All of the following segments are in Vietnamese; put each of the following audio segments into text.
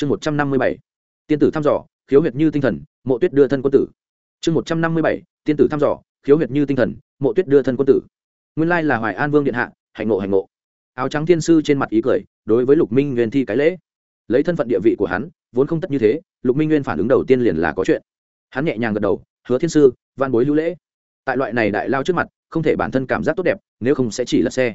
chương một trăm năm mươi bảy, tiên tử thăm dò, khiếu huyệt như tinh thần, mộ tuyết đưa thân quân tử. Chương một trăm năm mươi bảy, tiên tử thăm dò, khiếu huyệt như tinh thần, mộ tuyết đưa thân quân tử. Nguyên lai là hoài an vương điện hạ, hạnh ngộ hạnh ngộ. Áo trắng thiên sư trên mặt ý cười, đối với lục minh nguyên thi cái lễ. Lấy thân phận địa vị của hắn, vốn không tất như thế, lục minh nguyên phản ứng đầu tiên liền là có chuyện. Hắn nhẹ nhàng gật đầu, hứa thiên sư van bối hữu lễ. Tại loại này đại lao trước mặt, không thể bản thân cảm giác tốt đẹp, nếu không sẽ chỉ là xe.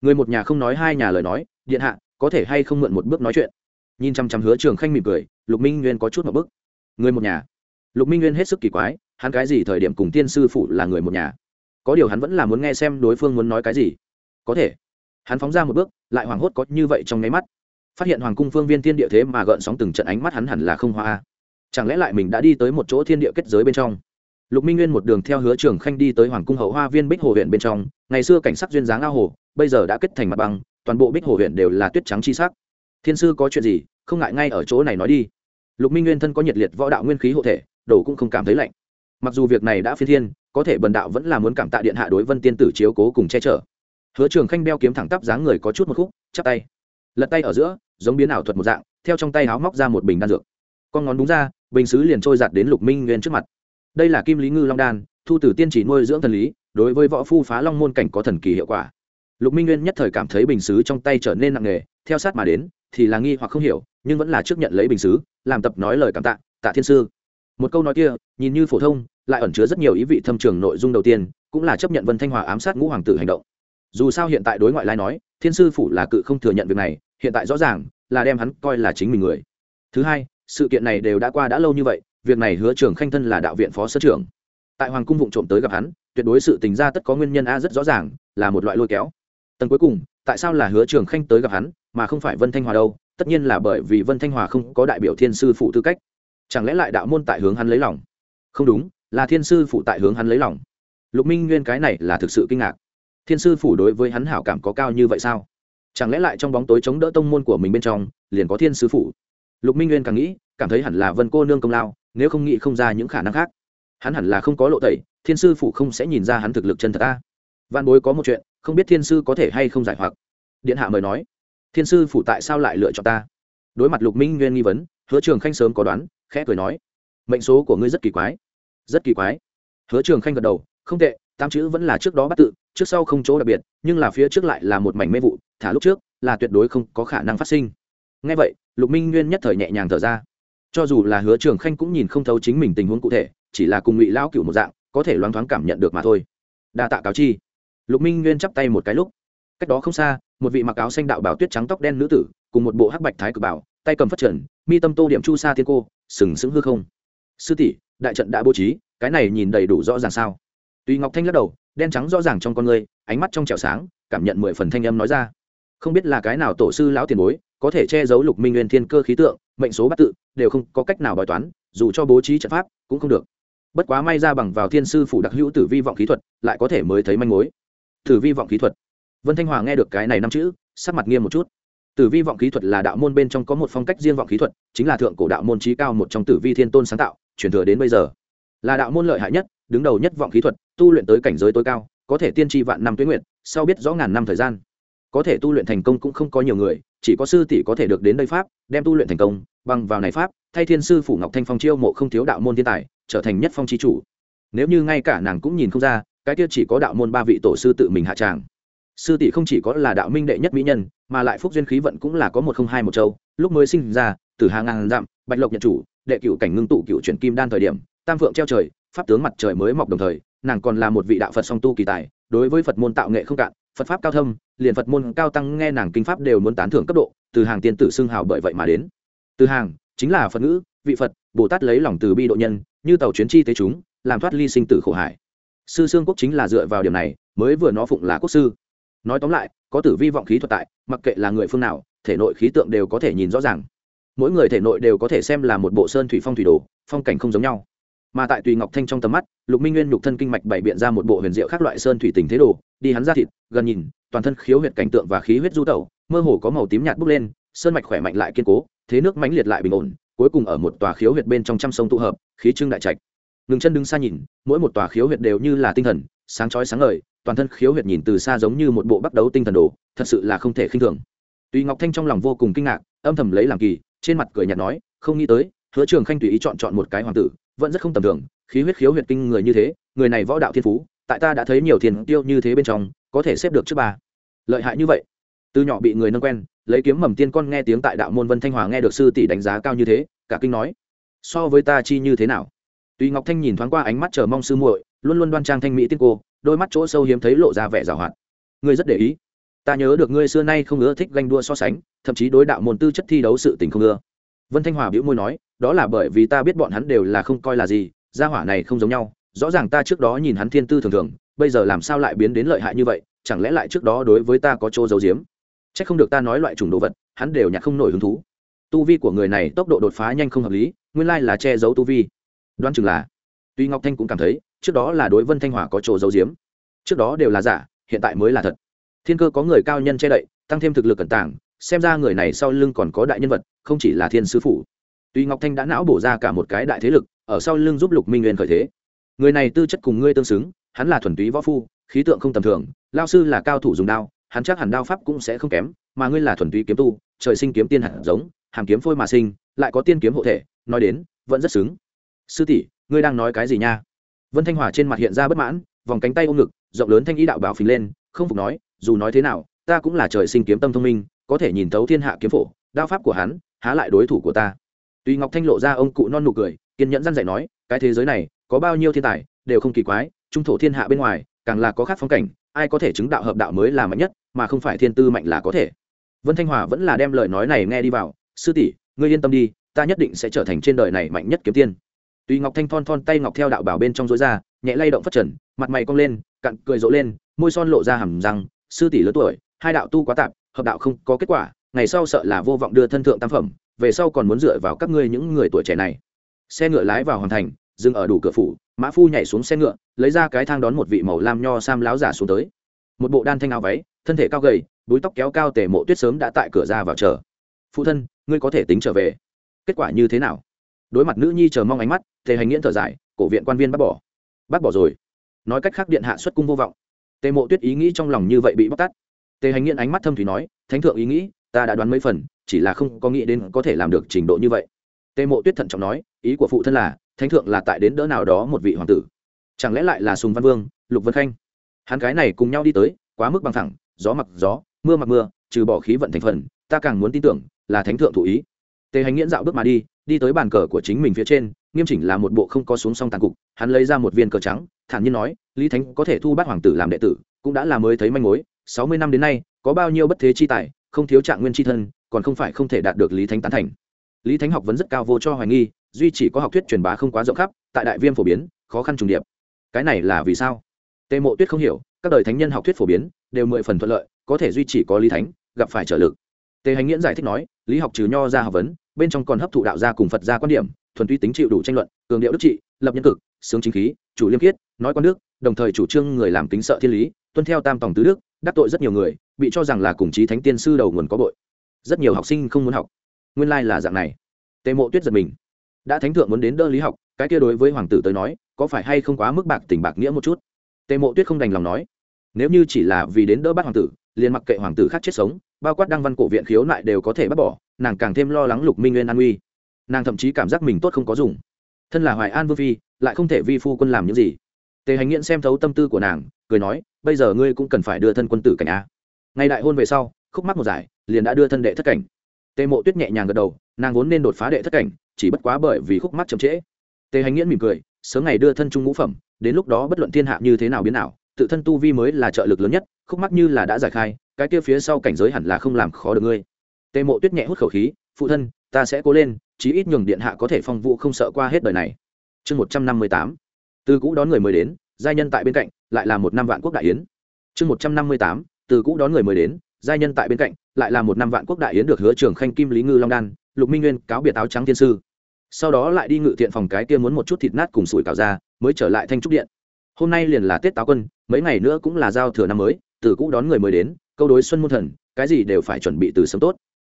Người một nhà không nói hai nhà lời nói, điện hạ, có thể hay không mượn một bước nói chuyện? Nhìn chăm chăm hứa trường khanh mỉm cười, lục minh nguyên có chút một bức. Người một nhà. Lục minh nguyên hết sức kỳ quái, hắn cái gì thời điểm cùng tiên sư phụ là người một nhà? Có điều hắn vẫn là muốn nghe xem đối phương muốn nói cái gì. Có thể. Hắn phóng ra một bước, lại hoảng hốt có như vậy trong nháy mắt. Phát hiện hoàng cung phương viên thiên địa thế mà gợn sóng từng trận ánh mắt hắn hẳn là không hoa chẳng lẽ lại mình đã đi tới một chỗ thiên địa kết giới bên trong? Lục minh nguyên một đường theo hứa trường khanh đi tới hoàng cung hậu hoa viên bích hồ huyện bên trong, ngày xưa cảnh sắc duyên dáng ao hồ, bây giờ đã kết thành mặt bằng, toàn bộ bích hồ huyện đều là tuyết trắng chi sắc. Thiên sư có chuyện gì? Không ngại ngay ở chỗ này nói đi. Lục minh nguyên thân có nhiệt liệt võ đạo nguyên khí hộ thể, đồ cũng không cảm thấy lạnh. Mặc dù việc này đã phi thiên, có thể bần đạo vẫn là muốn cảm tạ điện hạ đối vân tiên tử chiếu cố cùng che chở. Hứa trường khanh đeo kiếm thẳng tắp dáng người có chút một khúc, chắp tay. Lật tay ở giữa, giống biến ảo thuật một dạng, theo trong tay háo móc ra một bình đan dược. Con ngón đúng ra, bình xứ liền trôi giạt đến lục minh nguyên trước mặt. Đây là kim lý ngư long đan, thu từ tiên chỉ nuôi dưỡng thần lý, đối với võ phu phá long môn cảnh có thần kỳ hiệu quả. Lục minh nguyên nhất thời cảm thấy bình xứ trong tay trở nên nặng nề, theo sát mà đến, thì là nghi hoặc không hiểu nhưng vẫn là trước nhận lấy bình xứ, làm tập nói lời cảm tạ tạ thiên sư. Một câu nói kia, nhìn như phổ thông, lại ẩn chứa rất nhiều ý vị thâm trường nội dung đầu tiên, cũng là chấp nhận vân thanh hòa ám sát ngũ hoàng tử hành động. Dù sao hiện tại đối ngoại lai nói, thiên sư phủ là cự không thừa nhận việc này, hiện tại rõ ràng là đem hắn coi là chính mình người. Thứ hai, sự kiện này đều đã qua đã lâu như vậy, việc này hứa trường khanh thân là đạo viện phó sở trưởng. Tại hoàng cung vụng trộm tới gặp hắn, tuyệt đối sự tình ra tất có nguyên nhân a rất rõ ràng, là một loại lôi kéo. Tầng cuối cùng, tại sao là hứa trường khanh tới gặp hắn, mà không phải vân thanh hòa đâu? Tất nhiên là bởi vì vân thanh hòa không có đại biểu thiên sư phụ tư cách. Chẳng lẽ lại đạo môn tại hướng hắn lấy lòng? Không đúng, là thiên sư phụ tại hướng hắn lấy lòng. Lục minh nguyên cái này là thực sự kinh ngạc. Thiên sư phủ đối với hắn hảo cảm có cao như vậy sao? Chẳng lẽ lại trong bóng tối chống đỡ tông môn của mình bên trong, liền có thiên sư phủ lục minh nguyên càng nghĩ, cảm thấy hẳn là vân cô nương công lao, nếu không nghĩ không ra những khả năng khác. Hắn hẳn là không có lộ tẩy, thiên sư phủ không sẽ nhìn ra hắn thực lực chân thật ta văn bối có một chuyện, không biết thiên sư có thể hay không giải hoặc. Điện hạ mời nói thiên sư phủ tại sao lại lựa chọn ta? Đối mặt lục minh nguyên nghi vấn, hứa trường khanh sớm có đoán, khẽ cười nói, mệnh số của ngươi rất kỳ quái. Rất kỳ quái? Hứa trường khanh gật đầu, không tệ, tám chữ vẫn là trước đó bắt tự, trước sau không chỗ đặc biệt, nhưng là phía trước lại là một mảnh mê vụ, thả lúc trước là tuyệt đối không có khả năng phát sinh. Ngay vậy, lục minh nguyên nhất thời nhẹ nhàng thở ra. Cho dù là hứa trường khanh cũng nhìn không thấu chính mình tình huống cụ thể, chỉ là cùng ngụy lão cựu một dạng, có thể loáng thoáng cảm nhận được mà thôi. Đa tạ cáo chi. Lục minh nguyên chắp tay một cái lúc cách đó không xa, một vị mặc áo xanh đạo bảo tuyết trắng tóc đen nữ tử, cùng một bộ hắc bạch thái cực bảo, tay cầm phát trần, mi tâm tô điểm chu sa thiên cô, sừng sững hư không. Sư tỷ, đại trận đã bố trí, cái này nhìn đầy đủ rõ ràng sao? Tuy ngọc thanh lắc đầu, đen trắng rõ ràng trong con người, ánh mắt trong trẻo sáng, cảm nhận mười phần thanh âm nói ra. Không biết là cái nào tổ sư lão tiền bối, có thể che giấu lục minh nguyên thiên cơ khí tượng, mệnh số bắt tự, đều không có cách nào bài toán, dù cho bố trí trận pháp, cũng không được. Bất quá may ra bằng vào thiên sư phủ đặc hữu tử vi vọng khí thuật, lại có thể mới thấy manh mối. Tử vi vọng khí thuật vân thanh hòa nghe được cái này năm chữ, sắc mặt nghiêm một chút. Tử vi vọng khí thuật là đạo môn bên trong có một phong cách riêng vọng khí thuật, chính là thượng cổ đạo môn trí cao một trong tử vi thiên tôn sáng tạo, truyền thừa đến bây giờ. Là đạo môn lợi hại nhất, đứng đầu nhất vọng khí thuật, tu luyện tới cảnh giới tối cao, có thể tiên tri vạn năm tuyến nguyện sau biết rõ ngàn năm thời gian. Có thể tu luyện thành công cũng không có nhiều người, chỉ có sư tỷ có thể được đến đây pháp, đem tu luyện thành công, bằng vào này pháp, thay thiên sư phủ ngọc thanh phong chiêu mộ không thiếu đạo môn thiên tài, trở thành nhất phong trí chủ. Nếu như ngay cả nàng cũng nhìn không ra, cái kia chỉ có đạo môn ba vị tổ sư tự mình hạ tràng sư tỷ không chỉ có là đạo minh đệ nhất mỹ nhân, mà lại phúc duyên khí vận cũng là có một không hai một châu. Lúc mới sinh ra từ hàng ngàn dặm, bạch lộc nhận chủ, đệ cựu cảnh ngưng tụ cựu chuyển kim đan thời điểm, tam phượng treo trời, pháp tướng mặt trời mới mọc đồng thời, nàng còn là một vị đạo phật song tu kỳ tài, đối với phật môn tạo nghệ không cạn, phật pháp cao thâm, liền phật môn cao tăng nghe nàng kinh pháp đều muốn tán thưởng cấp độ, từ hàng tiên tử xưng hào bởi vậy mà đến. Từ hàng, chính là phật ngữ, vị phật, bồ tát lấy lòng từ bi độ nhân, như tàu chuyến chi tế chúng, làm thoát ly sinh tử khổ hải sư sương quốc chính là dựa vào điểm này, mới vừa nó phụng là quốc sư nói tóm lại, có tử vi vọng khí thuật tại, mặc kệ là người phương nào, thể nội khí tượng đều có thể nhìn rõ ràng. Mỗi người thể nội đều có thể xem là một bộ sơn thủy phong thủy đồ, phong cảnh không giống nhau. Mà tại tùy ngọc thanh trong tầm mắt, lục minh nguyên nhục thân kinh mạch bày biện ra một bộ huyền diệu khác loại sơn thủy tình thế đồ, đi hắn ra thịt, gần nhìn, toàn thân khiếu huyệt cảnh tượng và khí huyết du tẩu, mơ hồ có màu tím nhạt bốc lên, sơn mạch khỏe mạnh lại kiên cố, thế nước mãnh liệt lại bình ổn, cuối cùng ở một tòa khiếu huyệt bên trong trăm sông tụ hợp, khí trưng đại trạch. Ngừng chân đứng xa nhìn, mỗi một tòa khiếu huyệt đều như là tinh thần, sáng chói sáng ngời toàn thân khiếu huyệt nhìn từ xa giống như một bộ bắt đấu tinh thần đồ, thật sự là không thể khinh thường. Tuy ngọc thanh trong lòng vô cùng kinh ngạc, âm thầm lấy làm kỳ, trên mặt cười nhạt nói, không nghĩ tới, hứa trường khanh tùy ý chọn chọn một cái hoàng tử, vẫn rất không tầm thường, khí huyết khiếu huyệt kinh người như thế, người này võ đạo thiên phú, tại ta đã thấy nhiều thiền tiêu như thế bên trong, có thể xếp được trước ba. Lợi hại như vậy. Từ nhỏ bị người nâng quen, lấy kiếm mầm tiên con nghe tiếng tại đạo môn vân thanh hòa nghe được sư tỷ đánh giá cao như thế, cả kinh nói, so với ta chi như thế nào? Tuy ngọc thanh nhìn thoáng qua ánh mắt chờ mong sư muội, luôn luôn đoan trang thanh mỹ tiên cô đôi mắt chỗ sâu hiếm thấy lộ ra vẻ giảo hoạt. Ngươi rất để ý. Ta nhớ được ngươi xưa nay không ưa thích ganh đua so sánh, thậm chí đối đạo môn tư chất thi đấu sự tình không ưa. Vân thanh hòa bĩu môi nói, đó là bởi vì ta biết bọn hắn đều là không coi là gì, gia hỏa này không giống nhau. Rõ ràng ta trước đó nhìn hắn thiên tư thường thường, bây giờ làm sao lại biến đến lợi hại như vậy, chẳng lẽ lại trước đó đối với ta có chỗ giấu giếm? C h ắ c không được ta nói loại chủng đồ vật, hắn đều nhặt không nổi hứng thú. Tu vi của người này tốc độ đột phá nhanh không hợp lý, nguyên lai là che giấu tu vi. Đoán chừng là. Tuy ngọc thanh cũng cảm thấy trước đó là đối vân thanh hòa có chỗ giấu giếm. Trước đó đều là giả, hiện tại mới là thật. Thiên cơ có người cao nhân che đậy, tăng thêm thực lực cẩn tảng xem ra người này sau lưng còn có đại nhân vật, không chỉ là thiên sứ phủ tuy ngọc thanh đã não bổ ra cả một cái đại thế lực, ở sau lưng giúp lục minh nguyên khởi thế. Người này tư chất cùng ngươi tương xứng, hắn là thuần túy võ phu, khí tượng không tầm thường, lao sư là cao thủ dùng đao, hắn chắc hẳn đao pháp cũng sẽ không kém, mà ngươi là thuần túy kiếm tu, trời sinh kiếm tiên hạt giống, hàm kiếm phôi mà sinh, lại có tiên kiếm hộ thể, nói đến, vẫn rất xứng. Sư tỷ, ngươi đang nói cái gì nha? Vân thanh hòa trên mặt hiện ra bất mãn, vòng cánh tay ôm ngực, rộng lớn thanh ý đạo bảo phình lên, không phục nói, dù nói thế nào, ta cũng là trời sinh kiếm tâm thông minh, có thể nhìn thấu thiên hạ kiếm phổ, đao pháp của hắn, há lại đối thủ của ta. Tuy ngọc thanh lộ ra ông cụ non nụ cười, kiên nhẫn răn dạy nói, cái thế giới này, có bao nhiêu thiên tài, đều không kỳ quái, trung thổ thiên hạ bên ngoài, càng là có khác phong cảnh, ai có thể chứng đạo hợp đạo mới là mạnh nhất, mà không phải thiên tư mạnh là có thể. Vân thanh hòa vẫn là đem lời nói này nghe đi vào, sư tỷ, ngươi yên tâm đi, ta nhất định sẽ trở thành trên đời này mạnh nhất kiếm tiên tuy ngọc thanh thon thon tay ngọc theo đạo bảo bên trong rối ra, nhẹ lay động phát trần, mặt mày cong lên, cặn cười rộ lên, môi son lộ ra hầm răng, sư tỷ lớn tuổi, hai đạo tu quá tạp, hợp đạo không có kết quả, ngày sau sợ là vô vọng đưa thân thượng tam phẩm, về sau còn muốn dựa vào các ngươi những người tuổi trẻ này. Xe ngựa lái vào hoàn thành, dừng ở đủ cửa phủ, mã phu nhảy xuống xe ngựa, lấy ra cái thang đón một vị màu lam nho sam láo giả xuống tới. Một bộ đan thanh áo váy, thân thể cao gầy, búi tóc kéo cao tề mộ tuyết sớm đã tại cửa ra vào chờ. Phụ thân, ngươi có thể tính trở về. Kết quả như thế nào? Đối mặt nữ nhi chờ mong ánh mắt, tề hành nghiễn thở dài, cổ viện quan viên bác bỏ. Bác bỏ rồi. Nói cách khác điện hạ xuất cung vô vọng. Tề mộ tuyết ý nghĩ trong lòng như vậy bị bóc tắt tề hành nghiễn ánh mắt thâm thủy nói, thánh thượng ý nghĩ, ta đã đoán mấy phần, chỉ là không có nghĩ đến có thể làm được trình độ như vậy. Tề mộ tuyết thận trọng nói, ý của phụ thân là, thánh thượng là tại đến đỡ nào đó một vị hoàng tử. Chẳng lẽ lại là sùng văn vương, lục vân khanh? Hắn cái này cùng nhau đi tới, quá mức bằng thẳng, gió mặc gió, mưa mặc mưa, trừ bỏ khí vận thành phần, ta càng muốn tin tưởng là thánh thượng thủ ý. Tề hành nghiễn dạo bước mà đi đi tới bàn cờ của chính mình phía trên, nghiêm chỉnh là một bộ không có xuống song tàn cục, hắn lấy ra một viên cờ trắng, thản nhiên nói, lý thánh có thể thu bắt hoàng tử làm đệ tử, cũng đã là mới thấy manh mối, sáu mươi năm đến nay, có bao nhiêu bất thế chi tài, không thiếu trạng nguyên chi thân, còn không phải không thể đạt được lý thánh tán thành. Lý thánh học vấn rất cao vô cho hoài nghi, duy chỉ có học thuyết truyền bá không quá rộng khắp, tại đại viêm phổ biến, khó khăn trùng điệp. Cái này là vì sao? Tề mộ tuyết không hiểu, các đời thánh nhân học thuyết phổ biến, đều mười phần thuận lợi, có thể duy chỉ có lý thánh, gặp phải trở lực. Tề hành nghiễn giải thích nói, lý học trừ nho ra học vấn bên trong còn hấp thụ đạo gia cùng phật gia quan điểm, thuần túy tính chịu đủ tranh luận, cường điệu đức trị, lập nhân cực, sướng chính khí, chủ liêm khiết, nói con đức, đồng thời chủ trương người làm kính sợ thiên lý, tuân theo tam tòng tứ đức, đắc tội rất nhiều người, bị cho rằng là cùng chí thánh tiên sư đầu nguồn có bội. Rất nhiều học sinh không muốn học. Nguyên lai là dạng này. Tề mộ tuyết giật mình. Đã thánh thượng muốn đến đỡ lý học, cái kia đối với hoàng tử tới nói, có phải hay không quá mức bạc tình bạc nghĩa một chút? Tề mộ tuyết không đành lòng nói. Nếu như chỉ là vì đến đỡ bắt hoàng tử, liền mặc kệ hoàng tử khác chết sống, bao quát đăng văn cổ viện khiếu nại đều có thể bắt bỏ nàng càng thêm lo lắng lục minh nguyên an nguy, nàng thậm chí cảm giác mình tốt không có dùng. Thân là hoài an vương phi lại không thể vi phu quân làm những gì. Tề hành nghiện xem thấu tâm tư của nàng cười nói bây giờ ngươi cũng cần phải đưa thân quân tử cảnh á ngày đại hôn về sau khúc mắc một giải liền đã đưa thân đệ thất cảnh. Tề mộ tuyết nhẹ nhàng gật đầu nàng vốn nên đột phá đệ thất cảnh chỉ bất quá bởi vì khúc mắc chậm trễ. Tề hành nghiễn mỉm cười sớm ngày đưa thân trung ngũ phẩm đến lúc đó bất luận thiên hạ như thế nào biến nào tự thân tu vi mới là trợ lực lớn nhất khúc mắc như là đã giải khai cái kia phía sau cảnh giới hẳn là không làm khó được ngươi tề mộ tuyết nhẹ hút khẩu khí, phụ thân, ta sẽ cố lên, chí ít nhường điện hạ có thể phong vụ không sợ qua hết đời này. Chương một trăm năm mươi tám. Từ cũ đón người mới đến, giai nhân tại bên cạnh, lại là một năm vạn quốc đại yến. Chương một trăm năm mươi tám. Từ cũ đón người mới đến, giai nhân tại bên cạnh, lại là một năm vạn quốc đại yến được hứa trưởng khanh kim lý ngư long đan, lục minh nguyên, cáo biệt áo trắng thiên sư. Sau đó lại đi ngự thiện phòng cái kia muốn một chút thịt nát cùng sủi cảo ra, mới trở lại thanh trúc điện. Hôm nay liền là tết táo quân, mấy ngày nữa cũng là giao thừa năm mới, từ cũ đón người mới đến, câu đối xuân môn thần, cái gì đều phải chuẩn bị từ sớm tốt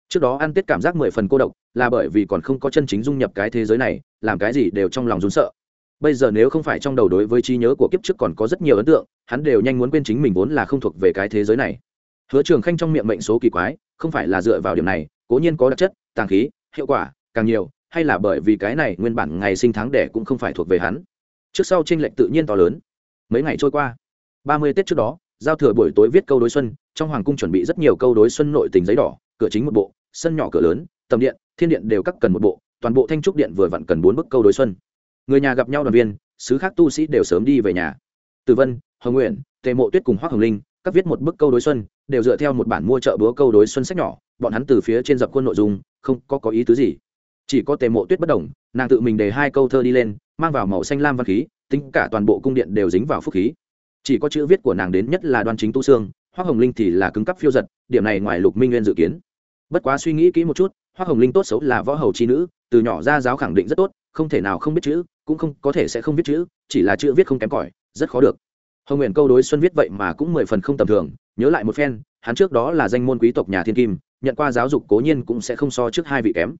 trước đó ăn tết cảm giác mười phần cô độc, là bởi vì còn không có chân chính dung nhập cái thế giới này, làm cái gì đều trong lòng rún sợ. Bây giờ nếu không phải trong đầu đối với trí nhớ của kiếp trước còn có rất nhiều ấn tượng, hắn đều nhanh muốn quên chính mình vốn là không thuộc về cái thế giới này. Hứa trường khanh trong miệng mệnh số kỳ quái, không phải là dựa vào điểm này, cố nhiên có đặc chất, tàng khí, hiệu quả, càng nhiều, hay là bởi vì cái này nguyên bản ngày sinh tháng đẻ cũng không phải thuộc về hắn. Trước sau tranh lệch tự nhiên to lớn. Mấy ngày trôi qua, ba mươi tết trước đó, giao thừa buổi tối viết câu đối xuân, trong hoàng cung chuẩn bị rất nhiều câu đối xuân nội tình giấy đỏ cửa chính một bộ, sân nhỏ cửa lớn, tầm điện, thiên điện đều các cần một bộ, toàn bộ thanh trúc điện vừa vặn cần bốn bức câu đối xuân. Người nhà gặp nhau đoàn viên sứ khác tu sĩ đều sớm đi về nhà. Từ vân, hồng nguyện, tề mộ tuyết cùng hoác hồng linh các viết một bức câu đối xuân, đều dựa theo một bản mua chợ búa câu đối xuân sách nhỏ, bọn hắn từ phía trên dập khuôn nội dung, không có có ý tứ gì. Chỉ có tề mộ tuyết bất đồng, nàng tự mình đề hai câu thơ đi lên, mang vào màu xanh lam văn khí, tính cả toàn bộ cung điện đều dính vào phúc khí. Chỉ có chữ viết của nàng đến nhất là đoan chính tu sương hoa hồng linh thì là cứng cắp phiêu giật, điểm này ngoài lục minh nguyên dự kiến. Bất quá suy nghĩ kỹ một chút hoa hồng linh tốt xấu là võ hầu chi nữ, từ nhỏ ra giáo khẳng định rất tốt, không thể nào không biết chữ, cũng không có thể sẽ không viết chữ, chỉ là chữ viết không kém cỏi, rất khó được. Hồng nguyện câu đối xuân viết vậy mà cũng mười phần không tầm thường, nhớ lại một phen, hắn trước đó là danh môn quý tộc nhà thiên kim, nhận qua giáo dục cố nhiên cũng sẽ không so trước hai vị kém.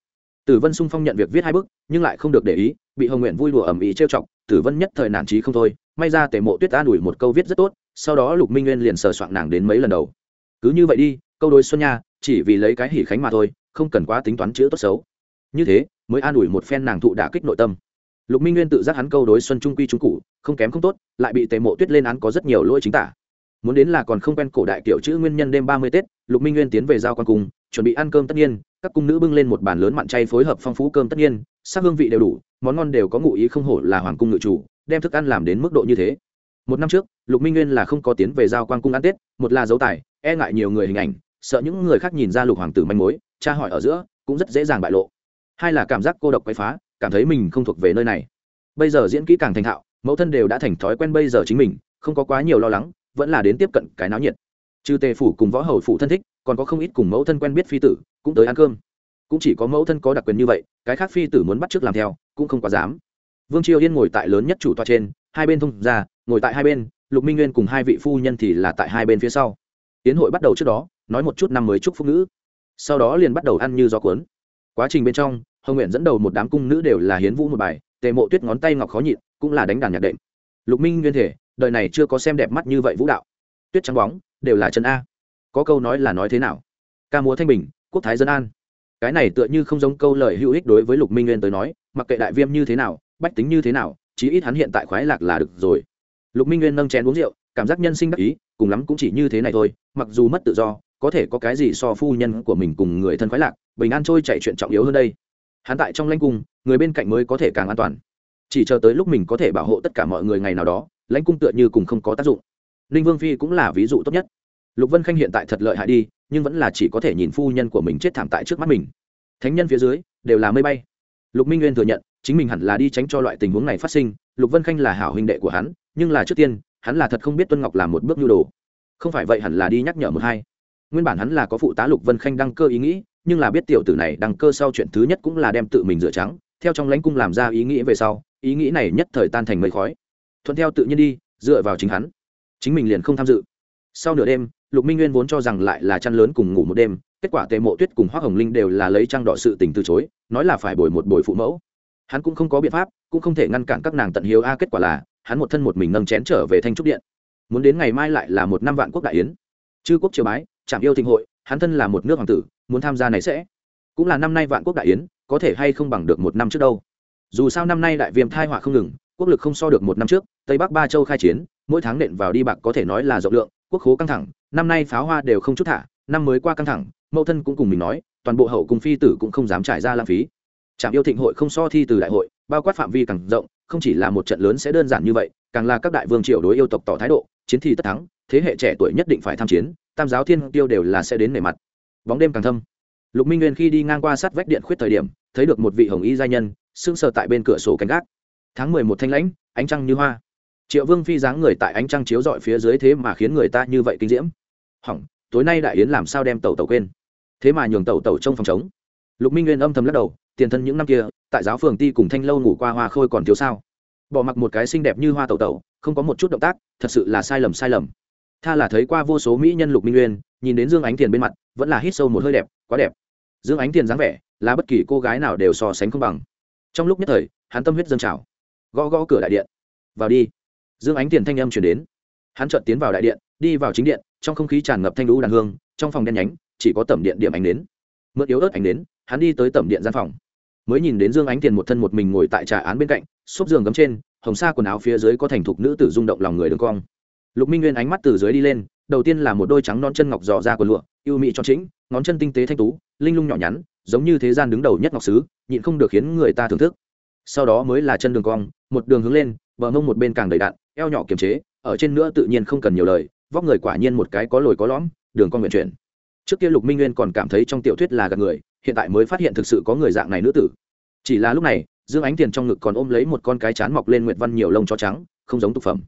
Tử vân sung phong nhận việc viết hai bức, nhưng lại không được để ý, bị hồng nguyện vui đùa ầm ĩ trêu chọc, tử vân nhất thời nản trí không thôi, may ra tề mộ tuyết an ủi một câu viết rất tốt sau đó lục minh nguyên liền sờ soạn nàng đến mấy lần đầu. Cứ như vậy đi, câu đối xuân nha, chỉ vì lấy cái hỉ khánh mà thôi, không cần quá tính toán chữ tốt xấu. Như thế, mới an ủi một phen nàng thụ đả kích nội tâm. Lục minh nguyên tự giác hắn câu đối xuân trung quy trung cụ không kém không tốt, lại bị tề mộ tuyết lên án có rất nhiều lỗi chính tả. Muốn đến là còn không quen cổ đại kiểu chữ nguyên nhân đêm ba mươi tết, lục minh nguyên tiến về giao quan cung chuẩn bị ăn cơm tất nhiên, các cung nữ bưng lên một bàn lớn mặn chay phối hợp phong phú cơm tất nhiên, sắc hương vị đều đủ, món ngon đều có ngụ ý không hổ là hoàng cung ngự chủ, đem thức ăn làm đến mức độ như thế một năm trước, lục minh nguyên là không có tiến về giao quan cung ăn tết, một là dấu tài e ngại nhiều người hình ảnh, sợ những người khác nhìn ra lục hoàng tử manh mối, tra hỏi ở giữa, cũng rất dễ dàng bại lộ. Hai là cảm giác cô độc quấy phá, cảm thấy mình không thuộc về nơi này. Bây giờ diễn kỹ càng thành thạo, mẫu thân đều đã thành thói quen bây giờ chính mình, không có quá nhiều lo lắng, vẫn là đến tiếp cận cái náo nhiệt. Trừ tề phủ cùng võ hầu phụ thân thích, còn có không ít cùng mẫu thân quen biết phi tử, cũng tới ăn cơm. Cũng chỉ có mẫu thân có đặc quyền như vậy, cái khác phi tử muốn bắt t r ư ớ c làm theo, cũng không quá dám. Vương triều yên ngồi tại lớn nhất chủ tọa trên, hai bên thông ra ngồi tại hai bên, lục minh nguyên cùng hai vị phu nhân thì là tại hai bên phía sau. Tiến hội bắt đầu trước đó, nói một chút năm mới chúc phúc nữ sau đó liền bắt đầu ăn như gió cuốn. Quá trình bên trong, hồng nguyện dẫn đầu một đám cung nữ đều là hiến vũ một bài, tề mộ tuyết ngón tay ngọc khó nhịn, cũng là đánh đàn nhạc đệm. Lục minh nguyên thể, đời này chưa có xem đẹp mắt như vậy vũ đạo. Tuyết trắng bóng, đều là chân a. Có câu nói là nói thế nào? Ca múa thanh bình, quốc thái dân an. Cái này tựa như không giống câu lời hữu ích đối với lục minh nguyên tới nói, mặc kệ đại viêm như thế nào, bách tính như thế nào, chí ít hắn hiện tại khoái lạc là được rồi lục minh nguyên nâng chén uống rượu, cảm giác nhân sinh đắc ý, cùng lắm cũng chỉ như thế này thôi, mặc dù mất tự do, có thể có cái gì so phu nhân của mình cùng người thân khoái lạc, bình an trôi chạy chuyện trọng yếu hơn đây. Hắn tại trong lãnh cung, người bên cạnh mới có thể càng an toàn. Chỉ chờ tới lúc mình có thể bảo hộ tất cả mọi người ngày nào đó, lãnh cung tựa như cùng không có tác dụng. Ninh vương phi cũng là ví dụ tốt nhất. Lục vân khanh hiện tại thật lợi hại đi, nhưng vẫn là chỉ có thể nhìn phu nhân của mình chết thảm tại trước mắt mình. Thánh nhân phía dưới, đều là mây bay. Lục minh nguyên thừa nhận, chính mình hẳn là đi tránh cho loại tình huống này phát sinh, lục vân khanh là hảo huynh đệ của hắn nhưng là trước tiên, hắn là thật không biết tuân ngọc làm một bước nhu đồ. Không phải vậy hẳn là đi nhắc nhở một hai. Nguyên bản hắn là có phụ tá lục vân khanh đăng cơ ý nghĩ, nhưng là biết tiểu tử này đăng cơ sau chuyện thứ nhất cũng là đem tự mình rửa trắng, theo trong lãnh cung làm ra ý nghĩ về sau, ý nghĩ này nhất thời tan thành mây khói. Thuận theo tự nhiên đi, dựa vào chính hắn. Chính mình liền không tham dự. Sau nửa đêm, lục minh nguyên vốn cho rằng lại là chăn lớn cùng ngủ một đêm, kết quả tề mộ tuyết cùng hoác hồng linh đều là lấy trăng đỏ sự tình từ chối, nói là phải bồi một bồi phụ mẫu. Hắn cũng không có biện pháp, cũng không thể ngăn cản các nàng tận hiếu a, kết quả là hắn một thân một mình nâng chén trở về thanh trúc điện. Muốn đến ngày mai lại là một năm vạn quốc đại yến. Chư quốc triều bái, chạm yêu thịnh hội, hắn thân là một nước hoàng tử, muốn tham gia này sẽ cũng là năm nay vạn quốc đại yến, có thể hay không bằng được một năm trước đâu. Dù sao năm nay đại viêm thai họa không ngừng, quốc lực không so được một năm trước, tây bắc ba châu khai chiến, mỗi tháng nện vào đi bạc có thể nói là rộng lượng, quốc khố căng thẳng, năm nay pháo hoa đều không chút thả, năm mới qua căng thẳng, mẫu thân cũng cùng mình nói, toàn bộ hậu cung phi tử cũng không dám trải ra lãng phí. Trạm yêu thịnh hội không so thi từ đại hội, bao quát phạm vi càng rộng không chỉ là một trận lớn sẽ đơn giản như vậy, càng là các đại vương triều đối yêu tộc tỏ thái độ, chiến thi tất thắng, thế hệ trẻ tuổi nhất định phải tham chiến, tam giáo thiên tiêu đều là sẽ đến nề mặt. Bóng đêm càng thâm. Lục minh nguyên khi đi ngang qua sát vách điện khuyết thời điểm, thấy được một vị hồng y gia nhân, sững sờ tại bên cửa sổ canh gác. Tháng mười một thanh lãnh, ánh trăng như hoa. Triệu vương phi dáng người tại ánh trăng chiếu dọi phía dưới thế mà khiến người ta như vậy kinh diễm. Hỏng, tối nay đại yến làm sao đem tàu tàu quên? Thế mà nhường tàu tàu trong phòng chống lục minh nguyên âm thầm lắc đầu tiền thân những năm kia tại giáo phường ti cùng thanh lâu ngủ qua hoa khôi còn thiếu sao? Bỏ mặc một cái xinh đẹp như hoa tẩu tẩu, không có một chút động tác thật sự là sai lầm sai lầm. Tha là thấy qua vô số mỹ nhân lục minh nguyên nhìn đến dương ánh tiền bên mặt vẫn là hít sâu một hơi đẹp quá đẹp. Dương ánh tiền dáng vẻ là bất kỳ cô gái nào đều so sánh không bằng. Trong lúc nhất thời hắn tâm huyết dâng trào. Gõ gõ cửa đại điện. Vào đi. Dương ánh tiền thanh âm chuyển đến. Hắn chợt tiến vào đại điện đi vào chính điện trong không khí tràn ngập thanh lũ đàn hương trong phòng đen nhánh chỉ có tẩm điện điểm ánh đến mượn yếu ớt ánh đến hắn đi tới tẩm điện gian phòng mới nhìn đến dương ánh tiền một thân một mình ngồi tại trà án bên cạnh, xốp giường gấm trên, hồng sa quần áo phía dưới có thành thục nữ tử rung động lòng người đường cong. Lục minh nguyên ánh mắt từ dưới đi lên, đầu tiên là một đôi trắng non chân ngọc dò ra quần lụa, yêu mị cho chính ngón chân tinh tế thanh tú, linh lung nhỏ nhắn, giống như thế gian đứng đầu nhất ngọc sứ, nhịn không được khiến người ta thưởng thức. Sau đó mới là chân đường cong, một đường hướng lên, bờ mông một bên càng đầy đạn, eo nhỏ kiềm chế, ở trên nữa tự nhiên không cần nhiều lời, vóc người quả nhiên một cái có lồi có lõm, đường cong nguyện chuyển. Trước kia lục minh nguyên còn cảm thấy trong tiểu thuyết là gạt người hiện tại mới phát hiện thực sự có người dạng này nữ tử. Chỉ là lúc này, dương ánh tiền trong ngực còn ôm lấy một con cái chán mọc lên nguyệt văn nhiều lông cho trắng, không giống tục phẩm.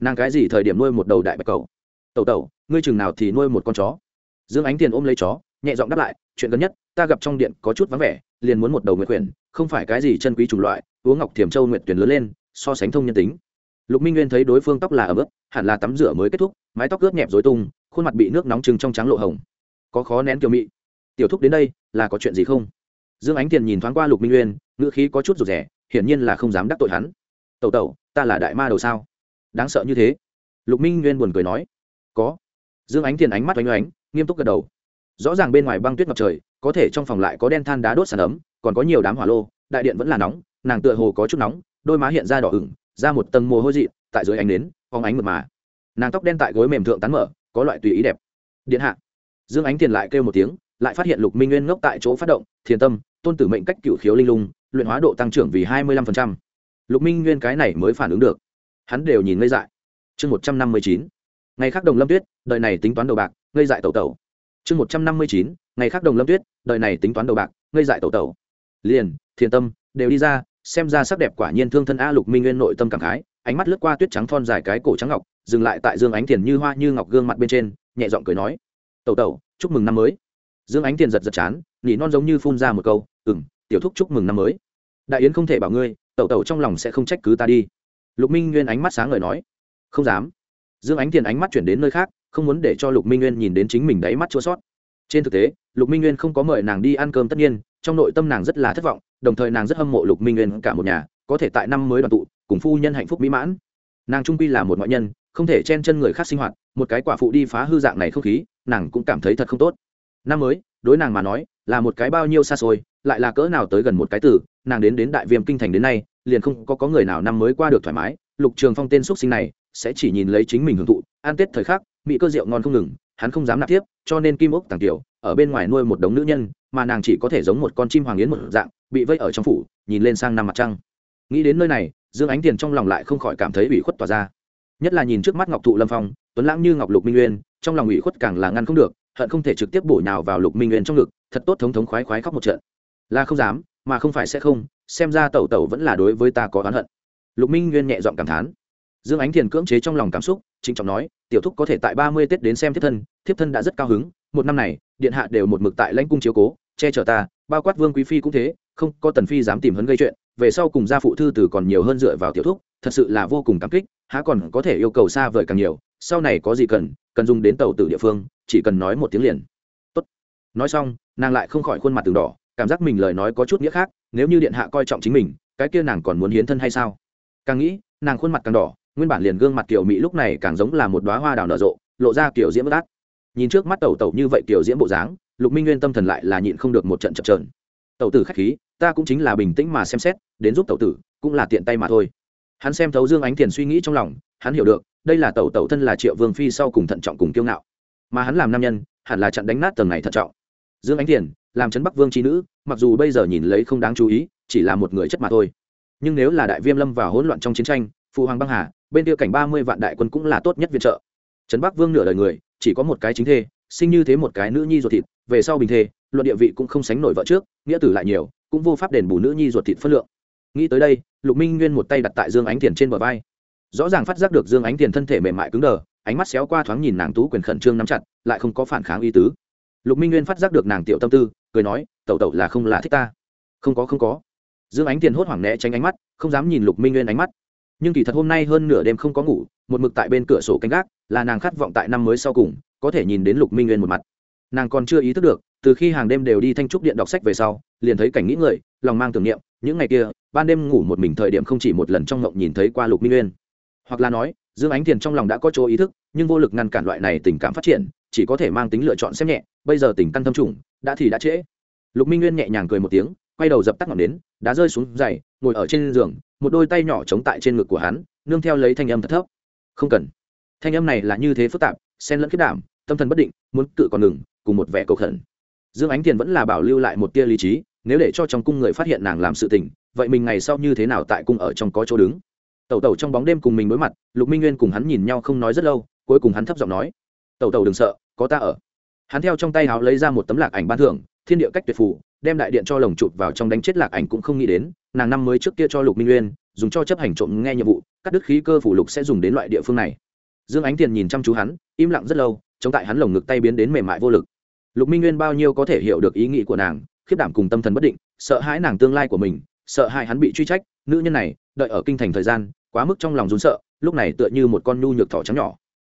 Nàng cái gì thời điểm nuôi một đầu đại bạch cầu? Tẩu tẩu, ngươi chừng nào thì nuôi một con chó? Dương ánh tiền ôm lấy chó, nhẹ giọng đáp lại, chuyện gần nhất, ta gặp trong điện có chút vắng vẻ, liền muốn một đầu nguyệt quyển không phải cái gì chân quý chủng loại, uống ngọc thiềm châu nguyệt tuyển lớn lên, so sánh thông nhân tính. Lục minh nguyên thấy đối phương tóc là ấm ướt, hẳn là tắm rửa mới kết thúc, mái tóc ướt nhẹp dối tung, khuôn mặt bị nước nóng trừng trong trắng lộ hồng. Có khó nén kiều mị. Tiểu thúc đến đây là có chuyện gì không? Dương ánh tiền nhìn thoáng qua lục minh nguyên ngữ khí có chút rụt rẻ hiển nhiên là không dám đắc tội hắn. Tẩu tẩu, ta là đại ma đầu sao? Đáng sợ như thế. Lục minh nguyên buồn cười nói. Có. Dương ánh tiền ánh mắt oanh oánh, nghiêm túc gật đầu. Rõ ràng bên ngoài băng tuyết ngập trời, có thể trong phòng lại có đen than đá đốt sàn ấm, còn có nhiều đám hỏa lô, đại điện vẫn là nóng, nàng tựa hồ có chút nóng, đôi má hiện ra đỏ ửng, ra một tầng mồ hôi dị, tại dưới ánh nến, phóng ánh mượt mà. Nàng tóc đen tại gối mềm thượng tán mở, có loại tùy ý đẹp. Điện hạ. Dương ánh tiền lại kêu một tiếng lại phát hiện lục minh nguyên ngốc tại chỗ phát động, thiền tâm, tôn tử mệnh cách cựu khiếu linh lung, luyện hóa độ tăng trưởng vì hai mươi lăm phần trăm. Lục minh nguyên cái này mới phản ứng được. Hắn đều nhìn ngây dại. Chương một trăm năm mươi chín. Ngày khác đồng lâm tuyết, đời này tính toán đầu bạc, ngây dại tẩu tẩu. Chương một trăm năm mươi chín. Ngày khác đồng lâm tuyết, đời này tính toán đầu bạc, ngây dại tẩu tẩu. Liền, thiền tâm, đều đi ra, xem ra sắc đẹp quả nhiên thương thân a lục minh nguyên nội tâm cảm khái, ánh mắt lướt qua tuyết trắng thon dài cái cổ trắng ngọc, dừng lại tại dương ánh tiền như hoa như ngọc gương mặt bên trên, nhẹ giọng cười nói, tẩu tẩu, chúc mừng năm mới dương ánh tiền giật giật chán, nhỉ non giống như phun ra một câu ừ m tiểu thúc chúc mừng năm mới. Đại yến không thể bảo ngươi, tẩu tẩu trong lòng sẽ không trách cứ ta đi. Lục minh nguyên ánh mắt sáng ngời nói, không dám. Dương ánh tiền ánh mắt chuyển đến nơi khác, không muốn để cho lục minh nguyên nhìn đến chính mình đáy mắt chua sót. Trên thực tế, lục minh nguyên không có mời nàng đi ăn cơm tất nhiên, trong nội tâm nàng rất là thất vọng, đồng thời nàng rất hâm mộ lục minh nguyên cả một nhà, có thể tại năm mới đoàn tụ, cùng phu nhân hạnh phúc mỹ mãn. Nàng trung quy là một ngoại nhân, không thể chen chân người khác sinh hoạt, một cái quả phụ đi phá hư dạng này không khí, nàng cũng cảm thấy thật không tốt năm mới đối nàng mà nói là một cái bao nhiêu xa xôi lại là cỡ nào tới gần một cái từ nàng đến đến đại viêm kinh thành đến nay liền không có, có người nào năm mới qua được thoải mái. Lục trường phong tên x sinh này sẽ chỉ nhìn lấy chính mình hưởng thụ an tết thời khắc mỹ cơ rượu ngon không ngừng hắn không dám nạp tiếp cho nên kim ốc tàng tiểu ở bên ngoài nuôi một đống nữ nhân mà nàng chỉ có thể giống một con chim hoàng yến một dạng bị vây ở trong phủ nhìn lên sang năm mặt trăng. Nghĩ đến nơi này dương ánh tiền trong lòng lại không khỏi cảm thấy ủy khuất tỏa ra. Nhất là nhìn trước mắt ngọc thụ lâm phong tuấn lãng như ngọc lục minh nguyên trong lòng ủy khuất càng là ngăn không được hận không thể trực tiếp bổ nhào vào lục minh nguyên trong ngực, thật tốt thống thống khoái khoái khóc một trận. Là không dám, mà không phải sẽ không, xem ra tẩu tẩu vẫn là đối với ta có oán hận. Lục minh nguyên nhẹ giọng cảm thán. Dương ánh thiền cưỡng chế trong lòng cảm xúc, trịnh trọng nói, tiểu thúc có thể tại ba mươi tết đến xem thiếp thân thiếp thân đã rất cao hứng, một năm này, điện hạ đều một mực tại lãnh cung chiếu cố, che chở ta, bao quát vương quý phi cũng thế, không có tần phi dám tìm hấn gây chuyện, về sau cùng gia phụ thư từ còn nhiều hơn dựa vào tiểu thúc, thật sự là vô cùng cảm kích, há còn có thể yêu cầu xa vời càng nhiều, sau này có gì cần cần dùng đến tàu tử địa phương chỉ cần nói một tiếng liền. Tốt. nói xong, nàng lại không khỏi khuôn mặt từng đỏ, cảm giác mình lời nói có chút nghĩa khác, nếu như điện hạ coi trọng chính mình, cái kia nàng còn muốn hiến thân hay sao? Càng nghĩ, nàng khuôn mặt càng đỏ, nguyên bản liền gương mặt kiểu mỹ lúc này càng giống là một đoá hoa đào nở rộ, lộ ra kiểu diễm bất ác nhìn trước mắt tẩu tẩu như vậy kiểu diễm bộ dáng, lục minh nguyên tâm thần lại là nhịn không được một trận chập trờn tẩu tử khách khí, ta cũng chính là bình tĩnh mà xem xét, đến giúp tẩu tử, cũng là tiện tay mà thôi. Hắn xem thấu dương ánh tiền suy nghĩ trong lòng, hắn hiểu được, đây là tẩu tẩu thân là triệu vương phi sau cùng thận trọng cùng kiêu ngạo mà hắn làm nam nhân, hẳn là chặn đánh nát tầng này thận trọng. Dương ánh tiền, làm trấn bắc vương trí nữ, mặc dù bây giờ nhìn lấy không đáng chú ý, chỉ là một người chất mà thôi. Nhưng nếu là đại viêm lâm vào hỗn loạn trong chiến tranh, phụ hoàng băng hà, bên kia cảnh ba mươi vạn đại quân cũng là tốt nhất viện trợ. Trấn bắc vương nửa đời người, chỉ có một cái chính thê, sinh như thế một cái nữ nhi ruột thịt, về sau bình thê, luận địa vị cũng không sánh nổi vợ trước, nghĩa tử lại nhiều, cũng vô pháp đền bù nữ nhi ruột thịt phân lượng. Nghĩ tới đây, lục minh nguyên một tay đặt tại dương ánh tiền trên bờ vai. Rõ ràng phát giác được dương ánh tiền thân thể mềm mại cứng đờ ánh mắt xéo qua thoáng nhìn nàng tú quyền khẩn trương nắm chặt, lại không có phản kháng ý tứ. Lục minh nguyên phát giác được nàng tiểu tâm tư, cười nói, tẩu tẩu là không là thích ta. Không có không có. Dương ánh tiền hốt hoảng né tránh ánh mắt, không dám nhìn lục minh nguyên ánh mắt. Nhưng kỳ thật hôm nay hơn nửa đêm không có ngủ, một mực tại bên cửa sổ canh gác, là nàng khát vọng tại năm mới sau cùng, có thể nhìn đến lục minh nguyên một mặt. Nàng còn chưa ý thức được, từ khi hàng đêm đều đi thanh trúc điện đọc sách về sau, liền thấy cảnh nghĩ người, lòng mang tưởng niệm, những ngày kia, ban đêm ngủ một mình thời điểm không chỉ một lần trong ngộng nhìn thấy qua lục minh nguyên hoặc là nói, dương ánh tiền trong lòng đã có chỗ ý thức, nhưng vô lực ngăn cản loại này tình cảm phát triển, chỉ có thể mang tính lựa chọn xem nhẹ, bây giờ tình căn tâm trùng, đã thì đã trễ. Lục minh nguyên nhẹ nhàng cười một tiếng, quay đầu dập tắt ngọn nến, đã rơi xuống giày, ngồi ở trên giường, một đôi tay nhỏ chống tại trên ngực của hắn, nương theo lấy thanh âm thật thấp. Không cần. Thanh âm này là như thế phức tạp, xen lẫn kết đảm, tâm thần bất định, muốn cự còn ngừng, cùng một vẻ cầu khẩn. Dương ánh tiền vẫn là bảo lưu lại một tia lý trí, nếu để cho trong cung người phát hiện nàng làm sự tình, vậy mình ngày sau như thế nào tại cung ở trong có chỗ đứng? Tẩu tẩu trong bóng đêm cùng mình đối mặt, lục minh nguyên cùng hắn nhìn nhau không nói rất lâu, cuối cùng hắn thấp giọng nói, tẩu tẩu đừng sợ, có ta ở. Hắn theo trong tay háo lấy ra một tấm lạc ảnh ban thưởng, thiên địa cách tuyệt phủ đem đại điện cho lồng chụp vào trong đánh chết lạc ảnh cũng không nghĩ đến, nàng năm mới trước kia cho lục minh nguyên, dùng cho chấp hành trộm nghe nhiệm vụ, cắt đứt khí cơ phủ lục sẽ dùng đến loại địa phương này. Dương ánh tiền nhìn chăm chú hắn, im lặng rất lâu, chống tại hắn lồng ngực tay biến đến mềm mại vô lực. Lục minh nguyên bao nhiêu có thể hiểu được ý nghĩ của nàng, khiếp đảm cùng tâm thần bất định, sợ hãi nàng tương lai của mình, sợ hãi hắn bị truy trách, nữ nhân này, đợi ở kinh thành thời gian quá mức trong lòng rún sợ, lúc này tựa như một con nhu nhược thỏ trắng nhỏ.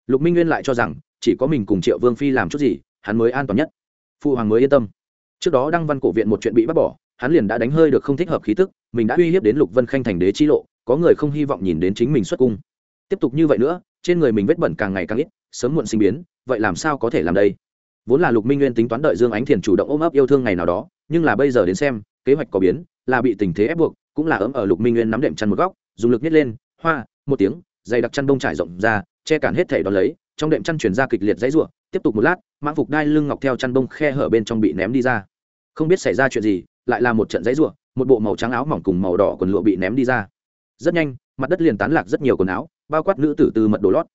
Lục minh nguyên lại cho rằng, chỉ có mình cùng triệu vương phi làm chút gì, hắn mới an toàn nhất. Phụ hoàng mới yên tâm. Trước đó đăng văn cổ viện một chuyện bị bắt bỏ, hắn liền đã đánh hơi được không thích hợp khí tức, mình đã uy hiếp đến lục vân khanh thành đế chi lộ, có người không hy vọng nhìn đến chính mình xuất cung. Tiếp tục như vậy nữa, trên người mình vết bẩn càng ngày càng ít, sớm muộn sinh biến, vậy làm sao có thể làm đây? Vốn là lục minh nguyên tính toán đợi dương ánh thiền chủ động ôm ấp yêu thương ngày nào đó, nhưng là bây giờ đến xem, kế hoạch có biến, là bị tình thế ép buộc, cũng là ấm ở lục minh nguyên nắm đệm chăn một góc dùng lực nhét lên hoa một tiếng dày đặc chăn bông trải rộng ra che cản hết thể đón lấy trong đệm chăn chuyển ra kịch liệt dãy ruộng tiếp tục một lát mãng phục đai lưng ngọc theo chăn bông khe hở bên trong bị ném đi ra. Không biết xảy ra chuyện gì lại là một trận dãy ruộng một bộ màu trắng áo mỏng cùng màu đỏ quần lụa bị ném đi ra. Rất nhanh mặt đất liền tán lạc rất nhiều quần áo bao quát nữ tử từ mật đồ lót.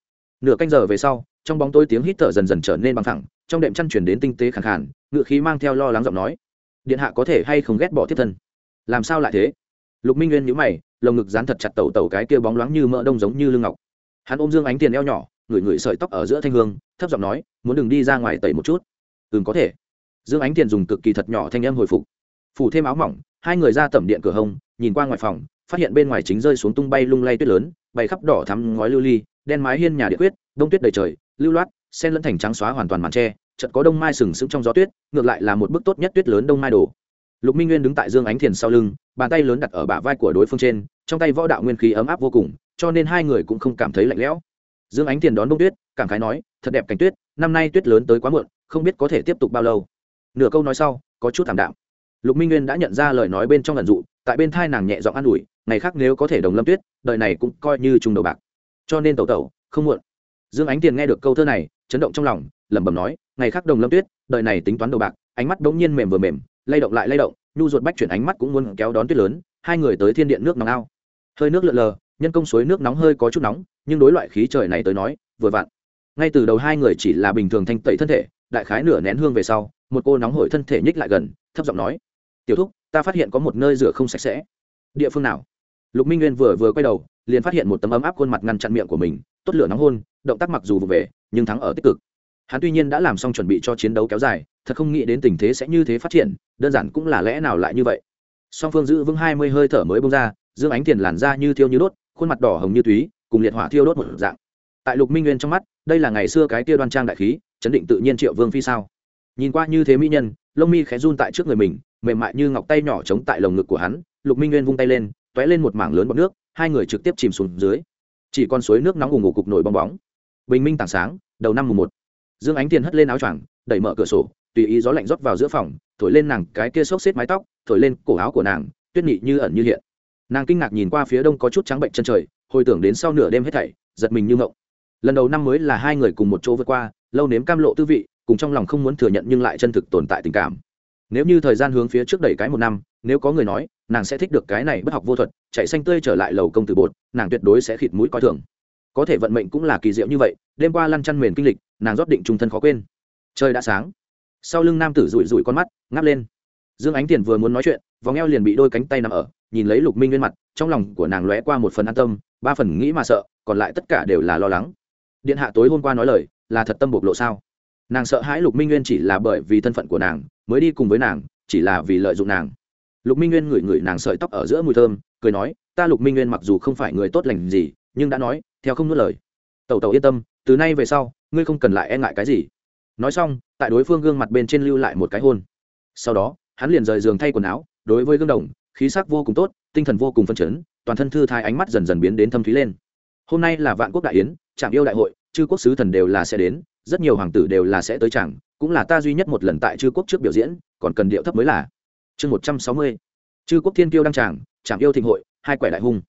Nửa canh giờ về sau trong bóng tối tiếng hít thở dần dần trở nên bằng thẳng trong đệm chăn chuyển đến tinh tế khẳng hẳn, ngự khí mang theo lo lắng giọng nói. Điện hạ có thể hay không ghét bỏ tiếp thân? Làm sao lại thế? Lục minh nguyên nhữ mày lồng ngực dán thật chặt tẩu tẩu cái kia bóng loáng như mỡ đông giống như lưng ngọc. Hắn ôm dương ánh tiền eo nhỏ, ngửi ngửi sợi tóc ở giữa thanh hương, thấp giọng nói, muốn đừng đi ra ngoài tẩy một chút. Ừ có thể. Dương ánh tiền dùng cực kỳ thật nhỏ thanh em hồi phục. Phủ thêm áo mỏng, hai người ra tẩm điện cửa hông, nhìn qua ngoài phòng, phát hiện bên ngoài chính rơi xuống tung bay lung lay tuyết lớn, bay khắp đỏ thắm ngói lưu ly, đen mái hiên nhà địa quyết, đông tuyết đầy trời, lưu loát, sen lẫn thành trắng xóa hoàn toàn màn tre, chợt có đông mai sừng sững trong gió tuyết, ngược lại là một bức tốt nhất tuyết lớn đông mai đồ lục minh nguyên đứng tại dương ánh thiền sau lưng, bàn tay lớn đặt ở bả vai của đối phương trên, trong tay võ đạo nguyên khí ấm áp vô cùng, cho nên hai người cũng không cảm thấy lạnh lẽo. Dương ánh thiền đón đông tuyết, cảm khái nói, thật đẹp cảnh tuyết, năm nay tuyết lớn tới quá muộn, không biết có thể tiếp tục bao lâu. Nửa câu nói sau, có chút thảm đạm. Lục minh nguyên đã nhận ra lời nói bên trong lần dụ, tại bên thai nàng nhẹ giọng an ủi, ngày khác nếu có thể đồng lâm tuyết, đời này cũng coi như trùng đầu bạc. Cho nên tẩu tẩu, không muộn. Dương ánh tiền nghe được câu thơ này, chấn động trong lòng, lẩm bẩm nói, ngày khác đồng lâm tuyết, đời này tính toán đầu bạc. Ánh mắt bỗng nhiên mềm vừa mềm lay động lại lay động, nhu ruột bách chuyển ánh mắt cũng muốn kéo đón tuyết lớn, hai người tới thiên điện nước nóng ao. Hơi nước lượn lờ, nhân công suối nước nóng hơi có chút nóng, nhưng đối loại khí trời này tới nói, vừa vặn. Ngay từ đầu hai người chỉ là bình thường thanh tẩy thân thể, đại khái nửa nén hương về sau, một cô nóng hổi thân thể nhích lại gần, thấp giọng nói, tiểu thúc, ta phát hiện có một nơi rửa không sạch sẽ. Địa phương nào? Lục minh nguyên vừa vừa quay đầu, liền phát hiện một tấm ấm áp khuôn mặt ngăn chặn miệng của mình, tốt lửa nóng hôn, động tác mặc dù vụ về, nhưng thắng ở tích cực hắn tuy nhiên đã làm xong chuẩn bị cho chiến đấu kéo dài, thật không nghĩ đến tình thế sẽ như thế phát triển, đơn giản cũng là lẽ nào lại như vậy. Song phương giữ vững hai mươi hơi thở mới bông ra, dương ánh tiền làn ra như thiêu như đốt, khuôn mặt đỏ hồng như túy, cùng liệt hỏa thiêu đốt một dạng. Tại lục minh nguyên trong mắt, đây là ngày xưa cái tia đoan trang đại khí, chấn định tự nhiên triệu vương phi sao? Nhìn qua như thế mỹ nhân, lông mi khẽ run tại trước người mình, mềm mại như ngọc tay nhỏ chống tại lồng ngực của hắn, lục minh nguyên vung tay lên t ó é lên một mảng lớn bọt nước, hai người trực tiếp chìm xuống dưới. Chỉ còn suối nước nóng ủng ngủ cục nổi bong bóng. Bình minh tảng sáng, đầu năm mùng một dương ánh tiền hất lên áo choàng, đẩy mở cửa sổ, tùy ý gió lạnh rót vào giữa phòng, thổi lên nàng cái kia xốc xếp mái tóc, thổi lên cổ áo của nàng, tuyết nhị như ẩn như hiện. Nàng kinh ngạc nhìn qua phía đông có chút trắng bệnh chân trời, hồi tưởng đến sau nửa đêm hết thảy, giật mình như ngộng lần đầu năm mới là hai người cùng một chỗ vượt qua, lâu nếm cam lộ tư vị, cùng trong lòng không muốn thừa nhận nhưng lại chân thực tồn tại tình cảm. Nếu như thời gian hướng phía trước đẩy cái một năm, nếu có người nói, nàng sẽ thích được cái này bất học vô thuật, chạy xanh tươi trở lại lầu công tử bột, nàng tuyệt đối sẽ khịt mũi coi thường. Có thể vận mệnh cũng là kỳ diệu như vậy, đêm qua lăn chăn mền kinh lịch nàng rót định trung thân khó quên. Trời đã sáng. Sau lưng nam tử rủi rủi con mắt, ngáp lên. Dương ánh tiền vừa muốn nói chuyện, vòng eo liền bị đôi cánh tay nằm ở, nhìn lấy lục minh lên mặt, trong lòng của nàng lóe qua một phần an tâm, ba phần nghĩ mà sợ, còn lại tất cả đều là lo lắng. Điện hạ tối hôm qua nói lời, là thật tâm bộc lộ sao? Nàng sợ hãi lục minh nguyên chỉ là bởi vì thân phận của nàng, mới đi cùng với nàng, chỉ là vì lợi dụng nàng. Lục minh nguyên ngửi ngửi nàng sợi tóc ở giữa mùi thơm, cười nói, ta lục minh nguyên mặc dù không phải người tốt lành gì, nhưng đã nói, theo không nuốt lời. Tẩu tẩu yên tâm, từ nay về sau ngươi không cần lại e ngại cái gì. Nói xong, tại đối phương gương mặt bên trên lưu lại một cái hôn. Sau đó, hắn liền rời giường thay quần áo, đối với gương đồng, khí sắc vô cùng tốt, tinh thần vô cùng phân chấn, toàn thân thư thái ánh mắt dần dần biến đến thâm thúy lên. Hôm nay là vạn quốc đại yến, trạm yêu đại hội, chư quốc sứ thần đều là sẽ đến, rất nhiều hoàng tử đều là sẽ tới chẳng cũng là ta duy nhất một lần tại chư quốc trước biểu diễn, còn cần điệu thấp mới là. Chương một trăm sáu mươi, chư quốc thiên tiêu đăng tràng trạm yêu thịnh hội, hai quẻ đại hung.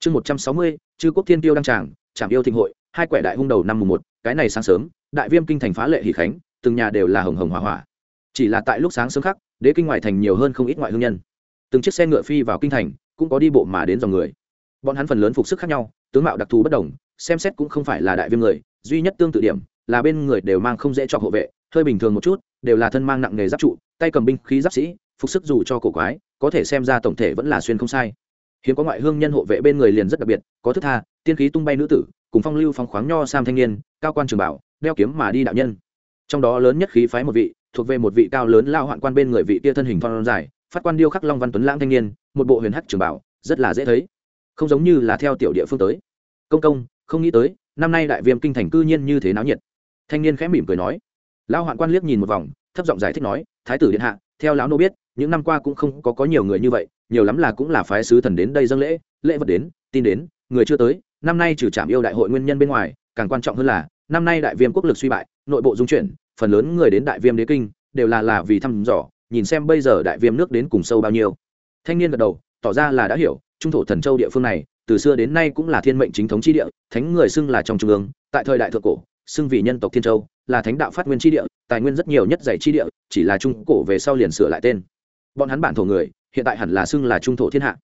Chương một trăm sáu mươi, chư quốc thiên tiêu đăng tràng trạm yêu thịnh hội, hai quẻ đại hung đầu năm mùng một cái này sáng sớm, đại viêm kinh thành phá lệ hỷ khánh, từng nhà đều là hồng hồng hỏa hỏa. Chỉ là tại lúc sáng sớm khắc, đế kinh ngoại thành nhiều hơn không ít ngoại hương nhân. Từng chiếc xe ngựa phi vào kinh thành, cũng có đi bộ mà đến dòng người. Bọn hắn phần lớn phục sức khác nhau, tướng mạo đặc thù bất đồng, xem xét cũng không phải là đại viêm người, duy nhất tương tự điểm là bên người đều mang không dễ cho hộ vệ, hơi bình thường một chút, đều là thân mang nặng nghề giáp trụ, tay cầm binh khí giáp sĩ, phục sức dù cho cổ quái, có thể xem ra tổng thể vẫn là xuyên không sai. Hiếm có ngoại hương nhân hộ vệ bên người liền rất đặc biệt, có thức tha, tiên khí tung bay nữ tử cùng phong lưu phong khoáng nho sam thanh niên, cao quan trường bảo, đeo kiếm mà đi đạo nhân. Trong đó lớn nhất khí phái một vị, thuộc về một vị cao lớn lao hoạn quan bên người vị tia thân hình thon dài, phát quan điêu khắc long văn tuấn lãng thanh niên, một bộ huyền hắc trường bảo, rất là dễ thấy. Không giống như là theo tiểu địa phương tới. Công công, không nghĩ tới, năm nay đại viêm kinh thành cư nhiên như thế náo nhiệt. Thanh niên khẽ mỉm cười nói. Lão hoạn quan liếc nhìn một vòng, thấp giọng giải thích nói, thái tử điện hạ, theo lão nô biết, những năm qua cũng không có có nhiều người như vậy, nhiều lắm là cũng là phái sứ thần đến đây dâng lễ lễ vật đến, tin đến, người chưa tới năm nay trừ trạm yêu đại hội nguyên nhân bên ngoài, càng quan trọng hơn là, năm nay đại viêm quốc lực suy bại, nội bộ dung chuyển, phần lớn người đến đại viêm đế kinh, đều là là vì thăm dò, nhìn xem bây giờ đại viêm nước đến cùng sâu bao nhiêu. Thanh niên gật đầu, tỏ ra là đã hiểu, trung thổ thần châu địa phương này, từ xưa đến nay cũng là thiên mệnh chính thống chi địa, thánh người xưng là trong trung ương, tại thời đại thượng cổ, xưng vì nhân tộc thiên châu, là thánh đạo phát nguyên chi địa, tài nguyên rất nhiều nhất dạy chi địa, chỉ là trung cổ về sau liền sửa lại tên. Bọn hắn bản thổ người, hiện tại hẳn là xưng là trung thổ thiên hạ.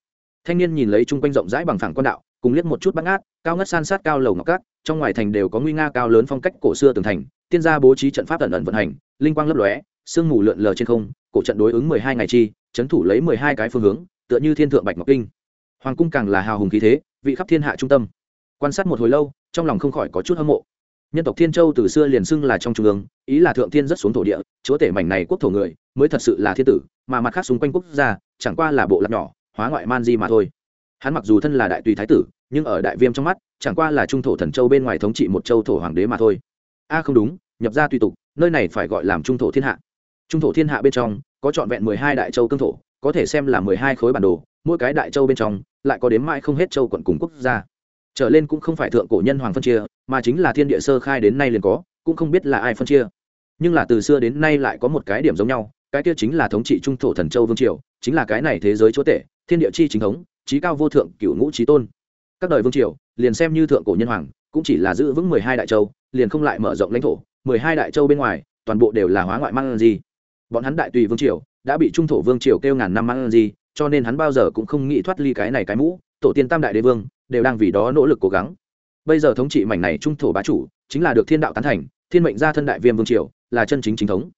Thanh niên nhìn lấy chung quanh rộng rãi bằng phẳng quan đạo cùng liếc một chút bắt ngát, cao ngất san sát cao lầu ngọc cát, trong ngoài thành đều có nguy nga cao lớn phong cách cổ xưa tường thành, tiên gia bố trí trận pháp ẩn ẩn vận hành, linh quang lấp lóe, sương mù lượn lờ trên không, cổ trận đối ứng mười hai ngày chi trấn thủ lấy mười hai cái phương hướng, tựa như thiên thượng bạch ngọc kinh. Hoàng cung càng là hào hùng khí thế, vị khắp thiên hạ trung tâm. Quan sát một hồi lâu, trong lòng không khỏi có chút hâm mộ. Nhân tộc thiên châu từ xưa liền xưng là trong trung ương, ý là thượng thiên rất xuống thổ địa, chúa tể mảnh này quốc thổ người, mới thật sự là thiên tử, mà mặt khác xung quanh quốc gia, chẳng qua là bộ lạc nhỏ, hóa ngoại man di mà thôi hắn mặc dù thân là đại tùy thái tử, nhưng ở đại viêm trong mắt, chẳng qua là trung thổ thần châu bên ngoài thống trị một châu thổ hoàng đế mà thôi. A, không đúng, nhập ra tùy tục, nơi này phải gọi làm trung thổ thiên hạ. Trung thổ thiên hạ bên trong, có trọn vẹn mười hai đại châu cương thổ, có thể xem là mười hai khối bản đồ, mỗi cái đại châu bên trong, lại có đếm mãi không hết châu quận cùng quốc gia. Trở lên cũng không phải thượng cổ nhân hoàng phân chia, mà chính là thiên địa sơ khai đến nay liền có, cũng không biết là ai phân chia. Nhưng là từ xưa đến nay lại có một cái điểm giống nhau, cái kia chính là thống trị trung thổ thần châu vương triều, chính là cái này thế giới chúa tể, thiên địa chi chính thống trí cao vô thượng cựu ngũ trí tôn. Các đời vương triều, liền xem như thượng cổ nhân hoàng, cũng chỉ là giữ vững mười hai đại châu, liền không lại mở rộng lãnh thổ. mười hai đại châu bên ngoài, toàn bộ đều là hóa ngoại mang gì bọn hắn đại tùy vương triều, đã bị trung thổ vương triều kêu ngàn năm mang gì cho nên hắn bao giờ cũng không nghĩ thoát ly cái này cái mũ. Tổ tiên tam đại đế vương, đều đang vì đó nỗ lực cố gắng. Bây giờ thống trị mảnh này trung thổ bá chủ, chính là được thiên đạo tán thành, thiên mệnh gia thân đại viêm vương triều, là chân chính chính thống.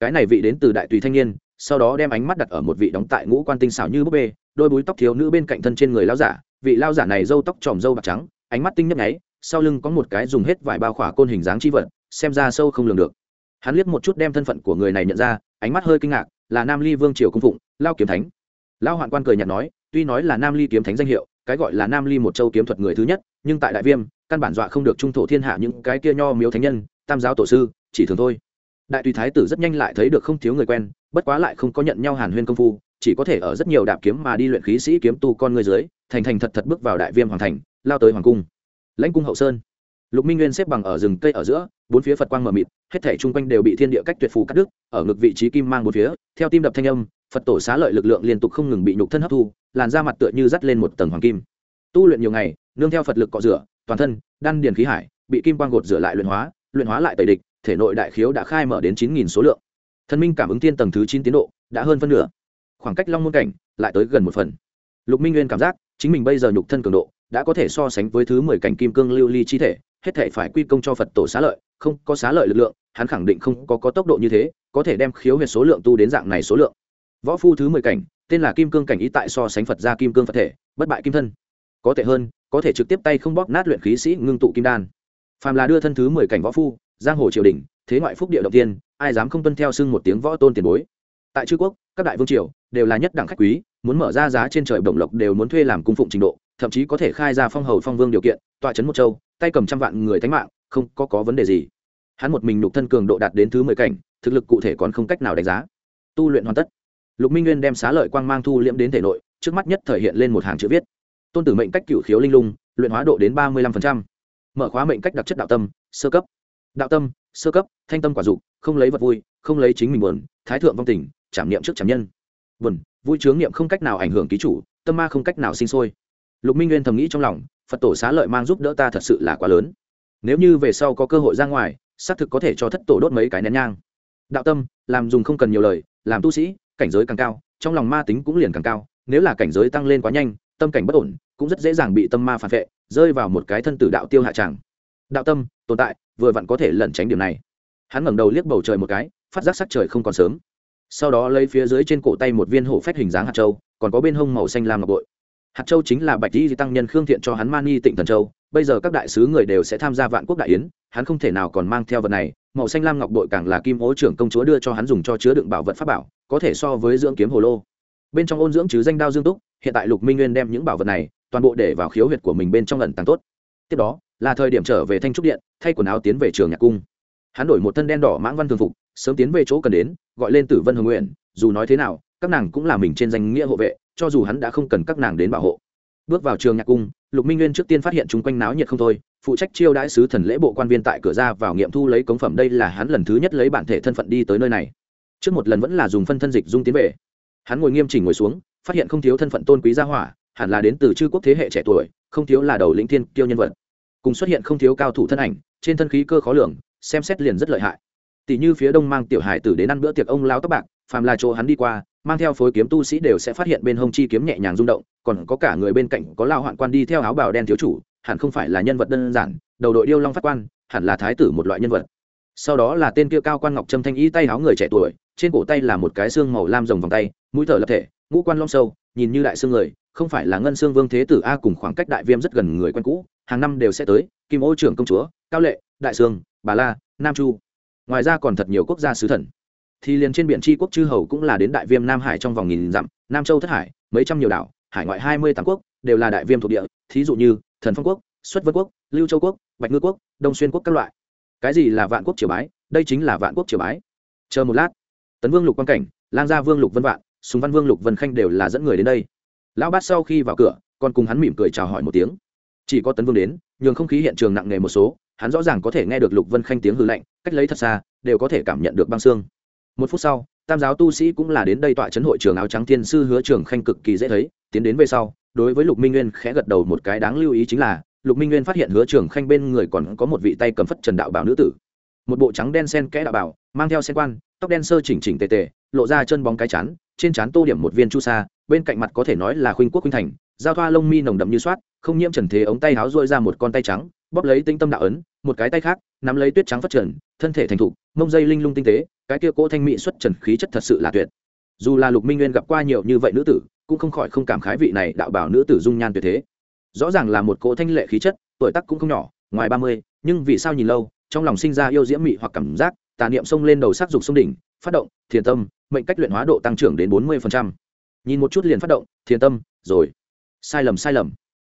Cái này vị đến từ đại tùy thanh niên, sau đó đem ánh mắt đặt ở một vị đóng tại ngũ quan tinh xảo như búp bê đôi búi tóc thiếu nữ bên cạnh thân trên người lao giả, vị lao giả này râu tóc tròm râu bạc trắng, ánh mắt tinh nhấp nháy, sau lưng có một cái dùng hết vải bao khỏa côn hình dáng chi vật, xem ra sâu không lường được. Hắn liếc một chút đem thân phận của người này nhận ra, ánh mắt hơi kinh ngạc, là nam ly vương triều cung phụng, lao kiếm thánh. Lao hoạn quan cười nhạt nói, tuy nói là nam ly kiếm thánh danh hiệu, cái gọi là nam ly một châu kiếm thuật người thứ nhất, nhưng tại đại viêm, căn bản dọa không được trung thổ thiên hạ những cái kia nho miếu thánh nhân, tam giáo tổ sư, chỉ thường thôi. Đại tùy thái tử rất nhanh lại thấy được không thiếu người quen, bất quá lại không có nhận nhau hàn huyên công phu chỉ có thể ở rất nhiều đạp kiếm mà đi luyện khí sĩ kiếm tu con người dưới, thành thành thật thật bước vào đại viêm hoàng thành, lao tới hoàng cung. Lãnh cung hậu sơn. Lục minh nguyên xếp bằng ở rừng cây ở giữa, bốn phía phật quang mờ mịt, hết thể chung quanh đều bị thiên địa cách tuyệt phù cắt đứt, ở ngực vị trí kim mang bốn phía, theo tim đập thanh âm, phật tổ xá lợi lực lượng liên tục không ngừng bị nhục thân hấp thu, làn da mặt tựa như dắt lên một tầng hoàng kim. Tu luyện nhiều ngày, nương theo phật lực cọ rửa, toàn thân, đan điền khí hải, bị kim quang gột rửa lại luyện hóa luyện hóa lại tẩy địch, thể nội đại khiếu đã khai mở đến chín nghìn số lượng. Thần minh cảm ứng tiên tầng thứ chín tiến độ, đã hơn phân nửa khoảng cách long môn cảnh lại tới gần một phần. Lục minh nguyên cảm giác chính mình bây giờ nhục thân cường độ đã có thể so sánh với thứ mười cảnh kim cương lưu ly chi thể hết thể phải quy công cho phật tổ xá lợi không có xá lợi lực lượng hắn khẳng định không có, có tốc độ như thế có thể đem khiếu huyệt số lượng tu đến dạng này số lượng. Võ phu thứ mười cảnh tên là kim cương cảnh ý tại so sánh phật gia kim cương phật thể bất bại kim thân. Có thể hơn có thể trực tiếp tay không bóp nát luyện khí sĩ ngưng tụ kim đan. Phàm là đưa thân thứ mười cảnh võ phu giang hồ triều đình thế ngoại phúc địa động tiên ai dám không tuân theo xưng một tiếng võ tôn tiền bối. Tại chư quốc các đại vương triều đều là nhất đẳng khách quý, muốn mở ra giá trên trời bổng lộc đều muốn thuê làm cung phụng trình độ, thậm chí có thể khai ra phong hầu phong vương điều kiện, tọa trấn một châu, tay cầm trăm vạn người thánh mạng, không có có vấn đề gì. Hắn một mình nhục thân cường độ đạt đến thứ mười cảnh, thực lực cụ thể còn không cách nào đánh giá. Tu luyện hoàn tất. Lục minh nguyên đem xá lợi quang mang thu liễm đến thể nội, trước mắt nhất thể hiện lên một hàng chữ viết. Tôn tử mệnh cách cựu khiếu linh lung, luyện hóa độ đến ba mươi lăm mở khóa mệnh cách đặc chất đạo tâm, sơ cấp. Đạo tâm, sơ cấp, thanh tâm quả dục, không lấy vật vui, không lấy chính mình buồn, thái thượng vong tình, trảm niệm trước trảm nhân buồn, vui chướng niệm không cách nào ảnh hưởng ký chủ, tâm ma không cách nào sinh sôi. Lục minh nguyên thầm nghĩ trong lòng, phật tổ xá lợi mang giúp đỡ ta thật sự là quá lớn. Nếu như về sau có cơ hội ra ngoài, xác thực có thể cho thất tổ đốt mấy cái nén nhang. Đạo tâm, làm dùng không cần nhiều lời, làm tu sĩ, cảnh giới càng cao, trong lòng ma tính cũng liền càng cao, nếu là cảnh giới tăng lên quá nhanh, tâm cảnh bất ổn, cũng rất dễ dàng bị tâm ma phản vệ, rơi vào một cái thân tử đạo tiêu hạ tràng. Đạo tâm, tồn tại, vừa vặn có thể lẩn tránh điểm này. Hắn ngẩng đầu liếc bầu trời một cái, phát giác sắc trời không còn sớm sau đó lấy phía dưới trên cổ tay một viên hổ phách hình dáng hạt châu, còn có bên hông màu xanh lam ngọc bội. Hạt châu chính là bạch di tăng nhân khương thiện cho hắn mani tịnh thần châu, bây giờ các đại sứ người đều sẽ tham gia vạn quốc đại yến, hắn không thể nào còn mang theo vật này, màu xanh lam ngọc bội càng là kim ố trưởng công chúa đưa cho hắn dùng cho chứa đựng bảo vật pháp bảo, có thể so với dưỡng kiếm hồ lô. Bên trong ôn dưỡng chứ danh đao dương túc, hiện tại lục minh nguyên đem những bảo vật này, toàn bộ để vào khiếu huyệt của mình bên trong lần tăng tốt. Tiếp đó, là thời điểm trở về thanh trúc điện, thay quần áo tiến về trường nhạc cung. Hắn đổi một thân đen đỏ mãng văn thường phục sớm tiến về chỗ cần đến, gọi lên tử vân hồng nguyện, dù nói thế nào, các nàng cũng là mình trên danh nghĩa hộ vệ, cho dù hắn đã không cần các nàng đến bảo hộ. Bước vào trường nhạc cung, lục minh nguyên trước tiên phát hiện chúng quanh náo nhiệt không thôi, phụ trách chiêu đãi sứ thần lễ bộ quan viên tại cửa ra vào nghiệm thu lấy cống phẩm đây là hắn lần thứ nhất lấy bản thể thân phận đi tới nơi này. Trước một lần vẫn là dùng phân thân dịch dung tiến về. Hắn ngồi nghiêm chỉnh ngồi xuống, phát hiện không thiếu thân phận tôn quý gia hỏa, hẳn là đến từ chư quốc thế hệ trẻ tuổi, không thiếu là đầu lĩnh thiên kiêu nhân vật. Cùng xuất hiện không thiếu cao thủ thân ảnh, trên thân khí cơ khó lường, xem xét liền rất lợi hại tỷ như phía đông mang tiểu hải tử đến ăn bữa tiệc ông lao tóc bạc, phàm là chỗ hắn đi qua, mang theo phối kiếm tu sĩ đều sẽ phát hiện bên hông chi kiếm nhẹ nhàng rung động, còn có cả người bên cạnh có lao hoạn quan đi theo áo bào đen thiếu chủ, hẳn không phải là nhân vật đơn giản, đầu đội điêu long phát quan, hẳn là thái tử một loại nhân vật. Sau đó là tên kia cao quan ngọc trâm thanh ý tay áo người trẻ tuổi, trên cổ tay là một cái xương màu lam rồng vòng tay, mũi thở lập thể, ngũ quan long sâu, nhìn như đại xương người, không phải là ngân xương vương thế tử a cùng khoảng cách đại viêm rất gần người quen cũ, hàng năm đều sẽ tới, kim ô trưởng công chúa, cao lệ, đại sương, bà la, nam chu ngoài ra còn thật nhiều quốc gia sứ thần. Thì liền trên biển tri quốc chư hầu cũng là đến đại viêm nam hải trong vòng nghìn dặm, nam châu thất hải, mấy trăm nhiều đảo, hải ngoại hai mươi tám quốc, đều là đại viêm thuộc địa, thí dụ như thần phong quốc, xuất vân quốc, lưu châu quốc, bạch ngư quốc, đông xuyên quốc các loại. Cái gì là vạn quốc triều bái, đây chính là vạn quốc triều bái. Chờ một lát, tấn vương lục quan cảnh, lang gia vương lục vân vạn súng văn vương lục vân khanh đều là dẫn người đến đây. Lão bát sau khi vào cửa, còn cùng hắn mỉm cười chào hỏi một tiếng. Chỉ có tấn vương đến nhường không khí hiện trường nặng nề một số hắn rõ ràng có thể nghe được lục vân khanh tiếng hư lạnh cách lấy thật xa đều có thể cảm nhận được băng xương. Một phút sau tam giáo tu sĩ cũng là đến đây tọa chấn hội trường áo trắng thiên sư hứa trường khanh cực kỳ dễ thấy tiến đến về sau đối với lục minh nguyên khẽ gật đầu một cái đáng lưu ý chính là lục minh nguyên phát hiện hứa trường khanh bên người còn có một vị tay cầm phất trần đạo bảo nữ tử. Một bộ trắng đen sen kẽ đạo bảo mang theo sen quan tóc đen sơ chỉnh chỉnh tề tề lộ ra chân bóng cái chán, trên chán tô điểm một viên chu sa bên cạnh mặt có thể nói là khuynh quốc khuynh thành giao thoa lông mi nồng đậm như soát, không nhiễm trần thế ống tay háo dôi ra một con tay trắng, bóp lấy tinh tâm đạo ấn, một cái tay khác, nắm lấy tuyết trắng phát trần, thân thể thành thục, mông dây linh lung tinh tế, cái kia cỗ thanh mỹ xuất trần khí chất thật sự là tuyệt. Dù là lục minh nguyên gặp qua nhiều như vậy nữ tử, cũng không khỏi không cảm khái vị này đạo bảo nữ tử dung nhan tuyệt thế. Rõ ràng là một cỗ thanh lệ khí chất, tuổi tác cũng không nhỏ, ngoài ba mươi, nhưng vì sao nhìn lâu, trong lòng sinh ra yêu diễm mị hoặc cảm giác, tà niệm xông lên đầu sắc dục sông đỉnh, phát động, thiền tâm, mệnh cách luyện hóa độ tăng trưởng đến bốn mươi nhìn một chút liền phát động, thiền tâm, rồi sai lầm sai lầm.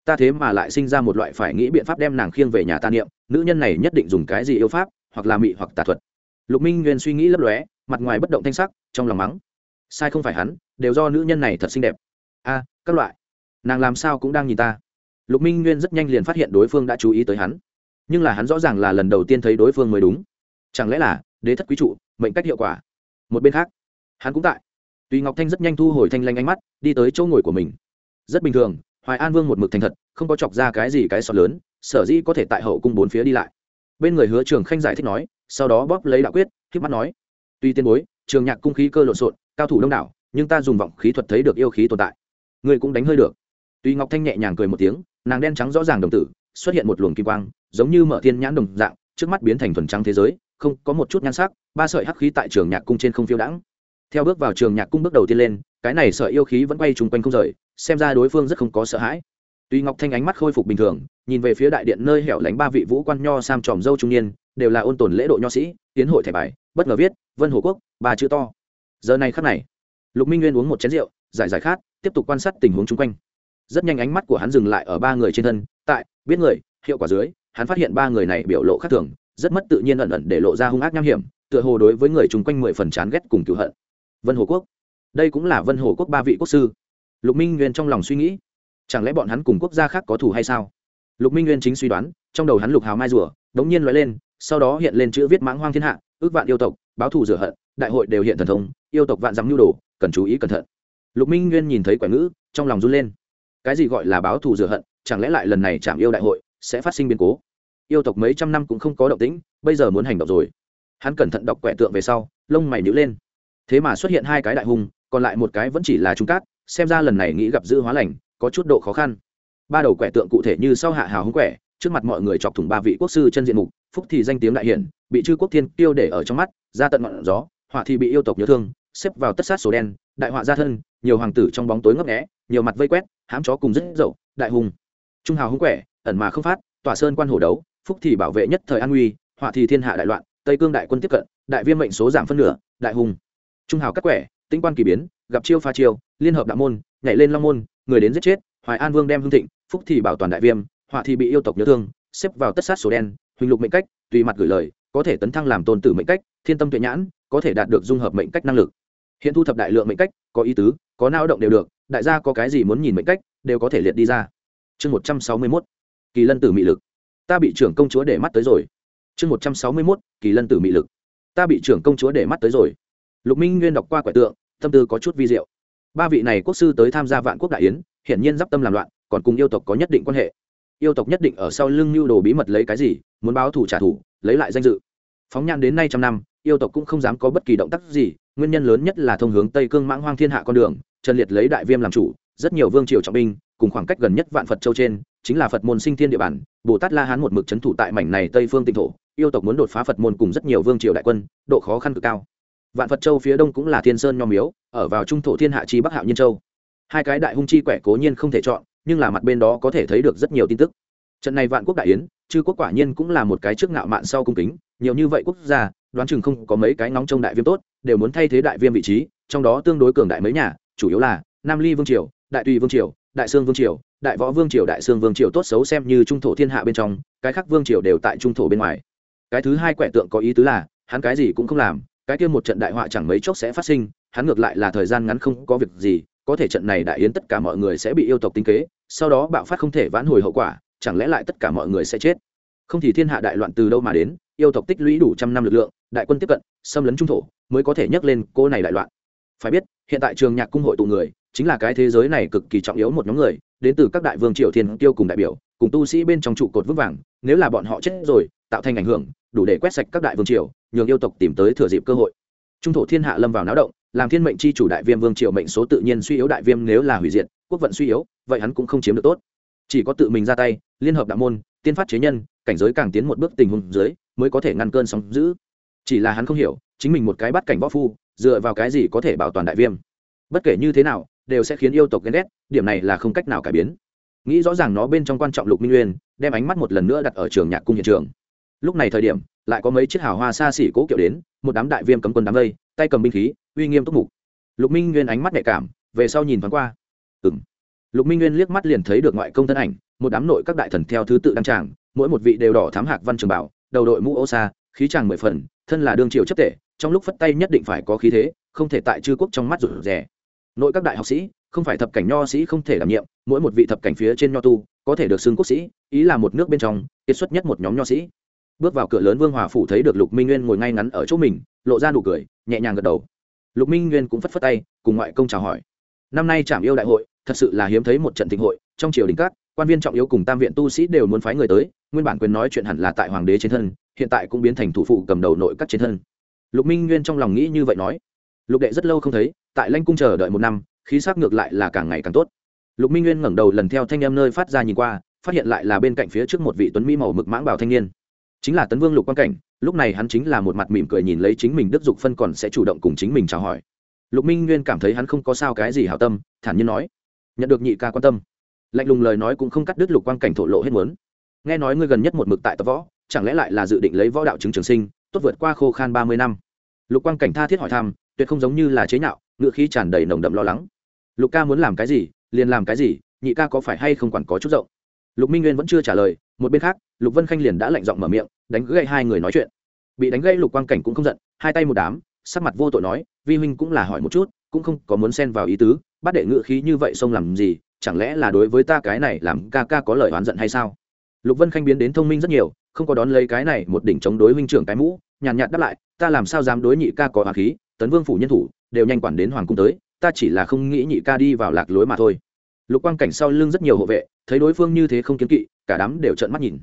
Ta thế mà lại sinh ra một loại phải nghĩ biện pháp đem nàng khiêng về nhà ta niệm, nữ nhân này nhất định dùng cái gì yêu pháp, hoặc là mị hoặc tà thuật. Lục minh nguyên suy nghĩ lấp lóe, mặt ngoài bất động thanh sắc, trong lòng mắng. Sai không phải hắn, đều do nữ nhân này thật xinh đẹp. A, các loại. Nàng làm sao cũng đang nhìn ta. Lục minh nguyên rất nhanh liền phát hiện đối phương đã chú ý tới hắn. Nhưng là hắn rõ ràng là lần đầu tiên thấy đối phương mới đúng. Chẳng lẽ là, đế thất quý trụ, mệnh cách hiệu quả? Một bên khác, hắn cũng tại. Tùy ngọc thanh rất nhanh thu hồi thanh lanh ánh mắt, đi tới chỗ ngồi của mình rất bình thường, hoài an vương một mực thành thật, không có chọc ra cái gì cái sọt lớn, sở dĩ có thể tại hậu cung bốn phía đi lại. Bên người hứa trường khanh giải thích nói, sau đó bóp lấy đạo quyết k mắt nói, tuy tiên bối, trường nhạc cung khí cơ lộn xộn, cao thủ đông đảo, nhưng ta dùng vọng khí thuật thấy được yêu khí tồn tại. Người cũng đánh hơi được. Tuy ngọc thanh nhẹ nhàng cười một tiếng, nàng đen trắng rõ ràng đồng tử, xuất hiện một luồng kim quang, giống như mở thiên nhãn đồng dạng, trước mắt biến thành thuần trắng thế giới, không có một chút nhan sắc, ba sợi hắc khí tại trường nhạc cung trên không phiêu đãng. Theo bước vào trường nhạc cung bước đầu tiên lên cái này sợi yêu khí vẫn quay trùng quanh không rời, xem ra đối phương rất không có sợ hãi. Tuy ngọc thanh ánh mắt khôi phục bình thường, nhìn về phía đại điện nơi hẻo lánh ba vị vũ quan nho sam tròm dâu trung niên, đều là ôn tồn lễ độ nho sĩ, tiến hội thẻ bài, bất ngờ viết, vân hồ quốc, ba chữ to. Giờ này khắc này, lục minh nguyên uống một chén rượu, giải giải khát, tiếp tục quan sát tình huống chung quanh. Rất nhanh ánh mắt của hắn dừng lại ở ba người trên thân, tại, biết người, hiệu quả dưới, hắn phát hiện ba người này biểu lộ khác thường, rất mất tự nhiên ẩn ẩn để lộ ra hung ác nham hiểm, tựa hồ đối với người chung quanh mười phần chán ghét cùng cựu hận. Vân hồ quốc đây cũng là vân hồ quốc ba vị quốc sư. Lục minh nguyên trong lòng suy nghĩ, chẳng lẽ bọn hắn cùng quốc gia khác có thù hay sao? Lục minh nguyên chính suy đoán, trong đầu hắn lục hào mai rùa, đống nhiên loại lên, sau đó hiện lên chữ viết mãng hoang thiên hạ, ước vạn yêu tộc, báo thù rửa hận, đại hội đều hiện thần thông, yêu tộc vạn dám nhu đồ, cần chú ý cẩn thận. Lục minh nguyên nhìn thấy quẻ ngữ, trong lòng run lên. Cái gì gọi là báo thù rửa hận, chẳng lẽ lại lần này chạm yêu đại hội sẽ phát sinh biến cố? Yêu tộc mấy trăm năm cũng không có động tĩnh, bây giờ muốn hành động rồi. Hắn cẩn thận đọc quẻ tượng về sau, lông mày nhữ lên. Thế mà xuất hiện hai cái đại hùng còn lại một cái vẫn chỉ là trung cát, xem ra lần này nghĩ gặp dữ hóa lành, có chút độ khó khăn. Ba đầu quẻ tượng cụ thể như sau hạ hào hung quẻ, trước mặt mọi người chọc thủng ba vị quốc sư chân diện mục, phúc thì danh tiếng đại hiển, bị chư quốc thiên tiêu để ở trong mắt, ra tận ngọn gió, họa thì bị yêu tộc nhớ thương, xếp vào tất sát số đen, đại họa gia thân, nhiều hoàng tử trong bóng tối ngấp nghẽ nhiều mặt vây quét, hám chó cùng rất dậu, đại hùng. Trung hào hung quẻ, ẩn mà không phát, tỏa sơn quan hổ đấu, phúc thì bảo vệ nhất thời an nguy, họa thì thiên hạ đại loạn, tây cương đại quân tiếp cận, đại viêm mệnh số giảm phân nửa, đại hùng. Trung hào các quẻ tinh quan kỳ biến, gặp chiêu pha chiêu, liên hợp đạo môn, nhảy lên long môn, người đến giết chết, hoài an vương đem hương thịnh, phúc thì bảo toàn đại viêm, họa thì bị yêu tộc nhớ thương, xếp vào tất sát số đen, huỳnh lục mệnh cách, tùy mặt gửi lời, có thể tấn thăng làm tôn tử mệnh cách, thiên tâm tuệ nhãn, có thể đạt được dung hợp mệnh cách năng lực. Hiện thu thập đại lượng mệnh cách, có ý tứ, có nao động đều được, đại gia có cái gì muốn nhìn mệnh cách, đều có thể liệt đi ra. Chương một trăm sáu mươi mốt, kỳ lân tử mị lực. Ta bị trưởng công chúa để mắt tới rồi. Chương một trăm sáu mươi mốt, kỳ lân tử mị lực. Ta bị trưởng công chúa để mắt tới rồi lục minh nguyên đọc qua quẻ tượng, tâm tư có chút vi diệu. Ba vị này quốc sư tới tham gia vạn quốc đại yến, hiển nhiên d i p tâm làm loạn, còn cùng yêu tộc có nhất định quan hệ. Yêu tộc nhất định ở sau lưng mưu đồ bí mật lấy cái gì, muốn báo thủ trả thù, lấy lại danh dự. Phóng nhan đến nay trăm năm, yêu tộc cũng không dám có bất kỳ động tác gì, nguyên nhân lớn nhất là thông hướng tây cương mãng hoang thiên hạ con đường, trần liệt lấy đại viêm làm chủ, rất nhiều vương triều trọng binh, cùng khoảng cách gần nhất vạn phật châu trên, chính là phật môn sinh thiên địa bản, bồ tát la hán một mực c h ấ n thủ tại mảnh này tây phương tịnh thổ, yêu tộc muốn đột phá phật môn cùng rất nhiều vương triều đại quân, độ khó khăn cực cao vạn phật châu phía đông cũng là thiên sơn nho miếu, ở vào trung thổ thiên hạ chi bắc hạo nhiên châu. Hai cái đại hung chi quẻ cố nhiên không thể chọn, nhưng là mặt bên đó có thể thấy được rất nhiều tin tức. Trận này vạn quốc đại yến, chư quốc quả nhiên cũng là một cái trước ngạo mạn sau cung kính, nhiều như vậy quốc gia, đoán chừng không có mấy cái nóng trong đại viêm tốt, đều muốn thay thế đại viêm vị trí, trong đó tương đối cường đại mấy nhà, chủ yếu là nam ly vương triều, đại tùy vương triều, đại sương vương triều, đại võ vương triều, đại sương vương triều tốt xấu xem như trung thổ thiên hạ bên trong, cái khác vương triều đều tại trung thổ bên ngoài. Cái thứ hai quẻ tượng có ý tứ là, hắn cái gì cũng không làm cái kia một trận đại họa chẳng mấy chốc sẽ phát sinh, hắn ngược lại là thời gian ngắn không có việc gì, có thể trận này đại yến tất cả mọi người sẽ bị yêu tộc tính kế, sau đó bạo phát không thể vãn hồi hậu quả, chẳng lẽ lại tất cả mọi người sẽ chết? Không thì thiên hạ đại loạn từ đâu mà đến, yêu tộc tích lũy đủ trăm năm lực lượng, đại quân tiếp cận, xâm lấn trung thổ, mới có thể nhấc lên cô này đại loạn. Phải biết, hiện tại trường nhạc cung hội tụ người, chính là cái thế giới này cực kỳ trọng yếu một nhóm người, đến từ các đại vương triều thiên tiêu cùng đại biểu, cùng tu sĩ bên trong trụ cột vững vàng, nếu là bọn họ chết rồi, tạo thành ảnh hưởng đủ để quét sạch các đại vương triều, nhường yêu tộc tìm tới thừa dịp cơ hội. Trung thổ thiên hạ lâm vào náo động, làm thiên mệnh chi chủ đại viêm vương triều mệnh số tự nhiên suy yếu đại viêm nếu là hủy diệt, quốc vận suy yếu, vậy hắn cũng không chiếm được tốt. Chỉ có tự mình ra tay, liên hợp đạo môn, tiên phát chế nhân, cảnh giới càng tiến một bước tình huống dưới, mới có thể ngăn cơn sóng giữ chỉ là hắn không hiểu, chính mình một cái bắt cảnh võ phu, dựa vào cái gì có thể bảo toàn đại viêm. Bất kể như thế nào, đều sẽ khiến yêu tộc ghen ghét, điểm này là không cách nào cải biến. Nghĩ rõ ràng nó bên trong quan trọng lục minh nguyên, đem ánh mắt một lần nữa đặt ở trường nhạc cung hiện trường lúc này thời điểm, lại có mấy chiếc hào hoa xa xỉ cố kiệu đến, một đám đại viêm cấm quân đám vây tay cầm binh khí, uy nghiêm túc mục. Lục minh nguyên ánh mắt nhạy cảm, về sau nhìn thoáng qua. Ừ m lục minh nguyên liếc mắt liền thấy được ngoại công thân ảnh, một đám nội các đại thần theo thứ tự đăng tràng, mỗi một vị đều đỏ thám hạc văn trường bảo, đầu đội mũ ô xa, khí tràng mười phần, thân là đương triều chấp tể, trong lúc phất tay nhất định phải có khí thế, không thể tại chư quốc trong mắt rủ rẻ nội các đại học sĩ, không phải thập cảnh nho sĩ không thể đảm nhiệm, mỗi một vị thập cảnh phía trên nho tu, có thể được xưng quốc sĩ, ý là một nước bên trong, kiệt xuất nhất một nhóm nho sĩ bước vào cửa lớn vương hòa phủ thấy được lục minh nguyên ngồi ngay ngắn ở chỗ mình, lộ ra nụ cười, nhẹ nhàng gật đầu. Lục minh nguyên cũng phất phất tay, cùng ngoại công chào hỏi. Năm nay trạm yêu đại hội, thật sự là hiếm thấy một trận thịnh hội, trong triều đình các, quan viên trọng yếu cùng tam viện tu sĩ đều muốn phái người tới, nguyên bản quyền nói chuyện hẳn là tại hoàng đế trên thân, hiện tại cũng biến thành thủ phụ cầm đầu nội các trên thân. Lục minh nguyên trong lòng nghĩ như vậy nói. Lục đệ rất lâu không thấy, tại lanh cung chờ đợi một năm, khí sắc ngược lại là càng ngày càng tốt. Lục minh nguyên ngẩng đầu lần theo thanh em nơi phát ra nhìn qua, phát hiện lại là bên cạnh phía trước một vị tuấn mỹ màu mực mãng bảo thanh niên chính là tấn vương lục quan cảnh, lúc này hắn chính là một mặt mỉm cười nhìn lấy chính mình đức dục phân còn sẽ chủ động cùng chính mình chào hỏi. Lục minh nguyên cảm thấy hắn không có sao cái gì hảo tâm, thản nhiên nói, nhận được nhị ca quan tâm. Lạnh lùng lời nói cũng không cắt đứt lục quan cảnh thổ lộ hết muốn. Nghe nói ngươi gần nhất một mực tại tập võ, chẳng lẽ lại là dự định lấy võ đạo chứng trường sinh, tốt vượt qua khô khan ba mươi năm? Lục quan cảnh tha thiết hỏi thăm, tuyệt không giống như là chế nhạo ngựa khí tràn đầy nồng đậm lo lắng. Lục ca muốn làm cái gì, liền làm cái gì, nhị ca có phải hay không quản có chút rộng? Lục minh nguyên vẫn chưa trả lời một bên khác, lục vân khanh liền đã lạnh giọng mở miệng, đánh gãy hai người nói chuyện. Bị đánh gãy lục quang cảnh cũng không giận, hai tay một đám, sắc mặt vô tội nói, vi huynh cũng là hỏi một chút, cũng không có muốn xen vào ý tứ, bắt đệ ngự khí như vậy xông làm gì, chẳng lẽ là đối với ta cái này làm ca ca có lời oán giận hay sao? Lục vân khanh biến đến thông minh rất nhiều, không có đón lấy cái này một đỉnh chống đối huynh trưởng cái mũ, nhàn nhạt đáp lại, ta làm sao dám đối nhị ca có hòa khí, tấn vương phủ nhân thủ, đều nhanh quản đến hoàng cung tới, ta chỉ là không nghĩ nhị ca đi vào lạc lối mà thôi lục quang cảnh sau lưng rất nhiều hộ vệ, thấy đối phương như thế không kiến kỵ, cả đám đều trợn mắt nhìn.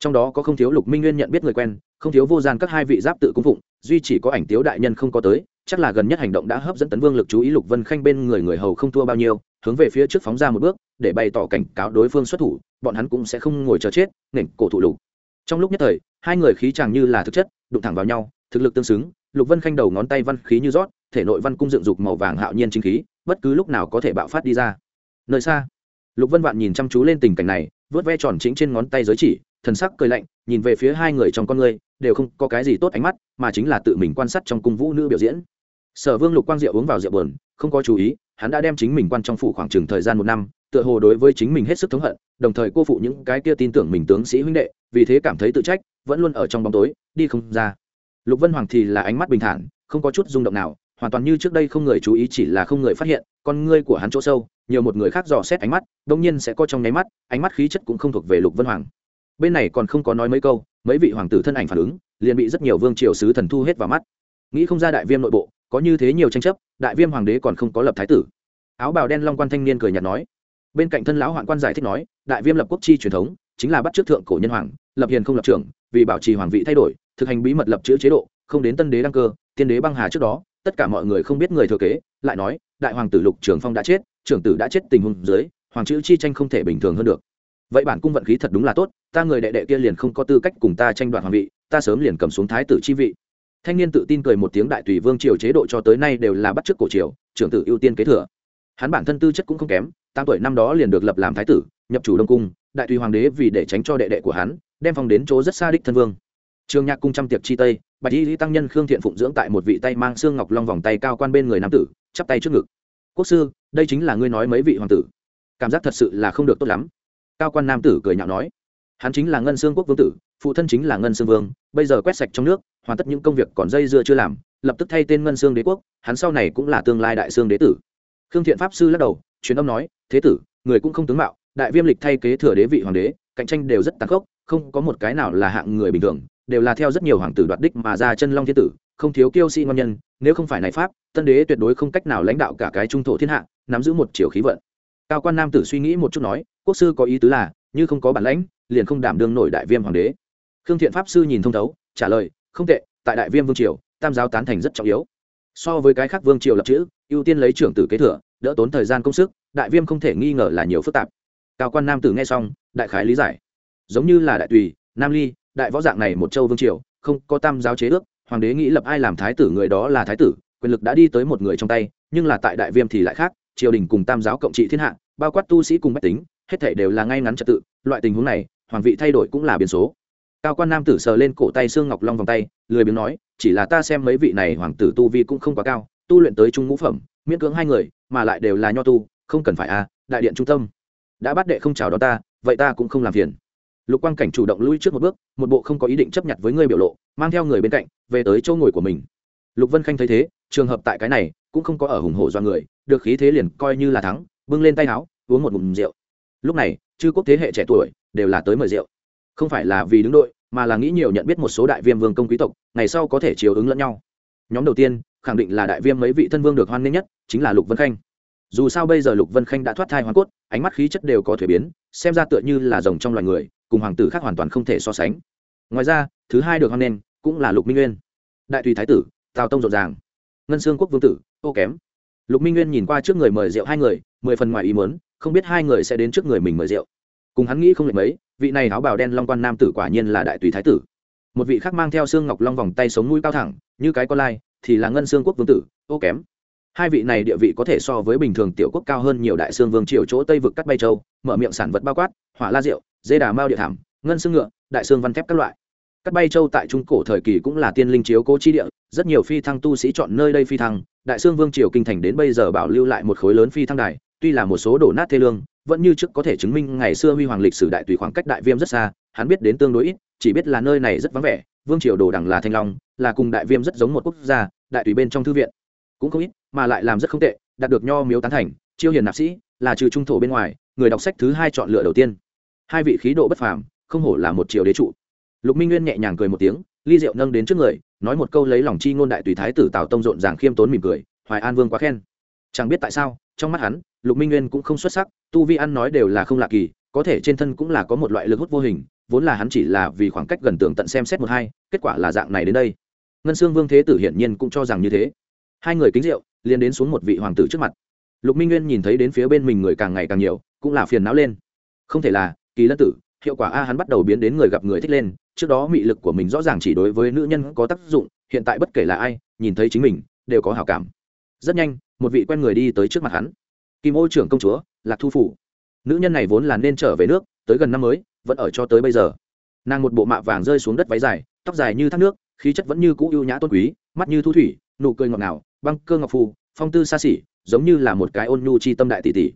Trong đó có không thiếu lục minh nguyên nhận biết người quen, không thiếu vô gian các hai vị giáp tự cung phụng, duy chỉ có ảnh tiếu đại nhân không có tới, chắc là gần nhất hành động đã hấp dẫn tấn vương lực chú ý lục vân khanh bên người người hầu không thua bao nhiêu, hướng về phía trước phóng ra một bước, để bày tỏ cảnh cáo đối phương xuất thủ, bọn hắn cũng sẽ không ngồi chờ chết, nền cổ thụ lục. Trong lúc nhất thời, hai người khí chàng như là thực chất, đụng thẳng vào nhau, thực lực tương xứng, lục vân khanh đầu ngón tay văn khí như rót, thể nội văn cung dựng dục màu vàng hạo nhiên chính khí, bất cứ lúc nào có thể bạo phát đi ra nơi xa. Lục vân vạn nhìn chăm chú lên tình cảnh này, vớt ve tròn chính trên ngón tay giới chỉ, thần sắc cười lạnh, nhìn về phía hai người trong con người đều không có cái gì tốt ánh mắt, mà chính là tự mình quan sát trong cung vũ nữ biểu diễn. Sở vương lục quang diệu uống vào rượu bờn không có chú ý, hắn đã đem chính mình quan trong phủ khoảng chừng thời gian một năm, tựa hồ đối với chính mình hết sức thống hận, đồng thời cô phụ những cái kia tin tưởng mình tướng sĩ huynh đệ, vì thế cảm thấy tự trách, vẫn luôn ở trong bóng tối, đi không ra. Lục vân hoàng thì là ánh mắt bình thản, không có chút rung động nào, hoàn toàn như trước đây không người chú ý chỉ là không người phát hiện con ngươi của hắn chỗ sâu, nhiều một người khác dò xét ánh mắt đông nhiên sẽ có trong nháy mắt, ánh mắt khí chất cũng không thuộc về lục vân hoàng. Bên này còn không có nói mấy câu, mấy vị hoàng tử thân ảnh phản ứng, liền bị rất nhiều vương triều sứ thần thu hết vào mắt. Nghĩ không ra đại viêm nội bộ, có như thế nhiều tranh chấp, đại viêm hoàng đế còn không có lập thái tử. Áo bào đen long quan thanh niên cười nhạt nói. Bên cạnh thân lão hoạn quan giải thích nói, đại viêm lập quốc chi truyền thống, chính là bắt trước thượng cổ nhân hoàng, lập hiền không lập trưởng vì bảo trì hoàng vị thay đổi, thực hành bí mật lập chữ chế độ, không đến tân đế đăng cơ, tiên đế băng hà trước đó tất cả mọi người không biết người thừa kế, lại nói, đại hoàng tử lục trường phong đã chết, trưởng tử đã chết tình huống dưới, hoàng chữ chi tranh không thể bình thường hơn được. Vậy bản cung vận khí thật đúng là tốt, ta người đệ đệ kia liền không có tư cách cùng ta tranh đoạt hoàng vị, ta sớm liền cầm xuống thái tử chi vị. Thanh niên tự tin cười một tiếng đại tùy vương triều chế độ cho tới nay đều là bắt chước cổ triều, trưởng tử ưu tiên kế thừa. Hắn bản thân tư chất cũng không kém, tám tuổi năm đó liền được lập làm thái tử, nhập chủ đông cung, đại tùy hoàng đế vì để tránh cho đệ đệ của hắn, đem phong đến chỗ rất xa đích thân vương trường nhạc cung trăm tiệc chi tây, bạch y lý tăng nhân khương thiện phụng dưỡng tại một vị tay mang xương ngọc long vòng tay cao quan bên người nam tử, chắp tay trước ngực. Quốc sư, đây chính là ngươi nói mấy vị hoàng tử. Cảm giác thật sự là không được tốt lắm. Cao quan nam tử cười nhạo nói. Hắn chính là ngân xương quốc vương tử, phụ thân chính là ngân xương vương, bây giờ quét sạch trong nước, hoàn tất những công việc còn dây dưa chưa làm, lập tức thay tên ngân xương đế quốc, hắn sau này cũng là tương lai đại xương đế tử. Khương thiện pháp sư lắc đầu, truyền âm nói, thế tử, người cũng không tướng mạo, đại viêm lịch thay kế thừa đế vị hoàng đế, cạnh tranh đều rất tàn khốc, không có một cái nào là hạng người bình thường đều là theo rất nhiều hoàng tử đoạt đích mà ra chân long thiên tử, không thiếu kiêu sĩ ngon nhân, nếu không phải này pháp, tân đế tuyệt đối không cách nào lãnh đạo cả cái trung thổ thiên hạ, nắm giữ một chiều khí vận. Cao quan nam tử suy nghĩ một chút nói, quốc sư có ý tứ là, như không có bản lãnh, liền không đảm đương nổi đại viêm hoàng đế. Khương thiện pháp sư nhìn thông thấu, trả lời, không tệ, tại đại viêm vương triều, tam giáo tán thành rất trọng yếu. So với cái khác vương triều lập chữ, ưu tiên lấy trưởng tử kế thừa, đỡ tốn thời gian công sức, đại viêm không thể nghi ngờ là nhiều phức tạp. Cao quan nam tử nghe xong, đại khái lý giải. Giống như là đại tùy, nam ly đại võ dạng này một châu vương triều, không có tam giáo chế ước, hoàng đế nghĩ lập ai làm thái tử người đó là thái tử, quyền lực đã đi tới một người trong tay, nhưng là tại đại viêm thì lại khác, triều đình cùng tam giáo cộng trị thiên hạ, bao quát tu sĩ cùng bách tính, hết thể đều là ngay ngắn trật tự, loại tình huống này, hoàng vị thay đổi cũng là biến số. Cao quan nam tử sờ lên cổ tay xương ngọc long vòng tay, lười biếng nói, chỉ là ta xem mấy vị này hoàng tử tu vi cũng không quá cao, tu luyện tới trung ngũ phẩm, miễn cưỡng hai người, mà lại đều là nho tu, không cần phải à đại điện trung tâm. Đã bắt đệ không chào đón ta, vậy ta cũng không làm phiền lục quang cảnh chủ động lui trước một bước, một bộ không có ý định chấp nhận với ngươi biểu lộ, mang theo người bên cạnh, về tới chỗ ngồi của mình. Lục vân khanh thấy thế, trường hợp tại cái này, cũng không có ở hùng hổ do người, được khí thế liền coi như là thắng, bưng lên tay áo, uống một ngụm rượu. Lúc này, chư quốc thế hệ trẻ tuổi đều là tới mời rượu. Không phải là vì đứng đội, mà là nghĩ nhiều nhận biết một số đại viêm vương công quý tộc, ngày sau có thể chiều ứng lẫn nhau. Nhóm đầu tiên, khẳng định là đại viêm mấy vị thân vương được hoan nghênh nhất, chính là lục vân khanh dù sao bây giờ lục vân khanh đã thoát thai hoàn cốt, ánh mắt khí chất đều có thể biến, xem ra tựa như là rồng trong loài người, cùng hoàng tử khác hoàn toàn không thể so sánh. Ngoài ra, thứ hai được hoan nghênh cũng là lục minh nguyên. Đại tùy thái tử, tào tông rộn ràng. Ngân sương quốc vương tử ô kém. Lục minh nguyên nhìn qua trước người mời rượu hai người, mười phần ngoài ý mớn không biết hai người sẽ đến trước người mình mời rượu. Cùng hắn nghĩ không lệch mấy, vị này áo bào đen long quan nam tử quả nhiên là đại tùy thái tử. Một vị khác mang theo xương ngọc long vòng tay sống mũi cao thẳng, như cái con lai, thì là ngân xương quốc vương tử ô kém hai vị này địa vị có thể so với bình thường tiểu quốc cao hơn nhiều đại xương vương triều chỗ tây vực cắt bay châu, mở miệng sản vật bao quát, hỏa la rượu dê đà mao địa thảm, ngân xương ngựa, đại xương văn thép các loại. Cắt bay châu tại trung cổ thời kỳ cũng là tiên linh chiếu cố chi địa, rất nhiều phi thăng tu sĩ chọn nơi đây phi thăng, đại xương vương triều kinh thành đến bây giờ bảo lưu lại một khối lớn phi thăng đài, tuy là một số đổ nát thê lương, vẫn như trước có thể chứng minh ngày xưa huy hoàng lịch sử đại tùy khoảng cách đại viêm rất xa, hắn biết đến tương đối ít, chỉ biết là nơi này rất vắng vẻ, vương triều đồ đẳng là thanh long, là cùng đại viêm rất giống một quốc gia, đại tùy bên trong thư viện cũng không ít, mà lại làm rất không tệ, đạt được nho miếu tán thành, chiêu hiền nạp sĩ, là trừ trung thổ bên ngoài, người đọc sách thứ hai chọn lựa đầu tiên. Hai vị khí độ bất phàm, không hổ là một triệu đế trụ. Lục minh nguyên nhẹ nhàng cười một tiếng, ly rượu nâng đến trước người, nói một câu lấy lòng chi ngôn đại tùy thái tử tào tông rộn ràng khiêm tốn mỉm cười, hoài an vương quá khen. Chẳng biết tại sao, trong mắt hắn, lục minh nguyên cũng không xuất sắc, tu vi ăn nói đều là không lạ kỳ, có thể trên thân cũng là có một loại lực hút vô hình, vốn là hắn chỉ là vì khoảng cách gần tường tận xem xét một hai, kết quả là dạng này đến đây. Ngân xương vương thế tử hiển nhiên cũng cho rằng như thế hai người kính rượu, liền đến xuống một vị hoàng tử trước mặt. Lục minh nguyên nhìn thấy đến phía bên mình người càng ngày càng nhiều, cũng là phiền não lên. Không thể là, kỳ lân tử, hiệu quả a hắn bắt đầu biến đến người gặp người thích lên, trước đó mị lực của mình rõ ràng chỉ đối với nữ nhân có tác dụng, hiện tại bất kể là ai, nhìn thấy chính mình, đều có hào cảm. Rất nhanh, một vị quen người đi tới trước mặt hắn. Kim ô trưởng công chúa, lạc thu phủ. Nữ nhân này vốn là nên trở về nước, tới gần năm mới, vẫn ở cho tới bây giờ. Nàng một bộ mạ vàng rơi xuống đất váy dài, tóc dài như thác nước, khí chất vẫn như cũ ưu nhã tôn quý, mắt như thu thủy, nụ cười ngọt ngào băng cơ ngọc phù, phong tư xa xỉ, giống như là một cái ôn nhu chi tâm đại tỷ tỷ.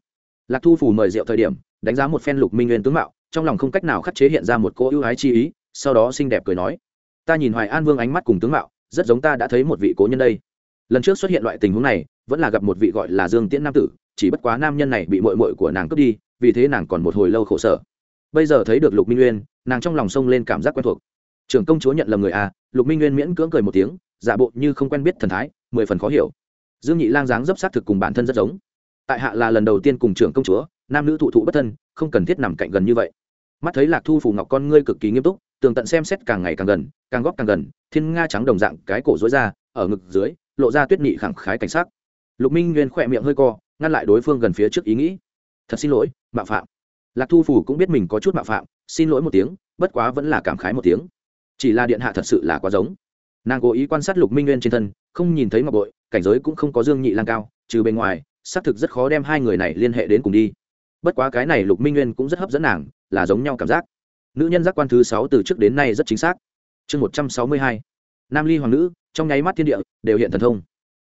Lạc thu phủ mời rượu thời điểm, đánh giá một phen lục minh nguyên tướng mạo, trong lòng không cách nào khắc chế hiện ra một cô ưu ái chi ý, sau đó xinh đẹp cười nói, ta nhìn hoài an vương ánh mắt cùng tướng mạo, rất giống ta đã thấy một vị cố nhân đây. Lần trước xuất hiện loại tình huống này, vẫn là gặp một vị gọi là dương tiễn nam tử, chỉ bất quá nam nhân này bị mội mội của nàng cướp đi, vì thế nàng còn một hồi lâu khổ sở. Bây giờ thấy được lục minh nguyên, nàng trong lòng sông lên cảm giác quen thuộc. Trưởng công chúa nhận lầm người à lục minh nguyên miễn cưỡng cười một tiếng giả bộ như không quen biết thần thái, mười phần khó hiểu. Dương nhị lang dáng dấp sát thực cùng bản thân rất giống. Tại hạ là lần đầu tiên cùng trưởng công chúa, nam nữ thụ thụ bất thân, không cần thiết nằm cạnh gần như vậy. Mắt thấy lạc thu Phủ ngọc con ngươi cực kỳ nghiêm túc, tường tận xem xét càng ngày càng gần, càng góp càng gần, thiên nga trắng đồng dạng cái cổ dối ra, ở ngực dưới, lộ ra tuyết nhị khẳng khái cảnh sắc. Lục minh nguyên khỏe miệng hơi co, ngăn lại đối phương gần phía trước ý nghĩ. Thật xin lỗi, mạo phạm. Lạc thu phủ cũng biết mình có chút mạo phạm, xin lỗi một tiếng, bất quá vẫn là cảm khái một tiếng. Chỉ là điện hạ thật sự là quá giống nàng cố ý quan sát lục minh nguyên trên thân, không nhìn thấy ngọc bội, cảnh giới cũng không có dương nhị lang cao, trừ bên ngoài, xác thực rất khó đem hai người này liên hệ đến cùng đi. Bất quá cái này lục minh nguyên cũng rất hấp dẫn nàng, là giống nhau cảm giác. Nữ nhân giác quan thứ sáu từ trước đến nay rất chính xác. Chương một trăm sáu mươi hai, nam ly hoàng nữ, trong nháy mắt thiên địa, đều hiện thần thông.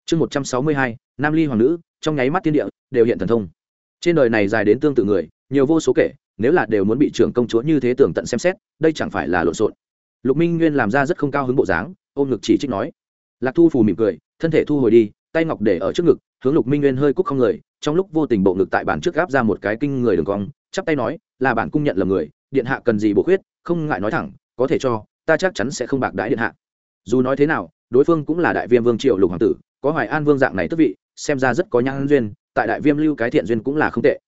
Chương một trăm sáu mươi hai, nam ly hoàng nữ, trong nháy mắt thiên địa, đều hiện thần thông. Trên đời này dài đến tương tự người, nhiều vô số kể, nếu là đều muốn bị trưởng công chúa như thế tưởng tận xem xét, đây chẳng phải là lộn xộn. Lục minh nguyên làm ra rất không cao hứng bộ dáng ôm ngực chỉ trích nói. Lạc thu phù mỉm cười, thân thể thu hồi đi, tay ngọc để ở trước ngực, hướng lục minh nguyên hơi cúc không người, trong lúc vô tình bộ ngực tại bản trước gáp ra một cái kinh người đường cong, chắp tay nói, là bản cung nhận là người, điện hạ cần gì bổ khuyết, không ngại nói thẳng, có thể cho, ta chắc chắn sẽ không bạc đãi điện hạ. Dù nói thế nào, đối phương cũng là đại viêm vương triệu lục hoàng tử, có hoài an vương dạng này tức vị, xem ra rất có nhãn duyên, tại đại viêm lưu cái thiện duyên cũng là không tệ.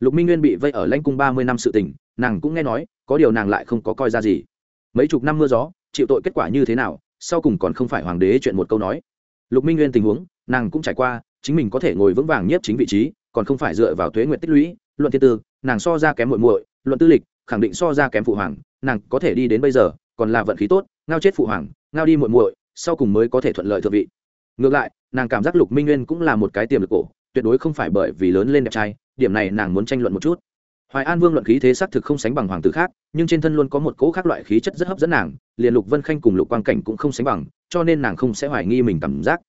Lục minh nguyên bị vây ở lãnh cung ba mươi năm sự tình, nàng cũng nghe nói, có điều nàng lại không có coi ra gì. Mấy chục năm mưa gió, chịu tội kết quả như thế nào sau cùng còn không phải hoàng đế chuyện một câu nói. Lục minh nguyên tình huống, nàng cũng trải qua, chính mình có thể ngồi vững vàng nhất chính vị trí, còn không phải dựa vào thuế nguyện tích lũy, luận thiên tư, nàng so ra kém muội muội, luận tư lịch, khẳng định so ra kém phụ hoàng, nàng có thể đi đến bây giờ, còn là vận khí tốt, ngao chết phụ hoàng, ngao đi muội muội, sau cùng mới có thể thuận lợi thượng vị. Ngược lại, nàng cảm giác lục minh nguyên cũng là một cái tiềm lực cổ, tuyệt đối không phải bởi vì lớn lên đẹp trai, điểm này nàng muốn tranh luận một chút hoài an vương luận khí thế xác thực không sánh bằng hoàng tử khác, nhưng trên thân luôn có một cỗ khác loại khí chất rất hấp dẫn nàng, liền lục vân khanh cùng lục quang cảnh cũng không sánh bằng, cho nên nàng không sẽ hoài nghi mình cảm giác.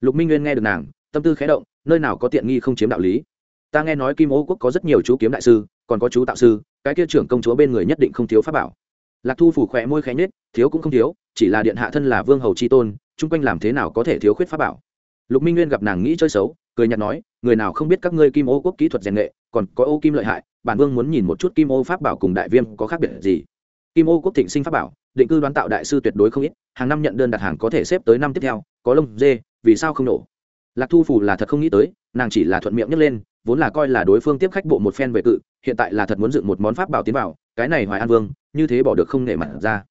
Lục minh nguyên nghe được nàng, tâm tư khé động, nơi nào có tiện nghi không chiếm đạo lý. Ta nghe nói kim ô quốc có rất nhiều chú kiếm đại sư, còn có chú tạo sư, cái kia trưởng công chúa bên người nhất định không thiếu pháp bảo. Lạc thu phủ khỏe môi khẽ nhết thiếu cũng không thiếu, chỉ là điện hạ thân là vương hầu c h i tôn, chung quanh làm thế nào có thể thiếu khuyết pháp bảo? Lục minh nguyên gặp nàng nghĩ chơi xấu, cười nhạt nói, người nào không biết các ngươi kim ô quốc kỹ thuật rèn nghệ, còn có ô kim lợi hại bản vương muốn nhìn một chút kim ô pháp bảo cùng đại viêm có khác biệt gì. Kim ô quốc thịnh sinh pháp bảo, định cư đoán tạo đại sư tuyệt đối không ít, hàng năm nhận đơn đặt hàng có thể xếp tới năm tiếp theo, có lông, dê, vì sao không nổ? Lạc thu phủ là thật không nghĩ tới, nàng chỉ là thuận miệng nhấc lên, vốn là coi là đối phương tiếp khách bộ một phen về cự, hiện tại là thật muốn dựng một món pháp bảo tiến vào, cái này hoài an vương, như thế bỏ được không nể mặt ra.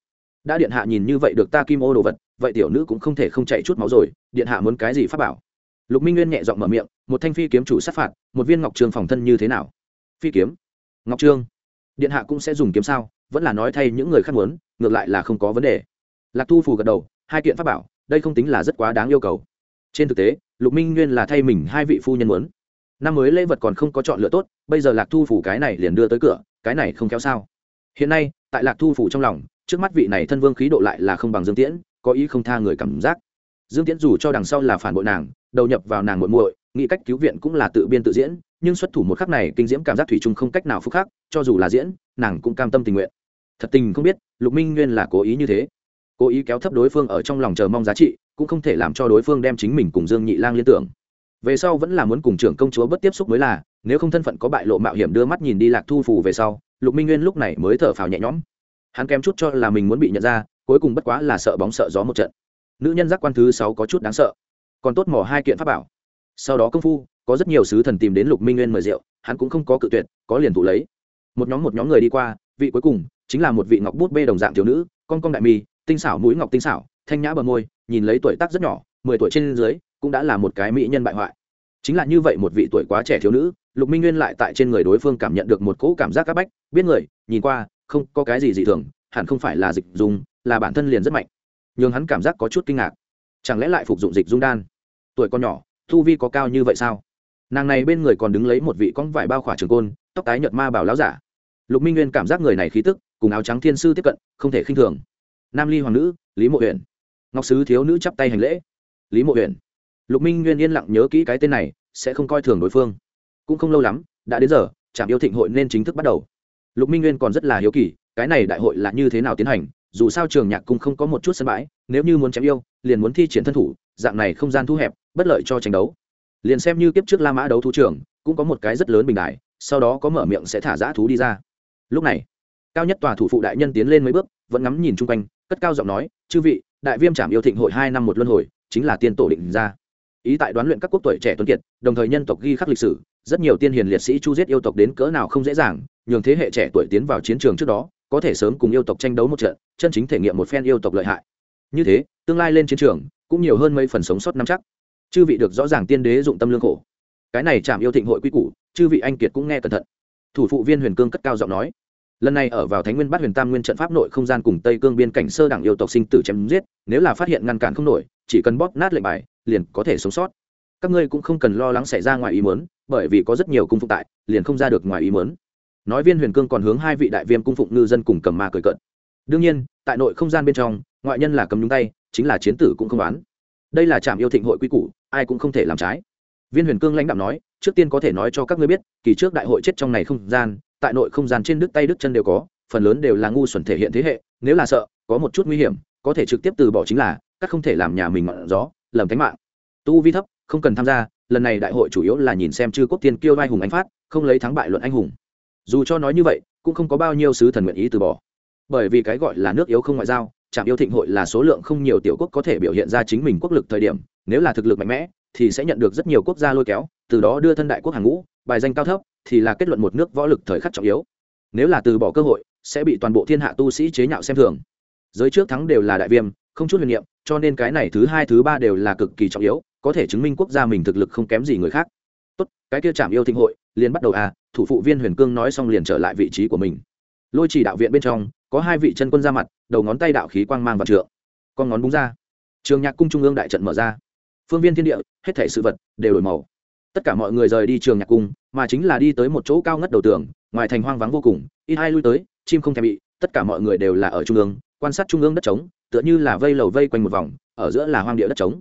Đã điện hạ nhìn như vậy được ta kim ô đồ vật, vậy tiểu nữ cũng không thể không chạy chút máu rồi, điện hạ muốn cái gì pháp bảo? Lục minh nguyên nhẹ giọng mở miệng, một thanh phi kiếm chủ sát phạt, một viên ngọc trường phòng thân như thế nào? Phi kiếm? Ngọc trương, điện hạ cũng sẽ dùng kiếm sao, vẫn là nói thay những người khác muốn, ngược lại là không có vấn đề. Lạc thu phù gật đầu, hai kiện pháp bảo, đây không tính là rất quá đáng yêu cầu. Trên thực tế, lục minh nguyên là thay mình hai vị phu nhân muốn. Năm mới lễ vật còn không có chọn lựa tốt, bây giờ lạc thu phủ cái này liền đưa tới cửa, cái này không kéo sao. Hiện nay, tại lạc thu phủ trong lòng, trước mắt vị này thân vương khí độ lại là không bằng dương tiễn, có ý không tha người cảm giác. Dương tiễn dù cho đằng sau là phản bội nàng, đầu nhập vào nàng muộn muội, nghĩ cách cứu viện cũng là tự biên tự diễn nhưng xuất thủ một khắc này kinh diễm cảm giác thủy chung không cách nào phúc khắc, cho dù là diễn, nàng cũng cam tâm tình nguyện. Thật tình không biết, lục minh nguyên là cố ý như thế. Cố ý kéo thấp đối phương ở trong lòng chờ mong giá trị, cũng không thể làm cho đối phương đem chính mình cùng dương nhị lang liên tưởng. Về sau vẫn là muốn cùng trưởng công chúa bất tiếp xúc mới là, nếu không thân phận có bại lộ mạo hiểm đưa mắt nhìn đi lạc thu phù về sau, lục minh nguyên lúc này mới thở phào nhẹ nhõm. Hắn kém chút cho là mình muốn bị nhận ra, cuối cùng bất quá là sợ bóng sợ gió một trận. Nữ nhân giác quan thứ sáu có chút đáng sợ. Còn tốt mỏ hai kiện pháp bảo. Sau đó công phu có rất nhiều sứ thần tìm đến lục minh nguyên mời rượu, hắn cũng không có cự tuyệt, có liền thụ lấy. Một nhóm một nhóm người đi qua, vị cuối cùng chính là một vị ngọc bút bê đồng dạng thiếu nữ, con con đại mi, tinh xảo mũi ngọc tinh xảo, thanh nhã bờ môi, nhìn lấy tuổi tác rất nhỏ, mười tuổi trên dưới cũng đã là một cái mỹ nhân bại hoại. Chính là như vậy một vị tuổi quá trẻ thiếu nữ, lục minh nguyên lại tại trên người đối phương cảm nhận được một cỗ cảm giác áp bách, biết người, nhìn qua, không có cái gì dị thường, hẳn không phải là dịch dùng là bản thân liền rất mạnh. Nhưng hắn cảm giác có chút kinh ngạc. Chẳng lẽ lại phục dụng dịch dung đan? Tuổi con nhỏ thu vi có cao như vậy sao? Nàng này bên người còn đứng lấy một vị con vải bao khỏa trường côn, tóc tái nhợt ma bảo láo giả. Lục minh nguyên cảm giác người này khí tức, cùng áo trắng thiên sư tiếp cận, không thể khinh thường. Nam ly hoàng nữ, lý mộ huyện ngọc sứ thiếu nữ chắp tay hành lễ. Lý mộ huyện lục minh nguyên yên lặng nhớ kỹ cái tên này, sẽ không coi thường đối phương. Cũng không lâu lắm, đã đến giờ, trạm yêu thịnh hội nên chính thức bắt đầu. Lục minh nguyên còn rất là hiếu kỳ, cái này đại hội là như thế nào tiến hành, dù sao trường nhạc cung không có một chút sân bãi, nếu như muốn chém yêu, liền muốn thi triển thân thủ, dạng này không gian thu hẹp, bất lợi cho tranh đấu liền xem như kiếp trước la mã đấu thú trưởng, cũng có một cái rất lớn bình đại, sau đó có mở miệng sẽ thả giã thú đi ra. Lúc này, cao nhất tòa thủ phụ đại nhân tiến lên mấy bước, vẫn ngắm nhìn chung quanh, cất cao giọng nói, chư vị, đại viêm trảm yêu thịnh hội hai năm một luân hồi, chính là tiên tổ định ra. Ý tại đoán luyện các quốc tuổi trẻ tuấn kiệt, đồng thời nhân tộc ghi khắc lịch sử, rất nhiều tiên hiền liệt sĩ chu giết yêu tộc đến cỡ nào không dễ dàng, nhường thế hệ trẻ tuổi tiến vào chiến trường trước đó, có thể sớm cùng yêu tộc tranh đấu một trận, chân chính thể nghiệm một phen yêu tộc lợi hại. Như thế, tương lai lên chiến trường, cũng nhiều hơn mấy phần sống sót năm chắc chư vị được rõ ràng tiên đế dụng tâm lương khổ. Cái này chạm yêu thịnh hội quy củ, chư vị anh kiệt cũng nghe cẩn thận. Thủ phụ viên huyền cương cất cao giọng nói. Lần này ở vào thánh nguyên bát huyền tam nguyên trận pháp nội không gian cùng tây cương biên cảnh sơ đẳng yêu tộc sinh tử chém giết, nếu là phát hiện ngăn cản không nổi, chỉ cần bóp nát lệnh bài, liền có thể sống sót. Các ngươi cũng không cần lo lắng xảy ra ngoài ý mớn bởi vì có rất nhiều cung phụng tại, liền không ra được ngoài ý mớn nói viên huyền cương còn hướng hai vị đại viêm cung phụng ngư dân cùng cầm ma cười cận đương nhiên, tại nội không gian bên trong, ngoại nhân là cầm nhúng tay, chính là chiến tử cũng không bán đây là trạm yêu thịnh hội quy củ ai cũng không thể làm trái. Viên huyền cương lãnh đạo nói, trước tiên có thể nói cho các ngươi biết, kỳ trước đại hội chết trong này không gian, tại nội không gian trên đứt tay đứt chân đều có, phần lớn đều là ngu xuẩn thể hiện thế hệ, nếu là sợ, có một chút nguy hiểm, có thể trực tiếp từ bỏ chính là, các không thể làm nhà mình mặn gió, lầm thánh mạng. Tu vi thấp, không cần tham gia, lần này đại hội chủ yếu là nhìn xem chư quốc tiên kiêu vai hùng anh phát, không lấy thắng bại luận anh hùng. Dù cho nói như vậy, cũng không có bao nhiêu sứ thần nguyện ý từ bỏ. Bởi vì cái gọi là nước yếu không ngoại giao, trạm yêu thịnh hội là số lượng không nhiều tiểu quốc có thể biểu hiện ra chính mình quốc lực thời điểm nếu là thực lực mạnh mẽ, thì sẽ nhận được rất nhiều quốc gia lôi kéo, từ đó đưa thân đại quốc hàng ngũ, bài danh cao thấp, thì là kết luận một nước võ lực thời khắc trọng yếu. Nếu là từ bỏ cơ hội, sẽ bị toàn bộ thiên hạ tu sĩ chế nhạo xem thường. Giới trước thắng đều là đại viêm, không chút huyền niệm, cho nên cái này thứ hai, thứ ba đều là cực kỳ trọng yếu, có thể chứng minh quốc gia mình thực lực không kém gì người khác. Tốt, cái kia chạm yêu thịnh hội, liền bắt đầu à thủ phụ viên huyền cương nói xong liền trở lại vị trí của mình. Lôi chỉ đạo viện bên trong, có hai vị chân quân ra mặt, đầu ngón tay đạo khí quang mang và trượng. Con ngón búng ra. Trường nhạc cung trung ương đại trận mở ra phương viên thiên địa, hết thể sự vật đều đổi màu. Tất cả mọi người rời đi trường nhạc cung, mà chính là đi tới một chỗ cao ngất đầu tường, ngoài thành hoang vắng vô cùng, ít hai lui tới, chim không thèm bị, tất cả mọi người đều là ở trung ương, quan sát trung ương đất trống, tựa như là vây lầu vây quanh một vòng, ở giữa là hoang địa đất trống.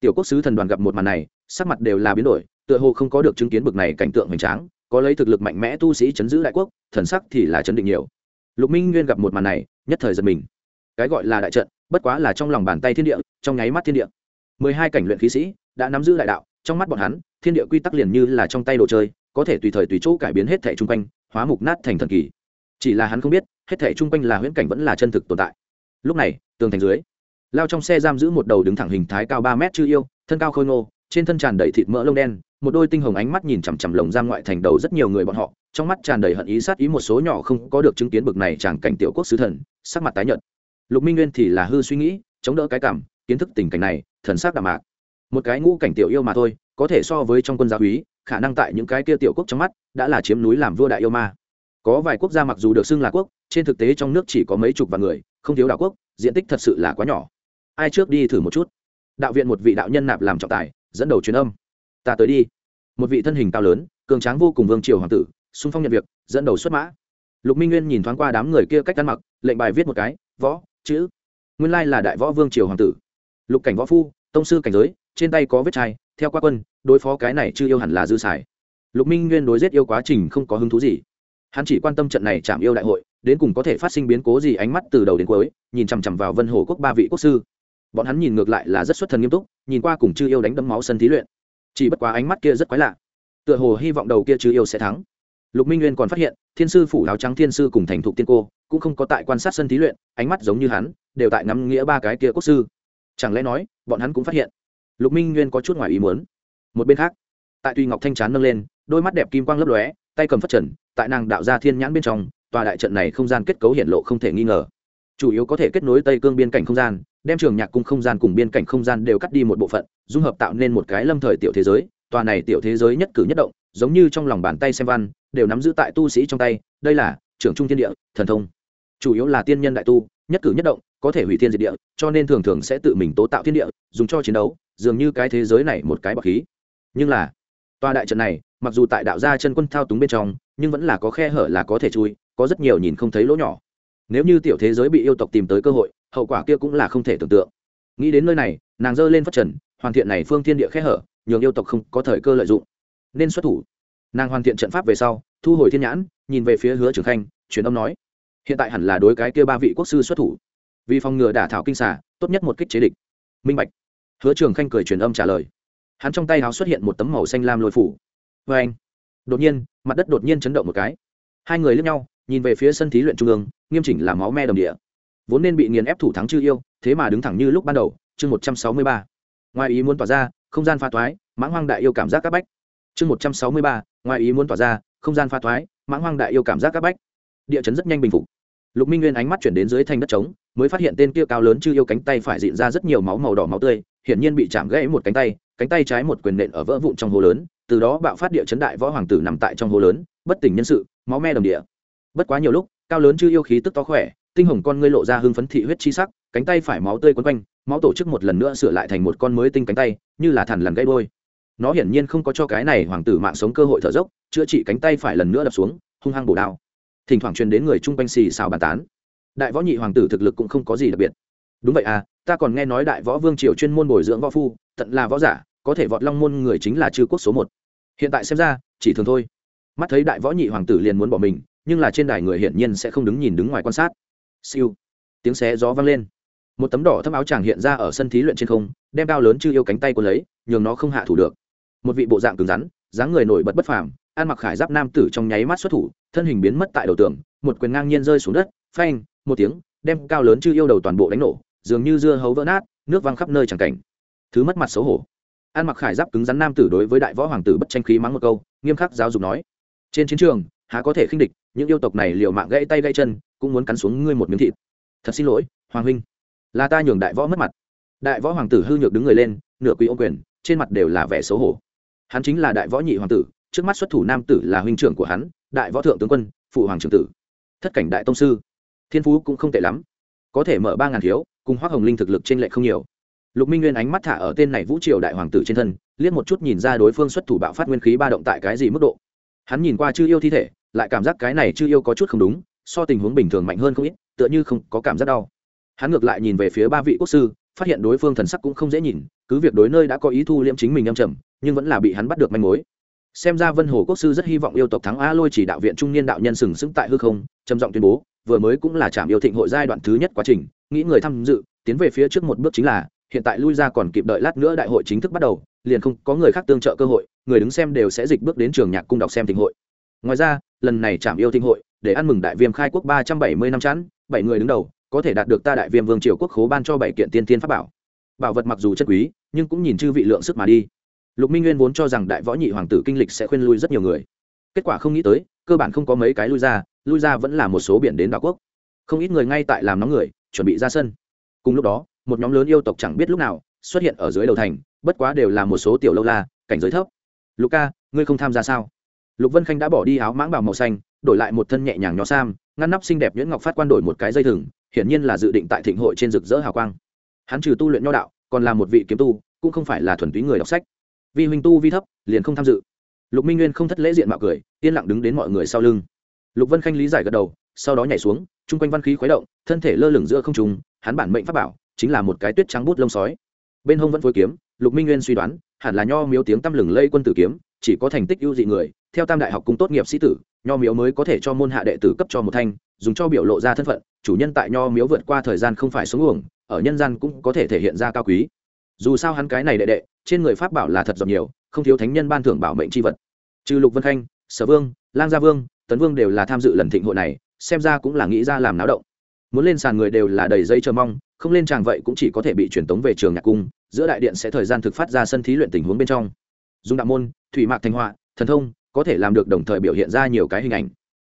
Tiểu quốc sứ thần đoàn gặp một màn này, sắc mặt đều là biến đổi, tựa hồ không có được chứng kiến bực này cảnh tượng hoành tráng, có lấy thực lực mạnh mẽ tu sĩ chấn giữ đại quốc, thần sắc thì là chấn định nhiều. Lục minh nguyên gặp một màn này, nhất thời giật mình. Cái gọi là đại trận, bất quá là trong lòng bàn tay thiên địa, trong nháy mắt thiên địa mười hai cảnh luyện khí sĩ đã nắm giữ đại đạo, trong mắt bọn hắn, thiên địa quy tắc liền như là trong tay đồ chơi, có thể tùy thời tùy chỗ cải biến hết thể chung quanh, hóa mục nát thành thần kỳ. Chỉ là hắn không biết, hết thể chung quanh là huyễn cảnh vẫn là chân thực tồn tại. Lúc này, tường thành dưới, lao trong xe giam giữ một đầu đứng thẳng hình thái cao ba mét chư yêu, thân cao khôi ngô, trên thân tràn đầy thịt mỡ lông đen, một đôi tinh hồng ánh mắt nhìn chằm chằm lồng giam ngoại thành đầu rất nhiều người bọn họ, trong mắt tràn đầy hận ý sát ý một số nhỏ không có được chứng kiến bực này chẳng cảnh tiểu quốc sứ thần, sắc mặt tái nhợt. Lục minh nguyên thì là hư suy nghĩ, chống đỡ cái cảm, kiến thức tình cảnh này thần sắc đạm mạc. Một cái ngũ cảnh tiểu yêu mà thôi, có thể so với trong quân gia úy khả năng tại những cái kia tiểu quốc trong mắt, đã là chiếm núi làm vua đại yêu ma. Có vài quốc gia mặc dù được xưng là quốc, trên thực tế trong nước chỉ có mấy chục vạn người, không thiếu đạo quốc, diện tích thật sự là quá nhỏ. Ai trước đi thử một chút. Đạo viện một vị đạo nhân nạp làm trọng tài, dẫn đầu truyền âm. Ta tới đi. Một vị thân hình cao lớn, cường tráng vô cùng vương triều hoàng tử xung phong nhận việc, dẫn đầu xuất mã. Lục minh nguyên nhìn thoáng qua đám người kia cách ăn mặc, lệnh bài viết một cái, võ, chữ. Nguyên lai là đại võ vương triều hoàng tử lục cảnh võ phu, tông sư cảnh giới, trên tay có vết chai, theo qua quân, đối phó cái này chưa yêu hẳn là dư xài. Lục minh nguyên đối giết yêu quá trình không có hứng thú gì. Hắn chỉ quan tâm trận này chạm yêu đại hội, đến cùng có thể phát sinh biến cố gì ánh mắt từ đầu đến cuối, nhìn chằm chằm vào vân hồ quốc ba vị quốc sư. Bọn hắn nhìn ngược lại là rất xuất thần nghiêm túc, nhìn qua cùng chư yêu đánh đấm máu sân thí luyện. Chỉ bất quá ánh mắt kia rất quái lạ. Tựa hồ hy vọng đầu kia chư yêu sẽ thắng. Lục minh nguyên còn phát hiện, thiên sư phủ áo trắng thiên sư cùng thành thục tiên cô, cũng không có tại quan sát sân thí luyện, ánh mắt giống như hắn, đều tại ngắm nghĩa ba cái kia quốc sư chẳng lẽ nói, bọn hắn cũng phát hiện? Lục minh nguyên có chút ngoài ý muốn. Một bên khác, tại tuy ngọc thanh chán nâng lên, đôi mắt đẹp kim quang lấp lóe, tay cầm phát trần, tại nàng đạo ra thiên nhãn bên trong, tòa đại trận này không gian kết cấu hiện lộ không thể nghi ngờ. Chủ yếu có thể kết nối tây cương biên cảnh không gian, đem trường nhạc cung không gian cùng biên cảnh không gian đều cắt đi một bộ phận, dung hợp tạo nên một cái lâm thời tiểu thế giới. Tòa này tiểu thế giới nhất cử nhất động, giống như trong lòng bàn tay xem văn, đều nắm giữ tại tu sĩ trong tay, đây là trưởng trung thiên địa, thần thông. Chủ yếu là tiên nhân đại tu, nhất cử nhất động có thể hủy thiên diệt địa, cho nên thường thường sẽ tự mình tố tạo thiên địa, dùng cho chiến đấu, dường như cái thế giới này một cái bọc khí. Nhưng là, tòa đại trận này, mặc dù tại đạo gia chân quân thao túng bên trong, nhưng vẫn là có khe hở là có thể chui, có rất nhiều nhìn không thấy lỗ nhỏ. Nếu như tiểu thế giới bị yêu tộc tìm tới cơ hội, hậu quả kia cũng là không thể tưởng tượng. Nghĩ đến nơi này, nàng giơ lên phát trần, hoàn thiện này phương thiên địa khe hở, nhường yêu tộc không có thời cơ lợi dụng. Nên xuất thủ. Nàng hoàn thiện trận pháp về sau, thu hồi thiên nhãn, nhìn về phía hứa trường khanh, truyền âm nói, hiện tại hẳn là đối cái kia ba vị quốc sư xuất thủ vì phòng ngừa đả thảo kinh xả tốt nhất một kích chế địch. Minh bạch. Hứa trường khanh cười truyền âm trả lời. Hắn trong tay áo xuất hiện một tấm màu xanh lam lôi phủ. Vê anh. Đột nhiên, mặt đất đột nhiên chấn động một cái. Hai người lướt nhau, nhìn về phía sân thí luyện trung ương, nghiêm chỉnh là máu me đồng địa. Vốn nên bị nghiền ép thủ thắng chư yêu, thế mà đứng thẳng như lúc ban đầu, chương một trăm sáu mươi ba. Ngoài ý muốn tỏa ra, không gian pha toái mãng hoang đại yêu cảm giác các bách. Chương một trăm sáu mươi ba, ngoài ý muốn tỏa ra, không gian pha toái mãng hoang đại yêu cảm giác các bách. Địa chấn rất nhanh bình phục lục minh nguyên ánh mắt chuyển đến dưới thanh đất trống, mới phát hiện tên kia cao lớn chư yêu cánh tay phải dịn ra rất nhiều máu màu đỏ máu tươi, hiển nhiên bị chạm gãy một cánh tay cánh tay trái một quyền nện ở vỡ vụn trong hồ lớn, từ đó bạo phát địa chấn đại võ hoàng tử nằm tại trong hồ lớn, bất tỉnh nhân sự, máu me đồng địa. Bất quá nhiều lúc, cao lớn chư yêu khí tức to khỏe, tinh hồng con ngươi lộ ra hưng phấn thị huyết chi sắc, cánh tay phải máu tươi quấn quanh, máu tổ chức một lần nữa sửa lại thành một con mới tinh cánh tay, như là thằn lằn gãy đôi nó hiển nhiên không có cho cái này hoàng tử mạng sống cơ hội thở dốc, chữa trị cánh tay phải lần nữa đập xuống, hung hăng bổ đao thỉnh thoảng truyền đến người chung quanh xì xào bàn tán. Đại võ nhị hoàng tử thực lực cũng không có gì đặc biệt. Đúng vậy à ta còn nghe nói đại võ vương triều chuyên môn bồi dưỡng võ phu, tận là võ giả, có thể vọt long môn người chính là chư quốc số một. Hiện tại xem ra, chỉ thường thôi. Mắt thấy đại võ nhị hoàng tử liền muốn bỏ mình, nhưng là trên đài người hiển nhiên sẽ không đứng nhìn đứng ngoài quan sát. Siêu. Tiếng xé gió vang lên. Một tấm đỏ thâm áo chàng hiện ra ở sân thí luyện trên không, đem cao lớn chư yêu cánh tay của lấy, nhường nó không hạ thủ được. Một vị bộ dạng cứng rắn, dáng người nổi bật bất phàm, ăn mặc khải giáp nam tử trong nháy mắt xuất thủ thân hình biến mất tại đầu tường, một quyền ngang nhiên rơi xuống đất, phanh, một tiếng, đem cao lớn chưa yêu đầu toàn bộ đánh nổ, dường như dưa hấu vỡ nát, nước văng khắp nơi chẳng cảnh. Thứ mất mặt xấu hổ. An mặc khải giáp cứng rắn nam tử đối với đại võ hoàng tử bất tranh khí mắng một câu, nghiêm khắc giáo dục nói, trên chiến trường, há có thể khinh địch, những yêu tộc này liều mạng gãy tay gãy chân, cũng muốn cắn xuống ngươi một miếng thịt. Thật xin lỗi, hoàng huynh. Là ta nhường đại võ mất mặt. Đại võ hoàng tử hư nhược đứng người lên, nửa quý ô quyền, trên mặt đều là vẻ xấu hổ. Hắn chính là đại võ nhị hoàng tử trước mắt xuất thủ nam tử là huynh trưởng của hắn, đại võ thượng tướng quân, phụ hoàng trưởng tử. Thất cảnh đại tông sư. Thiên phú cũng không tệ lắm. Có thể mở ba ngàn thiếu, cùng hoác hồng linh thực lực trên lệ không nhiều. Lục minh nguyên ánh mắt thả ở tên này vũ triều đại hoàng tử trên thân, liếc một chút nhìn ra đối phương xuất thủ bạo phát nguyên khí ba động tại cái gì mức độ. Hắn nhìn qua chư yêu thi thể, lại cảm giác cái này chư yêu có chút không đúng, so tình huống bình thường mạnh hơn không ít, tựa như không có cảm giác đau. Hắn ngược lại nhìn về phía ba vị quốc sư, phát hiện đối phương thần sắc cũng không dễ nhìn, cứ việc đối nơi đã có ý thu liễm chính mình âm trầm, nhưng vẫn là bị hắn bắt được manh mối xem ra vân hồ quốc sư rất hy vọng yêu tộc thắng a lôi chỉ đạo viện trung niên đạo nhân sừng sững tại hư không, trầm giọng tuyên bố, vừa mới cũng là trạm yêu thịnh hội giai đoạn thứ nhất quá trình, nghĩ người tham dự, tiến về phía trước một bước chính là, hiện tại lui ra còn kịp đợi lát nữa đại hội chính thức bắt đầu, liền không có người khác tương trợ cơ hội, người đứng xem đều sẽ dịch bước đến trường nhạc cung đọc xem thịnh hội. Ngoài ra, lần này trạm yêu thịnh hội, để ăn mừng đại viêm khai quốc ba trăm bảy mươi năm chẵn, bảy người đứng đầu, có thể đạt được ta đại viêm vương triều quốc khố ban cho bảy kiện tiên tiên pháp bảo. Bảo vật mặc dù chất quý, nhưng cũng nhìn chư vị lượng sức mà đi lục minh nguyên vốn cho rằng đại võ nhị hoàng tử kinh lịch sẽ khuyên lui rất nhiều người. Kết quả không nghĩ tới, cơ bản không có mấy cái lui ra lui ra vẫn là một số biển đến đảo quốc. Không ít người ngay tại làm nóng người, chuẩn bị ra sân. Cùng lúc đó, một nhóm lớn yêu tộc chẳng biết lúc nào xuất hiện ở dưới đầu thành, bất quá đều là một số tiểu lâu la, cảnh giới thấp. Lục ca, ngươi không tham gia sao? Lục vân khanh đã bỏ đi áo mãng bào màu xanh, đổi lại một thân nhẹ nhàng nho sam, ngăn nắp xinh đẹp nhuyễn ngọc phát quan đổi một cái dây thừng, hiển nhiên là dự định tại thịnh hội trên rực rỡ hào quang. Hắn trừ tu luyện nho đạo, còn là một vị kiếm tu, cũng không phải là thuần túy người đọc sách. Vi huynh tu vi thấp, liền không tham dự. Lục minh nguyên không thất lễ diện mạo cười, yên lặng đứng đến mọi người sau lưng. Lục vân khanh lý giải gật đầu, sau đó nhảy xuống, chung quanh văn khí khuấy động, thân thể lơ lửng giữa không trùng hắn bản mệnh pháp bảo chính là một cái tuyết trắng bút lông sói. Bên hông vẫn phối kiếm, lục minh nguyên suy đoán, hẳn là nho miếu tiếng tăm lừng lây quân tử kiếm, chỉ có thành tích ưu dị người, theo tam đại học cung tốt nghiệp sĩ tử, nho miếu mới có thể cho môn hạ đệ tử cấp cho một thanh, dùng cho biểu lộ ra thân phận, chủ nhân tại nho miếu vượt qua thời gian không phải sống uổng, ở nhân gian cũng có thể thể hiện ra cao quý dù sao hắn cái này đệ đệ, trên người pháp bảo là thật dọc nhiều, không thiếu thánh nhân ban thưởng bảo mệnh c h i vật. Trừ lục vân khanh, sở vương, lang gia vương, tấn vương đều là tham dự lần thịnh hội này, xem ra cũng là nghĩ ra làm náo động. Muốn lên sàn người đều là đầy giấy chờ mong, không lên tràng vậy cũng chỉ có thể bị truyền tống về trường nhạc cung, giữa đại điện sẽ thời gian thực phát ra sân thí luyện tình huống bên trong. Dùng đạo môn, thủy mạc thanh họa, thần thông, có thể làm được đồng thời biểu hiện ra nhiều cái hình ảnh.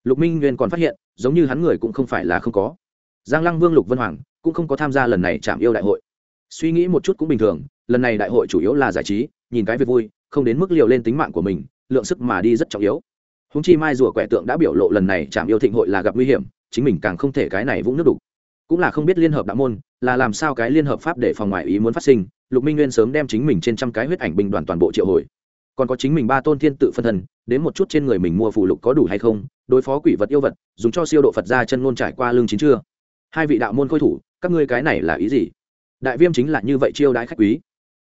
Lục minh nguyên còn phát hiện, giống như hắn người cũng không phải là không có. Giang lăng vương lục vân hoàng cũng không có tham gia lần này chạm yêu đại hội suy nghĩ một chút cũng bình thường, lần này đại hội chủ yếu là giải trí, nhìn cái việc vui, không đến mức liều lên tính mạng của mình, lượng sức mà đi rất trọng yếu. Húng chi mai rùa quẻ tượng đã biểu lộ lần này chạm yêu thịnh hội là gặp nguy hiểm, chính mình càng không thể cái này vũng nước đục. Cũng là không biết liên hợp đạo môn, là làm sao cái liên hợp pháp để phòng ngoại ý muốn phát sinh, lục minh nguyên sớm đem chính mình trên trăm cái huyết ảnh bình đoàn toàn bộ triệu hồi. Còn có chính mình ba tôn thiên tự phân thân đến một chút trên người mình mua phù lục có đủ hay không, đối phó quỷ vật yêu vật, dùng cho siêu độ phật ra chân ngôn trải qua lương chín chưa. Hai vị đạo môn khôi thủ, các ngươi cái này là ý gì? Đại viêm chính là như vậy chiêu đãi khách quý.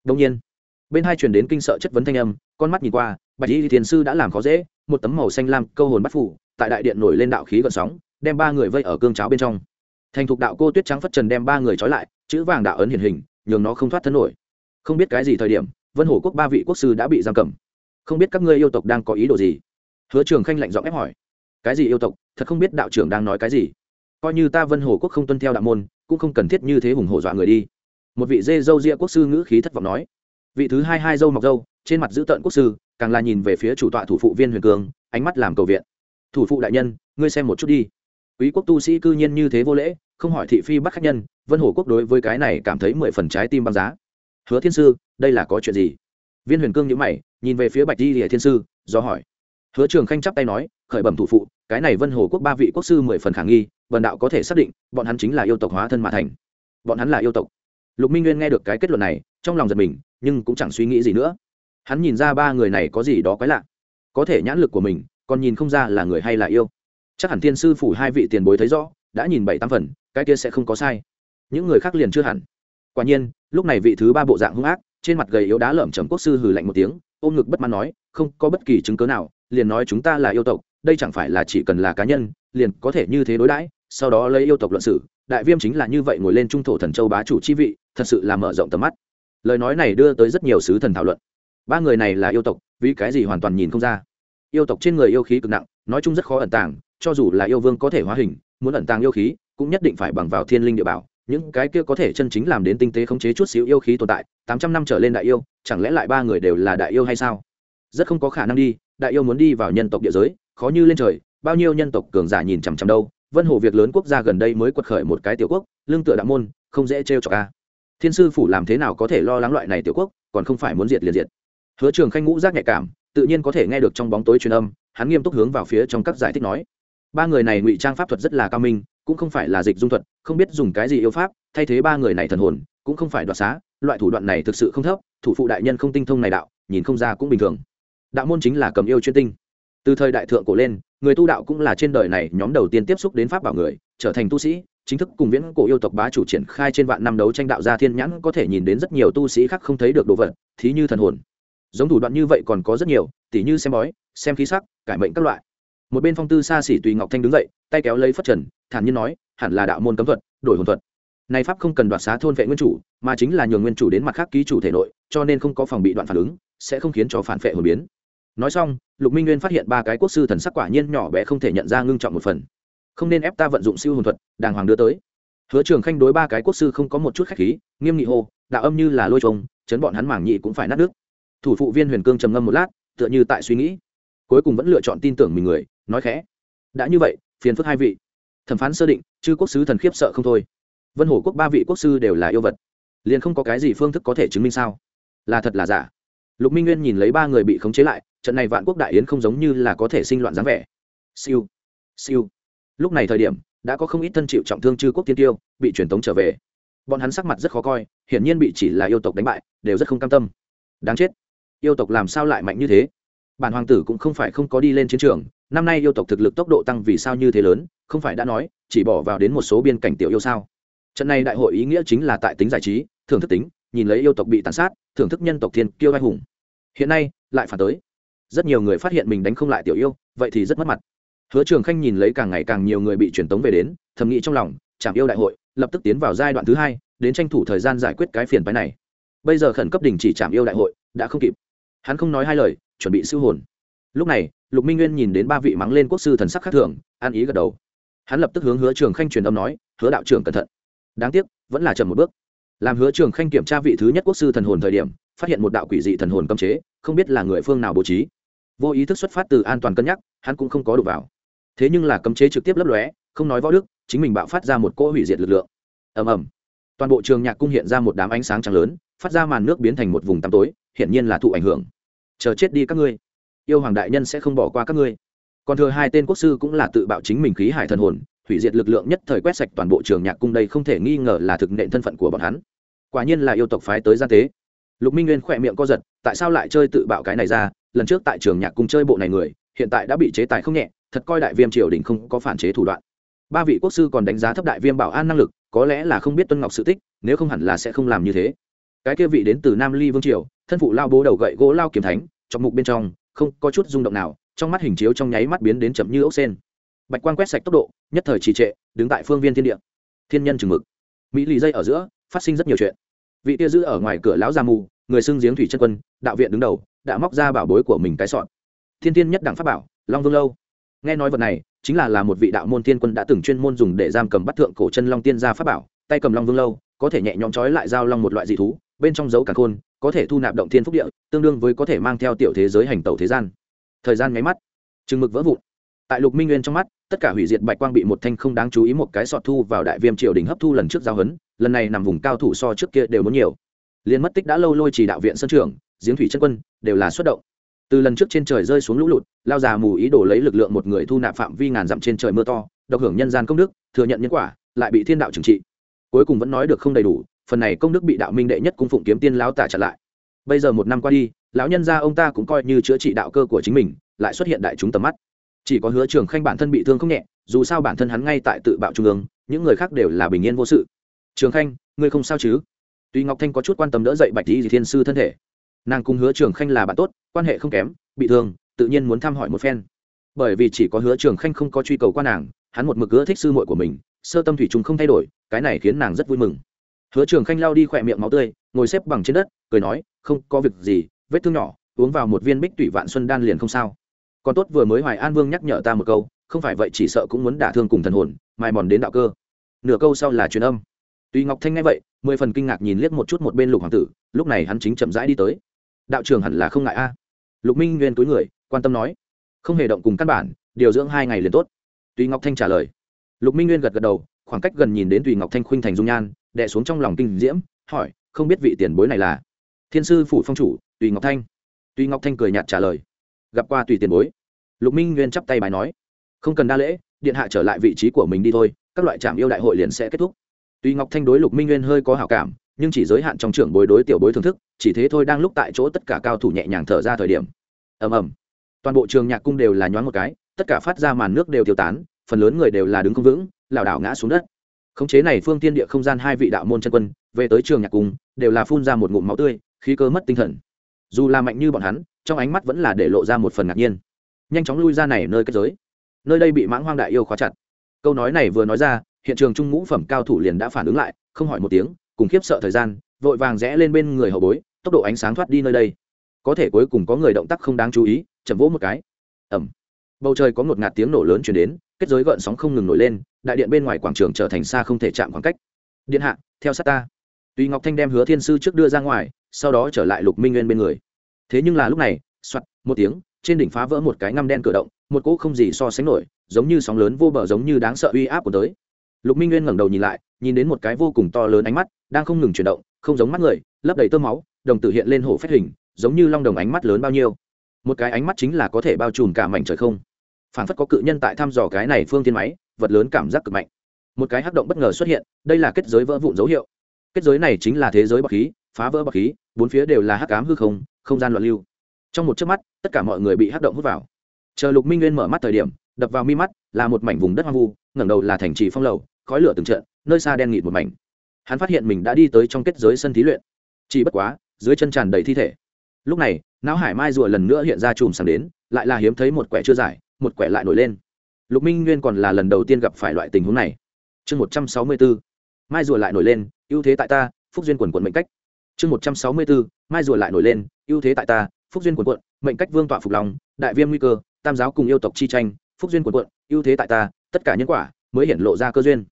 Đông nhiên, bên hai truyền đến kinh sợ chất vấn thanh âm, con mắt nhìn qua, bạch y thiền sư đã làm khó dễ, một tấm màu xanh lam câu hồn bắt phủ, tại đại điện nổi lên đạo khí gợn sóng, đem ba người vây ở cương cháo bên trong. Thành thục đạo cô tuyết trắng phất trần đem ba người trói lại, chữ vàng đạo ấn hiển hình, nhường nó không thoát thân nổi. Không biết cái gì thời điểm, vân hổ quốc ba vị quốc sư đã bị giam cầm. Không biết các ngươi yêu tộc đang có ý đồ gì? Hứa trường khanh lạnh giọng ép hỏi. Cái gì yêu tộc? Thật không biết đạo trưởng đang nói cái gì. Coi như ta vân hồ quốc không tuân theo đạo môn, cũng không cần thiết như thế hùng hổ dọa người đi một vị dê dâu ria quốc sư ngữ khí thất vọng nói, vị thứ hai hai dâu mọc dâu, trên mặt giữ tợn quốc sư, càng là nhìn về phía chủ tọa thủ phụ viên huyền cường, ánh mắt làm cầu viện. Thủ phụ đại nhân, ngươi xem một chút đi. Quý quốc tu sĩ cư nhiên như thế vô lễ, không hỏi thị phi bắt khách nhân, vân hổ quốc đối với cái này cảm thấy mười phần trái tim băng giá. Hứa thiên sư, đây là có chuyện gì? Viên huyền cương nhữ mày, nhìn về phía bạch di lìa thiên sư, do hỏi. Hứa trường khanh chắp tay nói, khởi bẩm thủ phụ, cái này vân hồ quốc ba vị quốc sư mười phần khả nghi, vần đạo có thể xác định, bọn hắn chính là yêu tộc hóa thân mà thành. Bọn hắn là yêu tộc lục minh nguyên nghe được cái kết luận này, trong lòng giật mình, nhưng cũng chẳng suy nghĩ gì nữa. Hắn nhìn ra ba người này có gì đó quái lạ. Có thể nhãn lực của mình, còn nhìn không ra là người hay là yêu. Chắc hẳn thiên sư phủ hai vị tiền bối thấy rõ, đã nhìn bảy tám phần, cái kia sẽ không có sai. Những người khác liền chưa hẳn. Quả nhiên, lúc này vị thứ ba bộ dạng hung ác, trên mặt gầy yếu đá lởm chầm quốc sư hừ lạnh một tiếng, ôm ngực bất mãn nói, không có bất kỳ chứng cớ nào, liền nói chúng ta là yêu tộc, đây chẳng phải là chỉ cần là cá nhân, liền có thể như thế đối đãi, sau đó lấy yêu tộc luận sử đại viêm chính là như vậy ngồi lên trung thổ thần châu bá chủ chi vị thật sự là mở rộng tầm mắt. Lời nói này đưa tới rất nhiều sứ thần thảo luận. Ba người này là yêu tộc, vì cái gì hoàn toàn nhìn không ra? Yêu tộc trên người yêu khí cực nặng, nói chung rất khó ẩn tàng, cho dù là yêu vương có thể hóa hình, muốn ẩn tàng yêu khí, cũng nhất định phải bằng vào thiên linh địa bảo. Những cái kia có thể chân chính làm đến tinh tế khống chế chút xíu yêu khí tồn tại, tám trăm năm trở lên đại yêu, chẳng lẽ lại ba người đều là đại yêu hay sao? Rất không có khả năng đi, đại yêu muốn đi vào nhân tộc địa giới, khó như lên trời, bao nhiêu nhân tộc cường giả nhìn chằm chằm đâu? Vân hồ việc lớn quốc gia gần đây mới quật khởi một cái tiểu quốc, lương tựa đạo môn, không dễ trêu cho ca thiên sư phủ làm thế nào có thể lo lắng loại này tiểu quốc, còn không phải muốn diệt liền diệt. Hứa trường khanh ngũ giác nhạy cảm, tự nhiên có thể nghe được trong bóng tối truyền âm, hắn nghiêm túc hướng vào phía trong các giải thích nói. Ba người này ngụy trang pháp thuật rất là cao minh, cũng không phải là dịch dung thuật, không biết dùng cái gì yêu pháp, thay thế ba người này thần hồn, cũng không phải đoạt xá, loại thủ đoạn này thực sự không thấp, thủ phụ đại nhân không tinh thông này đạo, nhìn không ra cũng bình thường. Đạo môn chính là cầm yêu chuyên tinh. Từ thời đại thượng cổ lên, người tu đạo cũng là trên đời này nhóm đầu tiên tiếp xúc đến pháp bảo người, trở thành tu sĩ chính thức cùng viễn cổ yêu tộc bá chủ triển khai trên vạn năm đấu tranh đạo gia thiên nhãn có thể nhìn đến rất nhiều tu sĩ khác không thấy được đồ vật, thí như thần hồn. Giống thủ đoạn như vậy còn có rất nhiều, tỉ như xem bói, xem khí sắc, cải mệnh các loại. Một bên phong tư xa xỉ tùy ngọc thanh đứng dậy, tay kéo lấy phất trần, thản nhiên nói, hẳn là đạo môn cấm thuật, đổi hồn thuật. Này pháp không cần đoạt xá thôn vệ nguyên chủ, mà chính là nhường nguyên chủ đến mặt khác ký chủ thể nội, cho nên không có phòng bị đoạn phản ứng, sẽ không khiến cho phản vệ hồn biến. Nói xong, lục minh nguyên phát hiện ba cái quốc sư thần sắc quả nhiên nhỏ bé không thể nhận ra ngưng trọng một phần không nên ép ta vận dụng siêu hồn thuật, đàng hoàng đưa tới. Hứa trường khanh đối ba cái quốc sư không có một chút khách khí, nghiêm nghị hô, đạo âm như là lôi trông chấn bọn hắn mảng nhị cũng phải nát nước. Thủ phụ viên huyền cương trầm ngâm một lát, tựa như tại suy nghĩ. Cuối cùng vẫn lựa chọn tin tưởng mình người, nói khẽ. Đã như vậy, phiền phức hai vị. Thẩm phán sơ định, chư quốc sứ thần khiếp sợ không thôi. Vân hổ quốc ba vị quốc sư đều là yêu vật. Liền không có cái gì phương thức có thể chứng minh sao? Là thật là giả. Lục minh nguyên nhìn lấy ba người bị khống chế lại, trận này vạn quốc đại yến không giống như là có thể sinh loạn dáng vẻ. Siêu. Siêu lúc này thời điểm, đã có không ít thân chịu trọng thương chư quốc tiên tiêu, bị truyền tống trở về. Bọn hắn sắc mặt rất khó coi, hiển nhiên bị chỉ là yêu tộc đánh bại, đều rất không cam tâm. Đáng chết. Yêu tộc làm sao lại mạnh như thế? Bản hoàng tử cũng không phải không có đi lên chiến trường, năm nay yêu tộc thực lực tốc độ tăng vì sao như thế lớn, không phải đã nói, chỉ bỏ vào đến một số biên cảnh tiểu yêu sao? Trận này đại hội ý nghĩa chính là tại tính giải trí, thưởng thức tính, nhìn lấy yêu tộc bị tàn sát, thưởng thức nhân tộc thiên kiêu anh hùng. Hiện nay, lại phản tới. Rất nhiều người phát hiện mình đánh không lại tiểu yêu, vậy thì rất mất mặt hứa trường khanh nhìn lấy càng ngày càng nhiều người bị truyền tống về đến, thầm nghĩ trong lòng chạm yêu đại hội, lập tức tiến vào giai đoạn thứ hai, đến tranh thủ thời gian giải quyết cái phiền phái này. Bây giờ khẩn cấp đình chỉ chạm yêu đại hội, đã không kịp. Hắn không nói hai lời, chuẩn bị siêu hồn. Lúc này, lục minh nguyên nhìn đến ba vị mắng lên quốc sư thần sắc khác thường, an ý gật đầu. Hắn lập tức hướng hứa trường khanh truyền âm nói, hứa đạo trưởng cẩn thận. Đáng tiếc, vẫn là chậm một bước. Làm hứa trường khanh kiểm tra vị thứ nhất quốc sư thần hồn thời điểm, phát hiện một đạo quỷ dị thần hồn cấm chế, không biết là người phương nào bố trí. Vô ý thức xuất phát từ an toàn cân nhắc, hắn cũng không có đụng vào thế nhưng là cấm chế trực tiếp lấp lóe, không nói võ đức, chính mình bạo phát ra một cỗ hủy diệt lực lượng. Ầm ầm. Toàn bộ trường nhạc cung hiện ra một đám ánh sáng trắng lớn, phát ra màn nước biến thành một vùng tăm tối, hiển nhiên là thụ ảnh hưởng. Chờ chết đi các ngươi. Yêu hoàng đại nhân sẽ không bỏ qua các ngươi. Còn thừa hai tên quốc sư cũng là tự bạo chính mình khí hải thần hồn, hủy diệt lực lượng nhất thời quét sạch toàn bộ trường nhạc cung đây không thể nghi ngờ là thực nện thân phận của bọn hắn. Quả nhiên là yêu tộc phái tới gian tế. Lục minh nguyên khỏe miệng co giật, tại sao lại chơi tự bạo cái này ra? Lần trước tại trường nhạc cung chơi bộ này người, hiện tại đã bị chế tài không nhẹ thật coi đại viêm triều đình không có phản chế thủ đoạn. Ba vị quốc sư còn đánh giá thấp đại viêm bảo an năng lực, có lẽ là không biết tuân ngọc sự tích, nếu không hẳn là sẽ không làm như thế. Cái kia vị đến từ nam ly vương triều, thân phụ lao bố đầu gậy gỗ lao kiếm thánh trong mục bên trong, không có chút rung động nào, trong mắt hình chiếu trong nháy mắt biến đến chậm như ốc sen. Bạch quang quét sạch tốc độ, nhất thời trì trệ, đứng tại phương viên thiên địa. Thiên nhân chừng mực. Mỹ lì dây ở giữa, phát sinh rất nhiều chuyện. Vị tia giữ ở ngoài cửa lão gia mù, người xưng giếng thủy chân quân, đạo viện đứng đầu, đã móc ra bảo bối của mình cái sọn. Thiên tiên nhất đẳng pháp bảo, long vương lâu nghe nói vật này, chính là là một vị đạo môn tiên quân đã từng chuyên môn dùng để giam cầm bắt thượng cổ chân long tiên gia pháp bảo, tay cầm long vương lâu, có thể nhẹ nhõm trói lại giao long một loại dị thú, bên trong dấu cả khôn, có thể thu nạp động thiên phúc địa, tương đương với có thể mang theo tiểu thế giới hành tẩu thế gian. Thời gian nháy mắt, chừng mực vỡ vụn. Tại lục minh nguyên trong mắt, tất cả hủy diệt bạch quang bị một thanh không đáng chú ý một cái sọt thu vào đại viêm triều đình hấp thu lần trước giao hấn, lần này nằm vùng cao thủ so trước kia đều muốn nhiều. Liền mất tích đã lâu lôi chỉ đạo viện sân trường, giếng thủy chân quân, đều là xuất động từ lần trước trên trời rơi xuống lũ lụt, lao già mù ý đồ lấy lực lượng một người thu nạp phạm vi ngàn dặm trên trời mưa to, độc hưởng nhân gian công đức, thừa nhận nhân quả, lại bị thiên đạo trừng trị. Cuối cùng vẫn nói được không đầy đủ, phần này công đức bị đạo minh đệ nhất cung phụng kiếm tiên lão tả trả lại. Bây giờ một năm qua đi, lão nhân gia ông ta cũng coi như chữa trị đạo cơ của chính mình, lại xuất hiện đại chúng tầm mắt. Chỉ có hứa trường khanh bản thân bị thương không nhẹ, dù sao bản thân hắn ngay tại tự bạo trung ương, những người khác đều là bình yên vô sự. Trường khanh, ngươi không sao chứ? Tuy ngọc thanh có chút quan tâm đỡ dậy bạch lý thiên sư thân thể nàng cùng hứa trường khanh là bạn tốt, quan hệ không kém, bị thương, tự nhiên muốn thăm hỏi một phen. Bởi vì chỉ có hứa trường khanh không có truy cầu qua nàng, hắn một mực ưa thích sư muội của mình, sơ tâm thủy chúng không thay đổi, cái này khiến nàng rất vui mừng. Hứa trường khanh lao đi khỏe miệng máu tươi, ngồi xếp bằng trên đất, cười nói, không có việc gì, vết thương nhỏ, uống vào một viên bích tủy vạn xuân đan liền không sao. Còn tốt vừa mới hoài an vương nhắc nhở ta một câu, không phải vậy chỉ sợ cũng muốn đả thương cùng thần hồn, mai mòn đến đạo cơ. Nửa câu sau là truyền âm. Tuy ngọc thanh nghe vậy, mười phần kinh ngạc nhìn liếc một chút một bên lục hoàng tử, lúc này hắn chính chậm rãi đi tới đạo trường hẳn là không ngại a. Lục minh nguyên túi người, quan tâm nói. Không hề động cùng căn bản, điều dưỡng hai ngày liền tốt. Tùy ngọc thanh trả lời. Lục minh nguyên gật gật đầu, khoảng cách gần nhìn đến tùy ngọc thanh khuynh thành dung nhan, đè xuống trong lòng kinh diễm, hỏi, không biết vị tiền bối này là? Thiên sư phủ phong chủ, tùy ngọc thanh. Tùy ngọc thanh cười nhạt trả lời. Gặp qua tùy tiền bối. Lục minh nguyên chắp tay bài nói. Không cần đa lễ, điện hạ trở lại vị trí của mình đi thôi, các loại trạm yêu đại hội liền sẽ kết thúc. Tùy ngọc thanh đối lục minh nguyên hơi có hảo cảm nhưng chỉ giới hạn trong trưởng bối đối tiểu bối thưởng thức, chỉ thế thôi đang lúc tại chỗ tất cả cao thủ nhẹ nhàng thở ra thời điểm. Ầm ầm. Toàn bộ trường nhạc cung đều là nhoáng một cái, tất cả phát ra màn nước đều tiêu tán, phần lớn người đều là đứng không vững, lảo đảo ngã xuống đất. Khống chế này phương tiên địa không gian hai vị đạo môn chân quân, về tới trường nhạc cung, đều là phun ra một ngụm máu tươi, khí cơ mất tinh thần. Dù là mạnh như bọn hắn, trong ánh mắt vẫn là để lộ ra một phần ngạc nhiên. Nhanh chóng lui ra này nơi kết giới. Nơi đây bị mãng hoang đại yêu khóa chặt. Câu nói này vừa nói ra, hiện trường trung ngũ phẩm cao thủ liền đã phản ứng lại, không hỏi một tiếng cùng khiếp sợ thời gian, vội vàng rẽ lên bên người hậu bối, tốc độ ánh sáng thoát đi nơi đây. Có thể cuối cùng có người động tác không đáng chú ý, chậm vỗ một cái. Ẩm bầu trời có một ngạt tiếng nổ lớn chuyển đến, kết giới gợn sóng không ngừng nổi lên, đại điện bên ngoài quảng trường trở thành xa không thể chạm khoảng cách. Điện hạ, theo sát ta. Tuy ngọc thanh đem hứa thiên sư trước đưa ra ngoài, sau đó trở lại lục minh nguyên bên người. Thế nhưng là lúc này, soạt, một tiếng, trên đỉnh phá vỡ một cái ngăm đen cửa động, một cỗ không gì so sánh nổi, giống như sóng lớn vô bờ giống như đáng sợ uy áp của tới lục minh nguyên ngẩng đầu nhìn lại, nhìn đến một cái vô cùng to lớn ánh mắt, đang không ngừng chuyển động, không giống mắt người, lấp đầy tơ máu, đồng tử hiện lên hổ phép hình, giống như long đồng ánh mắt lớn bao nhiêu. Một cái ánh mắt chính là có thể bao trùm cả mảnh trời không. Phản phất có cự nhân tại thăm dò cái này phương tiên máy, vật lớn cảm giác cực mạnh. Một cái hắc động bất ngờ xuất hiện, đây là kết giới vỡ vụn dấu hiệu. Kết giới này chính là thế giới bậc khí, phá vỡ bậc khí, bốn phía đều là hắc ám hư không không gian loạn lưu. Trong một chớp mắt, tất cả mọi người bị hắc động hút vào. Chờ lục minh nguyên mở mắt thời điểm, đập vào mi mắt, là một mảnh vùng đất hoang vu ngẩng đầu là thành trì phong lầu, khói lửa từng trận, nơi xa đen nghịt một mảnh. Hắn phát hiện mình đã đi tới trong kết giới sân thí luyện. Chỉ bất quá, dưới chân tràn đầy thi thể. Lúc này, não hải mai rùa lần nữa hiện ra chùm sáng đến, lại là hiếm thấy một quẻ chưa giải, một quẻ lại nổi lên. Lục minh nguyên còn là lần đầu tiên gặp phải loại tình huống này. Chương một trăm sáu mươi bốn mai rùa lại nổi lên, ưu thế tại ta, phúc duyên quần quận mệnh cách. Chương một trăm sáu mươi bốn mai rùa lại nổi lên, ưu thế tại ta, phúc duyên quần quận, mệnh cách vương tọa phục lòng, đại viêm nguy cơ, tam giáo cùng yêu tộc chi tranh, phúc duyên quần quận, ưu thế tại ta tất cả nhân quả mới hiện lộ ra cơ duyên.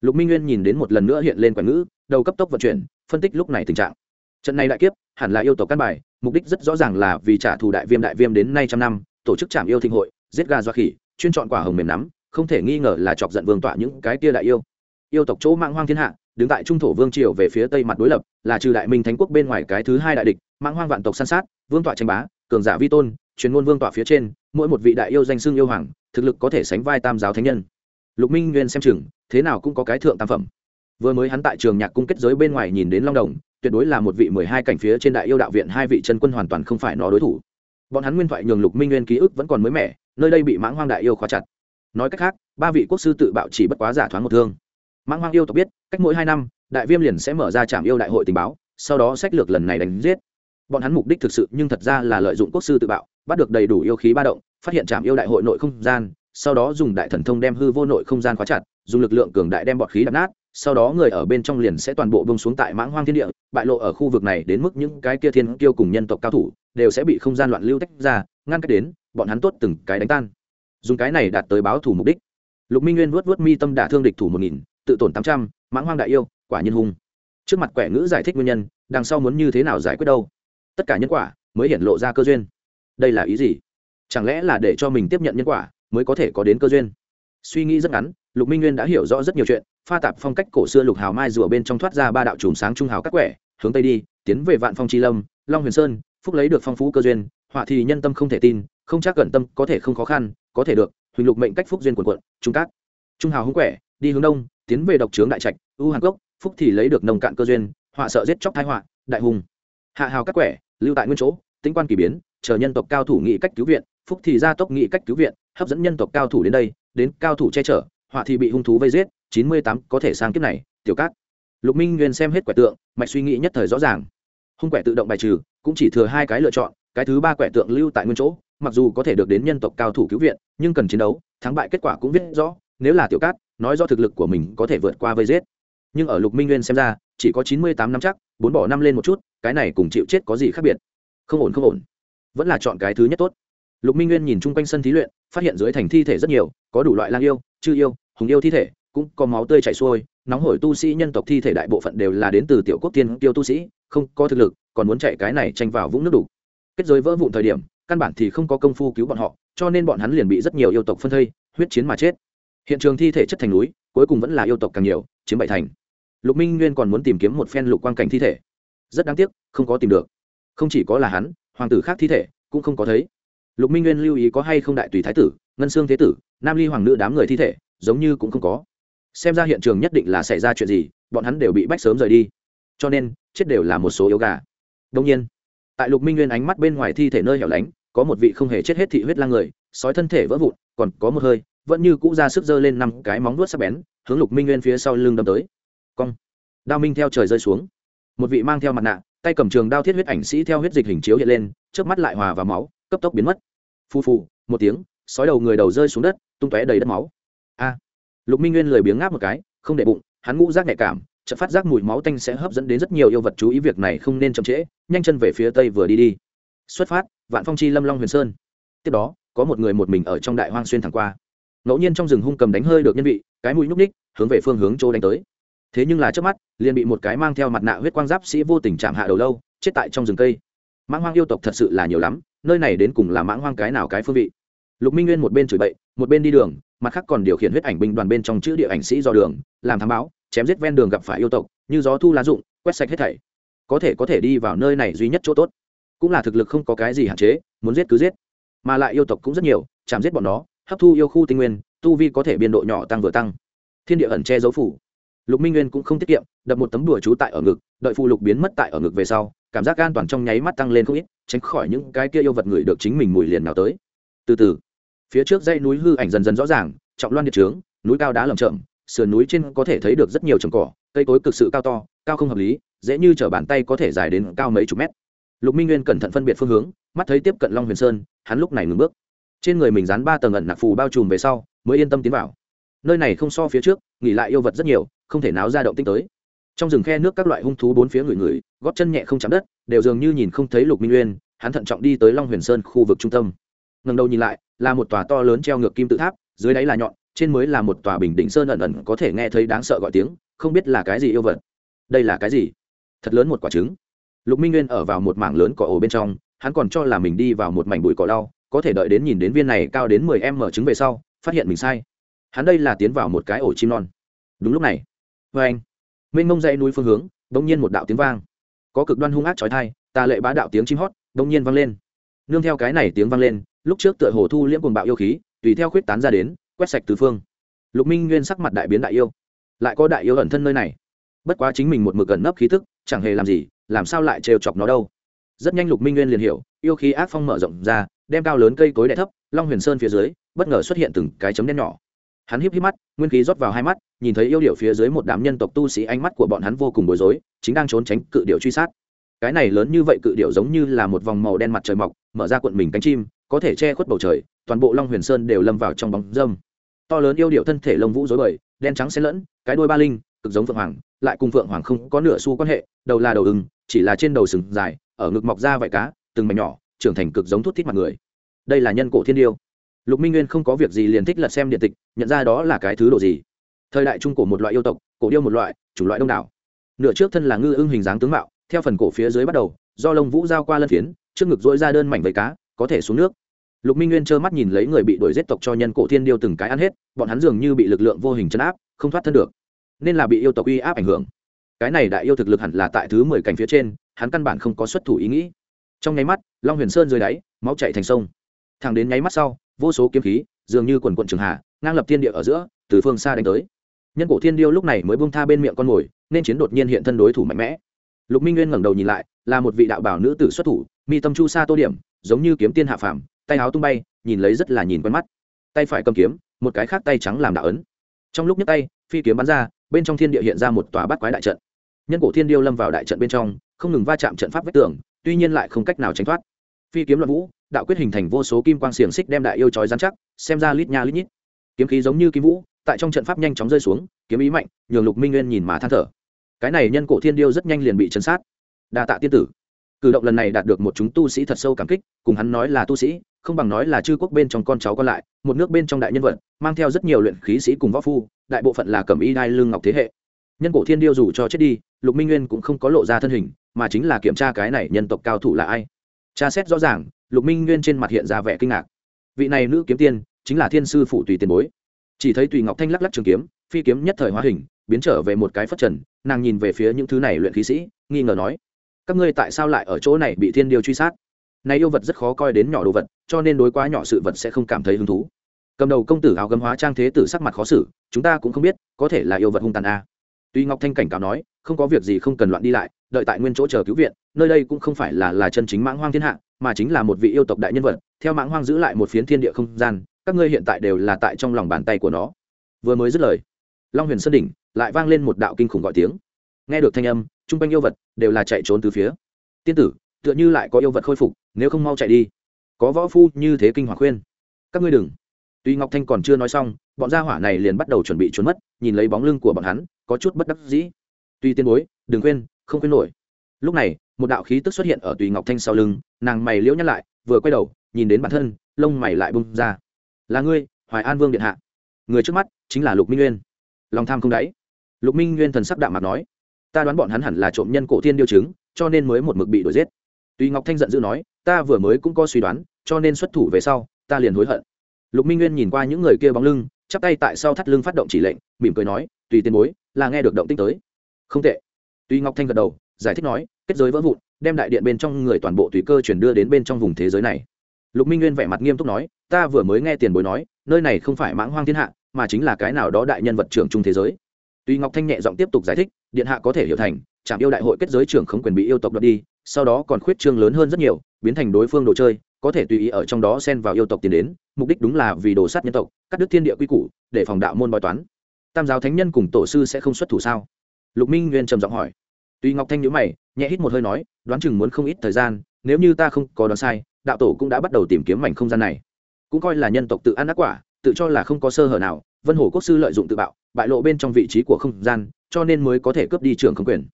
Lục minh nguyên nhìn đến một lần nữa hiện lên quản ngữ, đầu cấp tốc vận chuyển, phân tích lúc này tình trạng. Trận này đại kiếp, hẳn là yêu tộc căn bài, mục đích rất rõ ràng là vì trả thù đại viêm đại viêm đến nay trăm năm, tổ chức trạm yêu thịnh hội, giết gà doa khỉ, chuyên chọn quả hồng mềm nắm, không thể nghi ngờ là chọc giận vương tọa những cái kia đại yêu. Yêu tộc chỗ mạng hoang thiên hạ, đứng tại trung thổ vương triều về phía tây mặt đối lập, là trừ đại minh thánh quốc bên ngoài cái thứ hai đại địch mạng hoang vạn tộc san sát, vương tọa tranh bá, cường giả vi tôn truyền ngôn vương tọa phía trên, mỗi một vị đại yêu danh xưng yêu hoàng, thực lực có thể sánh vai tam giáo thánh nhân. Lục minh nguyên xem chừng, thế nào cũng có cái thượng tam phẩm. Vừa mới hắn tại trường nhạc cung kết giới bên ngoài nhìn đến long đồng, tuyệt đối là một vị mười hai cảnh phía trên đại yêu đạo viện hai vị chân quân hoàn toàn không phải nó đối thủ. Bọn hắn nguyên thoại nhường lục minh nguyên ký ức vẫn còn mới mẻ, nơi đây bị mãng hoang đại yêu khóa chặt. Nói cách khác, ba vị quốc sư tự bạo chỉ bất quá giả thoáng một thương. Mãng hoang yêu tộc biết, cách mỗi hai năm, đại viêm liền sẽ mở ra trạm yêu đại hội tình báo, sau đó sách lược lần này đánh giết bọn hắn mục đích thực sự nhưng thật ra là lợi dụng quốc sư tự bạo, bắt được đầy đủ yêu khí ba động, phát hiện trạm yêu đại hội nội không gian, sau đó dùng đại thần thông đem hư vô nội không gian khóa chặt, dùng lực lượng cường đại đem bọt khí đập nát, sau đó người ở bên trong liền sẽ toàn bộ bông xuống tại mãng hoang thiên địa, bại lộ ở khu vực này đến mức những cái kia thiên kiêu cùng nhân tộc cao thủ đều sẽ bị không gian loạn lưu tách ra, ngăn cách đến, bọn hắn tốt từng cái đánh tan. Dùng cái này đạt tới báo thủ mục đích. Lục minh nguyên vuốt vuốt mi tâm đả thương địch thủ một nghìn, tự tổn tám trăm, mãng hoang đại yêu, quả nhân hung. Trước mặt quẻ ngữ giải thích nguyên nhân, đằng sau muốn như thế nào giải quyết đâu? Tất cả nhân quả mới hiện lộ ra cơ duyên. Đây là ý gì? Chẳng lẽ là để cho mình tiếp nhận nhân quả mới có thể có đến cơ duyên? Suy nghĩ rất ngắn, lục minh nguyên đã hiểu rõ rất nhiều chuyện. Pha tạp phong cách cổ xưa lục hào mai rùa bên trong thoát ra ba đạo chùm sáng trung hào các quẻ, hướng tây đi, tiến về vạn phong tri lâm, long huyền sơn, phúc lấy được phong phú cơ duyên. Họa thì nhân tâm không thể tin, không chắc gần tâm, có thể không khó khăn, có thể được. Huỳnh lục mệnh cách phúc duyên quần quận, trung các trung hào hứng quẻ, đi hướng đông, tiến về độc trướng đại trạch ưu hàn cốc, phúc thì lấy được nông cạn cơ duyên. Họa sợ giết chóc thái họa, đại hùng. Hạ hào các quẻ lưu tại nguyên chỗ tính quan kỳ biến, chờ nhân tộc cao thủ nghị cách cứu viện, phúc thì gia tốc nghị cách cứu viện, hấp dẫn nhân tộc cao thủ đến đây, đến cao thủ che chở, họa thì bị hung thú vây giết, chín mươi tám có thể sang kiếp này, tiểu cát. Lục minh nguyên xem hết quẻ tượng, mạch suy nghĩ nhất thời rõ ràng. Hung quẻ tự động bài trừ, cũng chỉ thừa hai cái lựa chọn, cái thứ ba quẻ tượng lưu tại nguyên chỗ, mặc dù có thể được đến nhân tộc cao thủ cứu viện, nhưng cần chiến đấu, thắng bại kết quả cũng viết rõ, nếu là tiểu cát, nói do thực lực của mình có thể vượt qua vây giết. Nhưng ở lục minh nguyên xem ra, chỉ có chín mươi tám năm chắc, bốn bỏ năm lên một chút cái này cùng chịu chết có gì khác biệt? Không ổn không ổn. Vẫn là chọn cái thứ nhất tốt. Lục minh nguyên nhìn chung quanh sân thí luyện, phát hiện dưới thành thi thể rất nhiều, có đủ loại lang yêu, chư yêu, hùng yêu thi thể, cũng có máu tươi chảy xuôi, nóng hổi tu sĩ nhân tộc thi thể đại bộ phận đều là đến từ tiểu quốc tiên tiêu tu sĩ, không có thực lực, còn muốn chạy cái này tranh vào vũng nước đủ kết giới vỡ vụn thời điểm, căn bản thì không có công phu cứu bọn họ, cho nên bọn hắn liền bị rất nhiều yêu tộc phân thây, huyết chiến mà chết. Hiện trường thi thể chất thành núi, cuối cùng vẫn là yêu tộc càng nhiều, chiếm bảy thành. Lục minh nguyên còn muốn tìm kiếm một phen lục quan cảnh thi thể rất đáng tiếc, không có tìm được. Không chỉ có là hắn, hoàng tử khác thi thể cũng không có thấy. Lục minh nguyên lưu ý có hay không đại tùy thái tử, ngân sương thế tử, nam ly hoàng nữ đám người thi thể, giống như cũng không có. Xem ra hiện trường nhất định là xảy ra chuyện gì, bọn hắn đều bị bách sớm rời đi. Cho nên, chết đều là một số yếu gà. Đông nhiên, tại lục minh nguyên ánh mắt bên ngoài thi thể nơi hẻo lánh, có một vị không hề chết hết thị huyết lang người, sói thân thể vỡ vụn, còn có một hơi, vẫn như cũ ra sức giơ lên năm cái móng vuốt sắc bén, hướng lục minh nguyên phía sau lưng đâm tới. Cong. Đao minh theo trời rơi xuống một vị mang theo mặt nạ, tay cầm trường đao thiết huyết ảnh sĩ theo huyết dịch hình chiếu hiện lên trước mắt lại hòa vào máu, cấp tốc biến mất. Phu phù, một tiếng, sói đầu người đầu rơi xuống đất, tung tóe đầy đất máu. A. Lục minh nguyên lười biếng ngáp một cái, không để bụng, hắn ngũ rác nhạy cảm, chợt phát giác mùi máu tanh sẽ hấp dẫn đến rất nhiều yêu vật chú ý việc này không nên chậm trễ, nhanh chân về phía tây vừa đi đi. Xuất phát, vạn phong chi lâm long huyền sơn. Tiếp đó, có một người một mình ở trong đại hoang xuyên thẳng qua. Ngẫu nhiên trong rừng hung cầm đánh hơi được nhân vị, cái mũi nhúc ních hướng về phương hướng chỗ đánh tới thế nhưng là trước mắt, liền bị một cái mang theo mặt nạ huyết quang giáp sĩ vô tình chạm hạ đầu lâu, chết tại trong rừng cây. Mãng hoang yêu tộc thật sự là nhiều lắm, nơi này đến cùng là mãng hoang cái nào cái phương vị. Lục minh nguyên một bên chửi bậy, một bên đi đường, mặt khác còn điều khiển huyết ảnh binh đoàn bên trong chữ địa ảnh sĩ do đường, làm thám báo, chém giết ven đường gặp phải yêu tộc, như gió thu lá rụng, quét sạch hết thảy. Có thể có thể đi vào nơi này duy nhất chỗ tốt. Cũng là thực lực không có cái gì hạn chế, muốn giết cứ giết. Mà lại yêu tộc cũng rất nhiều, chạm giết bọn nó, hấp thu yêu khu tinh nguyên, tu vi có thể biên độ nhỏ tăng vừa tăng. Thiên địa ẩn che dấu phủ lục minh nguyên cũng không tiết kiệm, đập một tấm đùa chú tại ở ngực, đợi phụ lục biến mất tại ở ngực về sau, cảm giác an toàn trong nháy mắt tăng lên không ít, tránh khỏi những cái kia yêu vật người được chính mình mùi liền nào tới. Từ từ, phía trước dãy núi hư ảnh dần dần rõ ràng, trọng loan điện trướng, núi cao đá lầm chậm sườn núi trên có thể thấy được rất nhiều trồng cỏ, cây cối cực sự cao to, cao không hợp lý, dễ như chở bàn tay có thể dài đến cao mấy chục mét. Lục minh nguyên cẩn thận phân biệt phương hướng, mắt thấy tiếp cận long huyền sơn, hắn lúc này ngừng bước. Trên người mình dán ba tầng ẩn nặc phù bao trùm về sau, mới yên tâm tiến vào. Nơi này không so phía trước, nghỉ lại yêu vật rất nhiều không thể náo ra động tích tới. Trong rừng khe nước các loại hung thú bốn phía người người góp chân nhẹ không chạm đất, đều dường như nhìn không thấy lục minh nguyên hắn thận trọng đi tới long huyền sơn khu vực trung tâm. Ngần đầu nhìn lại, là một tòa to lớn treo ngược kim tự tháp, dưới đáy là nhọn, trên mới là một tòa bình đỉnh sơn ẩn ẩn có thể nghe thấy đáng sợ gọi tiếng, không biết là cái gì yêu vật. Đây là cái gì? Thật lớn một quả trứng. Lục minh nguyên ở vào một mảng lớn cỏ ổ bên trong, hắn còn cho là mình đi vào một mảnh bụi cỏ đau có thể đợi đến nhìn đến viên này cao đến mười em mở trứng về sau, phát hiện mình sai. Hắn đây là tiến vào một cái ổ chim non. Đúng lúc này vê anh, mênh mông dãy núi phương hướng đ ỗ n g nhiên một đạo tiếng vang. Có cực đoan hung ác trói thai tà lệ bá đạo tiếng chim hót đ ỗ n g nhiên vang lên. Nương theo cái này tiếng vang lên, lúc trước tựa hồ thu liễm cuồng bạo yêu khí, tùy theo khuyết tán ra đến, quét sạch tứ phương. Lục minh nguyên sắc mặt đại biến đại yêu. Lại có đại yêu ẩn thân nơi này. Bất quá chính mình một mực gần nấp khí thức chẳng hề làm gì, làm sao lại trêu chọc nó đâu. Rất nhanh lục minh nguyên liền hiểu, yêu khí ác phong mở rộng ra, đem cao lớn cây cối đ thấp, long huyền sơn phía dưới, bất ngờ xuất hiện từng cái chấm đen nhỏ. Hắn híp híp mắt, nguyên khí rót vào hai mắt nhìn thấy yêu điệu phía dưới một đám nhân tộc tu sĩ, ánh mắt của bọn hắn vô cùng bối rối, chính đang trốn tránh cự điệu truy sát. Cái này lớn như vậy cự điệu giống như là một vòng màu đen mặt trời mọc, mở ra cuộn mình cánh chim, có thể che khuất bầu trời, toàn bộ long huyền sơn đều lâm vào trong bóng dâm. To lớn yêu điệu thân thể lông vũ dối bời, đen trắng xen lẫn, cái đuôi ba linh, cực giống phượng hoàng, lại cùng phượng hoàng không có nửa xu quan hệ, đầu là đầu ưng, chỉ là trên đầu sừng dài, ở ngực mọc ra vải cá, từng mảnh nhỏ, trưởng thành cực giống thuốc thít mặt người. Đây là nhân cổ thiên điêu. Lục minh nguyên không có việc gì liền thích lật xem điện tịch, nhận ra đó là cái thứ đồ gì thời đại trung cổ một loại yêu tộc, cổ điêu một loại, chủng loại đông đảo. Nửa trước thân là ngư ưng hình dáng tướng mạo, theo phần cổ phía dưới bắt đầu, do lông vũ giao qua lân phiến, trước ngực dỗi ra đơn mảnh vầy cá, có thể xuống nước. Lục minh nguyên trơ mắt nhìn lấy người bị đuổi giết tộc cho nhân cổ thiên điêu từng cái ăn hết, bọn hắn dường như bị lực lượng vô hình chấn áp, không thoát thân được. Nên là bị yêu tộc uy áp ảnh hưởng. Cái này đại yêu thực lực hẳn là tại thứ mười cảnh phía trên, hắn căn bản không có xuất thủ ý nghĩ. Trong nháy mắt, long huyền sơn dưới đáy, máu chạy thành sông. Thẳng đến nháy mắt sau, vô số kiếm khí, dường như quần quận trường hạ, ngang lập thiên địa ở giữa, từ phương xa đánh tới nhân cổ thiên điêu lúc này mới bung tha bên miệng con mồi, nên chiến đột nhiên hiện thân đối thủ mạnh mẽ. Lục minh nguyên ngẩng đầu nhìn lại, là một vị đạo bảo nữ tử xuất thủ, mi tâm chu sa tô điểm, giống như kiếm tiên hạ phàm, tay áo tung bay, nhìn lấy rất là nhìn quen mắt. Tay phải cầm kiếm, một cái khác tay trắng làm đạo ấn. Trong lúc nhấc tay, phi kiếm bắn ra, bên trong thiên địa hiện ra một tòa bát quái đại trận. Nhân cổ thiên điêu lâm vào đại trận bên trong, không ngừng va chạm trận pháp vách tường, tuy nhiên lại không cách nào tránh thoát. Phi kiếm loạn vũ, đạo quyết hình thành vô số kim quang xiềng xích đem đại yêu chói dán chắc, xem ra lít nha lít nhít. Kiếm khí giống như kim vũ tại trong trận pháp nhanh chóng rơi xuống, kiếm ý mạnh, nhường lục minh nguyên nhìn mà than thở. Cái này nhân cổ thiên điêu rất nhanh liền bị chấn sát. Đa tạ tiên tử. Cử động lần này đạt được một chúng tu sĩ thật sâu cảm kích, cùng hắn nói là tu sĩ, không bằng nói là chư quốc bên trong con cháu còn lại, một nước bên trong đại nhân vật, mang theo rất nhiều luyện khí sĩ cùng võ phu, đại bộ phận là cẩm y đai lương ngọc thế hệ. Nhân cổ thiên điêu dù cho chết đi, lục minh nguyên cũng không có lộ ra thân hình, mà chính là kiểm tra cái này nhân tộc cao thủ là ai. Tra xét rõ ràng, lục minh nguyên trên mặt hiện ra vẻ kinh ngạc. Vị này nữ kiếm tiên, chính là thiên sư phụ tùy tiền bối chỉ thấy tùy ngọc thanh lắc lắc trường kiếm, phi kiếm nhất thời hóa hình, biến trở về một cái phất trần, nàng nhìn về phía những thứ này luyện khí sĩ, nghi ngờ nói, các ngươi tại sao lại ở chỗ này bị thiên điều truy sát? Này yêu vật rất khó coi đến nhỏ đồ vật, cho nên đối quá nhỏ sự vật sẽ không cảm thấy hứng thú. Cầm đầu công tử áo gấm hóa trang thế tử sắc mặt khó xử, chúng ta cũng không biết, có thể là yêu vật hung tàn a. Tuy ngọc thanh cảnh cáo nói, không có việc gì không cần loạn đi lại, đợi tại nguyên chỗ chờ cứu viện, nơi đây cũng không phải là là chân chính mãng hoang thiên hạ, mà chính là một vị yêu tộc đại nhân vật, theo mãng hoang giữ lại một phiến thiên địa không gian các ngươi hiện tại đều là tại trong lòng bàn tay của nó. Vừa mới dứt lời, long huyền sơn đỉnh lại vang lên một đạo kinh khủng gọi tiếng. Nghe được thanh âm, chung quanh yêu vật đều là chạy trốn từ phía. Tiên tử, tựa như lại có yêu vật khôi phục, nếu không mau chạy đi. Có võ phu như thế kinh hoàng khuyên. Các ngươi đừng. Tuy ngọc thanh còn chưa nói xong, bọn gia hỏa này liền bắt đầu chuẩn bị trốn mất, nhìn lấy bóng lưng của bọn hắn, có chút bất đắc dĩ. Tuy tiên bối, đừng khuyên, không khuyên nổi. Lúc này, một đạo khí tức xuất hiện ở tùy ngọc thanh sau lưng, nàng mày liễu nhắc lại, vừa quay đầu, nhìn đến bản thân, lông mày lại bung ra là ngươi, hoài an vương điện hạ. Người trước mắt chính là lục minh nguyên. Lòng tham không đáy. Lục minh nguyên thần sắc đạm mặt nói, ta đoán bọn hắn hẳn là trộm nhân cổ tiên điêu chứng, cho nên mới một mực bị đuổi giết. Tuy ngọc thanh giận dữ nói, ta vừa mới cũng có suy đoán, cho nên xuất thủ về sau, ta liền hối hận. Lục minh nguyên nhìn qua những người kia bóng lưng, chắp tay tại sau thắt lưng phát động chỉ lệnh, mỉm cười nói, tùy tiền bối, là nghe được động tích tới. Không tệ. Tuy ngọc thanh gật đầu, giải thích nói, kết giới vỡ vụn, đem đại điện bên trong người toàn bộ tùy cơ chuyển đưa đến bên trong vùng thế giới này lục minh nguyên vẻ mặt nghiêm túc nói, ta vừa mới nghe tiền bối nói, nơi này không phải mãng hoang thiên hạ, mà chính là cái nào đó đại nhân vật trưởng trung thế giới. Tuy ngọc thanh nhẹ giọng tiếp tục giải thích, điện hạ có thể hiểu thành trạm yêu đại hội kết giới trưởng không quyền bị yêu tộc đoạt đi, sau đó còn khuyết trương lớn hơn rất nhiều, biến thành đối phương đồ chơi, có thể tùy ý ở trong đó xen vào yêu tộc tiến đến, mục đích đúng là vì đồ sát nhân tộc, cắt đứt thiên địa quy củ, để phòng đạo môn bói toán. Tam giáo thánh nhân cùng tổ sư sẽ không xuất thủ sao? Lục minh nguyên trầm giọng hỏi. Tuy ngọc thanh nhữ mày, nhẹ hít một hơi nói, đoán chừng muốn không ít thời gian, nếu như ta không có đoán sai đạo tổ cũng đã bắt đầu tìm kiếm mảnh không gian này. Cũng coi là nhân tộc tự ăn ác quả, tự cho là không có sơ hở nào, vân hổ quốc sư lợi dụng tự bạo, bại lộ bên trong vị trí của không gian, cho nên mới có thể cướp đi trường không quyền.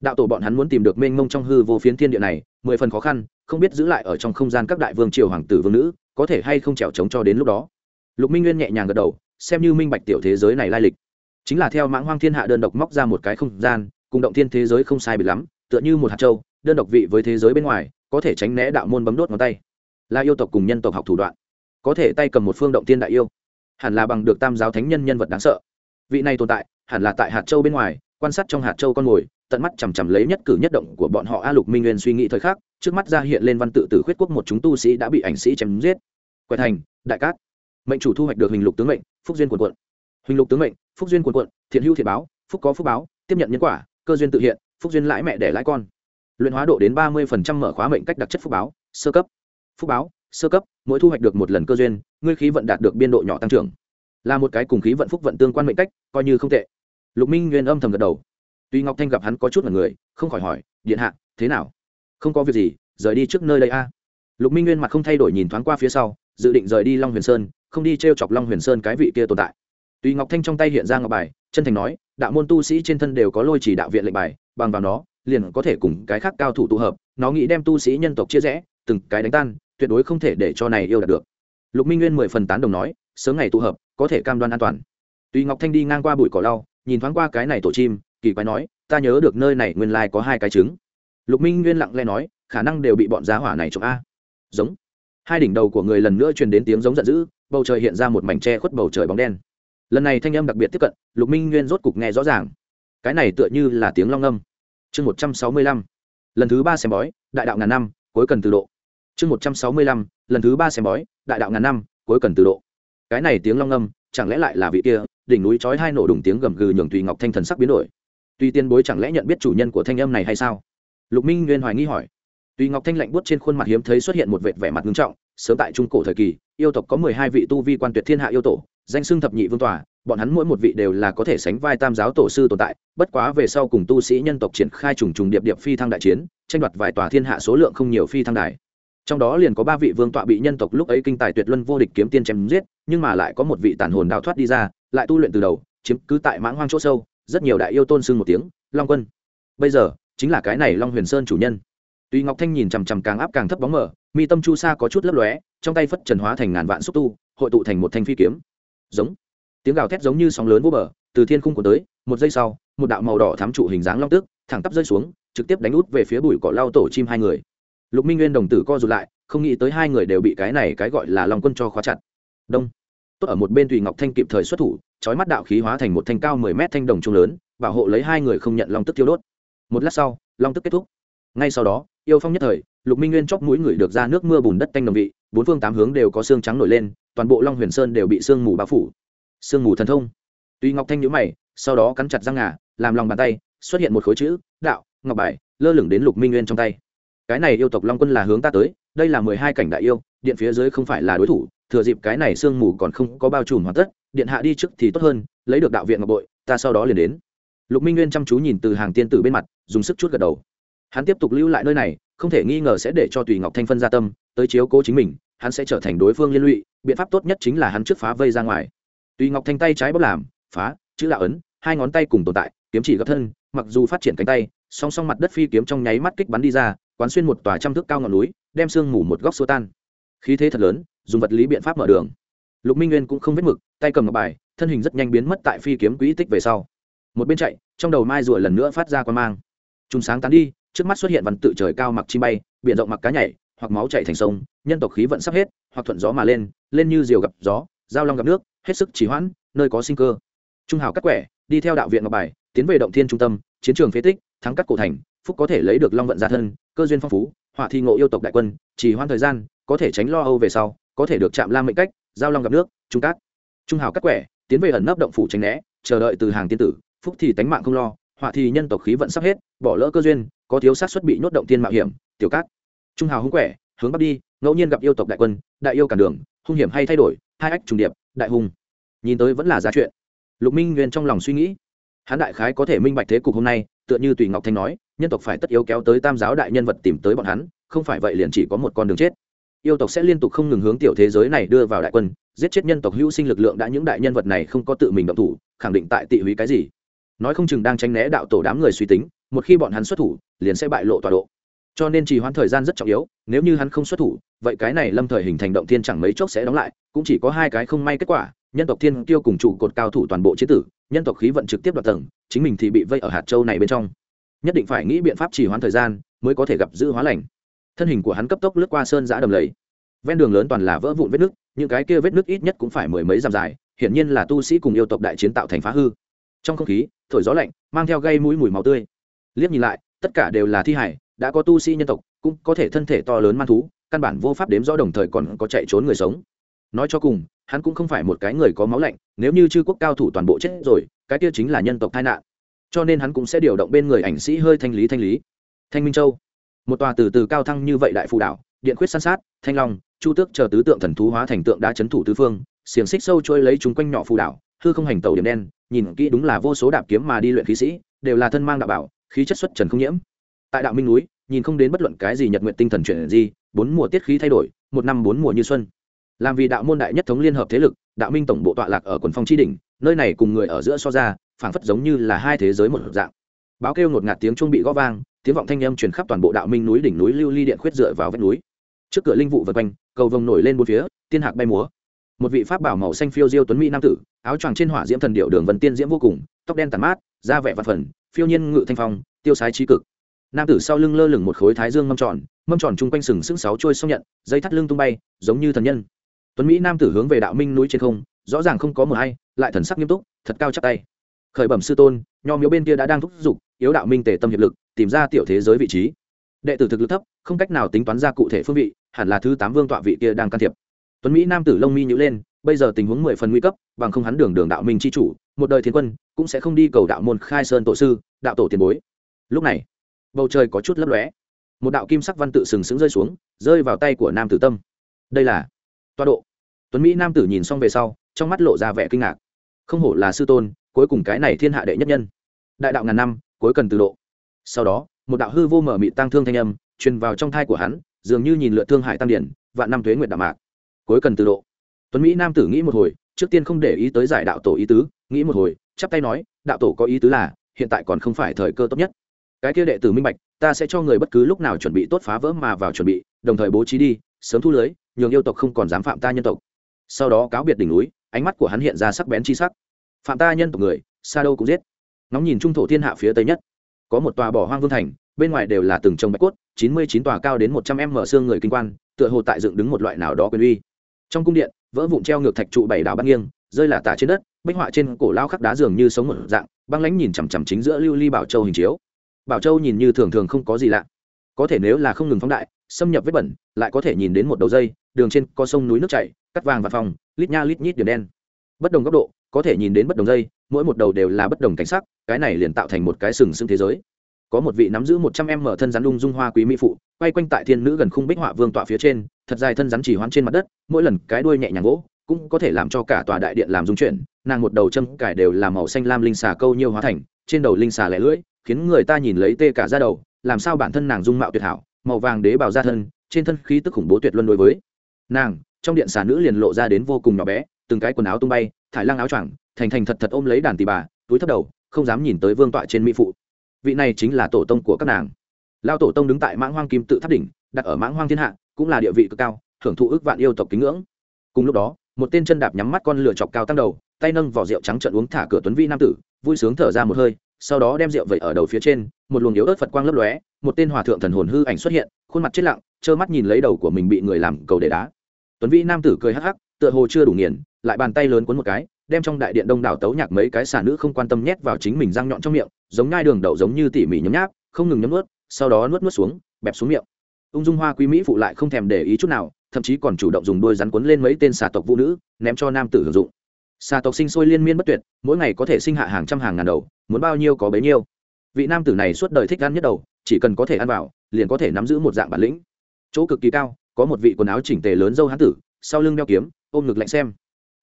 Đạo tổ bọn hắn muốn tìm được mênh mông trong hư vô phiến thiên địa này, mười phần khó khăn, không biết giữ lại ở trong không gian các đại vương triều hoàng tử vương nữ, có thể hay không trèo trống cho đến lúc đó. Lục minh nguyên nhẹ nhàng gật đầu, xem như minh bạch tiểu thế giới này lai lịch. Chính là theo mãng hoang thiên hạ đơn độc móc ra một cái không gian, cùng động thiên thế giới không sai biệt lắm, tựa như một hạt châu, đơn độc vị với thế giới bên ngoài có thể tránh né đạo môn bấm đốt ngón tay. Là yêu tộc cùng nhân tộc học thủ đoạn. Có thể tay cầm một phương động tiên đại yêu. Hẳn là bằng được tam giáo thánh nhân nhân vật đáng sợ. Vị này tồn tại, hẳn là tại hạt châu bên ngoài, quan sát trong hạt châu con mồi, tận mắt chằm chằm lấy nhất cử nhất động của bọn họ a lục minh nguyên suy nghĩ thời khắc, trước mắt ra hiện lên văn tự tử khuyết quốc một chúng tu sĩ đã bị ảnh sĩ chém giết. Quẹt thành, đại cát. Mệnh chủ thu hoạch được hình lục tướng mệnh, phúc duyên quần quận. Hình lục tướng mệnh, phúc duyên quần quận, thiện hữu thiện báo, phúc có phúc báo, tiếp nhận nhân quả, cơ duyên tự hiện, phúc duyên lãi mẹ để lãi con luyện hóa độ đến ba mươi mở khóa mệnh cách đặc chất phúc báo, sơ cấp. Phúc báo, sơ cấp, mỗi thu hoạch được một lần cơ duyên, ngươi khí vận đạt được biên độ nhỏ tăng trưởng. Là một cái cùng khí vận phúc vận tương quan mệnh cách, coi như không tệ. Lục minh nguyên âm thầm gật đầu. Tuy ngọc thanh gặp hắn có chút là người, không khỏi hỏi, điện hạ, thế nào? Không có việc gì, rời đi trước nơi đây a. Lục minh nguyên mặt không thay đổi nhìn thoáng qua phía sau, dự định rời đi long huyền sơn, không đi t r e o chọc long huyền sơn cái vị kia tồn tại. Tuy ngọc thanh trong tay hiện ra ngọc bài, chân thành nói, đạo môn tu sĩ trên thân đều có lôi chỉ đạo viện lệnh bài, bằng vào nó liền có thể cùng cái khác cao thủ tụ hợp, nó nghĩ đem tu sĩ nhân tộc chia rẽ, từng cái đánh tan, tuyệt đối không thể để cho này yêu đạt được. Lục minh nguyên mười phần tán đồng nói, sớm ngày tụ hợp, có thể cam đoan an toàn. Tuy ngọc thanh đi ngang qua bụi cỏ lau, nhìn thoáng qua cái này tổ chim, kỳ quái nói, ta nhớ được nơi này nguyên lai có hai cái trứng. Lục minh nguyên lặng lẽ nói, khả năng đều bị bọn giá hỏa này trộm a. Giống. Hai đỉnh đầu của người lần nữa truyền đến tiếng giống giận dữ, bầu trời hiện ra một mảnh tre khuất bầu trời bóng đen. Lần này thanh âm đặc biệt tiếp cận, lục minh nguyên rốt cục nghe rõ ràng. Cái này tựa như là tiếng long âm chương một trăm sáu mươi lăm. Lần thứ ba xem bói, đại đạo ngàn năm, cuối cần từ độ. Chương một trăm sáu mươi lăm, lần thứ ba xem bói, đại đạo ngàn năm, cuối cần từ độ. Cái này tiếng long âm, chẳng lẽ lại là vị kia, đỉnh núi chói hai nổ đùng tiếng gầm gừ nhường tùy ngọc thanh thần sắc biến đổi. Tuy tiên bối chẳng lẽ nhận biết chủ nhân của thanh âm này hay sao? Lục minh nguyên hoài nghi hỏi. Tùy ngọc thanh lạnh buốt trên khuôn mặt hiếm thấy xuất hiện một vệt vẻ mặt nghiêm trọng, sớm tại trung cổ thời kỳ, yêu tộc có mười hai vị tu vi quan tuyệt thiên hạ yêu tổ, danh xưng thập nhị vương tòa bọn hắn mỗi một vị đều là có thể sánh vai tam giáo tổ sư tồn tại, bất quá về sau cùng tu sĩ nhân tộc triển khai trùng trùng điệp điệp phi thăng đại chiến, tranh đoạt vài tòa thiên hạ số lượng không nhiều phi thăng đài. Trong đó liền có ba vị vương tọa bị nhân tộc lúc ấy kinh tài tuyệt luân vô địch kiếm tiên chém giết, nhưng mà lại có một vị tàn hồn đào thoát đi ra, lại tu luyện từ đầu, chiếm cứ tại mãng hoang chỗ sâu, rất nhiều đại yêu tôn sưng một tiếng, long quân. Bây giờ, chính là cái này long huyền sơn chủ nhân. Tuy ngọc thanh nhìn chằm chằm càng áp càng thấp bóng mở mi tâm chu sa có chút lấp lóe, trong tay phất trần hóa thành ngàn vạn xúc tu, hội tụ thành một thanh phi kiếm. Giống tiếng gào thét giống như sóng lớn vô bờ, từ thiên khung của tới, một giây sau, một đạo màu đỏ thám trụ hình dáng long tức thẳng tắp rơi xuống, trực tiếp đánh út về phía bụi cỏ lao tổ chim hai người. Lục minh nguyên đồng tử co rụt lại, không nghĩ tới hai người đều bị cái này cái gọi là long quân cho khóa chặt. Đông. Tốt ở một bên tùy ngọc thanh kịp thời xuất thủ trói mắt đạo khí hóa thành một thanh cao mười mét thanh đồng trung lớn, bảo hộ lấy hai người không nhận long tức thiêu đốt. Một lát sau, long tức kết thúc. Ngay sau đó, yêu phong nhất thời, lục minh nguyên chóc mũi người được ra nước mưa bùn đất tanh đồng vị, bốn phương tám hướng đều có xương trắng nổi lên, toàn bộ long huyền sơn đều bị sương mù bao phủ sương mù thần thông. Tuy ngọc thanh nhữ mày, sau đó cắn chặt răng ngà, làm lòng bàn tay, xuất hiện một khối chữ, đạo, ngọc bài, lơ lửng đến lục minh nguyên trong tay. Cái này yêu tộc long quân là hướng ta tới, đây là mười hai cảnh đại yêu, điện phía dưới không phải là đối thủ, thừa dịp cái này sương mù còn không có bao trùm hoàn tất, điện hạ đi trước thì tốt hơn, lấy được đạo viện ngọc bội, ta sau đó liền đến. Lục minh nguyên chăm chú nhìn từ hàng tiên tử bên mặt, dùng sức chút gật đầu. Hắn tiếp tục lưu lại nơi này, không thể nghi ngờ sẽ để cho tùy ngọc thanh phân gia tâm, tới chiếu cố chính mình, hắn sẽ trở thành đối phương liên lụy, biện pháp tốt nhất chính là hắn trước phá vây ra ngoài tùy ngọc thanh tay trái bóp làm, phá, chữ là ấn, hai ngón tay cùng tồn tại, kiếm chỉ gấp thân, mặc dù phát triển cánh tay, song song mặt đất phi kiếm trong nháy mắt kích bắn đi ra, quán xuyên một tòa trăm thước cao ngọn núi, đem sương mù một góc xua tan. Khí thế thật lớn, dùng vật lý biện pháp mở đường. Lục minh nguyên cũng không vết mực, tay cầm ngọc bài, thân hình rất nhanh biến mất tại phi kiếm quỹ tích về sau. Một bên chạy, trong đầu mai rùa lần nữa phát ra quan mang. Chúng sáng tán đi, trước mắt xuất hiện văn tự trời cao mặc chim bay, biển rộng mặc cá nhảy, hoặc máu chạy thành sông, nhân tộc khí vận sắp hết, hoặc thuận gió mà lên lên như diều gặp gió, giao long gặp nước hết sức chỉ hoãn, nơi có sinh cơ. Trung hào cắt quẻ, đi theo đạo viện ngọc bài, tiến về động thiên trung tâm, chiến trường phế tích, thắng cắt cổ thành, phúc có thể lấy được long vận gia thân, cơ duyên phong phú, họa thi ngộ yêu tộc đại quân chỉ hoãn thời gian, có thể tránh lo âu về sau, có thể được chạm lam mệnh cách, giao long gặp nước, trung cát. Trung hào cắt quẻ, tiến về ẩn nấp động phủ tránh né, chờ đợi từ hàng tiên tử, phúc thì tánh mạng không lo, họa thì nhân tộc khí vận sắp hết, bỏ lỡ cơ duyên, có thiếu sát xuất bị nhốt động tiên mạo hiểm, tiểu cát. Trung hào hung quẻ, hướng bắc đi, ngẫu nhiên gặp yêu tộc đại quân, đại yêu cản đường, hung hiểm hay thay đổi, hai ách trùng điệp đại hùng. Nhìn tới vẫn là giá chuyện. Lục minh nguyên trong lòng suy nghĩ. Hắn đại khái có thể minh bạch thế cục hôm nay, tựa như tùy ngọc thanh nói, nhân tộc phải tất yếu kéo tới tam giáo đại nhân vật tìm tới bọn hắn, không phải vậy liền chỉ có một con đường chết. Yêu tộc sẽ liên tục không ngừng hướng tiểu thế giới này đưa vào đại quân, giết chết nhân tộc hữu sinh lực lượng đã những đại nhân vật này không có tự mình động thủ, khẳng định tại tị húy cái gì. Nói không chừng đang tranh né đạo tổ đám người suy tính, một khi bọn hắn xuất thủ, liền sẽ bại lộ tọa độ cho nên trì hoãn thời gian rất trọng yếu, nếu như hắn không xuất thủ, vậy cái này lâm thời hình thành động thiên chẳng mấy chốc sẽ đóng lại, cũng chỉ có hai cái không may kết quả, nhân tộc thiên tiêu cùng trụ cột cao thủ toàn bộ chế tử, nhân tộc khí vận trực tiếp đoạt tầng, chính mình thì bị vây ở hạt châu này bên trong. Nhất định phải nghĩ biện pháp trì hoãn thời gian mới có thể gặp giữ hóa lành. Thân hình của hắn cấp tốc lướt qua sơn giã đầm lầy. Ven đường lớn toàn là vỡ vụn vết nước những cái kia vết nước ít nhất cũng phải mười mấy dặm dài, hiển nhiên là tu sĩ cùng yêu tộc đại chiến tạo thành phá hư. Trong không khí, thổi gió lạnh, mang theo gây mũi mùi máu tươi. Liếc nhìn lại, tất cả đều là thi hải đã có tu sĩ nhân tộc, cũng có thể thân thể to lớn man thú, căn bản vô pháp đếm rõ đồng thời còn có chạy trốn người sống. Nói cho cùng, hắn cũng không phải một cái người có máu lạnh, nếu như chư quốc cao thủ toàn bộ chết rồi, cái kia chính là nhân tộc tai nạn. Cho nên hắn cũng sẽ điều động bên người ảnh sĩ hơi thanh lý thanh lý. Thanh minh châu, một tòa từ từ cao thăng như vậy đại phù đảo, điện khuyết san sát, thanh long, chu tước chờ tứ tượng thần thú hóa thành tượng đá chấn thủ tứ phương, xiềng xích sâu trôi lấy chúng quanh nhỏ phù đảo, hư không hành tàu điểm đen, nhìn kỹ đúng là vô số đạp kiếm mà đi luyện khí sĩ, đều là thân mang đạo bảo, khí chất xuất trần không nhiễm tại đạo minh núi, nhìn không đến bất luận cái gì nhật nguyện tinh thần chuyển gì bốn mùa tiết khí thay đổi, một năm bốn mùa như xuân. Làm vì đạo môn đại nhất thống liên hợp thế lực, đạo minh tổng bộ tọa lạc ở quần phong tri đỉnh, nơi này cùng người ở giữa so ra, phảng phất giống như là hai thế giới một dạng. Báo kêu ngột ngạt tiếng chuông bị gõ vang, tiếng vọng thanh âm truyền khắp toàn bộ đạo minh núi đỉnh núi lưu ly điện khuyết dựa vào vách núi. Trước cửa linh vụ vật quanh, cầu vồng nổi lên bốn phía, tiên hạc bay múa. Một vị pháp bảo màu xanh phiêu diêu tuấn mỹ nam tử, áo choàng trên hỏa diễm thần điệu đường vân tiên diễm vô cùng, tóc đen tàn mát, da vẻ vật phần, phiêu nhiên ngự thanh phong, tiêu sái trí cực nam tử sau lưng lơ lửng một khối thái dương mâm tròn mâm tròn chung quanh sừng sững sáu trôi xong nhận, dây thắt lưng tung bay, giống như thần nhân. Tuấn mỹ nam tử hướng về đạo minh núi trên không, rõ ràng không có mờ hay, lại thần sắc nghiêm túc, thật cao chắc tay. Khởi bẩm sư tôn, nho miếu bên kia đã đang thúc giục, yếu đạo minh tề tâm hiệp lực, tìm ra tiểu thế giới vị trí. Đệ tử thực lực thấp, không cách nào tính toán ra cụ thể phương vị, hẳn là thứ tám vương tọa vị kia đang can thiệp. Tuấn mỹ nam tử lông mi nhữ lên, bây giờ tình huống mười phần nguy cấp, bằng không hắn đường đường đạo minh c h i chủ, một đời thiên quân, cũng sẽ không đi cầu đạo môn khai sơn tổ sư, đạo tổ tiền bối. Lúc này bầu trời có chút lấp lóe. Một đạo kim sắc văn tự sừng sững rơi xuống, rơi vào tay của nam tử tâm. Đây là toa độ. Tuấn mỹ nam tử nhìn xong về sau, trong mắt lộ ra vẻ kinh ngạc. Không hổ là sư tôn, cuối cùng cái này thiên hạ đệ nhất nhân. Đại đạo ngàn năm, cuối cần từ độ. Sau đó, một đạo hư vô mở mị tăng thương thanh âm truyền vào trong thai của hắn, dường như nhìn lượt thương hải tăng điển, vạn năm thuế nguyện đạo mạc. Cuối cần từ độ. Tuấn mỹ nam tử nghĩ một hồi, trước tiên không để ý tới giải đạo tổ ý tứ, nghĩ một hồi, chắp tay nói, đạo tổ có ý tứ là, hiện tại còn không phải thời cơ tốt nhất cái kia đệ tử minh bạch, ta sẽ cho người bất cứ lúc nào chuẩn bị tốt phá vỡ mà vào chuẩn bị, đồng thời bố trí đi, sớm thu lưới, nhường yêu tộc không còn dám phạm ta nhân tộc. Sau đó cáo biệt đỉnh núi, ánh mắt của hắn hiện ra sắc bén chi sắc. Phạm ta nhân tộc người, xa đâu cũng giết. Nóng nhìn trung thổ thiên hạ phía tây nhất. Có một tòa bỏ hoang vương thành, bên ngoài đều là từng trồng bạch cốt, chín mươi chín tòa cao đến một trăm em mở xương người kinh quan, tựa hồ tại dựng đứng một loại nào đó quyền uy. Trong cung điện, vỡ vụn treo ngược thạch trụ bảy đảo băng nghiêng, rơi là tả trên đất, bích họa trên cổ lao khắc đá dường như sống một dạng, băng lãnh nhìn chằm chằm chính giữa lưu ly bảo châu hình chiếu bảo châu nhìn như thường thường không có gì lạ. Có thể nếu là không ngừng phóng đại, xâm nhập vết bẩn, lại có thể nhìn đến một đầu dây, đường trên có sông núi nước chảy, cắt vàng và phòng, lít nha lít nhít điểm đen. Bất đồng góc độ, có thể nhìn đến bất đồng dây, mỗi một đầu đều là bất đồng cảnh sắc, cái này liền tạo thành một cái sừng sững thế giới. Có một vị nắm giữ một trăm em mở thân rắn lung dung hoa quý mỹ phụ, quay quanh tại thiên nữ gần khung bích họa vương tọa phía trên, thật dài thân rắn chỉ hoán trên mặt đất, mỗi lần cái đuôi nhẹ nhàng gỗ, cũng có thể làm cho cả tòa đại điện làm dung chuyển, nàng một đầu châm cải đều là màu xanh lam linh xà câu nhiều hóa thành, trên đầu linh xà lẻ lưỡi khiến người ta nhìn lấy tê cả ra đầu, làm sao bản thân nàng dung mạo tuyệt hảo, màu vàng đế bào ra thân, trên thân khí tức khủng bố tuyệt luân đối với. Nàng, trong điện xà nữ liền lộ ra đến vô cùng nhỏ bé, từng cái quần áo tung bay, thải lăng áo choàng, thành thành thật thật ôm lấy đàn tì bà, túi thấp đầu, không dám nhìn tới vương tọa trên mỹ phụ. Vị này chính là tổ tông của các nàng. Lao tổ tông đứng tại mãng hoang kim tự tháp đỉnh, đặt ở mãng hoang thiên hạ, cũng là địa vị cực cao, hưởng thụ ước vạn yêu tộc kính ngưỡng. Cùng lúc đó, một tên chân đạp nhắm mắt con lửa chọc cao tăng đầu, tay nâng vỏ rượu trắng trận uống thả cửa tuấn vi nam tử, vui sướng thở ra một hơi sau đó đem rượu vẩy ở đầu phía trên, một luồng yếu ớt phật quang lấp lóe, một tên hòa thượng thần hồn hư ảnh xuất hiện, khuôn mặt chết lặng, trơ mắt nhìn lấy đầu của mình bị người làm cầu để đá. Tuấn vi nam tử cười hắc hắc, tựa hồ chưa đủ nghiền, lại bàn tay lớn cuốn một cái, đem trong đại điện đông đảo tấu nhạc mấy cái xà nữ không quan tâm nhét vào chính mình răng nhọn trong miệng, giống nhai đường đậu giống như tỉ mỉ nhấm nháp, không ngừng nhấm nuốt, sau đó nuốt nuốt xuống, bẹp xuống miệng. Ung dung hoa quý mỹ phụ lại không thèm để ý chút nào, thậm chí còn chủ động dùng đôi rắn cuốn lên mấy tên xà tộc vũ nữ, ném cho nam tử hưởng dụng xà tộc sinh sôi liên miên bất tuyệt, mỗi ngày có thể sinh hạ hàng trăm hàng ngàn đầu, muốn bao nhiêu có bấy nhiêu. Vị nam tử này suốt đời thích ăn nhất đầu, chỉ cần có thể ăn vào, liền có thể nắm giữ một dạng bản lĩnh. Chỗ cực kỳ cao, có một vị quần áo chỉnh tề lớn dâu hán tử, sau lưng đeo kiếm, ôm ngực lạnh xem.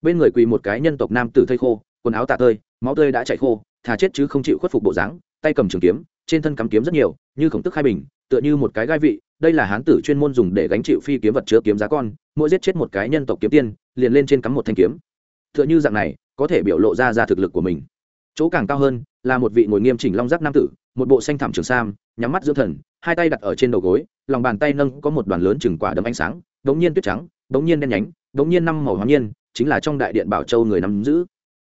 Bên người quỳ một cái nhân tộc nam tử thây khô, quần áo tạ tơi, máu tươi đã chảy khô, thà chết chứ không chịu khuất phục bộ dáng, tay cầm trường kiếm, trên thân cắm kiếm rất nhiều, như khổng tức hai bình, tựa như một cái gai vị, đây là hán tử chuyên môn dùng để gánh chịu phi kiếm vật chứa kiếm giá con, mỗi giết chết một cái nhân tộc kiếm tiên, liền lên trên cắm một thanh kiếm tựa như dạng này, có thể biểu lộ ra ra thực lực của mình. Chỗ càng cao hơn là một vị ngồi nghiêm chỉnh long giác nam tử, một bộ xanh thảm trường sam, nhắm mắt dưỡng thần, hai tay đặt ở trên đầu gối, lòng bàn tay nâng có một đoàn lớn chừng quả đấm ánh sáng, đống nhiên tuyết trắng, đống nhiên đen nhánh, đống nhiên năm màu hóa nhiên, chính là trong đại điện bảo châu người nắm giữ.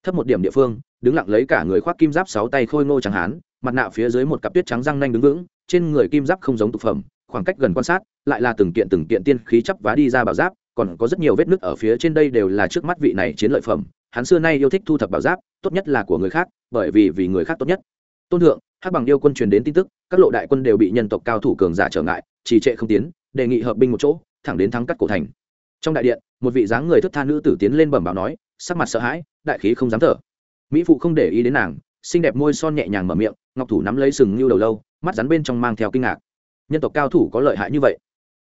Thấp một điểm địa phương, đứng lặng lấy cả người khoác kim giáp sáu tay khôi ngô trắng hán, mặt nạ phía dưới một cặp tuyết trắng răng nanh đứng vững, trên người kim giáp không giống tục phẩm, khoảng cách gần quan sát, lại là từng kiện từng kiện tiên khí chắp vá đi ra bảo giáp còn có rất nhiều vết nứt ở phía trên đây đều là trước mắt vị này chiến lợi phẩm. Hắn xưa nay yêu thích thu thập bảo giáp, tốt nhất là của người khác, bởi vì vì người khác tốt nhất. Tôn thượng, hắc bằng yêu quân truyền đến tin tức, các lộ đại quân đều bị nhân tộc cao thủ cường giả trở ngại, trì trệ không tiến, đề nghị hợp binh một chỗ, thẳng đến thắng cắt cổ thành. Trong đại điện, một vị dáng người thức tha nữ tử tiến lên bẩm báo nói, sắc mặt sợ hãi, đại khí không dám thở. Mỹ phụ không để ý đến nàng, xinh đẹp môi son nhẹ nhàng mở miệng, ngọc thủ nắm lấy sừng như đầu lâu, mắt rắn bên trong mang theo kinh ngạc. Nhân tộc cao thủ có lợi hại như vậy.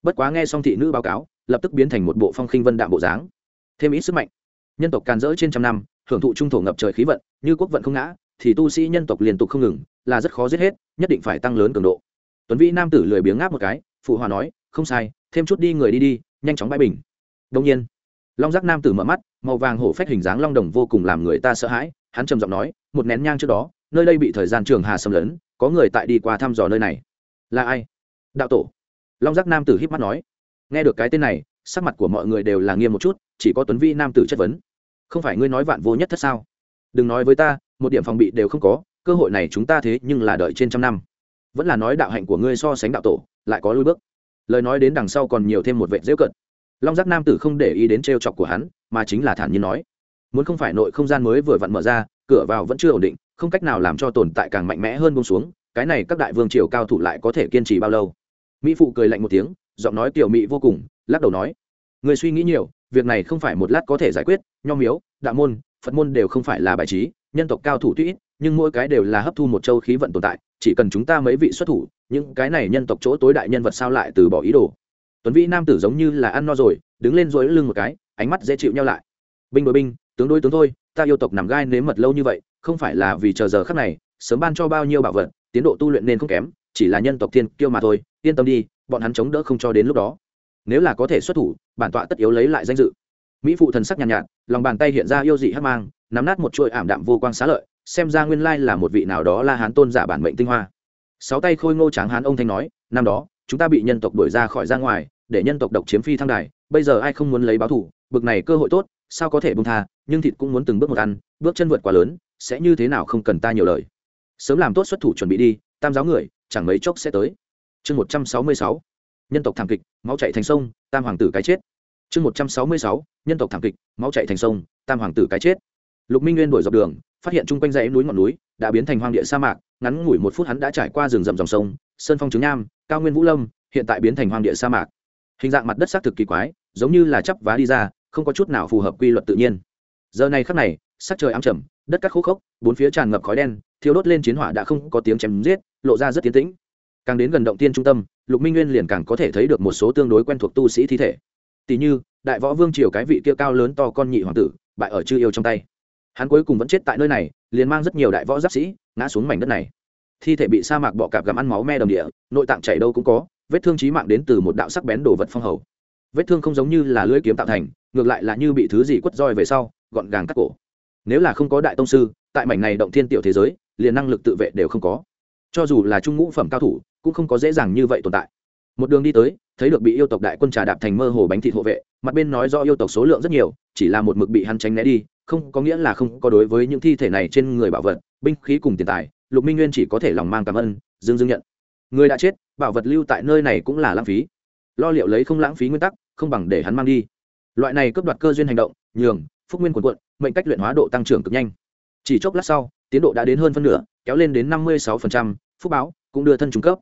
Bất quá nghe xong thị nữ báo cáo lập tức biến thành một bộ phong khinh vân đạm bộ dáng. Thêm ít sức mạnh. Nhân tộc càn rỡ trên trăm năm, hưởng thụ trung thổ ngập trời khí vận, như quốc vận không ngã, thì tu sĩ nhân tộc liên tục không ngừng, là rất khó giết hết, nhất định phải tăng lớn cường độ. Tuấn vĩ nam tử lười biếng ngáp một cái, phụ hòa nói, không sai, thêm chút đi người đi đi, nhanh chóng bãi bình. Đông nhiên, long giác nam tử mở mắt, màu vàng hổ phách hình dáng long đồng vô cùng làm người ta sợ hãi, hắn trầm giọng nói, một nén nhang trước đó, nơi đây bị thời gian trường hà xâm lấn, có người tại đi qua thăm dò nơi này. Là ai? Đạo tổ. Long giác nam tử híp mắt nói nghe được cái tên này, sắc mặt của mọi người đều là nghiêm một chút, chỉ có tuấn vi nam tử chất vấn. Không phải ngươi nói vạn vô nhất thất sao? Đừng nói với ta, một điểm phòng bị đều không có, cơ hội này chúng ta thế nhưng là đợi trên trăm năm. Vẫn là nói đạo hạnh của ngươi so sánh đạo tổ, lại có lui bước. Lời nói đến đằng sau còn nhiều thêm một vệ dễu cận long giác nam tử không để ý đến trêu chọc của hắn, mà chính là thản nhiên nói, muốn không phải nội không gian mới vừa vặn mở ra, cửa vào vẫn chưa ổn định, không cách nào làm cho tồn tại càng mạnh mẽ hơn bông xuống, cái này các đại vương triều cao thủ lại có thể kiên trì bao lâu? Mỹ phụ cười lạnh một tiếng giọng nói tiểu mỹ vô cùng, lắc đầu nói người suy nghĩ nhiều, việc này không phải một lát có thể giải quyết, nho miếu, đạo môn, phật môn đều không phải là bài trí, nhân tộc cao thủ tuy ít, nhưng mỗi cái đều là hấp thu một châu khí vận tồn tại, chỉ cần chúng ta mấy vị xuất thủ, những cái này nhân tộc chỗ tối đại nhân vật sao lại từ bỏ ý đồ? Tuấn vĩ nam tử giống như là ăn no rồi, đứng lên dối lưng một cái, ánh mắt dễ chịu nhau lại. Binh đội binh, tướng đối tướng thôi, ta yêu tộc nằm gai nếm mật lâu như vậy, không phải là vì chờ giờ khắc này, sớm ban cho bao nhiêu bảo vật, tiến độ tu luyện nên không kém, chỉ là nhân tộc thiên kiêu mà thôi, yên tâm đi bọn hắn chống đỡ không cho đến lúc đó. Nếu là có thể xuất thủ bản tọa tất yếu lấy lại danh dự. Mỹ phụ thần sắc nhàn nhạt, nhạt lòng bàn tay hiện ra yêu dị hắc mang nắm nát một chuỗi ảm đạm vô quang xá lợi xem ra nguyên lai là một vị nào đó la hán tôn giả bản mệnh tinh hoa. Sáu tay khôi ngô tráng hán ông thanh nói năm đó chúng ta bị nhân tộc đuổi ra khỏi ra ngoài để nhân tộc độc chiếm phi thăng đài bây giờ ai không muốn lấy báo thủ bực này cơ hội tốt sao có thể bung tha nhưng thịt cũng muốn từng bước một ăn bước chân vượt quá lớn sẽ như thế nào không cần ta nhiều lời. Sớm làm tốt xuất thủ chuẩn bị đi tam giáo người chẳng mấy chốc sẽ tới chương một trăm sáu mươi sáu, nhân tộc thảm kịch, máu chạy thành sông, tam hoàng tử cái chết. Chương một trăm sáu mươi sáu, nhân tộc thảm kịch, máu chạy thành sông, tam hoàng tử cái chết. Lục minh nguyên đổi dọc đường, phát hiện chung quanh dãy núi ngọn núi đã biến thành hoang địa sa mạc, ngắn ngủi một phút hắn đã trải qua rừng rậm dòng sông, sơn phong trứng nham, cao nguyên vũ lâm, hiện tại biến thành hoang địa sa mạc. Hình dạng mặt đất xác thực kỳ quái, giống như là chắp vá đi ra, không có chút nào phù hợp quy luật tự nhiên. Giờ này khắc này, sắc trời ám trầm, đất cắt khô khốc, bốn phía tràn ngập khói đen, thiêu đốt lên chiến hỏa đã không có tiếng chém giết, lộ ra rất tiến tĩnh càng đến gần động tiên trung tâm, lục minh nguyên liền càng có thể thấy được một số tương đối quen thuộc tu sĩ thi thể. Tỷ như, đại võ vương triều cái vị kia cao lớn to con nhị hoàng tử, bại ở chư yêu trong tay. Hắn cuối cùng vẫn chết tại nơi này, liền mang rất nhiều đại võ giáp sĩ, ngã xuống mảnh đất này. Thi thể bị sa mạc bọ cạp gặm ăn máu me đồng địa, nội tạng chảy đâu cũng có, vết thương trí mạng đến từ một đạo sắc bén đồ vật phong hầu. Vết thương không giống như là lưỡi kiếm tạo thành, ngược lại là như bị thứ gì quất roi về sau, gọn gàng cắt cổ. Nếu là không có đại tông sư, tại mảnh này động thiên tiểu thế giới, liền năng lực tự vệ đều không có cho dù là trung ngũ phẩm cao thủ, cũng không có dễ dàng như vậy tồn tại. Một đường đi tới, thấy được bị yêu tộc đại quân trà đạp thành mơ hồ bánh thịt hộ vệ, mặt bên nói do yêu tộc số lượng rất nhiều, chỉ là một mực bị hắn tránh né đi, không có nghĩa là không có đối với những thi thể này trên người bảo vật, binh khí cùng tiền tài, lục minh nguyên chỉ có thể lòng mang cảm ơn, dương dương nhận. Người đã chết, bảo vật lưu tại nơi này cũng là lãng phí. Lo liệu lấy không lãng phí nguyên tắc, không bằng để hắn mang đi. Loại này cướp đoạt cơ duyên hành động, nhường, phúc nguyên quần quận mệnh cách luyện hóa độ tăng trưởng cực nhanh. Chỉ chốc lát sau, tiến độ đã đến hơn phân nửa kéo lên đến năm mươi sáu phúc báo cũng đưa thân trung cấp.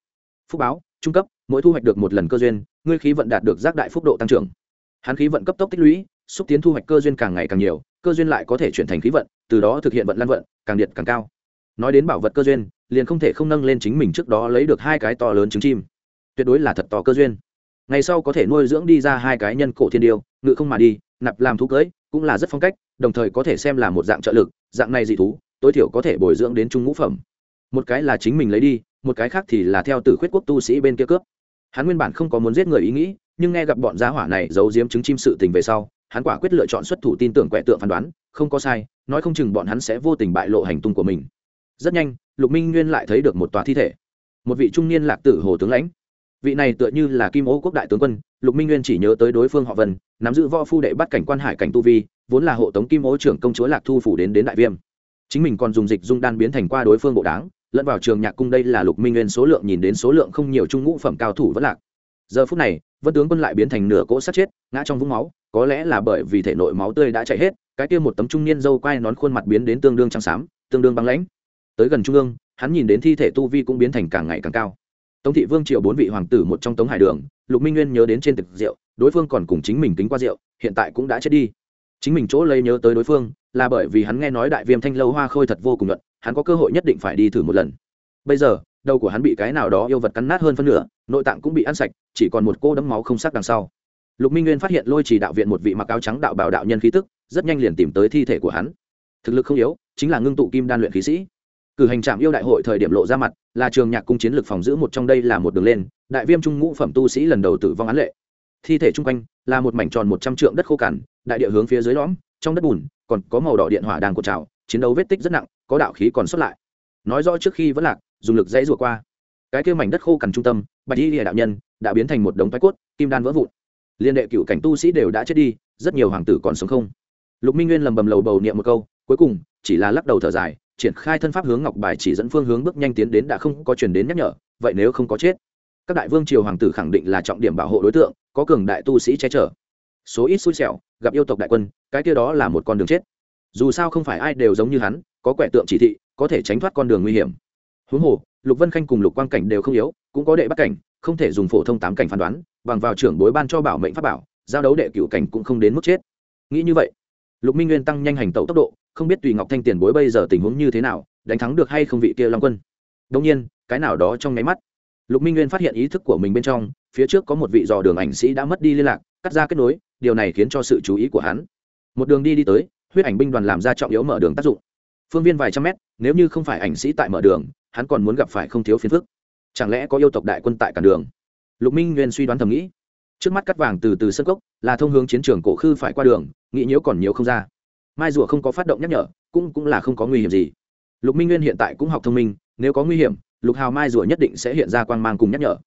Phúc báo, trung cấp, mỗi thu hoạch được một lần cơ duyên, ngươi khí vận đạt được giác đại phúc độ tăng trưởng. Hắn khí vận cấp tốc tích lũy, xúc tiến thu hoạch cơ duyên càng ngày càng nhiều, cơ duyên lại có thể chuyển thành khí vận, từ đó thực hiện vận lan vận, càng điện càng cao. Nói đến bảo vật cơ duyên, liền không thể không nâng lên chính mình trước đó lấy được hai cái to lớn trứng chim. Tuyệt đối là thật to cơ duyên. Ngày sau có thể nuôi dưỡng đi ra hai cái nhân cổ thiên điêu, ngự không mà đi, nạp làm thú cưới, cũng là rất phong cách, đồng thời có thể xem là một dạng trợ lực, dạng này dị thú tối thiểu có thể bồi dưỡng đến trung ngũ phẩm. Một cái là chính mình lấy đi, một cái khác thì là theo tử khuyết quốc tu sĩ bên kia cướp. Hắn nguyên bản không có muốn giết người ý nghĩ, nhưng nghe gặp bọn giá hỏa này giấu giếm chứng chim sự tình về sau, hắn quả quyết lựa chọn xuất thủ tin tưởng quẻ tượng phán đoán, không có sai, nói không chừng bọn hắn sẽ vô tình bại lộ hành tung của mình. Rất nhanh, lục minh nguyên lại thấy được một tòa thi thể. Một vị trung niên lạc tử hồ tướng lãnh. Vị này tựa như là kim ô quốc đại tướng quân, lục minh nguyên chỉ nhớ tới đối phương họ vân, nắm giữ võ phu đệ bắt cảnh quan hải cảnh tu vi, vốn là hộ tống kim ô trưởng công chúa lạc thu phủ đến đến đại viêm chính mình còn dùng dịch dung đan biến thành qua đối phương bộ đáng, lẫn vào trường nhạc cung đây là lục minh nguyên số lượng nhìn đến số lượng không nhiều trung ngũ phẩm cao thủ vẫn lạc. Giờ phút này, vân tướng quân lại biến thành nửa cỗ sát chết, ngã trong vũng máu, có lẽ là bởi vì thể nội máu tươi đã chảy hết, cái kia một tấm trung niên dâu quai nón khuôn mặt biến đến tương đương trắng xám, tương đương băng lãnh. Tới gần trung ương, hắn nhìn đến thi thể tu vi cũng biến thành càng ngày càng cao. Tống thị vương triệu bốn vị hoàng tử một trong tống hải đường, lục minh nguyên nhớ đến trên thực rượu, đối phương còn cùng chính mình kính qua rượu, hiện tại cũng đã chết đi. Chính mình chỗ lấy nhớ tới đối phương là bởi vì hắn nghe nói đại viêm thanh lâu hoa khôi thật vô cùng luận hắn có cơ hội nhất định phải đi thử một lần. Bây giờ, đầu của hắn bị cái nào đó yêu vật cắn nát hơn phân nửa, nội tạng cũng bị ăn sạch, chỉ còn một cô đấm máu không sắc đằng sau. Lục minh nguyên phát hiện lôi chỉ đạo viện một vị mặc áo trắng đạo bảo đạo nhân khí tức, rất nhanh liền tìm tới thi thể của hắn. Thực lực không yếu, chính là ngưng tụ kim đan luyện khí sĩ. Cử hành trạm yêu đại hội thời điểm lộ ra mặt, là trường nhạc cung chiến lược phòng giữ một trong đây là một đường lên, đại viêm trung ngũ phẩm tu sĩ lần đầu tử vong án lệ. Thi thể chung quanh là một mảnh tròn một trăm trượng đất khô cằn, đại địa hướng phía dưới lõm, trong đất bùn còn có màu đỏ điện hỏa đang cột trào, chiến đấu vết tích rất nặng, có đạo khí còn xuất lại. Nói rõ trước khi vẫn lạc, dùng lực dãy rùa qua. Cái kia mảnh đất khô cằn trung tâm, bạch y lìa đạo nhân, đã biến thành một đống thoái cốt, kim đan vỡ vụn. Liên đệ cựu cảnh tu sĩ đều đã chết đi, rất nhiều hoàng tử còn sống không. Lục minh nguyên lầm bầm lầu bầu niệm một câu, cuối cùng, chỉ là lắc đầu thở dài, triển khai thân pháp hướng ngọc bài chỉ dẫn phương hướng bước nhanh tiến đến đã không có chuyển đến nhắc nhở, vậy nếu không có chết, các đại vương triều hoàng tử khẳng định là trọng điểm bảo hộ đối tượng, có cường đại tu sĩ che chở số ít xui xẻo, gặp yêu tộc đại quân, cái kia đó là một con đường chết. Dù sao không phải ai đều giống như hắn, có quẻ tượng chỉ thị, có thể tránh thoát con đường nguy hiểm. Huống hồ, lục vân khanh cùng lục quang cảnh đều không yếu, cũng có đệ bắt cảnh, không thể dùng phổ thông tám cảnh phán đoán, bằng vào trưởng bối ban cho bảo mệnh pháp bảo, giao đấu đệ cựu cảnh cũng không đến mức chết. Nghĩ như vậy, lục minh nguyên tăng nhanh hành tẩu tốc độ, không biết tùy ngọc thanh tiền bối bây giờ tình huống như thế nào, đánh thắng được hay không vị kia long quân. Đông nhiên, cái nào đó trong nháy mắt, lục minh nguyên phát hiện ý thức của mình bên trong, phía trước có một vị dò đường ảnh sĩ đã mất đi liên lạc, cắt ra kết nối điều này khiến cho sự chú ý của hắn. Một đường đi đi tới, huyết ảnh binh đoàn làm ra trọng yếu mở đường tác dụng. Phương viên vài trăm mét, nếu như không phải ảnh sĩ tại mở đường, hắn còn muốn gặp phải không thiếu phiền phức. Chẳng lẽ có yêu tộc đại quân tại cản đường? Lục minh nguyên suy đoán thầm nghĩ. Trước mắt cắt vàng từ từ sân cốc, là thông hướng chiến trường cổ khư phải qua đường, nghĩ nhiễu còn nhiều không ra. Mai rùa không có phát động nhắc nhở, cũng cũng là không có nguy hiểm gì. Lục minh nguyên hiện tại cũng học thông minh, nếu có nguy hiểm, lục hào mai rùa nhất định sẽ hiện ra quang mang cùng nhắc nhở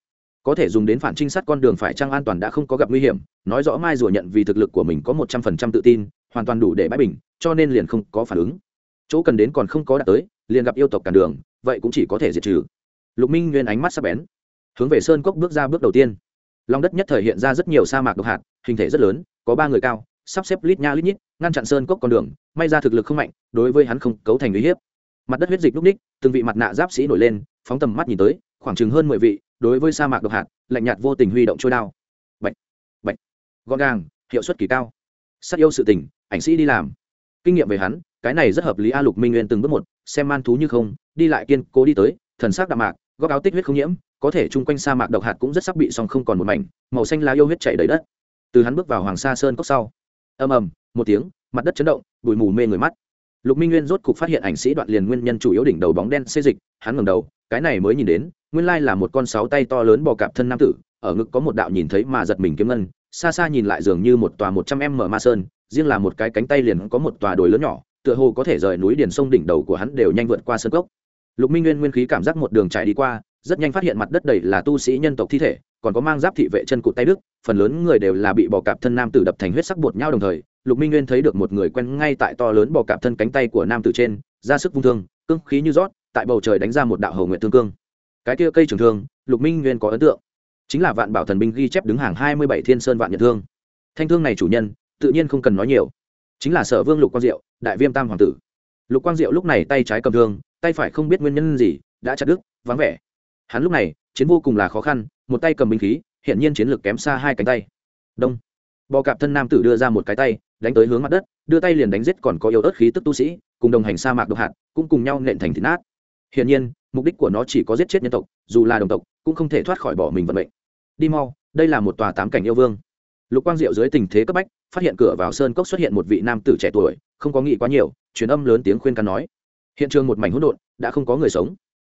có thể dùng đến phản trinh sát con đường phải trăng an toàn đã không có gặp nguy hiểm, nói rõ mai rùa nhận vì thực lực của mình có một trăm phần trăm tự tin, hoàn toàn đủ để bãi bình, cho nên liền không có phản ứng. Chỗ cần đến còn không có đạt tới, liền gặp yêu tộc cản đường, vậy cũng chỉ có thể diệt trừ. Lục minh nguyên ánh mắt sắp bén, hướng về sơn cốc bước ra bước đầu tiên. Lòng đất nhất thời hiện ra rất nhiều sa mạc độc hạt, hình thể rất lớn, có ba người cao, sắp xếp lít nha lít nhít, ngăn chặn sơn cốc con đường, may ra thực lực không mạnh, đối với hắn không cấu thành uy hiếp. Mặt đất huyết dịch lúc ních, từng vị mặt nạ giáp sĩ nổi lên, phóng tầm mắt nhìn tới, khoảng chừng hơn mười vị đối với sa mạc độc hạt, lạnh nhạt vô tình huy động trôi đao. Bệnh bệnh gọn gàng, hiệu suất kỳ cao. Sắc yêu sự tình, ảnh sĩ đi làm. Kinh nghiệm về hắn, cái này rất hợp lý a lục minh nguyên từng bước một, xem man thú như không, đi lại kiên cố đi tới, thần sắc đạm mạc, góc áo tích huyết không nhiễm, có thể chung quanh sa mạc độc hạt cũng rất sắc bị song không còn một mảnh, màu xanh lá yêu huyết chảy đầy đất. Từ hắn bước vào hoàng sa sơn cốc sau, ầm ầm, một tiếng, mặt đất chấn động, bụi mù mê người mắt. Lục minh nguyên rốt cục phát hiện ảnh sĩ đoạn liền nguyên nhân chủ yếu đỉnh đầu bóng đen xê dịch, hắn ngẩng đầu, cái này mới nhìn đến nguyên lai là một con sáu tay to lớn bò cạp thân nam tử, ở ngực có một đạo nhìn thấy mà giật mình kiếm ngân, xa xa nhìn lại dường như một tòa một trăm em mở ma sơn, riêng là một cái cánh tay liền có một tòa đồi lớn nhỏ, tựa hồ có thể rời núi điền sông đỉnh đầu của hắn đều nhanh vượt qua sơn cốc. Lục minh nguyên nguyên khí cảm giác một đường chạy đi qua, rất nhanh phát hiện mặt đất đầy là tu sĩ nhân tộc thi thể, còn có mang giáp thị vệ chân cụt tay đức, phần lớn người đều là bị bò cạp thân nam tử đập thành huyết sắc bột nhau đồng thời, lục minh nguyên thấy được một người quen ngay tại to lớn bò cạp thân cánh tay của nam tử trên, ra sức vung thương, cương khí như rót, tại bầu trời đánh ra một đạo hầu nguyện thương cương cái kia cây trường thương, lục minh nguyên có ấn tượng. Chính là vạn bảo thần binh ghi chép đứng hàng hai mươi bảy thiên sơn vạn nhật thương. Thanh thương này chủ nhân, tự nhiên không cần nói nhiều. Chính là sở vương lục quang diệu, đại viêm tam hoàng tử. Lục quang diệu lúc này tay trái cầm thương, tay phải không biết nguyên nhân gì, đã chặt đứt, vắng vẻ. Hắn lúc này, chiến vô cùng là khó khăn, một tay cầm binh khí hiện nhiên chiến lược kém xa hai cánh tay. Đông. Bò cạp thân nam tử đưa ra một cái tay, đánh tới hướng mặt đất, đưa tay liền đánh giết còn có yếu ớt khí tức tu sĩ, cùng đồng hành sa mạc độc hạt, cũng cùng nhau nện thành thịt nát. Hiển nhiên mục đích của nó chỉ có giết chết nhân tộc, dù là đồng tộc, cũng không thể thoát khỏi bỏ mình vận mệnh. Đi mau, đây là một tòa tám cảnh yêu vương. Lục quang diệu dưới tình thế cấp bách, phát hiện cửa vào sơn cốc xuất hiện một vị nam tử trẻ tuổi, không có nghĩ quá nhiều, truyền âm lớn tiếng khuyên can nói. Hiện trường một mảnh hỗn độn, đã không có người sống.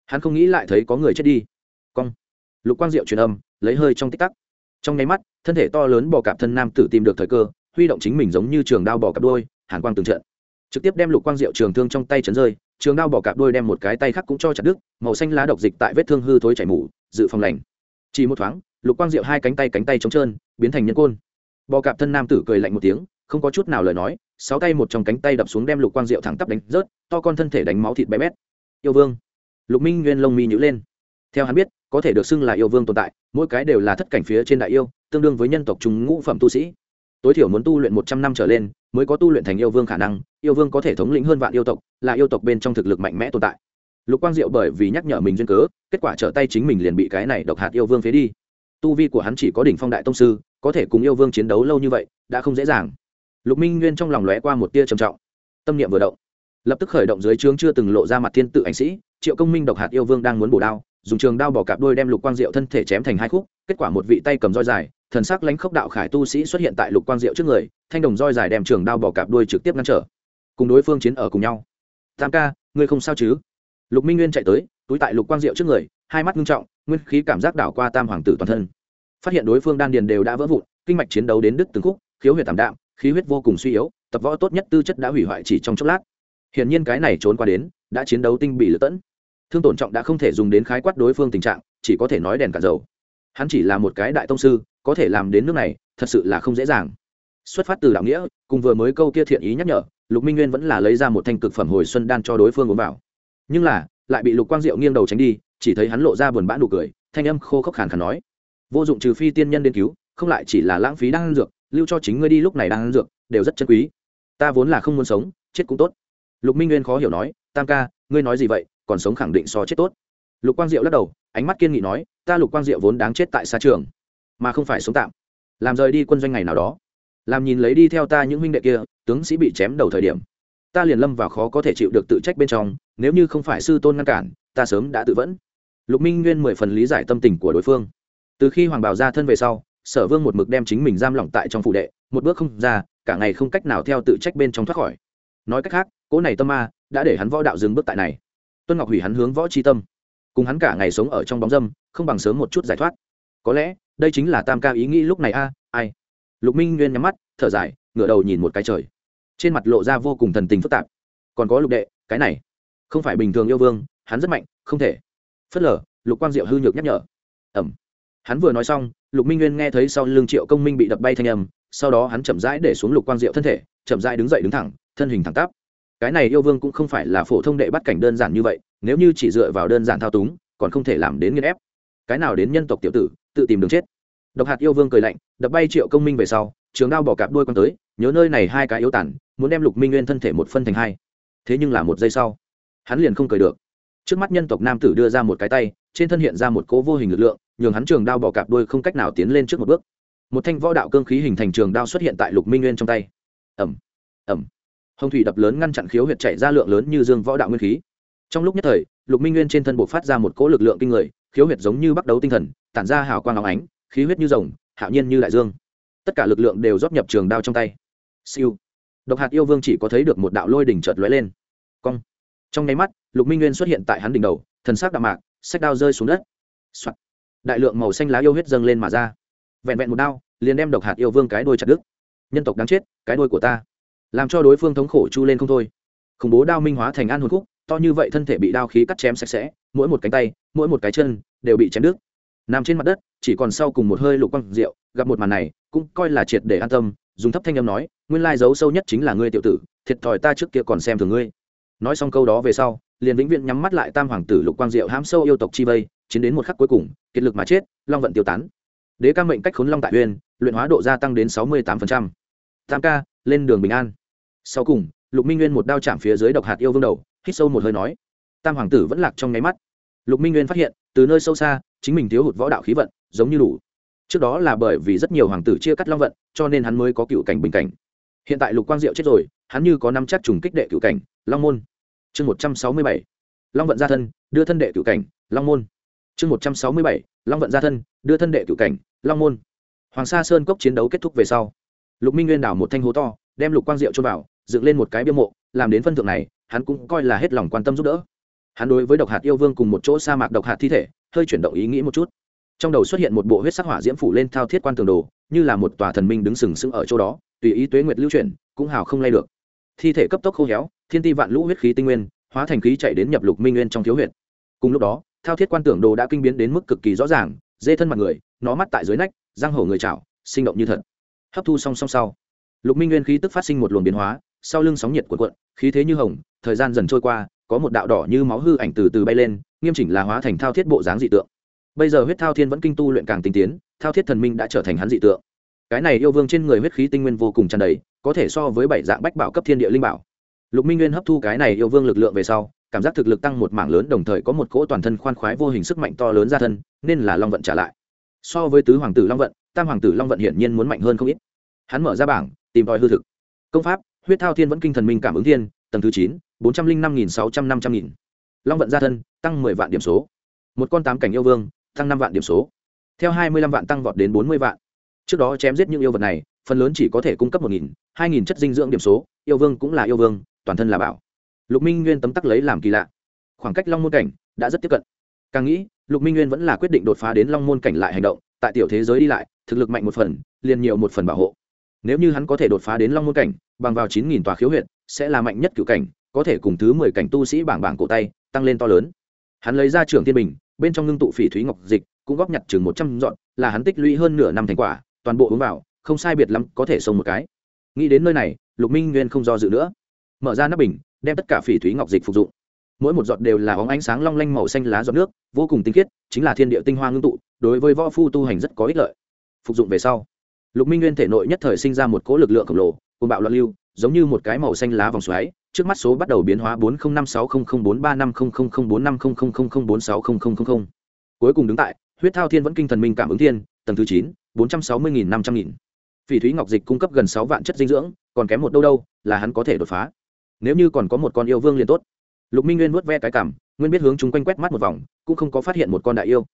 Hắn không nghĩ lại thấy có người chết đi. Cong. Lục quang diệu truyền âm, lấy hơi trong tích tắc. Trong nháy mắt, thân thể to lớn bò cạp thân nam tử tìm được thời cơ, huy động chính mình giống như trường đao bò cặp đôi hàn quang từng trận. Trực tiếp đem lục quang diệu trường thương trong tay chấn rơi trường đao bỏ cạp đôi đem một cái tay khác cũng cho chặt đứt, màu xanh lá độc dịch tại vết thương hư thối chảy mủ dự phòng lành. Chỉ một thoáng, lục quang diệu hai cánh tay cánh tay trống trơn, biến thành nhân côn. Bò cạp thân nam tử cười lạnh một tiếng, không có chút nào lời nói, sáu tay một trong cánh tay đập xuống đem lục quang diệu thẳng tắp đánh rớt, to con thân thể đánh máu thịt bé bét. Yêu vương. Lục minh nguyên lông mi nhữ lên. Theo hắn biết, có thể được xưng là yêu vương tồn tại, mỗi cái đều là thất cảnh phía trên đại yêu, tương đương với nhân tộc chúng ngũ phẩm tu sĩ. Tối thiểu muốn tu luyện một trăm năm trở lên mới có tu luyện thành yêu vương khả năng, yêu vương có thể thống lĩnh hơn vạn yêu tộc, là yêu tộc bên trong thực lực mạnh mẽ tồn tại. Lục quang diệu bởi vì nhắc nhở mình duyên cớ, kết quả trở tay chính mình liền bị cái này độc hạt yêu vương phế đi. Tu vi của hắn chỉ có đỉnh phong đại tông sư, có thể cùng yêu vương chiến đấu lâu như vậy, đã không dễ dàng. Lục minh nguyên trong lòng lóe qua một tia trầm trọng. Tâm niệm vừa động, lập tức khởi động dưới trướng chưa từng lộ ra mặt thiên tự ảnh sĩ, triệu công minh độc hạt yêu vương đang muốn bổ đao, dùng trường đao bỏ cạp đôi đem lục quang diệu thân thể chém thành hai khúc, kết quả một vị tay cầm roi dài thần sắc lãnh khốc đạo khải tu sĩ xuất hiện tại lục quang diệu trước người, thanh đồng roi dài đem trường đao bỏ cạp đôi trực tiếp ngăn trở. Cùng đối phương chiến ở cùng nhau. Tam ca, ngươi không sao chứ? Lục minh nguyên chạy tới, túi tại lục quang diệu trước người, hai mắt ngưng trọng, nguyên khí cảm giác đảo qua tam hoàng tử toàn thân. Phát hiện đối phương đan điền đều đã vỡ vụn, kinh mạch chiến đấu đến đứt từng khúc, khiếu huyệt tảm đạm, khí huyết vô cùng suy yếu, tập võ tốt nhất tư chất đã hủy hoại chỉ trong chốc lát. Hiển nhiên cái này trốn qua đến, đã chiến đấu tinh bị lựa tẫn. Thương tổn trọng đã không thể dùng đến khái quát đối phương tình trạng, chỉ có thể nói đèn cả dầu hắn chỉ là một cái đại tông sư, có thể làm đến nước này, thật sự là không dễ dàng. Xuất phát từ đạo nghĩa, cùng vừa mới câu kia thiện ý nhắc nhở, lục minh nguyên vẫn là lấy ra một thanh cực phẩm hồi xuân đan cho đối phương uống vào. Nhưng là, lại bị lục quang diệu nghiêng đầu tránh đi, chỉ thấy hắn lộ ra buồn bã nụ cười, thanh âm khô khốc khàn khàn nói. Vô dụng trừ phi tiên nhân đến cứu, không lại chỉ là lãng phí đang ăn dược, lưu cho chính ngươi đi lúc này đang ăn dược, đều rất chân quý. Ta vốn là không muốn sống, chết cũng tốt. Lục minh nguyên khó hiểu nói, tam ca, ngươi nói gì vậy, còn sống khẳng định so chết tốt. Lục quang diệu lắc đầu, ánh mắt kiên nghị nói ta lục quang diệu vốn đáng chết tại xa trường, mà không phải sống tạm. Làm rời đi quân doanh ngày nào đó, làm nhìn lấy đi theo ta những huynh đệ kia, tướng sĩ bị chém đầu thời điểm, ta liền lâm vào khó có thể chịu được tự trách bên trong, nếu như không phải sư tôn ngăn cản, ta sớm đã tự vẫn. Lục minh nguyên mười phần lý giải tâm tình của đối phương. Từ khi hoàng bảo ra thân về sau, sở vương một mực đem chính mình giam lỏng tại trong phụ đệ, một bước không ra, cả ngày không cách nào theo tự trách bên trong thoát khỏi. Nói cách khác, cỗ này tâm ma đã để hắn võ đạo dừng bước tại này. Tuân ngọc hủy hắn hướng võ tri tâm cùng hắn cả ngày sống ở trong bóng dâm, không bằng sớm một chút giải thoát. Có lẽ, đây chính là tam ca ý nghĩ lúc này a, ai? Lục minh nguyên nhắm mắt, thở dài, ngửa đầu nhìn một cái trời. Trên mặt lộ ra vô cùng thần tình phức tạp. Còn có lục đệ, cái này, không phải bình thường yêu vương, hắn rất mạnh, không thể. Phớt lờ, lục quang diệu hư nhược nhắc nhở. Ẩm. Hắn vừa nói xong, lục minh nguyên nghe thấy sau lưng triệu công minh bị đập bay thanh âm, sau đó hắn chậm rãi để xuống lục quang diệu thân thể, chậm rãi đứng dậy đứng thẳng, thân hình thẳng tắp cái này yêu vương cũng không phải là phổ thông đệ bắt cảnh đơn giản như vậy, nếu như chỉ dựa vào đơn giản thao túng, còn không thể làm đến nghiên ép. Cái nào đến nhân tộc tiểu tử, tự tìm đường chết. Độc hạt yêu vương cười lạnh, đập bay triệu công minh về sau, trường đao bỏ cạp đôi con tới, nhớ nơi này hai cái yếu tản muốn đem lục minh nguyên thân thể một phân thành hai. Thế nhưng là một giây sau, hắn liền không cười được. Trước mắt nhân tộc nam tử đưa ra một cái tay, trên thân hiện ra một cố vô hình lực lượng, nhường hắn trường đao bỏ cạp đôi không cách nào tiến lên trước một bước. Một thanh võ đạo cương khí hình thành trường đao xuất hiện tại lục minh nguyên trong tay. Ẩm ẩm hồng thủy đập lớn ngăn chặn khiếu huyệt chạy ra lượng lớn như dương võ đạo nguyên khí. Trong lúc nhất thời, lục minh nguyên trên thân buộc phát ra một cỗ lực lượng kinh người, khiếu huyệt giống như bắt đấu tinh thần, tản ra hào quang óng ánh, khí huyết như rồng, hạo nhiên như đại dương. Tất cả lực lượng đều rót nhập trường đao trong tay. Siêu. Độc hạt yêu vương chỉ có thấy được một đạo lôi đỉnh chợt lóe lên. Cong. Trong nháy mắt, lục minh nguyên xuất hiện tại hắn đỉnh đầu, thần sắc đạm mạc sách đao rơi xuống đất、Soạn. đại lượng màu xanh lá yêu huyết dâng lên mà ra. Vẹn vẹn một đao, liền đem độc hạt yêu vương cái đôi chặt đứt. Nhân tộc đáng chết, cái đôi của ta làm cho đối phương thống khổ chu lên không thôi. Khủng bố đao minh hóa thành an hồn khúc, to như vậy thân thể bị đao khí cắt chém sạch sẽ, mỗi một cánh tay, mỗi một cái chân đều bị chém đứt. Nằm trên mặt đất, chỉ còn sau cùng một hơi lục quang rượu gặp một màn này, cũng coi là triệt để an tâm, dùng thấp thanh âm nói, nguyên lai giấu sâu nhất chính là ngươi tiểu tử, thiệt thòi ta trước kia còn xem thường ngươi. Nói xong câu đó về sau, liền vĩnh viễn nhắm mắt lại tam hoàng tử lục quang diệu hãm sâu yêu tộc chi vây, chiến đến một khắc cuối cùng kiệt lực mà chết, long vận tiêu tán. Đế ca mệnh cách khốn long tại uyên, luyện hóa độ gia tăng đến sáu mươi tám tam ca lên đường bình an. Sau cùng, lục minh nguyên một đao chạm phía dưới độc hạt yêu vương đầu, hít sâu một hơi nói, tam hoàng tử vẫn lạc trong nháy mắt. Lục minh nguyên phát hiện, từ nơi sâu xa, chính mình thiếu hụt võ đạo khí vận, giống như đủ. Trước đó là bởi vì rất nhiều hoàng tử chia cắt long vận, cho nên hắn mới có cựu cảnh bình cảnh. Hiện tại lục quang diệu chết rồi, hắn như có năm chắc trùng kích đệ cựu cảnh, long môn. Chương một trăm sáu mươi bảy, long vận gia thân, đưa thân đệ cựu cảnh, long môn. Chương một trăm sáu mươi bảy, long vận gia thân, đưa thân đệ cựu cảnh, long môn. Hoàng sa sơn cốc chiến đấu kết thúc về sau lục minh nguyên đảo một thanh hố to, đem lục quang diệu cho vào, dựng lên một cái bia mộ, làm đến phân thượng này, hắn cũng coi là hết lòng quan tâm giúp đỡ. Hắn đối với độc hạt yêu vương cùng một chỗ sa mạc độc hạt thi thể, hơi chuyển động ý nghĩ một chút. Trong đầu xuất hiện một bộ huyết sắc hỏa diễm phủ lên thao thiết quan tường đồ, như là một tòa thần minh đứng sừng sững ở chỗ đó, tùy ý tuế nguyệt lưu chuyển, cũng hào không lay được. Thi thể cấp tốc khô héo, thiên ti vạn lũ huyết khí tinh nguyên, hóa thành khí chạy đến nhập lục minh nguyên trong thiếu huyệt. Cùng lúc đó, thao thiết quan tưởng đồ đã kinh biến đến mức cực kỳ rõ ràng, dê thân mặt người, nó mắt tại dưới nách, răng hổ người chảo, sinh động như thật hấp thu song song sau. Lục minh nguyên khí tức phát sinh một luồng biến hóa, sau lưng sóng nhiệt cuộn cuộn, khí thế như hồng, thời gian dần trôi qua, có một đạo đỏ như máu hư ảnh từ từ bay lên, nghiêm chỉnh là hóa thành thao thiết bộ dáng dị tượng. Bây giờ huyết thao thiên vẫn kinh tu luyện càng tinh tiến, thao thiết thần minh đã trở thành hắn dị tượng. Cái này yêu vương trên người huyết khí tinh nguyên vô cùng tràn đầy, có thể so với bảy dạng bách bảo cấp thiên địa linh bảo. Lục minh nguyên hấp thu cái này yêu vương lực lượng về sau, cảm giác thực lực tăng một mảng lớn đồng thời có một cỗ toàn thân khoan khoái vô hình sức mạnh to lớn ra thân, nên là long vận trả lại. So với tứ hoàng tử long vận tam hoàng tử long vận hiển nhiên muốn mạnh hơn không ít hắn mở ra bảng tìm tòi hư thực công pháp huyết thao thiên vẫn kinh thần minh cảm ứng thiên tầng thứ chín bốn trăm linh năm nghìn sáu trăm năm trăm nghìn long vận gia thân tăng mười vạn điểm số một con tám cảnh yêu vương tăng năm vạn điểm số theo hai mươi lăm vạn tăng vọt đến bốn mươi vạn trước đó chém giết những yêu vật này phần lớn chỉ có thể cung cấp một nghìn, hai nghìn chất dinh dưỡng điểm số yêu vương cũng là yêu vương toàn thân là bảo lục minh nguyên tấm tắc lấy làm kỳ lạ khoảng cách long môn cảnh đã rất tiếp cận càng nghĩ lục minh nguyên vẫn là quyết định đột phá đến long môn cảnh lại hành động tại tiểu thế giới đi lại thực lực mạnh một phần, liền nhiều một phần bảo hộ. Nếu như hắn có thể đột phá đến long môn cảnh, bằng vào chín nghìn tòa khiếu huyện sẽ là mạnh nhất cựu cảnh, có thể cùng thứ mười cảnh tu sĩ bảng bảng cổ tay, tăng lên to lớn. Hắn lấy ra trường thiên bình, bên trong ngưng tụ phỉ thúy ngọc dịch, cũng góp nhặt chừng một trăm dọn, là hắn tích lũy hơn nửa năm thành quả, toàn bộ uống vào, không sai biệt lắm có thể xông một cái. Nghĩ đến nơi này, lục minh nguyên không do dự nữa. Mở ra nắp bình, đem tất cả phỉ thúy ngọc dịch phục dụng. Mỗi một giọt đều là óng ánh sáng long lanh màu xanh lá giọt nước, vô cùng tinh khiết, chính là thiên địa tinh hoa ngưng tụ, đối với võ phu tu hành rất có ích lợi phục dụng về sau. Lục minh nguyên thể nội nhất thời sinh ra một cỗ lực lượng khổng lồ cùng bạo loạn lưu, giống như một cái màu xanh lá vòng xoáy, trước mắt số bắt đầu biến hóa bốn không năm sáu không không bốn ba năm không không không bốn năm không không không không bốn sáu không không không không. Cuối cùng đứng tại, huyết thao thiên vẫn kinh thần minh cảm ứng thiên, tầng thứ chín, bốn trăm sáu mươi nghìn năm trăm nghìn. Phỉ thúy ngọc dịch cung cấp gần sáu vạn chất dinh dưỡng, còn kém một đâu đâu, là hắn có thể đột phá. Nếu như còn có một con yêu vương liền tốt. Lục minh nguyên vuốt ve cái cảm, nguyên biết hướng chúng quanh quét mắt một vòng, cũng không có phát hiện một con đại yêu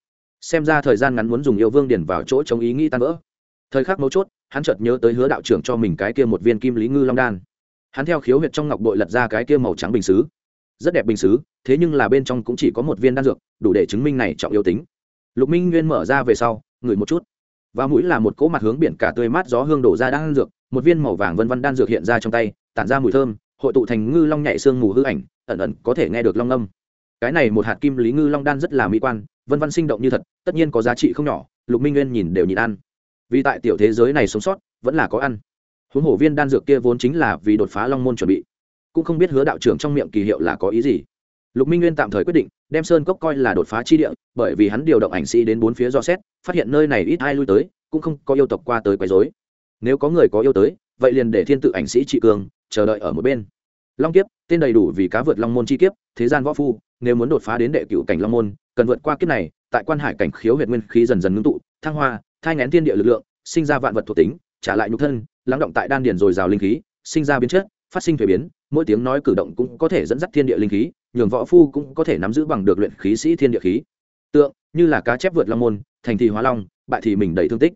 xem ra thời gian ngắn muốn dùng yêu vương điển vào chỗ chống ý nghĩ tan vỡ. Thời khắc mấu chốt, hắn chợt nhớ tới hứa đạo trưởng cho mình cái kia một viên kim lý ngư long đan. Hắn theo khiếu huyệt trong ngọc bội lật ra cái kia màu trắng bình xứ. Rất đẹp bình xứ, thế nhưng là bên trong cũng chỉ có một viên đan dược, đủ để chứng minh này trọng yếu tính. Lục minh nguyên mở ra về sau, ngửi một chút. Và mũi là một cỗ mặt hướng biển cả tươi mát gió hương đổ ra đan dược, một viên màu vàng vân vân đan dược hiện ra trong tay, tản ra mùi thơm, hội tụ thành ngư long nhảy xương mù hư ảnh, ẩn ẩn có thể nghe được long âm. Cái này một hạt kim lý ngư long đan rất là mỹ quan vân vân sinh động như thật, tất nhiên có giá trị không nhỏ, lục minh nguyên nhìn đều nhịn ăn. Vì tại tiểu thế giới này sống sót, vẫn là có ăn. Huống hồ viên đan dược kia vốn chính là vì đột phá long môn chuẩn bị. Cũng không biết hứa đạo trưởng trong miệng kỳ hiệu là có ý gì. Lục minh nguyên tạm thời quyết định, đem sơn cốc coi là đột phá chi địa, bởi vì hắn điều động ảnh sĩ đến bốn phía do xét, phát hiện nơi này ít ai lui tới, cũng không có yêu tộc qua tới quấy dối nếu có người có yêu tới, vậy liền để thiên tự ảnh sĩ trị cường, chờ đợi ở một bên long kiếp, tên đầy đủ vì cá vượt long môn chi kiếp, thế gian võ phu, nếu muốn đột phá đến đệ cựu cảnh long môn, cần vượt qua kiếp này, tại quan hải cảnh khiếu huyệt nguyên khí dần dần ngưng tụ, thăng hoa, thai ngén thiên địa lực lượng, sinh ra vạn vật thuộc tính, trả lại nhục thân, lắng động tại đan điền dồi dào linh khí, sinh ra biến chất, phát sinh thuế biến, mỗi tiếng nói cử động cũng có thể dẫn dắt thiên địa linh khí, nhường võ phu cũng có thể nắm giữ bằng được luyện khí sĩ thiên địa khí. Tượng, như là cá chép vượt long môn, thành thì hóa long, bại thì mình đầy thương tích.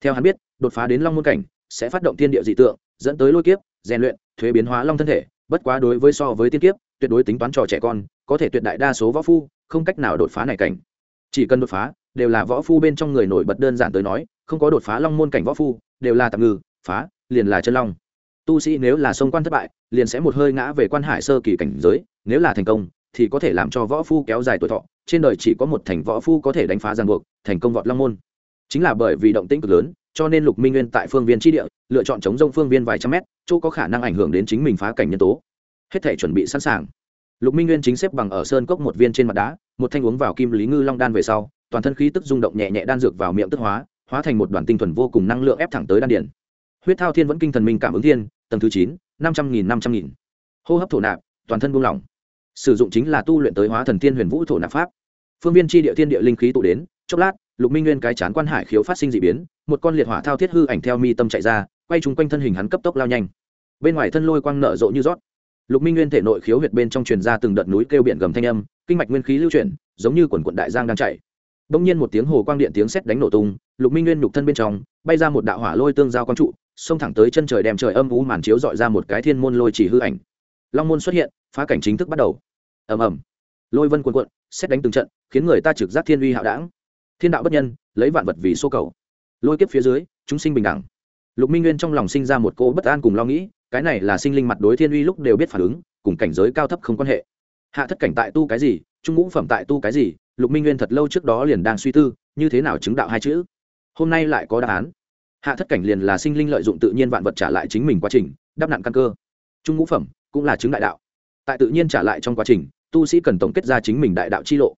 Theo hắn biết, đột phá đến long môn cảnh sẽ phát động thiên địa dị tượng, dẫn tới lôi kiếp, rèn luyện, thuế biến hóa long thân thể bất quá đối với so với tiên kiếp, tuyệt đối tính toán trò trẻ con, có thể tuyệt đại đa số võ phu, không cách nào đột phá này cảnh. Chỉ cần đột phá, đều là võ phu bên trong người nổi bật đơn giản tới nói, không có đột phá long môn cảnh võ phu, đều là tạm ngừ phá, liền là chân long. Tu sĩ nếu là sông quan thất bại, liền sẽ một hơi ngã về quan hải sơ kỳ cảnh giới, nếu là thành công, thì có thể làm cho võ phu kéo dài tuổi thọ, trên đời chỉ có một thành võ phu có thể đánh phá ràng buộc, thành công vọt long môn. Chính là bởi vì động tĩnh cực lớn cho nên lục minh nguyên tại phương viên tri địa, lựa chọn chống rông phương viên vài trăm mét, chỗ có khả năng ảnh hưởng đến chính mình phá cảnh nhân tố. Hết thể chuẩn bị sẵn sàng. Lục minh nguyên chính xếp bằng ở sơn cốc một viên trên mặt đá, một thanh uống vào kim lý ngư long đan về sau, toàn thân khí tức rung động nhẹ nhẹ đan dược vào miệng tức hóa hóa thành một đoàn tinh thuần vô cùng năng lượng ép thẳng tới đan điển huyết thao thiên vẫn kinh thần minh cảm ứng thiên, tầng thứ chín, năm trăm nghìn, năm trăm nghìn. Hô hấp thổ nạp, toàn thân buông lỏng. Sử dụng chính là tu luyện tới hóa thần thiên huyền vũ thổ nạp pháp. Phương viên tri địa thiên địa linh khí tụ đến, chốc lát, lục minh nguyên cái chán quan hải khiếu phát sinh d ị biến một con liệt hỏa thao thiết hư ảnh theo mi tâm chạy ra, quay chung quanh thân hình hắn cấp tốc lao nhanh. Bên ngoài thân lôi quang nở rộ như rót. Lục minh nguyên thể nội khiếu huyệt bên trong truyền ra từng đợt núi kêu biển gầm thanh âm, kinh mạch nguyên khí lưu chuyển, giống như quần quận đại giang đang chạy. Bỗng nhiên một tiếng hồ quang điện tiếng sét đánh nổ tung, lục minh nguyên nhục thân bên trong, bay ra một đạo hỏa lôi tương giao quang trụ, xông thẳng tới chân trời đem trời âm u màn chiếu dọi ra một cái thiên môn lôi chỉ hư ảnh. Long môn xuất hiện, phá cảnh chính thức bắt đầu. Ầm ầm. Lôi vân quần cuộn xét đánh từng trận, khiến người ta trực giác thiên uy hạo đảng. Thiên đạo bất nhân, lấy vạn vật vì số cầu lôi kiếp phía dưới, chúng sinh bình đẳng. Lục minh nguyên trong lòng sinh ra một cô bất an cùng lo nghĩ, cái này là sinh linh mặt đối thiên uy lúc đều biết phản ứng, cùng cảnh giới cao thấp không quan hệ. Hạ thất cảnh tại tu cái gì, trung ngũ phẩm tại tu cái gì, lục minh nguyên thật lâu trước đó liền đang suy tư, như thế nào chứng đạo hai chữ. Hôm nay lại có đáp án. Hạ thất cảnh liền là sinh linh lợi dụng tự nhiên vạn vật trả lại chính mình quá trình đắp nặn căn cơ. Trung ngũ phẩm cũng là chứng đại đạo. Tại tự nhiên trả lại trong quá trình, tu sĩ cần tổng kết ra chính mình đại đạo chi lộ.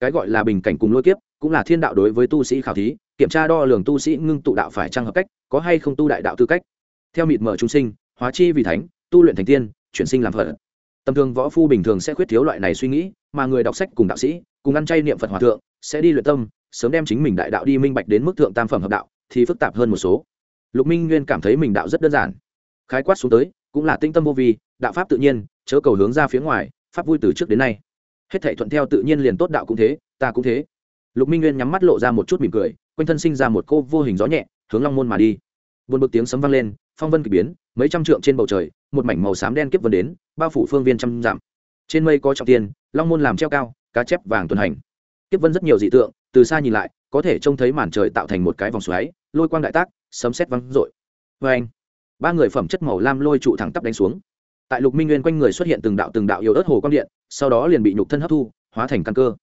Cái gọi là bình cảnh cùng lôi kiếp, cũng là thiên đạo đối với tu sĩ khảo thí kiểm tra đo lường tu sĩ ngưng tụ đạo phải trang hợp cách, có hay không tu đại đạo tư cách. Theo mịt mở chúng sinh, hóa chi vì thánh, tu luyện thành tiên, chuyển sinh làm phật. Tầm thường võ phu bình thường sẽ khuyết thiếu loại này suy nghĩ, mà người đọc sách cùng đạo sĩ, cùng ăn chay niệm phật hòa thượng, sẽ đi luyện tâm, sớm đem chính mình đại đạo đi minh bạch đến mức thượng tam phẩm hợp đạo, thì phức tạp hơn một số. Lục minh nguyên cảm thấy mình đạo rất đơn giản. Khái quát xuống tới, cũng là tinh tâm vô vi, đạo pháp tự nhiên, chớ cầu hướng ra phía ngoài, pháp vui từ trước đến nay. Hết thể thuận theo tự nhiên liền tốt đạo cũng thế, ta cũng thế lục minh nguyên nhắm mắt lộ ra một chút mỉm cười, quanh thân sinh ra một cô vô hình gió nhẹ, hướng long môn mà đi. Vượt bực tiếng sấm vang lên, phong vân k ỳ biến, mấy trăm trượng trên bầu trời, một mảnh màu xám đen kiếp vân đến, bao phủ phương viên trăm dặm. Trên mây có trọng tiền long môn làm treo cao, cá chép vàng tuần hành. Kiếp vân rất nhiều dị tượng, từ xa nhìn lại, có thể trông thấy màn trời tạo thành một cái vòng xoáy, lôi quang đại tác, sấm xét vắng rội vê anh, ba người phẩm chất màu lam lôi trụ thẳng tắp đánh xuống. Tại lục minh nguyên quanh người xuất hiện từng đạo từng đạo yếu ớt hồ quang điện, sau đó liền bị nhục thân hấp thu, hóa thành căn cơ.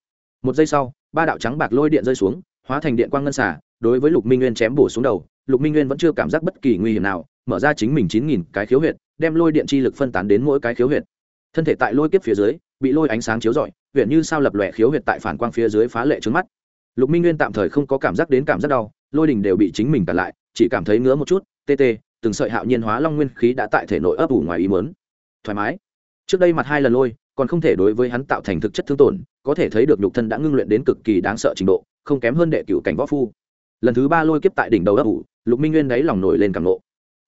Một giây sau ba đạo trắng bạc lôi điện rơi xuống, hóa thành điện quang ngân xả, đối với lục minh nguyên chém bổ xuống đầu, lục minh nguyên vẫn chưa cảm giác bất kỳ nguy hiểm nào, mở ra chính mình chín nghìn cái khiếu huyệt, đem lôi điện chi lực phân tán đến mỗi cái khiếu huyệt. Thân thể tại lôi kiếp phía dưới, bị lôi ánh sáng chiếu rọi, huyện như sao lập lòe khiếu huyệt tại phản quang phía dưới phá lệ trứng mắt. Lục minh nguyên tạm thời không có cảm giác đến cảm giác đau, lôi đình đều bị chính mình cản lại, chỉ cảm thấy ngứa một chút, tê tê, từng sợi hạo nhiên hóa long nguyên khí đã tại thể nội ấp ủ ngoài ý mớn thoải mái. Trước đây mặt hai lần lôi, còn không thể đối với hắn tạo thành thực chất thương tổn có thể thấy được nhục thân đã ngưng luyện đến cực kỳ đáng sợ trình độ, không kém hơn đệ cựu cảnh võ phu. Lần thứ ba lôi kiếp tại đỉnh đầu ấp ủ, lục minh nguyên đáy lòng nổi lên càng lộ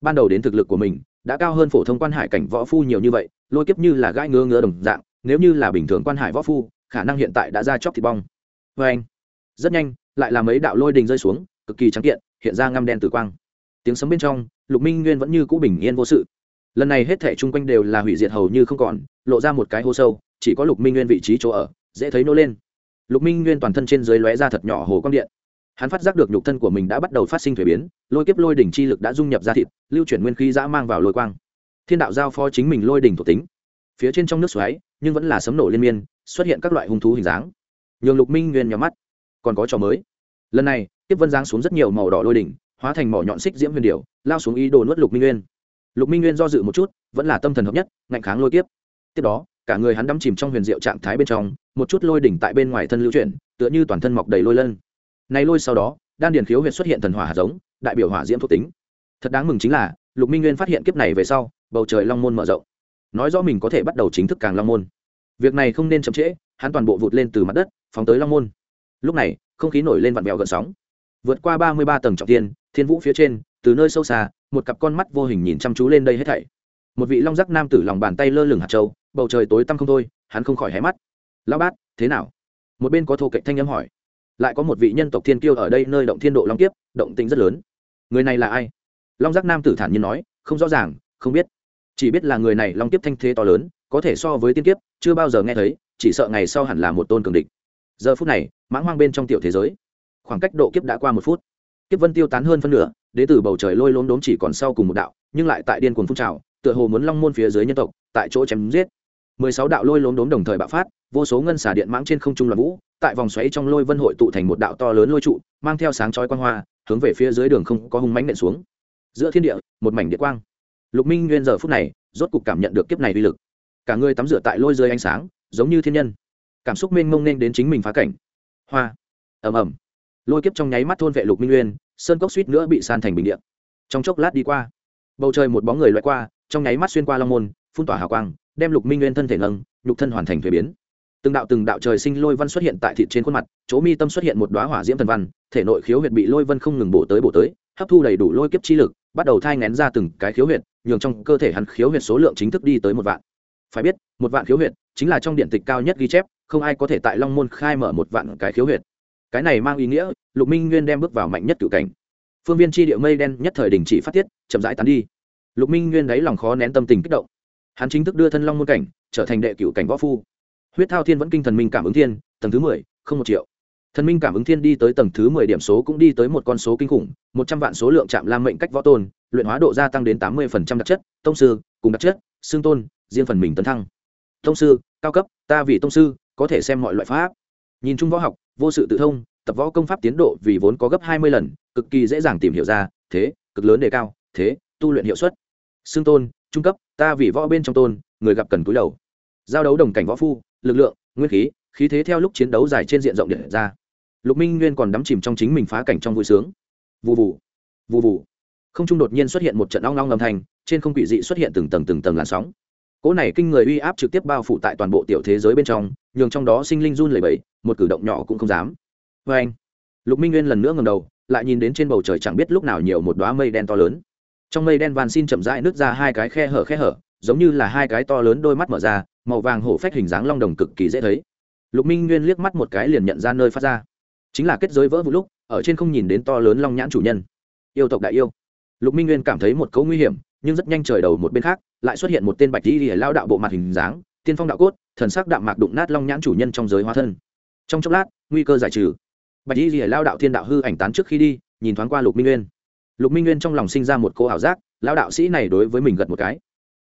ban đầu đến thực lực của mình, đã cao hơn phổ thông quan hải cảnh võ phu nhiều như vậy, lôi kiếp như là gai ngứa ngứa đồng dạng, nếu như là bình thường quan hải võ phu, khả năng hiện tại đã ra chóc thịt bong. Vê anh, rất nhanh, lại là mấy đạo lôi đình rơi xuống, cực kỳ trắng kiện, hiện ra ngăm đen tử quang. Tiếng sấm bên trong, lục minh nguyên vẫn như cũ bình yên vô sự. Lần này hết thể chung quanh đều là hủy diệt hầu như không còn, lộ ra một cái hô sâu, chỉ có lục minh nguyên vị trí chỗ ở dễ thấy nô lên. Lục minh nguyên toàn thân trên dưới lóe ra thật nhỏ hồ quang điện. Hắn phát giác được nhục thân của mình đã bắt đầu phát sinh thuế biến, lôi kiếp lôi đỉnh chi lực đã dung nhập ra thịt, lưu chuyển nguyên khí giã mang vào lôi quang. Thiên đạo giao phó chính mình lôi đỉnh thuộc tính. Phía trên trong nước xoáy, nhưng vẫn là sấm nổ liên miên, xuất hiện các loại hung thú hình dáng. Nhường lục minh nguyên nhắm mắt. Còn có trò mới. Lần này tiếp vân giáng xuống rất nhiều màu đỏ lôi đỉnh, hóa thành mỏ nhọn xích diễm huyền điệu lao xuống ý đồ nuốt lục minh nguyên. Lục minh nguyên do dự một chút, vẫn là tâm thần hợp nhất, ngạnh kháng lôi kiếp. Tiếp đó, cả người hắn đắm chìm trong huyền diệu trạng thái bên trong một chút lôi đỉnh tại bên ngoài thân lưu chuyển, tựa như toàn thân mọc đầy lôi lân. Này lôi sau đó, đan điền khiếu huyệt xuất hiện thần hỏa hạt giống, đại biểu hỏa diễm thuộc tính. Thật đáng mừng chính là, lục minh nguyên phát hiện kiếp này về sau, bầu trời long môn mở rộng. Nói rõ mình có thể bắt đầu chính thức càng long môn. Việc này không nên chậm trễ, hắn toàn bộ vụt lên từ mặt đất, phóng tới long môn. Lúc này, không khí nổi lên vạn mèo gần sóng. Vượt qua ba mươi ba tầng trọng tiên thiên vũ phía trên, từ nơi sâu xa, một cặp con mắt vô hình nhìn chăm chú lên đây hết thảy. Một vị long giác nam tử lòng bàn tay lơ lửng hạt châu, bầu trời tối tăm không thôi, hắn không khỏi hé mắt lão bát, thế nào? Một bên có thô cạnh thanh âm hỏi. Lại có một vị nhân tộc thiên kiêu ở đây nơi động thiên độ long kiếp, động tinh rất lớn. Người này là ai? Long giác nam tử thản nhiên nói, không rõ ràng, không biết. Chỉ biết là người này long kiếp thanh thế to lớn, có thể so với tiên kiếp, chưa bao giờ nghe thấy, chỉ sợ ngày sau hẳn là một tôn cường địch. Giờ phút này, mãng hoang bên trong tiểu thế giới, khoảng cách độ kiếp đã qua một phút. Kiếp vân tiêu tán hơn phân nửa, đế tử bầu trời lôi lốm đốm chỉ còn sau cùng một đạo, nhưng lại tại điên cuồng phun trào, tựa hồ muốn long môn phía dưới nhân tộc, tại chỗ chém giết. Mười sáu đạo lôi lốm đốm đồng thời bạo phát vô số ngân xả điện mãng trên không trung loạn vũ, tại vòng xoáy trong lôi vân hội tụ thành một đạo to lớn lôi trụ, mang theo sáng chói quang hoa, hướng về phía dưới đường không có hung mãnh nện xuống. Giữa thiên địa, một mảnh điện quang. Lục minh nguyên giờ phút này, rốt cục cảm nhận được kiếp này uy lực. Cả người tắm rửa tại lôi rơi ánh sáng, giống như thiên nhân. Cảm xúc mênh mông nên đến chính mình phá cảnh. Hoa. Ầm ầm. Lôi kiếp trong nháy mắt thôn vệ lục minh nguyên, sơn cốc suýt nữa bị san thành bình điện trong chốc lát đi qua, bầu trời một bóng người loại qua, trong nháy mắt xuyên qua long môn, phun tỏa hào quang, đem lục minh nguyên thân thể nâng nhục thân hoàn thành thuế biến từng đạo từng đạo trời sinh lôi văn xuất hiện tại thịt trên khuôn mặt, chỗ mi tâm xuất hiện một đoá hỏa diễm thần văn, thể nội khiếu huyệt bị lôi vân không ngừng bổ tới bổ tới, hấp thu đầy đủ lôi kiếp chi lực, bắt đầu thai ngén ra từng cái khiếu huyệt, nhường trong cơ thể hắn khiếu huyệt số lượng chính thức đi tới một vạn. Phải biết, một vạn khiếu huyệt chính là trong điện tịch cao nhất ghi chép, không ai có thể tại long môn khai mở một vạn cái khiếu huyệt. Cái này mang ý nghĩa, lục minh nguyên đem bước vào mạnh nhất cựu cảnh. Phương viên chi địa mây đen nhất thời đình chỉ phát tiết, chậm rãi tán đi. Lục minh nguyên đáy lòng khó nén tâm tình kích động. Hắn chính thức đưa thân long môn cảnh, trở thành đệ cựu cảnh võ phu huyết thao thiên vẫn kinh thần minh cảm ứng thiên, tầng thứ mười, không một triệu. Thần minh cảm ứng thiên đi tới tầng thứ mười điểm số cũng đi tới một con số kinh khủng, một trăm vạn số lượng chạm lam mệnh cách võ tôn, luyện hóa độ gia tăng đến tám mươi phần trăm đặc chất, tông sư, cùng đặc chất, xương tôn, riêng phần mình tấn thăng. Tông sư, cao cấp, ta vì tông sư, có thể xem mọi loại pháp. Nhìn chung võ học, vô sự tự thông, tập võ công pháp tiến độ vì vốn có gấp hai mươi lần, cực kỳ dễ dàng tìm hiểu ra, thế, cực lớn đề cao, thế, tu luyện hiệu suất. Xương tôn, trung cấp, ta vì võ bên trong tôn, người gặp cần cúi đầu. Giao đấu đồng cảnh võ phu lực lượng, nguyên khí khí thế theo lúc chiến đấu dài trên diện rộng để ra. Lục minh nguyên còn đắm chìm trong chính mình phá cảnh trong vui sướng. Vụ vụ vụ vụ không trung đột nhiên xuất hiện một trận ong long âm thanh, trên không quỷ dị xuất hiện từng tầng từng tầng làn sóng. Cỗ này kinh người uy áp trực tiếp bao phủ tại toàn bộ tiểu thế giới bên trong, nhường trong đó sinh linh run lẩy bẩy, một cử động nhỏ cũng không dám. Vê anh, lục minh nguyên lần nữa ngầm đầu, lại nhìn đến trên bầu trời chẳng biết lúc nào nhiều một đoá mây đen to lớn. Trong mây đen van xin chậm rãi nứt ra hai cái khe hở khe hở, giống như là hai cái to lớn đôi mắt mở ra màu vàng hổ phách hình dáng long đồng cực kỳ dễ thấy. Lục minh nguyên liếc mắt một cái liền nhận ra nơi phát ra. Chính là kết giới vỡ vụ lúc, ở trên không nhìn đến to lớn long nhãn chủ nhân. Yêu tộc đại yêu. Lục minh nguyên cảm thấy một cấu nguy hiểm, nhưng rất nhanh trời đầu một bên khác, lại xuất hiện một tên bạch đi lìa lao đạo bộ mặt hình dáng, tiên phong đạo cốt, thần sắc đạm mạc đụng nát long nhãn chủ nhân trong giới hóa thân. Trong chốc lát, nguy cơ giải trừ. Bạch đi lìa lao đạo thiên đạo hư ảnh tán trước khi đi, nhìn thoáng qua lục minh nguyên. Lục minh nguyên trong lòng sinh ra một cô ảo giác, lao đạo sĩ này đối với mình gật một cái.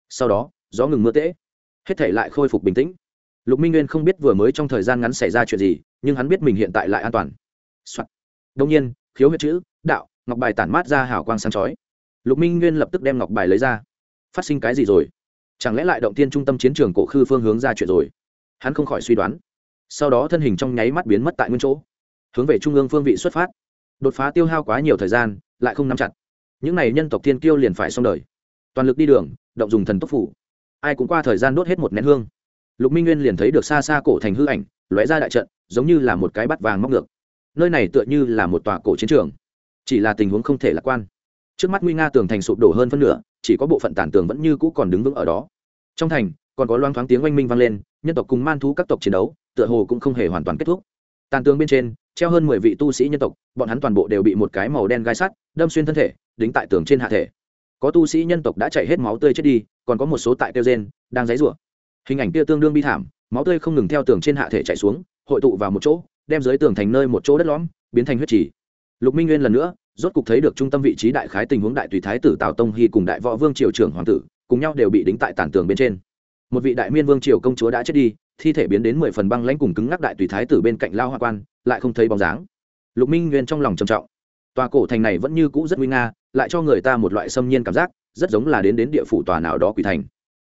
Sau đó, gió ngừng mưa tễ hết thể lại khôi phục bình tĩnh. Lục minh nguyên không biết vừa mới trong thời gian ngắn xảy ra chuyện gì, nhưng hắn biết mình hiện tại lại an toàn、Soạn. đông nhiên, khiếu huyết chữ, đạo, ngọc bài tản mát ra hào quang sáng chói. Lục minh nguyên lập tức đem ngọc bài lấy ra. Phát sinh cái gì rồi? Chẳng lẽ lại động tiên trung tâm chiến trường cổ khư phương hướng ra chuyện rồi? Hắn không khỏi suy đoán. Sau đó thân hình trong nháy mắt biến mất tại nguyên chỗ. Hướng về trung ương phương vị xuất phát. Đột phá tiêu hao quá nhiều thời gian, lại không nắm chặt. Những n à y nhân tộc tiên kiêu liền phải xong đời. Toàn lực đi đường, động dùng thần tốc phủ ai cũng qua thời gian đốt hết một nén hương. Lục minh nguyên liền thấy được xa xa cổ thành hư ảnh, lóe ra đại trận, giống như là một cái bắt vàng móc ngược. Nơi này tựa như là một tòa cổ chiến trường, chỉ là tình huống không thể lạc quan. Trước mắt nguy nga tường thành sụp đổ hơn phân nửa, chỉ có bộ phận tản tường vẫn như cũ còn đứng vững ở đó. Trong thành, còn có loang thoáng tiếng oanh minh vang lên, nhân tộc cùng man thú các tộc chiến đấu, tựa hồ cũng không hề hoàn toàn kết thúc. Tàn tường bên trên, treo hơn mười vị tu sĩ nhân tộc, bọn hắn toàn bộ đều bị một cái màu đen gai sắt, đâm xuyên thân thể, đính tại tường trên hạ thể có tu sĩ nhân tộc đã chạy hết máu tươi chết đi, còn có một số tại tiêu gen đang dãy rủa hình ảnh kia tương đương bi thảm, máu tươi không ngừng theo tường trên hạ thể chạy xuống, hội tụ vào một chỗ, đem dưới tường thành nơi một chỗ đất lõm, biến thành huyết trì. Lục minh nguyên lần nữa, rốt cục thấy được trung tâm vị trí đại khái tình huống đại tùy thái tử tào tông hy cùng đại võ vương triều trưởng hoàng tử, cùng nhau đều bị đính tại tản tường bên trên. Một vị đại miên vương triều công chúa đã chết đi, thi thể biến đến mười phần băng lãnh cùng cứng ngắc đại tùy thái tử bên cạnh lao hoa quan, lại không thấy bóng dáng. Lục minh nguyên trong lòng trầm trọng tòa cổ thành này vẫn như cũ rất nguy nga, lại cho người ta một loại xâm nhiên cảm giác, rất giống là đến đến địa phủ tòa nào đó quỷ thành.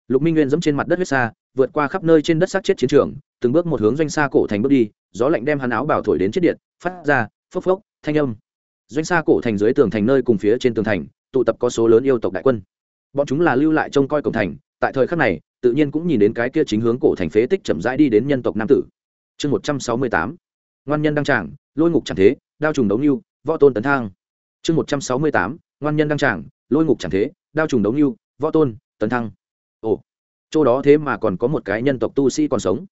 Lục minh nguyên dẫm trên mặt đất huyết xa vượt qua khắp nơi trên đất xác chết chiến trường, từng bước một hướng doanh xa cổ thành bước đi, gió lạnh đem hắn áo bảo thổi đến chết điện, phát ra, phốc phốc, thanh âm. Doanh xa cổ thành dưới tường thành nơi cùng phía trên tường thành, tụ tập có số lớn yêu tộc đại quân. Bọn chúng là lưu lại trông coi cổng thành, tại thời khắc này, tự nhiên cũng nhìn đến cái kia chính hướng cổ thành phế tích chậm rãi đi đến nhân tộc nam tử. Chương một trăm sáu mươi tám. Ngoan nhân đăng tràng, lôi ngục chẳng thế, đao trùng đấu nhu võ tôn tấn thang. Chương một trăm sáu mươi tám, ngoan nhân đăng tràng, lôi ngục chẳng thế, đao trùng đấu như võ tôn, tấn thăng ồ, chỗ đó thế mà còn có một cái nhân tộc tu sĩ còn sống.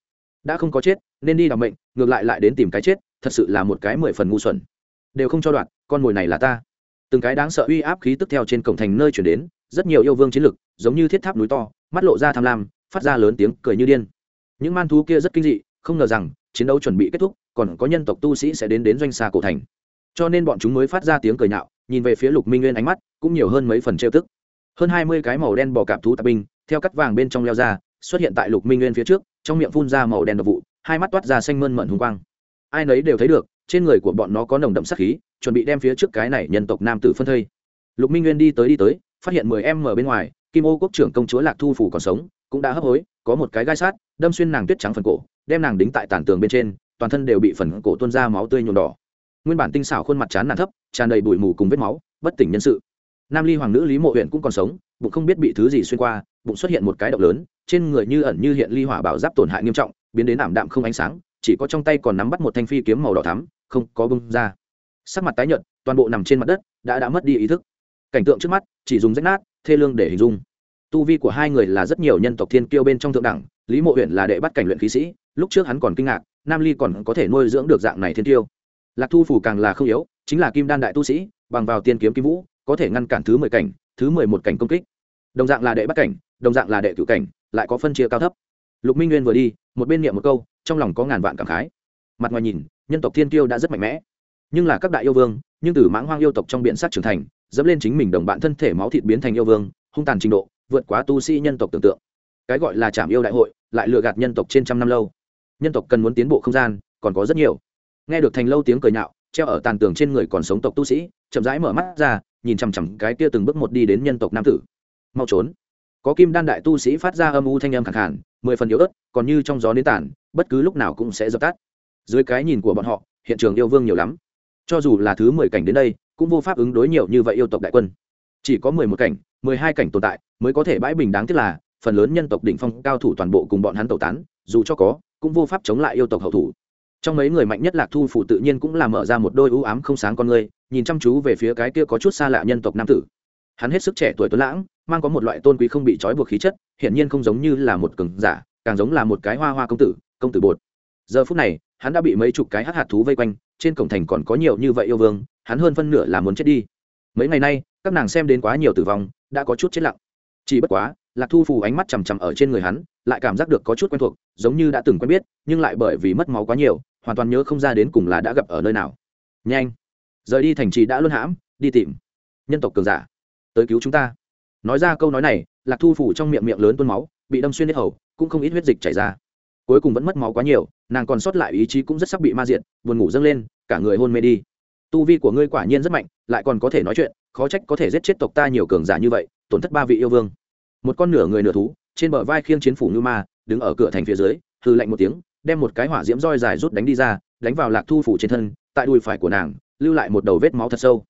Đã không có chết, nên đi đ mệnh, ngược lại lại đến tìm cái chết, thật sự là một cái mười phần ngu xuẩn. Đều không cho đoạn, con mồi này là ta. Từng cái đáng sợ uy áp khí tức theo trên cổng thành nơi chuyển đến, rất nhiều yêu vương chiến lực, giống như thiết tháp núi to, mắt lộ ra tham lam, phát ra lớn tiếng cười như điên. Những man thú kia rất kinh dị, không ngờ rằng, chiến đấu chuẩn bị kết thúc, còn có nhân tộc tu sĩ sẽ đến đến doanh xa cổ thành cho nên bọn chúng mới phát ra tiếng cười nhạo, nhìn về phía lục minh nguyên ánh mắt cũng nhiều hơn mấy phần trêu tức. Hơn hai mươi cái màu đen bò cạp thú tạp binh, theo cắt vàng bên trong leo ra, xuất hiện tại lục minh nguyên phía trước, trong miệng phun ra màu đen độc vụ, hai mắt toát ra xanh mơn mận hùng quang. Ai nấy đều thấy được, trên người của bọn nó có nồng đậm sắc khí, chuẩn bị đem phía trước cái này nhân tộc nam tử phân thây. Lục minh nguyên đi tới đi tới, phát hiện mười em ở bên ngoài, kim ô quốc trưởng công chúa lạc thu phủ còn sống, cũng đã hấp hối, có một cái gai sát, đâm xuyên nàng tuyết trắng phần cổ, đem nàng đính tại tàn tường bên trên, toàn thân đều bị phần cổ tuôn ra máu tươi nhuộm đỏ nguyên bản tinh xảo khuôn mặt chán nản thấp, tràn đầy bụi mù cùng vết máu, bất tỉnh nhân sự. Nam ly hoàng nữ lý mộ huyện cũng còn sống, bụng không biết bị thứ gì xuyên qua, bụng xuất hiện một cái động lớn, trên người như ẩn như hiện ly hỏa bảo giáp tổn hại nghiêm trọng, biến đến ảm đạm không ánh sáng, chỉ có trong tay còn nắm bắt một thanh phi kiếm màu đỏ thắm, không có bông ra. Sắc mặt tái nhợt, toàn bộ nằm trên mặt đất, đã đã mất đi ý thức. Cảnh tượng trước mắt, chỉ dùng rách nát, thê lương để hình dung. Tu vi của hai người là rất nhiều nhân tộc thiên kiêu bên trong thượng đẳng, lý mộ huyện là đệ bắt cảnh luyện khí sĩ, lúc trước hắn còn kinh ngạc, nam ly còn có thể nuôi dưỡng được dạng này thiên tiêu lạc thu phủ càng là không yếu, chính là kim đan đại tu sĩ, bằng vào tiên kiếm kim vũ, có thể ngăn cản thứ mười cảnh, thứ mười một cảnh công kích. Đồng dạng là đệ bắt cảnh, đồng dạng là đệ cựu cảnh, lại có phân chia cao thấp. Lục minh nguyên vừa đi, một bên niệm một câu, trong lòng có ngàn vạn cảm khái. Mặt ngoài nhìn, nhân tộc thiên kiêu đã rất mạnh mẽ. Nhưng là các đại yêu vương, nhưng từ mãng hoang yêu tộc trong biện sát trưởng thành, dẫm lên chính mình đồng bạn thân thể máu thịt biến thành yêu vương, hung tàn trình độ, vượt quá tu sĩ nhân tộc tưởng tượng. Cái gọi là trảm yêu đại hội, lại lừa gạt nhân tộc trên trăm năm lâu. Nhân tộc cần muốn tiến bộ không gian, còn có rất nhiều nghe được thành lâu tiếng cười nhạo, treo ở tàn tường trên người còn sống tộc tu sĩ, chậm rãi mở mắt ra, nhìn chằm chằm cái kia từng bước một đi đến nhân tộc nam tử. Mau trốn. Có kim đan đại tu sĩ phát ra âm u thanh âm khẳng hẳn mười phần yếu ớt, còn như trong gió nến tản bất cứ lúc nào cũng sẽ dập tắt. Dưới cái nhìn của bọn họ, hiện trường yêu vương nhiều lắm. Cho dù là thứ mười cảnh đến đây, cũng vô pháp ứng đối nhiều như vậy yêu tộc đại quân. Chỉ có mười một cảnh, mười hai cảnh tồn tại, mới có thể bãi bình đáng tiếc là, phần lớn nhân tộc đỉnh phong cao thủ toàn bộ cùng bọn hắn tẩu tán, dù cho có, cũng vô pháp chống lại yêu tộc hậu thủ trong mấy người mạnh nhất lạc thu phụ tự nhiên cũng là mở ra một đôi ưu ám không sáng con người, nhìn chăm chú về phía cái kia có chút xa lạ nhân tộc nam tử. Hắn hết sức trẻ tuổi tuấn lãng, mang có một loại tôn quý không bị trói buộc khí chất, hiển nhiên không giống như là một cường giả, càng giống là một cái hoa hoa công tử công tử bột. Giờ phút này, hắn đã bị mấy chục cái hát hạt thú vây quanh, trên cổng thành còn có nhiều như vậy yêu vương, hắn hơn phân nửa là muốn chết đi. Mấy ngày nay, các nàng xem đến quá nhiều tử vong, đã có chút chết lặng. Chỉ bất quá, lạc thu phù ánh mắt chằm chằm ở trên người hắn, lại cảm giác được có chút quen thuộc, giống như đã từng quen biết, nhưng lại bởi vì mất máu quá nhiều hoàn toàn nhớ không ra đến cùng là đã gặp ở nơi nào. Nhanh. Rời đi thành trì đã luân hãm, đi tìm. Nhân tộc cường giả. Tới cứu chúng ta. Nói ra câu nói này, lạc thu phủ trong miệng miệng lớn tuôn máu, bị đâm xuyên hết hầu, cũng không ít huyết dịch chảy ra. Cuối cùng vẫn mất máu quá nhiều, nàng còn sót lại ý chí cũng rất sắc bị ma diện buồn ngủ dâng lên, cả người hôn mê đi. Tu vi của ngươi quả nhiên rất mạnh, lại còn có thể nói chuyện, khó trách có thể giết chết tộc ta nhiều cường giả như vậy, tổn thất ba vị yêu vương. Một con nửa người nửa thú, trên bờ vai khiêng chiến phủ như ma, đứng ở cửa thành phía dưới hư lạnh một tiếng đem một cái hỏa diễm roi dài rút đánh đi ra, đánh vào lạc thu phủ trên thân, tại đùi phải của nàng, lưu lại một đầu vết máu thật sâu.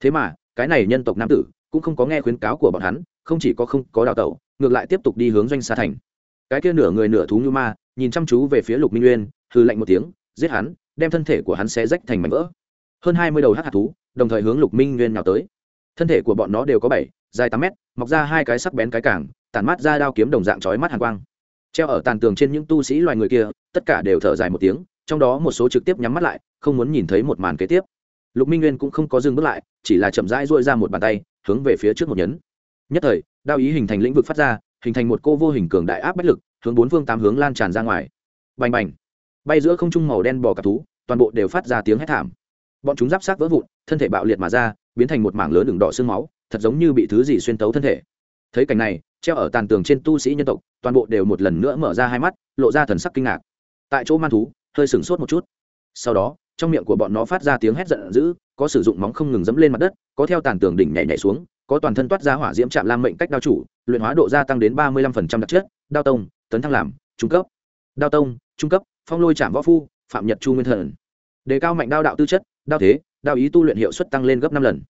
Thế mà, cái này nhân tộc nam tử cũng không có nghe khuyến cáo của bọn hắn, không chỉ có không có đào tẩu, ngược lại tiếp tục đi hướng doanh xa thành. Cái kia nửa người nửa thú như ma, nhìn chăm chú về phía lục minh nguyên hư lạnh một tiếng, giết hắn, đem thân thể của hắn sẽ rách thành mảnh vỡ. Hơn hai mươi đầu hắc hạt thú, đồng thời hướng lục minh nguyên nào tới. Thân thể của bọn nó đều có bảy, dài tám mét, mọc ra hai cái sắc bén cái cảng tản mát ra đao kiếm đồng dạng chói mắt hàn quang. Treo ở tàn tường trên những tu sĩ loài người kia tất cả đều thở dài một tiếng, trong đó một số trực tiếp nhắm mắt lại, không muốn nhìn thấy một màn kế tiếp. Lục minh nguyên cũng không có dừng bước lại, chỉ là chậm rãi dội ra một bàn tay, hướng về phía trước một nhấn. Nhất thời, đao ý hình thành lĩnh vực phát ra, hình thành một cô vô hình cường đại áp bách lực, hướng bốn phương tám hướng lan tràn ra ngoài. Bành bành. Bay giữa không trung màu đen bò cặp thú, toàn bộ đều phát ra tiếng hét thảm. Bọn chúng giáp sát vỡ vụn, thân thể bạo liệt mà ra, biến thành một mảng lớn đường đỏ xương máu, thật giống như bị thứ gì xuyên tấu thân thể. Thấy cảnh này, treo ở tàn tường trên tu sĩ nhân tộc, toàn bộ đều một lần nữa mở ra hai mắt, lộ ra thần sắc kinh ngạc tại chỗ man thú, hơi sửng sốt một chút. Sau đó, trong miệng của bọn nó phát ra tiếng hét giận dữ, có sử dụng móng không ngừng dẫm lên mặt đất, có theo tàn tường đỉnh nhảy nhảy xuống, có toàn thân toát ra hỏa diễm chạm lam mệnh cách đao chủ, luyện hóa độ gia tăng đến ba mươi lăm phần trăm đặc chất, đao tông, tấn thăng làm, trung cấp. Đao tông, trung cấp, phong lôi chạm võ phu, phạm nhật chu nguyên thần. Đề cao mạnh đao đạo tư chất, đao thế, đao ý tu luyện hiệu suất tăng lên gấp năm lần.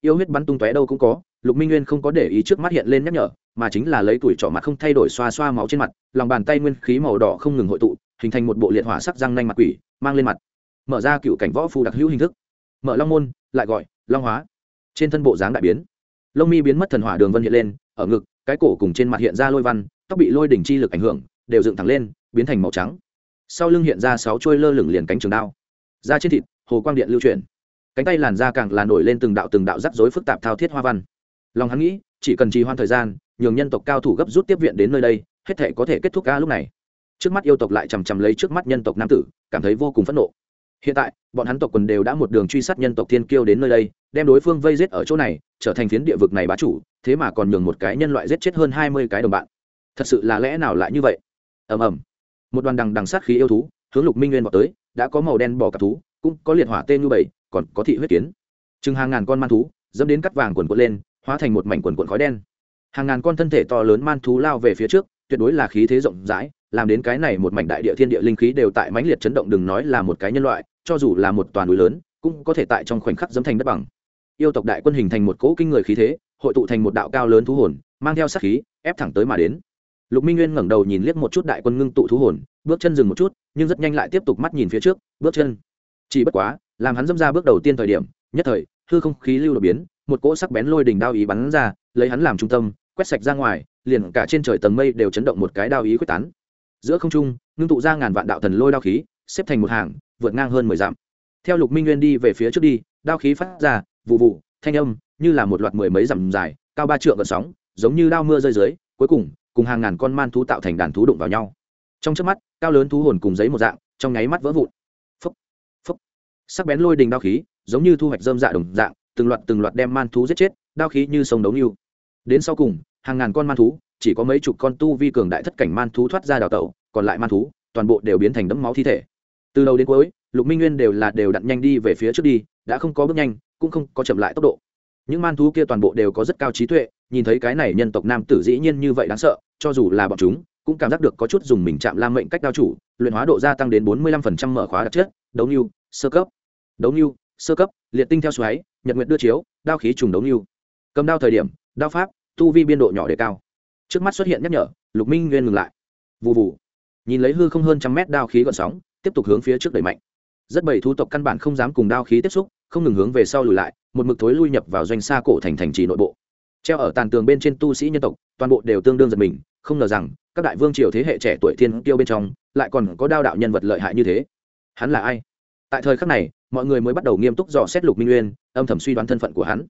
Yêu huyết bắn tung tóe đâu cũng có, lục minh nguyên không có để ý trước mắt hiện lên nhắc nhở, mà chính là lấy tuổi trỏ mặt không thay đổi xoa xoa máu trên mặt, lòng bàn tay nguyên khí màu đỏ không ngừng hội tụ hình thành một bộ liệt hỏa sắc răng nanh mặt quỷ, mang lên mặt. Mở ra cựu cảnh võ phù đặc hữu hình thức. Mở long môn, lại gọi long hóa. Trên thân bộ dáng đại biến. Lông mi biến mất thần hỏa đường vân hiện lên, ở ngực, cái cổ cùng trên mặt hiện ra lôi văn, tóc bị lôi đỉnh chi lực ảnh hưởng, đều dựng thẳng lên, biến thành màu trắng. Sau lưng hiện ra sáu chuôi lơ lửng liền cánh trường đao. Da trên thịt, hồ quang điện lưu chuyển. Cánh tay làn da càng là nổi lên từng đạo từng đạo rắc rối phức tạp thao thiết hoa văn. Lòng hắn nghĩ, chỉ cần trì hoãn thời gian, nhường nhân tộc cao thủ gấp rút tiếp viện đến nơi đây, hết thể có thể kết thúc ca lúc này trước mắt yêu tộc lại chằm chằm lấy trước mắt nhân tộc nam tử, cảm thấy vô cùng phẫn nộ. Hiện tại, bọn hắn tộc quần đều đã một đường truy sát nhân tộc thiên kiêu đến nơi đây, đem đối phương vây giết ở chỗ này, trở thành phiến địa vực này bá chủ, thế mà còn nhường một cái nhân loại giết chết hơn hai mươi cái đồng bạn. Thật sự là lẽ nào lại như vậy? Ầm ầm. Một đoàn đằng đằng sát khí yêu thú, hướng lục minh nguyên bỏ tới, đã có màu đen bò cặp thú, cũng có liệt hỏa tên như bảy còn có thị huyết kiến. Chừng hàng ngàn con man thú, dẫm đến cắt vàng quần quận lên, hóa thành một mảnh quần quận khói đen. Hàng ngàn con thân thể to lớn man thú lao về phía trước, tuyệt đối là khí thế rộng rãi làm đến cái này một mảnh đại địa thiên địa linh khí đều tại mãnh liệt chấn động, đừng nói là một cái nhân loại, cho dù là một toàn núi lớn, cũng có thể tại trong khoảnh khắc dẫm thành đất bằng. Yêu tộc đại quân hình thành một cỗ kinh người khí thế, hội tụ thành một đạo cao lớn thú hồn, mang theo sát khí, ép thẳng tới mà đến. Lục minh nguyên ngẩng đầu nhìn liếc một chút đại quân ngưng tụ thú hồn, bước chân dừng một chút, nhưng rất nhanh lại tiếp tục mắt nhìn phía trước, bước chân. Chỉ bất quá, làm hắn dâm ra bước đầu tiên thời điểm, nhất thời, hư không khí lưu đột biến, một cỗ sắc bén lôi đỉnh đao ý bắn ra, lấy hắn làm trung tâm, quét sạch ra ngoài, liền cả trên trời tầng mây đều chấn động một cái đao ý quyết tán giữa không trung, ngưng tụ ra ngàn vạn đạo thần lôi đao khí, xếp thành một hàng, vượt ngang hơn mười dặm. Theo lục minh nguyên đi về phía trước đi, đao khí phát ra, vụ vụ, thanh âm như là một loạt mười mấy dặm dài, cao ba trượng gần sóng, giống như đao mưa rơi dưới, cuối cùng cùng hàng ngàn con man thú tạo thành đàn thú đụng vào nhau. Trong trước mắt, cao lớn thú hồn cùng giấy một dạng, trong nháy mắt vỡ vụn. Phấp phấp sắc bén lôi đình đao khí, giống như thu hoạch dơm dạ đồng dạng, từng loạt từng loạt đem man thú giết chết, đao khí như sông đấu niu đến sau cùng, hàng ngàn con man thú chỉ có mấy chục con tu vi cường đại thất cảnh man thú thoát ra đào tẩu, còn lại man thú, toàn bộ đều biến thành đẫm máu thi thể. Từ đầu đến cuối, lục minh nguyên đều là đều đặn nhanh đi về phía trước đi, đã không có bước nhanh, cũng không có chậm lại tốc độ. Những man thú kia toàn bộ đều có rất cao trí tuệ, nhìn thấy cái này nhân tộc nam tử dĩ nhiên như vậy đáng sợ, cho dù là bọn chúng, cũng cảm giác được có chút dùng mình chạm lam mệnh cách đao chủ, luyện hóa độ gia tăng đến bốn mươi lăm phần trăm mở khóa đặc chất, đấu nhu sơ cấp. Đấu nhu sơ cấp, liệt tinh theo xoáy, nhật nguyện đưa chiếu, đao khí trùng đấu nhu cầm đao thời điểm, đao pháp, tu vi biên độ nhỏ đề cao trước mắt xuất hiện nhắc nhở, lục minh nguyên ngừng lại. Vụ vụ nhìn lấy hư không hơn trăm mét đao khí gọn sóng, tiếp tục hướng phía trước đẩy mạnh. Rất bảy thu tộc căn bản không dám cùng đao khí tiếp xúc, không ngừng hướng về sau lùi lại, một mực thối lui nhập vào doanh xa cổ thành thành trì nội bộ. Treo ở tàn tường bên trên tu sĩ nhân tộc, toàn bộ đều tương đương giật mình, không ngờ rằng, các đại vương triều thế hệ trẻ tuổi thiên tiêu bên trong, lại còn có đao đạo nhân vật lợi hại như thế. Hắn là ai? Tại thời khắc này, mọi người mới bắt đầu nghiêm túc dò xét lục minh nguyên, âm thầm suy đoán thân phận của hắn.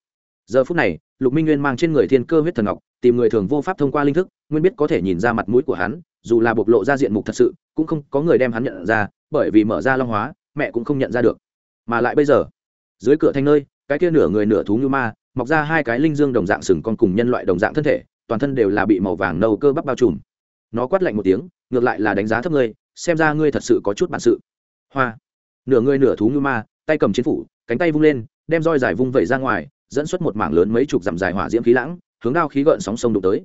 Giờ phút này lục minh nguyên mang trên người thiên cơ huyết thần ngọc, tìm người thường vô pháp thông qua linh thức, nguyên biết có thể nhìn ra mặt mũi của hắn, dù là bộc lộ ra diện mục thật sự, cũng không có người đem hắn nhận ra, bởi vì mở ra long hóa, mẹ cũng không nhận ra được. Mà lại bây giờ, dưới cửa thanh nơi, cái kia nửa người nửa thú như ma, mọc ra hai cái linh dương đồng dạng sừng con cùng nhân loại đồng dạng thân thể, toàn thân đều là bị màu vàng nâu cơ bắp bao trùm. Nó quát lạnh một tiếng, ngược lại là đánh giá thấp ngươi, xem ra ngươi thật sự có chút bản sự. Hoa. Nửa người nửa thú như ma, tay cầm chiến phủ, cánh tay vung lên, đem roi dài vung vẩy ra ngoài dẫn xuất một mảng lớn mấy chục dặm dài hỏa diễm khí lãng, hướng đao khí gợn sóng sông đụng tới.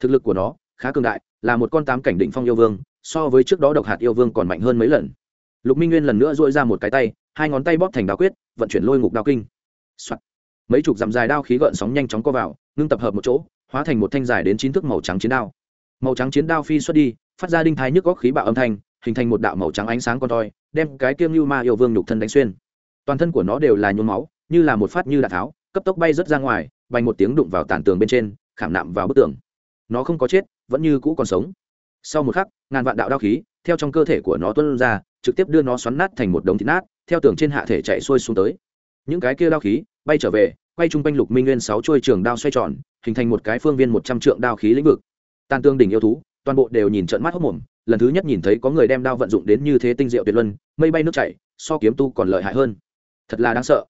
Thực lực của nó khá cường đại, là một con tám cảnh định phong yêu vương, so với trước đó độc hạt yêu vương còn mạnh hơn mấy lần. Lục minh nguyên lần nữa dội ra một cái tay, hai ngón tay bóp thành đao quyết, vận chuyển lôi ngục đao kinh、Soạn. mấy chục dặm dài đao khí gợn sóng nhanh chóng co vào, ngưng tập hợp một chỗ, hóa thành một thanh dài đến chín thước màu trắng chiến đao. Màu trắng chiến đao phi xuất đi, phát ra đinh thái nhức góc khí bạo âm thanh, hình thành một đạo màu trắng ánh sáng con toi, đem cái kiêm lưu ma yêu vương nhục thân đánh xuyên. Toàn thân của nó đều là nhuốm máu, như là một phát như đạn tháo cấp tốc bay rớt ra ngoài, vành một tiếng đụng vào tàn tường bên trên, khảm nạm vào bức tường. Nó không có chết, vẫn như cũ còn sống. Sau một khắc, ngàn vạn đạo đao khí, theo trong cơ thể của nó tuân ra, trực tiếp đưa nó xoắn nát thành một đống thịt nát, theo tường trên hạ thể chạy xuôi xuống tới. Những cái kia đao khí bay trở về, quay chung quanh lục minh nguyên sáu chuôi trường đao xoay tròn, hình thành một cái phương viên một trăm trượng đao khí lĩnh vực. Tàn tương đỉnh yêu thú, toàn bộ đều nhìn trận mắt hốc mồm lần thứ nhất nhìn thấy có người đem đao vận dụng đến như thế tinh diệu tuyệt luân, mây bay nước chảy, so kiếm tu còn lợi hại hơn. Thật là đáng sợ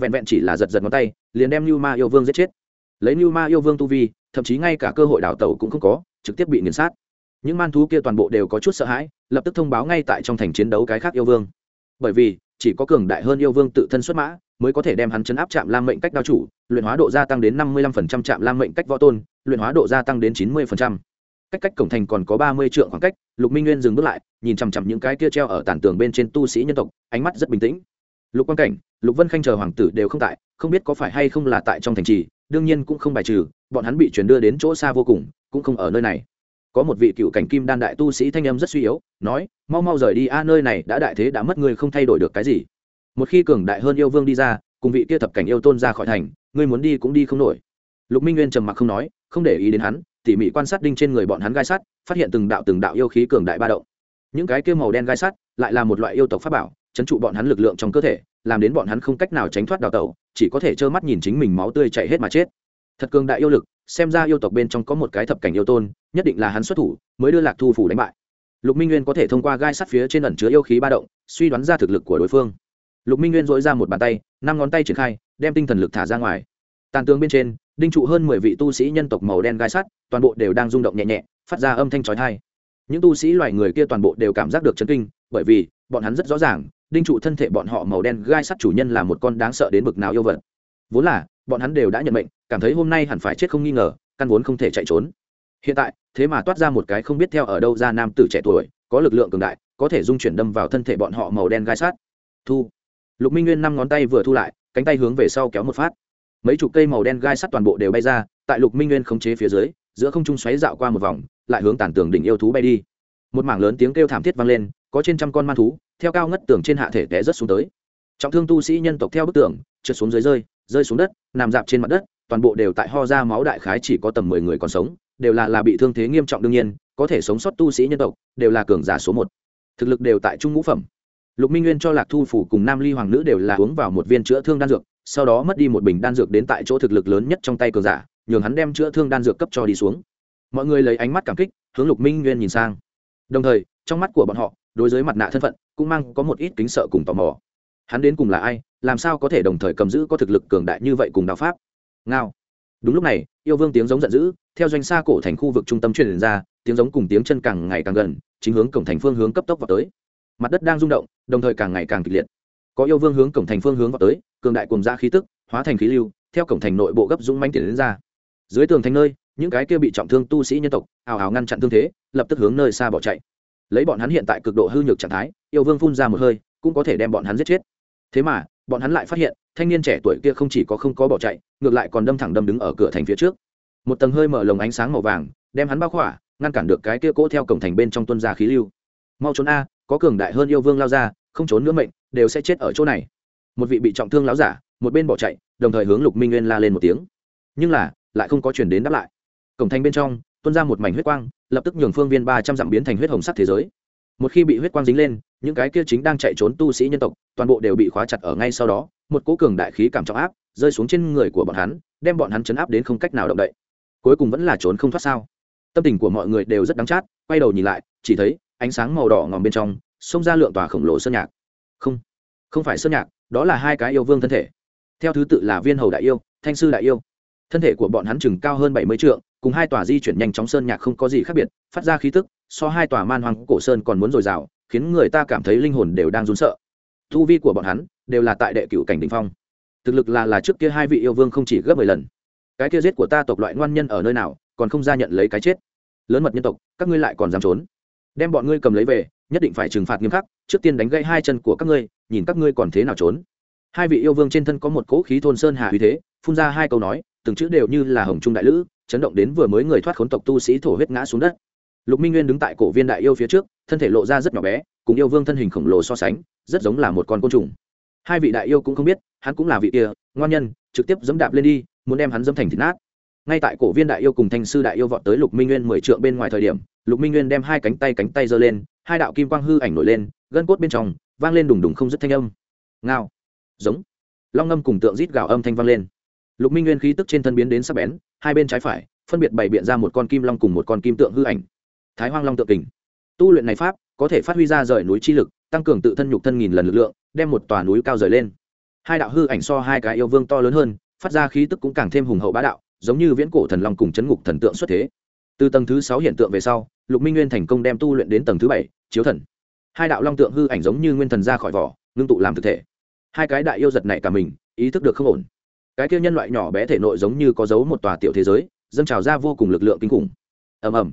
vẹn vẹn chỉ là giật giật ngón tay, liền đem như ma yêu vương giết chết. Lấy như ma yêu vương tu vi, thậm chí ngay cả cơ hội đào tẩu cũng không có, trực tiếp bị nghiền sát. Những man thú kia toàn bộ đều có chút sợ hãi, lập tức thông báo ngay tại trong thành chiến đấu cái khác yêu vương. Bởi vì, chỉ có cường đại hơn yêu vương tự thân xuất mã, mới có thể đem hắn chấn áp chạm lam mệnh cách đao chủ, luyện hóa độ gia tăng đến năm mươi lăm phần trăm chạm lam mệnh cách võ tôn, luyện hóa độ gia tăng đến chín mươi phần trăm. Cách cách cổng thành còn có ba mươi trượng khoảng cách, lục minh nguyên dừng bước lại, nhìn chằm chằm những cái kia treo ở tàn tường bên trên tu sĩ nhân tộc, ánh mắt rất bình tĩnh lục quan cảnh, lục vân khanh chờ hoàng tử đều không tại, không biết có phải hay không là tại trong thành trì, đương nhiên cũng không bài trừ, bọn hắn bị chuyển đưa đến chỗ xa vô cùng, cũng không ở nơi này. Có một vị cựu cảnh kim đan đại tu sĩ thanh âm rất suy yếu, nói, mau mau rời đi, a, nơi này đã đại thế đã mất người không thay đổi được cái gì. Một khi cường đại hơn yêu vương đi ra, cùng vị kia thập cảnh yêu tôn ra khỏi thành, ngươi muốn đi cũng đi không nổi. Lục minh nguyên trầm mặc không nói, không để ý đến hắn, tỉ mỉ quan sát đinh trên người bọn hắn gai sắt, phát hiện từng đạo từng đạo yêu khí cường đại ba động. Những cái kia màu đen gai sắt, lại là một loại yêu tộc pháp bảo chấn trụ bọn hắn lực lượng trong cơ thể, làm đến bọn hắn không cách nào tránh thoát đào tẩu, chỉ có thể trơ mắt nhìn chính mình máu tươi chảy hết mà chết. Thật cường đại yêu lực, xem ra yêu tộc bên trong có một cái thập cảnh yêu tôn, nhất định là hắn xuất thủ, mới đưa lạc thu phủ đánh bại. Lục minh nguyên có thể thông qua gai sắt phía trên ẩn chứa yêu khí ba động, suy đoán ra thực lực của đối phương. Lục minh nguyên dội ra một bàn tay, năm ngón tay triển khai, đem tinh thần lực thả ra ngoài. Tàn tướng bên trên, đinh trụ hơn mười vị tu sĩ nhân tộc màu đen gai sắt, toàn bộ đều đang rung động nhẹ nhẹ, phát ra âm thanh trói thai những tu sĩ loài người kia toàn bộ đều cảm giác được chấn kinh, bởi vì bọn hắn rất rõ ràng đinh trụ thân thể bọn họ màu đen gai sắt chủ nhân là một con đáng sợ đến bực nào yêu vật. Vốn là, bọn hắn đều đã nhận mệnh, cảm thấy hôm nay hẳn phải chết không nghi ngờ, căn vốn không thể chạy trốn. Hiện tại, thế mà toát ra một cái không biết theo ở đâu ra nam tử trẻ tuổi, có lực lượng cường đại, có thể dung chuyển đâm vào thân thể bọn họ màu đen gai sắt. Thu. Lục minh nguyên năm ngón tay vừa thu lại, cánh tay hướng về sau kéo một phát. Mấy chục cây màu đen gai sắt toàn bộ đều bay ra, tại lục minh nguyên khống chế phía dưới, giữa không trung xoáy dạo qua một vòng, lại hướng tản tường đỉnh yêu thú bay đi. Một mảng lớn tiếng kêu thảm thiết vang lên, có trên trăm con man thú theo cao ngất tường trên hạ thể té rất xuống tới. Trọng thương tu sĩ nhân tộc theo bức tường, trượt xuống dưới rơi rơi xuống đất, nằm dạp trên mặt đất, toàn bộ đều tại ho ra máu đại khái chỉ có tầm mười người còn sống, đều là là bị thương thế nghiêm trọng đương nhiên, có thể sống sót tu sĩ nhân tộc, đều là cường giả số một. Thực lực đều tại trung ngũ phẩm. Lục minh nguyên cho lạc thu phủ cùng nam ly hoàng nữ đều là uống vào một viên chữa thương đan dược, sau đó mất đi một bình đan dược đến tại chỗ thực lực lớn nhất trong tay cường giả, nhường hắn đem chữa thương đan dược cấp cho đi xuống. Mọi người lấy ánh mắt cảm kích, hướng lục minh nguyên nhìn sang. Đồng thời, trong mắt của bọn họ, đối với mặt nạ thân phận cũng mang có một ít kính sợ cùng tò mò. Hắn đến cùng là ai, làm sao có thể đồng thời cầm giữ có thực lực cường đại như vậy cùng đạo pháp? Ngao. Đúng lúc này, yêu vương tiếng giống giận dữ, theo doanh xa cổ thành khu vực trung tâm truyền ra, tiếng giống cùng tiếng chân càng ngày càng gần, chính hướng cổng thành phương hướng cấp tốc vào tới. Mặt đất đang rung động, đồng thời càng ngày càng kịch liệt. Có yêu vương hướng cổng thành phương hướng vào tới, cường đại cùng ra khí tức, hóa thành khí lưu, theo cổng thành nội bộ gấp dũng manh tiền đến ra. Dưới tường thành nơi, những cái kia bị trọng thương tu sĩ nhân tộc, ào ào ngăn chặn thương thế, lập tức hướng nơi xa bỏ chạy lấy bọn hắn hiện tại cực độ hư nhược trạng thái, yêu vương phun ra một hơi, cũng có thể đem bọn hắn giết chết. Thế mà, bọn hắn lại phát hiện, thanh niên trẻ tuổi kia không chỉ có không có bỏ chạy, ngược lại còn đâm thẳng đâm đứng ở cửa thành phía trước. Một tầng hơi mở lồng ánh sáng màu vàng, đem hắn bao khỏa, ngăn cản được cái kia cỗ theo cổng thành bên trong tuân ra khí lưu. Mau trốn a, có cường đại hơn yêu vương lao ra, không trốn nữa mệnh, đều sẽ chết ở chỗ này. Một vị bị trọng thương láo giả, một bên bỏ chạy, đồng thời hướng lục minh nguyên la lên một tiếng. Nhưng là, lại không có chuyển đến đáp lại. Cổng thành bên trong tuôn ra một mảnh huyết quang, lập tức nhường phương viên ba trăm dặm biến thành huyết hồng sắc thế giới. Một khi bị huyết quang dính lên, những cái kia chính đang chạy trốn tu sĩ nhân tộc, toàn bộ đều bị khóa chặt ở ngay sau đó, một cố cường đại khí cảm trọng áp, rơi xuống trên người của bọn hắn, đem bọn hắn chấn áp đến không cách nào động đậy. Cuối cùng vẫn là trốn không thoát sao? Tâm tình của mọi người đều rất đắng chát, quay đầu nhìn lại, chỉ thấy ánh sáng màu đỏ ngòm bên trong, xông ra lượng tòa khổng lồ sơn nhạc. Không không phải sơn nhạc, đó là hai cái yêu vương thân thể. Theo thứ tự là viên hầu đại yêu, thanh sư đại yêu. Thân thể của bọn hắn chừng cao hơn bảy mươi trượng cùng hai tòa di chuyển nhanh chóng sơn nhạc không có gì khác biệt, phát ra khí tức, so hai tòa man hoàng cổ sơn còn muốn dồi dào, khiến người ta cảm thấy linh hồn đều đang run sợ. Thu vi của bọn hắn đều là tại đệ cựu cảnh đình phong. Thực lực là là trước kia hai vị yêu vương không chỉ gấp mười lần. Cái kia giết của ta tộc loại ngoan nhân ở nơi nào, còn không ra nhận lấy cái chết. Lớn mật nhân tộc, các ngươi lại còn dám trốn. Đem bọn ngươi cầm lấy về, nhất định phải trừng phạt nghiêm khắc, trước tiên đánh gãy hai chân của các ngươi, nhìn các ngươi còn thế nào trốn hai vị yêu vương trên thân có một cỗ khí thôn sơn hà uy thế, phun ra hai câu nói, từng chữ đều như là hồng trung đại lữ, chấn động đến vừa mới người thoát khốn tộc tu sĩ thổ huyết ngã xuống đất. Lục minh nguyên đứng tại cổ viên đại yêu phía trước, thân thể lộ ra rất nhỏ bé, cùng yêu vương thân hình khổng lồ so sánh, rất giống là một con côn trùng. Hai vị đại yêu cũng không biết, hắn cũng là vị kia, ngoan nhân, trực tiếp dẫm đạp lên đi, muốn đem hắn dẫm thành thịt nát. Ngay tại cổ viên đại yêu cùng thanh sư đại yêu vọt tới lục minh nguyên mười trượng bên ngoài thời điểm, lục minh nguyên đem hai cánh tay cánh tay giơ lên, hai đạo kim quang hư ảnh nổi lên, gân cốt bên trong vang lên đùng đùng không dứt thanh âm. Ngao giống. Long ngâm cùng tượng rít gào âm thanh vang lên. Lục minh nguyên khí tức trên thân biến đến sắc bén, hai bên trái phải, phân biệt bày biện ra một con kim long cùng một con kim tượng hư ảnh. Thái hoang long tượng kình. Tu luyện này pháp, có thể phát huy ra rời núi chi lực, tăng cường tự thân nhục thân nghìn lần lực lượng, đem một tòa núi cao rời lên. Hai đạo hư ảnh so hai cái yêu vương to lớn hơn, phát ra khí tức cũng càng thêm hùng hậu bá đạo, giống như viễn cổ thần long cùng chấn ngục thần tượng xuất thế. Từ tầng thứ sáu hiện tượng về sau, lục minh nguyên thành công đem tu luyện đến tầng thứ bảy, chiếu thần. Hai đạo long tượng hư ảnh giống như nguyên thần ra khỏi vỏ, ngưng tụ làm thực thể hai cái đại yêu giật này cả mình, ý thức được không ổn. Cái kia nhân loại nhỏ bé thể nội giống như có dấu một tòa tiểu thế giới, dâng trào ra vô cùng lực lượng kinh khủng. Ầm ầm.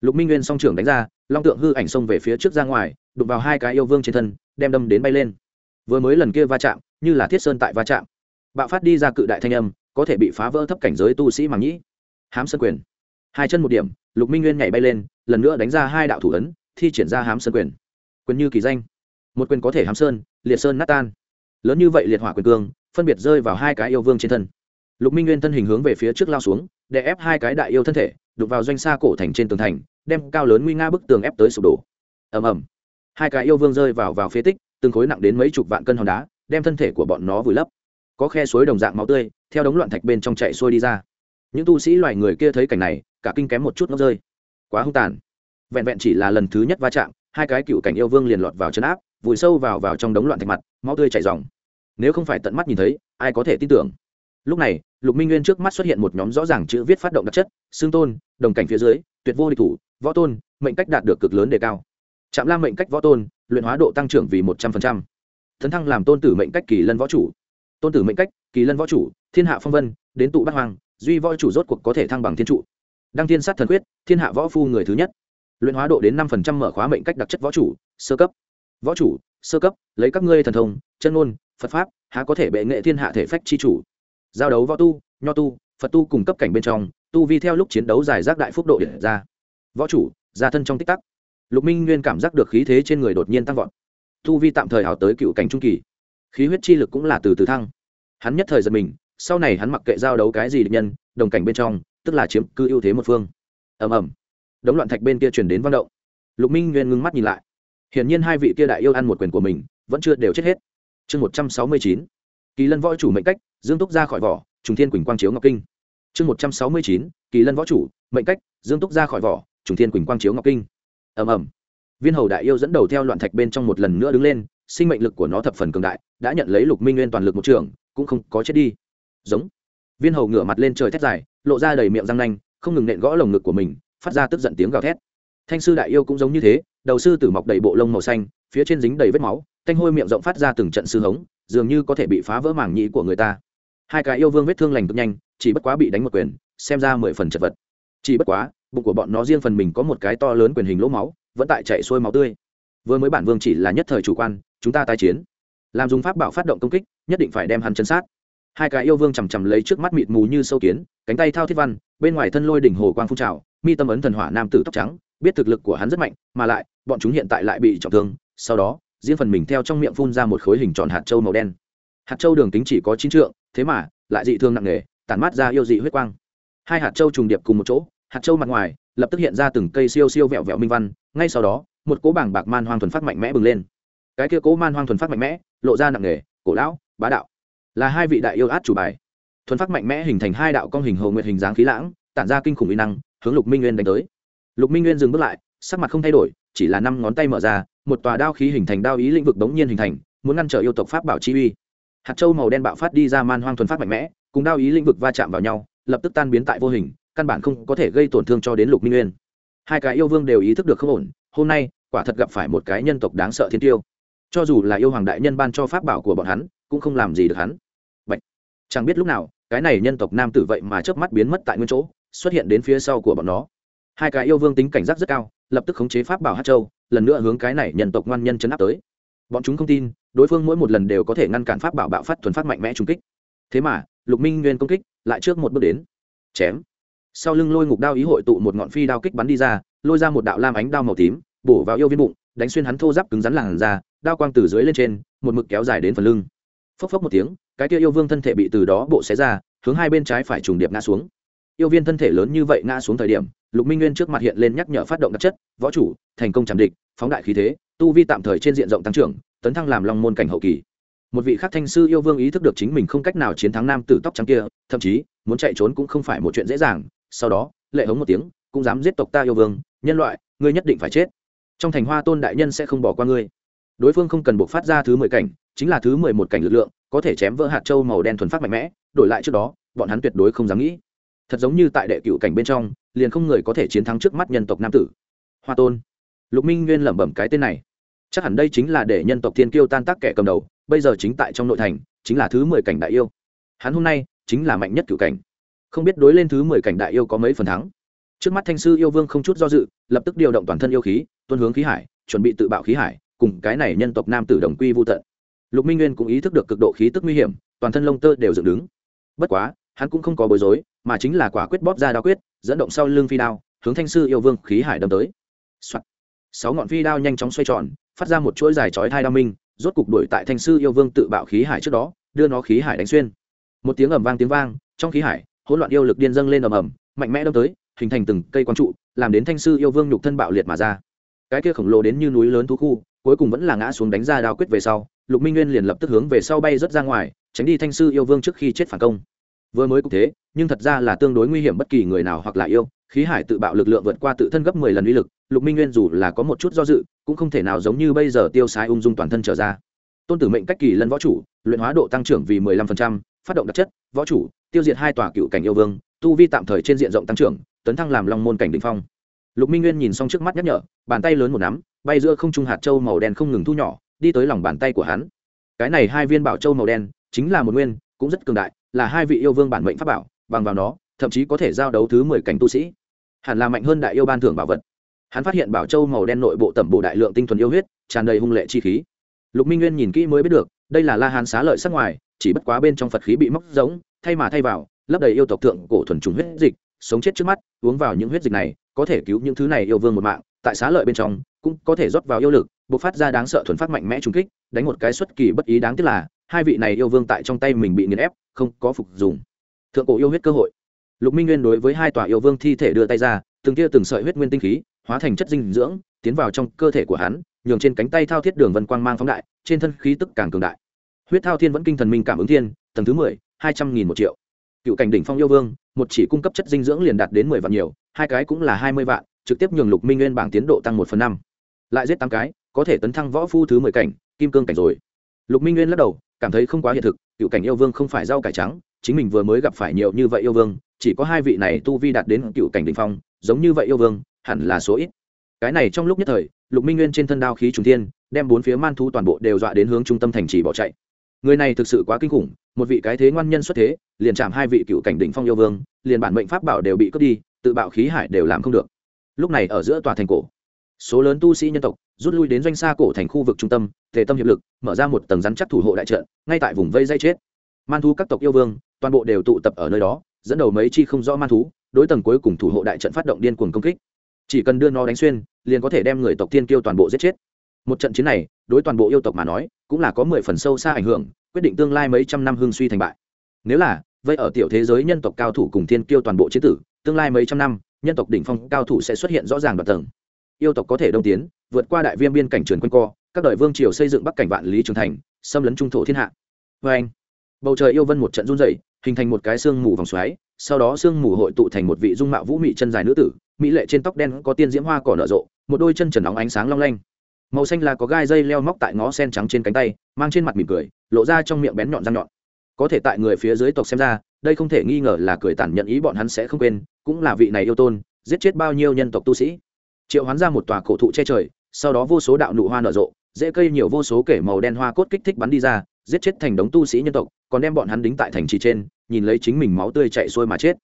Lục minh nguyên song trưởng đánh ra, long tượng hư ảnh xông về phía trước ra ngoài, đụng vào hai cái yêu vương trên thân, đem đâm đến bay lên. Vừa mới lần kia va chạm, như là thiết sơn tại va chạm. Bạo phát đi ra cự đại thanh âm, có thể bị phá vỡ thấp cảnh giới tu sĩ màng nhĩ hám sơn quyền. Hai chân một điểm, lục minh nguyên nhảy bay lên, lần nữa đánh ra hai đạo thủ ấn, thi triển ra hám sơn quyền. Quyền như kỳ danh. Một quyền có thể hám sơn, liệt sơn nát tan lớn như vậy liệt hỏa quyền cương, phân biệt rơi vào hai cái yêu vương trên thân. Lục minh nguyên thân hình hướng về phía trước lao xuống để ép hai cái đại yêu thân thể đục vào doanh xa cổ thành trên tường thành, đem cao lớn nguy nga bức tường ép tới sụp đổ. Ầm ầm. Hai cái yêu vương rơi vào vào phế tích, từng khối nặng đến mấy chục vạn cân hòn đá, đem thân thể của bọn nó vùi lấp. Có khe suối đồng dạng máu tươi, theo đống loạn thạch bên trong chạy xuôi đi ra. Những tu sĩ loài người kia thấy cảnh này, cả kinh kém một chút nó rơi. Quá hung tàn. Vẹn vẹn chỉ là lần thứ nhất va chạm, hai cái cựu cảnh yêu vương liền lọt vào chân áp, vùi sâu vào vào trong đống loạn thạch mặt máu tươi chảy ròng. nếu không phải tận mắt nhìn thấy, ai có thể tin tưởng? Lúc này, lục minh nguyên trước mắt xuất hiện một nhóm rõ ràng chữ viết phát động đặc chất, xương tôn, đồng cảnh phía dưới, tuyệt vô địch thủ, võ tôn, mệnh cách đạt được cực lớn đề cao. Trạm lam mệnh cách võ tôn, luyện hóa độ tăng trưởng vì một trăm linh thấn thăng làm tôn tử mệnh cách kỳ lân võ chủ. Tôn tử mệnh cách, kỳ lân võ chủ, thiên hạ phong vân, đến tụ bát hoàng duy võ chủ rốt cuộc có thể thăng bằng thiên trụ. Đăng thiên sát thần quyết, thiên hạ võ phu người thứ nhất. Luyện hóa độ đến năm phần trăm mở khóa mệnh cách đặc chất võ chủ, sơ cấp võ chủ, sơ cấp, lấy các ngươi thần thông, chân ngôn, phật pháp, há có thể bệ nghệ thiên hạ thể phách chi chủ. Giao đấu võ tu, nho tu, phật tu cùng cấp cảnh bên trong, tu vi theo lúc chiến đấu giải rác đại phúc độ để ra. Võ chủ, ra thân trong tích tắc. Lục minh nguyên cảm giác được khí thế trên người đột nhiên tăng vọt. Tu vi tạm thời hào tới cựu cảnh trung kỳ. Khí huyết chi lực cũng là từ từ thăng. Hắn nhất thời giật mình, sau này hắn mặc kệ giao đấu cái gì địch nhân, đồng cảnh bên trong, tức là chiếm cư ưu thế một phương. Ầm ầm. Đống loạn thạch bên kia chuyển đến văn động. Lục minh nguyên ngưng mắt nhìn lại hiển nhiên hai vị kia đại yêu ăn một quyền của mình, vẫn chưa đều chết hết. Chương một trăm sáu mươi chín. Kỳ lân võ chủ mệnh cách, dương túc ra khỏi vỏ, trùng thiên quỳnh quang chiếu ngọc kinh. Chương một trăm sáu mươi chín, kỳ lân võ chủ mệnh cách, dương túc ra khỏi vỏ, trùng thiên quỳnh quang chiếu ngọc kinh. Ầm ầm. Viên hầu đại yêu dẫn đầu theo loạn thạch bên trong một lần nữa đứng lên, sinh mệnh lực của nó thập phần cường đại, đã nhận lấy lục minh nguyên toàn lực một trường, cũng không có chết đi. Giống. Viên hầu ngửa mặt lên trời thét dài, lộ ra đầy miệng răng nanh, không ngừng nện gõ lồng ngực của mình, phát ra tức giận tiếng gào thét. Thanh sư đại yêu cũng giống như thế đầu sư tử mọc đầy bộ lông màu xanh, phía trên dính đầy vết máu, thanh hôi miệng rộng phát ra từng trận sư hống, dường như có thể bị phá vỡ màng nhĩ của người ta. Hai cái yêu vương vết thương lành cực nhanh, chỉ bất quá bị đánh một quyền, xem ra mười phần chật vật. Chỉ bất quá, bụng của bọn nó riêng phần mình có một cái to lớn quyền hình lỗ máu, vẫn tại chạy xuôi máu tươi. Vừa mới bản vương chỉ là nhất thời chủ quan, chúng ta tái chiến. Làm dùng pháp bảo phát động công kích, nhất định phải đem hắn chân sát. Hai cái yêu vương chằm chằm lấy trước mắt mịt mù như sâu kiến, cánh tay thao thiết văn, bên ngoài thân lôi đỉnh hồ quang phun trào, mi tâm ấn thần hỏa nam tử tóc trắng, biết thực lực của hắn rất mạnh, mà lại bọn chúng hiện tại lại bị trọng thương, sau đó, riêng phần mình theo trong miệng phun ra một khối hình tròn hạt trâu màu đen. Hạt trâu đường kính chỉ có chín trượng, thế mà, lại dị thương nặng nề, tản mát ra yêu dị huyết quang. Hai hạt trâu trùng điệp cùng một chỗ, hạt trâu mặt ngoài, lập tức hiện ra từng cây siêu siêu vẹo vẹo minh văn, ngay sau đó, một cỗ bảng bạc man hoang thuần phát mạnh mẽ bừng lên. Cái kia cỗ man hoang thuần phát mạnh mẽ, lộ ra nặng nề, cổ lão, bá đạo. Là hai vị đại yêu át chủ bài. Thuần phát mạnh mẽ hình thành hai đạo công hình hồ nguyệt hình dáng khí lãng, tản ra kinh khủng uy năng, hướng lục minh nguyên đánh tới. Lục minh nguyên dừng bước lại, sắc mặt không thay đổi chỉ là năm ngón tay mở ra, một tòa đao khí hình thành đao ý lĩnh vực đống nhiên hình thành, muốn ngăn trở yêu tộc pháp bảo chi uy. Hạt châu màu đen bạo phát đi ra man hoang thuần phát mạnh mẽ, cùng đao ý lĩnh vực va chạm vào nhau, lập tức tan biến tại vô hình, căn bản không có thể gây tổn thương cho đến lục minh nguyên. Hai cái yêu vương đều ý thức được không ổn, hôm nay, quả thật gặp phải một cái nhân tộc đáng sợ thiên tiêu. Cho dù là yêu hoàng đại nhân ban cho pháp bảo của bọn hắn, cũng không làm gì được hắn. Bạch. chẳng biết lúc nào, cái này nhân tộc nam tử vậy mà chớp mắt biến mất tại nguyên chỗ, xuất hiện đến phía sau của bọn nó. Hai cái yêu vương tính cảnh giác rất cao lập tức khống chế pháp bảo hát châu, lần nữa hướng cái này nhân tộc ngoan nhân chấn áp tới. Bọn chúng không tin, đối phương mỗi một lần đều có thể ngăn cản pháp bảo bạo phát thuần phát mạnh mẽ trung kích. Thế mà, lục minh nguyên công kích, lại trước một bước đến. Chém. Sau lưng lôi ngục đao ý hội tụ một ngọn phi đao kích bắn đi ra, lôi ra một đạo lam ánh đao màu tím, bổ vào yêu viên bụng, đánh xuyên hắn thô giáp cứng rắn làn ra đao quang từ dưới lên trên, một mực kéo dài đến phần lưng. Phốc phốc một tiếng, cái kia yêu vương thân thể bị từ đó bộ xé ra, hướng hai bên trái phải trùng điệp ngã xuống. Yêu viên thân thể lớn như vậy ngã xuống thời điểm lục minh nguyên trước mặt hiện lên nhắc nhở phát động đặc chất, võ chủ, thành công chạm địch, phóng đại khí thế, tu vi tạm thời trên diện rộng tăng trưởng, tấn thăng làm long môn cảnh hậu kỳ. Một vị khắc thanh sư yêu vương ý thức được chính mình không cách nào chiến thắng nam tử tóc trắng kia, thậm chí, muốn chạy trốn cũng không phải một chuyện dễ dàng, sau đó, lệ hống một tiếng, cũng dám giết tộc ta yêu vương, nhân loại, ngươi nhất định phải chết. Trong thành hoa tôn đại nhân sẽ không bỏ qua ngươi. Đối phương không cần buộc phát ra thứ mười cảnh, chính là thứ mười một cảnh lực lượng, có thể chém vỡ hạt châu màu đen thuần phát mạnh mẽ, đổi lại trước đó, bọn hắn tuyệt đối không dám nghĩ thật giống như tại đệ cựu cảnh bên trong, liền không người có thể chiến thắng trước mắt nhân tộc nam tử. Hoa tôn. Lục minh nguyên lẩm bẩm cái tên này. Chắc hẳn đây chính là để nhân tộc thiên kiêu tan tác kẻ cầm đầu, bây giờ chính tại trong nội thành, chính là thứ mười cảnh đại yêu. Hắn hôm nay, chính là mạnh nhất cựu cảnh. Không biết đối lên thứ mười cảnh đại yêu có mấy phần thắng. Trước mắt thanh sư yêu vương không chút do dự, lập tức điều động toàn thân yêu khí, tuân hướng khí hải, chuẩn bị tự bạo khí hải, cùng cái này nhân tộc nam tử đồng quy vô tận. Lục minh nguyên cũng ý thức được cực độ khí tức nguy hiểm, toàn thân lông tơ đều dựng đứng. Bất quá hắn cũng không có bối rối, mà chính là quả quyết bóp ra đao quyết, dẫn động sau lưng phi đao, hướng thanh sư yêu vương khí hải đâm tới、Soạn. sáu ngọn phi đao nhanh chóng xoay tròn, phát ra một chuỗi dài chói thai đao minh, rốt cục đuổi tại thanh sư yêu vương tự bạo khí hải trước đó, đưa nó khí hải đánh xuyên. Một tiếng ầm vang tiếng vang, trong khí hải, hỗn loạn yêu lực điên dâng lên ầm ầm, mạnh mẽ đâm tới, hình thành từng cây quang trụ, làm đến thanh sư yêu vương nhục thân bạo liệt mà ra. Cái kia khổng lồ đến như núi lớn thú khu, cuối cùng vẫn là ngã xuống đánh ra đao quyết về sau, lục minh nguyên liền lập tức hướng về sau bay rớt ra ngoài, tránh đi thanh sư yêu vương trước khi chết phản công vừa mới cũng thế, nhưng thật ra là tương đối nguy hiểm bất kỳ người nào hoặc là yêu, khí hải tự bạo lực lượng vượt qua tự thân gấp mười lần uy lực, lục minh nguyên dù là có một chút do dự, cũng không thể nào giống như bây giờ tiêu sái ung dung toàn thân trở ra. Tôn tử mệnh cách kỳ lân võ chủ, luyện hóa độ tăng trưởng vì mười lăm phần trăm, phát động đặc chất, võ chủ, tiêu diệt hai tòa cựu cảnh yêu vương, tu vi tạm thời trên diện rộng tăng trưởng, tấn thăng làm long môn cảnh đ ỉ n h phong. Lục minh nguyên nhìn xong trước mắt nhắc nhở, bàn tay lớn một nắm, bay giữa không trung hạt châu màu đen không ngừng thu nhỏ, đi tới lòng bàn tay của hắn. Cái này hai viên bảo châu màu đen, chính là một nguyên, cũng rất cường đại là hai vị yêu vương bản mệnh pháp bảo, bằng vào nó, thậm chí có thể giao đấu thứ mười cảnh tu sĩ. Hẳn là mạnh hơn đại yêu ban thưởng bảo vật. Hắn phát hiện bảo châu màu đen nội bộ tẩm bổ đại lượng tinh thuần yêu huyết, tràn đầy hung lệ chi khí. Lục minh nguyên nhìn kỹ mới biết được, đây là la hán xá lợi sắc ngoài, chỉ bất quá bên trong phật khí bị móc giống thay mà thay vào, lấp đầy yêu tộc thượng cổ thuần trùng huyết dịch, sống chết trước mắt, uống vào những huyết dịch này, có thể cứu những thứ này yêu vương một mạng, tại xá lợi bên trong, cũng có thể rót vào yêu lực b ộ c phát ra đáng sợ thuần phát mạnh mẽ trung kích, đánh một cái xuất kỳ bất ý đáng tiếc là hai vị này yêu vương tại trong tay mình bị nghiền ép, không có phục dùng. Thượng cổ yêu huyết cơ hội. Lục minh nguyên đối với hai tòa yêu vương thi thể đưa tay ra, từng tia từng sợi huyết nguyên tinh khí, hóa thành chất dinh dưỡng, tiến vào trong cơ thể của hắn, nhường trên cánh tay thao thiết đường vân quang mang phóng đại, trên thân khí tức càng cường đại. Huyết thao thiên vẫn kinh thần minh cảm ứng thiên, tầng thứ mười, hai trăm nghìn một triệu. Cựu cảnh đỉnh phong yêu vương, một chỉ cung cấp chất dinh dưỡng liền đạt đến mười vạn nhiều, hai cái cũng là hai mươi vạn, trực tiếp nhường lục minh nguyên bảng tiến độ tăng một phần năm. Lại giết tám cái, có thể tấn thăng võ phu thứ mười cảnh, kim cương cảnh rồi. Lục minh nguyên lắc đầu cảm thấy không quá hiện thực, cựu cảnh yêu vương không phải rau cải trắng, chính mình vừa mới gặp phải nhiều như vậy yêu vương, chỉ có hai vị này tu vi đạt đến cựu cảnh đ ỉ n h phong, giống như vậy yêu vương, hẳn là số ít. Cái này trong lúc nhất thời, lục minh nguyên trên thân đao khí trung thiên, đem bốn phía man thú toàn bộ đều dọa đến hướng trung tâm thành trì bỏ chạy. Người này thực sự quá kinh khủng, một vị cái thế ngoan nhân xuất thế, liền chạm hai vị cựu cảnh đỉnh phong yêu vương, liền bản mệnh pháp bảo đều bị cướp đi, tự bạo khí hải đều làm không được. Lúc này ở giữa tòa thành cổ số lớn tu sĩ nhân tộc, rút lui đến doanh xa cổ thành khu vực trung tâm tề tâm hiệp lực, mở ra một tầng rắn chắc thủ hộ đại trận, ngay tại vùng vây dây chết. Man thú các tộc yêu vương, toàn bộ đều tụ tập ở nơi đó, dẫn đầu mấy chi không rõ man thú, đối tầng cuối cùng thủ hộ đại trận phát động điên cuồng công kích. Chỉ cần đưa nó đánh xuyên, liền có thể đem người tộc thiên kiêu toàn bộ giết chết. Một trận chiến này, đối toàn bộ yêu tộc mà nói, cũng là có mười phần sâu xa ảnh hưởng, quyết định tương lai mấy trăm năm hương suy thành bại. Nếu là, vậy ở tiểu thế giới nhân tộc cao thủ cùng thiên kiêu toàn bộ chiến tử, tương lai mấy trăm năm, nhân tộc đỉnh phong cao thủ sẽ xuất hiện rõ ràng đoạt tầng yêu tộc có thể đông tiến, vượt qua đại viêm biên cảnh trường quanh co, các đời vương triều xây dựng bắc cảnh vạn lý trường thành, xâm lấn trung thổ thiên hạ. Vê anh, bầu trời yêu vân một trận run dày hình thành một cái sương mù vòng xoáy, sau đó sương mù hội tụ thành một vị dung mạo vũ mị chân dài nữ tử, mỹ lệ trên tóc đen có tiên diễm hoa cỏ nở rộ, một đôi chân trần óng ánh sáng long lanh. Màu xanh là có gai dây leo móc tại ngó sen trắng trên cánh tay, mang trên mặt mỉm cười, lộ ra trong miệng bén nhọn răng nhọn. Có thể tại người phía dưới tộc xem ra, đây không thể nghi ngờ là cười tản nhận ý bọn hắn sẽ không quên, cũng là vị này yêu tôn, giết chết bao nhiêu nhân tộc tu sĩ triệu hoán ra một tòa cổ thụ che trời, sau đó vô số đạo nụ hoa nở rộ dễ cây nhiều vô số kể màu đen hoa cốt kích thích bắn đi ra, giết chết thành đống tu sĩ nhân tộc, còn đem bọn hắn đính tại thành trì trên, nhìn lấy chính mình máu tươi chạy xuôi mà chết.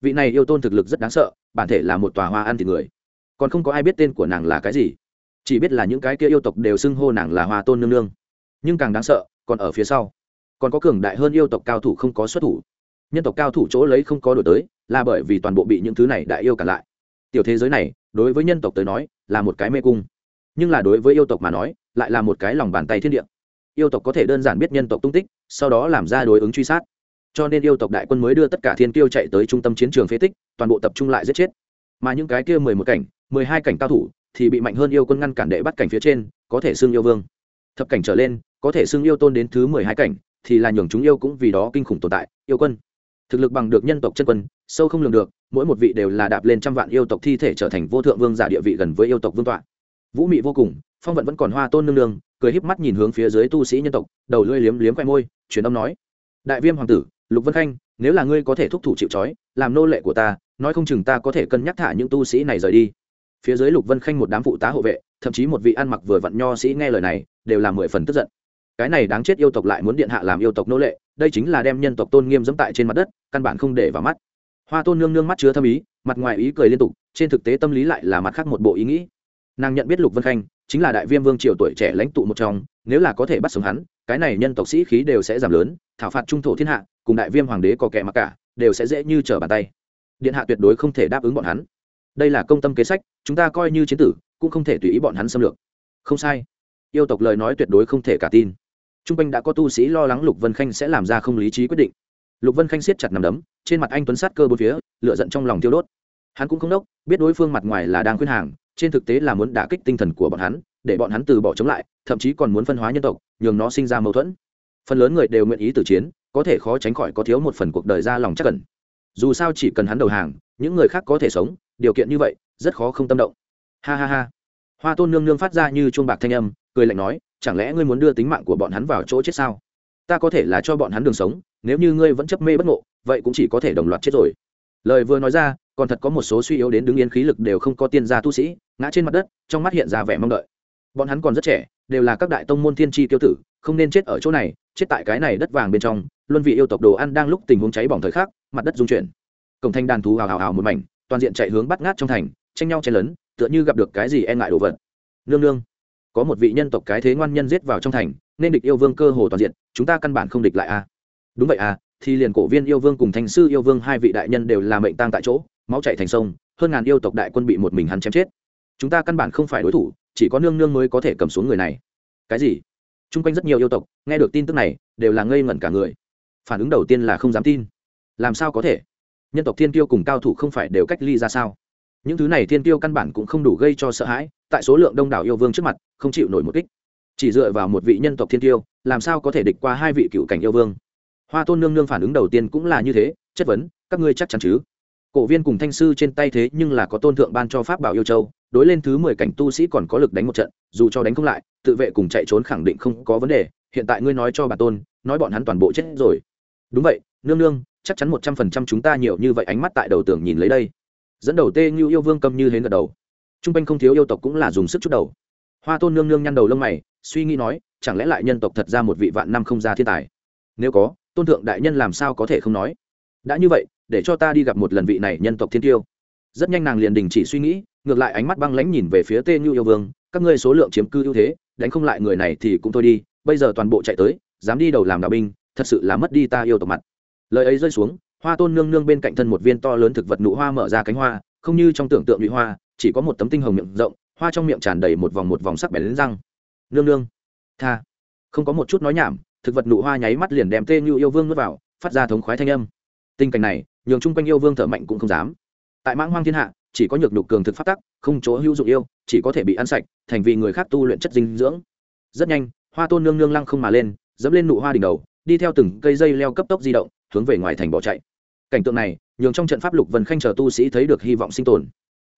Vị này yêu tôn thực lực rất đáng sợ, bản thể là một tòa hoa ăn thịt người. Còn không có ai biết tên của nàng là cái gì. Chỉ biết là những cái kia yêu tộc đều xưng hô nàng là hoa tôn nương nương. Nhưng càng đáng sợ, còn ở phía sau. Còn có cường đại hơn yêu tộc cao thủ không có xuất thủ. Nhân tộc cao thủ chỗ lấy không có đổi tới, là bởi vì toàn bộ bị những thứ này đại yêu cản lại tiểu thế giới này, đối với nhân tộc tới nói, là một cái mê cung. Nhưng là đối với yêu tộc mà nói, lại là một cái lòng bàn tay thiên địa. Yêu tộc có thể đơn giản biết nhân tộc tung tích, sau đó làm ra đối ứng truy sát. Cho nên yêu tộc đại quân mới đưa tất cả thiên tiêu chạy tới trung tâm chiến trường phế tích, toàn bộ tập trung lại giết chết. Mà những cái kia mười một cảnh, mười hai cảnh cao thủ thì bị mạnh hơn yêu quân ngăn cản đệ bắt cảnh phía trên, có thể xưng yêu vương. Thập cảnh trở lên, có thể xưng yêu tôn đến thứ mười hai cảnh, thì là nhường chúng yêu cũng vì đó kinh khủng tồn tại, yêu quân. Thực lực bằng được nhân tộc chân quân, sâu không lường được mỗi một vị đều là đạp lên trăm vạn yêu tộc thi thể trở thành vô thượng vương giả địa vị gần với yêu tộc vương tọa. Vũ mị vô cùng, phong vận vẫn còn hoa tôn nương nương, cười híp mắt nhìn hướng phía dưới tu sĩ nhân tộc, đầu lưỡi liếm liếm khoe môi, truyền âm nói, đại viêm hoàng tử, lục vân khanh, nếu là ngươi có thể thúc thủ chịu trói, làm nô lệ của ta, nói không chừng ta có thể cân nhắc thả những tu sĩ này rời đi. Phía dưới lục vân khanh một đám phụ tá hộ vệ, thậm chí một vị ăn mặc vừa vặn nho sĩ nghe lời này, đều là mười phần tức giận. Cái này đáng chết yêu tộc lại muốn điện hạ làm yêu tộc nô lệ, đây chính là đem nhân tộc tôn nghiêm dẫm tại trên mặt đất, căn bản không để vào mắt hoa tôn nương nương mắt chứa thâm ý, mặt ngoài ý cười liên tục, trên thực tế tâm lý lại là mặt khác một bộ ý nghĩ. Nàng nhận biết lục vân khanh, chính là đại viêm vương triều tuổi trẻ lãnh tụ một trong, nếu là có thể bắt sống hắn, cái này nhân tộc sĩ khí đều sẽ giảm lớn, thảo phạt trung thổ thiên hạ, cùng đại viêm hoàng đế có kẻ mặc cả, đều sẽ dễ như trở bàn tay. Điện hạ tuyệt đối không thể đáp ứng bọn hắn. Đây là công tâm kế sách, chúng ta coi như chiến tử, cũng không thể tùy ý bọn hắn xâm lược. Không sai. Yêu tộc lời nói tuyệt đối không thể cả tin. T r u n g quanh đã có tu sĩ lo lắng lục vân khanh sẽ làm ra không lý trí quyết định lục vân khanh siết chặt nằm đấm, trên mặt anh tuấn sát cơ bốn phía lựa giận trong lòng tiêu đốt. Hắn cũng không đốc, biết đối phương mặt ngoài là đang khuyên hàng, trên thực tế là muốn đả kích tinh thần của bọn hắn, để bọn hắn từ bỏ chống lại, thậm chí còn muốn phân hóa nhân tộc, nhường nó sinh ra mâu thuẫn. Phần lớn người đều nguyện ý từ chiến, có thể khó tránh khỏi có thiếu một phần cuộc đời ra lòng chắc cần dù sao chỉ cần hắn đầu hàng, những người khác có thể sống, điều kiện như vậy, rất khó không tâm động. Ha ha ha. Hoa tôn nương nương phát ra như chuông bạc thanh âm, cười lạnh nói, chẳng lẽ ngươi muốn đưa tính mạng của bọn hắn vào chỗ chết sao? Ta có thể là cho bọn hắn đường sống nếu như ngươi vẫn chấp mê bất ngộ, vậy cũng chỉ có thể đồng loạt chết rồi. Lời vừa nói ra, còn thật có một số suy yếu đến đứng yên khí lực đều không có tiên gia tu sĩ, ngã trên mặt đất, trong mắt hiện ra vẻ mong đợi. Bọn hắn còn rất trẻ, đều là các đại tông môn thiên tri tiêu tử, không nên chết ở chỗ này, chết tại cái này đất vàng bên trong, luân vị yêu tộc đồ ăn đang lúc tình huống cháy bỏng thời khắc, mặt đất dung chuyển. Cổng thanh đàn thú hào hào hào một mảnh, toàn diện chạy hướng bắt ngát trong thành, tranh nhau chen lấn, tựa như gặp được cái gì e ngại đồ vật. Nương nương, có một vị nhân tộc cái thế ngoan nhân giết vào trong thành, nên địch yêu vương cơ hồ toàn diện, chúng ta căn bản không địch lại a. à? Đúng vậy à thì liền cổ viên yêu vương cùng thành sư yêu vương hai vị đại nhân đều là mệnh tang tại chỗ, máu chạy thành sông, hơn ngàn yêu tộc đại quân bị một mình hắn chém chết. Chúng ta căn bản không phải đối thủ, chỉ có nương nương mới có thể cầm xuống người này. Cái gì? T r u n g quanh rất nhiều yêu tộc, nghe được tin tức này, đều là ngây ngẩn cả người. Phản ứng đầu tiên là không dám tin. Làm sao có thể? Nhân tộc thiên tiêu cùng cao thủ không phải đều cách ly ra sao? Những thứ này thiên tiêu căn bản cũng không đủ gây cho sợ hãi, tại số lượng đông đảo yêu vương trước mặt, không chịu nổi một kích. Chỉ dựa vào một vị nhân tộc thiên tiêu làm sao có thể địch qua hai vị cựu cảnh yêu vương? Hoa tôn nương nương phản ứng đầu tiên cũng là như thế, chất vấn, các ngươi chắc chắn chứ? Cổ viên cùng thanh sư trên tay thế nhưng là có tôn thượng ban cho pháp bảo yêu châu, đối lên thứ mười cảnh tu sĩ còn có lực đánh một trận, dù cho đánh không lại, tự vệ cùng chạy trốn khẳng định không có vấn đề, hiện tại ngươi nói cho bà tôn, nói bọn hắn toàn bộ chết rồi. Đúng vậy, nương nương, chắc chắn một trăm phần trăm chúng ta nhiều như vậy ánh mắt tại đầu tường nhìn lấy đây. Dẫn đầu tê như yêu vương cầm như hến gật đầu. T r u n g quanh không thiếu yêu tộc cũng là dùng sức chút đầu. Hoa tôn nương nương nhăn đầu lông mày, suy nghĩ nói, chẳng lẽ lại nhân tộc thật ra một vị vạn năm không ra thiên tài? Nếu có tôn thượng đại nhân làm sao có thể không nói? Đã như vậy, để cho ta đi gặp một lần vị này nhân tộc thiên tiêu. Rất nhanh nàng liền đình chỉ suy nghĩ, ngược lại ánh mắt băng lãnh nhìn về phía tê như yêu vương, các ngươi số lượng chiếm cư ưu thế, đánh không lại người này thì cũng thôi đi, bây giờ toàn bộ chạy tới, dám đi đầu làm đạo binh, thật sự là mất đi ta yêu tộc mặt. Lời ấy rơi xuống, hoa tôn nương nương bên cạnh thân một viên to lớn thực vật nụ hoa mở ra cánh hoa, không như trong tưởng tượng nhụy hoa, chỉ có một tấm tinh hồng miệng rộng, hoa trong miệng tràn đầy một vòng một vòng sắc bén lên răng. Nương nương, tha. Không có một chút nói nhảm thực vật nụ hoa nháy mắt liền đem tê như yêu vương nuốt vào, phát ra thống khoái thanh âm. Tình cảnh này, nhường chung quanh yêu vương thở mạnh cũng không dám. Tại mãng hoang thiên hạ, chỉ có nhược nhục cường thực phát tắc, không chỗ hữu dụng yêu, chỉ có thể bị ăn sạch, thành vì người khác tu luyện chất dinh dưỡng. Rất nhanh, hoa tôn nương nương lăng không mà lên, dẫm lên nụ hoa đỉnh đầu, đi theo từng cây dây leo cấp tốc di động, hướng về ngoài thành bỏ chạy. Cảnh tượng này, nhường trong trận pháp lục vân khanh chờ tu sĩ thấy được hy vọng sinh tồn.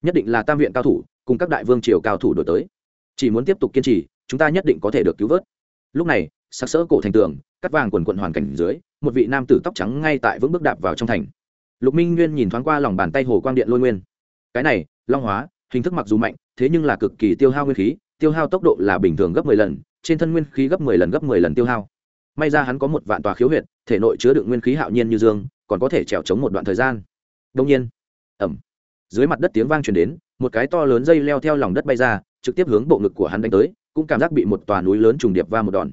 Nhất định là tam viện cao thủ, cùng các đại vương triều cao thủ đổi tới. Chỉ muốn tiếp tục kiên trì, chúng ta nhất định có thể được cứu vớt. Lúc này sắc sỡ cổ thành tường, cắt vàng quần quận hoàn cảnh dưới, một vị nam tử tóc trắng ngay tại vững bước đạp vào trong thành. Lục minh nguyên nhìn thoáng qua lòng bàn tay hồ quang điện lôi nguyên. Cái này, long hóa, hình thức mặc dù mạnh, thế nhưng là cực kỳ tiêu hao nguyên khí, tiêu hao tốc độ là bình thường gấp mười lần, trên thân nguyên khí gấp mười lần gấp mười lần tiêu hao. May ra hắn có một vạn tòa khiếu huyệt, thể nội chứa đựng nguyên khí hạo nhiên như dương, còn có thể trèo chống một đoạn thời gian. Đông nhiên ẩm dưới mặt đất tiếng vang truyền đến, một cái to lớn dây leo theo lòng đất bay ra, trực tiếp hướng bộ ngực của hắn đánh tới, cũng cảm giác bị một tòa núi lớn trùng điệp va một đòn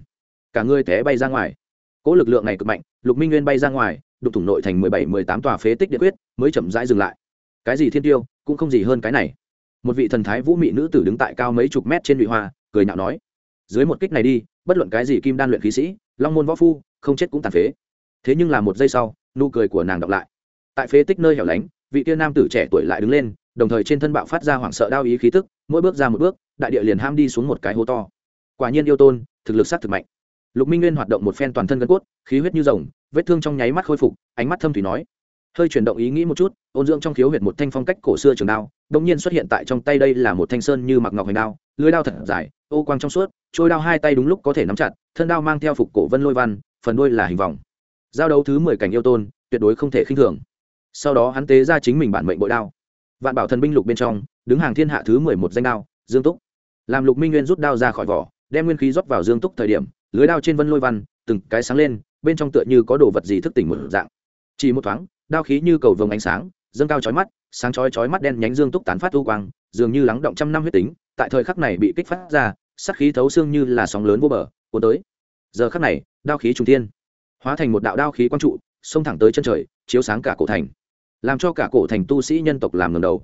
cả người té bay ra ngoài. Cỗ lực lượng này cực mạnh, lục minh nguyên bay ra ngoài đục thủng nội thành mười bảy, mười tám tòa phế tích điện quyết, mới chậm rãi dừng lại. Cái gì thiên tiêu, cũng không gì hơn cái này. Một vị thần thái vũ mị nữ tử đứng tại cao mấy chục mét trên lụy hoa, cười nhạo nói, dưới một kích này đi, bất luận cái gì kim đan luyện khí sĩ, long môn võ phu, không chết cũng tàn phế. Thế nhưng là một giây sau, nụ cười của nàng đọc lại. Tại phế tích nơi hẻo lánh, vị tiên nam tử trẻ tuổi lại đứng lên, đồng thời trên thân bạo phát ra hoảng sợ đao ý khí tức, mỗi bước ra một bước, đại địa liền ham đi xuống một cái hố to. Quả nhiên yêu tôn, thực lực sát thực mạnh lục minh nguyên hoạt động một phen toàn thân gân cốt, khí huyết như rồng, vết thương trong nháy mắt khôi phục, ánh mắt thâm thủy nói. Hơi chuyển động ý nghĩ một chút, ôn dưỡng trong khiếu huyệt một thanh phong cách cổ xưa trường đao đông nhiên xuất hiện tại trong tay đây là một thanh sơn như mặc ngọc hành đao lưới đao thật dài, ô quang trong suốt, trôi đao hai tay đúng lúc có thể nắm chặt, thân đao mang theo phục cổ vân lôi văn, phần đuôi là hình vòng. Giao đấu thứ mười cảnh yêu tôn, tuyệt đối không thể khinh thường. Sau đó hắn tế ra chính mình bản mệnh bội đao. Vạn bảo thần binh lục bên trong, đứng hàng thiên hạ thứ mười một danh đao, dương túc. Làm lục minh nguyên rút đao ra khỏi vỏ, đem nguyên khí rót vào dương túc thời điểm lưới đao trên vân lôi văn, từng cái sáng lên, bên trong tựa như có đồ vật gì thức tỉnh một dạng. Chỉ một thoáng, đao khí như cầu vồng ánh sáng, dâng cao chói mắt, sáng chói chói mắt đen nhánh dương túc tán phát u quang, dường như lắng động trăm năm huyết tính, tại thời khắc này bị kích phát ra sắc khí thấu xương như là sóng lớn vô bờ, cuốn tới. Giờ khắc này, đao khí trung tiên hóa thành một đạo đao khí quang trụ, xông thẳng tới chân trời, chiếu sáng cả cổ thành, làm cho cả cổ thành tu sĩ nhân tộc làm ngầm đầu.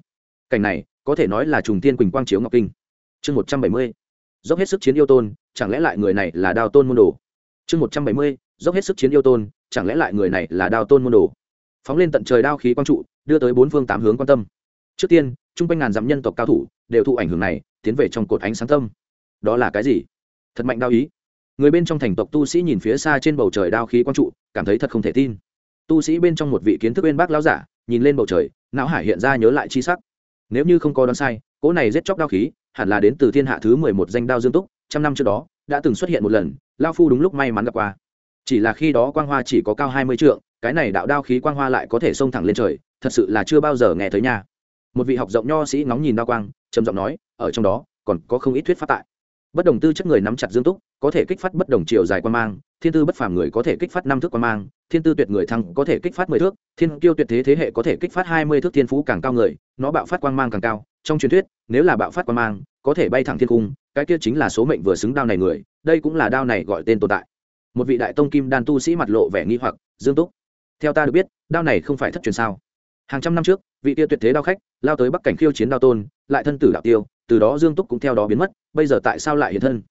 Cảnh này, có thể nói là trùng tiên quỳnh quang chiếu ngọc kinh. Chương một trăm bảy mươi dốc hết sức chiến yêu tôn, chẳng lẽ lại người này là đao tôn môn đồ? Chương một trăm bảy mươi, dốc hết sức chiến yêu tôn, chẳng lẽ lại người này là đao tôn môn đồ? Phóng lên tận trời đao khí quang trụ, đưa tới bốn phương tám hướng quan tâm. Trước tiên, chung quanh ngàn dặm nhân tộc cao thủ đều thụ ảnh hưởng này, tiến về trong cột ánh sáng tâm. Đó là cái gì? Thật mạnh đao ý. Người bên trong thành tộc tu sĩ nhìn phía xa trên bầu trời đao khí quang trụ, cảm thấy thật không thể tin. Tu sĩ bên trong một vị kiến thức bên bác lão giả, nhìn lên bầu trời, não hải hiện ra nhớ lại chi sắc. Nếu như không có đoán sai, cỗ này giết chóc đao khí hẳn là đến từ thiên hạ thứ mười một danh đao dương túc, trăm năm trước đó, đã từng xuất hiện một lần, lao phu đúng lúc may mắn gặp qua. Chỉ là khi đó quang hoa chỉ có cao hai mươi trượng, cái này đạo đao khí quang hoa lại có thể xông thẳng lên trời, thật sự là chưa bao giờ nghe thấy nha. Một vị học rộng nho sĩ ngóng nhìn đao quang, trầm giọng nói, ở trong đó, còn có không ít thuyết pháp tại. Bất đồng tư chất người nắm chặt dương túc, có thể kích phát bất đồng chiều dài quan mang, thiên tư bất phàm người có thể kích phát năm thước quan mang, thiên tư tuyệt người thăng có thể kích phát mười thước, thiên kiêu tuyệt thế thế hệ có thể kích phát hai mươi thước thiên phú càng cao người, nó bạo phát quang mang càng cao trong truyền thuyết, nếu là bạo phát quang mang, có thể bay thẳng thiên cung, cái kia chính là số mệnh vừa xứng đao này người, đây cũng là đao này gọi tên tồn tại. Một vị đại tông kim đan tu sĩ mặt lộ vẻ nghi hoặc, dương túc, theo ta được biết, đao này không phải thất truyền sao? Hàng trăm năm trước, vị tia tuyệt thế đao khách, lao tới bắc cảnh khiêu chiến đao tôn, lại thân tử đạo tiêu, từ đó dương túc cũng theo đó biến mất, bây giờ tại sao lại hiện thân?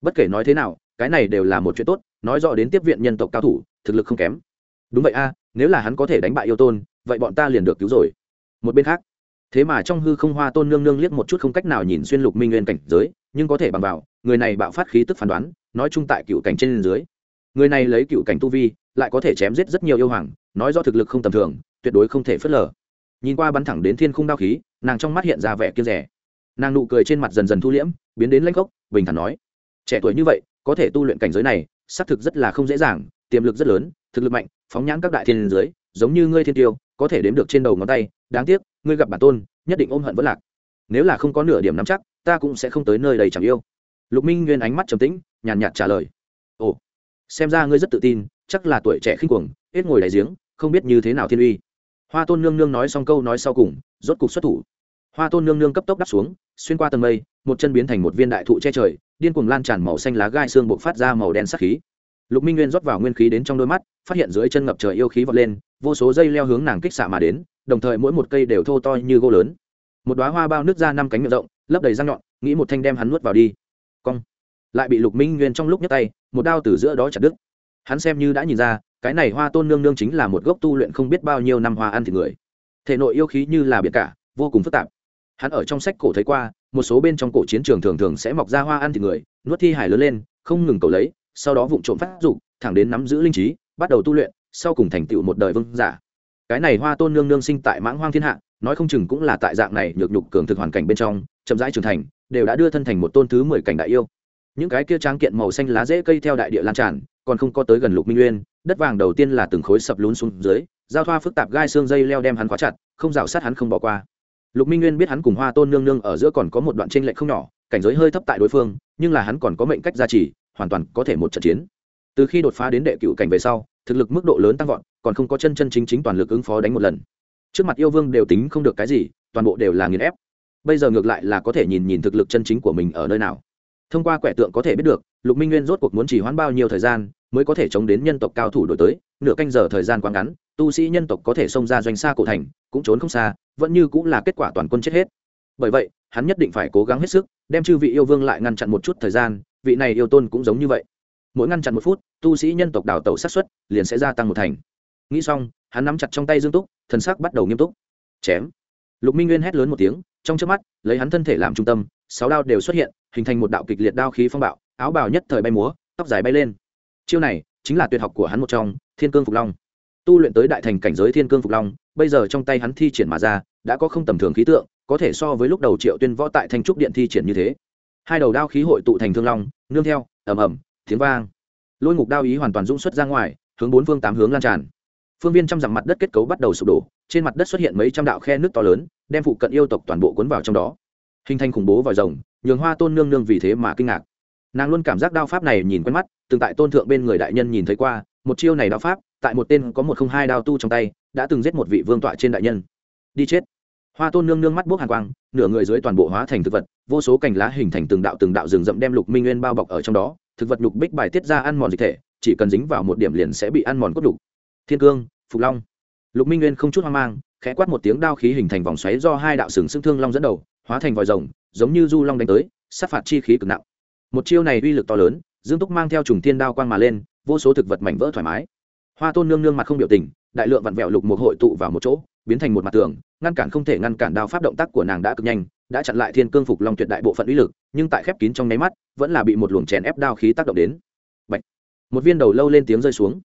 Bất kể nói thế nào, cái này đều là một chuyện tốt, nói rõ đến tiếp viện nhân tộc cao thủ, thực lực không kém. Đúng vậy a, nếu là hắn có thể đánh bại yêu tôn, vậy bọn ta liền được cứu rồi. Một bên khác thế mà trong hư không hoa tôn nương nương liếc một chút không cách nào nhìn xuyên lục minh nguyên cảnh giới, nhưng có thể bằng vào, người này bạo phát khí tức phán đoán, nói chung tại cựu cảnh trên dưới. Người này lấy cựu cảnh tu vi, lại có thể chém giết rất nhiều yêu hoàng, nói do thực lực không tầm thường, tuyệt đối không thể phớt lờ. Nhìn qua bắn thẳng đến thiên khung đao khí, nàng trong mắt hiện ra vẻ kia rẻ. Nàng nụ cười trên mặt dần dần thu liễm, biến đến lanh gốc, bình thản nói, trẻ tuổi như vậy, có thể tu luyện cảnh giới này, xác thực rất là không dễ dàng, tiềm lực rất lớn, thực lực mạnh, phóng nhãn các đại thiên dưới giống như ngươi thiên tiêu, có thể đếm được trên đầu ngón tay, đáng tiếc, ngươi gặp bản tôn, nhất định ôm hận vẫn lạc. Nếu là không có nửa điểm nắm chắc, ta cũng sẽ không tới nơi đầy chẳng yêu. Lục minh nguyên ánh mắt trầm tĩnh, nhàn nhạt trả lời. Ồ, xem ra ngươi rất tự tin, chắc là tuổi trẻ khinh cuồng, hết ngồi đại giếng, không biết như thế nào thiên uy. Hoa tôn nương nương nói xong câu nói sau cùng, rốt cục xuất thủ. Hoa tôn nương nương cấp tốc đắp xuống, xuyên qua tầng mây, một chân biến thành một viên đại thụ che trời, điên cuồng lan tràn màu xanh lá gai xương buộc phát ra màu đen sắc khí. Lục minh nguyên rót vào nguyên khí đến trong đôi mắt, phát hiện dưới chân ngập trời yêu khí vọt lên vô số dây leo hướng nàng kích xạ mà đến, đồng thời mỗi một cây đều thô to như gỗ lớn. Một đoá hoa bao nước ra năm cánh miệng rộng, lấp đầy răng nhọn, nghĩ một thanh đem hắn nuốt vào đi. Cong. Lại bị lục minh nguyên trong lúc nhấc tay, một đao từ giữa đó chặt đứt. Hắn xem như đã nhìn ra, cái này hoa tôn nương nương chính là một gốc tu luyện không biết bao nhiêu năm hoa ăn thịt người. Thể nội yêu khí như là biển cả, vô cùng phức tạp. Hắn ở trong sách cổ thấy qua, một số bên trong cổ chiến trường thường thường sẽ mọc ra hoa ăn thịt người, nuốt thi hải lớn lên, không ngừng cầu lấy, sau đó vụng trộm phát dục, thẳng đến nắm giữ linh trí, bắt đầu tu luyện sau cùng thành tựu một đời vương giả. Cái này hoa tôn nương nương sinh tại mãng hoang thiên hạ, nói không chừng cũng là tại dạng này nhược nhục cường thực hoàn cảnh bên trong, chậm rãi trưởng thành, đều đã đưa thân thành một tôn thứ mười cảnh đại yêu. Những cái kia tráng kiện màu xanh lá dễ cây theo đại địa lan tràn, còn không có tới gần lục minh nguyên, đất vàng đầu tiên là từng khối sập lún xuống dưới, giao thoa phức tạp gai xương dây leo đem hắn khóa chặt, không rào sát hắn không bỏ qua. Lục minh nguyên biết hắn cùng hoa tôn nương nương ở giữa còn có một đoạn tranh lệch không nhỏ, cảnh giới hơi thấp tại đối phương, nhưng là hắn còn có mệnh cách gia trì, hoàn toàn có thể một trận chiến. Từ khi đột phá đến đệ cựu cảnh về sau thực lực mức độ lớn tăng vọt, còn không có chân chân chính chính toàn lực ứng phó đánh một lần. Trước mặt yêu vương đều tính không được cái gì, toàn bộ đều là nghiền ép. Bây giờ ngược lại là có thể nhìn nhìn thực lực chân chính của mình ở nơi nào. Thông qua quẻ tượng có thể biết được, lục minh nguyên rốt cuộc muốn chỉ hoãn bao nhiêu thời gian mới có thể chống đến nhân tộc cao thủ đổi tới. Nửa canh giờ thời gian quá ngắn, tu sĩ nhân tộc có thể xông ra doanh xa cổ thành, cũng trốn không xa, vẫn như cũng là kết quả toàn quân chết hết. Bởi vậy, hắn nhất định phải cố gắng hết sức, đem chư vị yêu vương lại ngăn chặn một chút thời gian, vị này yêu tôn cũng giống như vậy mỗi ngăn chặn một phút, tu sĩ nhân tộc đào tẩu sát xuất liền sẽ gia tăng một thành. Nghĩ xong, hắn nắm chặt trong tay dương túc, thần sắc bắt đầu nghiêm túc. Chém. Lục minh nguyên hét lớn một tiếng, trong trước mắt, lấy hắn thân thể làm trung tâm, sáu đao đều xuất hiện, hình thành một đạo kịch liệt đao khí phong bạo, áo bào nhất thời bay múa, tóc dài bay lên. Chiêu này chính là tuyệt học của hắn một trong, thiên cương phục long. Tu luyện tới đại thành cảnh giới thiên cương phục long, bây giờ trong tay hắn thi triển mà ra, đã có không tầm thường khí tượng, có thể so với lúc đầu triệu tuyên võ tại thanh trúc điện thi triển như thế. Hai đầu đao khí hội tụ thành thương long, nương theo, ầm ầm tiếng vang. Lôi ngục đao ý hoàn toàn rung xuất ra ngoài, hướng bốn phương tám hướng lan tràn. Phương viên trăm dặm mặt đất kết cấu bắt đầu sụp đổ, trên mặt đất xuất hiện mấy trăm đạo khe nước to lớn, đem phụ cận yêu tộc toàn bộ cuốn vào trong đó. Hình thành khủng bố vòi rồng, nhường hoa tôn nương nương vì thế mà kinh ngạc. Nàng luôn cảm giác đao pháp này nhìn quen mắt, từng tại tôn thượng bên người đại nhân nhìn thấy qua, một chiêu này đao pháp, tại một tên có một không hai đao tu trong tay, đã từng giết một vị vương tọa trên đại nhân. Đi chết. Hoa tôn nương nương mắt bốc hàn quang, nửa người dưới toàn bộ hóa thành thực vật, vô số cành lá hình thành từng đạo từng đạo rừng rậm đem lục minh nguyên bao bọc ở trong đó thực vật nhục bích bài tiết ra ăn mòn dịch thể, chỉ cần dính vào một điểm liền sẽ bị ăn mòn cốt đục thiên cương, phục long. Lục minh nguyên không chút hoang mang, khẽ quát một tiếng đao khí hình thành vòng xoáy do hai đạo sừng xương thương long dẫn đầu, hóa thành vòi rồng, giống như du long đánh tới, sát phạt chi khí cực nặng. Một chiêu này uy lực to lớn, dương túc mang theo trùng thiên đao quang mà lên, vô số thực vật mảnh vỡ thoải mái. Hoa tôn nương nương mặt không biểu tình, đại lượng vặn vẹo lục một hội tụ vào một chỗ, biến thành một mặt tường, ngăn cản không thể ngăn cản đao pháp động tác của nàng đã cực nhanh đã chặn lại thiên cương phục long tuyệt đại bộ phận uy lực, nhưng tại khép kín trong nháy mắt, vẫn là bị một luồng chèn ép đao khí tác động đến. Bạch. một viên đầu lâu lên tiếng rơi xuống.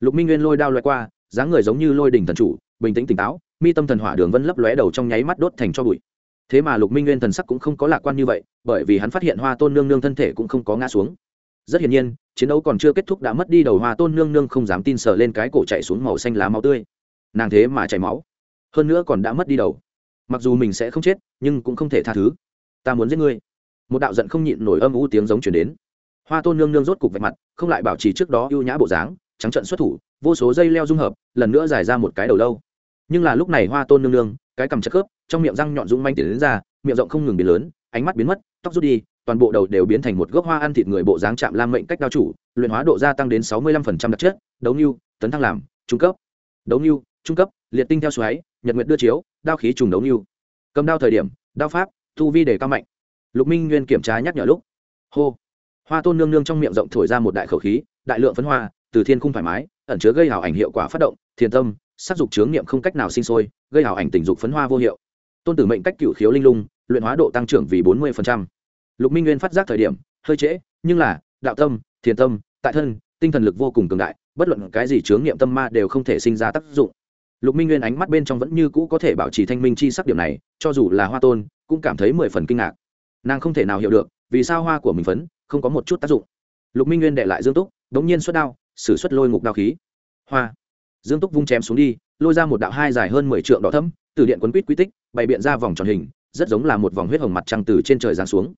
Lục minh nguyên lôi đao loại qua, dáng người giống như lôi đỉnh thần chủ, bình tĩnh tỉnh táo, mi tâm thần hỏa đường vân lấp lóe đầu trong nháy mắt đốt thành cho bụi. Thế mà lục minh nguyên thần sắc cũng không có lạc quan như vậy, bởi vì hắn phát hiện hoa tôn nương nương thân thể cũng không có ngã xuống. Rất hiển nhiên, chiến đấu còn chưa kết thúc đã mất đi đầu hoa tôn nương nương không dám tin sờ lên cái cổ chạy xuống màu xanh lá máu tươi. Nàng thế mà chảy máu. Hơn nữa còn đã mất đi đầu mặc dù mình sẽ không chết, nhưng cũng không thể tha thứ. Ta muốn giết ngươi. Một đạo giận không nhịn nổi âm u tiếng giống chuyển đến. Hoa tôn nương nương rốt cục vạch mặt, không lại bảo trì trước đó ưu nhã bộ dáng, trắng trận xuất thủ, vô số dây leo dung hợp, lần nữa giải ra một cái đầu lâu. Nhưng là lúc này hoa tôn nương nương, cái cầm chất khớp, trong miệng răng nhọn rung manh tiến đến ra, miệng rộng không ngừng biến lớn, ánh mắt biến mất, tóc rút đi, toàn bộ đầu đều biến thành một gốc hoa ăn thịt người bộ dáng chạm lam mệnh cách đao chủ, luyện hóa độ gia tăng đến sáu mươi lăm phần trăm đặc chất, đấu nưu, tấn thăng làm, trung cấp. Đấu nưu, trung cấp, liệt tinh theo xoáy nhật nguyệt đưa chiếu, đao khí trùng đấu như. Cầm đao thời điểm, đao pháp thu vi đề cao mạnh. Lục minh nguyên kiểm tra nhắc nhở lúc. Hô. Hoa tôn nương nương trong miệng rộng thổi ra một đại khẩu khí, đại lượng phấn hoa, từ thiên khung thoải mái, ẩn chứa gây hảo ảnh hiệu quả phát động, thiền tâm, sắc dục chướng niệm không cách nào sinh sôi, gây hảo ảnh tình dục phấn hoa vô hiệu. Tôn tử mệnh cách cựu khiếu linh lung, luyện hóa độ tăng trưởng vì bốn mươi lục minh nguyên phát giác thời điểm, hơi trễ, nhưng là, đạo tâm, thiền tâm, tại thân, tinh thần lực vô cùng cường đại, bất luận cái gì chướng niệm tâm ma đều không thể sinh ra tác dụng lục minh nguyên ánh mắt bên trong vẫn như cũ có thể bảo trì thanh minh chi sắc điểm này, cho dù là hoa tôn, cũng cảm thấy mười phần kinh ngạc. Nàng không thể nào hiểu được, vì sao hoa của mình phấn, không có một chút tác dụng. Lục minh nguyên đệ lại dương túc đ ố n g nhiên xuất đao xử suất lôi ngục đao khí. Hoa. Dương túc vung chém xuống đi, lôi ra một đạo hai dài hơn mười trượng đỏ thấm từ điện quấn quýt quy tích, bày biện ra vòng tròn hình, rất giống là một vòng huyết hồng mặt trăng từ trên trời giáng xuống.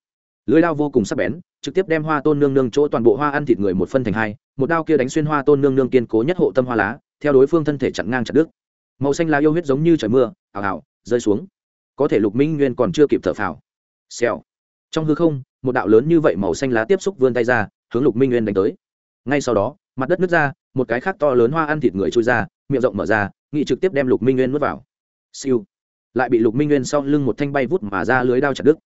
Lưới đao vô cùng sắc bén, trực tiếp đem hoa tôn nương nương chỗ toàn bộ hoa ăn thịt người một phân thành hai, một đao kia đánh xuyên hoa tôn nương nương kiên cố nhất hộ tâm hoa lá, theo đối phương thân thể chặn ngang chặt đứt màu xanh lá yêu huyết giống như trời mưa ào ào rơi xuống. Có thể lục minh nguyên còn chưa kịp thở phào. Xèo. Trong hư không, một đạo lớn như vậy màu xanh lá tiếp xúc vươn tay ra, hướng lục minh nguyên đánh tới. Ngay sau đó, mặt đất nứt ra, một cái khác to lớn hoa ăn thịt người trôi ra, miệng rộng mở ra, nghị trực tiếp đem lục minh nguyên nuốt vào. Siêu. Lại bị lục minh nguyên sau lưng một thanh bay vút mà ra lưới đao chặt đứt.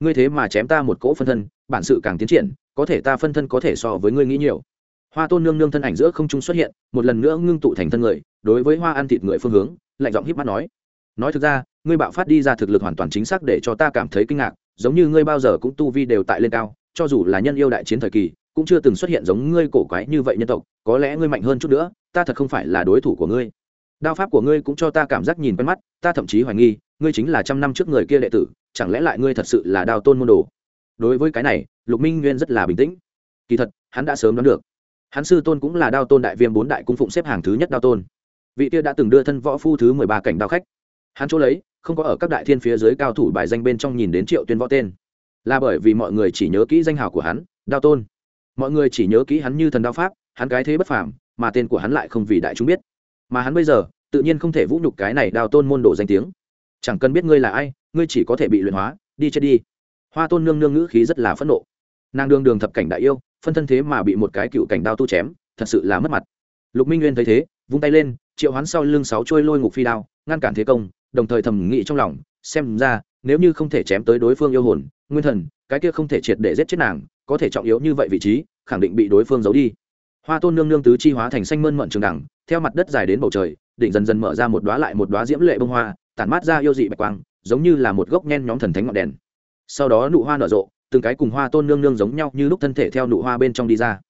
Ngươi thế mà chém ta một cỗ phân thân, bản sự càng tiến triển, có thể ta phân thân có thể so với ngươi nghĩ nhiều hoa tôn nương nương thân ảnh giữa không trung xuất hiện, một lần nữa ngưng tụ thành thân người, đối với hoa ăn thịt người phương hướng, lạnh giọng híp mắt nói. Nói thực ra, ngươi bạo phát đi ra thực lực hoàn toàn chính xác để cho ta cảm thấy kinh ngạc, giống như ngươi bao giờ cũng tu vi đều tại lên cao, cho dù là nhân yêu đại chiến thời kỳ, cũng chưa từng xuất hiện giống ngươi cổ quái như vậy nhân tộc, có lẽ ngươi mạnh hơn chút nữa, ta thật không phải là đối thủ của ngươi. Đao pháp của ngươi cũng cho ta cảm giác nhìn quen mắt, ta thậm chí hoài nghi, ngươi chính là trăm năm trước người kia đệ tử, chẳng lẽ lại ngươi thật sự là đao tôn môn đồ? Đối với cái này, lục minh nguyên rất là bình tĩnh. Kỳ thật, hắn đã sớm đoán được hắn sư tôn cũng là đao tôn đại viêm bốn đại cung phụng xếp hàng thứ nhất đao tôn. Vị kia đã từng đưa thân võ phu thứ mười ba cảnh đao khách. Hắn chỗ lấy, không có ở các đại thiên phía dưới cao thủ bài danh bên trong nhìn đến triệu tuyên võ tên. Là bởi vì mọi người chỉ nhớ kỹ danh hào của hắn, đao tôn. Mọi người chỉ nhớ kỹ hắn như thần đao pháp, hắn cái thế bất phàm, mà tên của hắn lại không vì đại chúng biết. Mà hắn bây giờ, tự nhiên không thể vũ nhục cái này đao tôn môn đồ danh tiếng. Chẳng cần biết ngươi là ai, ngươi chỉ có thể bị luyện hóa, đi chết đi. Hoa tôn nương nương ngữ khí rất là phẫn nộ. Nàng đương đường thập cảnh đại yêu phân thân thế mà bị một cái cựu cảnh đao tu chém, thật sự là mất mặt. Lục minh nguyên thấy thế, vung tay lên, triệu hoán sau lưng sáu trôi lôi ngục phi đao, ngăn cản thế công, đồng thời thầm nghĩ trong lòng, xem ra, nếu như không thể chém tới đối phương yêu hồn, nguyên thần, cái kia không thể triệt để giết chết nàng, có thể trọng yếu như vậy vị trí, khẳng định bị đối phương giấu đi. Hoa tôn nương nương tứ chi hóa thành xanh mơn mận trường đẳng, theo mặt đất dài đến bầu trời, định dần dần mở ra một đoá lại một đoá diễm lệ bông hoa, tản mát ra yêu dị bạch quang, giống như là một gốc nhen nhóm thần thánh ngọn đèn. Sau đó nụ hoa nở rộ từng cái cùng hoa tôn nương nương giống nhau như lúc thân thể theo nụ hoa bên trong đi ra.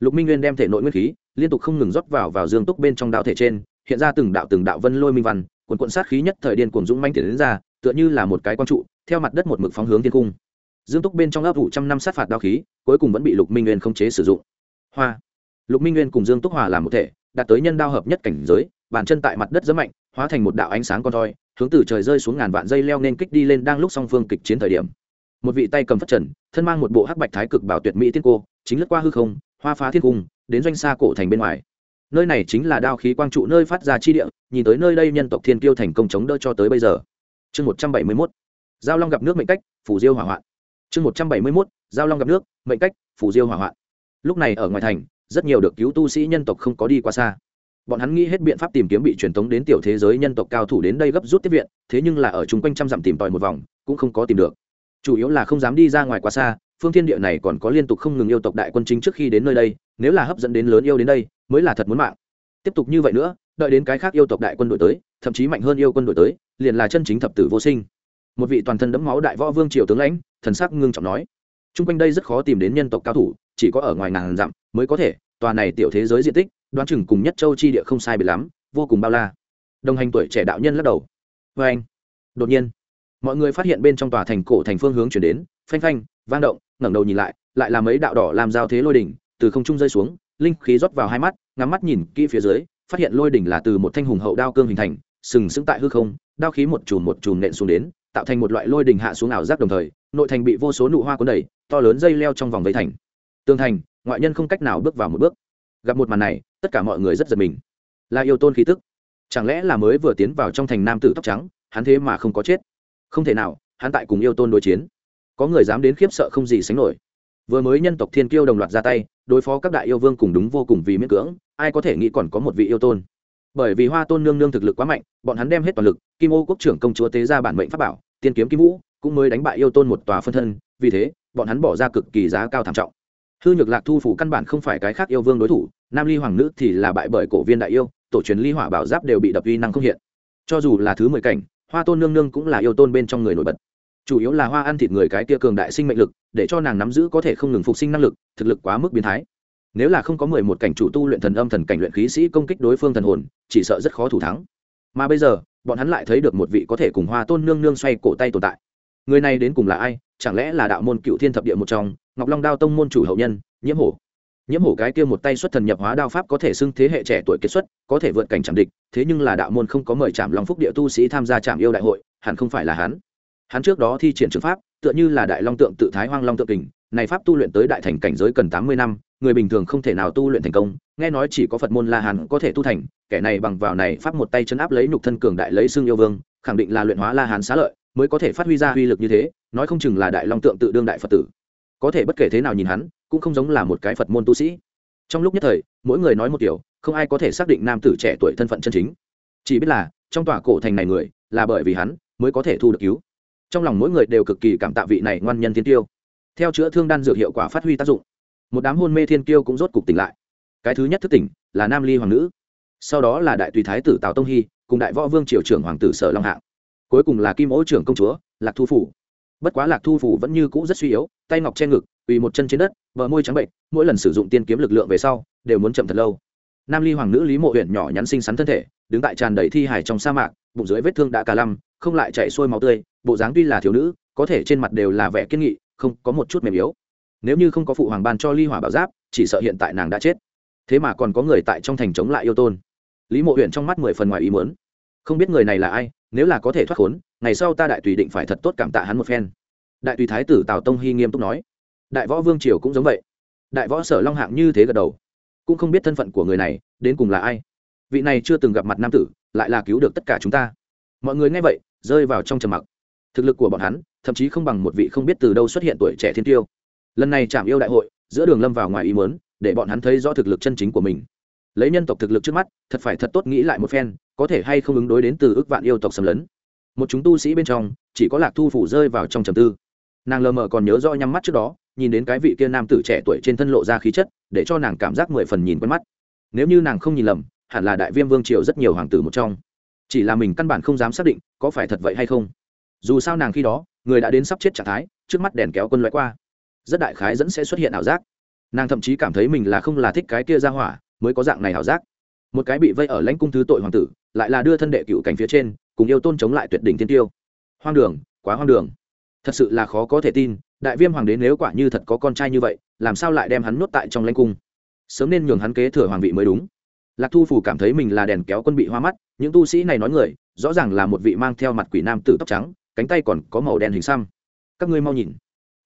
Lục minh nguyên đem thể nội nguyên khí, liên tục không ngừng rót vào vào dương túc bên trong đạo thể trên, hiện ra từng đạo từng đạo vân lôi minh văn quần quận sát khí nhất thời điên cuồng dũng manh tiến đến ra, tựa như là một cái quang trụ, theo mặt đất một mực phóng hướng thiên cung. Dương túc bên trong ấp ủ trăm năm sát phạt đao khí, cuối cùng vẫn bị lục minh nguyên không chế sử dụng. Hoa. Lục minh nguyên cùng dương túc hòa làm một thể, đạt tới nhân đao hợp nhất cảnh giới, bàn chân tại mặt đất rất mạnh, hóa thành một đạo ánh sáng con thoi, hướng từ trời rơi xuống ngàn vạn dây leo nên kích đi lên đang lúc song phương kịch chiến thời điểm một vị tay cầm phất trần, thân mang một bộ hắc bạch thái cực bảo tuyệt mỹ tiên cô, chính lướt qua hư không, hoa phá thiên cung, đến doanh xa cổ thành bên ngoài. Nơi này chính là đao khí quang trụ nơi phát ra chi địa, nhìn tới nơi đây nhân tộc thiên kiêu thành công chống đỡ cho tới bây giờ. Chương một trăm bảy mươi mốt. Giao long gặp nước mệnh cách, phủ diêu hỏa hoạn. Chương một trăm bảy mươi mốt. Giao long gặp nước mệnh cách, phủ diêu hỏa hoạn. Lúc này ở ngoài thành, rất nhiều được cứu tu sĩ nhân tộc không có đi quá xa. Bọn hắn nghĩ hết biện pháp tìm kiếm bị truyền tống đến tiểu thế giới nhân tộc cao thủ đến đây gấp rút tiếp viện, thế nhưng là ở chung quanh trăm dặm tìm tòi một vòng, cũng không có tìm được chủ yếu là không dám đi ra ngoài quá xa, phương thiên địa này còn có liên tục không ngừng yêu tộc đại quân chính trước khi đến nơi đây, nếu là hấp dẫn đến lớn yêu đến đây, mới là thật muốn mạng. Tiếp tục như vậy nữa, đợi đến cái khác yêu tộc đại quân đội tới, thậm chí mạnh hơn yêu quân đội tới, liền là chân chính thập tử vô sinh. Một vị toàn thân đẫm máu đại võ vương triều tướng lãnh, thần sắc ngưng trọng nói chung quanh đây rất khó tìm đến nhân tộc cao thủ, chỉ có ở ngoài ngàn dặm mới có thể, tòa này tiểu thế giới diện tích, đoán chừng cùng nhất châu chi địa không sai biệt lắm, vô cùng bao la. Đồng hành tuổi trẻ đạo nhân lắc đầu. Vê anh đột nhiên mọi người phát hiện bên trong tòa thành cổ thành phương hướng chuyển đến, phanh phanh, vang động, ngẩng đầu nhìn lại lại là mấy đạo đỏ làm giao thế lôi đỉnh, từ không trung rơi xuống, linh khí rót vào hai mắt, ngắm mắt nhìn kỹ phía dưới, phát hiện lôi đỉnh là từ một thanh hùng hậu đao cương hình thành, sừng sững tại hư không, đao khí một chùm một chùm nện xuống đến, tạo thành một loại lôi đỉnh hạ xuống ảo giác đồng thời, nội thành bị vô số nụ hoa cuốn đầy, to lớn dây leo trong vòng vây thành. Tương thành, ngoại nhân không cách nào bước vào một bước. Gặp một màn này, tất cả mọi người rất giật mình. Là yêu tôn khí tức. Chẳng lẽ là mới vừa tiến vào trong thành nam tử tóc trắng, hắn thế mà không có chết? Không thể nào, hắn tại cùng yêu tôn đối chiến. Có người dám đến khiếp sợ không gì sánh nổi. Vừa mới nhân tộc thiên kiêu đồng loạt ra tay, đối phó các đại yêu vương cùng đúng vô cùng vì miễn cưỡng, ai có thể nghĩ còn có một vị yêu tôn. Bởi vì hoa tôn nương nương thực lực quá mạnh, bọn hắn đem hết toàn lực, kim ô quốc trưởng công chúa tế ra bản mệnh pháp bảo, tiên kiếm kim vũ, cũng mới đánh bại yêu tôn một tòa phân thân, vì thế, bọn hắn bỏ ra cực kỳ giá cao thảm trọng. Hư nhược lạc thu phủ căn bản không phải cái khác yêu vương đối thủ, nam ly hoàng nữ thì là bại bởi cổ viên đại yêu, tổ truyền ly hỏa bảo giáp đều bị đập uy năng không hiện. Cho dù là thứ mười cảnh hoa tôn nương nương cũng là yêu tôn bên trong người nổi bật. Chủ yếu là hoa ăn thịt người cái kia cường đại sinh mệnh lực, để cho nàng nắm giữ có thể không ngừng phục sinh năng lực, thực lực quá mức biến thái. Nếu là không có mười một cảnh chủ tu luyện thần âm thần cảnh luyện khí sĩ công kích đối phương thần hồn, chỉ sợ rất khó thủ thắng. Mà bây giờ, bọn hắn lại thấy được một vị có thể cùng hoa tôn nương nương xoay cổ tay tồn tại. Người này đến cùng là ai? Chẳng lẽ là đạo môn cựu thiên thập địa một trong, ngọc long đao tông môn chủ hậu nhân, nhiễm hổ nhiễm hổ cái kia một tay xuất thần nhập hóa đao pháp có thể xưng thế hệ trẻ tuổi kết xuất, có thể vượt cảnh trảm địch, thế nhưng là đạo môn không có mời trảm long phúc địa tu sĩ tham gia trảm yêu đại hội, hẳn không phải là hắn. Hắn trước đó thi triển trường pháp, tựa như là đại long tượng tự thái hoang long tượng kình, này pháp tu luyện tới đại thành cảnh giới cần tám mươi năm, người bình thường không thể nào tu luyện thành công, nghe nói chỉ có phật môn la hàn có thể tu thành, kẻ này bằng vào này pháp một tay chấn áp lấy nhục thân cường đại lấy xương yêu vương, khẳng định là luyện hóa la hàn xá lợi, mới có thể phát huy ra uy lực như thế, nói không chừng là đại long tượng tự đương đại phật tử. Có thể bất kể thế nào nhìn hắn cũng không giống là một cái phật môn tu sĩ. Trong lúc nhất thời mỗi người nói một điều, không ai có thể xác định nam tử trẻ tuổi thân phận chân chính. Chỉ biết là trong tòa cổ thành này người là bởi vì hắn mới có thể thu được cứu. Trong lòng mỗi người đều cực kỳ cảm tạ vị này ngoan nhân thiên tiêu. Theo chữa thương đan dược hiệu quả phát huy tác dụng một đám hôn mê thiên tiêu cũng rốt cục tỉnh lại. Cái thứ nhất thức tỉnh là nam ly hoàng nữ sau đó là đại tùy thái tử tào tông hy cùng đại võ vương triều trưởng hoàng tử sở long hạng. Cuối cùng là kim ố trưởng công chúa lạc thu phủ. Bất quá lạc thu phủ vẫn như cũ rất suy yếu tay ngọc che ngực ủy một chân trên đất vợ môi trắng bệnh, mỗi lần sử dụng tiên kiếm lực lượng về sau, đều muốn chậm thật lâu. Nam ly hoàng nữ lý mộ huyện nhỏ nhắn xinh xắn thân thể, đứng tại tràn đầy thi hài trong sa mạc, bụng dưới vết thương đã cả lăm, không lại chạy xuôi máu tươi, bộ dáng tuy là thiếu nữ, có thể trên mặt đều là vẻ kiên nghị, không có một chút mềm yếu. Nếu như không có phụ hoàng ban cho ly hỏa bảo giáp, chỉ sợ hiện tại nàng đã chết. Thế mà còn có người tại trong thành chống lại yêu tôn. Lý mộ huyện trong mắt mười phần ngoài ý muốn. Không biết người này là ai, nếu là có thể thoát khốn, ngày sau ta đại tùy định phải thật tốt cảm tạ hắn một phen. Đại tùy thái tử tào tông hy nghiêm túc nói đại võ vương triều cũng giống vậy. Đại võ sở long hạng như thế gật đầu. Cũng không biết thân phận của người này, đến cùng là ai. Vị này chưa từng gặp mặt nam tử, lại là cứu được tất cả chúng ta. Mọi người nghe vậy, rơi vào trong trầm mặc. Thực lực của bọn hắn, thậm chí không bằng một vị không biết từ đâu xuất hiện tuổi trẻ thiên tiêu. Lần này chạm yêu đại hội, giữa đường lâm vào ngoài ý muốn, để bọn hắn thấy rõ thực lực chân chính của mình. Lấy nhân tộc thực lực trước mắt, thật phải thật tốt nghĩ lại một phen, có thể hay không ứng đối đến từ ước vạn yêu tộc xâm lấn. Một chúng tu sĩ bên trong, chỉ có lạc thu phủ rơi vào trong trầm tư. Nàng lờ mờ còn nhớ rõ nhắm mắt trước đó nhìn đến cái vị kia nam tử trẻ tuổi trên thân lộ ra khí chất, để cho nàng cảm giác mười phần nhìn quen mắt. Nếu như nàng không nhìn lầm, hẳn là đại viêm vương triều rất nhiều hoàng tử một trong. Chỉ là mình căn bản không dám xác định có phải thật vậy hay không. Dù sao nàng khi đó, người đã đến sắp chết trạng thái, trước mắt đèn kéo quân loại qua. Rất đại khái dẫn sẽ xuất hiện ảo giác. Nàng thậm chí cảm thấy mình là không là thích cái kia ra hỏa, mới có dạng này ảo giác. Một cái bị vây ở lãnh cung thứ tội hoàng tử, lại là đưa thân đệ cựu cảnh phía trên, cùng yêu tôn chống lại tuyệt đỉnh thiên tiêu. Hoang đường, quá hoang đường. Thật sự là khó có thể tin đại viêm hoàng đế nếu quả như thật có con trai như vậy, làm sao lại đem hắn nuốt tại trong lãnh cung? Sớm nên nhường hắn kế thừa hoàng vị mới đúng. Lạc thu phủ cảm thấy mình là đèn kéo quân bị hoa mắt, những tu sĩ này nói người, rõ ràng là một vị mang theo mặt quỷ nam tử tóc trắng, cánh tay còn có màu đen hình xăm. Các ngươi mau nhìn.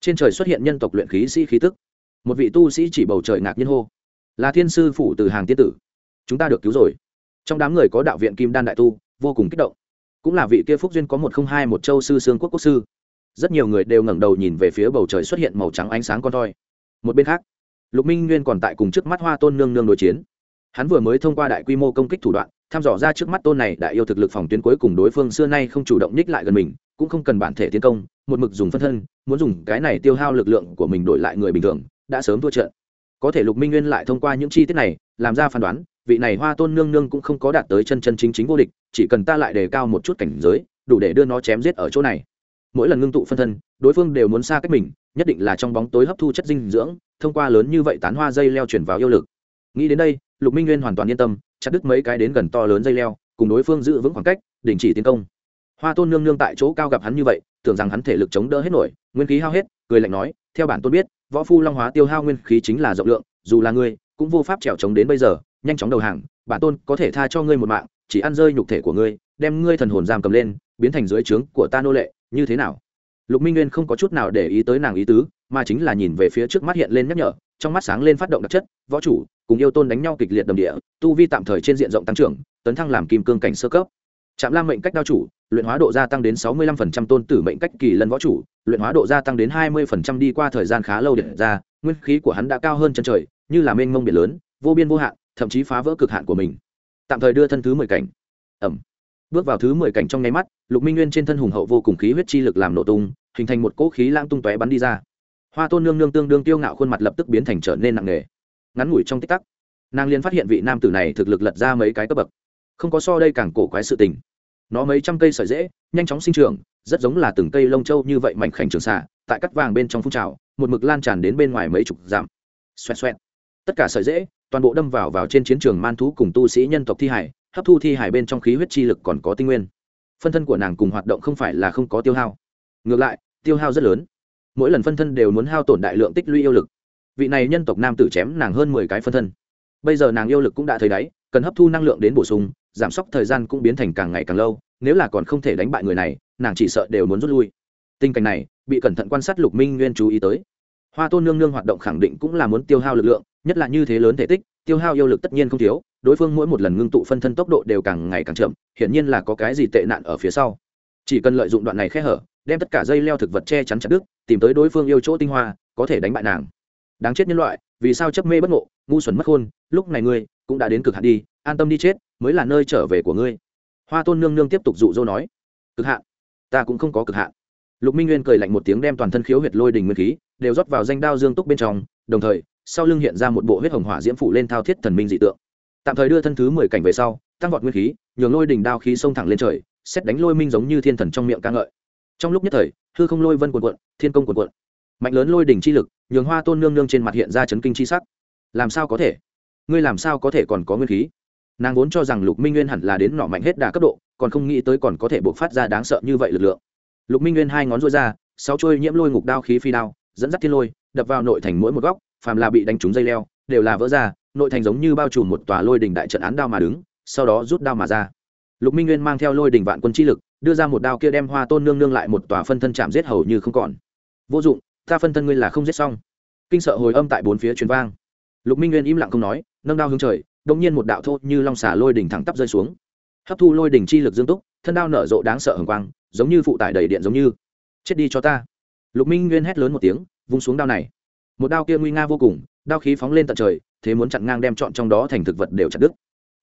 Trên trời xuất hiện nhân tộc luyện khí sĩ khí tức. Một vị tu sĩ chỉ bầu trời ngạc nhiên hô. Là thiên sư phủ từ hàng tiên tử. Chúng ta được cứu rồi. Trong đám người có đạo viện kim đan đại tu, vô cùng kích động. Cũng là vị kia phúc duyên có một không hai một châu sư sương quốc quốc sư rất nhiều người đều ngẩng đầu nhìn về phía bầu trời xuất hiện màu trắng ánh sáng con thoi. Một bên khác, lục minh nguyên còn tại cùng trước mắt hoa tôn nương nương đối chiến. Hắn vừa mới thông qua đại quy mô công kích thủ đoạn, thăm dò ra trước mắt tôn này đại yêu thực lực phòng tuyến cuối cùng đối phương xưa nay không chủ động nhích lại gần mình, cũng không cần bản thể tiến công, một mực dùng phân thân, muốn dùng cái này tiêu hao lực lượng của mình đổi lại người bình thường, đã sớm thua trận. Có thể lục minh nguyên lại thông qua những chi tiết này, làm ra phán đoán, vị này hoa tôn nương nương cũng không có đạt tới chân chân chính chính vô địch, chỉ cần ta lại đề cao một chút cảnh giới, đủ để đưa nó chém giết ở chỗ này mỗi lần ngưng tụ phân thân, đối phương đều muốn xa cách mình, nhất định là trong bóng tối hấp thu chất dinh dưỡng, thông qua lớn như vậy tán hoa dây leo chuyển vào yêu lực. Nghĩ đến đây, lục minh nguyên hoàn toàn yên tâm, chặt đứt mấy cái đến gần to lớn dây leo, cùng đối phương giữ vững khoảng cách, đình chỉ tiến công. Hoa tôn nương nương tại chỗ cao gặp hắn như vậy, tưởng rằng hắn thể lực chống đỡ hết nổi, nguyên khí hao hết, cười lạnh nói, theo bản tôn biết, võ phu long hóa tiêu hao nguyên khí chính là rộng lượng, dù là ngươi, cũng vô pháp trèo chống đến bây giờ, nhanh chóng đầu hàng, bản tôn có thể tha cho ngươi một mạng, chỉ ăn rơi nhục thể của ngươi, đem ngươi thần hồn giam cầm lên biến thành dưới trướng của ta nô lệ, như thế nào? Lục minh nguyên không có chút nào để ý tới nàng ý tứ, mà chính là nhìn về phía trước mắt hiện lên nhắc nhở, trong mắt sáng lên phát động đặc chất, võ chủ, cùng yêu tôn đánh nhau kịch liệt đầm địa, tu vi tạm thời trên diện rộng tăng trưởng, tấn thăng làm kim cương cảnh sơ cấp. Trạm lam mệnh cách đao chủ, luyện hóa độ gia tăng đến sáu mươi lăm phần trăm tôn tử mệnh cách kỳ lân võ chủ, luyện hóa độ gia tăng đến hai mươi phần trăm đi qua thời gian khá lâu để ra, nguyên khí của hắn đã cao hơn chân trời, như là mênh mông biển lớn, vô biên vô hạn, thậm chí phá vỡ cực hạn của mình. Tạm thời đưa thân thứ mười cảnh. Ẩm bước vào thứ mười cảnh trong nháy mắt, lục minh nguyên trên thân hùng hậu vô cùng khí huyết chi lực làm nổ tung, hình thành một cỗ khí lãng tung tóe bắn đi ra. Hoa tôn nương nương tương đương tiêu ngạo khuôn mặt lập tức biến thành trở nên nặng nề. Ngắn ngủi trong tích tắc, nàng liên phát hiện vị nam tử này thực lực lật ra mấy cái cấp bậc. Không có so đây càng cổ quái sự tình. Nó mấy trăm cây sợi dễ, nhanh chóng sinh trưởng, rất giống là từng cây lông châu như vậy mảnh khảnh trường xạ, tại cắt vàng bên trong phun trào, một mực lan tràn đến bên ngoài mấy chục dặm. Xoẹt xoẹt. Tất cả sợi dễ, toàn bộ đâm vào vào trên chiến trường man thú cùng tu sĩ nhân tộc thi hải hấp thu thi hải bên trong khí huyết chi lực còn có tinh nguyên. Phân thân của nàng cùng hoạt động không phải là không có tiêu hao. Ngược lại, tiêu hao rất lớn. Mỗi lần phân thân đều muốn hao tổn đại lượng tích lũy yêu lực. Vị này nhân tộc nam tử chém nàng hơn mười cái phân thân. Bây giờ nàng yêu lực cũng đã thấy đáy, cần hấp thu năng lượng đến bổ sung, giảm sốc thời gian cũng biến thành càng ngày càng lâu, nếu là còn không thể đánh bại người này, nàng chỉ sợ đều muốn rút lui. Tình cảnh này, bị cẩn thận quan sát lục minh nguyên chú ý tới. Hoa tôn nương nương hoạt động khẳng định cũng là muốn tiêu hao lực lượng, nhất là như thế lớn thể tích tiêu hao yêu lực tất nhiên không thiếu, đối phương mỗi một lần ngưng tụ phân thân tốc độ đều càng ngày càng chậm, hiển nhiên là có cái gì tệ nạn ở phía sau. Chỉ cần lợi dụng đoạn này khe hở, đem tất cả dây leo thực vật che chắn chặt đứt, tìm tới đối phương yêu chỗ tinh hoa, có thể đánh bại nàng. Đáng chết nhân loại, vì sao chấp mê bất ngộ, ngu xuẩn mất khôn, lúc này ngươi cũng đã đến cực hạn đi, an tâm đi chết, mới là nơi trở về của ngươi. Hoa tôn nương nương tiếp tục dụ dỗ nói, cực hạn? Ta cũng không có cực hạn. Lục minh nguyên cười lạnh một tiếng đem toàn thân khiếu huyệt lôi đình nguyên khí, đều rót vào danh đao dương túc bên trong, đồng thời sau lưng hiện ra một bộ huyết hồng hỏa diễm phủ lên thao thiết thần minh dị tượng. Tạm thời đưa thân thứ mười cảnh về sau, tăng vọt nguyên khí, nhường lôi đỉnh đao khí xông thẳng lên trời, xét đánh lôi minh giống như thiên thần trong miệng ca ngợi. Trong lúc nhất thời, hư không lôi vân quần quận thiên công quần quận mạnh lớn lôi đỉnh chi lực, nhường hoa tôn nương nương trên mặt hiện ra chấn kinh chi sắc. Làm sao có thể? Ngươi làm sao có thể còn có nguyên khí? Nàng vốn cho rằng lục minh nguyên hẳn là đến nọ mạnh hết đà cấp độ, còn không nghĩ tới còn có thể buộc phát ra đáng sợ như vậy lực lượng. Lục minh nguyên hai ngón rối ra, sáu trôi nhiễm lôi ngục đao khí phi đao, dẫn dắt thiên lôi, đập vào nội thành mỗi một góc phàm là bị đánh trúng dây leo, đều là vỡ ra, nội thành giống như bao trùm một tòa lôi đình đại trận án đao mà đứng, sau đó rút đao mà ra. Lục minh nguyên mang theo lôi đình vạn quân chi lực, đưa ra một đao kia đem hoa tôn nương nương lại một tòa phân thân chạm giết hầu như không còn. Vô dụng, ta phân thân ngươi là không giết xong. Kinh sợ hồi âm tại bốn phía truyền vang. Lục minh nguyên im lặng không nói, nâng đao hướng trời đông nhiên một đạo thô như long xà lôi đỉnh thẳng tắp rơi xuống. Hấp thu lôi đỉnh chi lực dương túc, thân đao nở rộ đáng sợ hừng quang, giống như phụ tải đầy điện giống như. Chết đi cho ta. Lục minh nguyên hét lớn một tiếng, vung xuống đao này một đao kia nguy nga vô cùng đao khí phóng lên tận trời thế muốn chặn ngang đem chọn trong đó thành thực vật đều chặt đứt.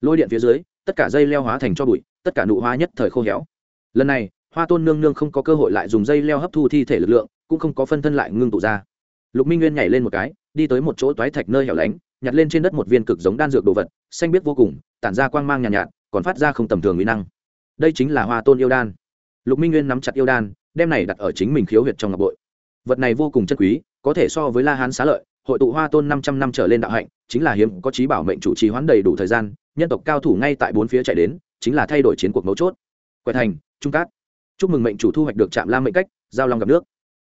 Lôi điện phía dưới tất cả dây leo hóa thành cho bụi tất cả nụ hoa nhất thời khô héo. Lần này hoa tôn nương nương không có cơ hội lại dùng dây leo hấp thu thi thể lực lượng cũng không có phân thân lại ngưng tụ ra. Lục minh nguyên nhảy lên một cái đi tới một chỗ toái thạch nơi hẻo lánh nhặt lên trên đất một viên cực giống đan dược đồ vật xanh biết vô cùng tản ra quang mang nhàn nhạt, nhạt còn phát ra không tầm thường mỹ năng. Đây chính là hoa tôn yêu đan. Lục minh nguyên nắm chặt yêu đan đem này đặt ở chính mình khiếu huyệt trong ngọc bội. Vật này vô cùng chân quý có thể so với la hán xá lợi, hội tụ hoa tôn năm trăm năm trở lên đạo hạnh, chính là hiếm có trí bảo mệnh chủ trì hoãn đầy đủ thời gian, nhân tộc cao thủ ngay tại bốn phía chạy đến, chính là thay đổi chiến cuộc mấu chốt. Quẹt thành, trung cát. Chúc mừng mệnh chủ thu hoạch được trạm lam mệnh cách, giao long gặp nước.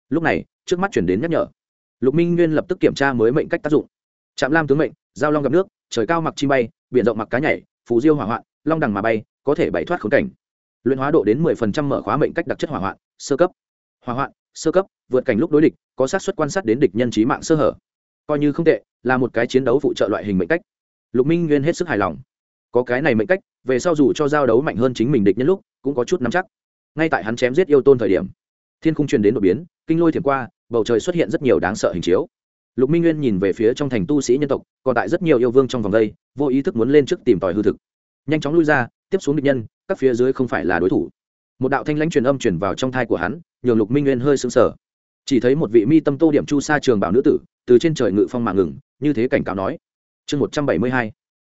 Lúc này, trước mắt chuyển đến nhắc nhở. Lục minh nguyên lập tức kiểm tra mới mệnh cách tác dụng. Trạm lam tướng mệnh, giao long gặp nước, trời cao mặc chi bay, biển rộng mặc cá nhảy, phù diêu hỏa hoạn, long đằng mà bay, có thể bày thoát khốn cảnh. Luyện hóa độ đến mười phần trăm mở khóa mệnh cách đặc chất hỏa hoạn, sơ cấp. Hỏa hoạn sơ cấp, vượt cảnh lúc đối địch, có xác suất quan sát đến địch nhân trí mạng sơ hở. Coi như không tệ, là một cái chiến đấu phụ trợ loại hình mệnh cách. Lục minh nguyên hết sức hài lòng. Có cái này mệnh cách, về sau dù cho giao đấu mạnh hơn chính mình địch nhân lúc, cũng có chút nắm chắc. Ngay tại hắn chém giết yêu tôn thời điểm, thiên khung truyền đến đột biến, kinh lôi thiểm qua, bầu trời xuất hiện rất nhiều đáng sợ hình chiếu. Lục minh nguyên nhìn về phía trong thành tu sĩ nhân tộc, còn tại rất nhiều yêu vương trong vòng đây, vô ý thức muốn lên trước tìm tòi hư thực. Nhanh chóng lui ra, tiếp xuống địch nhân, các phía dưới không phải là đối thủ. Một đạo thanh lãnh truyền âm truyền vào trong thai của hắn nhường lục minh nguyên hơi sững sờ. Chỉ thấy một vị mi tâm tô điểm chu sa trường bảo nữ tử, từ trên trời ngự phong mà ngừng, như thế cảnh cáo nói. Chương một trăm bảy mươi hai,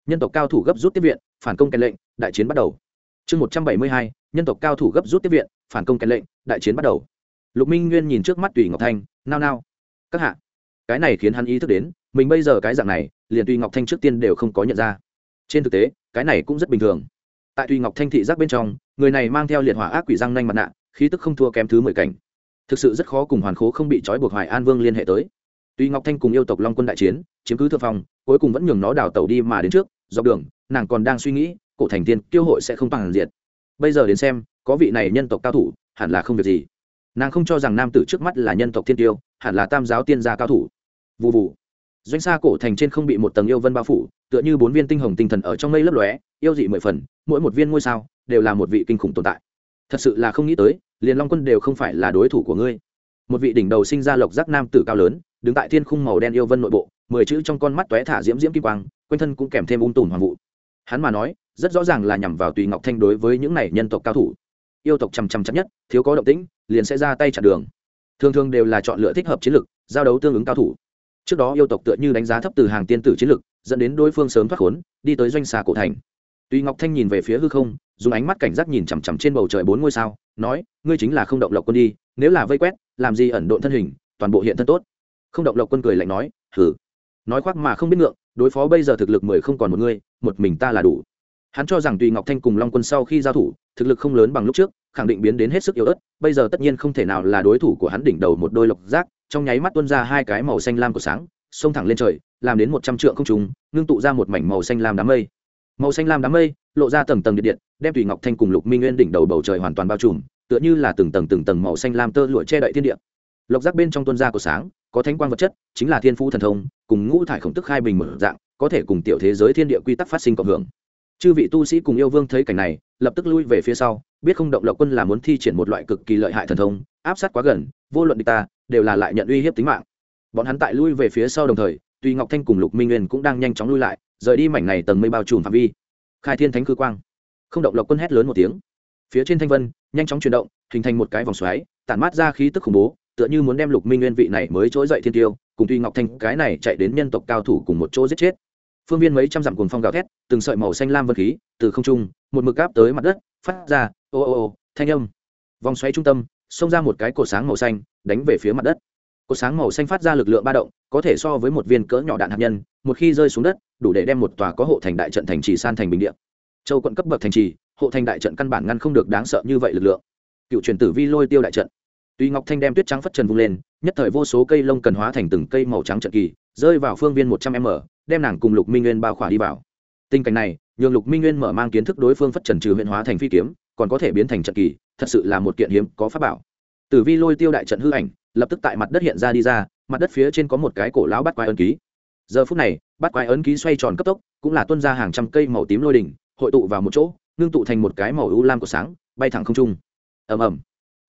nhân tộc cao thủ gấp rút tiếp viện, phản công kèn lệnh, đại chiến bắt đầu. Chương một trăm bảy mươi hai, nhân tộc cao thủ gấp rút tiếp viện, phản công kèn lệnh, đại chiến bắt đầu. Lục minh nguyên nhìn trước mắt tùy ngọc thanh, nao nao. Các hạ, cái này khiến hắn ý thức đến, mình bây giờ cái dạng này, liền tùy ngọc thanh trước tiên đều không có nhận ra. Trên thực tế, cái này cũng rất bình thường. Tại tùy ngọc thanh thị giác bên trong, người này mang theo liệt hỏa ác quỷ răng nanh mặt nạ khí tức không thua kém thứ mười cảnh. Thực sự rất khó cùng hoàn khố không bị trói buộc hoài an vương liên hệ tới. Tuy ngọc thanh cùng yêu tộc long quân đại chiến, chiếm cứ thượng phong, cuối cùng vẫn nhường nó đào tàu đi mà đến trước, dọc đường, nàng còn đang suy nghĩ, cổ thành tiên tiêu hội sẽ không bằng diệt. Bây giờ đến xem, có vị này nhân tộc cao thủ, hẳn là không việc gì. Nàng không cho rằng nam tử trước mắt là nhân tộc thiên tiêu, hẳn là tam giáo tiên gia cao thủ. Vụ vụ doanh xa cổ thành trên không bị một tầng yêu vân bao phủ, tựa như bốn viên tinh hồng tinh thần ở trong mây lấp lóe, yêu dị mười phần, mỗi một viên ngôi sao, đều là một vị kinh khủng tồn tại. Thật sự là không nghĩ tới liền long quân đều không phải là đối thủ của ngươi. Một vị đỉnh đầu sinh ra lộc giác nam tử cao lớn đứng tại thiên khung màu đen yêu vân nội bộ mười chữ trong con mắt tóe thả diễm diễm kim quang quanh thân cũng kèm thêm ung tùm hoàng vụ. Hắn mà nói rất rõ ràng là nhằm vào tùy ngọc thanh đối với những này nhân tộc cao thủ. Yêu tộc chằm chằm chắc nhất thiếu có động tĩnh liền sẽ ra tay chặn đường. Thường thường đều là chọn lựa thích hợp chiến lược giao đấu tương ứng cao thủ. Trước đó yêu tộc tựa như đánh giá thấp từ hàng tiên tử chiến lược dẫn đến đối phương sớm thoát khốn đi tới doanh xà cổ thành. Tuy Ngọc Thanh nhìn về phía hư không, dùng ánh mắt cảnh giác nhìn chằm chằm trên bầu trời bốn ngôi sao, nói, ngươi chính là không động lộc quân đi, nếu là vây quét, làm gì ẩn độn thân hình, toàn bộ hiện thân tốt. Không động lộc quân cười lạnh nói, hử. Nói khoác mà không biết ngượng, đối phó bây giờ thực lực mười không còn một người, một mình ta là đủ. Hắn cho rằng Tùy Ngọc Thanh cùng Long Quân sau khi giao thủ, thực lực không lớn bằng lúc trước, khẳng định biến đến hết sức yếu ớt, bây giờ tất nhiên không thể nào là đối thủ của hắn đỉnh đầu một đôi lộc giác, trong nháy mắt tuôn ra hai cái màu xanh lam của sáng, xông thẳng lên trời làm đến một trăm trượng không trùng ngưng tụ ra một mảnh màu xanh lam đám mây màu xanh lam đám mây, lộ ra tầng tầng điện điện, đem tùy ngọc thanh cùng lục minh nguyên đỉnh đầu bầu trời hoàn toàn bao trùm, tựa như là từng tầng từng tầng màu xanh lam tơ lụa che đậy thiên địa. Lộc giác bên trong tuân gia của sáng, có thánh quang vật chất, chính là thiên phú thần thông, cùng ngũ thải khổng tức khai bình mở dạng, có thể cùng tiểu thế giới thiên địa quy tắc phát sinh cộng hưởng. Chư vị tu sĩ cùng yêu vương thấy cảnh này, lập tức lui về phía sau, biết không động lộc quân là muốn thi triển một loại cực kỳ lợi hại thần thông, áp sát quá gần, vô luận địch ta, đều là lại nhận uy hiếp tính mạng. Bọn hắn tại lui về phía sau đồng thời tuy ngọc thanh cùng lục minh nguyên cũng đang nhanh chóng lui lại rời đi mảnh này tầng mây bao trùm phạm vi. Khai thiên thánh cư quang. Không động lộc quân hét lớn một tiếng. Phía trên thanh vân, nhanh chóng chuyển động, hình thành một cái vòng xoáy, tản mát ra khí tức khủng bố, tựa như muốn đem lục minh nguyên vị này mới trỗi dậy thiên tiêu, cùng tuy ngọc thanh cái này chạy đến nhân tộc cao thủ cùng một chỗ giết chết. Phương viên mấy trăm dặm cuồng phong gào thét, từng sợi màu xanh lam vân khí từ không trung, một mực áp tới mặt đất, phát ra ô ô ô thanh âm. Vòng xoáy trung tâm, xông ra một cái cột sáng màu xanh, đánh về phía mặt đất. Cột sáng màu xanh phát ra lực lượng ba động, có thể so với một viên cỡ nhỏ đạn hạt nhân, một khi rơi xuống đất đủ để đem một tòa có hộ thành đại trận thành trì san thành bình địa. Châu quận cấp bậc thành trì, hộ thành đại trận căn bản ngăn không được đáng sợ như vậy lực lượng. Cựu truyền tử vi lôi tiêu đại trận. Tuy ngọc thanh đem tuyết trắng phất trần vung lên, nhất thời vô số cây lông cần hóa thành từng cây màu trắng trận kỳ, rơi vào phương viên một trăm m, đem nàng cùng lục minh nguyên bao khỏa đi vào. Tình cảnh này, nhường lục minh nguyên mở mang kiến thức đối phương phất trần trừ huyện hóa thành phi kiếm, còn có thể biến thành trận kỳ, thật sự là một kiện hiếm có pháp bảo. Tử vi lôi tiêu đại trận hư ảnh, lập tức tại mặt đất hiện ra đi ra, mặt đất phía trên có một cái cổ lão bắt quái ân ký giờ phút này, bắt quái ấn ký xoay tròn cấp tốc, cũng là tuân ra hàng trăm cây màu tím lôi đỉnh, hội tụ vào một chỗ, ngưng tụ thành một cái màu u lam của sáng, bay thẳng không trung. Ầm ầm.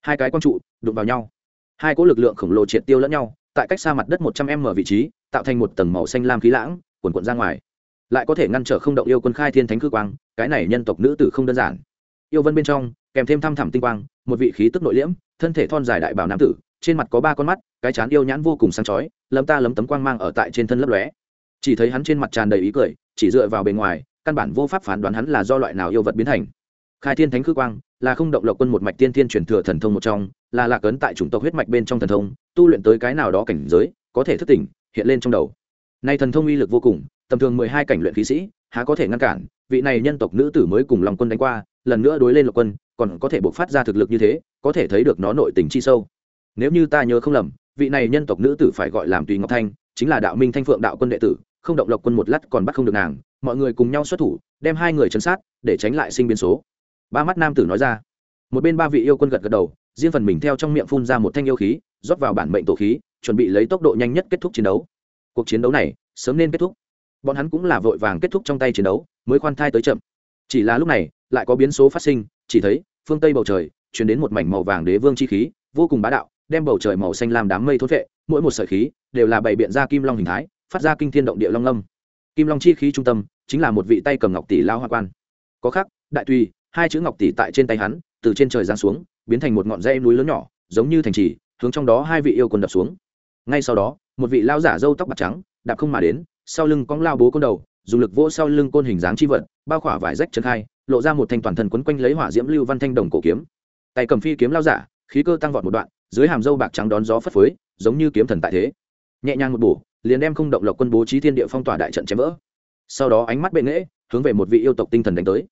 Hai cái quang trụ đụng vào nhau. Hai cỗ lực lượng khổng lồ triệt tiêu lẫn nhau, tại cách xa mặt đất một trăm m vị trí, tạo thành một tầng màu xanh lam khí lãng quần quận ra ngoài. Lại có thể ngăn trở không động yêu quân khai thiên thánh cư quang, cái này nhân tộc nữ tử không đơn giản. Yêu vân bên trong, kèm thêm thăm thẳm tinh quang, một vị khí tức nội liễm, thân thể thon dài đại bảo nam tử trên mặt có ba con mắt, cái chán yêu nhãn vô cùng sáng chói, lấm ta lấm tấm quang mang ở tại trên thân lấp lóe. Chỉ thấy hắn trên mặt tràn đầy ý cười, chỉ dựa vào bề ngoài, căn bản vô pháp phán đoán hắn là do loại nào yêu vật biến thành. Khai thiên thánh khư quang, là không động lộc quân một mạch tiên thiên truyền thừa thần thông một trong, là lạc ấn tại chủng tộc huyết mạch bên trong thần thông, tu luyện tới cái nào đó cảnh giới, có thể thức tỉnh, hiện lên trong đầu. Nay thần thông uy lực vô cùng, tầm thường mười hai cảnh luyện khí sĩ, há có thể ngăn cản, vị này nhân tộc nữ tử mới cùng lòng quân đánh qua, lần nữa đối lên lộc quân, còn có thể buộc phát ra thực lực như thế, có thể thấy được nó nội tình chi sâu nếu như ta nhớ không lầm, vị này nhân tộc nữ tử phải gọi làm tùy ngọc thanh, chính là đạo minh thanh phượng đạo quân đệ tử, không động lộc quân một lát còn bắt không được nàng, mọi người cùng nhau xuất thủ, đem hai người chấn sát, để tránh lại sinh biến số. Ba mắt nam tử nói ra. Một bên ba vị yêu quân gật gật đầu, riêng phần mình theo trong miệng phun ra một thanh yêu khí, rót vào bản mệnh tổ khí, chuẩn bị lấy tốc độ nhanh nhất kết thúc chiến đấu. Cuộc chiến đấu này sớm nên kết thúc. Bọn hắn cũng là vội vàng kết thúc trong tay chiến đấu, mới khoan thai tới chậm. Chỉ là lúc này, lại có biến số phát sinh, chỉ thấy phương tây bầu trời, chuyển đến một mảnh màu vàng đế vương chi khí, vô cùng bá đạo đem bầu trời màu xanh làm đám mây thốt vệ mỗi một sợi khí đều là bày biện ra kim long hình thái, phát ra kinh thiên động địa long lâm kim long chi khí trung tâm chính là một vị tay cầm ngọc tỷ lao hoa quan. Có khắc đại tùy, hai chữ ngọc tỷ tại trên tay hắn, từ trên trời giáng xuống, biến thành một ngọn dây núi lớn nhỏ, giống như thành trì, hướng trong đó hai vị yêu quân đập xuống. Ngay sau đó, một vị lao giả râu tóc bạc trắng, đạp không mà đến, sau lưng cong lao bố côn đầu, dùng lực vỗ sau lưng côn hình dáng chi vật, bao khỏa vải rách chân khai, lộ ra một thanh toàn thân quấn quanh lấy hỏa diễm lưu văn thanh đồng cổ kiếm. Tay cầm phi kiếm lao giả, khí cơ tăng vọt một đoạn dưới hàm dâu bạc trắng đón gió phất phới, giống như kiếm thần tại thế. Nhẹ nhàng một bổ, liền đem không động lộc quân bố trí thiên địa phong tỏa đại trận chém vỡ. Sau đó ánh mắt bệ nghễ hướng về một vị yêu tộc tinh thần đánh tới.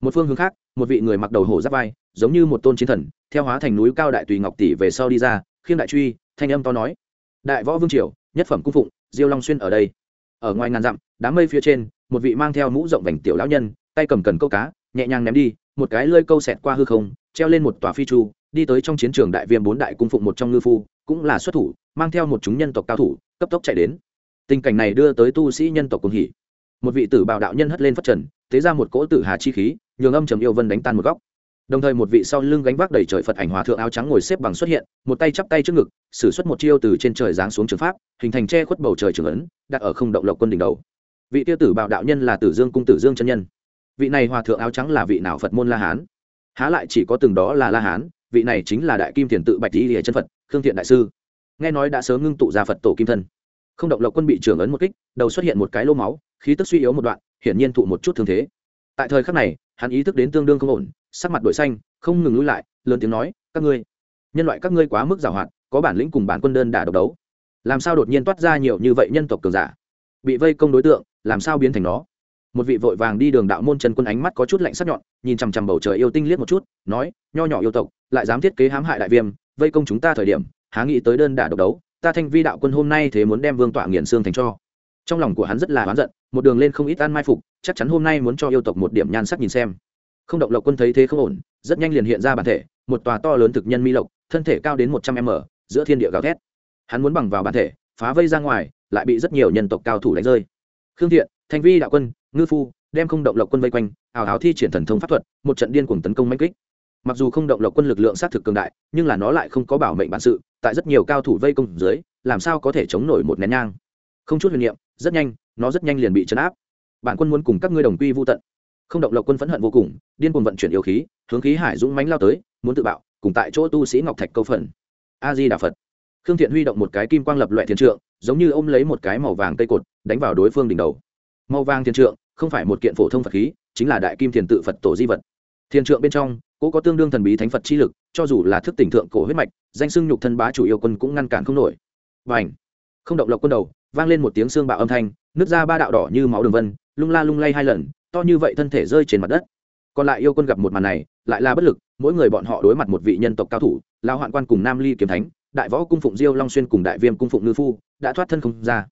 Một phương hướng khác, một vị người mặc đầu hổ giáp vai, giống như một tôn chiến thần, theo hóa thành núi cao đại tùy ngọc tỷ về sau đi ra khiêm đại truy, thanh âm to nói. Đại võ vương triều, nhất phẩm cung phụng, diêu long xuyên ở đây. Ở ngoài ngàn dặm, đám mây phía trên, một vị mang theo mũ rộng vành tiểu lão nhân, tay cầm cần câu cá, nhẹ nhàng ném đi, một cái lơi câu xẹt qua hư không, treo lên một tòa phi chu đi tới trong chiến trường đại viêm bốn đại cung phụng một trong ngư phu, cũng là xuất thủ, mang theo một chúng nhân tộc cao thủ, cấp tốc chạy đến. Tình cảnh này đưa tới tu sĩ nhân tộc cùng hỉ. Một vị tử bào đạo nhân hất lên phát trần thế ra một cỗ tử hà chi khí, nhường âm trầm yêu vân đánh tan một góc. Đồng thời một vị sau lưng gánh vác đầy trời phật ảnh hòa thượng áo trắng ngồi xếp bằng xuất hiện, một tay chắp tay trước ngực xử suất một chiêu từ trên trời giáng xuống trường pháp, hình thành che khuất bầu trời trường ấn, đặt ở không động lộc quân đỉnh đầu. Vị tiêu tử bào đạo nhân là tử dương cung tử dương chân nhân. Vị này hòa thượng áo trắng là vị nào phật môn la hán? Há lại chỉ có từng đó là la hán vị này chính là đại kim thiền tự bạch lý lìa chân phật, khương thiện đại sư. Nghe nói đã sớm ngưng tụ ra phật tổ kim thân. Không động lộc quân bị trưởng ấn một kích, đầu xuất hiện một cái lô máu, khí tức suy yếu một đoạn, hiển nhiên thụ một chút thương thế. Tại thời khắc này, hắn ý thức đến tương đương không ổn, sắc mặt đổi xanh, không ngừng lui lại, lớn tiếng nói, các ngươi, nhân loại các ngươi quá mức giàu hạn, có bản lĩnh cùng bản quân đơn đả độc đấu. Làm sao đột nhiên toát ra nhiều như vậy nhân tộc cường giả? Bị vây công đối tượng, làm sao biến thành nó? Một vị vội vàng đi đường đạo môn trần quân ánh mắt có chút lạnh sắc nhọn, nhìn chằm chằm bầu trời yêu tinh liếc một chút, nói, nho nhỏ yêu tộc, lại dám thiết kế hãm hại đại viêm, vây công chúng ta thời điểm, há nghĩ tới đơn đả độc đấu, ta thanh vi đạo quân hôm nay thế muốn đem vương tọa nghiền xương thành cho. Trong lòng của hắn rất là oán giận, một đường lên không ít ăn mai phục, chắc chắn hôm nay muốn cho yêu tộc một điểm nhan sắc nhìn xem. Không động lộc quân thấy thế không ổn, rất nhanh liền hiện ra bản thể, một tòa to lớn thực nhân mi lộc, thân thể cao đến một trăm m, giữa thiên địa gào thét. Hắn muốn bằng vào bản thể, phá vây ra ngoài, lại bị rất nhiều nhân tộc cao thủ đánh rơi. Khương thiện, thanh vi đạo quân ngư phu, đem không động lộc quân vây quanh ảo hào thi triển thần thông pháp thuật, một trận điên cuồng tấn công manh kích. Mặc dù không động lộc quân lực lượng sát thực cường đại, nhưng là nó lại không có bảo mệnh bản sự, tại rất nhiều cao thủ vây công dưới, làm sao có thể chống nổi một nén nhang? Không chút huyền niệm, rất nhanh, nó rất nhanh liền bị chấn áp. Bản quân muốn cùng các ngươi đồng quy vô tận. Không động lộc quân phẫn hận vô cùng, điên cuồng vận chuyển yêu khí, hướng khí hải dũng mánh lao tới, muốn tự bạo, cùng tại chỗ tu sĩ ngọc thạch câu phần. A di đà phật. Khương thiện huy động một cái kim quang lập loại thiên trượng, giống như ôm lấy một cái màu vàng cây cột, đánh vào đối phương đỉnh đầu. Màu vàng thiên trượng không phải một kiện phổ thông phật khí, chính là đại kim thiền tự phật tổ di vật. Thiên trượng bên trong, cố có tương đương thần bí thánh phật chi lực, cho dù là thức tỉnh thượng cổ huyết mạch, danh sưng nhục thân bá chủ yêu quân cũng ngăn cản không nổi. Và ảnh không động lộc quân đầu, vang lên một tiếng xương bạo âm thanh, nước ra ba đạo đỏ như máu đường vân, lung la lung lay hai lần, to như vậy thân thể rơi trên mặt đất. Còn lại yêu quân gặp một màn này, lại là bất lực, mỗi người bọn họ đối mặt một vị nhân tộc cao thủ lao hoạn quan cùng nam ly kiếm thánh, đại võ cung phụng diêu long xuyên cùng đại viêm cung phụng ngư phu, đã thoát thân không ra.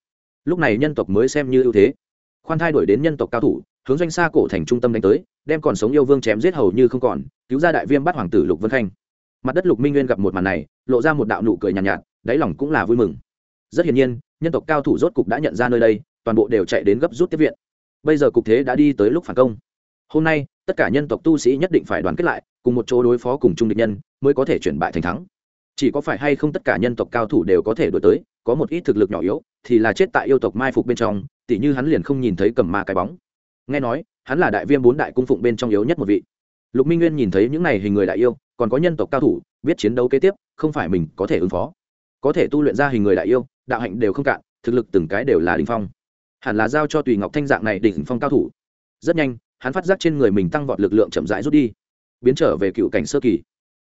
Lúc này nhân tộc mới xem như ưu thế khoan thai đổi đến nhân tộc cao thủ hướng doanh xa cổ thành trung tâm đánh tới đem còn sống yêu vương chém giết hầu như không còn cứu ra đại viêm bắt hoàng tử lục vân khanh. Mặt đất lục minh nguyên gặp một màn này lộ ra một đạo nụ cười nhàn nhạt, nhạt đáy lòng cũng là vui mừng. Rất hiển nhiên nhân tộc cao thủ rốt cục đã nhận ra nơi đây toàn bộ đều chạy đến gấp rút tiếp viện. Bây giờ cục thế đã đi tới lúc phản công. Hôm nay tất cả nhân tộc tu sĩ nhất định phải đoàn kết lại cùng một chỗ đối phó cùng chung địch nhân mới có thể chuyển bại thành thắng. Chỉ có phải hay không tất cả nhân tộc cao thủ đều có thể đổi tới có một ít thực lực nhỏ yếu thì là chết tại yêu tộc mai phục bên trong tỉ như hắn liền không nhìn thấy cầm ma cái bóng. Nghe nói, hắn là đại viêm bốn đại cung phụng bên trong yếu nhất một vị. Lục minh nguyên nhìn thấy những n à y hình người đại yêu, còn có nhân tộc cao thủ, biết chiến đấu kế tiếp, không phải mình có thể ứng phó. Có thể tu luyện ra hình người đại yêu, đạo hạnh đều không cạn, thực lực từng cái đều là đình phong. Hẳn là giao cho tùy ngọc thanh dạng này đỉnh phong cao thủ. Rất nhanh, hắn phát giác trên người mình tăng vọt lực lượng chậm rãi rút đi, biến trở về cựu cảnh sơ kỳ.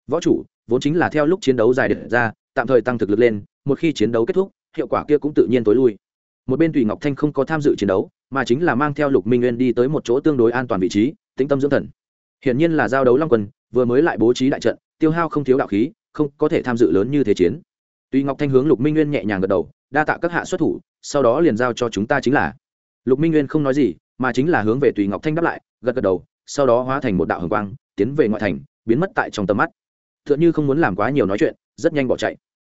Võ chủ, vốn chính là theo lúc chiến đấu dài đợt ra, tạm thời tăng thực lực lên, một khi chiến đấu kết thúc, hiệu quả kia cũng tự nhiên tối lui một bên tùy ngọc thanh không có tham dự chiến đấu, mà chính là mang theo lục minh nguyên đi tới một chỗ tương đối an toàn vị trí, tĩnh tâm dưỡng thần. Hiển nhiên là giao đấu long quân, vừa mới lại bố trí đại trận, tiêu hao không thiếu đạo khí, không có thể tham dự lớn như thế chiến. Tùy ngọc thanh hướng lục minh nguyên nhẹ nhàng gật đầu, đa tạ các hạ xuất thủ, sau đó liền giao cho chúng ta chính là. Lục minh nguyên không nói gì, mà chính là hướng về tùy ngọc thanh đáp lại, gật gật đầu, sau đó hóa thành một đạo hồng quang, tiến về ngoại thành, biến mất tại trong tầm mắt. T h ư ợ n h ư không muốn làm quá nhiều nói chuyện, rất nhanh bỏ chạy.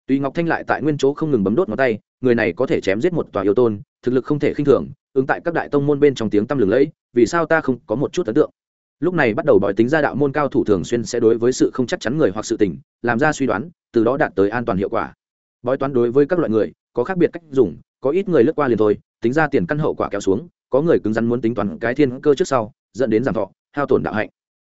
Tùy ngọc thanh lại tại nguyên chỗ không ngừng bấm đốt ngón tay người này có thể chém giết một tòa yêu tôn, thực lực không thể khinh thường, ứng tại các đại tông môn bên trong tiếng tăm lừng lẫy, vì sao ta không có một chút ấn tượng? Lúc này bắt đầu bói tính ra đạo môn cao thủ thường xuyên sẽ đối với sự không chắc chắn người hoặc sự tình, làm ra suy đoán, từ đó đạt tới an toàn hiệu quả. Bói toán đối với các loại người, có khác biệt cách dùng, có ít người lướt qua liền thôi, tính ra tiền căn hậu quả kéo xuống, có người cứng rắn muốn tính toán cái thiên cơ trước sau, dẫn đến giảm thọ, hao tổn đạo hạnh.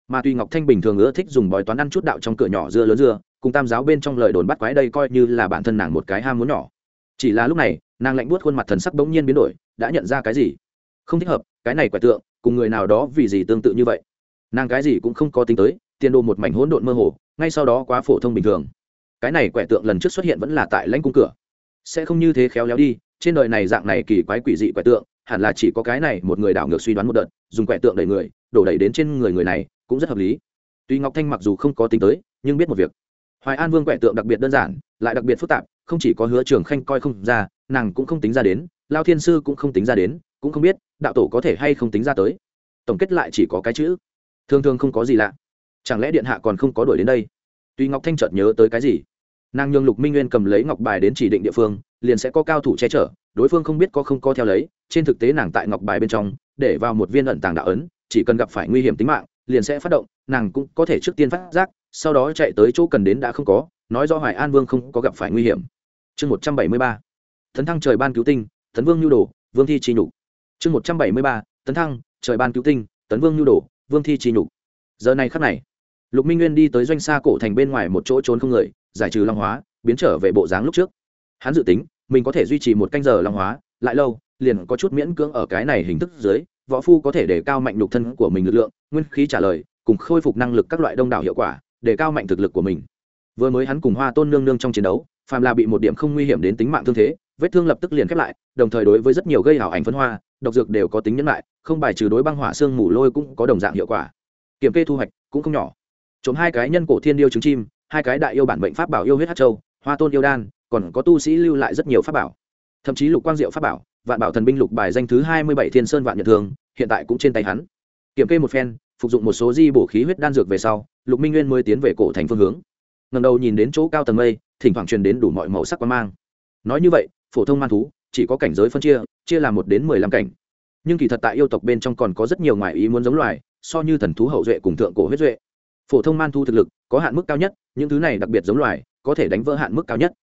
Mà tuy ngọc thanh bình thường ưa thích dùng bói toán ăn chút đạo trong cửa nhỏ dưa lớn dưa, cùng tam giáo bên trong lời đồn bắt quái đây coi như là bản thân nàng một cái ham muốn nhỏ chỉ là lúc này, nàng lạnh buốt khuôn mặt thần sắc bỗng nhiên biến đổi, đã nhận ra cái gì? Không thích hợp, cái này quẻ tượng, cùng người nào đó vì gì tương tự như vậy? Nàng cái gì cũng không có tính tới tiền đồ một mảnh hỗn độn mơ hồ, ngay sau đó quá phổ thông bình thường. Cái này quẻ tượng lần trước xuất hiện vẫn là tại lãnh cung cửa. Sẽ không như thế khéo léo đi, trên đời này dạng này kỳ quái quỷ dị quẻ tượng, hẳn là chỉ có cái này một người đảo ngược suy đoán một đợt, dùng quẻ tượng đẩy người, đổ đẩy đến trên người người này, cũng rất hợp lý. Tuy ngọc thanh mặc dù không có tính tới, nhưng biết một việc. Hoài an vương quẻ tượng đặc biệt đơn giản, lại đặc biệt phức tạp không chỉ có hứa trường khanh coi không ra, nàng cũng không tính ra đến, lao thiên sư cũng không tính ra đến, cũng không biết, đạo tổ có thể hay không tính ra tới. Tổng kết lại chỉ có cái chữ. Thường thường không có gì lạ. Chẳng lẽ điện hạ còn không có đổi đến đây? Tuy ngọc thanh chợt nhớ tới cái gì? Nàng nhường lục minh nguyên cầm lấy ngọc bài đến chỉ định địa phương, liền sẽ có cao thủ che chở, đối phương không biết có không có theo lấy, trên thực tế nàng tại ngọc bài bên trong, để vào một viên ẩn tàng đạo ấn, chỉ cần gặp phải nguy hiểm tính mạng, liền sẽ phát động, nàng cũng có thể trước tiên phát giác, sau đó chạy tới chỗ cần đến đã không có, nói do hoài an vương không có gặp phải nguy hiểm chương một trăm bảy mươi ba, tấn thăng trời ban cứu tinh, tấn vương nhu đồ, vương thi chi nhục. Chương một trăm bảy mươi ba, tấn thăng trời ban cứu tinh, tấn vương nhu đồ, vương thi chi nhục. Giờ này khắc này, lục minh nguyên đi tới doanh xa cổ thành bên ngoài một chỗ trốn không người, giải trừ long hóa, biến trở về bộ dáng lúc trước. Hắn dự tính, mình có thể duy trì một canh giờ long hóa, lại lâu, liền có chút miễn cưỡng ở cái này hình thức dưới, võ phu có thể đề cao mạnh nhục thân của mình lực lượng, nguyên khí trả lời, cùng khôi phục năng lực các loại đông đảo hiệu quả đề cao mạnh thực lực của mình. Vừa mới hắn cùng hoa tôn nương nương trong chiến đấu phàm là bị một điểm không nguy hiểm đến tính mạng thương thế, vết thương lập tức liền khép lại, đồng thời đối với rất nhiều gây hảo ảnh phân hoa, độc dược đều có tính nhẫn lại, không bài trừ đối băng hỏa xương mù lôi cũng có đồng dạng hiệu quả. Kiểm kê thu hoạch cũng không nhỏ. Trộm hai cái nhân cổ thiên điêu trứng chim, hai cái đại yêu bản bệnh pháp bảo yêu huyết hát châu, hoa tôn yêu đan, còn có tu sĩ lưu lại rất nhiều pháp bảo. Thậm chí lục quang diệu pháp bảo, vạn bảo thần binh lục bài danh thứ hai mươi bảy thiên sơn vạn nhật thường, hiện tại cũng trên tay hắn. Kiểm kê một phen, phục dụng một số di bổ khí huyết đan dược về sau, lục minh nguyên mới tiến về cổ thành phương hướng ngầm đầu nhìn đến chỗ cao tầng mây, thỉnh thoảng truyền đến đủ mọi màu sắc quan mang. Nói như vậy, phổ thông man thú, chỉ có cảnh giới phân chia chia làm một đến mười lăm cảnh. Nhưng kỳ thật tại yêu tộc bên trong còn có rất nhiều ngoại ý muốn giống loài, so như thần thú hậu duệ cùng thượng cổ huyết duệ. Phổ thông man thú thực lực, có hạn mức cao nhất, những thứ này đặc biệt giống loài, có thể đánh vỡ hạn mức cao nhất.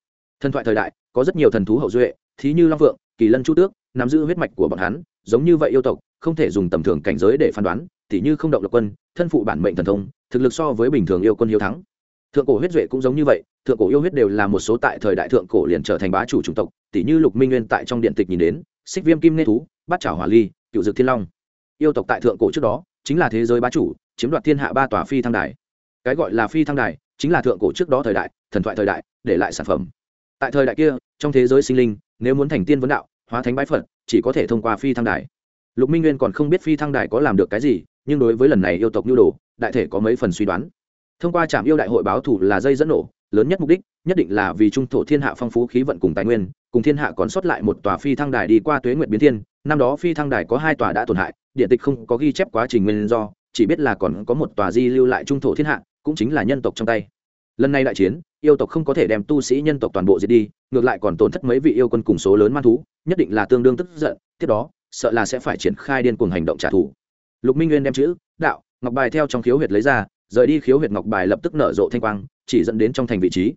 Thần thoại thời đại, có rất nhiều thần thú hậu duệ, thí như long phượng, kỳ lân chu tước, nắm giữ huyết mạch của bọn hắn, giống như vậy yêu tộc, không thể dùng tầm thường cảnh giới để phán đoán, tỉ như không động lập quân, thân phụ bản mệnh thần thông, thực lực so với bình thường yêu quân hiếu thắng thượng cổ huyết duệ cũng giống như vậy, thượng cổ yêu huyết đều là một số tại thời đại thượng cổ liền trở thành bá chủ chủng tộc Tỷ như lục minh nguyên tại trong điện tịch nhìn đến, xích viêm kim nê thú, bát chảo hỏa ly, cựu dực thiên long. Yêu tộc tại thượng cổ trước đó, chính là thế giới bá chủ, chiếm đoạt thiên hạ ba tòa phi thăng đài. Cái gọi là phi thăng đài, chính là thượng cổ trước đó thời đại, thần thoại thời đại, để lại sản phẩm. Tại thời đại kia, trong thế giới sinh linh, nếu muốn thành tiên vấn đạo, hóa thánh bái phật, chỉ có thể thông qua phi thăng đài. Lục minh nguyên còn không biết phi thăng đài có làm được cái gì, nhưng đối với lần này yêu tộc nhu đồ, đại thể có mấy phần suy đoán thông qua trạm yêu đại hội báo thủ là dây dẫn nổ, lớn nhất mục đích, nhất định là vì trung thổ thiên hạ phong phú khí vận cùng tài nguyên, cùng thiên hạ còn sót lại một tòa phi thăng đài đi qua tuế nguyện biến thiên. Năm đó phi thăng đài có hai tòa đã tổn hại điện tịch không có ghi chép quá trình nguyên do, chỉ biết là còn có một tòa di lưu lại trung thổ thiên hạ, cũng chính là nhân tộc trong tay. Lần này đại chiến, yêu tộc không có thể đem tu sĩ nhân tộc toàn bộ diệt đi, ngược lại còn tổn thất mấy vị yêu quân cùng số lớn man thú, nhất định là tương đương tức giận, tiếp đó, sợ là sẽ phải triển khai điên cuồng hành động trả thù. Lục minh nguyên đem chữ, đạo, ngọc bài theo trong khiếu huyệt lấy ra rời đi khiếu huyệt ngọc bài lập tức nở rộ thanh quang, chỉ dẫn đến trong thành vị trí.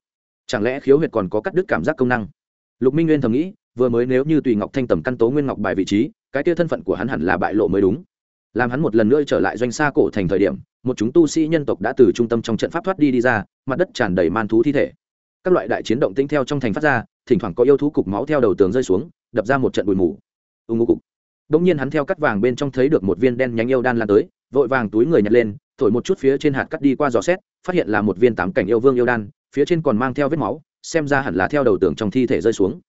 Chẳng lẽ khiếu huyệt còn có cắt đứt cảm giác công năng? Lục minh nguyên thầm nghĩ, vừa mới nếu như tùy ngọc thanh tầm căn tố nguyên ngọc bài vị trí, cái kia thân phận của hắn hẳn là bại lộ mới đúng. Làm hắn một lần nữa trở lại doanh xa cổ thành thời điểm, một chúng tu sĩ nhân tộc đã từ trung tâm trong trận pháp thoát đi đi ra, mặt đất tràn đầy man thú thi thể. Các loại đại chiến động tinh theo trong thành phát ra, thỉnh thoảng có yêu thú cục máu theo đầu tường rơi xuống, đập ra một trận bụi mù. Ưng ngô cục. Đ ỗ n g nhiên hắn theo cắt vàng bên trong thấy được một viên đen nhánh yêu đan lan tới, vội vàng túi người nhặt lên thổi một chút phía trên hạt cắt đi qua giò xét, phát hiện là một viên tám cảnh yêu vương yêu đan, phía trên còn mang theo vết máu, xem ra hẳn là theo đầu tường trong thi thể rơi xuống.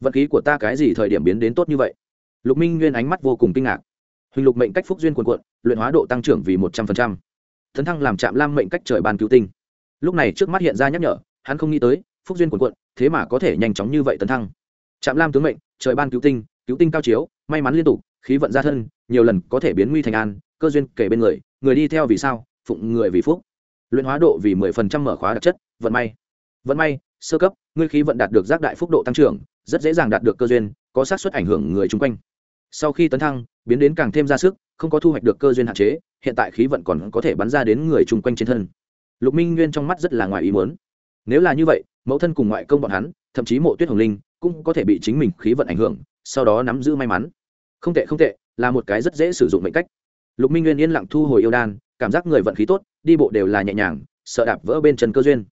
Vận khí của ta cái gì thời điểm biến đến tốt như vậy? Lục minh nguyên ánh mắt vô cùng kinh ngạc. Huỳnh lục mệnh cách phúc duyên quần quận luyện hóa độ tăng trưởng vì một trăm phần trăm. thấn thăng làm trạm lam mệnh cách trời ban cứu tinh. Lúc này trước mắt hiện ra nhắc nhở, hắn không nghĩ tới, phúc duyên quần quận thế mà có thể nhanh chóng như vậy tấn thăng. Trạm lam tướng mệnh, trời ban cứu tinh cứu tinh cao chiếu, may mắn liên tục, khí vận ra thân, nhiều lần có thể biến nguy thành an, cơ duyên kể bên người người đi theo vì sao, phụng người vì phúc. Luyện hóa độ vì mười phần trăm mở khóa đặc chất, vận may. Vận may, sơ cấp, ngươi khí vận đạt được giác đại phúc độ tăng trưởng, rất dễ dàng đạt được cơ duyên, có xác suất ảnh hưởng người chung quanh. Sau khi tấn thăng, biến đến càng thêm ra sức, không có thu hoạch được cơ duyên hạn chế, hiện tại khí vận còn có thể bắn ra đến người chung quanh trên thân. Lục minh nguyên trong mắt rất là ngoài ý muốn. Nếu là như vậy, mẫu thân cùng ngoại công bọn hắn, thậm chí mộ tuyết hồng linh, cũng có thể bị chính mình khí vận ảnh hưởng, sau đó nắm giữ may mắn. Không tệ không tệ, là một cái rất dễ sử dụng mệnh cách lục minh nguyên yên lặng thu hồi yêu đan, cảm giác người vận khí tốt, đi bộ đều là nhẹ nhàng, sợ đạp vỡ bên chân cơ duyên.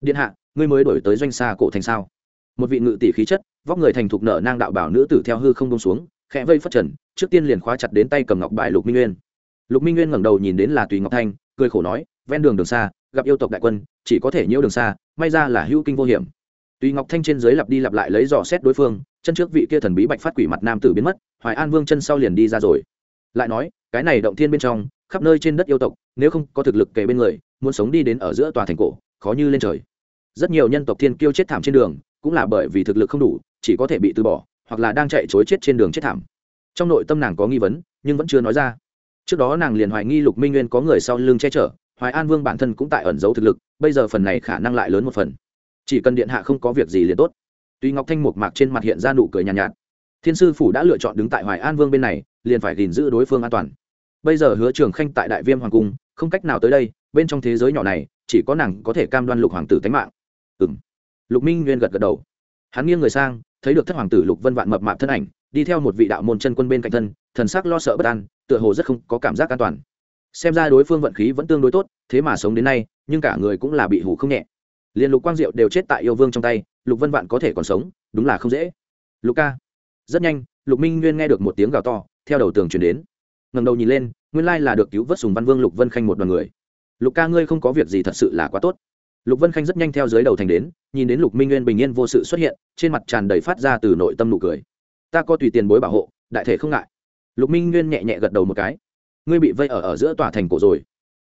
Điện hạ, ngươi mới đổi tới doanh xa cổ thành sao? Một vị ngự tỷ khí chất, vóc người thành thục nở nang đạo bảo nữ tử theo hư không bông xuống, khẽ vây phất trần, trước tiên liền khóa chặt đến tay cầm ngọc bài lục minh nguyên. Lục minh nguyên ngẩng đầu nhìn đến là tùy ngọc thanh, cười khổ nói, ven đường đường xa, gặp yêu tộc đại quân, chỉ có thể nhiễu đường xa, may ra là hữu kinh vô hiểm. Tùy ngọc thanh trên dưới lặp đi lặp lại lấy dò xét đối phương, chân trước vị kia thần bí bạch phát quỷ mặt nam tử biến mất, hoài an vương chân sau liền đi ra rồi lại nói cái này động thiên bên trong khắp nơi trên đất yêu tộc nếu không có thực lực kề bên người muốn sống đi đến ở giữa tòa thành cổ khó như lên trời. Rất nhiều nhân tộc thiên kiêu chết thảm trên đường cũng là bởi vì thực lực không đủ chỉ có thể bị từ bỏ hoặc là đang chạy chối chết trên đường chết thảm. Trong nội tâm nàng có nghi vấn nhưng vẫn chưa nói ra. Trước đó nàng liền hoài nghi lục minh nguyên có người sau lưng che chở hoài an vương bản thân cũng tại ẩn giấu thực lực bây giờ phần này khả năng lại lớn một phần. Chỉ cần điện hạ không có việc gì liền tốt. Tuy ngọc thanh một mạc trên mặt hiện ra nụ cười nhàn nhạt, nhạt. Thiên sư phủ đã lựa chọn đứng tại hoài an vương bên này liền phải gìn giữ đối phương an toàn. Bây giờ hứa trường khanh tại đại viêm hoàng cung, không cách nào tới đây, bên trong thế giới nhỏ này, chỉ có nàng có thể cam đoan lục hoàng tử tánh mạng. Ừ m lục minh nguyên gật gật đầu. Hắn nghiêng người sang, thấy được thất hoàng tử lục vân vạn mập mạp thân ảnh, đi theo một vị đạo môn chân quân bên cạnh thân, thần sắc lo sợ bất an, tựa hồ rất không có cảm giác an toàn. Xem ra đối phương vận khí vẫn tương đối tốt, thế mà sống đến nay, nhưng cả người cũng là bị hủ không nhẹ. Liền lục quang diệu đều chết tại yêu vương trong tay, lục vân vạn có thể còn sống, đúng là không dễ. Lục ca. Rất nhanh, lục minh nguyên nghe được một tiếng gào to theo đầu tường chuyển đến. Ngầm đầu nhìn lên, nguyên lai là được cứu vớt sùng văn vương lục vân khanh một đoàn người. Lục ca ngươi không có việc gì thật sự là quá tốt. Lục vân khanh rất nhanh theo dưới đầu thành đến, nhìn đến lục minh nguyên bình yên vô sự xuất hiện, trên mặt tràn đầy phát ra từ nội tâm nụ cười. Ta có tùy tiền bối bảo hộ, đại thể không ngại. Lục minh nguyên nhẹ nhẹ gật đầu một cái. Ngươi bị vây ở ở giữa tòa thành cổ rồi.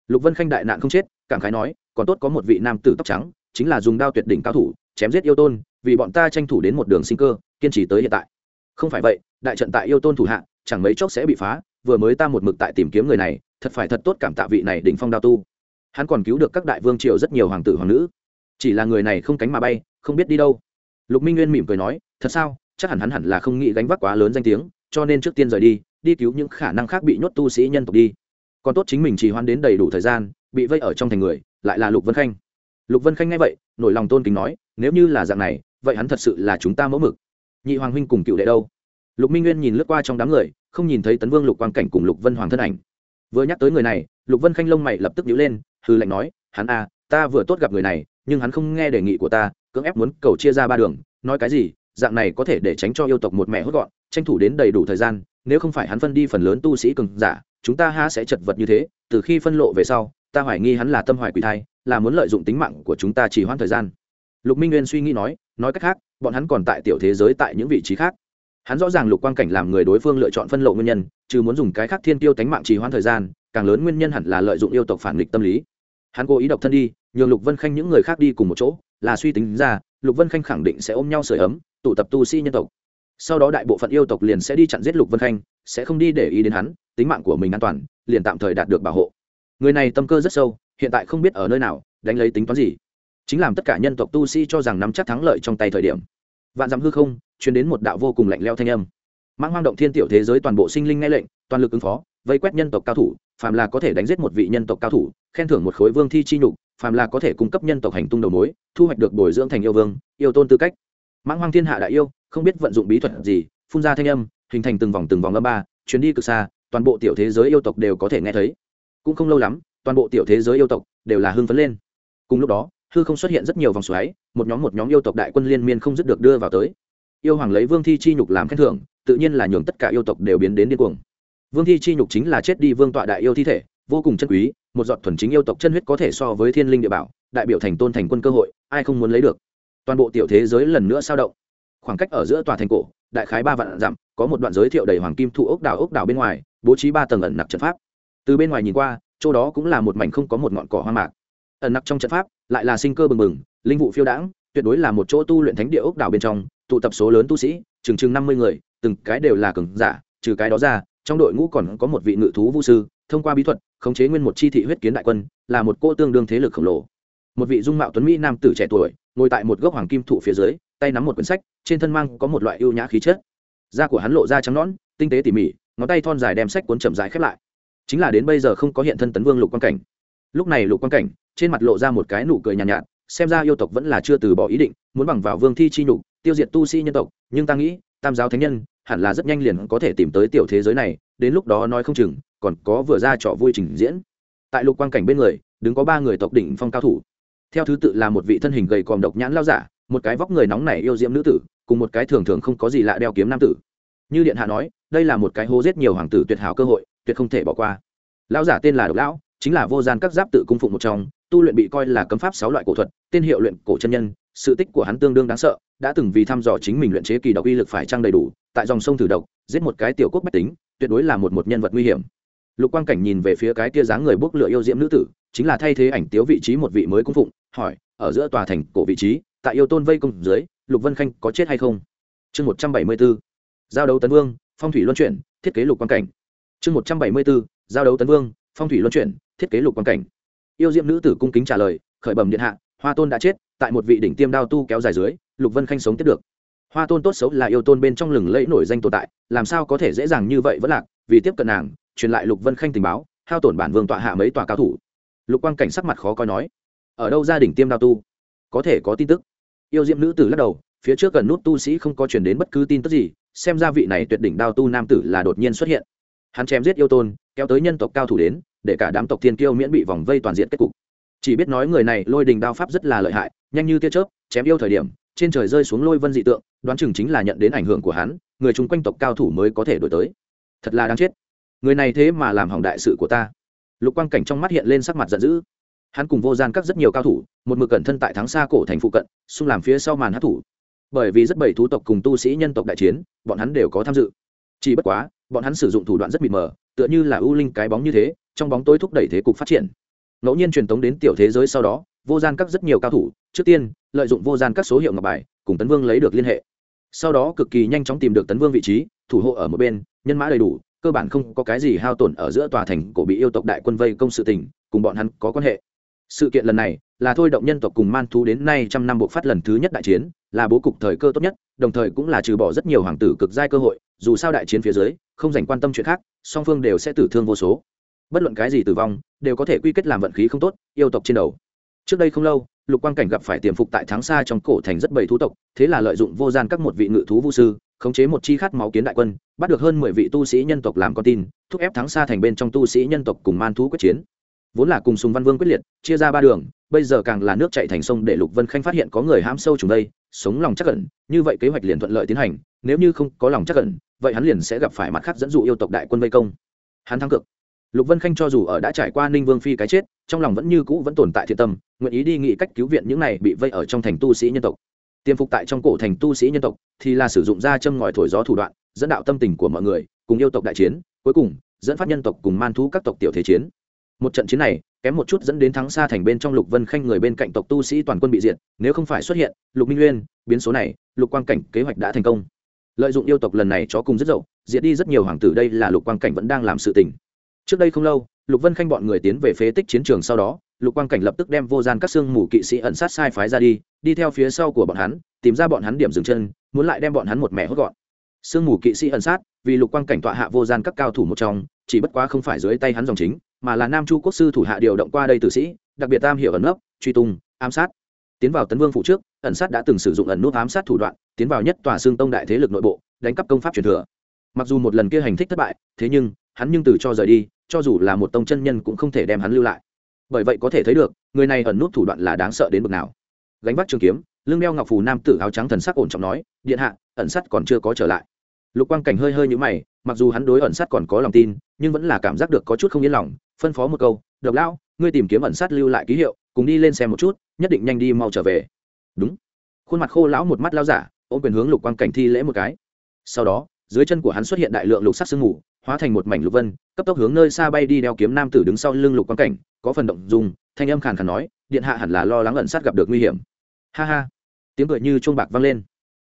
Lục vân khanh đại nạn không chết, cảm khái nói, còn tốt có một vị nam tử tóc trắng, chính là dùng đao tuyệt đỉnh cao thủ, chém giết yêu tôn, vì bọn ta tranh thủ đến một đường sinh cơ, kiên trì tới hiện tại. Không phải vậy, đại trận tại yêu tôn thủ hạ chẳng mấy chốc sẽ bị phá, vừa mới ta một mực tại tìm kiếm người này, thật phải thật tốt cảm tạ vị này đỉnh phong đao tu. Hắn còn cứu được các đại vương triều rất nhiều hoàng tử hoàng nữ. Chỉ là người này không cánh mà bay, không biết đi đâu. Lục minh nguyên mỉm cười nói, thật sao? Chắc hẳn hắn hẳn là không nghĩ gánh vác quá lớn danh tiếng, cho nên trước tiên rời đi đi cứu những khả năng khác bị nhốt tu sĩ nhân tộc đi. Còn tốt chính mình chỉ hoan đến đầy đủ thời gian, bị vây ở trong thành người, lại là lục vân khanh. Lục vân khanh nghe vậy, nổi lòng tôn kính nói, nếu như là dạng này, vậy hắn thật sự là chúng ta mẫu mực. Nhị hoàng huynh cùng cựu đệ đâu? Lục minh nguyên nhìn lướt qua trong đám người không nhìn thấy tấn vương lục quang cảnh cùng lục vân hoàng thân ảnh. Vừa nhắc tới người này lục vân khanh lông mày lập tức nhíu lên hư lệnh nói hắn a à, ta vừa tốt gặp người này nhưng hắn không nghe đề nghị của ta cưỡng ép muốn cầu chia ra ba đường nói cái gì dạng này có thể để tránh cho yêu tộc một mẹ hốt gọn tranh thủ đến đầy đủ thời gian nếu không phải hắn phân đi phần lớn tu sĩ cường giả chúng ta ha sẽ chật vật như thế từ khi phân lộ về sau ta hoài nghi hắn là tâm hoài quỷ thai là muốn lợi dụng tính mạng của chúng ta chỉ hoãn thời gian. Lục minh nguyên suy nghĩ nói nói cách khác bọn hắn còn tại tiểu thế giới tại những vị trí khác hắn rõ ràng lục quang cảnh làm người đối phương lựa chọn phân lộ nguyên nhân, chứ muốn dùng cái khác thiên tiêu tánh mạng trì hoãn thời gian, càng lớn nguyên nhân hẳn là lợi dụng yêu tộc phản nghịch tâm lý. Hắn cố ý độc thân đi, nhường lục vân khanh những người khác đi cùng một chỗ, là suy tính ra, lục vân khanh khẳng định sẽ ôm nhau sửa ấm, tụ tập tu sĩ nhân tộc. Sau đó đại bộ phận yêu tộc liền sẽ đi chặn giết lục vân khanh, sẽ không đi để ý đến hắn, tính mạng của mình an toàn, liền tạm thời đạt được bảo hộ. Người này tâm cơ rất sâu, hiện tại không biết ở nơi nào, đánh lấy tính toán gì. Chính làm tất cả nhân tộc tu sĩ cho rằng nắm chắc thắng lợi trong tay thời điểm vạn dặm hư không chuyển đến một đạo vô cùng lạnh leo thanh âm. Mãng hoang động thiên tiểu thế giới toàn bộ sinh linh nghe lệnh, toàn lực ứng phó, vây quét nhân tộc cao thủ, phàm là có thể đánh giết một vị nhân tộc cao thủ, khen thưởng một khối vương thi chi nhục, phàm là có thể cung cấp nhân tộc hành tung đầu mối, thu hoạch được bồi dưỡng thành yêu vương, yêu tôn tư cách. Mãng hoang thiên hạ đại yêu, không biết vận dụng bí thuật gì, phun ra thanh âm, hình thành từng vòng từng vòng âm ba chuyến đi cực xa, toàn bộ tiểu thế giới yêu tộc đều có thể nghe thấy. Cũng không lâu lắm, toàn bộ tiểu thế giới yêu tộc đều là hưng phấn lên. Cùng lúc đó hư không xuất hiện rất nhiều vòng xoáy, một nhóm một nhóm yêu tộc đại quân liên miên không dứt được đưa vào tới. Yêu hoàng lấy vương thi chi nhục làm khen thưởng, tự nhiên là nhường tất cả yêu tộc đều biến đến điên cuồng. Vương thi chi nhục chính là chết đi vương tọa đại yêu thi thể, vô cùng chân quý, một giọt thuần chính yêu tộc chân huyết có thể so với thiên linh địa bảo, đại biểu thành tôn thành quân cơ hội, ai không muốn lấy được. Toàn bộ tiểu thế giới lần nữa sao động. Khoảng cách ở giữa tòa thành cổ, đại khái ba vạn dặm, có một đoạn giới thiệu đầy hoàng kim thụ ốc đảo ốc đảo bên ngoài, bố trí ba tầng ẩn nặc trận pháp. Từ bên ngoài nhìn qua, chỗ đó cũng là một mảnh không có một ngọn cỏ hoang mạc. Ẩn nặc trong trận pháp lại là sinh cơ bừng bừng, linh vụ phiêu đãng, tuyệt đối là một chỗ tu luyện thánh địa ốc đảo bên trong, tụ tập số lớn tu sĩ, chừng chừng năm mươi người, từng cái đều là cường giả, trừ cái đó ra, trong đội ngũ còn có một vị ngự thú vũ sư, thông qua bí thuật, khống chế nguyên một chi thị huyết kiến đại quân, là một cô tương đương thế lực khổng lồ. Một vị dung mạo tuấn mỹ nam tử trẻ tuổi, ngồi tại một gốc hoàng kim thụ phía dưới, tay nắm một quyển sách, trên thân mang có một loại ưu nhã khí chất. Da của hắn lộ ra trắng nõn, tinh tế tỉ mỉ, ngón tay thon dài đem sách cuốn chậm dài khép lại. Chính là đến bây giờ không có hiện thân tấn vương lục quan cảnh lúc này lục quan cảnh trên mặt lộ ra một cái nụ cười nhàn nhạt, nhạt xem ra yêu tộc vẫn là chưa từ bỏ ý định muốn bằng vào vương thi chi nhục tiêu diệt tu sĩ nhân tộc nhưng ta nghĩ tam giáo thánh nhân hẳn là rất nhanh liền có thể tìm tới tiểu thế giới này đến lúc đó nói không chừng còn có vừa ra trò vui trình diễn. Tại lục quan cảnh bên người đứng có ba người tộc đỉnh phong cao thủ. Theo thứ tự là một vị thân hình gầy còm độc nhãn lao giả một cái vóc người nóng nảy yêu diễm nữ tử cùng một cái thường thường không có gì lạ đeo kiếm nam tử. Như điện hạ nói đây là một cái hố giết nhiều hoàng tử tuyệt hảo cơ hội tuyệt không thể bỏ qua. Lão giả tên là độc lão chính là vô gian các giáp tự cung phụng một trong, tu luyện bị coi là cấm pháp sáu loại cổ thuật, tên hiệu luyện cổ chân nhân, sự tích của hắn tương đương đáng sợ, đã từng vì thăm dò chính mình luyện chế kỳ độc uy lực phải trang đầy đủ, tại dòng sông thử độc, giết một cái tiểu quốc bách tính, tuyệt đối là một một nhân vật nguy hiểm. Lục quang cảnh nhìn về phía cái kia dáng người bốc lửa yêu diễm nữ tử, chính là thay thế ảnh tiếu vị trí một vị mới cung phụng, hỏi, ở giữa tòa thành cổ vị trí, tại yêu tôn vây công dưới, lục vân khanh có chết hay không? Chương một trăm bảy mươi bốn, giao đấu tấn vương, phong thủy luân chuyển, thiết kế lục quang cảnh. Chương một trăm bảy mươi bốn, giao đấu tấn vương, phong thủy luân chuyển thiết kế lục quang cảnh. Yêu diệm nữ tử cung kính trả lời, khởi bẩm điện hạ, hoa tôn đã chết, tại một vị đỉnh tiêm đao tu kéo dài dưới, lục vân khanh sống tiếp được. Hoa tôn tốt xấu là yêu tôn bên trong lừng lẫy nổi danh tồn tại, làm sao có thể dễ dàng như vậy vẫn lạc, vì tiếp cận nàng, truyền lại lục vân khanh tình báo, hao tổn bản vương tọa hạ mấy tòa cao thủ. Lục quang cảnh sắc mặt khó coi nói, ở đâu gia đình tiêm đao tu? Có thể có tin tức. Yêu diệm nữ tử lắc đầu, phía trước gần nút tu sĩ không có truyền đến bất cứ tin tức gì, xem ra vị này tuyệt đỉnh đao tu nam tử là đột nhiên xuất hiện. Hắn chém giết yêu tôn, kéo tới nhân tộc cao thủ đến để cả đám tộc thiên kiêu miễn bị vòng vây toàn diện kết cục. Chỉ biết nói người này lôi đình đao pháp rất là lợi hại, nhanh như tia chớp, chém yêu thời điểm, trên trời rơi xuống lôi vân dị tượng, đoán chừng chính là nhận đến ảnh hưởng của hắn, người chung quanh tộc cao thủ mới có thể đổi tới. Thật là đáng chết. Người này thế mà làm hỏng đại sự của ta. Lục quang cảnh trong mắt hiện lên sắc mặt giận dữ. Hắn cùng vô gian các rất nhiều cao thủ, một mực cẩn thân tại thắng xa cổ thành phụ cận, xung làm phía sau màn hát thủ. Bởi vì rất bảy thú tộc cùng tu sĩ nhân tộc đại chiến, bọn hắn đều có tham dự. Chỉ bất quá, bọn hắn sử dụng thủ đoạn rất mịt mờ, tựa như là ưu linh cái bóng như thế trong bóng tối thúc đẩy thế cục phát triển. Ngẫu nhiên truyền tống đến tiểu thế giới sau đó, vô gian các rất nhiều cao thủ, trước tiên, lợi dụng vô gian các số hiệu ngọc bài, cùng tấn vương lấy được liên hệ. Sau đó cực kỳ nhanh chóng tìm được tấn vương vị trí, thủ hộ ở một bên, nhân mã đầy đủ, cơ bản không có cái gì hao tổn ở giữa tòa thành cổ bị yêu tộc đại quân vây công sự tình, cùng bọn hắn có quan hệ. Sự kiện lần này, là thôi động nhân tộc cùng man thú đến nay trăm năm bộ phát lần thứ nhất đại chiến, là bố cục thời cơ tốt nhất, đồng thời cũng là trừ bỏ rất nhiều hoàng tử cực giai cơ hội, dù sao đại chiến phía dưới, không dành quan tâm chuyện khác, song phương đều sẽ tử thương vô số bất luận cái gì tử vong, đều có thể quy kết làm vận khí không tốt, yêu tộc trên đầu. Trước đây không lâu, lục quang cảnh gặp phải tiềm phục tại tháng xa trong cổ thành rất bầy thú tộc, thế là lợi dụng vô gian các một vị ngự thú vũ sư, khống chế một chi khát máu kiến đại quân, bắt được hơn mười vị tu sĩ nhân tộc làm con tin, thúc ép thắng xa thành bên trong tu sĩ nhân tộc cùng man thú quyết chiến. Vốn là cùng sùng văn vương quyết liệt, chia ra ba đường, bây giờ càng là nước chạy thành sông để lục vân khanh phát hiện có người hãm sâu trùng đây, sống lòng chắc cẩn như vậy kế hoạch liền thuận lợi tiến hành, nếu như không có lòng chắc cẩn vậy hắn liền sẽ gặp phải mặt khác dẫn dụ yêu tộc đại quân vây công. Hắn thắng cực lục vân khanh cho dù ở đã trải qua ninh vương phi cái chết, trong lòng vẫn như cũ vẫn tồn tại thiện tâm, nguyện ý đi nghị cách cứu viện những này bị vây ở trong thành tu sĩ nhân tộc. Tiêm phục tại trong cổ thành tu sĩ nhân tộc thì là sử dụng da châm ngòi thổi gió thủ đoạn, dẫn đạo tâm tình của mọi người, cùng yêu tộc đại chiến, cuối cùng, dẫn phát nhân tộc cùng man thú các tộc tiểu thế chiến. Một trận chiến này, kém một chút dẫn đến thắng xa thành bên trong lục vân khanh người bên cạnh tộc tu sĩ toàn quân bị diệt, nếu không phải xuất hiện, lục minh nguyên biến số này, lục quang cảnh kế hoạch đã thành công. Lợi dụng yêu tộc lần này chó cùng rất dậu, diệt đi rất nhiều hoàng tử, đây là lục quang cảnh vẫn đang làm sự tình trước đây không lâu, lục vân khanh bọn người tiến về phế tích chiến trường sau đó, lục quang cảnh lập tức đem vô gian các xương mù kỵ sĩ ẩn sát sai phái ra đi đi theo phía sau của bọn hắn, tìm ra bọn hắn điểm dừng chân, muốn lại đem bọn hắn một mẹ hốt gọn. Sương mù kỵ sĩ ẩn sát, vì lục quang cảnh tọa hạ vô gian các cao thủ một trong, chỉ bất quá không phải dưới tay hắn dòng chính, mà là nam chu quốc sư thủ hạ điều động qua đây tử sĩ, đặc biệt tam hiểu ẩn nấp, truy tung, ám sát. Tiến vào tấn vương phụ trước, ẩn sát đã từng sử dụng ẩn nút ám sát thủ đoạn, tiến vào nhất tòa xương tông đại thế lực nội bộ, đánh cắp công pháp truyền thừa. Mặc dù một lần kia hành thích thất bại, thế nhưng hắn nhưng từ cho rời đi, cho dù là một tông chân nhân cũng không thể đem hắn lưu lại. Bởi vậy có thể thấy được, người này ẩn nút thủ đoạn là đáng sợ đến bực nào. Gánh vác trường kiếm, lưng đeo ngọc phù nam tử áo trắng thần sắc ổn trọng nói, điện hạ, ẩn sắt còn chưa có trở lại. Lục quang cảnh hơi hơi như mày, mặc dù hắn đối ẩn sắt còn có lòng tin, nhưng vẫn là cảm giác được có chút không yên lòng, phân phó một câu, độc lão, ngươi tìm kiếm ẩn sắt lưu lại ký hiệu, cùng đi lên xem một chút, nhất định nhanh đi mau trở về. Đúng. Khuôn mặt khô lão một mắt lao giả, ôm quyền hướng lục quang cảnh thi lễ một cái. Sau đó, dưới chân của hắn xuất hiện đại lượng lục sắc sương mù hóa thành một mảnh lục vân, cấp tốc hướng nơi xa bay đi đeo kiếm nam tử đứng sau lưng lục quang cảnh, có phần động dùng thanh âm khàn khàn nói, điện hạ hẳn là lo lắng ẩn sát gặp được nguy hiểm. Ha ha. Tiếng cười như chuông bạc vang lên.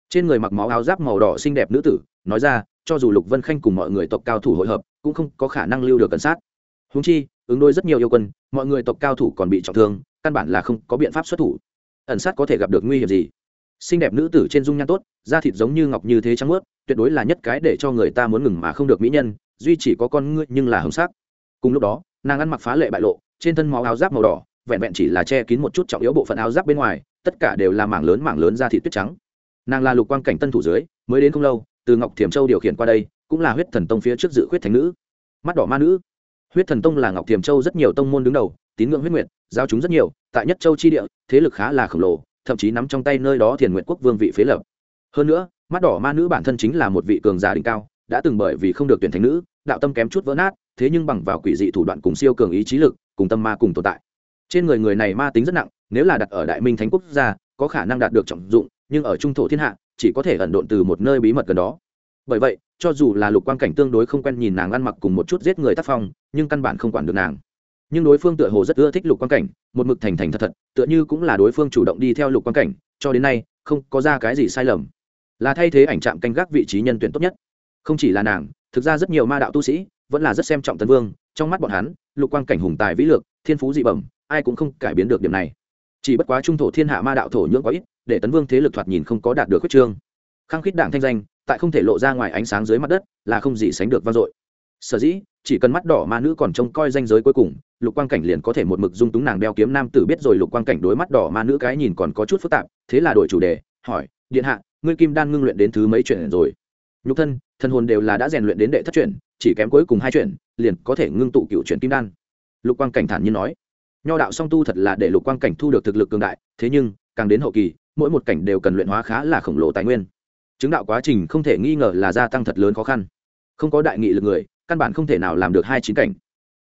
Trên người mặc máu áo giáp màu đỏ xinh đẹp nữ tử, nói ra, cho dù lục vân khanh cùng mọi người tộc cao thủ hội hợp, cũng không có khả năng lưu được cẩn sát. Húng chi, ứng đôi rất nhiều yêu quân, mọi người tộc cao thủ còn bị trọng thương, căn bản là không có biện pháp xuất thủ. Ẩn sát có thể gặp được nguy hiểm gì? Xinh đẹp nữ tử trên dung nhan tốt, da thịt giống như ngọc như thế trắng ướt tuyệt đối là nhất cái để cho người ta muốn ngừng mà không được mỹ nhân duy chỉ có con ngươi nhưng là hồng sắc. Cùng lúc đó, nàng ăn mặc phá lệ bại lộ, trên thân máu áo giáp màu đỏ, vẹn vẹn chỉ là che kín một chút trọng yếu bộ phận áo giáp bên ngoài, tất cả đều là mảng lớn mảng lớn da thịt tuyết trắng. Nàng là lục quang cảnh tân thủ dưới, mới đến không lâu, từ ngọc thiểm châu điều khiển qua đây, cũng là huyết thần tông phía trước dự khuyết Thánh nữ. Mắt đỏ ma nữ. Huyết thần tông là ngọc thiểm châu rất nhiều tông môn đứng đầu, tín ngưỡng huyết nguyệt giao chúng rất nhiều, tại nhất châu chi địa, thế lực khá là khổng lồ, thậm chí nắm trong tay nơi đó thiền nguyện quốc vương vị phế lập. Hơn nữa, mắt đỏ ma nữ bản thân chính là một vị cường giả đỉnh cao đã từng bởi vì không được tuyển thành nữ, đạo tâm kém chút vỡ nát, thế nhưng bằng vào quỷ dị thủ đoạn cùng siêu cường ý chí lực, cùng tâm ma cùng tồn tại. Trên người người này ma tính rất nặng, nếu là đặt ở đại minh thánh quốc gia, có khả năng đạt được trọng dụng, nhưng ở trung thổ thiên hạ, chỉ có thể ẩn độn từ một nơi bí mật gần đó. Bởi vậy, cho dù là lục quan cảnh tương đối không quen nhìn nàng ăn mặc cùng một chút giết người tác phong, nhưng căn bản không quản được nàng. Nhưng đối phương tựa hồ rất ưa thích lục quan cảnh, một mực thành thành thật thật, tựa như cũng là đối phương chủ động đi theo lục quan cảnh, cho đến nay, không có ra cái gì sai lầm. Là thay thế ảnh trạm canh gác vị trí nhân tuyển tốt nhất không chỉ là nàng, thực ra rất nhiều ma đạo tu sĩ vẫn là rất xem trọng tấn vương, trong mắt bọn hắn, lục quan cảnh hùng tài vĩ lược, thiên phú dị bẩm, ai cũng không cải biến được điểm này. Chỉ bất quá trung thổ thiên hạ ma đạo thổ nhưỡng có ít, để tấn vương thế lực thoạt nhìn không có đạt được quyết trương. Khăng khít đảng thanh danh, tại không thể lộ ra ngoài ánh sáng dưới mặt đất, là không gì sánh được vang dội. Sở dĩ, chỉ cần mắt đỏ ma nữ còn trông coi danh giới cuối cùng, lục quang cảnh liền có thể một mực dung túng nàng đeo kiếm nam tử biết rồi lục quang cảnh đối mắt đỏ ma nữ cái nhìn còn có chút phức tạp, thế là đổi chủ đề, hỏi, điện hạ, ngươi kim đan ngưng luyện đến thứ mấy chuyện rồi? Nhục thân Thần hồn đều là đã rèn luyện đến đệ thất chuyển, chỉ kém cuối cùng hai chuyển, liền có thể ngưng tụ cựu chuyển kim đan. Lục quang cảnh thản nhiên nói, nho đạo song tu thật là để lục quang cảnh thu được thực lực cường đại, thế nhưng, càng đến hậu kỳ, mỗi một cảnh đều cần luyện hóa khá là khổng lồ tài nguyên. Chứng đạo quá trình không thể nghi ngờ là gia tăng thật lớn khó khăn. Không có đại nghị lực người, căn bản không thể nào làm được hai chín cảnh.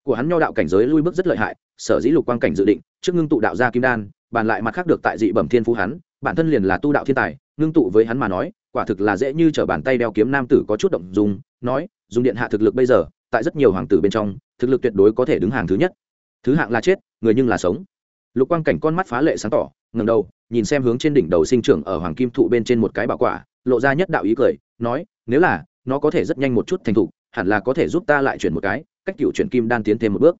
Của hắn nho đạo cảnh giới lui bước rất lợi hại, sở dĩ lục quang cảnh dự định, trước ngưng tụ đạo gia kim đan, bàn lại mặt khác được tại dị bẩm thiên phú hắn, bản thân liền là tu đạo thiên tài, ngưng tụ với hắn mà nói quả thực là dễ như t r ở bàn tay đeo kiếm nam tử có chút động dùng nói, dùng điện hạ thực lực bây giờ, tại rất nhiều hoàng tử bên trong, thực lực tuyệt đối có thể đứng hàng thứ nhất. Thứ hạng là chết, người nhưng là sống. Lục quang cảnh con mắt phá lệ sáng tỏ ngầm đầu, nhìn xem hướng trên đỉnh đầu sinh trưởng ở hoàng kim thụ bên trên một cái bảo quả, lộ ra nhất đạo ý cười, nói, nếu là, nó có thể rất nhanh một chút thành thục, hẳn là có thể giúp ta lại chuyển một cái, cách cựu chuyển kim đan tiến thêm một bước.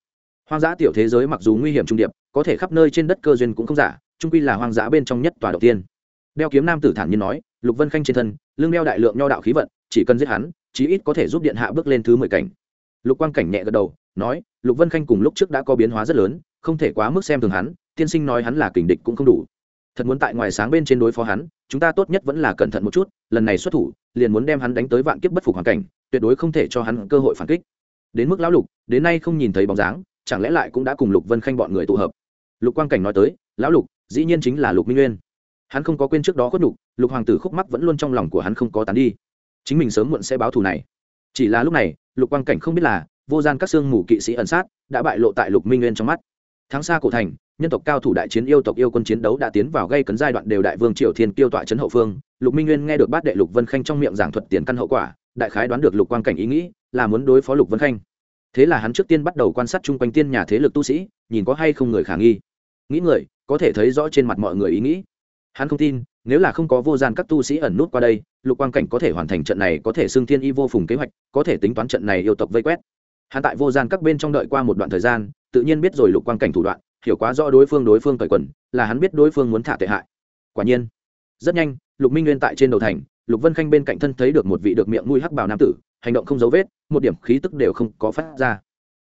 Hoang dã tiểu thế giới mặc dù nguy hiểm trung điệp, có thể khắp nơi trên đất cơ duyên cũng không giả, trung quy là hoang dã bên trong nhất tòa đầu tiên. Đeo kiếm nam tử thản nhiên nói lục vân khanh trên thân, lưng đeo đại lượng nho đạo khí vận, chỉ cần giết hắn, chí ít có thể giúp điện hạ bước lên thứ mười cảnh. Lục quang cảnh nhẹ gật đầu, nói, lục vân khanh cùng lúc trước đã có biến hóa rất lớn, không thể quá mức xem thường hắn, tiên sinh nói hắn là kình địch cũng không đủ. Thật muốn tại ngoài sáng bên trên đối phó hắn, chúng ta tốt nhất vẫn là cẩn thận một chút, lần này xuất thủ, liền muốn đem hắn đánh tới vạn kiếp bất phục hoàn cảnh, tuyệt đối không thể cho hắn cơ hội phản kích. Đến mức lão lục, đến nay không nhìn thấy bóng dáng, chẳng lẽ lại cũng đã cùng lục vân khanh bọn người tụ hợp? Lục quang cảnh nói tới, lão lục, dĩ nhiên chính là lục minh nguyên. Hắn không có quên trước đó khuất nhục lục hoàng tử khúc mắc vẫn luôn trong lòng của hắn không có tán đi. Chính mình sớm muộn sẽ báo thù này. Chỉ là lúc này, lục quang cảnh không biết là, vô gian các xương mù kỵ sĩ ẩn sát, đã bại lộ tại lục minh nguyên trong mắt. Tháng xa cổ thành, nhân tộc cao thủ đại chiến yêu tộc yêu quân chiến đấu đã tiến vào gây cấn giai đoạn đều đại vương triều thiên kiêu tọa trấn hậu phương. Lục minh nguyên nghe được bát đệ lục vân khanh trong miệng giảng thuật tiền căn hậu quả, đại khái đoán được lục quang cảnh ý nghĩ, là muốn đối phó lục vân khanh. Thế là hắn trước tiên bắt đầu quan sát chung quanh tiên nhà thế lực tu sĩ, nhìn có hay không người khả nghi. Nghĩ người, có thể thấy rõ trên mặt mọi người ý nghĩ. Hắn không tin nếu là không có vô gian các tu sĩ ẩn nút qua đây, lục quang cảnh có thể hoàn thành trận này có thể xưng thiên y vô phùng kế hoạch, có thể tính toán trận này yêu tộc vây quét. Hắn tại vô gian các bên trong đợi qua một đoạn thời gian, tự nhiên biết rồi lục quang cảnh thủ đoạn, hiểu quá rõ đối phương đối phương cởi quần, là hắn biết đối phương muốn thả tệ hại. Quả nhiên, rất nhanh, lục minh nguyên tại trên đầu thành, lục vân khanh bên cạnh thân thấy được một vị được miệng mũi hắc bào nam tử, hành động không dấu vết, một điểm khí tức đều không có phát ra.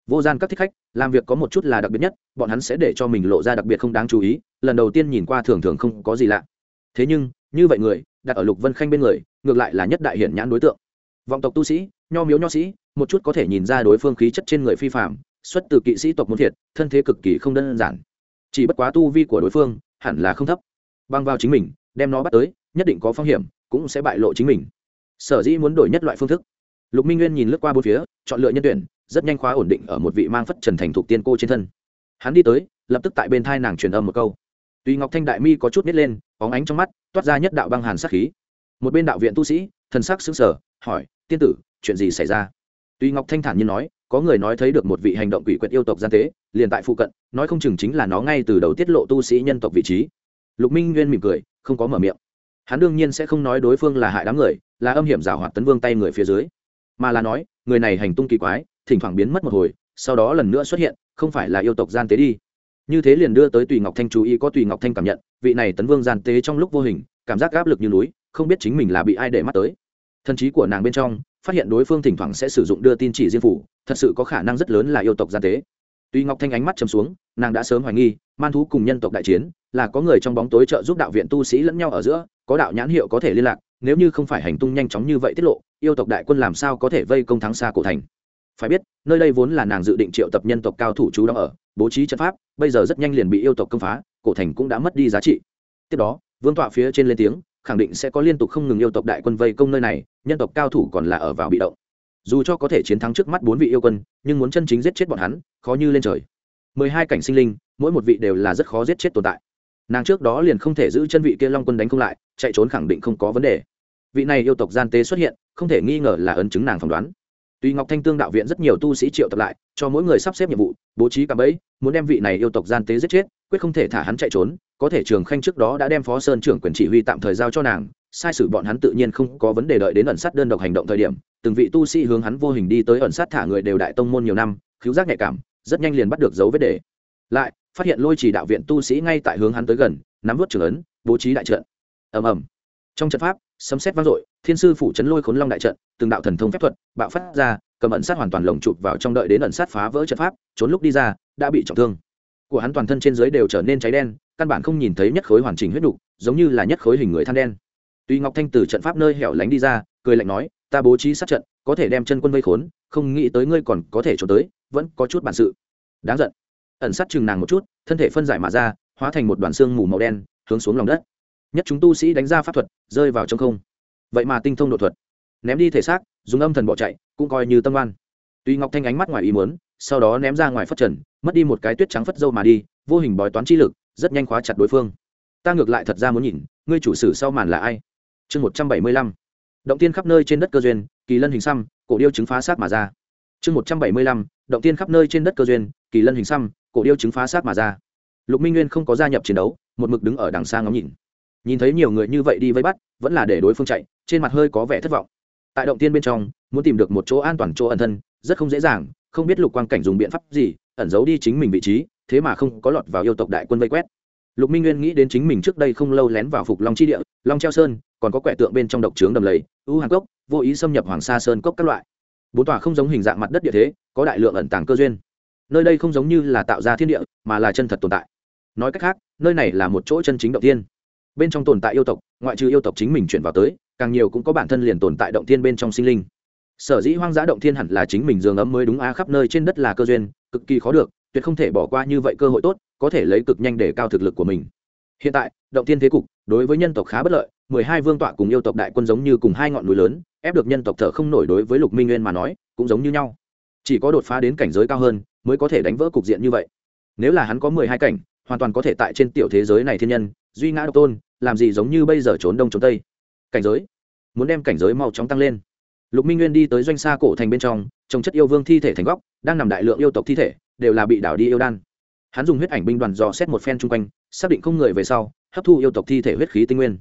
Vô gian các thích khách, làm việc có một chút là đặc biệt nhất, bọn hắn sẽ để cho mình lộ ra đặc biệt không đáng chú ý, lần đầu tiên nhìn qua thường thường không có gì lạ thế nhưng, như vậy người, đặt ở lục vân khanh bên người, ngược lại là nhất đại hiển nhãn đối tượng. Vọng tộc tu sĩ, nho miếu nho sĩ, một chút có thể nhìn ra đối phương khí chất trên người phi phạm xuất từ kỵ sĩ tộc muốn thiệt, thân thế cực kỳ không đơn giản. Chỉ bất quá tu vi của đối phương, hẳn là không thấp. Băng vào chính mình, đem nó bắt tới, nhất định có phong hiểm, cũng sẽ bại lộ chính mình. Sở dĩ muốn đổi nhất loại phương thức. Lục minh nguyên nhìn lướt qua bốn phía, chọn lựa nhân tuyển, rất nhanh khóa ổn định ở một vị mang phất trần thành thục tiên cô trên thân. Hắn đi tới, lập tức tại bên thai nàng truyền âm một câu tuy ngọc thanh đại mi có chút nít lên bóng ánh trong mắt toát ra nhất đạo băng hàn sát khí. Một bên đạo viện tu sĩ thần sắc sững sờ, hỏi tiên tử chuyện gì xảy ra? Tuy ngọc thanh thản nhiên nói có người nói thấy được một vị hành động quỷ quyệt yêu tộc gian tế liền tại phụ cận nói không chừng chính là nó ngay từ đầu tiết lộ tu sĩ nhân tộc vị trí. Lục minh nguyên mỉm cười không có mở miệng. Hắn đương nhiên sẽ không nói đối phương là hại đám người là âm hiểm giảo hoạt tấn vương tay người phía dưới. Mà là nói người này hành tung kỳ quái thỉnh thoảng biến mất một hồi sau đó lần nữa xuất hiện không phải là yêu tộc gian tế đi như thế liền đưa tới tùy ngọc thanh chú ý có tùy ngọc thanh cảm nhận, vị này tấn vương gian tế trong lúc vô hình, cảm giác áp lực như núi, không biết chính mình là bị ai để mắt tới. Thần trí của nàng bên trong, phát hiện đối phương thỉnh thoảng sẽ sử dụng đưa tin chỉ riêng phủ, thật sự có khả năng rất lớn là yêu tộc gian tế. Tuy ngọc thanh ánh mắt chầm xuống, nàng đã sớm hoài nghi, man thú cùng nhân tộc đại chiến, là có người trong bóng tối trợ giúp đạo viện tu sĩ lẫn nhau ở giữa, có đạo nhãn hiệu có thể liên lạc, nếu như không phải hành tung nhanh chóng như vậy tiết lộ, yêu tộc đại quân làm sao có thể vây công thắng xa cổ thành? Phải biết, nơi đây vốn là nàng dự định triệu tập nhân tộc cao thủ chú đóng ở, bố trí trận pháp, bây giờ rất nhanh liền bị yêu tộc công phá, cổ thành cũng đã mất đi giá trị. Tiếp đó, vương tọa phía trên lên tiếng, khẳng định sẽ có liên tục không ngừng yêu tộc đại quân vây công nơi này, nhân tộc cao thủ còn là ở vào bị động. Dù cho có thể chiến thắng trước mắt bốn vị yêu quân, nhưng muốn chân chính giết chết bọn hắn, khó như lên trời. Mười hai cảnh sinh linh, mỗi một vị đều là rất khó giết chết tồn tại. Nàng trước đó liền không thể giữ chân vị kia long quân đánh không lại, chạy trốn khẳng định không có vấn đề. Vị này yêu tộc gian tế xuất hiện, không thể nghi ngờ là ấn chứng nàng phỏng đoán tuy ngọc thanh tương đạo viện rất nhiều tu sĩ triệu tập lại, cho mỗi người sắp xếp nhiệm vụ, bố trí cả bẫy, muốn đem vị này yêu tộc gian tế giết chết, quyết không thể thả hắn chạy trốn, có thể trường khanh trước đó đã đem phó sơn trưởng quyền chỉ huy tạm thời giao cho nàng, sai sử bọn hắn tự nhiên không có vấn đề đợi đến ẩn sát đơn độc hành động thời điểm, từng vị tu sĩ hướng hắn vô hình đi tới ẩn sát thả người đều đại tông môn nhiều năm, khiếu giác nhạy cảm, rất nhanh liền bắt được dấu vết để. Lại, phát hiện lôi chỉ đạo viện tu sĩ ngay tại hướng hắn tới gần, nắm vút trường ấn, bố trí đại trận. Ầm ầm. Trong trận pháp, sấm sét vang dội thiên sư phủ chấn lôi khốn long đại trận, từng đạo thần thông phép thuật, bạo phát ra, cầm ẩn sát hoàn toàn lồng chụp vào trong đợi đến ẩn sát phá vỡ trận pháp, trốn lúc đi ra, đã bị trọng thương. Của hắn toàn thân trên dưới đều trở nên cháy đen, căn bản không nhìn thấy nhất khối hoàn chỉnh huyết đục giống như là nhất khối hình người than đen. Tuy ngọc thanh từ trận pháp nơi hẻo lánh đi ra, cười lạnh nói, ta bố trí sát trận, có thể đem chân quân vây khốn, không nghĩ tới ngươi còn có thể trốn tới, vẫn có chút bản sự. Đáng giận. Ẩn sát chừng nàng một chút, thân thể phân giải mà ra, hóa thành một đoàn xương mù màu đen, hướng xuống lòng đất. Nhất chúng tu sĩ đánh ra pháp thuật, rơi vào trong không vậy mà tinh thông đột thuật. Ném đi thể xác, dùng âm thần bỏ chạy, cũng coi như tâm oan. Tuy ngọc thanh ánh mắt ngoài ý muốn, sau đó ném ra ngoài phất trần, mất đi một cái tuyết trắng phất dâu mà đi, vô hình bói toán chi lực, rất nhanh khóa chặt đối phương. Ta ngược lại thật ra muốn nhìn, ngươi chủ sử sau màn là ai? Chương một trăm bảy mươi lăm. Động tiên khắp nơi trên đất cơ duyên, kỳ lân hình xăm, cổ điêu chứng phá sát mà ra. Chương một trăm bảy mươi lăm. Động tiên khắp nơi trên đất cơ duyên, kỳ lân hình xăm, cổ điêu chứng phá sát mà ra. Lục minh nguyên không có gia nhập chiến đấu, một mực đứng ở đằng xa ngắm nhìn nhìn thấy nhiều người như vậy đi vây bắt, vẫn là để đối phương chạy, trên mặt hơi có vẻ thất vọng. Tại động tiên bên trong, muốn tìm được một chỗ an toàn chỗ ẩn thân, rất không dễ dàng, không biết lục quang cảnh dùng biện pháp gì, ẩn giấu đi chính mình vị trí, thế mà không có lọt vào yêu tộc đại quân vây quét. Lục minh nguyên nghĩ đến chính mình trước đây không lâu lén vào phục long chi địa, long treo sơn, còn có quẻ tượng bên trong độc trướng đầm lầy ưu hàn cốc, vô ý xâm nhập hoàng sa sơn cốc các loại. Bốn tòa không giống hình dạng mặt đất địa thế, có đại lượng ẩn tàng cơ duyên. Nơi đây không giống như là tạo ra thiên địa, mà là chân thật tồn tại. Nói cách khác, nơi này là một chỗ chân chính động tiên bên trong tồn tại yêu tộc, ngoại trừ yêu tộc chính mình chuyển vào tới, càng nhiều cũng có bản thân liền tồn tại động thiên bên trong sinh linh. Sở dĩ hoang dã động thiên hẳn là chính mình giường ấm mới đúng a, khắp nơi trên đất là cơ duyên, cực kỳ khó được, tuyệt không thể bỏ qua như vậy cơ hội tốt, có thể lấy cực nhanh để cao thực lực của mình. Hiện tại, động thiên thế cục, đối với nhân tộc khá bất lợi, mười hai vương tọa cùng yêu tộc đại quân giống như cùng hai ngọn núi lớn, ép được nhân tộc thở không nổi đối với lục minh nguyên mà nói, cũng giống như nhau. Chỉ có đột phá đến cảnh giới cao hơn, mới có thể đánh vỡ cục diện như vậy. Nếu là hắn có mười hai cảnh, hoàn toàn có thể tại trên tiểu thế giới này thiên nhân, duy ngã độc tôn làm gì giống như bây giờ trốn đông trốn tây? Cảnh giới. Muốn đem cảnh giới mau chóng tăng lên. Lục minh nguyên đi tới doanh xa cổ thành bên trong, trồng chất yêu vương thi thể thành góc, đang nằm đại lượng yêu tộc thi thể, đều là bị đảo đi yêu đan. Hắn dùng huyết ảnh binh đoàn dò xét một phen chung quanh, xác định không người về sau, hấp thu yêu tộc thi thể huyết khí tinh nguyên.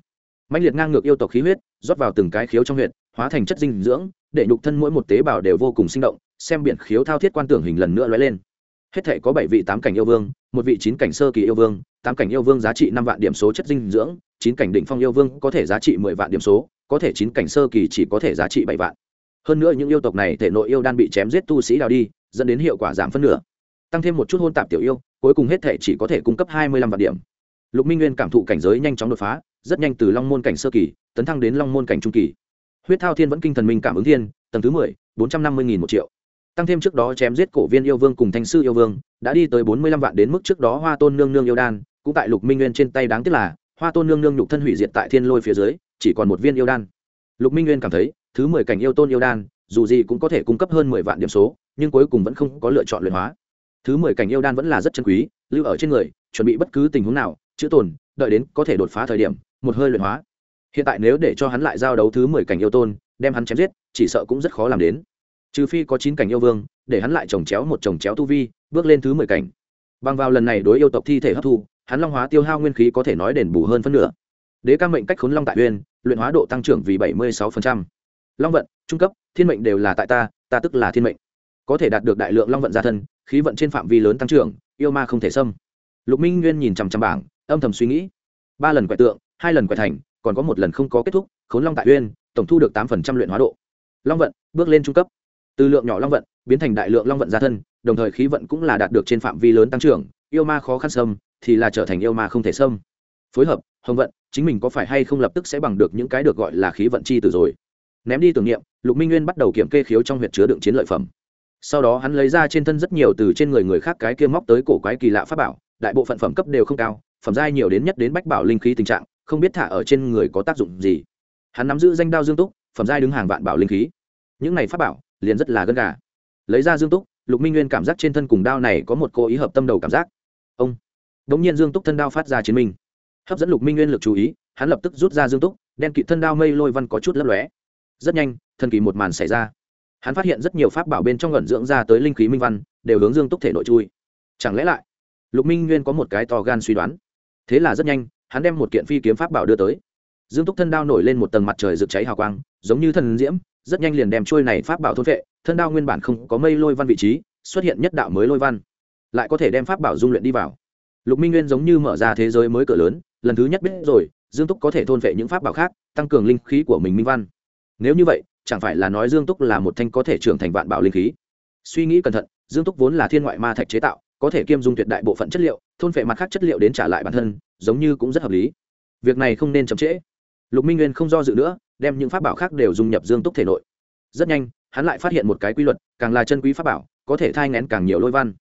Mạnh liệt ngang ngược yêu tộc khí huyết, rót vào từng cái khiếu trong huyệt, hóa thành chất dinh dưỡng, để nhục thân mỗi một tế bào đều vô cùng sinh động, xem biển khiếu thao thiết quan tưởng hình lần nữa lóe lên. Hết thể có bảy vị tám cảnh yêu vương, một vị chín cảnh sơ kỳ yêu vương, tám cảnh yêu vương giá trị năm vạn điểm số chất dinh dưỡng chín cảnh định phong yêu vương có thể giá trị mười vạn điểm số, có thể chín cảnh sơ kỳ chỉ có thể giá trị bảy vạn. Hơn nữa những yêu tộc này thể nội yêu đan bị chém giết tu sĩ đào đi, dẫn đến hiệu quả giảm phân nửa. Tăng thêm một chút hôn tạp tiểu yêu, cuối cùng hết thể chỉ có thể cung cấp hai mươi lăm vạn điểm. Lục minh nguyên cảm thụ cảnh giới nhanh chóng đột phá, rất nhanh từ long môn cảnh sơ kỳ, tấn thăng đến long môn cảnh trung kỳ. Huyết thao thiên vẫn kinh thần minh cảm ứng thiên, tầng thứ mười, bốn trăm năm mươi nghìn một triệu. Tăng thêm trước đó chém giết cổ viên yêu vương cùng thanh sư yêu vương, đã đi tới bốn mươi lăm vạn đến mức trước đó hoa tôn nương nương yêu đan, cũng tại lục minh nguyên trên tay đáng tiếc là hoa tôn nương nương nhục thân hủy diệt tại thiên lôi phía dưới, chỉ còn một viên yêu đan. Lục minh nguyên cảm thấy, thứ mười cảnh yêu tôn yêu đan, dù gì cũng có thể cung cấp hơn mười vạn điểm số, nhưng cuối cùng vẫn không có lựa chọn luyện hóa. Thứ mười cảnh yêu đan vẫn là rất chân quý, lưu ở trên người, chuẩn bị bất cứ tình huống nào, chữ tồn, đợi đến có thể đột phá thời điểm, một hơi luyện hóa. Hiện tại nếu để cho hắn lại giao đấu thứ mười cảnh yêu tôn, đem hắn chém giết, chỉ sợ cũng rất khó làm đến. Trừ phi có chín cảnh yêu vương, để hắn lại trồng chéo một trồng chéo tu vi, bước lên thứ mười cảnh. Bằng vào lần này đối yêu tộc thi thể hấp thu hắn long hóa tiêu hao nguyên khí có thể nói đền bù hơn phân nửa. Đế ca mệnh cách khốn long tại uyên, luyện hóa độ tăng trưởng vì bảy mươi sáu long vận, trung cấp, thiên mệnh đều là tại ta ta tức là thiên mệnh. Có thể đạt được đại lượng long vận gia thân, khí vận trên phạm vi lớn tăng trưởng, yêu ma không thể xâm. Lục minh nguyên nhìn chằm chằm bảng, âm thầm suy nghĩ. Ba lần quẻ tượng, hai lần quẻ thành, còn có một lần không có kết thúc, khốn long tại uyên, tổng thu được tám phần trăm luyện hóa độ. Long vận, bước lên trung cấp. Từ lượng nhỏ long vận, biến thành đại lượng long vận gia thân, đồng thời khí vận cũng là đạt được trên phạm vi lớn tăng trưởng yêu ma khó khăn xâm thì là trở thành yêu ma không thể xâm phối hợp, hồng vận, chính mình có phải hay không lập tức sẽ bằng được những cái được gọi là khí vận chi từ rồi? Ném đi tưởng niệm, lục minh nguyên bắt đầu kiểm kê khiếu trong huyệt chứa đựng chiến lợi phẩm. Sau đó hắn lấy ra trên thân rất nhiều từ trên người người khác cái kia móc tới cổ quái kỳ lạ pháp bảo, đại bộ phận phẩm cấp đều không cao, phẩm giai nhiều đến nhất đến bách bảo linh khí tình trạng, không biết thả ở trên người có tác dụng gì. Hắn nắm giữ danh đao dương túc, phẩm giai đứng hàng vạn bảo linh khí. Những này pháp bảo, liền rất là gân gà. Lấy ra dương túc, lục minh nguyên cảm giác trên thân cùng đao này có một cô ý hợp tâm đầu cảm giác ông. Đống nhiên dương túc thân đao phát ra chiến minh. Hấp dẫn lục minh nguyên lực chú ý, hắn lập tức rút ra dương túc, đen kịt thân đao mây lôi văn có chút lấp lóe. Rất nhanh, thần kỳ một màn xảy ra. Hắn phát hiện rất nhiều pháp bảo bên trong gần dưỡng ra tới linh khí minh văn, đều hướng dương túc thể nội chui. Chẳng lẽ lại, lục minh nguyên có một cái to gan suy đoán? Thế là rất nhanh, hắn đem một kiện phi kiếm pháp bảo đưa tới. Dương túc thân đao nổi lên một tầng mặt trời rực cháy hào quang, giống như thần diễm, rất nhanh liền đem trôi này pháp bảo thôn vệ thân đao nguyên bản không có mây lôi văn vị trí, xuất hiện nhất đạo mới lôi văn lại có thể đem pháp bảo dung luyện đi vào. Lục minh nguyên giống như mở ra thế giới mới cửa lớn, lần thứ nhất biết rồi, dương túc có thể thôn vệ những pháp bảo khác, tăng cường linh khí của mình minh văn. Nếu như vậy, chẳng phải là nói dương túc là một thanh có thể trưởng thành vạn bảo linh khí? Suy nghĩ cẩn thận, dương túc vốn là thiên ngoại ma thạch chế tạo, có thể kiêm dung tuyệt đại bộ phận chất liệu, thôn vệ mặt khác chất liệu đến trả lại bản thân, giống như cũng rất hợp lý. Việc này không nên chậm trễ. Lục minh nguyên không do dự nữa, đem những pháp bảo khác đều dung nhập dương túc thể nội. Rất nhanh, hắn lại phát hiện một cái quy luật, càng là chân quý pháp bảo, có thể thai ngén càng nhiều lôi văn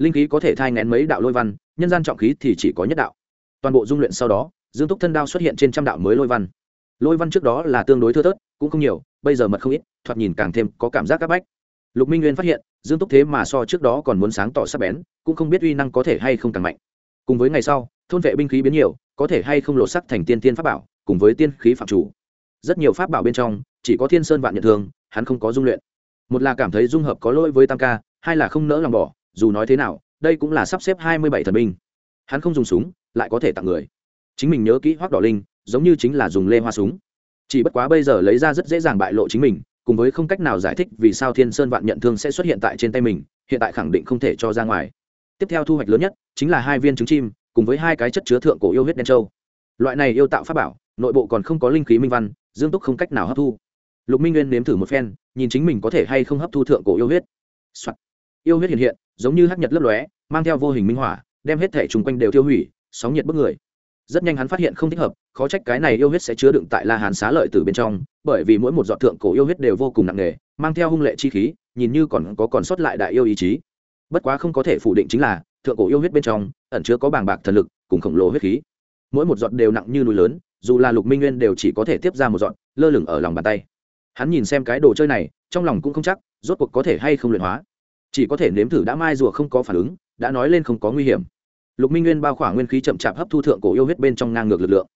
linh khí có thể thai ngén mấy đạo lôi văn, nhân gian trọng khí thì chỉ có nhất đạo. Toàn bộ dung luyện sau đó, dương túc thân đao xuất hiện trên trăm đạo mới lôi văn. Lôi văn trước đó là tương đối thưa thớt, cũng không nhiều, bây giờ mật không ít, thoạt nhìn càng thêm có cảm giác c áp bách. Lục minh nguyên phát hiện, dương túc thế mà so trước đó còn muốn sáng tỏ sắc bén, cũng không biết uy năng có thể hay không càng mạnh. Cùng với ngày sau, thôn vệ binh khí biến nhiều, có thể hay không lột sắc thành tiên tiên pháp bảo, cùng với tiên khí phạm chủ. Rất nhiều pháp bảo bên trong, chỉ có thiên sơn vạn nhận thường hắn không có dung luyện. Một là cảm thấy dung hợp có lỗi với tam ca, hai là không nỡ lòng bỏ dù nói thế nào, đây cũng là sắp xếp hai mươi bảy thần binh. Hắn không dùng súng, lại có thể tặng người. Chính mình nhớ kỹ hoác đỏ linh, giống như chính là dùng lê hoa súng. Chỉ bất quá bây giờ lấy ra rất dễ dàng bại lộ chính mình, cùng với không cách nào giải thích vì sao thiên sơn vạn nhận thương sẽ xuất hiện tại trên tay mình, hiện tại khẳng định không thể cho ra ngoài. Tiếp theo thu hoạch lớn nhất chính là hai viên trứng chim, cùng với hai cái chất chứa thượng cổ yêu huyết đen châu. Loại này yêu tạo pháp bảo, nội bộ còn không có linh khí minh văn, dương túc không cách nào hấp thu. Lục minh nguyên nếm thử một phen, nhìn chính mình có thể hay không hấp thu thượng cổ yêu huyết、Soạn. yêu huyết hiện hiện giống như hắc nhật lấp lóe, mang theo vô hình minh hỏa đem hết thể chung quanh đều tiêu hủy, sóng nhiệt bức người. Rất nhanh hắn phát hiện không thích hợp, khó trách cái này yêu huyết sẽ chứa đựng tại la hàn xá lợi từ bên trong, bởi vì mỗi một giọt thượng cổ yêu huyết đều vô cùng nặng nề, mang theo hung lệ chi khí, nhìn như còn có còn sót lại đại yêu ý chí. Bất quá không có thể phủ định chính là, thượng cổ yêu huyết bên trong, ẩn chứa có bàng bạc thần lực, cùng khổng lồ huyết khí. Mỗi một giọt đều nặng như núi lớn, dù là lục minh nguyên đều chỉ có thể tiếp ra một giọt, lơ lửng ở lòng bàn tay. Hắn nhìn xem cái đồ chơi này, trong lòng cũng không chắc, rốt cuộc có thể hay không luyện hóa chỉ có thể nếm thử đã mai rùa không có phản ứng, đã nói lên không có nguy hiểm. Lục minh nguyên bao khỏa nguyên khí chậm chạp hấp thu thượng cổ yêu huyết bên trong ngang ngược lực lượng.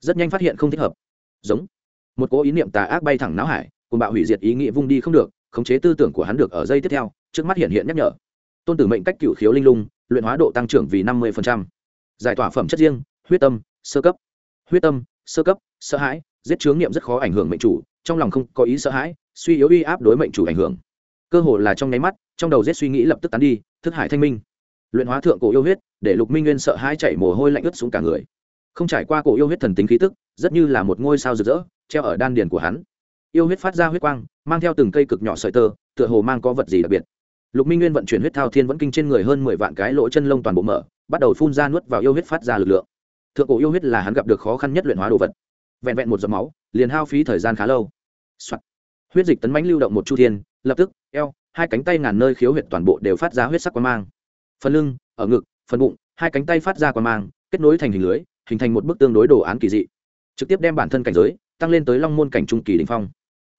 Rất nhanh phát hiện không thích hợp. Giống. Một cố ý niệm tà ác bay thẳng não hải, cùng bạo hủy diệt ý nghĩa vung đi không được, khống chế tư tưởng của hắn được ở dây tiếp theo, trước mắt hiện hiện nhắc nhở. Tôn tử mệnh cách cựu khiếu linh lung, luyện hóa độ tăng trưởng vì năm mươi giải tỏa phẩm chất riêng, huyết tâm, sơ cấp. Huyết tâm, sơ cấp, sợ hãi, giết chướng nghiệm rất khó ảnh hưởng mệnh chủ, trong lòng không có ý sợ hãi, suy yếu uy áp đối mệnh chủ ảnh hưởng. Cơ hồ là trong nháy mắt trong đầu giết suy nghĩ lập tức tán đi, thức hải thanh minh. Luyện hóa thượng cổ yêu huyết, để lục minh nguyên sợ hai chạy mồ hôi lạnh ướt xuống cả người. Không trải qua cổ yêu huyết thần tính khí tức, rất như là một ngôi sao rực rỡ, treo ở đan điền của hắn. Yêu huyết phát ra huyết quang, mang theo từng cây cực nhỏ sợi tơ, tựa hồ mang có vật gì đặc biệt. Lục minh nguyên vận chuyển huyết thao thiên vẫn kinh trên người hơn mười vạn cái lỗ chân lông toàn bộ mở, bắt đầu phun ra nuốt vào yêu huyết phát ra lực lượng. Thượng cổ yêu huyết là hắn gặp được khó khăn nhất luyện hóa đồ vật. Vẹn vẹn một giọt máu, liền hao phí thời gian khá lâu、Soạn. huyết dịch tấn mãnh lưu động một chu thiên, lập tức, eo hai cánh tay ngàn nơi khiếu huyệt toàn bộ đều phát ra huyết sắc quang mang. Phần lưng, ở ngực, phần bụng, hai cánh tay phát ra quang mang, kết nối thành hình lưới, hình thành một bức tương đối đồ án kỳ dị. Trực tiếp đem bản thân cảnh giới, tăng lên tới long môn cảnh trung kỳ đình phong.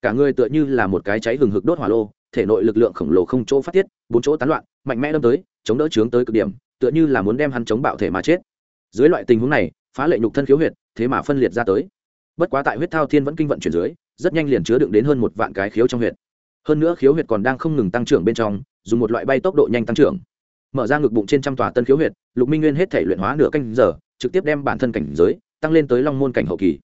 Cả người tựa như là một cái cháy hừng hực đốt hỏa lô, thể nội lực lượng khổng lồ không chỗ phát tiết, bốn chỗ tán loạn, mạnh mẽ đâm tới, chống đỡ chướng tới cực điểm, tựa như là muốn đem hắn chống bạo thể mà chết. Dưới loại tình huống này, phá lệ nhục thân khiếu huyệt, thế mà phân liệt ra tới. Bất quá tại huyết thao thiên vẫn kinh vận chuyển dưới, rất nhanh liền chứa đựng đến hơn một vạn cái khiếu trong huyệt hơn nữa khiếu huyệt còn đang không ngừng tăng trưởng bên trong, dùng một loại bay tốc độ nhanh tăng trưởng. Mở ra ngực bụng trên trăm tòa tân khiếu huyệt, lục minh nguyên hết thể luyện hóa nửa canh giờ, trực tiếp đem bản thân cảnh giới tăng lên tới long môn cảnh hậu kỳ.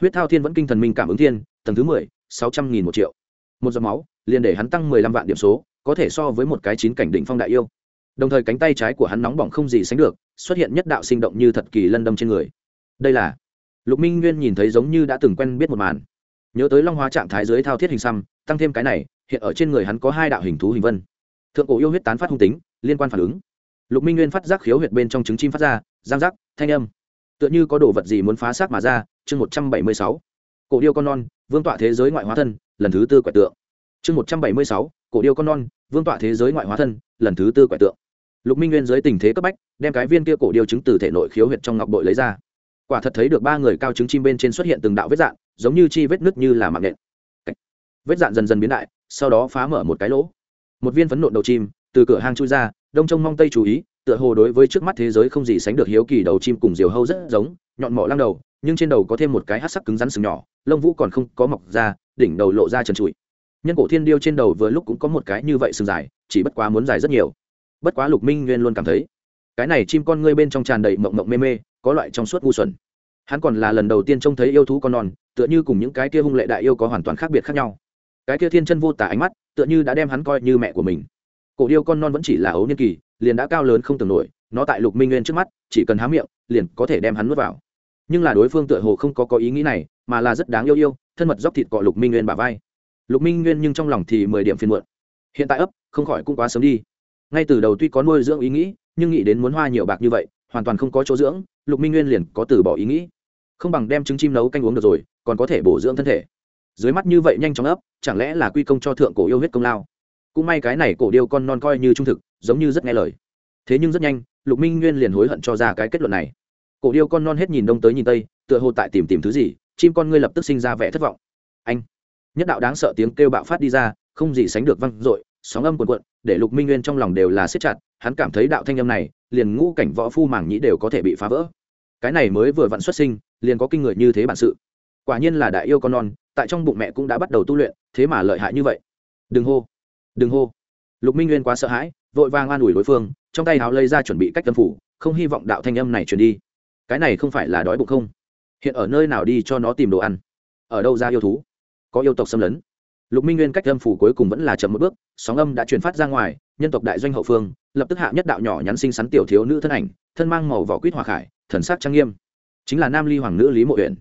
Huyết thao thiên vẫn kinh thần minh cảm ứng thiên, tầng thứ mười, sáu trăm nghìn một triệu. Một giọt máu, liền để hắn tăng mười lăm vạn điểm số, có thể so với một cái chín cảnh đỉnh phong đại yêu. Đồng thời cánh tay trái của hắn nóng bỏng không gì sánh được, xuất hiện nhất đạo sinh động như thật kỳ lân đâm trên người. Đây là lục minh nguyên nhìn thấy giống như đã từng quen biết một màn. Nhớ tới long hóa trạng thái dưới thao thiết hình xăm, tăng thêm cái này hiện ở trên người hắn có hai đạo hình thú hình vân. Thượng cổ yêu huyết tán phát hung tính, liên quan phản ứng. Lục minh nguyên phát giác khiếu huyệt bên trong trứng chim phát ra, giang giác, thanh âm. Tựa như có đồ vật gì muốn phá xác mà ra, chương một trăm bảy mươi sáu. Cổ điêu con non, vương tọa thế giới ngoại hóa thân, lần thứ tư quẻ tượng. Chương một trăm bảy mươi sáu, cổ điêu con non, vương tọa thế giới ngoại hóa thân, lần thứ tư quẻ tượng. Lục minh nguyên dưới tình thế cấp bách, đem cái viên kia cổ điêu chứng từ thể nội khiếu huyệt trong ngọc bội lấy ra. Quả thật thấy được ba người cao trứng chim bên trên xuất hiện từng đạo vết dạn, giống như chi vết nứt như là mạng nện vết dạn dần dần biến đại sau đó phá mở một cái lỗ. Một viên phấn nộn đầu chim, từ cửa hang chui ra, đông trông mong tây chú ý, tựa hồ đối với trước mắt thế giới không gì sánh được hiếu kỳ đầu chim cùng diều hâu rất giống, nhọn mỏ lăng đầu, nhưng trên đầu có thêm một cái hát sắc cứng rắn sừng nhỏ, lông vũ còn không có mọc ra, đỉnh đầu lộ ra trần trụi. Nhân cổ thiên điêu trên đầu vừa lúc cũng có một cái như vậy sừng dài, chỉ bất quá muốn dài rất nhiều. Bất quá lục minh nguyên luôn cảm thấy, cái này chim con ngươi bên trong tràn đầy mộng mộng mê mê, có loại trong suốt ngu xuẩn. Hắn còn là lần đầu tiên trông thấy yêu thú con non, tựa như cùng những cái kia hung lệ đại yêu có hoàn toàn khác biệt khác nhau cái kia thiên chân vô tả ánh mắt, tựa như đã đem hắn coi như mẹ của mình. Cổ điêu con non vẫn chỉ là ấu niên kỳ, liền đã cao lớn không tưởng nổi, nó tại lục minh nguyên trước mắt, chỉ cần há miệng, liền có thể đem hắn nuốt vào. Nhưng là đối phương tựa hồ không có có ý nghĩ này, mà là rất đáng yêu yêu, thân mật dóc thịt cọ lục minh nguyên bà vai. Lục minh nguyên nhưng trong lòng thì mười điểm phiền muộn. Hiện tại ấp, không khỏi cũng quá sớm đi. Ngay từ đầu tuy có nuôi dưỡng ý nghĩ, nhưng nghĩ đến muốn hoa nhiều bạc như vậy, hoàn toàn không có chỗ dưỡng, lục minh nguyên liền có từ bỏ ý nghĩ. Không bằng đem trứng chim nấu canh uống được rồi, còn có thể bổ dưỡng thân thể dưới mắt như vậy nhanh chóng ấp, chẳng lẽ là quy công cho thượng cổ yêu huyết công lao? Cũng may cái này cổ điêu con non coi như trung thực, giống như rất nghe lời. Thế nhưng rất nhanh, lục minh nguyên liền hối hận cho ra cái kết luận này. Cổ điêu con non hết nhìn đông tới nhìn tây, tựa hồ tại tìm tìm thứ gì, chim con ngươi lập tức sinh ra vẻ thất vọng. Anh! Nhất đạo đáng sợ tiếng kêu bạo phát đi ra, không gì sánh được văng dội, sóng âm cuồn cuộn, để lục minh nguyên trong lòng đều là siết chặt, hắn cảm thấy đạo thanh âm này, liền ngũ cảnh võ phu màng nhĩ đều có thể bị phá vỡ. Cái này mới vừa vặn xuất sinh, liền có kinh người như thế bản sự quả nhiên là đại yêu con non, tại trong bụng mẹ cũng đã bắt đầu tu luyện, thế mà lợi hại như vậy. Đừng hô đừng hô. Lục minh nguyên quá sợ hãi, vội vàng an ủi đối phương, trong tay háo lấy ra chuẩn bị cách tâm phủ, không hy vọng đạo thanh âm này truyền đi. Cái này không phải là đói bụng không? Hiện ở nơi nào đi cho nó tìm đồ ăn? Ở đâu ra yêu thú? Có yêu tộc xâm lấn. Lục minh nguyên cách âm phủ cuối cùng vẫn là chậm một bước, sóng âm đã truyền phát ra ngoài, nhân tộc đại doanh hậu phương, lập tức hạ nhất đạo nhỏ nhắn xinh xắn tiểu thiếu nữ thân ảnh, thân mang màu vỏ quýt hòa khải, thần sắc trang nghiêm. Chính là nam ly hoàng nữ lý mộ huyện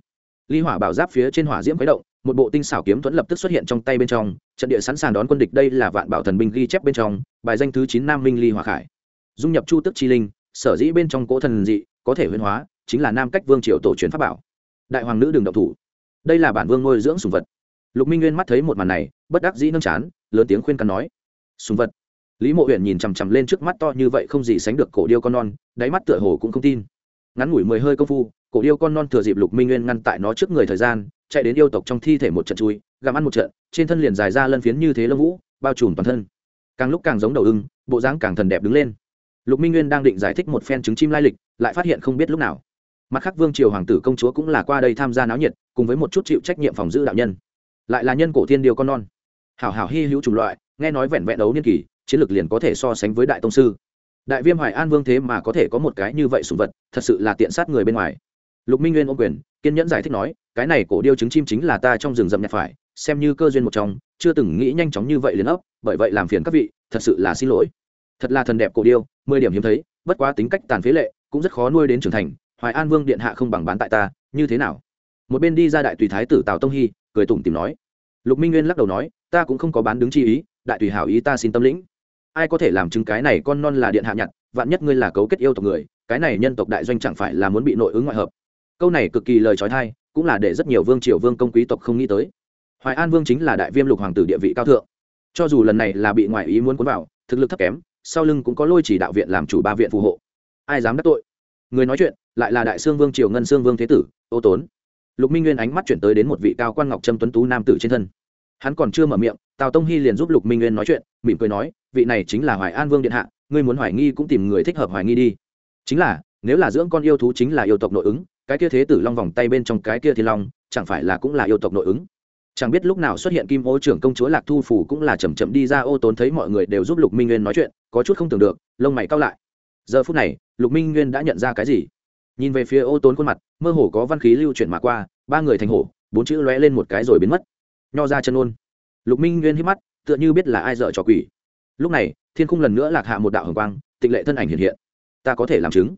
ly hỏa bảo giáp phía trên hỏa diễm khuấy động, một bộ tinh xảo kiếm thuẫn lập tức xuất hiện trong tay bên trong, trận địa sẵn sàng đón quân địch đây là vạn bảo thần binh ghi chép bên trong, bài danh thứ chín nam minh ly hỏa khải. Dung nhập chu tức chi linh, sở dĩ bên trong cỗ thần dị có thể huyên hóa, chính là nam cách vương triều tổ truyền pháp bảo. Đại hoàng nữ đường động thủ. Đây là bản vương nuôi dưỡng sùng vật. Lục minh nguyên mắt thấy một màn này, bất đắc dĩ nâng chán, lớn tiếng khuyên cắn nói, sùng vật? Lý mộ huyện nhìn chằm chằm lên trước mắt to như vậy không gì sánh được cổ điêu con non, đáy mắt tựa hồ cũng không tin. Ngắn ngủi mười hơi công phu cổ điêu con non thừa dịp lục minh nguyên ngăn tại nó trước người thời gian, chạy đến yêu tộc trong thi thể một trận chui, gặm ăn một trận, trên thân liền dài ra lân phiến như thế lâm vũ, bao trùm toàn thân. Càng lúc càng giống đầu ưng, bộ dáng càng thần đẹp đứng lên. Lục minh nguyên đang định giải thích một phen trứng chim lai lịch, lại phát hiện không biết lúc nào. Mặt khác vương triều hoàng tử công chúa cũng là qua đây tham gia náo nhiệt, cùng với một chút chịu trách nhiệm phòng giữ đạo nhân. Lại là nhân cổ thiên điều con non. Hảo hảo hy hữu chủng loại, nghe nói vẹn vẹn đấu niên kỳ chiến lược liền có thể so sánh với đại tông sư. Đại viêm hoài an vương thế mà có thể có một cái như vậy sùng vật, thật sự là tiện sát người bên ngoài lục minh nguyên ô quyền, kiên nhẫn giải thích nói, cái này cổ điêu trứng chim chính là ta trong rừng rậm nhặt phải, xem như cơ duyên một trong, chưa từng nghĩ nhanh chóng như vậy liền ấp, bởi vậy làm phiền các vị, thật sự là xin lỗi. Thật là thần đẹp cổ điêu, mười điểm hiếm thấy, bất quá tính cách tàn phế lệ, cũng rất khó nuôi đến trưởng thành, hoài an vương điện hạ không bằng bán tại ta, như thế nào? Một bên đi ra đại tùy thái tử tào tông hy cười tủm tìm nói. Lục minh nguyên lắc đầu nói, ta cũng không có bán đứng chi ý, đại tùy hảo ý ta xin tâm lĩnh. Ai có thể làm chứng cái này con non là điện hạ nhặt, vạn nhất ngươi là cấu kết yêu tộc người, cái này nhân tộc đại doanh chẳng phải là muốn bị nội ứng ngoại hợp câu này cực kỳ lời trói thai, cũng là để rất nhiều vương triều vương công quý tộc không nghĩ tới. Hoài an vương chính là đại viêm lục hoàng tử địa vị cao thượng. Cho dù lần này là bị ngoại ý muốn cuốn vào, thực lực thấp kém, sau lưng cũng có lôi chỉ đạo viện làm chủ ba viện phù hộ. Ai dám đắc tội? Người nói chuyện, lại là đại sương vương triều ngân sương vương thế tử, ô tốn. Lục minh nguyên ánh mắt chuyển tới đến một vị cao quan ngọc trâm tuấn tú nam tử trên thân. Hắn còn chưa mở miệng, tào tông hy liền giúp lục minh nguyên nói chuyện, mỉm cười nói, vị này chính là hoài an vương điện hạ, ngươi muốn hoài nghi cũng tìm người thích hợp hoài nghi đi. Chính là, nếu là dưỡng con yêu thú chính là yêu tộc nội ứng cái kia thế tử long vòng tay bên trong cái kia thiên long, chẳng phải là cũng là yêu tộc nội ứng? Chẳng biết lúc nào xuất hiện kim ô trưởng công chúa lạc thu phủ cũng là chầm chậm đi ra ô tốn thấy mọi người đều giúp lục minh nguyên nói chuyện, có chút không tưởng được, lông mày cao lại. Giờ phút này, lục minh nguyên đã nhận ra cái gì? Nhìn về phía ô tốn khuôn mặt, mơ hồ có văn khí lưu chuyển mà qua, ba người thành hổ, bốn chữ lóe lên một cái rồi biến mất. Nho ra chân ôn. Lục minh nguyên hít mắt, tựa như biết là ai dợ trò quỷ. Lúc này, thiên khung lần nữa lạc hạ một đạo hồng quang, tịnh lệ thân ảnh hiện hiện. Ta có thể làm chứng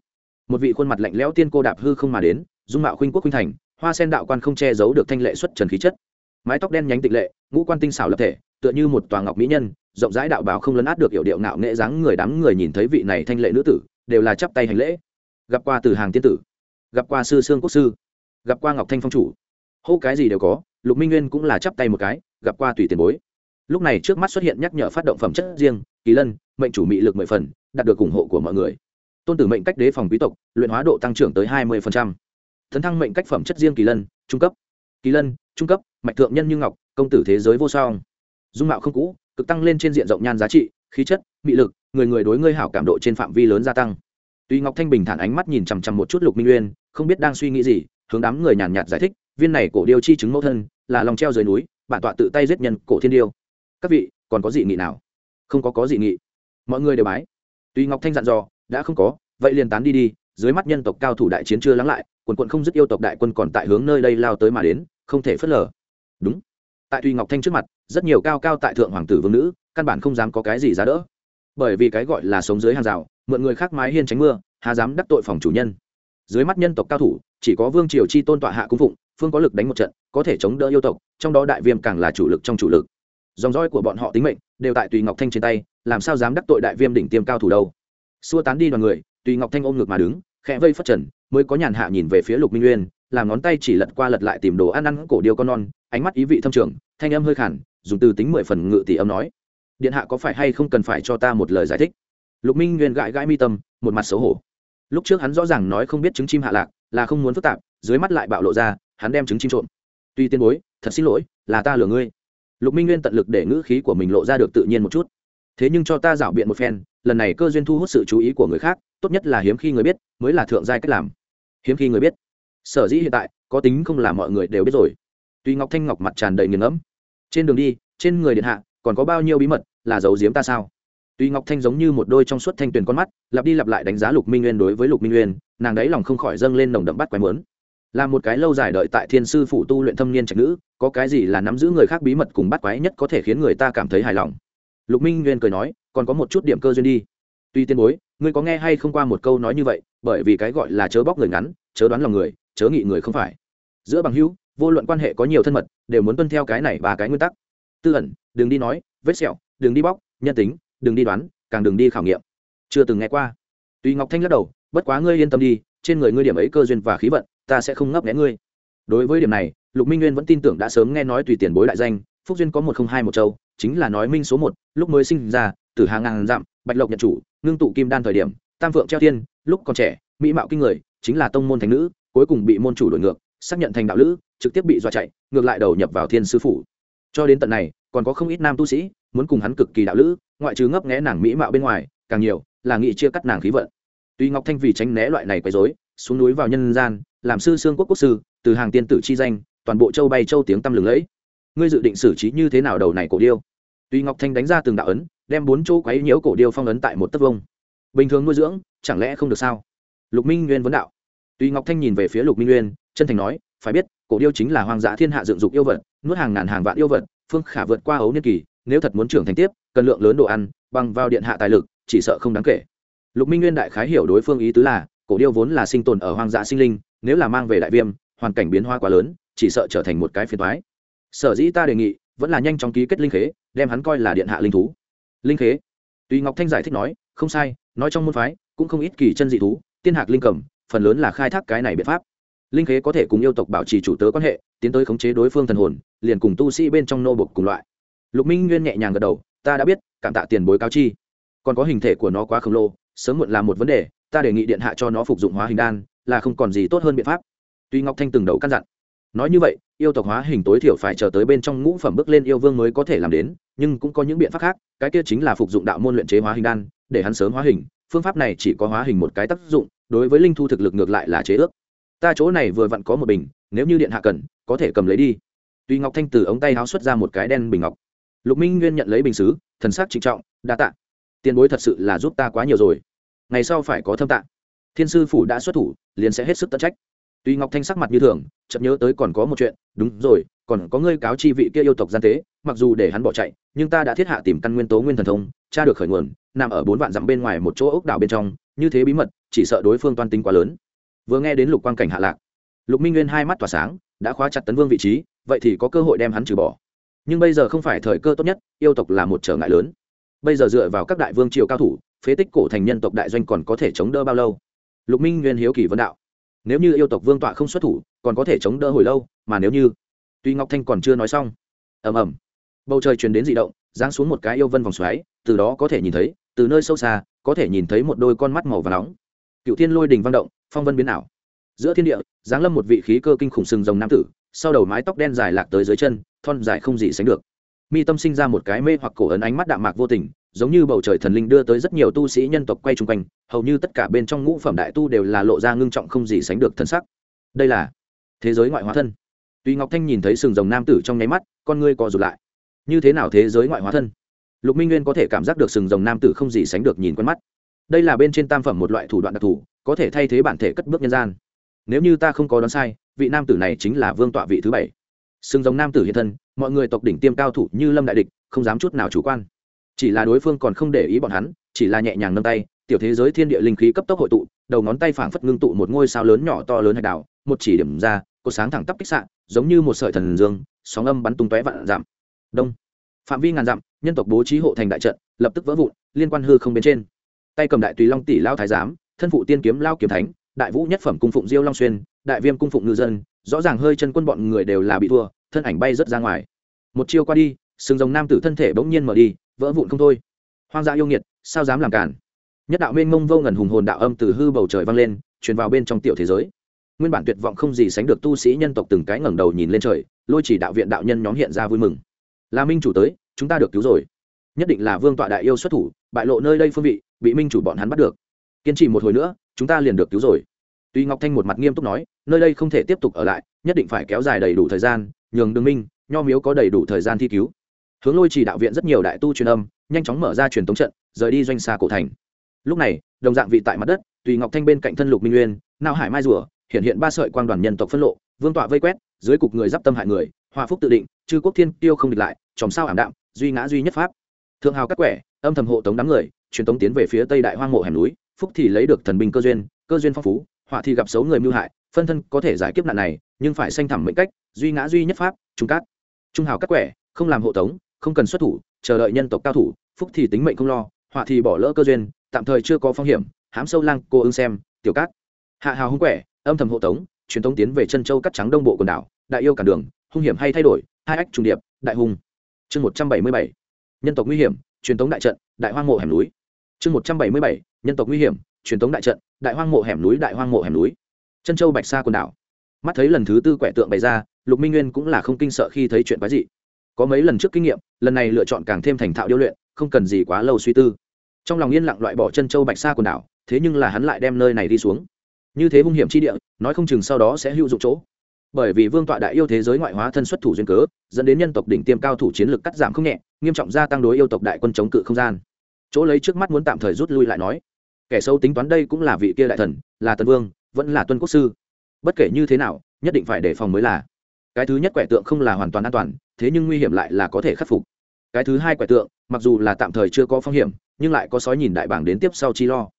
một vị khuôn mặt lạnh lẽo tiên cô đạp hư không mà đến, dung mạo khuynh quốc khuynh thành, hoa sen đạo quan không che giấu được thanh lệ xuất trần khí chất. Mái tóc đen nhánh tịnh lệ, ngũ quan tinh xảo lập thể, tựa như một tòa ngọc mỹ nhân, rộng rãi đạo bào không lấn át được hiệu điệu ngạo nghệ dáng người đám người nhìn thấy vị này thanh lệ nữ tử, đều là chắp tay hành lễ. Gặp qua từ hàng tiên tử, gặp qua sư sương quốc sư, gặp qua ngọc thanh phong chủ. Hô cái gì đều có, lục minh nguyên cũng là chắp tay một cái, gặp qua tùy tiền bối. Lúc này trước mắt xuất hiện nhắc nhở phát động phẩm chất riêng, kỳ lân, mệnh chủ mị lực mười phần, đạt được ủng hộ của mọi người tôn tử mệnh cách đế phòng quý tộc, luyện hóa độ tăng trưởng tới hai mươi thấn thăng mệnh cách phẩm chất riêng kỳ lân, trung cấp. Kỳ lân, trung cấp, mạch thượng nhân như ngọc, công tử thế giới vô song. Dung mạo không cũ, cực tăng lên trên diện rộng nhan giá trị, khí chất, mị lực, người người đối ngươi hảo cảm độ trên phạm vi lớn gia tăng. Tuy ngọc thanh bình thản ánh mắt nhìn chằm chằm một chút lục minh uyên, không biết đang suy nghĩ gì, hướng đám người nhàn nhạt giải thích, viên này cổ điêu chi chứng mẫu thân, là lòng treo dưới núi, bản tọa tự tay giết nhân cổ thiên điêu. Các vị, còn có dị nghị nào? Không có có dị nghị. Mọi người đều bái. Tuy ngọc thanh dặn dò đã không có, vậy liền tán đi đi, dưới mắt nhân tộc cao thủ đại chiến chưa lắng lại, quần quận không dứt yêu tộc đại quân còn tại hướng nơi đây lao tới mà đến, không thể phớt lờ. Đúng. Tại tuy ngọc thanh trước mặt, rất nhiều cao cao tại thượng hoàng tử vương nữ, căn bản không dám có cái gì giá đỡ. Bởi vì cái gọi là sống dưới hàng rào, mượn người khác mái hiên tránh mưa hà dám đắc tội phòng chủ nhân. Dưới mắt nhân tộc cao thủ, chỉ có vương triều chi tôn tọa hạ cung phụng, phương có lực đánh một trận, có thể chống đỡ yêu tộc, trong đó đại viêm càng là chủ lực trong chủ lực. Dòng roi của bọn họ tính mệnh, đều tại tùy ngọc thanh trên tay, làm sao dám đắc tội đại viêm đỉnh tiêm cao thủ đâu? Xua tán đi đoàn người, tùy ngọc thanh ôm ngược mà đứng, khẽ vây phất trần, mới có nhàn hạ nhìn về phía lục minh nguyên làm ngón tay chỉ lật qua lật lại tìm đồ ăn ăn cổ điêu con non, ánh mắt ý vị thâm trường, thanh âm hơi khản dùng từ tính mười phần ngự tỷ âm nói. Điện hạ có phải hay không cần phải cho ta một lời giải thích? Lục minh nguyên gãi gãi mi tâm, một mặt xấu hổ. Lúc trước hắn rõ ràng nói không biết trứng chim hạ lạc, là không muốn phức tạp, dưới mắt lại bạo lộ ra, hắn đem trứng chim trộm. Tuy tiên bối, thật xin lỗi, là ta lừa ngươi. Lục minh nguyên tận lực để ngữ khí của mình lộ ra được tự nhiên một chút. Thế nhưng cho ta rảo biện một phen lần này cơ duyên thu hút sự chú ý của người khác, tốt nhất là hiếm khi người biết, mới là thượng giai cách làm. Hiếm khi người biết. Sở dĩ hiện tại, có tính không là mọi người đều biết rồi. Tuy ngọc thanh ngọc mặt tràn đầy nghiền ngẫm. Trên đường đi, trên người điện hạ, còn có bao nhiêu bí mật, là giấu giếm ta sao? Tuy ngọc thanh giống như một đôi trong suốt thanh tuyền con mắt, lặp đi lặp lại đánh giá lục minh nguyên đối với lục minh nguyên, nàng đấy lòng không khỏi dâng lên nồng đậm bắt quái mướn là một cái lâu dài đợi tại thiên sư phủ tu luyện thâm niên trạch nữ, có cái gì là nắm giữ người khác bí mật cùng bắt quái nhất có thể khiến người ta cảm thấy hài lòng? Lục minh nguyên cười nói còn có một chút điểm cơ duyên đi. Tuy tiên bối, ngươi có nghe hay không qua một câu nói như vậy, bởi vì cái gọi là chớ bóc người ngắn, chớ đoán lòng người, chớ nghị người không phải. Giữa bằng hữu, vô luận quan hệ có nhiều thân mật, đều muốn tuân theo cái này ba cái nguyên tắc. Tư ẩn, đừng đi nói, vết sẹo, đừng đi bóc, nhân tính, đừng đi đoán, càng đừng đi khảo nghiệm. Chưa từng nghe qua. Tuy ngọc thanh lắc đầu, bất quá ngươi yên tâm đi, trên người ngươi điểm ấy cơ duyên và khí vận, ta sẽ không ngấp nghé ngươi. Đối với điểm này, lục minh nguyên vẫn tin tưởng đã sớm nghe nói tùy tiền bối đại danh, phúc duyên có một không hai một châu, chính là nói minh số một, lúc mới sinh ra từ hàng ngàn dặm, bạch lộc nhận chủ, ngưng tụ kim đan thời điểm, tam vượng treo thiên, lúc còn trẻ, mỹ mạo kinh người, chính là tông môn thành nữ, cuối cùng bị môn chủ đổi ngược, xác nhận thành đạo lữ, trực tiếp bị dọa chạy, ngược lại đầu nhập vào thiên sư phủ. Cho đến tận này, còn có không ít nam tu sĩ, muốn cùng hắn cực kỳ đạo lữ, ngoại trừ ngấp nghé nàng mỹ mạo bên ngoài, càng nhiều là nghị chia cắt nàng khí vận. Tuy ngọc thanh vì tránh né loại này quấy rối, xuống núi vào nhân gian, làm sư xương quốc quốc sư, từ hàng tiên tử chi danh, toàn bộ châu bay châu tiếng tăm lừng lẫy. Ngươi dự định xử trí như thế nào đầu này cổ điêu? Tuy ngọc thanh đánh ra từng đạo ấn, đem bốn chỗ quấy nhiễu cổ điêu phong ấn tại một tấc vông bình thường nuôi dưỡng, chẳng lẽ không được sao? Lục minh nguyên vấn đạo. Tuy ngọc thanh nhìn về phía lục minh nguyên, chân thành nói, phải biết, cổ điêu chính là hoang dã thiên hạ dựng dục yêu vật, nuốt hàng ngàn hàng vạn yêu vật, phương khả vượt qua ấu niên kỳ, nếu thật muốn trưởng thành tiếp, cần lượng lớn đồ ăn, bằng vào điện hạ tài lực, chỉ sợ không đáng kể. Lục minh nguyên đại khái hiểu đối phương ý tứ là, cổ điêu vốn là sinh tồn ở hoang dã sinh linh, nếu là mang về đại viêm, hoàn cảnh biến hóa quá lớn, chỉ sợ trở thành một cái phiền toái. Sở dĩ ta đề nghị vẫn là nhanh chóng ký kết linh khế, đem hắn coi là điện hạ linh thú. Linh khế? Tuy ngọc thanh giải thích nói, không sai, nói trong môn phái, cũng không ít kỳ chân dị thú, tiên hạc linh cầm, phần lớn là khai thác cái này biện pháp. Linh khế có thể cùng yêu tộc bảo trì chủ tớ quan hệ, tiến tới khống chế đối phương thần hồn, liền cùng tu sĩ bên trong nô bục cùng loại. Lục minh nguyên nhẹ nhàng gật đầu, ta đã biết, cảm tạ tiền bối cao chi. Còn có hình thể của nó quá khổng lồ, sớm muộn là một vấn đề, ta đề nghị điện hạ cho nó phục dụng hóa hình đan, là không còn gì tốt hơn biện pháp. Tuy ngọc thanh từng đầu căn dặn. Nói như vậy yêu tộc hóa hình tối thiểu phải chờ tới bên trong ngũ phẩm bước lên yêu vương mới có thể làm đến, nhưng cũng có những biện pháp khác, cái kia chính là phục dụng đạo môn luyện chế hóa hình đan, để hắn sớm hóa hình, phương pháp này chỉ có hóa hình một cái tác dụng, đối với linh thu thực lực ngược lại là chế ước. Ta chỗ này vừa vặn có một bình, nếu như điện hạ cần, có thể cầm lấy đi. Tuy ngọc thanh từ ống tay háo xuất ra một cái đen bình ngọc. Lục minh nguyên nhận lấy bình xứ thần sắc trịnh trọng, đa tạ. Tiền bối thật sự là giúp ta quá nhiều rồi. Ngày sau phải có thâm tạ. Thiên sư phủ đã xuất thủ, liền sẽ hết sức tận trách tuy ngọc thanh sắc mặt như thường, chợt nhớ tới còn có một chuyện, đúng rồi, còn có ngươi cáo chi vị kia yêu tộc gian tế, mặc dù để hắn bỏ chạy, nhưng ta đã thiết hạ tìm căn nguyên tố nguyên thần thông, tra được khởi nguồn, nằm ở bốn vạn dặm bên ngoài một chỗ ốc đảo bên trong, như thế bí mật, chỉ sợ đối phương toan tính quá lớn. Vừa nghe đến lục quang cảnh hạ lạc, lục minh nguyên hai mắt tỏa sáng, đã khóa chặt tấn vương vị trí, vậy thì có cơ hội đem hắn trừ bỏ. Nhưng bây giờ không phải thời cơ tốt nhất, yêu tộc là một trở ngại lớn. Bây giờ dựa vào các đại vương triều cao thủ, phế tích cổ thành nhân tộc đại doanh còn có thể chống đỡ bao lâu? Lục minh nguyên hiếu kỳ vấn đạo nếu như yêu tộc vương tọa không xuất thủ, còn có thể chống đỡ hồi lâu, mà nếu như tuy ngọc thanh còn chưa nói xong. Ầm ầm. Bầu trời truyền đến d ị động, giáng xuống một cái yêu vân vòng xoáy, từ đó có thể nhìn thấy, từ nơi sâu xa, có thể nhìn thấy một đôi con mắt màu và nóng. Cựu thiên lôi đình vang động, phong vân biến ảo. Giữa thiên địa, giáng lâm một vị khí cơ kinh khủng sừng rồng nam tử, sau đầu mái tóc đen dài lạc tới dưới chân, thon dài không gì sánh được. Mi tâm sinh ra một cái mê hoặc cổ ấn ánh mắt đạm mạc vô tình giống như bầu trời thần linh đưa tới rất nhiều tu sĩ nhân tộc quay chung quanh, hầu như tất cả bên trong ngũ phẩm đại tu đều là lộ ra ngưng trọng không gì sánh được thân sắc. Đây là thế giới ngoại hóa thân. Tuy ngọc thanh nhìn thấy sừng rồng nam tử trong nháy mắt, con ngươi co rụt lại. Như thế nào thế giới ngoại hóa thân? Lục minh nguyên có thể cảm giác được sừng rồng nam tử không gì sánh được nhìn quen mắt. Đây là bên trên tam phẩm một loại thủ đoạn đặc thù, có thể thay thế bản thể cất bước nhân gian. Nếu như ta không có đoán sai, vị nam tử này chính là vương tọa vị thứ bảy. Sừng rồng nam tử hiện thân, mọi người tộc đỉnh tiêm cao thủ như lâm đại địch, không dám chút nào chủ quan chỉ là đối phương còn không để ý bọn hắn, chỉ là nhẹ nhàng nâng tay, tiểu thế giới thiên địa linh khí cấp tốc hội tụ, đầu ngón tay phảng phất ngưng tụ một ngôi sao lớn nhỏ to lớn hạch đảo, một chỉ điểm ra, có sáng thẳng tắp kích sạn giống như một sợi thần dương, sóng âm bắn tung tóe vạn giảm đông. Phạm vi ngàn dặm, nhân tộc bố trí hộ thành đại trận, lập tức vỡ vụn, liên quan hư không bên trên. Tay cầm đại tùy long tỷ lao thái giám, thân phụ tiên kiếm lao kiếm thánh, đại vũ nhất phẩm cung phụng diêu long xuyên, đại viêm cung phụng ngư dân, rõ ràng hơi chân quân bọn người đều là bị thua, thân ảnh bay rớt ra ngoài. Một chiêu qua đi sừng rồng nam tử thân thể bỗng nhiên mở đi vỡ vụn không thôi. Hoang dã yêu nghiệt, sao dám làm cản nhất đạo mênh mông vô ngần hùng hồn đạo âm từ hư bầu trời vang lên, truyền vào bên trong tiểu thế giới. Nguyên bản tuyệt vọng không gì sánh được tu sĩ nhân tộc từng cái ngẩng đầu nhìn lên trời, lôi chỉ đạo viện đạo nhân nhóm hiện ra vui mừng. Là minh chủ tới, chúng ta được cứu rồi. Nhất định là vương tọa đại yêu xuất thủ, bại lộ nơi đây phương vị, bị minh chủ bọn hắn bắt được. Kiên trì một hồi nữa, chúng ta liền được cứu rồi. Tuy ngọc thanh một mặt nghiêm túc nói, nơi đây không thể tiếp tục ở lại, nhất định phải kéo dài đầy đủ thời gian, nhường đường minh, nho miếu có đầy đủ thời gian thi cứu hướng lôi chỉ đạo viện rất nhiều đại tu truyền âm, nhanh chóng mở ra truyền tống trận, rời đi doanh xa cổ thành. Lúc này, đồng dạng vị tại mặt đất, tùy ngọc thanh bên cạnh thân lục minh nguyên, Nao hải mai rùa, hiện hiện ba sợi quang đoàn nhân tộc phân lộ, vương tọa vây quét, dưới cục người d i p tâm hại người, hòa phúc tự định, chư quốc thiên tiêu không địch lại, chòm sao ảm đạm, duy ngã duy nhất pháp. Thượng hào các quẻ, âm thầm hộ tống đám người, truyền tống tiến về phía tây đại hoang mộ hẻm núi, phúc thì lấy được thần binh cơ duyên cơ duyên phong phú, họa thì gặp xấu người mưu hại, phân thân có thể giải kiếp nạn này, nhưng phải sanh thẳm mệnh cách, duy ngã duy nhất pháp, trung cát. Trung hào các quẻ, không làm hộ tống không cần xuất thủ, chờ đợi nhân tộc cao thủ, phúc thì tính mệnh không lo, họa thì bỏ lỡ cơ duyên, tạm thời chưa có phong hiểm, hám sâu lang, cô ưng xem, tiểu cát. Hạ hào hung quẻ, âm thầm hộ tống, truyền tống tiến về chân châu cắt trắng đông bộ quần đảo, đại yêu cản đường, hung hiểm hay thay đổi, hai ách trùng điệp, đại hùng chương một trăm bảy mươi bảy, nhân tộc nguy hiểm, truyền tống đại trận, đại hoang mộ hẻm núi. Chương một trăm bảy mươi bảy, nhân tộc nguy hiểm, truyền tống đại trận, đại hoang mộ hẻm núi, đại hoang mộ hẻm núi. Chân châu bạch sa quần đảo. Mắt thấy lần thứ tư quẻ tượng bày ra, lục minh nguyên cũng là không kinh sợ khi thấy chuyện quái dị có mấy lần trước kinh nghiệm, lần này lựa chọn càng thêm thành thạo điêu luyện, không cần gì quá lâu suy tư. Trong lòng yên lặng loại bỏ chân châu bạch sa quần đảo, thế nhưng là hắn lại đem nơi này đi xuống. Như thế hung hiểm chi địa, nói không chừng sau đó sẽ hữu dụng chỗ. Bởi vì vương tọa đại yêu thế giới ngoại hóa thân xuất thủ duyên cớ, dẫn đến nhân tộc đỉnh tiêm cao thủ chiến lược cắt giảm không nhẹ, nghiêm trọng gia tăng đối yêu tộc đại quân chống cự không gian. Chỗ lấy trước mắt muốn tạm thời rút lui lại nói, kẻ sâu tính toán đây cũng là vị kia đại thần, là tân vương, vẫn là tuân quốc sư. Bất kể như thế nào, nhất định phải đề phòng mới là cái thứ nhất quẻ tượng không là hoàn toàn an toàn, thế nhưng nguy hiểm lại là có thể khắc phục. Cái thứ hai quẻ tượng, mặc dù là tạm thời chưa có phong hiểm, nhưng lại có sói nhìn đại bảng đến tiếp sau chi lo.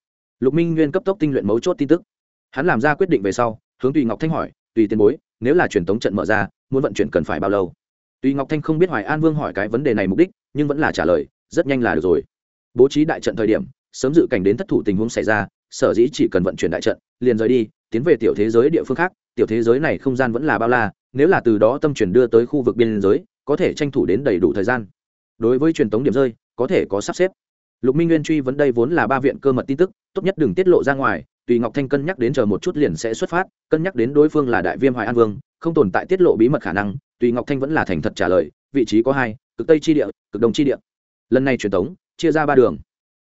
Lục minh nguyên cấp tốc tinh luyện mấu chốt tin tức. Hắn làm ra quyết định về sau, hướng tùy ngọc thanh hỏi, tùy tiền bối, nếu là truyền tống trận mở ra, muốn vận chuyển cần phải bao lâu? Tùy ngọc thanh không biết hoài an vương hỏi cái vấn đề này mục đích, nhưng vẫn là trả lời, rất nhanh là được rồi. Bố trí đại trận thời điểm, sớm dự cảnh đến thất thủ tình huống xảy ra, sở dĩ chỉ cần vận chuyển đại trận, liền rời đi, tiến về tiểu thế giới địa phương khác, tiểu thế giới này không gian vẫn là bao la nếu là từ đó tâm chuyển đưa tới khu vực biên giới, có thể tranh thủ đến đầy đủ thời gian. Đối với truyền thống điểm rơi, có thể có sắp xếp. Lục minh nguyên truy vấn đây vốn là ba viện cơ mật tin tức, tốt nhất đừng tiết lộ ra ngoài, tùy ngọc thanh cân nhắc đến chờ một chút liền sẽ xuất phát, cân nhắc đến đối phương là đại viêm hoài an vương, không tồn tại tiết lộ bí mật khả năng, tùy ngọc thanh vẫn là thành thật trả lời, vị trí có hai, cực tây chi địa, cực đông chi địa. Lần này truyền thống chia ra ba đường.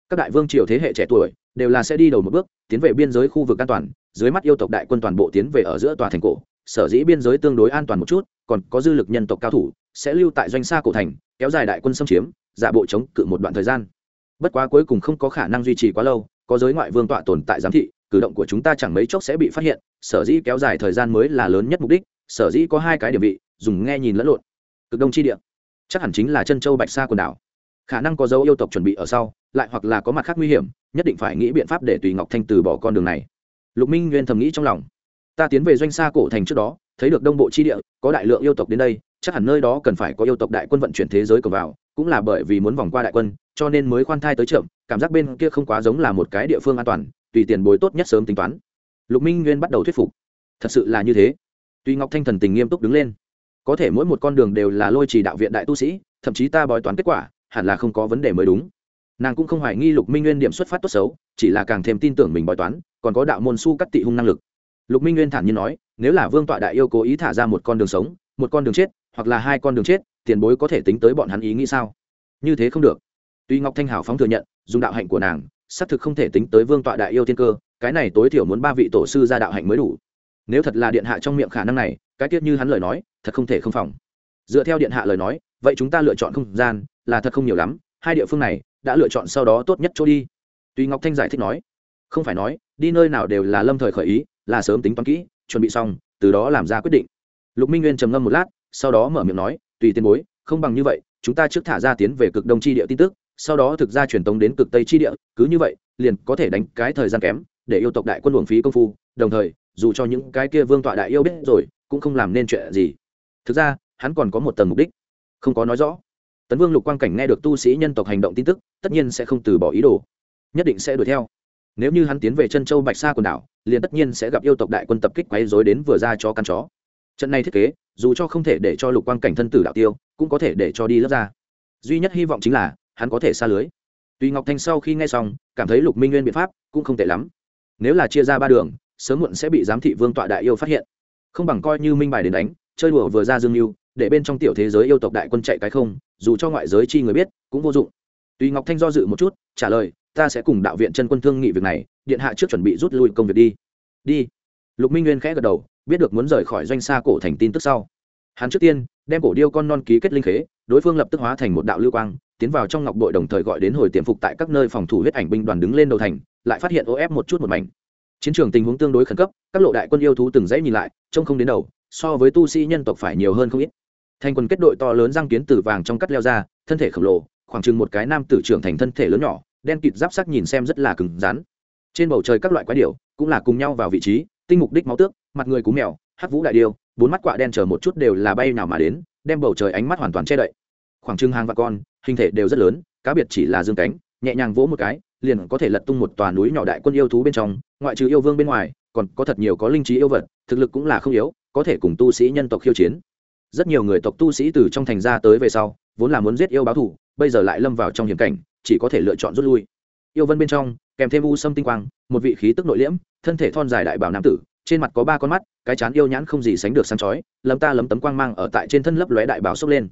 Các đại vương triều thế hệ trẻ tuổi đều là sẽ đi đầu một bước, tiến về biên giới khu vực an toàn, dưới mắt yêu tộc đại quân toàn bộ tiến về ở giữa tòa thành cổ sở dĩ biên giới tương đối an toàn một chút, còn có dư lực nhân tộc cao thủ, sẽ lưu tại doanh xa cổ thành, kéo dài đại quân xâm chiếm, giả bộ chống cự một đoạn thời gian. Bất quá cuối cùng không có khả năng duy trì quá lâu, có giới ngoại vương tọa tồn tại giám thị, cử động của chúng ta chẳng mấy chốc sẽ bị phát hiện, sở dĩ kéo dài thời gian mới là lớn nhất mục đích, sở dĩ có hai cái điểm vị, dùng nghe nhìn lẫn lộn. Cực đông chi địa, chắc hẳn chính là chân châu bạch sa quần đảo. Khả năng có dấu yêu tộc chuẩn bị ở sau, lại hoặc là có mặt khác nguy hiểm, nhất định phải nghĩ biện pháp để tùy ngọc thanh từ bỏ con đường này. Lục minh nguyên thầm nghĩ trong lòng ta tiến về doanh xa cổ thành trước đó, thấy được đông bộ chi địa, có đại lượng yêu tộc đến đây, chắc hẳn nơi đó cần phải có yêu tộc đại quân vận chuyển thế giới cầu vào, cũng là bởi vì muốn vòng qua đại quân, cho nên mới khoan thai tới trượm cảm giác bên kia không quá giống là một cái địa phương an toàn, tùy tiền bối tốt nhất sớm tính toán. Lục minh nguyên bắt đầu thuyết phục. Thật sự là như thế. Tuy ngọc thanh thần tình nghiêm túc đứng lên, có thể mỗi một con đường đều là lôi trì đạo viện đại tu sĩ, thậm chí ta bói toán kết quả, hẳn là không có vấn đề mới đúng. Nàng cũng không hoài nghi lục minh nguyên điểm xuất phát tốt xấu, chỉ là càng thêm tin tưởng mình bói toán, còn có đạo môn su cắt tị hung năng lực lục minh nguyên thản nhiên nói, nếu là vương tọa đại yêu cố ý thả ra một con đường sống, một con đường chết, hoặc là hai con đường chết, tiền bối có thể tính tới bọn hắn ý nghĩ sao? Như thế không được. Tuy ngọc thanh hảo phóng thừa nhận, dùng đạo hạnh của nàng, xác thực không thể tính tới vương tọa đại yêu thiên cơ, cái này tối thiểu muốn ba vị tổ sư ra đạo hạnh mới đủ. Nếu thật là điện hạ trong miệng khả năng này, cái tiết như hắn lời nói, thật không thể không phòng. Dựa theo điện hạ lời nói, vậy chúng ta lựa chọn không gian, là thật không nhiều lắm, hai địa phương này, đã lựa chọn sau đó tốt nhất chỗ đi. Tuy ngọc thanh giải thích nói, không phải nói, đi nơi nào đều là lâm thời khởi ý là sớm tính toán kỹ, chuẩn bị xong, từ đó làm ra quyết định. Lục minh nguyên trầm ngâm một lát, sau đó mở miệng nói, tùy tiên bối, không bằng như vậy, chúng ta trước thả ra tiến về cực đông chi địa tin tức, sau đó thực ra truyền tống đến cực tây chi địa, cứ như vậy, liền có thể đánh cái thời gian kém, để yêu tộc đại quân luồng phí công phu, đồng thời, dù cho những cái kia vương tọa đại yêu biết rồi, cũng không làm nên chuyện gì. Thực ra, hắn còn có một tầng mục đích, không có nói rõ. Tấn vương lục quang cảnh nghe được tu sĩ nhân tộc hành động tin tức, tất nhiên sẽ không từ bỏ ý đồ, nhất định sẽ đuổi theo nếu như hắn tiến về chân châu bạch sa quần đảo, liền tất nhiên sẽ gặp yêu tộc đại quân tập kích quấy dối đến vừa ra cho căn chó. Trận này thiết kế, dù cho không thể để cho lục quang cảnh thân tử đạo tiêu, cũng có thể để cho đi lớp ra. Duy nhất hy vọng chính là, hắn có thể xa lưới. Tuy ngọc thanh sau khi nghe xong, cảm thấy lục minh nguyên biện pháp cũng không tệ lắm. Nếu là chia ra ba đường, sớm muộn sẽ bị giám thị vương tọa đại yêu phát hiện. Không bằng coi như minh bài đến đánh, chơi đùa vừa ra dương mưu để bên trong tiểu thế giới yêu tộc đại quân chạy cái không, dù cho ngoại giới chi người biết, cũng vô dụng. Tuy ngọc thanh do dự một chút, trả lời ta sẽ cùng đạo viện chân quân thương nghị việc này, điện hạ trước chuẩn bị rút lui công việc đi. Đi. Lục minh nguyên khẽ gật đầu, biết được muốn rời khỏi doanh xa cổ thành tin tức sau. Hắn trước tiên đem cổ điêu con non ký kết linh khế, đối phương lập tức hóa thành một đạo lưu quang, tiến vào trong ngọc đội đồng thời gọi đến hồi tiềm phục tại các nơi phòng thủ huyết ảnh binh đoàn đứng lên đầu thành, lại phát hiện ô ép một chút một mảnh. Chiến trường tình huống tương đối khẩn cấp, các lộ đại quân yêu thú từng dãy nhìn lại, trông không đến đầu, so với tu sĩ nhân tộc phải nhiều hơn không ít. Thành quân kết đội to lớn răng kiến từ vàng trong cắt leo ra, thân thể khổng lồ, khoảng chừng một cái nam tử trưởng thành thân thể lớn nhỏ đen kịt giáp sắc nhìn xem rất là cứng rắn. Trên bầu trời các loại quái điểu cũng là cùng nhau vào vị trí tinh mục đích máu tước mặt người cú mèo hắc vũ đại điêu bốn mắt quạ đen chờ một chút đều là bay nào mà đến đem bầu trời ánh mắt hoàn toàn che đậy. Khoảng trưng hàng và con hình thể đều rất lớn cá biệt chỉ là dương cánh nhẹ nhàng vỗ một cái liền có thể lật tung một tòa núi nhỏ đại quân yêu thú bên trong ngoại trừ yêu vương bên ngoài còn có thật nhiều có linh trí yêu vật thực lực cũng là không yếu có thể cùng tu sĩ nhân tộc khiêu chiến. Rất nhiều người tộc tu sĩ từ trong thành ra tới về sau vốn là muốn giết yêu báo thủ, bây giờ lại lâm vào trong hiểm cảnh chỉ có thể lựa chọn rút lui. Yêu vân bên trong, kèm thêm u sâm tinh quang, một vị khí tức nội liễm, thân thể thon dài đại bảo nam tử, trên mặt có ba con mắt, cái chán yêu nhãn không gì sánh được sáng chói, lấm ta lấm tấm quang mang ở tại trên thân lấp lóe đại bảo sốc lên.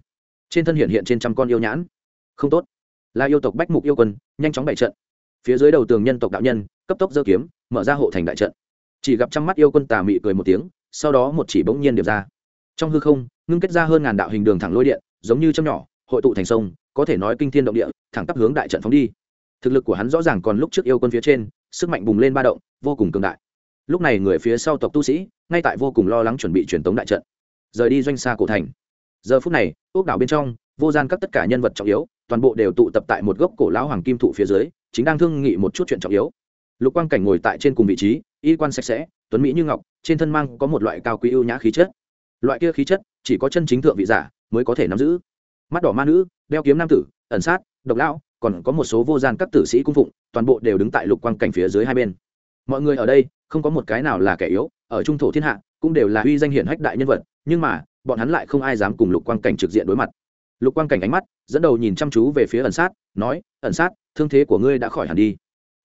Trên thân hiện hiện trên trăm con yêu nhãn. Không tốt. Là yêu tộc bách mục yêu quân, nhanh chóng bày trận. Phía dưới đầu tường nhân tộc đạo nhân, cấp tốc giơ kiếm, mở ra hộ thành đại trận. Chỉ gặp trăm mắt yêu quân tà mị cười một tiếng, sau đó một chỉ bỗng nhiên điệp ra. Trong hư không, ngưng kết ra hơn ngàn đạo hình đường thẳng lôi điện, giống như châm nhỏ, hội tụ thành sông có thể nói kinh thiên động địa, thẳng tắp hướng đại trận phóng đi. Thực lực của hắn rõ ràng còn lúc trước yêu quân phía trên, sức mạnh bùng lên ba động, vô cùng cường đại. Lúc này người phía sau tộc tu sĩ, ngay tại vô cùng lo lắng chuẩn bị truyền tống đại trận. Rời đi doanh xa cổ thành. Giờ phút này ốc đảo bên trong, vô gian các tất cả nhân vật trọng yếu, toàn bộ đều tụ tập tại một gốc cổ lão hoàng kim thụ phía dưới, chính đang thương nghị một chút chuyện trọng yếu. Lục quang cảnh ngồi tại trên cùng vị trí, y quan sạch sẽ, tuấn mỹ như ngọc, trên thân mang có một loại cao quý ưu nhã khí chất. Loại kia khí chất, chỉ có chân chính thượng vị giả mới có thể nắm giữ. Mắt đỏ ma nữ đeo kiếm nam tử, ẩn sát, độc lão, còn có một số vô gian các tử sĩ cung phụng, toàn bộ đều đứng tại lục quang cảnh phía dưới hai bên. Mọi người ở đây, không có một cái nào là kẻ yếu, ở trung thổ thiên hạ, cũng đều là uy danh hiển hách đại nhân vật, nhưng mà, bọn hắn lại không ai dám cùng lục quang cảnh trực diện đối mặt. Lục quang cảnh ánh mắt, dẫn đầu nhìn chăm chú về phía ẩn sát, nói, ẩn sát, thương thế của ngươi đã khỏi hẳn đi.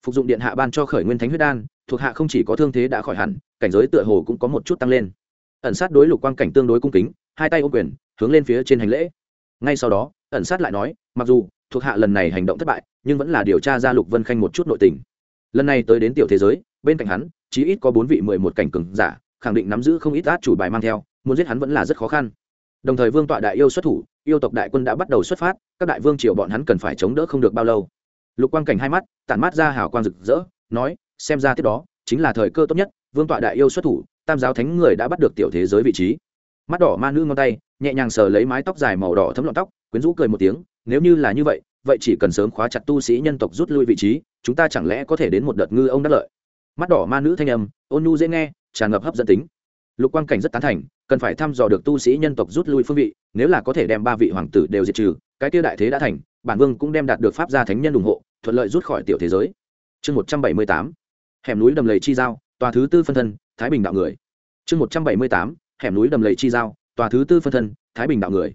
Phục dụng điện hạ ban cho khởi nguyên thánh huyết đan, thuộc hạ không chỉ có thương thế đã khỏi hẳn, cảnh giới tựa hồ cũng có một chút tăng lên. Ẩn sát đối lục quang cảnh tương đối cung kính, hai tay ô quyền, hướng lên phía trên hành lễ. Ngay sau đó ẩn sát lại nói, mặc dù thuộc hạ lần này hành động thất bại, nhưng vẫn là điều tra ra lục vân khanh một chút nội tình. Lần này tới đến tiểu thế giới, bên cạnh hắn, chí ít có bốn vị mười một cảnh cường giả, khẳng định nắm giữ không ít át chủ bài mang theo, muốn giết hắn vẫn là rất khó khăn. Đồng thời vương tọa đại yêu xuất thủ, yêu tộc đại quân đã bắt đầu xuất phát, các đại vương triều bọn hắn cần phải chống đỡ không được bao lâu. Lục quang cảnh hai mắt, tản mát ra hào quang rực rỡ, nói, xem ra tiếp đó, chính là thời cơ tốt nhất, vương tọa đại yêu xuất thủ, tam giáo thánh người đã bắt được tiểu thế giới vị trí. Mắt đỏ ma nữ ngón tay, nhẹ nhàng sờ lấy mái tóc dài màu đỏ thấm lọn tóc quyến rũ cười một tiếng, nếu như là như vậy vậy chỉ cần sớm khóa chặt tu sĩ nhân tộc rút lui vị trí, chúng ta chẳng lẽ có thể đến một đợt ngư ông đắc lợi? Mắt đỏ ma nữ thanh âm, ôn nhu dễ nghe, tràn ngập hấp dẫn tính. Lục quang cảnh rất tán thành, cần phải thăm dò được tu sĩ nhân tộc rút lui phương vị, nếu là có thể đem ba vị hoàng tử đều diệt trừ, cái tiêu đại thế đã thành, bản vương cũng đem đạt được pháp gia thánh nhân ủng hộ, thuận lợi rút khỏi tiểu thế giới. Chương một trăm bảy mươi tám, hẻm núi đầm lầy chi giao, tòa thứ tư phân thân, thái bình đạo người. Chương một trăm bảy mươi tám, hẻm núi đầm lầy chi giao, tòa thứ tư phân thân, thái bình đạo người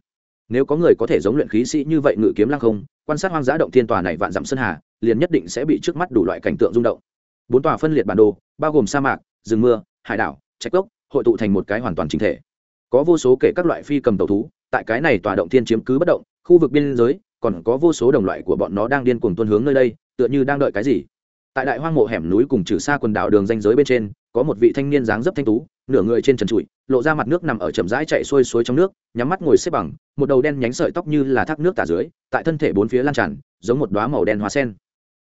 nếu có người có thể giống luyện khí sĩ như vậy ngự kiếm lăng không, quan sát hoang dã động thiên tòa này vạn dặm sơn hà, liền nhất định sẽ bị trước mắt đủ loại cảnh tượng rung động. Bốn tòa phân liệt bản đồ, bao gồm sa mạc, rừng mưa, hải đảo, trạch cốc, hội tụ thành một cái hoàn toàn chính thể. Có vô số kể các loại phi cầm tàu thú, tại cái này tòa động thiên chiếm cứ bất động, khu vực biên giới, còn có vô số đồng loại của bọn nó đang điên cuồng tuân hướng nơi đây, tựa như đang đợi cái gì. Tại đại hoang mộ hẻm núi cùng trừ xa quần đảo đường danh giới bên trên có một vị thanh niên dáng dấp thanh tú, nửa người trên trần trụi, lộ ra mặt nước nằm ở chậm rãi chạy xuôi suối trong nước, nhắm mắt ngồi xếp bằng, một đầu đen nhánh sợi tóc như là thác nước tả dưới, tại thân thể bốn phía lan tràn, giống một đoá màu đen hoa sen.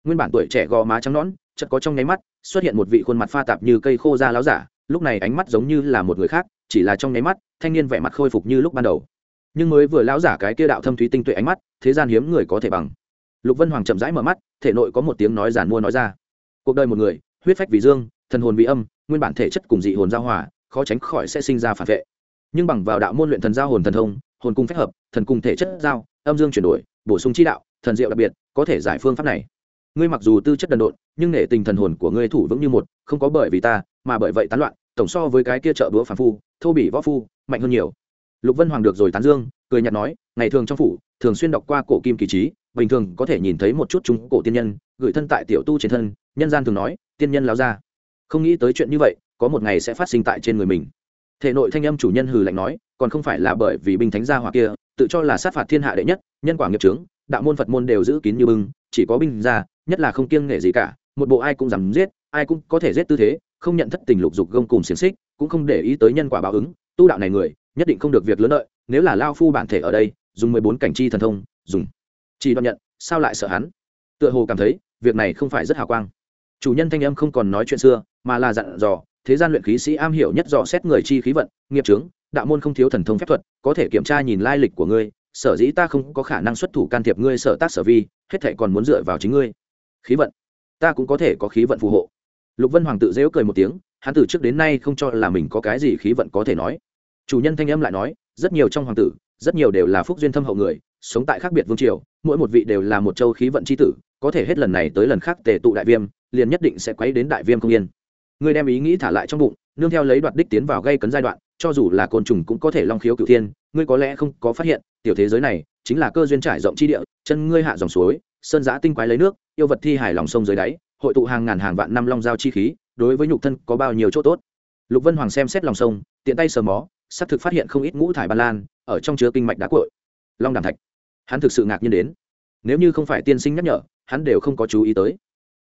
Nguyên bản tuổi trẻ gò má trắng nõn, chợt có trong nháy mắt, xuất hiện một vị khuôn mặt pha tạp như cây khô da láo giả, lúc này ánh mắt giống như là một người khác, chỉ là trong nháy mắt, thanh niên vẻ mặt khôi phục như lúc ban đầu. Nhưng mới vừa lão giả cái kia đạo thâm thúy tinh tuệ ánh mắt, thế gian hiếm người có thể bằng. Lục vân hoàng chậm rãi mở mắt, thể nội có một tiếng nói giản mua nói ra. Cuộc đời một người, huyết phách vì dương, thần hồn vì âm nguyên bản thể chất cùng dị hồn giao hòa, khó tránh khỏi sẽ sinh ra phản vệ. Nhưng bằng vào đạo môn luyện thần giao hồn thần thông, hồn cung phép hợp, thần cung thể chất giao, âm dương chuyển đổi, bổ sung chi đạo, thần diệu đặc biệt, có thể giải phương pháp này. Ngươi mặc dù tư chất đần độn, nhưng nể tình thần hồn của ngươi thủ vững như một, không có bởi vì ta, mà bởi vậy tán loạn, tổng so với cái kia trợ búa phản phu, thô bỉ võ phu, mạnh hơn nhiều. Lục vân hoàng được rồi tán dương, cười nhạt nói, ngày thường trong phủ, thường xuyên đọc qua cổ kim kỳ trí, bình thường có thể nhìn thấy một chút chúng cổ tiên nhân, gửi thân tại tiểu tu trên thân, nhân gian thường nói, tiên nhân láo ra không nghĩ tới chuyện như vậy, có một ngày sẽ phát sinh tại trên người mình. Thể nội thanh âm chủ nhân hừ lạnh nói, còn không phải là bởi vì binh thánh gia hỏa kia, tự cho là sát phạt thiên hạ đệ nhất, nhân quả nghiệp trướng đạo môn phật môn đều giữ kín như bưng, chỉ có binh gia, nhất là không kiêng nghệ gì cả, một bộ ai cũng dám giết, ai cũng có thể giết tư thế, không nhận thất tình lục dục gông cùng xiềng xích, cũng không để ý tới nhân quả báo ứng. Tu đạo này người, nhất định không được việc lớn lợi, nếu là lao phu bản thể ở đây, dùng mười bốn cảnh chi thần thông, dùng. Chỉ đoạn nhận, sao lại sợ hắn? Tựa hồ cảm thấy, việc này không phải rất hào quang chủ nhân thanh âm không còn nói chuyện xưa, mà là dặn dò, thế gian luyện khí sĩ am hiểu nhất dò xét người chi khí vận, nghiệp trướng đạo môn không thiếu thần thông phép thuật, có thể kiểm tra nhìn lai lịch của ngươi, sở dĩ ta không có khả năng xuất thủ can thiệp ngươi sở tác sở vi, hết thệ còn muốn dựa vào chính ngươi. Khí vận. Ta cũng có thể có khí vận phù hộ. Lục vân hoàng tự dễu cười một tiếng, hắn từ trước đến nay không cho là mình có cái gì khí vận có thể nói. Chủ nhân thanh âm lại nói, rất nhiều trong hoàng tử, rất nhiều đều là phúc duyên thâm hậu người, sống tại khác biệt vương triều, mỗi một vị đều là một châu khí vận c h i tử, có thể hết lần này tới lần khác tề tụ đại viêm liền nhất định sẽ quấy đến đại viêm không yên. Người đem ý nghĩ thả lại trong bụng, nương theo lấy đoạt đích tiến vào gây cấn giai đoạn, cho dù là côn trùng cũng có thể long khiếu cửu thiên, ngươi có lẽ không có phát hiện, tiểu thế giới này chính là cơ duyên trải rộng chi địa, chân ngươi hạ dòng suối, sơn giã tinh quái lấy nước, yêu vật thi hải lòng sông dưới đáy, hội tụ hàng ngàn hàng vạn năm long giao chi khí, đối với nhục thân có bao nhiêu chỗ tốt. Lục vân hoàng xem xét lòng sông, tiện tay sờ mó, xác thực phát hiện không ít ngũ thải ba lan, ở trong chứa kinh mạch đá cội long đàm thạch. Hắn thực sự ngạc nhiên đến. Nếu như không phải tiên sinh nhắc nhở, hắn đều không có chú ý tới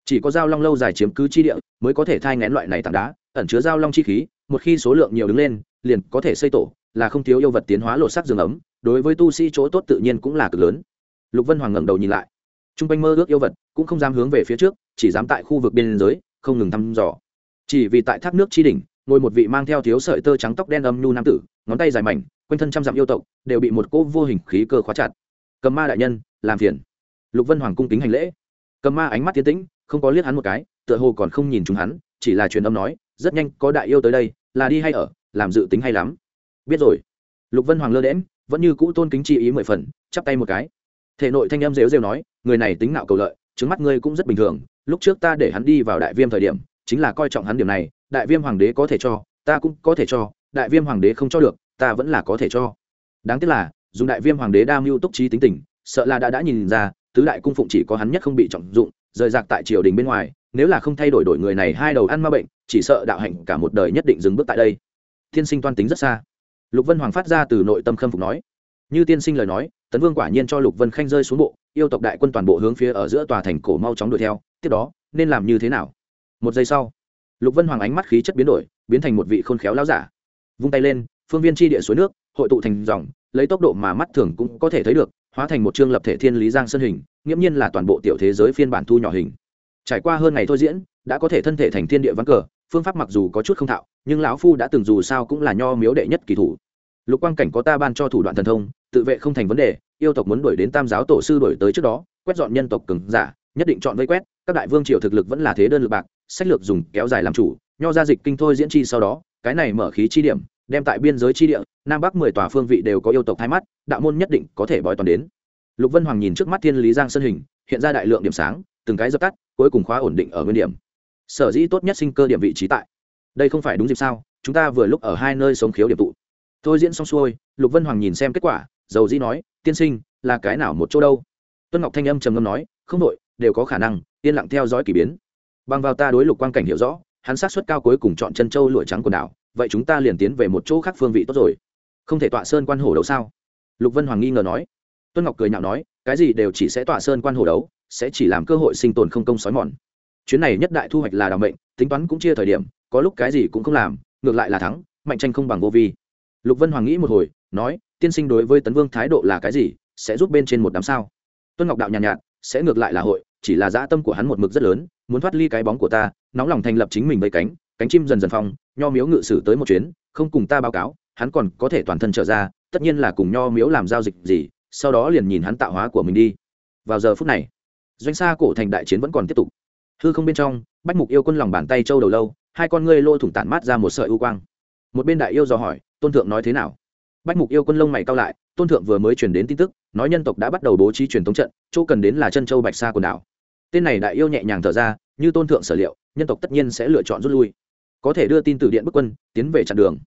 chỉ có dao long lâu dài chiếm cứ chi địa mới có thể thai ngén loại này tảng đá, ẩn chứa dao long chi khí, một khi số lượng nhiều đứng lên, liền có thể xây tổ, là không thiếu yêu vật tiến hóa lột sắc rừng ấm, đối với tu sĩ chỗ tốt tự nhiên cũng là cực lớn. Lục vân hoàng ngẩng đầu nhìn lại. T r u n g quanh mơ ước yêu vật cũng không dám hướng về phía trước, chỉ dám tại khu vực biên giới, không ngừng thăm dò. Chỉ vì tại thác nước chi đỉnh, ngồi một vị mang theo thiếu sợi tơ trắng tóc đen âm nhu nam tử, ngón tay dài mảnh, quanh thân trăm dặm yêu tộc, đều bị một cỗ vô hình khí cơ khóa chặt. Cầm ma đại nhân, làm phiền. Lục vân hoàng cung kính hành lễ cầm ma ánh mắt tiến tĩnh, không có liếc hắn một cái, tựa hồ còn không nhìn chúng hắn, chỉ là truyền âm nói, rất nhanh, có đại yêu tới đây, là đi hay ở, làm dự tính hay lắm. Biết rồi. Lục vân hoàng lơ đễm vẫn như cũ tôn kính chi ý mười phần, chắp tay một cái. Thể nội thanh âm rêu rêu nói, người này tính nạo cầu lợi, trứng mắt ngươi cũng rất bình thường, lúc trước ta để hắn đi vào đại viêm thời điểm, chính là coi trọng hắn điểm này, đại viêm hoàng đế có thể cho, ta cũng có thể cho, đại viêm hoàng đế không cho được, ta vẫn là có thể cho. Đáng tiếc là, dùng đại viêm hoàng đế đa mưu túc trí tính tình, sợ là đã đã nhìn ra tứ đại cung phụng chỉ có hắn nhất không bị trọng dụng, rời rạc tại triều đình bên ngoài, nếu là không thay đổi đổi người này hai đầu ăn ma bệnh, chỉ sợ đạo hạnh cả một đời nhất định dừng bước tại đây. Tiên sinh toan tính rất xa. Lục vân hoàng phát ra từ nội tâm khâm phục nói. Như tiên sinh lời nói, tấn vương quả nhiên cho lục vân khanh rơi xuống bộ, yêu tộc đại quân toàn bộ hướng phía ở giữa tòa thành cổ mau chóng đuổi theo, tiếp đó, nên làm như thế nào? Một giây sau, lục vân hoàng ánh mắt khí chất biến đổi, biến thành một vị khôn khéo láo giả. Vung tay lên, phương viên tri địa suối nước, hội tụ thành dòng, lấy tốc độ mà mắt thường cũng có thể thấy được hóa thành một chương lập thể thiên lý giang sơn hình, nghiễm nhiên là toàn bộ tiểu thế giới phiên bản thu nhỏ hình. Trải qua hơn ngày thôi diễn, đã có thể thân thể thành thiên địa ván cờ, phương pháp mặc dù có chút không thạo, nhưng lão phu đã từng dù sao cũng là nho miếu đệ nhất kỳ thủ. Lục quang cảnh có ta ban cho thủ đoạn thần thông, tự vệ không thành vấn đề, yêu tộc muốn đuổi đến tam giáo tổ sư đuổi tới trước đó, quét dọn nhân tộc cứng giả, nhất định chọn vây quét, các đại vương triều thực lực vẫn là thế đơn lực bạc, sách lược dùng kéo dài làm chủ, nho ra dịch kinh thôi diễn chi sau đó, cái này mở khí chi điểm đem tại biên giới chi địa, nam bắc mười tòa phương vị đều có yêu tộc thay mắt, đạo môn nhất định có thể bói toàn đến. Lục vân hoàng nhìn trước mắt thiên lý giang sơn hình, hiện ra đại lượng điểm sáng, từng cái dập tắt, cuối cùng khóa ổn định ở nguyên điểm. Sở dĩ tốt nhất sinh cơ điểm vị trí tại. Đây không phải đúng dịp sao, chúng ta vừa lúc ở hai nơi sống khiếu điểm tụ. Thôi diễn xong xuôi, lục vân hoàng nhìn xem kết quả, dầu dĩ nói, tiên sinh, là cái nào một chỗ đâu? Tuân ngọc thanh âm trầm ngâm nói, không đội đều có khả năng, yên lặng theo dõi k ỳ biến. Bằng vào ta đối lục quan cảnh hiểu rõ, hắn sát xuất cao cuối cùng chọn chân châu lụa trắng quần đảo vậy chúng ta liền tiến về một chỗ khác phương vị tốt rồi. Không thể tọa sơn quan hổ đấu sao? Lục vân hoàng nghi ngờ nói. Tuân ngọc cười nhạo nói cái gì đều chỉ sẽ tọa sơn quan hổ đấu sẽ chỉ làm cơ hội sinh tồn không công sói mòn. Chuyến này nhất đại thu hoạch là đ o mệnh tính toán cũng chia thời điểm có lúc cái gì cũng không làm ngược lại là thắng mạnh tranh không bằng vô vi. Lục vân hoàng nghĩ một hồi nói tiên sinh đối với tấn vương thái độ là cái gì sẽ giúp bên trên một đám sao? Tuân ngọc đạo nhàn nhạt, nhạt sẽ ngược lại là hội chỉ là dã tâm của hắn một mực rất lớn muốn thoát ly cái bóng của ta nóng lòng thành lập chính mình vây cánh cánh chim dần dần phong, nho miếu ngự sử tới một chuyến, không cùng ta báo cáo, hắn còn có thể toàn thân trở ra, tất nhiên là cùng nho miếu làm giao dịch gì, sau đó liền nhìn hắn tạo hóa của mình đi. Vào giờ phút này, doanh xa cổ thành đại chiến vẫn còn tiếp tục. Hư không bên trong, bách mục yêu quân lòng bàn tay châu đầu lâu, hai con ngươi lôi thủng tản mát ra một sợi u quang. Một bên đại yêu dò hỏi, tôn thượng nói thế nào? Bách mục yêu quân lông mày cao lại, tôn thượng vừa mới truyền đến tin tức, nói nhân tộc đã bắt đầu bố trí truyền thống trận, chỗ cần đến là chân châu bạch sa quần đảo. Tên này đại yêu nhẹ nhàng thở ra, như tôn thượng sở liệu, nhân tộc tất nhiên sẽ lựa chọn rút lui có thể đưa tin từ điện bức quân, tiến về chặn đường.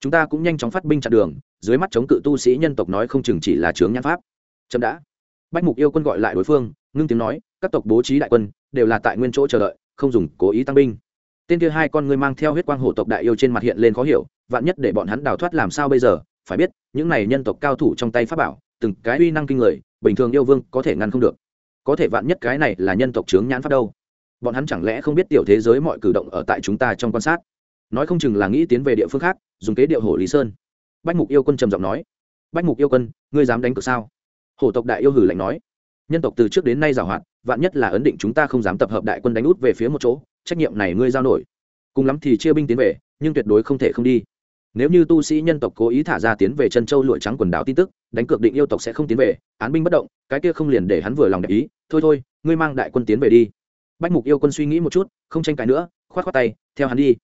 Chúng ta cũng nhanh chóng phát binh chặn đường, dưới mắt chống cự tu sĩ nhân tộc nói không chừng chỉ là chướng nhãn pháp. Chậm đã. Bách mục yêu quân gọi lại đối phương, ngưng tiếng nói, các tộc bố trí đại quân, đều là tại nguyên chỗ chờ đợi, không dùng cố ý tăng binh. Tên kia hai con ngươi mang theo huyết quang hổ tộc đại yêu trên mặt hiện lên khó hiểu, vạn nhất để bọn hắn đào thoát làm sao bây giờ, phải biết, những này nhân tộc cao thủ trong tay pháp bảo, từng cái uy năng kinh người, bình thường yêu vương có thể ngăn không được. Có thể vạn nhất cái này là nhân tộc chướng nhãn pháp đâu bọn hắn chẳng lẽ không biết tiểu thế giới mọi cử động ở tại chúng ta trong quan sát? Nói không chừng là nghĩ tiến về địa phương khác, dùng kế điệu hổ lý sơn. Bách mục yêu quân trầm giọng nói. Bách mục yêu quân, ngươi dám đánh cược sao? Hổ tộc đại yêu hử lạnh nói. Nhân tộc từ trước đến nay giảo hoạt vạn nhất là ấn định chúng ta không dám tập hợp đại quân đánh út về phía một chỗ, trách nhiệm này ngươi giao nổi. Cùng lắm thì chia binh tiến về, nhưng tuyệt đối không thể không đi. Nếu như tu sĩ nhân tộc cố ý thả ra tiến về chân châu lụa trắng quần đảo tin tức, đánh cược định yêu tộc sẽ không tiến về, án binh bất động, cái kia không liền để hắn vừa lòng đẹp ý. Thôi thôi, ngươi mang đại quân tiến về đi bách mục yêu quân suy nghĩ một chút, không tranh cãi nữa, khoát khoát tay, theo hắn đi.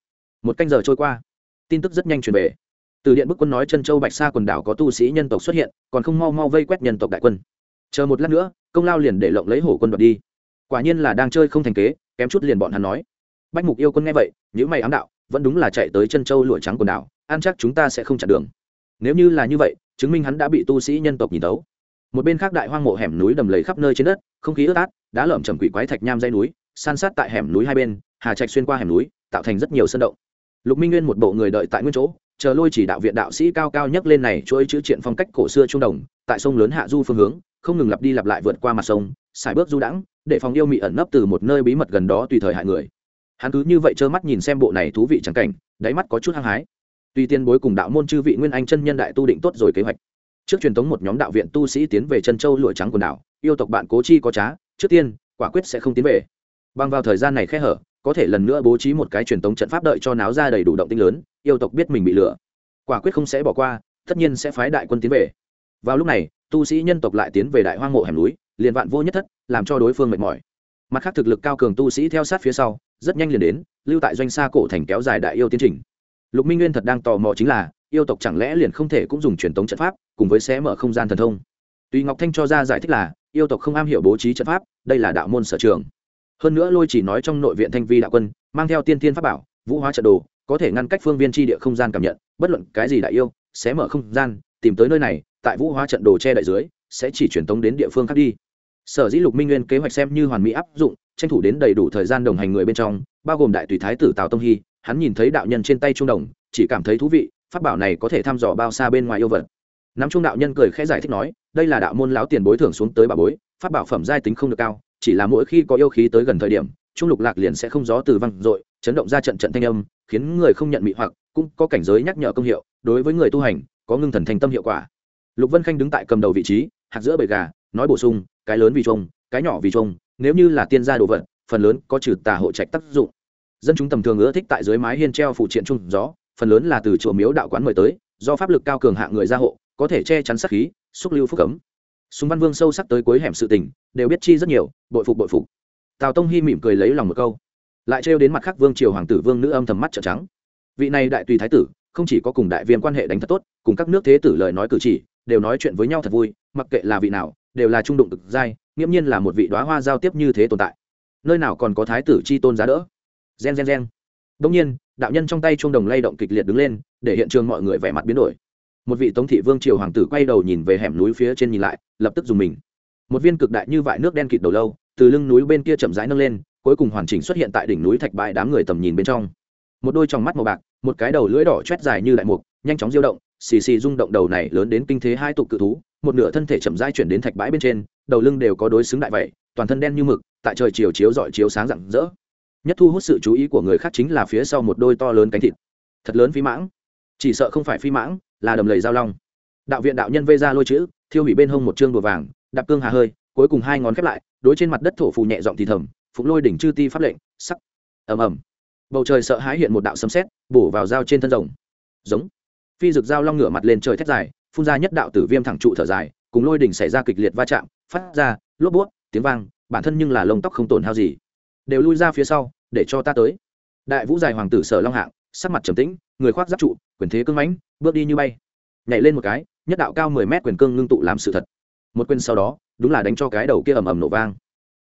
Một canh giờ trôi qua, tin tức rất nhanh truyền về. Từ điện bức quân nói chân châu bạch sa quần đảo có tu sĩ nhân tộc xuất hiện, còn không mau mau vây quét nhân tộc đại quân. Chờ một lát nữa, công lao liền để lộng lấy hổ quân đoạt đi. Quả nhiên là đang chơi không thành kế, kém chút liền bọn hắn nói. Bách mục yêu quân nghe vậy nếu mày ám đạo, vẫn đúng là chạy tới chân châu lụa trắng quần đảo, an chắc chúng ta sẽ không chặn đường. Nếu như là như vậy, chứng minh hắn đã bị tu sĩ nhân tộc nhìn tấu một bên khác đại hoang mộ hẻm núi đầm lầy khắp nơi trên đất, không khí ướt át đã lởm chầm quỷ quái thạch nham dây núi san sát tại hẻm núi hai bên, hà trạch xuyên qua hẻm núi, tạo thành rất nhiều sân động. Lục minh nguyên một bộ người đợi tại nguyên chỗ, chờ lôi chỉ đạo viện đạo sĩ cao cao nhất lên này chuỗi chữ triện phong cách cổ xưa trung đồng, tại sông lớn hạ du phương hướng, không ngừng lặp đi lặp lại vượt qua mặt sông xài bước du đãng, để phòng yêu mị ẩn nấp từ một nơi bí mật gần đó tùy thời hại người. Hắn cứ như vậy trơ mắt nhìn xem bộ này thú vị chẳng cảnh, đáy mắt có chút hăng hái. Tuy tiên bối cùng đạo môn chư vị nguyên anh chân nhân đại tu định tốt rồi kế hoạch. Trước truyền thống một nhóm đạo viện tu sĩ tiến về chân châu lụa trắng quần đảo, yêu tộc bạn cố chi có trá, trước tiên, quả quyết sẽ không tiến về bằng vào thời gian này khe hở, có thể lần nữa bố trí một cái truyền tống trận pháp đợi cho náo ra đầy đủ động tinh lớn, yêu tộc biết mình bị lừa. Quả quyết không sẽ bỏ qua, tất nhiên sẽ phái đại quân tiến về. Vào lúc này, tu sĩ nhân tộc lại tiến về đại hoang mộ hẻm núi, liền vạn vô nhất thất, làm cho đối phương mệt mỏi. Mặt khác thực lực cao cường tu sĩ theo sát phía sau, rất nhanh liền đến, lưu tại doanh xa cổ thành kéo dài đại yêu tiến trình. Lục minh nguyên thật đang tò mò chính là, yêu tộc chẳng lẽ liền không thể cũng dùng truyền tống trận pháp, cùng với xé mở không gian thần thông. Tuy ngọc thanh cho ra giải thích là, yêu tộc không am hiểu bố trí trận pháp, đây là đạo môn sở trường hơn nữa lôi chỉ nói trong nội viện thanh vi đạo quân, mang theo tiên thiên pháp bảo, vũ hóa trận đồ, có thể ngăn cách phương viên tri địa không gian cảm nhận, bất luận cái gì đại yêu, sẽ mở không gian, tìm tới nơi này, tại vũ hóa trận đồ che đậy dưới, sẽ chỉ truyền tống đến địa phương khác đi. Sở dĩ lục minh nguyên kế hoạch xem như hoàn mỹ áp dụng, tranh thủ đến đầy đủ thời gian đồng hành người bên trong, bao gồm đại tùy thái tử tào tông hy, hắn nhìn thấy đạo nhân trên tay trung đồng, chỉ cảm thấy thú vị phát bảo này có thể thăm dò bao xa bên ngoài yêu vật. Nắm trung đạo nhân cười khẽ giải thích nói, đây là đạo môn lão tiền bối thưởng xuống tới bà bối phát bảo phẩm giai tính không được cao chỉ là mỗi khi có yêu khí tới gần thời điểm, trung lục lạc liền sẽ không gió từ văng dội, chấn động ra trận trận thanh âm, khiến người không nhận mị hoặc, cũng có cảnh giới nhắc nhở công hiệu, đối với người tu hành, có ngưng thần thành tâm hiệu quả. Lục vân khanh đứng tại cầm đầu vị trí, hạt giữa bầy gà, nói bổ sung, cái lớn vì trông, cái nhỏ vì trông, nếu như là tiên gia đồ vật, phần lớn có trừ tà hộ trạch tác dụng. Dân chúng tầm thường ưa thích tại dưới mái hiên treo phụ triện trung gió, phần lớn là từ chùa miếu đạo quán mời tới, do pháp lực cao cường hạ người gia hộ, có thể che chắn sát khí, xúc lưu phúc cấm súng văn vương sâu sắc tới cuối hẻm sự tình, đều biết chi rất nhiều, bội phục bội phục. Tào tông hy mỉm cười lấy lòng một câu. Lại trêu đến mặt khác vương triều hoàng tử vương nữ âm thầm mắt trợn trắng. Vị này đại tùy thái tử, không chỉ có cùng đại viên quan hệ đánh thật tốt, cùng các nước thế tử lời nói cử chỉ, đều nói chuyện với nhau thật vui, mặc kệ là vị nào, đều là trung đụng cực giai nghiễm nhiên là một vị đoá hoa giao tiếp như thế tồn tại. Nơi nào còn có thái tử chi tôn giá đỡ? Gen gen gen. Đông nhiên, đạo nhân trong tay chuông đồng lay động kịch liệt đứng lên, để hiện trường mọi người vẻ mặt biến đổi một vị tống thị vương triều hoàng tử quay đầu nhìn về hẻm núi phía trên nhìn lại, lập tức dùng mình. Một viên cực đại như vại nước đen kịt đầu lâu, từ lưng núi bên kia chậm rãi nâng lên, cuối cùng hoàn chỉnh xuất hiện tại đỉnh núi thạch bãi đám người tầm nhìn bên trong. Một đôi tròng mắt màu bạc, một cái đầu lưỡi đỏ chét dài như đại mục, nhanh chóng diêu động, xì xì rung động đầu này lớn đến kinh thế hai tục cự thú, một nửa thân thể chậm rãi chuyển đến thạch bãi bên trên, đầu lưng đều có đối xứng đại vậy, toàn thân đen như mực, tại trời chiều chiếu dọi chiếu sáng rạng rỡ. Nhất thu hút sự chú ý của người khác chính là phía sau một đôi to lớn cánh thịt. Thật lớn phi mãng. Chỉ sợ không phải phi mãng là đầm lầy giao long. Đạo viện đạo nhân vây ra lôi chữ, thiêu hủy bên hông một chương đồ vàng, đạp cương hà hơi, cuối cùng hai ngón khép lại, đối trên mặt đất thổ phù nhẹ giọng thì thầm phục lôi đỉnh chư ti pháp lệnh, sắc. Ầm ầm. Bầu trời sợ hãi hiện một đạo sấm sét, bổ vào dao trên thân rồng. Giống. Phi rực dao long ngửa mặt lên trời thét dài, phun ra nhất đạo tử viêm thẳng trụ thở dài, cùng lôi đỉnh xảy ra kịch liệt va chạm, phát ra lốp bút, tiếng vang, bản thân nhưng là lông tóc không tổn hao gì. Đều lui ra phía sau, để cho ta tới. Đại vũ dài hoàng tử sở long hạng, sắc mặt trầm tĩnh người khoác giáp trụ, quyền thế cưng mãnh, bước đi như bay. Nhảy lên một cái, nhất đạo cao mười mét quyền cương ngưng tụ làm sự thật. Một quyền sau đó, đúng là đánh cho cái đầu kia ầm ầm nổ vang.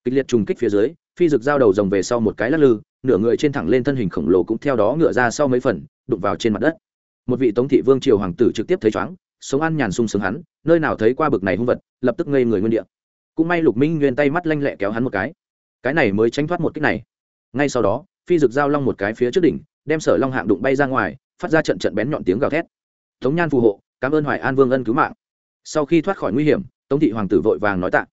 Kịch liệt trùng kích phía dưới, phi rực dao đầu rồng về sau một cái lắc lư, nửa người trên thẳng lên thân hình khổng lồ cũng theo đó ngựa ra sau mấy phần, đụng vào trên mặt đất. Một vị tống thị vương triều hoàng tử trực tiếp thấy chóng sống ăn nhàn sung sướng hắn, nơi nào thấy qua bực này hung vật, lập tức ngây người nguyên địa. Cũng may lục minh nguyên tay mắt lanh lẹ kéo hắn một cái. Cái này mới tránh thoát một kích này. Ngay sau đó, phi rực dao long một cái phía trước đỉnh, đem sở long hạng đụng bay ra ngoài phát ra trận trận bén nhọn tiếng gào thét. Tống nhan phù hộ, cảm ơn hoài an vương ân cứu mạng. Sau khi thoát khỏi nguy hiểm, tống thị hoàng tử vội vàng nói tạ.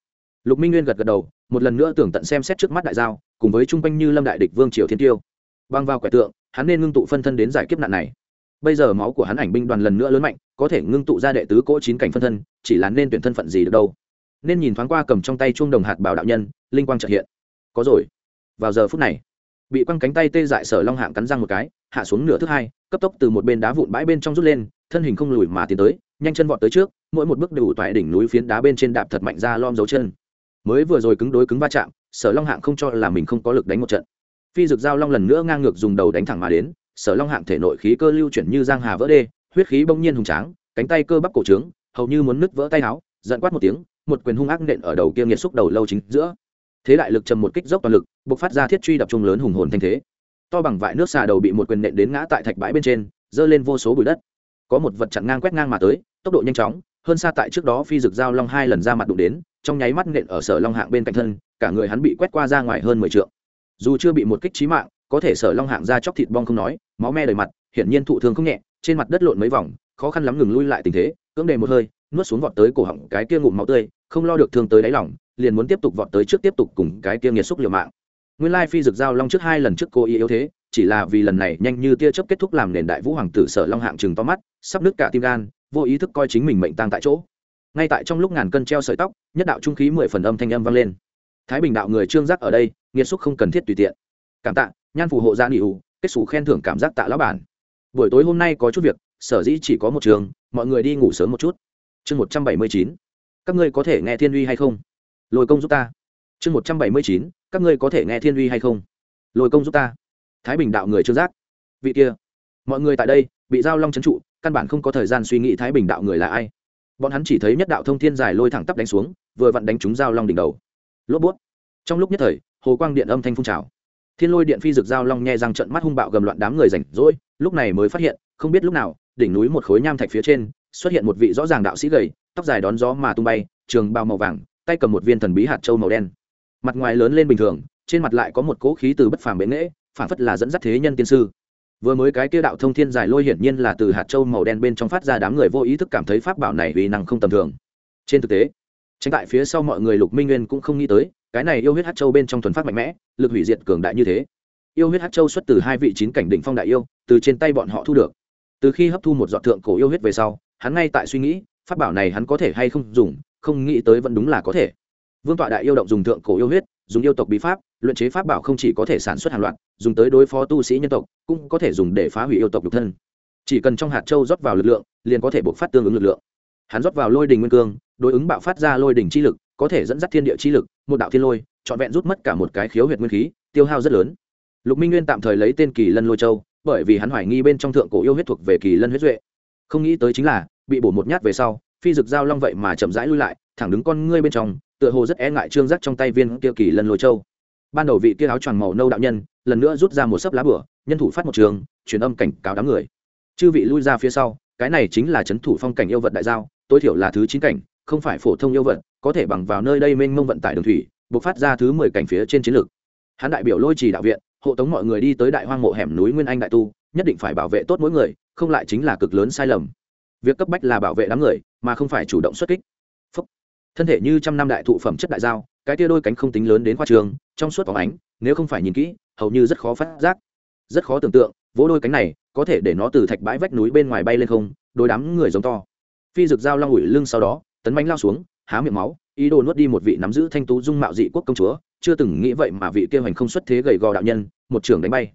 Lục minh nguyên gật gật đầu, một lần nữa tưởng tận xem xét trước mắt đại giao, cùng với chung quanh như lâm đại địch vương triều thiên tiêu. Băng vào quẻ tượng, hắn nên ngưng tụ phân thân đến giải kiếp nạn này. Bây giờ máu của hắn ảnh binh đoàn lần nữa lớn mạnh, có thể ngưng tụ ra đệ tứ cỗ chín cảnh phân thân, chỉ là nên tuyển thân phận gì được đâu. Nên nhìn thoáng qua cầm trong tay chuông đồng hạt bảo đạo nhân, linh quang trợ hiện. Có rồi. Vào giờ phút này, bị quăng cánh tay tê dại sở long hạng cắn răng một cái, hạ xuống nửa thước hai cấp tốc từ một bên đá vụn bãi bên trong rút lên, thân hình không lùi mà tiến tới, nhanh chân vọt tới trước, mỗi một bước đều toại đỉnh núi phiến đá bên trên đạp thật mạnh ra lom dấu chân. Mới vừa rồi cứng đối cứng va chạm, sở long hạng không cho là mình không có lực đánh một trận. Phi dược giao long lần nữa ngang ngược dùng đầu đánh thẳng mà đến, sở long hạng thể nội khí cơ lưu chuyển như giang hà vỡ đê, huyết khí bỗng nhiên hùng tráng, cánh tay cơ bắp cổ trướng, hầu như muốn nứt vỡ tay áo, giận quát một tiếng, một quyền hung ác nện ở đầu kia nghiệt xúc đầu lâu chính giữa. Thế đại lực trầm một kích dốc toàn lực, bộc phát ra thiết truy đập trung lớn hùng hồn thanh thế to bằng vại nước xà đầu bị một quyền nện đến ngã tại thạch bãi bên trên, dơ lên vô số bụi đất. Có một vật chặn ngang quét ngang mà tới, tốc độ nhanh chóng, hơn xa tại trước đó phi dực giao long hai lần ra mặt đụng đến, trong nháy mắt nện ở sở long hạng bên cạnh thân, cả người hắn bị quét qua ra ngoài hơn mười t dù chưa bị một kích trí mạng, có thể sở long hạng ra chóc thịt bong không nói, máu me đầy mặt, hiển nhiên thụ thương không nhẹ, trên mặt đất lộn mấy vòng, khó khăn lắm ngừng lui lại tình thế, cưỡng đề một hơi, nuốt xuống vọt tới cổ họng cái kia ngụm máu tươi, không lo được thương tới đáy lỏng liền muốn tiếp tục vọt tới trước tiếp tục cùng cái kia nghiệt xúc liều mạng nguyên lai phi dực giao long trước hai lần trước cô ý yếu thế, chỉ là vì lần này nhanh như tia chớp kết thúc làm nền đại vũ hoàng tử sở long hạng chừng to mắt, sắp nứt cả tim gan, vô ý thức coi chính mình mệnh tang tại chỗ. Ngay tại trong lúc ngàn cân treo sợi tóc, nhất đạo trung khí mười phần âm thanh âm vang lên. Thái bình đạo người trương giác ở đây, nghiệt xúc không cần thiết tùy tiện. Cảm tạ, nhan phù hộ gia nghỉ ủ, kết xù khen thưởng cảm giác tạ lão bản. Buổi tối hôm nay có chút việc, sở dĩ chỉ có một trường, mọi người đi ngủ sớm một chút. Chương một trăm bảy mươi chín, các ngươi có thể nghe thiên uy hay không? Lôi công giúp ta. Chương một trăm bảy mươi chín các ngươi có thể nghe thiên uy hay không? Lôi công giúp ta. Thái bình đạo người trương giác. Vị kia, mọi người tại đây, bị giao long trấn trụ, căn bản không có thời gian suy nghĩ thái bình đạo người là ai. Bọn hắn chỉ thấy nhất đạo thông thiên dài lôi thẳng tắp đánh xuống, vừa vặn đánh trúng giao long đỉnh đầu. Lốp bút. Trong lúc nhất thời, hồ quang điện âm thanh phun trào. Thiên lôi điện phi rực giao long nghe răng trận mắt hung bạo gầm loạn đám người rảnh rỗi, lúc này mới phát hiện, không biết lúc nào, đỉnh núi một khối nham thạch phía trên, xuất hiện một vị rõ ràng đạo sĩ gầy, tóc dài đón gió mà tung bay, trường bao màu vàng, tay cầm một viên thần bí hạt châu màu đen mặt ngoài lớn lên bình thường, trên mặt lại có một cỗ khí từ bất phàm bệ nghễ phản phất là dẫn dắt thế nhân tiên sư. Vừa mới cái kia đạo thông thiên dài lôi hiển nhiên là từ hạt châu màu đen bên trong phát ra đám người vô ý thức cảm thấy pháp bảo này uy năng không tầm thường. Trên thực tế, tránh tại phía sau mọi người lục minh nguyên cũng không nghĩ tới, cái này yêu huyết hát châu bên trong thuần phát mạnh mẽ, lực hủy diệt cường đại như thế. Yêu huyết hát châu xuất từ hai vị chín cảnh đỉnh phong đại yêu, từ trên tay bọn họ thu được. Từ khi hấp thu một dọn thượng cổ yêu huyết về sau, hắn ngay tại suy nghĩ, pháp bảo này hắn có thể hay không dùng, không nghĩ tới vẫn đúng là có thể vương tọa đại yêu động dùng thượng cổ yêu huyết, dùng yêu tộc bí pháp, luyện chế pháp bảo không chỉ có thể sản xuất hàng loạt, dùng tới đối phó tu sĩ nhân tộc, cũng có thể dùng để phá hủy yêu tộc nhục thân. Chỉ cần trong hạt châu rót vào lực lượng, liền có thể buộc phát tương ứng lực lượng. Hắn rót vào lôi đình nguyên cương, đối ứng bạo phát ra lôi đình chi lực, có thể dẫn dắt thiên địa chi lực, một đạo thiên lôi, trọn vẹn rút mất cả một cái khiếu huyệt nguyên khí, tiêu hao rất lớn. Lục minh nguyên tạm thời lấy tên kỳ lân lôi châu, bởi vì hắn hoài nghi bên trong thượng cổ yêu huyết thuộc về kỳ lân huyết duệ. Không nghĩ tới chính là, bị bổ một nhát về sau, phi dực giao long vậy mà chậm rãi lui lại thẳng đứng con ngươi bên trong, tựa hồ rất e ngại trương giác trong tay viên kia kỳ lân lôi châu. Ban đầu vị kia áo choàng màu nâu đạo nhân, lần nữa rút ra một sấp lá bửa, nhân thủ phát một trường, truyền âm cảnh cáo đám người. Chư vị lui ra phía sau, cái này chính là c h ấ n thủ phong cảnh yêu vật đại giao, tối thiểu là thứ chín cảnh, không phải phổ thông yêu vật, có thể bằng vào nơi đây mênh mông vận tải đường thủy buộc phát ra thứ mười cảnh phía trên chiến lược. Hắn đại biểu lôi trì đạo viện, hộ tống mọi người đi tới đại hoang mộ hẻm núi nguyên anh đại tu, nhất định phải bảo vệ tốt mỗi người, không lại chính là cực lớn sai lầm. Việc cấp bách là bảo vệ đám người, mà không phải chủ động xuất kích thân thể như trăm năm đại thụ phẩm chất đại giao, cái tia đôi cánh không tính lớn đến khoa trường, trong suốt phóng ánh, nếu không phải nhìn kỹ, hầu như rất khó phát giác. Rất khó tưởng tượng, vỗ đôi cánh này có thể để nó từ thạch bãi vách núi bên ngoài bay lên không đôi đám người giống to. Phi rực dao long ủi lưng sau đó, tấn bánh lao xuống, há miệng máu, ý đồ nuốt đi một vị nắm giữ thanh tú dung mạo dị quốc công chúa, chưa từng nghĩ vậy mà vị kia hoành không xuất thế gầy gò đạo nhân, một trưởng đánh bay.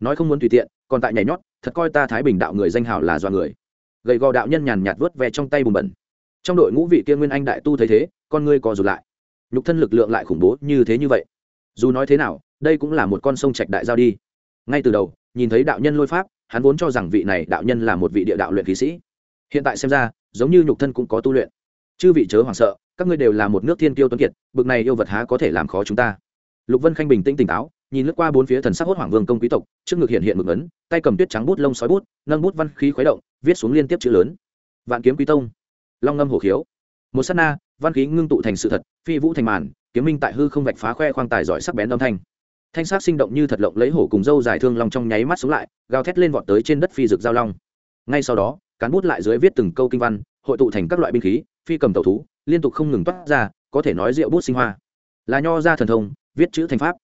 Nói không muốn tùy tiện, còn tại nhảy nhót, thật coi ta thái bình đạo người danh hào là do người. Gầy gò đạo nhân nhàn nhạt vớt ve trong tay bùn bẩn trong đội ngũ vị kia nguyên anh đại tu thấy thế, con ngươi co rụt lại. Nhục thân lực lượng lại khủng bố như thế như vậy. Dù nói thế nào, đây cũng là một con sông trạch đại giao đi. Ngay từ đầu, nhìn thấy đạo nhân lôi pháp, hắn vốn cho rằng vị này đạo nhân là một vị địa đạo luyện khí sĩ. Hiện tại xem ra, giống như nhục thân cũng có tu luyện. Chư vị chớ hoảng sợ, các ngươi đều là một nước thiên tiêu tuấn kiệt, bực này yêu vật há có thể làm khó chúng ta. Lục vân khanh bình tĩnh tỉnh táo, nhìn lướt qua bốn phía thần sắc hốt hoàng vương công quý tộc, trước ngực hiện hiện mực ấn, tay cầm tuyết trắng bút lông sói bút, nâng bút văn khí khuấy động, viết xuống liên tiếp chữ lớn. Vạn kiếm quý tông long ngâm hổ khiếu. Một s á t na, văn khí ngưng tụ thành sự thật, phi vũ thành màn, kiếm minh tại hư không vạch phá khoe khoang tài giỏi sắc bén âm thanh. Thanh sắc sinh động như thật lộng lấy hổ cùng dâu dài thương long trong nháy mắt xuống lại, gào thét lên vọt tới trên đất phi rực giao long. Ngay sau đó, cán bút lại dưới viết từng câu kinh văn, hội tụ thành các loại binh khí, phi cầm tàu thú, liên tục không ngừng toát ra, có thể nói rượu bút sinh hoa. Là nho ra thần thông, viết chữ thành pháp.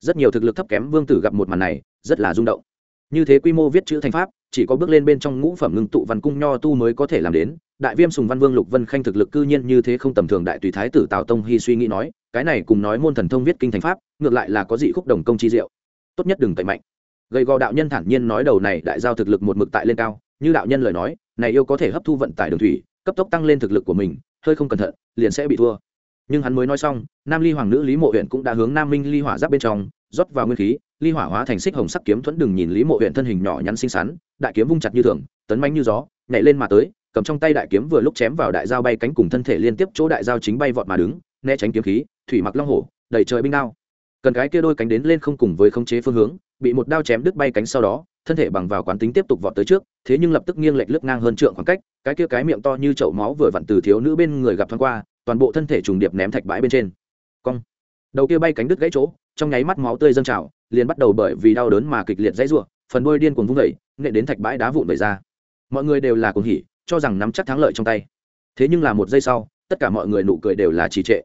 Rất nhiều thực lực thấp kém vương tử gặp một màn này, rất là rung động. Như thế quy mô viết chữ thành pháp, chỉ có bước lên bên trong ngũ phẩm ngưng tụ văn cung nho tu mới có thể làm đến đại viêm sùng văn vương lục vân khanh thực lực cư nhiên như thế không tầm thường đại tùy thái tử tào tông hy suy nghĩ nói, cái này cùng nói môn thần thông viết kinh thành pháp, ngược lại là có dị khúc đồng công chi diệu. Tốt nhất đừng cậy mạnh. Gầy gò đạo nhân thản nhiên nói đầu này đại giao thực lực một mực tại lên cao, như đạo nhân lời nói, này yêu có thể hấp thu vận tải đường thủy, cấp tốc tăng lên thực lực của mình, hơi không cẩn thận, liền sẽ bị thua. Nhưng hắn mới nói xong, nam ly hoàng nữ lý mộ huyện cũng đã hướng nam minh ly hỏa giáp bên trong, rót vào nguyên khí, ly hỏa hóa thành xích hồng sắc kiếm thuẫn đừng nhìn lý mộ huyện thân hình nhỏ nhắn xinh xắn, đại kiếm vung chặt như thường, tấn manh như gió, nhảy lên mà tới cầm trong tay đại kiếm vừa lúc chém vào đại dao bay cánh cùng thân thể liên tiếp chỗ đại dao chính bay vọt mà đứng, né tránh kiếm khí, thủy mặc long hổ, đầy trời binh đao. Cần cái kia đôi cánh đến lên không cùng với khống chế phương hướng, bị một đao chém đứt bay cánh sau đó, thân thể bằng vào quán tính tiếp tục vọt tới trước, thế nhưng lập tức nghiêng lệch lướt ngang hơn trượng khoảng cách, cái kia cái miệng to như chậu máu vừa vặn từ thiếu nữ bên người gặp thoáng qua, toàn bộ thân thể trùng điệp ném thạch bãi bên trên. Cong. Đầu kia bay cánh đứt gãy chỗ, trong nháy mắt máu tươi dâng trào, liền bắt đầu bởi vì đau đớn mà kịch liệt dãy rủa, phần đuôi điên cuồng vung dậy nghệ đến thạch bãi đá vụn vẩy ra. Mọi người đều là cuồng hỉ cho rằng nắm chắc thắng lợi trong tay. Thế nhưng là một giây sau, tất cả mọi người nụ cười đều là trì trệ.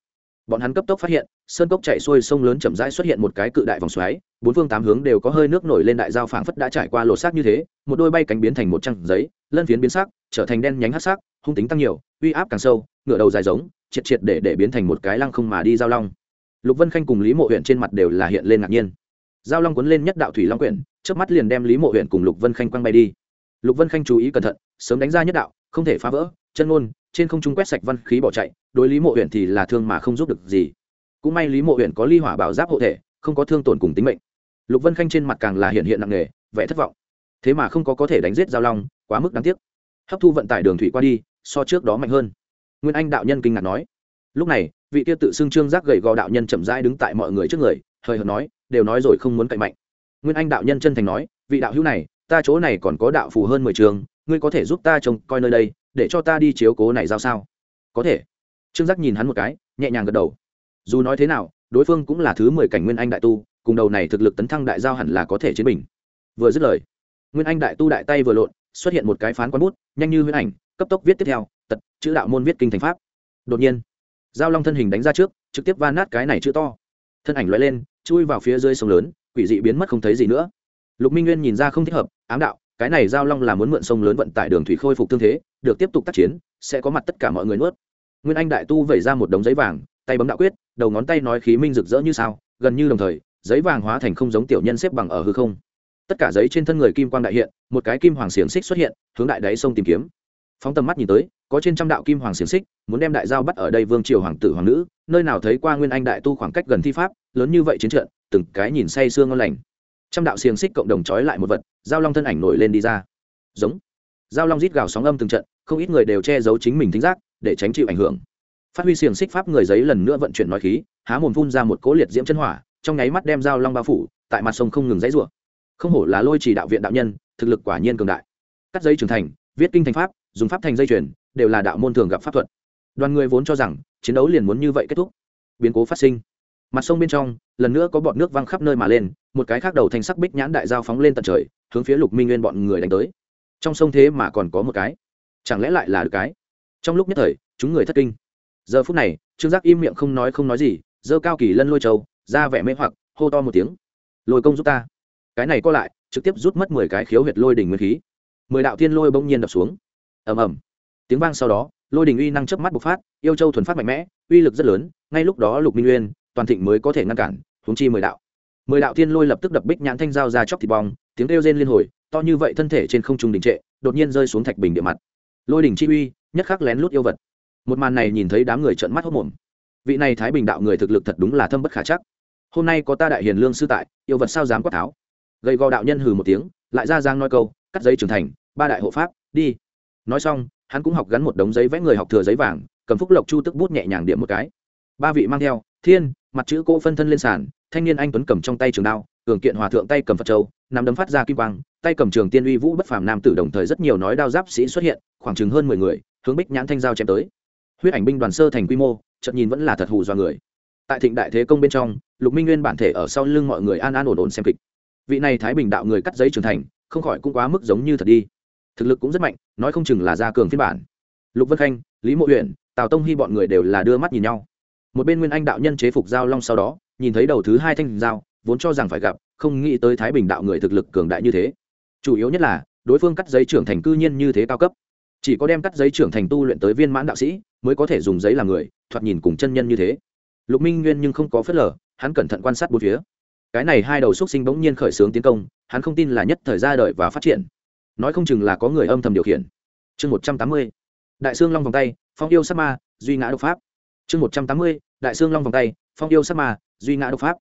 Bọn hắn cấp tốc phát hiện, sơn cốc chạy xuôi sông lớn chậm rãi xuất hiện một cái cự đại vòng xoáy, bốn phương tám hướng đều có hơi nước nổi lên đại giao phảng phất đã trải qua lột xác như thế, một đôi bay cánh biến thành một trăng giấy, lân phiến biến sắc, trở thành đen nhánh hắc sắc, hung tính tăng nhiều, uy áp càng sâu ngựa đầu dài giống, triệt triệt để để biến thành một cái lăng không mà đi giao long. Lục vân khanh cùng lý mộ huyện trên mặt đều là hiện lên ngạc nhiên. Giao long cuốn lên nhất đạo thủy long quyển trước mắt liền đem lý mộ huyện cùng lục vân khanh quăng bay đi lục vân khanh chú ý cẩn thận, sớm đánh ra nhất đạo, không thể phá vỡ, chân ngôn, trên không trung quét sạch văn khí bỏ chạy, đối lý mộ huyện thì là thương mà không giúp được gì. Cũng may lý mộ huyện có ly hỏa bảo giáp hộ thể, không có thương tổn cùng tính mệnh. Lục vân khanh trên mặt càng là hiện hiện nặng nề, vẻ thất vọng. Thế mà không có có thể đánh giết giao long, quá mức đáng tiếc. Hấp thu vận tải đường thủy qua đi, so trước đó mạnh hơn. Nguyên anh đạo nhân kinh ngạc nói. Lúc này, vị tiêu tự xưng trương giác gầy gò đạo nhân chậm rãi đứng tại mọi người trước người, hời hợt nói, đều nói rồi không muốn cậy mạnh. Nguyên anh đạo nhân chân thành nói, vị đạo hữu này ta chỗ này còn có đạo phù hơn mười trường, ngươi có thể giúp ta trông coi nơi đây, để cho ta đi chiếu cố này giao sao? Có thể. Trương giác nhìn hắn một cái, nhẹ nhàng gật đầu. Dù nói thế nào, đối phương cũng là thứ mười cảnh nguyên anh đại tu, cùng đầu này thực lực tấn thăng đại giao hẳn là có thể chiến bình. Vừa dứt lời, nguyên anh đại tu đại tay vừa lộn, xuất hiện một cái phán quán bút, nhanh như huyễn ảnh, cấp tốc viết tiếp theo, tật, chữ đạo môn viết kinh thành pháp. Đột nhiên, giao long thân hình đánh ra trước, trực tiếp va nát cái này chữ to. Thân ảnh loại lên, chui vào phía dưới sông lớn, quỷ dị biến mất không thấy gì nữa lục minh nguyên nhìn ra không thích hợp, ám đạo, cái này giao long là muốn mượn sông lớn vận tải đường thủy khôi phục tương thế, được tiếp tục tác chiến, sẽ có mặt tất cả mọi người nuốt. Nguyên anh đại tu vẩy ra một đống giấy vàng, tay bấm đạo quyết, đầu ngón tay nói khí minh rực rỡ như sao, gần như đồng thời, giấy vàng hóa thành không giống tiểu nhân xếp bằng ở hư không. Tất cả giấy trên thân người kim quang đại hiện, một cái kim hoàng xiềng xích xuất hiện, hướng đại đáy sông tìm kiếm. Phóng tầm mắt nhìn tới, có trên trăm đạo kim hoàng xiềng xích, muốn đem đại giao bắt ở đây vương triều hoàng tử hoàng nữ, nơi nào thấy qua nguyên anh đại tu khoảng cách gần thi pháp, lớn như vậy chiến trận, từng cái nhìn say sương ngon lành trăm đạo xiềng xích cộng đồng trói lại một vật, giao long thân ảnh nổi lên đi ra. Giống. Giao long rít gào sóng âm từng trận, không ít người đều che giấu chính mình thính giác, để tránh chịu ảnh hưởng. Phát huy xiềng xích pháp người giấy lần nữa vận chuyển nói khí, há mồm phun ra một cỗ liệt diễm chân hỏa, trong nháy mắt đem giao long bao phủ, tại mặt sông không ngừng dãy rủa. Không hổ là lôi chỉ đạo viện đạo nhân, thực lực quả nhiên cường đại. Cắt giấy trưởng thành, viết kinh thành pháp, dùng pháp thành dây chuyển đều là đạo môn thường gặp pháp thuật. Đoàn người vốn cho rằng, chiến đấu liền muốn như vậy kết thúc. Biến cố phát sinh mặt sông bên trong, lần nữa có bọn nước văng khắp nơi mà lên, một cái khác đầu thành sắc bích nhãn đại giao phóng lên tận trời, hướng phía lục minh nguyên bọn người đánh tới. Trong sông thế mà còn có một cái. Chẳng lẽ lại là được cái? Trong lúc nhất thời, chúng người thất kinh. Giờ phút này, trương giác im miệng không nói không nói gì dơ cao kỳ lân lôi trâu ra vẻ mê hoặc, hô to một tiếng. Lôi công giúp ta. Cái này co lại, trực tiếp rút mất mười cái khiếu huyệt lôi đỉnh nguyên khí. Mười đạo thiên lôi bỗng nhiên đập xuống. Ầm ầm. Tiếng vang sau đó, lôi đỉnh uy năng chớp mắt bộc phát, yêu châu thuần phát mạnh mẽ, uy lực rất lớn, ngay lúc đó lục minh nguyên toàn thịnh mới có thể ngăn cản, huống chi mười đạo. Mười đạo thiên lôi lập tức đập bích nhãn thanh dao ra chóc thịt bong, tiếng kêu rên liên hồi, to như vậy thân thể trên không trung đình trệ, đột nhiên rơi xuống thạch bình địa mặt. Lôi đỉnh chi uy, nhất khắc lén lút yêu vật. Một màn này nhìn thấy đám người trợn mắt hốc mồm. Vị này thái bình đạo người thực lực thật đúng là thâm bất khả chắc. Hôm nay có ta đại hiền lương sư tại, yêu vật sao dám quát tháo? Gầy gò đạo nhân hừ một tiếng, lại ra giang nói câu, cắt giấy trưởng thành, ba đại hộ pháp, đi. Nói xong, hắn cũng học gắn một đống giấy vẽ người học thừa giấy vàng, cầm phúc lộc chu tức bút nhẹ nhàng điểm một cái. Ba vị mang theo, thiên mặt chữ cỗ phân thân lên sàn, thanh niên anh tuấn cầm trong tay trường đao, cường kiện hòa thượng tay cầm phật châu, nắm đấm phát ra kim quang, tay cầm trường tiên uy vũ bất phàm nam tử đồng thời rất nhiều nói đao giáp sĩ xuất hiện, khoảng chừng hơn mười người, hướng bích nhãn thanh giao chém tới. Huyết ảnh binh đoàn sơ thành quy mô, chợt nhìn vẫn là thật hù do người. Tại thịnh đại thế công bên trong, lục minh nguyên bản thể ở sau lưng mọi người an an ổn ổn xem kịch. Vị này thái bình đạo người cắt giấy trưởng thành, không khỏi cũng quá mức giống như thật đi. Thực lực cũng rất mạnh, nói không chừng là gia cường phiên bản. Lục vân khanh, lý mộ huyện tào tông hy bọn người đều là đưa mắt nhìn nhau một bên nguyên anh đạo nhân chế phục giao long sau đó, nhìn thấy đầu thứ hai thanh giao, vốn cho rằng phải gặp, không nghĩ tới thái bình đạo người thực lực cường đại như thế. Chủ yếu nhất là, đối phương cắt giấy trưởng thành cư nhiên như thế cao cấp. Chỉ có đem cắt giấy trưởng thành tu luyện tới viên mãn đạo sĩ, mới có thể dùng giấy làm người, thoạt nhìn cùng chân nhân như thế. Lục minh nguyên nhưng không có phớt lờ, hắn cẩn thận quan sát bốn phía. Cái này hai đầu xúc sinh bỗng nhiên khởi xướng tiến công, hắn không tin là nhất thời ra đời và phát triển. Nói không chừng là có người âm thầm điều khiển. Chương một trăm tám mươi. Đại sương long vòng tay, phong yêu sát ma, duy ngã độc pháp chương một trăm tám mươi, đại sương long vòng tay, phong yêu sát ma, duy ngã độc pháp.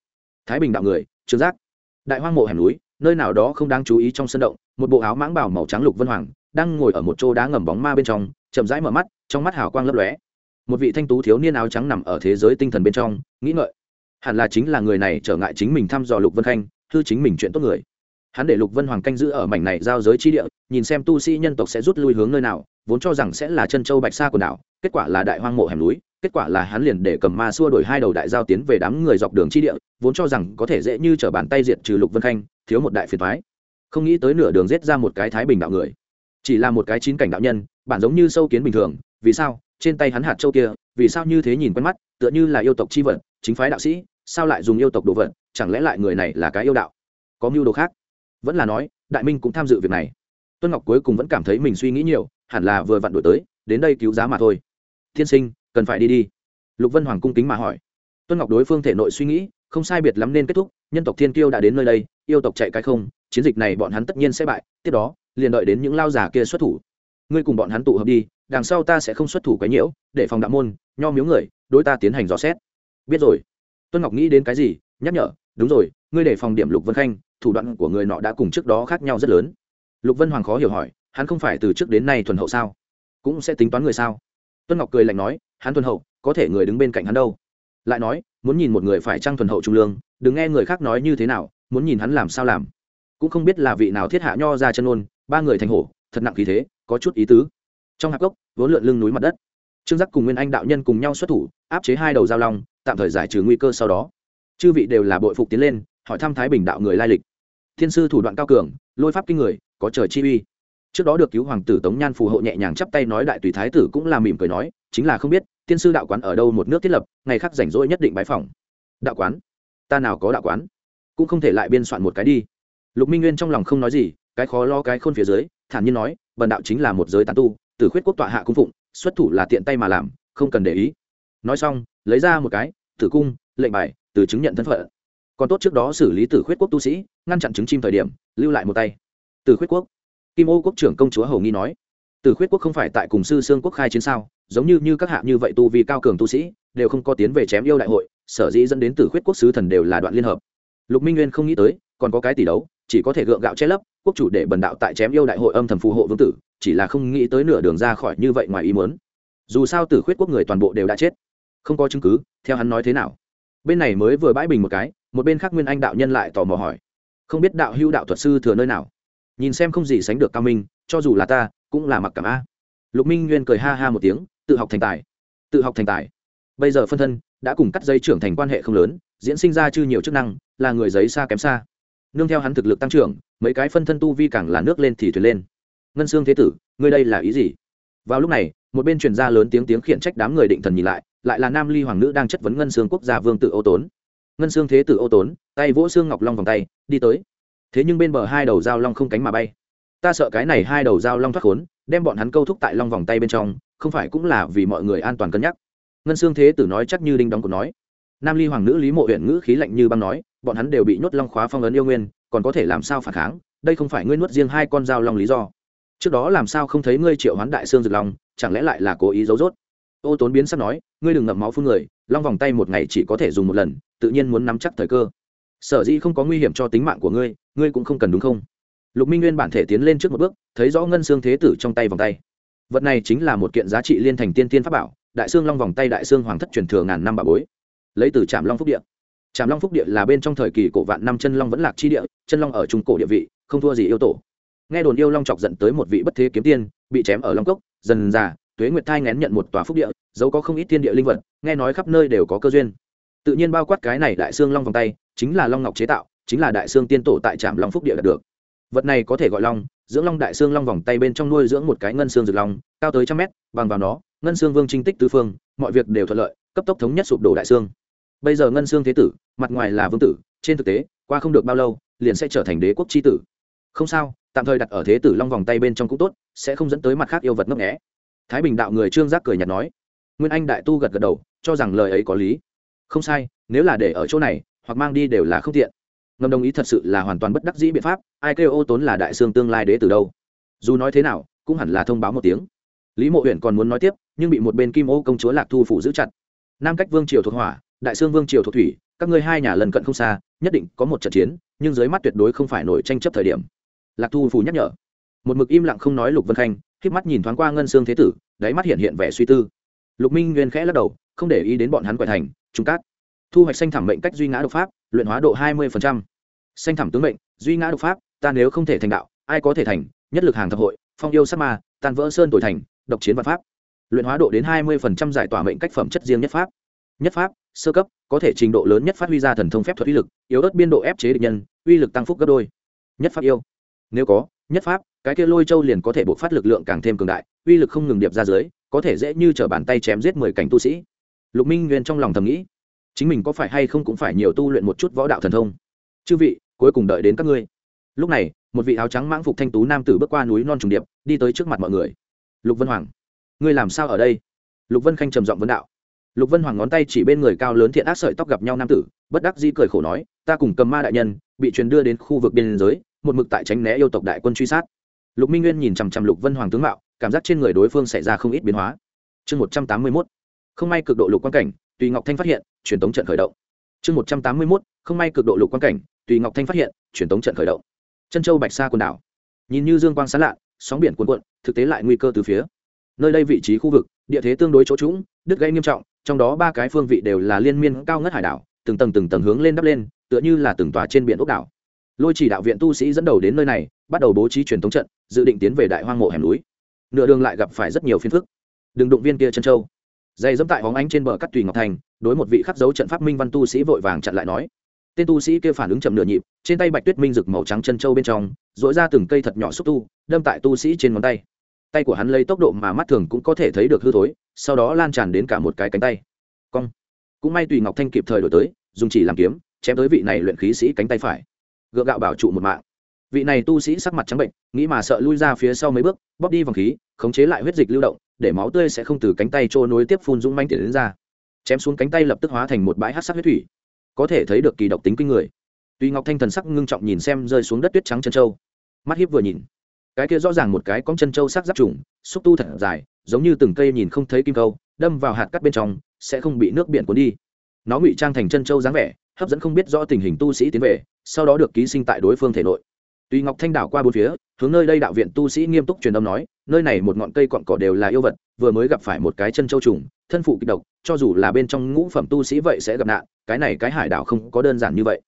Thái bình đạo người, trường giác. Đại hoang mộ hẻm núi, nơi nào đó không đáng chú ý trong sân động, một bộ áo mãng bảo màu trắng lục vân hoàng, đang ngồi ở một chỗ đá ngầm bóng ma bên trong, chậm rãi mở mắt, trong mắt hào quang lấp lóe. Một vị thanh tú thiếu niên áo trắng nằm ở thế giới tinh thần bên trong, nghĩ ngợi. Hẳn là chính là người này trở ngại chính mình thăm dò lục vân khanh thư chính mình chuyện tốt người. Hắn để lục vân hoàng canh giữ ở mảnh này giao giới chi địa, nhìn xem tu sĩ nhân tộc sẽ rút lui hướng nơi nào, vốn cho rằng sẽ là chân châu bạch sa của đảo, kết quả là đại hoang mộ hẻm núi kết quả là hắn liền để cầm ma xua đổi hai đầu đại giao tiến về đám người dọc đường chi địa, vốn cho rằng có thể dễ như t r ở bàn tay diệt trừ lục vân khanh, thiếu một đại phiền thoái không nghĩ tới nửa đường giết ra một cái thái bình đạo người. Chỉ là một cái chín cảnh đạo nhân, bản giống như sâu kiến bình thường, vì sao? Trên tay hắn hạt châu kia, vì sao như thế nhìn quen mắt, tựa như là yêu tộc c h i vật, chính phái đạo sĩ, sao lại dùng yêu tộc đồ vật, chẳng lẽ lại người này là cái yêu đạo? Có mưu đồ khác? Vẫn là nói, đại minh cũng tham dự việc này. Tuân ngọc cuối cùng vẫn cảm thấy mình suy nghĩ nhiều, hẳn là vừa vặn đổi tới, đến đây cứu giá mà thôi. Thiên sinh cần phải đi đi. Lục vân hoàng cung kính mà hỏi. Tuân ngọc đối phương thể nội suy nghĩ, không sai biệt lắm nên kết thúc, nhân tộc thiên kiêu đã đến nơi đây, yêu tộc chạy cái không, chiến dịch này bọn hắn tất nhiên sẽ bại, tiếp đó, liền đợi đến những lao giả kia xuất thủ. Ngươi cùng bọn hắn tụ hợp đi, đằng sau ta sẽ không xuất thủ cái nhiễu, để phòng đạo môn, nho miếu người, đối ta tiến hành dò xét. Biết rồi. Tuân ngọc nghĩ đến cái gì, nhắc nhở, đúng rồi, ngươi để phòng điểm lục vân khanh, thủ đoạn của người nọ đã cùng trước đó khác nhau rất lớn. Lục vân hoàng khó hiểu hỏi, hắn không phải từ trước đến nay thuần hậu sao? Cũng sẽ tính toán người sao? Tuân ngọc cười lạnh nói hắn thuần hậu, có thể người đứng bên cạnh hắn đâu. Lại nói, muốn nhìn một người phải trăng thuần hậu trung lương, đừng nghe người khác nói như thế nào, muốn nhìn hắn làm sao làm. Cũng không biết là vị nào thiết hạ nho ra chân ôn ba người thành hổ, thật nặng khí thế, có chút ý tứ. Trong hạp gốc, vốn lượn lưng núi mặt đất. Trương giác cùng nguyên anh đạo nhân cùng nhau xuất thủ, áp chế hai đầu giao long, tạm thời giải trừ nguy cơ sau đó. Chư vị đều là bội phục tiến lên, hỏi thăm thái bình đạo người lai lịch. Thiên sư thủ đoạn cao cường, lôi pháp kinh người, có trời chi uy trước đó được cứu hoàng tử tống nhan phù hộ nhẹ nhàng chắp tay nói đại tùy thái tử cũng là mỉm cười nói, chính là không biết, tiên sư đạo quán ở đâu một nước thiết lập, ngày khác rảnh rỗi nhất định bái phỏng. Đạo quán? Ta nào có đạo quán? Cũng không thể lại biên soạn một cái đi. Lục minh nguyên trong lòng không nói gì, cái khó lo cái khôn phía dưới, thản nhiên nói, bần đạo chính là một giới tán tu, tử khuyết quốc tọa hạ cung phụng, xuất thủ là tiện tay mà làm, không cần để ý. Nói xong, lấy ra một cái, tử cung, lệnh bài, từ chứng nhận thân phận. Còn tốt trước đó xử lý tử khuyết quốc tu sĩ, ngăn chặn chứng chim thời điểm, lưu lại một tay. Tử khuyết quốc kim ô quốc trưởng công chúa hầu nghi nói tử khuyết quốc không phải tại cùng sư sương quốc khai chiến sao, giống như như các hạ như vậy tu vi cao cường tu sĩ, đều không có tiến về chém yêu đại hội, sở dĩ dẫn đến tử khuyết quốc sứ thần đều là đoạn liên hợp. Lục minh nguyên không nghĩ tới, còn có cái tỷ đấu, chỉ có thể gượng gạo che lấp, quốc chủ để bần đạo tại chém yêu đại hội âm thầm phù hộ vương tử, chỉ là không nghĩ tới nửa đường ra khỏi như vậy ngoài ý muốn. Dù sao tử khuyết quốc người toàn bộ đều đã chết, không có chứng cứ, theo hắn nói thế nào. Bên này mới vừa bãi bình một cái, một bên khác nguyên anh đạo nhân lại tò mò hỏi, không biết đạo hưu đạo thuật sư thừa nơi nào? Nhìn xem không gì sánh được cao minh, cho dù là ta, cũng là mặc cảm a. Lục minh nguyên cười ha ha một tiếng, tự học thành tài. Tự học thành tài. Bây giờ phân thân, đã cùng cắt dây trưởng thành quan hệ không lớn, diễn sinh ra chưa nhiều chức năng, là người giấy xa kém xa. Nương theo hắn thực lực tăng trưởng, mấy cái phân thân tu vi càng là nước lên thì thuyền lên. Ngân xương thế tử, ngươi đây là ý gì? Vào lúc này, một bên truyền gia lớn tiếng tiếng khiển trách đám người định thần nhìn lại lại là nam ly hoàng nữ đang chất vấn ngân xương quốc gia vương tự ô tốn. Ngân xương thế tử ô tốn, tay vỗ xương ngọc long vòng tay, đi tới thế nhưng bên bờ hai đầu dao long không cánh mà bay. Ta sợ cái này hai đầu dao long thoát khốn, đem bọn hắn câu thúc tại long vòng tay bên trong, không phải cũng là vì mọi người an toàn cân nhắc. Ngân xương thế tử nói chắc như đinh đóng cột nói. Nam ly hoàng nữ lý mộ huyện ngữ khí lạnh như băng nói, bọn hắn đều bị nhốt long khóa phong ấn yêu nguyên, còn có thể làm sao phản kháng? Đây không phải ngươi nuốt riêng hai con dao long lý do. Trước đó làm sao không thấy ngươi triệu hoán đại xương rực long, chẳng lẽ lại là cố ý giấu dốt ô tốn biến sắp nói, ngươi đừng ngậm máu phương người, long vòng tay một ngày chỉ có thể dùng một lần, tự nhiên muốn nắm chắc thời cơ sở dĩ không có nguy hiểm cho tính mạng của ngươi ngươi cũng không cần đúng không? Lục minh nguyên bản thể tiến lên trước một bước, thấy rõ ngân xương thế tử trong tay vòng tay. Vật này chính là một kiện giá trị liên thành tiên tiên pháp bảo, đại xương long vòng tay đại xương hoàng thất truyền thừa ngàn năm bà bối. Lấy từ trạm long phúc địa. Trạm long phúc địa là bên trong thời kỳ cổ vạn năm chân long vẫn lạc chi địa, chân long ở trung cổ địa vị, không thua gì yêu tổ. Nghe đồn yêu long chọc dẫn tới một vị bất thế kiếm tiên, bị chém ở long cốc, dần già, tuế nguyệt thai ngén nhận một tòa phúc địa dẫu có không ít thiên địa linh vật, nghe nói khắp nơi đều có cơ duyên. Tự nhiên bao quát cái này đại xương long vòng tay chính là long ngọc chế tạo, chính là đại xương tiên tổ tại trạm long phúc địa đạt được. Vật này có thể gọi long, dưỡng long đại xương long vòng tay bên trong nuôi dưỡng một cái ngân xương rực long, cao tới trăm mét, bằng vào nó, ngân xương vương trinh tích tứ phương, mọi việc đều thuận lợi, cấp tốc thống nhất sụp đổ đại xương. Bây giờ ngân xương thế tử, mặt ngoài là vương tử, trên thực tế, qua không được bao lâu, liền sẽ trở thành đế quốc tri tử. Không sao, tạm thời đặt ở thế tử long vòng tay bên trong cũng tốt, sẽ không dẫn tới mặt khác yêu vật ngấp nghẽ thái bình đạo người trương giác cười nhạt nói. Nguyên anh đại tu gật gật đầu, cho rằng lời ấy có lý. Không sai, nếu là để ở chỗ này hoặc mang đi đều là không tiện. Ngầm đồng ý thật sự là hoàn toàn bất đắc dĩ biện pháp, ai kêu ô tốn là đại sương tương lai đế từ đâu. Dù nói thế nào, cũng hẳn là thông báo một tiếng. Lý mộ huyện còn muốn nói tiếp, nhưng bị một bên kim ô công chúa lạc thu phủ giữ chặt. Nam cách vương triều thuộc hỏa, đại sương vương triều thuộc thủy, các ngươi hai nhà lần cận không xa, nhất định có một trận chiến, nhưng dưới mắt tuyệt đối không phải nổi tranh chấp thời điểm. Lạc thu phủ nhắc nhở. Một mực im lặng không nói lục vân khanh, khép mắt nhìn thoáng qua ngân xương thế tử, đáy mắt hiện hiện vẻ suy tư. Lục minh nguyên khẽ lắc đầu, không để ý đến bọn hắn quậy thành trung cát thu hoạch xanh thảm mệnh cách duy ngã độc pháp, luyện hóa độ hai mươi xanh thảm tướng mệnh, duy ngã độc pháp, ta nếu không thể thành đạo, ai có thể thành? Nhất lực hàng thập hội, phong yêu sát ma, tan vỡ sơn tuổi thành, độc chiến văn pháp. Luyện hóa độ đến hai mươi giải tỏa mệnh cách phẩm chất riêng nhất pháp. Nhất pháp, sơ cấp, có thể trình độ lớn nhất phát huy ra thần thông phép thuật uy lực, yếu ớt biên độ ép chế địch nhân, uy lực tăng phúc gấp đôi. Nhất pháp yêu. Nếu có, nhất pháp, cái kia lôi châu liền có thể bộc phát lực lượng càng thêm cường đại, uy lực không ngừng điệp ra dưới, có thể dễ như t bàn tay chém giết mười cảnh tu sĩ. Lục minh nguyên trong lòng thầm nghĩ chính mình có phải hay không cũng phải nhiều tu luyện một chút võ đạo thần thông. Chư vị, cuối cùng đợi đến các ngươi. Lúc này, một vị áo trắng mãng phục thanh tú nam tử bước qua núi non trùng điệp, đi tới trước mặt mọi người. Lục vân hoàng, ngươi làm sao ở đây? Lục vân khanh trầm giọng vấn đạo. Lục vân hoàng ngón tay chỉ bên người cao lớn thiện ác sợi tóc gặp nhau nam tử, bất đắc dĩ cười khổ nói, ta cùng cầm ma đại nhân, bị truyền đưa đến khu vực biên giới, một mực tại tránh né yêu tộc đại quân truy sát. Lục minh nguyên nhìn chằm chằm lục vân hoàng tướng mạo, cảm giác trên người đối phương xảy ra không ít biến hóa. Chương một trăm tám mươi mốt. Không may cực độ lục quan cảnh, tùy ngọc thanh phát hiện truyền tống trận khởi động. Chương một trăm tám mươi mốt, không may cực độ lục quan cảnh, tùy ngọc thanh phát hiện, truyền tống trận khởi động. Chân châu bạch sa quần đảo. Nhìn như dương quang sán lạ, sóng biển cuồn cuộn, thực tế lại nguy cơ từ phía. Nơi đây vị trí khu vực, địa thế tương đối chỗ trũng, đứt gây nghiêm trọng, trong đó ba cái phương vị đều là liên miên cao ngất hải đảo, từng tầng từng tầng hướng lên đắp lên, tựa như là từng tòa trên biển ốc đảo. Lôi chỉ đạo viện tu sĩ dẫn đầu đến nơi này, bắt đầu bố trí truyền thống trận, dự định tiến về đại hoang mộ hẻm núi. Nửa đường lại gặp phải rất nhiều phiền phức. Đừng động viên kia chân châu dây dẫm tại hóng ánh trên bờ cắt tùy ngọc thành, đối một vị khắc dấu trận pháp minh văn tu sĩ vội vàng chặn lại nói. Tên tu sĩ kia phản ứng chậm nửa nhịp, trên tay bạch tuyết minh rực màu trắng chân châu bên trong dội ra từng cây thật nhỏ xúc tu, đâm tại tu sĩ trên ngón tay. Tay của hắn lấy tốc độ mà mắt thường cũng có thể thấy được hư thối, sau đó lan tràn đến cả một cái cánh tay. Cong. Cũng may tùy ngọc thanh kịp thời đổi tới, dùng chỉ làm kiếm, chém tới vị này luyện khí sĩ cánh tay phải. Gượng gạo bảo trụ một mạng. Vị này tu sĩ sắc mặt trắng bệnh, nghĩ mà sợ lui ra phía sau mấy bước, bóp đi vòng khí, khống chế lại huyết dịch lưu động để máu tươi sẽ không từ cánh tay trôi nối tiếp phun dũng manh tiền đến ra. Chém xuống cánh tay lập tức hóa thành một bãi hát sắc huyết thủy. Có thể thấy được kỳ độc tính kinh người. Tuy ngọc thanh thần sắc ngưng trọng nhìn xem rơi xuống đất tuyết trắng chân trâu mắt hiếp vừa nhìn. Cái kia rõ ràng một cái cong chân trâu sắc giáp trùng, xúc tu thật dài, giống như từng cây nhìn không thấy kim câu, đâm vào hạt cắt bên trong, sẽ không bị nước biển cuốn đi. Nó ngụy trang thành chân trâu dáng vẻ, hấp dẫn không biết rõ tình hình tu sĩ tiến về, sau đó được ký sinh tại đối phương thể nội tuy ngọc thanh đảo qua bốn phía, hướng nơi đây đạo viện tu sĩ nghiêm túc truyền âm nói, nơi này một ngọn cây cọn cỏ đều là yêu vật, vừa mới gặp phải một cái chân châu trùng, thân phụ kịch độc, cho dù là bên trong ngũ phẩm tu sĩ vậy sẽ gặp nạn, cái này cái hải đảo không có đơn giản như vậy.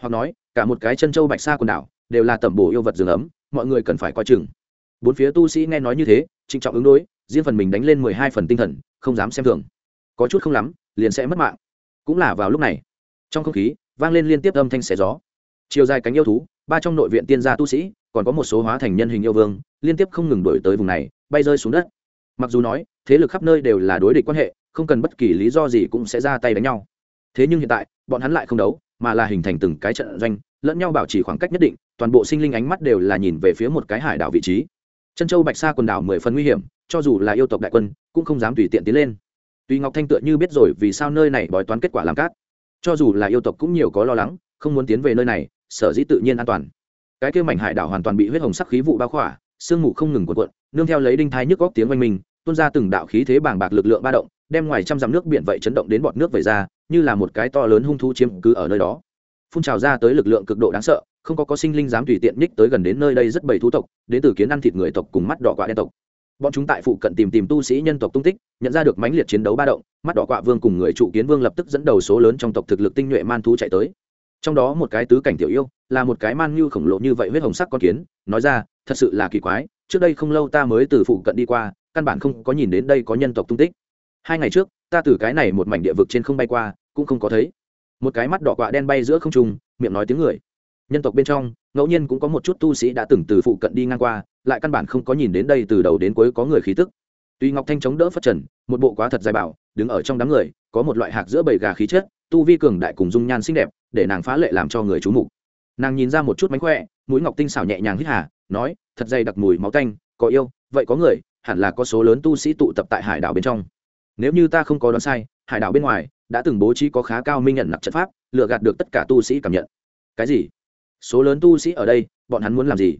Hoặc nói, cả một cái chân châu bạch sa quần đảo, đều là tẩm bổ yêu vật rừng ấm, mọi người cần phải coi chừng. Bốn phía tu sĩ nghe nói như thế, trịnh trọng ứng đối, riêng phần mình đánh lên mười hai phần tinh thần, không dám xem thường. Có chút không lắm, liền sẽ mất mạng. Cũng là vào lúc này, trong không khí, vang lên liên tiếp âm thanh xé gió. Chiều dài cánh yêu thú ba trong nội viện tiên gia tu sĩ, còn có một số hóa thành nhân hình yêu vương, liên tiếp không ngừng đổi tới vùng này, bay rơi xuống đất. Mặc dù nói, thế lực khắp nơi đều là đối địch quan hệ, không cần bất kỳ lý do gì cũng sẽ ra tay đánh nhau. Thế nhưng hiện tại, bọn hắn lại không đấu, mà là hình thành từng cái trận doanh, lẫn nhau bảo trì khoảng cách nhất định, toàn bộ sinh linh ánh mắt đều là nhìn về phía một cái hải đảo vị trí. Chân châu bạch sa quần đảo mười phần nguy hiểm, cho dù là yêu tộc đại quân, cũng không dám tùy tiện tiến lên. Tuy ngọc thanh tựa như biết rồi vì sao nơi này bói toán kết quả làm cát, cho dù là yêu tộc cũng nhiều có lo lắng, không muốn tiến về nơi này sở dĩ tự nhiên an toàn. Cái kia mảnh hải đảo hoàn toàn bị huyết hồng sắc khí vụ bao khỏa, sương mù không ngừng cuộn cuộn, nương theo lấy đinh thai nhức góc tiếng oanh minh, tuôn ra từng đạo khí thế bàng bạc lực lượng ba động, đem ngoài trăm dặm nước biển vậy chấn động đến bọt nước về ra, như là một cái to lớn hung thú chiếm cứ ở nơi đó. Phun trào ra tới lực lượng cực độ đáng sợ, không có có sinh linh dám tùy tiện nhích tới gần đến nơi đây rất bầy thú tộc, đến từ kiến ăn thịt người tộc cùng mắt đỏ quạ đen tộc. Bọn chúng tại phụ cận tìm tìm tu sĩ nhân tộc tung tích, nhận ra được mãnh liệt chiến đấu ba động, mắt đỏ quạ vương cùng người trụ kiến vương lập tức dẫn đầu số lớn trong tộc thực lực tinh nhuệ man thú chạy tới trong đó một cái tứ cảnh tiểu yêu, là một cái man như khổng lồ như vậy huyết hồng sắc con kiến, nói ra, thật sự là kỳ quái, trước đây không lâu ta mới từ phụ cận đi qua, căn bản không có nhìn đến đây có nhân tộc tung tích. Hai ngày trước, ta từ cái này một mảnh địa vực trên không bay qua, cũng không có thấy. Một cái mắt đỏ quạ đen bay giữa không trung, miệng nói tiếng người. Nhân tộc bên trong, ngẫu nhiên cũng có một chút tu sĩ đã từng từ phụ cận đi ngang qua, lại căn bản không có nhìn đến đây từ đầu đến cuối có người khí tức. Tuy ngọc thanh chống đỡ phát trần, một bộ quá thật dài bảo, đứng ở trong đám người, có một loại hạc giữa bầy gà khí chất tu vi cường đại cùng dung nhan xinh đẹp, để nàng phá lệ làm cho người chú mục. Nàng nhìn ra một chút mánh khỏe, mũi ngọc tinh xảo nhẹ nhàng hít hà, nói, thật dày đặc mùi máu tanh, có yêu, vậy có người, hẳn là có số lớn tu sĩ tụ tập tại hải đảo bên trong. Nếu như ta không có đoán sai, hải đảo bên ngoài đã từng bố trí có khá cao minh nhận nặc trận pháp lựa gạt được tất cả tu sĩ cảm nhận. Cái gì? Số lớn tu sĩ ở đây, bọn hắn muốn làm gì?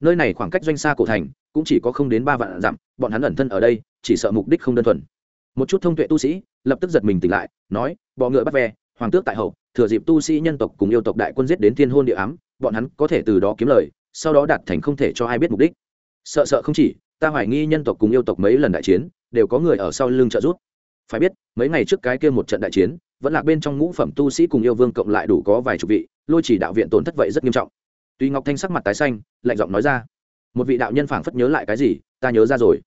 Nơi này khoảng cách doanh xa cổ thành cũng chỉ có không đến ba vạn dặm, bọn hắn ẩn thân ở đây, chỉ sợ mục đích không đơn thuần một chút thông tuệ tu sĩ lập tức giật mình tỉnh lại, nói, bọ ngựa bắt ve, hoàng tước tại hậu, thừa dịp tu sĩ nhân tộc cùng yêu tộc đại quân giết đến thiên hôn địa ám, bọn hắn có thể từ đó kiếm lời, sau đó đạt thành không thể cho ai biết mục đích. Sợ sợ không chỉ, ta hoài nghi nhân tộc cùng yêu tộc mấy lần đại chiến, đều có người ở sau lưng trợ giúp. Phải biết, mấy ngày trước cái kia một trận đại chiến, vẫn là bên trong ngũ phẩm tu sĩ cùng yêu vương cộng lại đủ có vài chục vị, lôi chỉ đạo viện tổn thất vậy rất nghiêm trọng. Tuy ngọc thanh sắc mặt tái xanh, lạnh giọng nói ra, một vị đạo nhân phảng phất nhớ lại cái gì, ta nhớ ra rồi.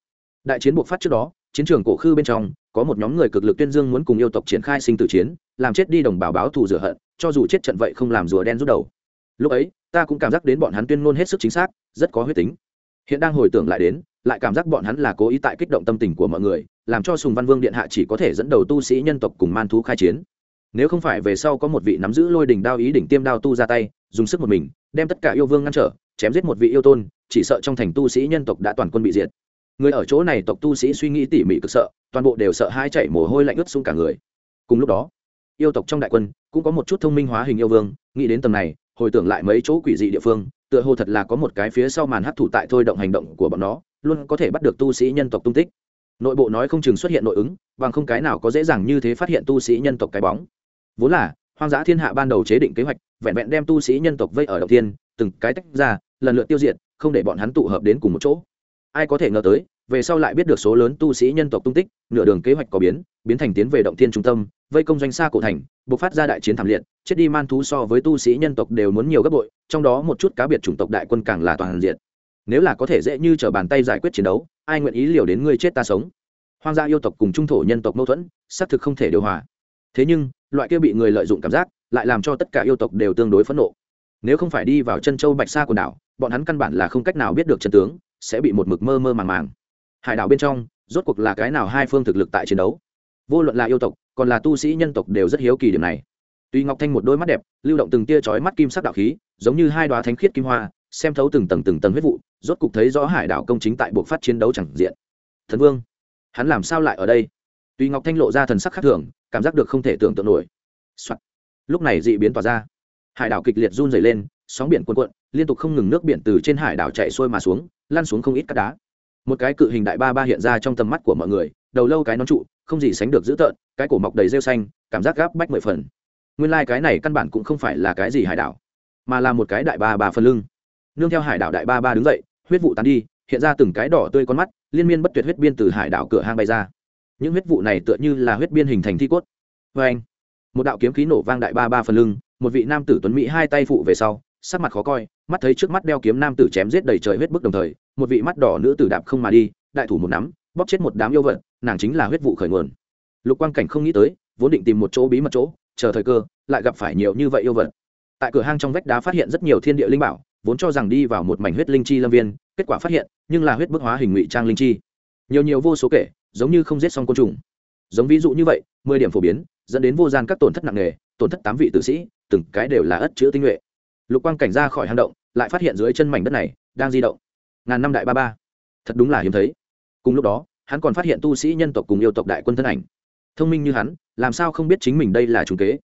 Đại chiến buộc phát trước đó chiến trường cổ khư bên trong, có một nhóm người cực lực tuyên dương muốn cùng yêu tộc triển khai sinh tử chiến, làm chết đi đồng bào báo thù rửa hận, cho dù chết trận vậy không làm rùa đen rút đầu. Lúc ấy, ta cũng cảm giác đến bọn hắn tuyên ngôn hết sức chính xác, rất có huyết tính. Hiện đang hồi tưởng lại đến, lại cảm giác bọn hắn là cố ý tại kích động tâm tình của mọi người, làm cho sùng văn vương điện hạ chỉ có thể dẫn đầu tu sĩ nhân tộc cùng man thú khai chiến. Nếu không phải về sau có một vị nắm giữ lôi đỉnh đao ý đỉnh tiêm đao tu ra tay, dùng sức một mình, đem tất cả yêu vương ngăn trở, chém giết một vị yêu tôn, chỉ sợ trong thành tu sĩ nhân tộc đã toàn quân bị diệt người ở chỗ này tộc tu sĩ suy nghĩ tỉ mỉ cực sợ, toàn bộ đều sợ hai chạy mồ hôi lạnh ướt xuống cả người. Cùng lúc đó, yêu tộc trong đại quân cũng có một chút thông minh hóa hình yêu vương, nghĩ đến tầng này, hồi tưởng lại mấy chỗ quỷ dị địa phương, tựa hồ thật là có một cái phía sau màn hấp thụ tại thôi động hành động của bọn nó, luôn có thể bắt được tu sĩ nhân tộc tung tích. Nội bộ nói không chừng xuất hiện nội ứng, bằng không cái nào có dễ dàng như thế phát hiện tu sĩ nhân tộc cái bóng. Vốn là, hoang dã thiên hạ ban đầu chế định kế hoạch, vẹn vẹn đem tu sĩ nhân tộc vây ở đầu tiên, từng cái tách ra, lần lượt tiêu diệt, không để bọn hắn tụ hợp đến cùng một chỗ. Ai có thể ngờ tới về sau lại biết được số lớn tu sĩ nhân tộc tung tích, nửa đường kế hoạch có biến biến thành tiến về động thiên trung tâm, vây công doanh xa cổ thành buộc phát ra đại chiến thảm liệt, chết đi man thú so với tu sĩ nhân tộc đều muốn nhiều gấp bội, trong đó một chút cá biệt chủng tộc đại quân càng là toàn diện. Nếu là có thể dễ như t r ở bàn tay giải quyết chiến đấu, ai nguyện ý liều đến ngươi chết ta sống? Hoang gia yêu tộc cùng trung thổ nhân tộc mâu thuẫn, xác thực không thể điều hòa. Thế nhưng, loại kia bị người lợi dụng cảm giác, lại làm cho tất cả yêu tộc đều tương đối phẫn nộ. Nếu không phải đi vào chân châu bạch sa quần đảo, bọn hắn căn bản là không cách nào biết được chân tướng, sẽ bị một mực mơ mơ màng màng hải đảo bên trong, rốt cuộc là cái nào hai phương thực lực tại chiến đấu? Vô luận là yêu tộc, còn là tu sĩ nhân tộc đều rất hiếu kỳ điểm này. Tuy ngọc thanh một đôi mắt đẹp, lưu động từng tia chói mắt kim sắc đạo khí, giống như hai đoá thánh khiết kim hoa, xem thấu từng tầng từng tầng huyết vụ, rốt cục thấy rõ hải đảo công chính tại buộc phát chiến đấu chẳng diện. Thần vương, hắn làm sao lại ở đây? Tuy ngọc thanh lộ ra thần sắc khác thường, cảm giác được không thể tưởng tượng nổi、Soạn. lúc này dị biến tỏa ra. Hải đảo kịch liệt run dày lên, sóng biển cuồn cuộn, liên tục không ngừng nước biển từ trên hải đảo chạy xuôi mà xuống, lăn xuống không ít cát đá một cái cự hình đại ba ba hiện ra trong tầm mắt của mọi người, đầu lâu cái nón trụ, không gì sánh được dữ tợn, cái cổ mọc đầy rêu xanh, cảm giác gáp bách mười phần. Nguyên lai、like、cái này căn bản cũng không phải là cái gì hải đảo, mà là một cái đại ba ba phần lưng. Nương theo hải đảo đại ba ba đứng dậy, huyết vụ tán đi, hiện ra từng cái đỏ tươi con mắt, liên miên bất tuyệt huyết biên từ hải đảo cửa hang bay ra. Những huyết vụ này tựa như là huyết biên hình thành thi cốt. Vê anh, một đạo kiếm khí nổ vang đại ba ba phần lưng, một vị nam tử tuấn mỹ hai tay phụ về sau, sắc mặt khó coi, mắt thấy trước mắt đeo kiếm nam tử chém giết đầy trời huyết bức đồng thời một vị mắt đỏ nữ tử đạp không mà đi, đại thủ một nắm, bóp chết một đám yêu vật, nàng chính là huyết vụ khởi nguồn. Lục quang cảnh không nghĩ tới, vốn định tìm một chỗ bí mật chỗ, chờ thời cơ, lại gặp phải nhiều như vậy yêu vật. Tại cửa hang trong vách đá phát hiện rất nhiều thiên địa linh bảo, vốn cho rằng đi vào một mảnh huyết linh chi lâm viên, kết quả phát hiện, nhưng là huyết bức hóa hình ngụy trang linh chi. Nhiều nhiều vô số kể, giống như không giết xong côn trùng. Giống ví dụ như vậy, mười điểm phổ biến, dẫn đến vô gian các tổn thất nặng nề, tổn thất tám vị tử sĩ, từng cái đều là ất chữ tinh nhuệ. Lục quang cảnh ra khỏi hang động, lại phát hiện dưới chân mảnh đất này, đang di động ngàn năm đại ba ba. Thật đúng là hiếm thấy. Cùng lúc đó, hắn còn phát hiện tu sĩ nhân tộc cùng yêu tộc đại quân thân ảnh. Thông minh như hắn, làm sao không biết chính mình đây là trùng kế?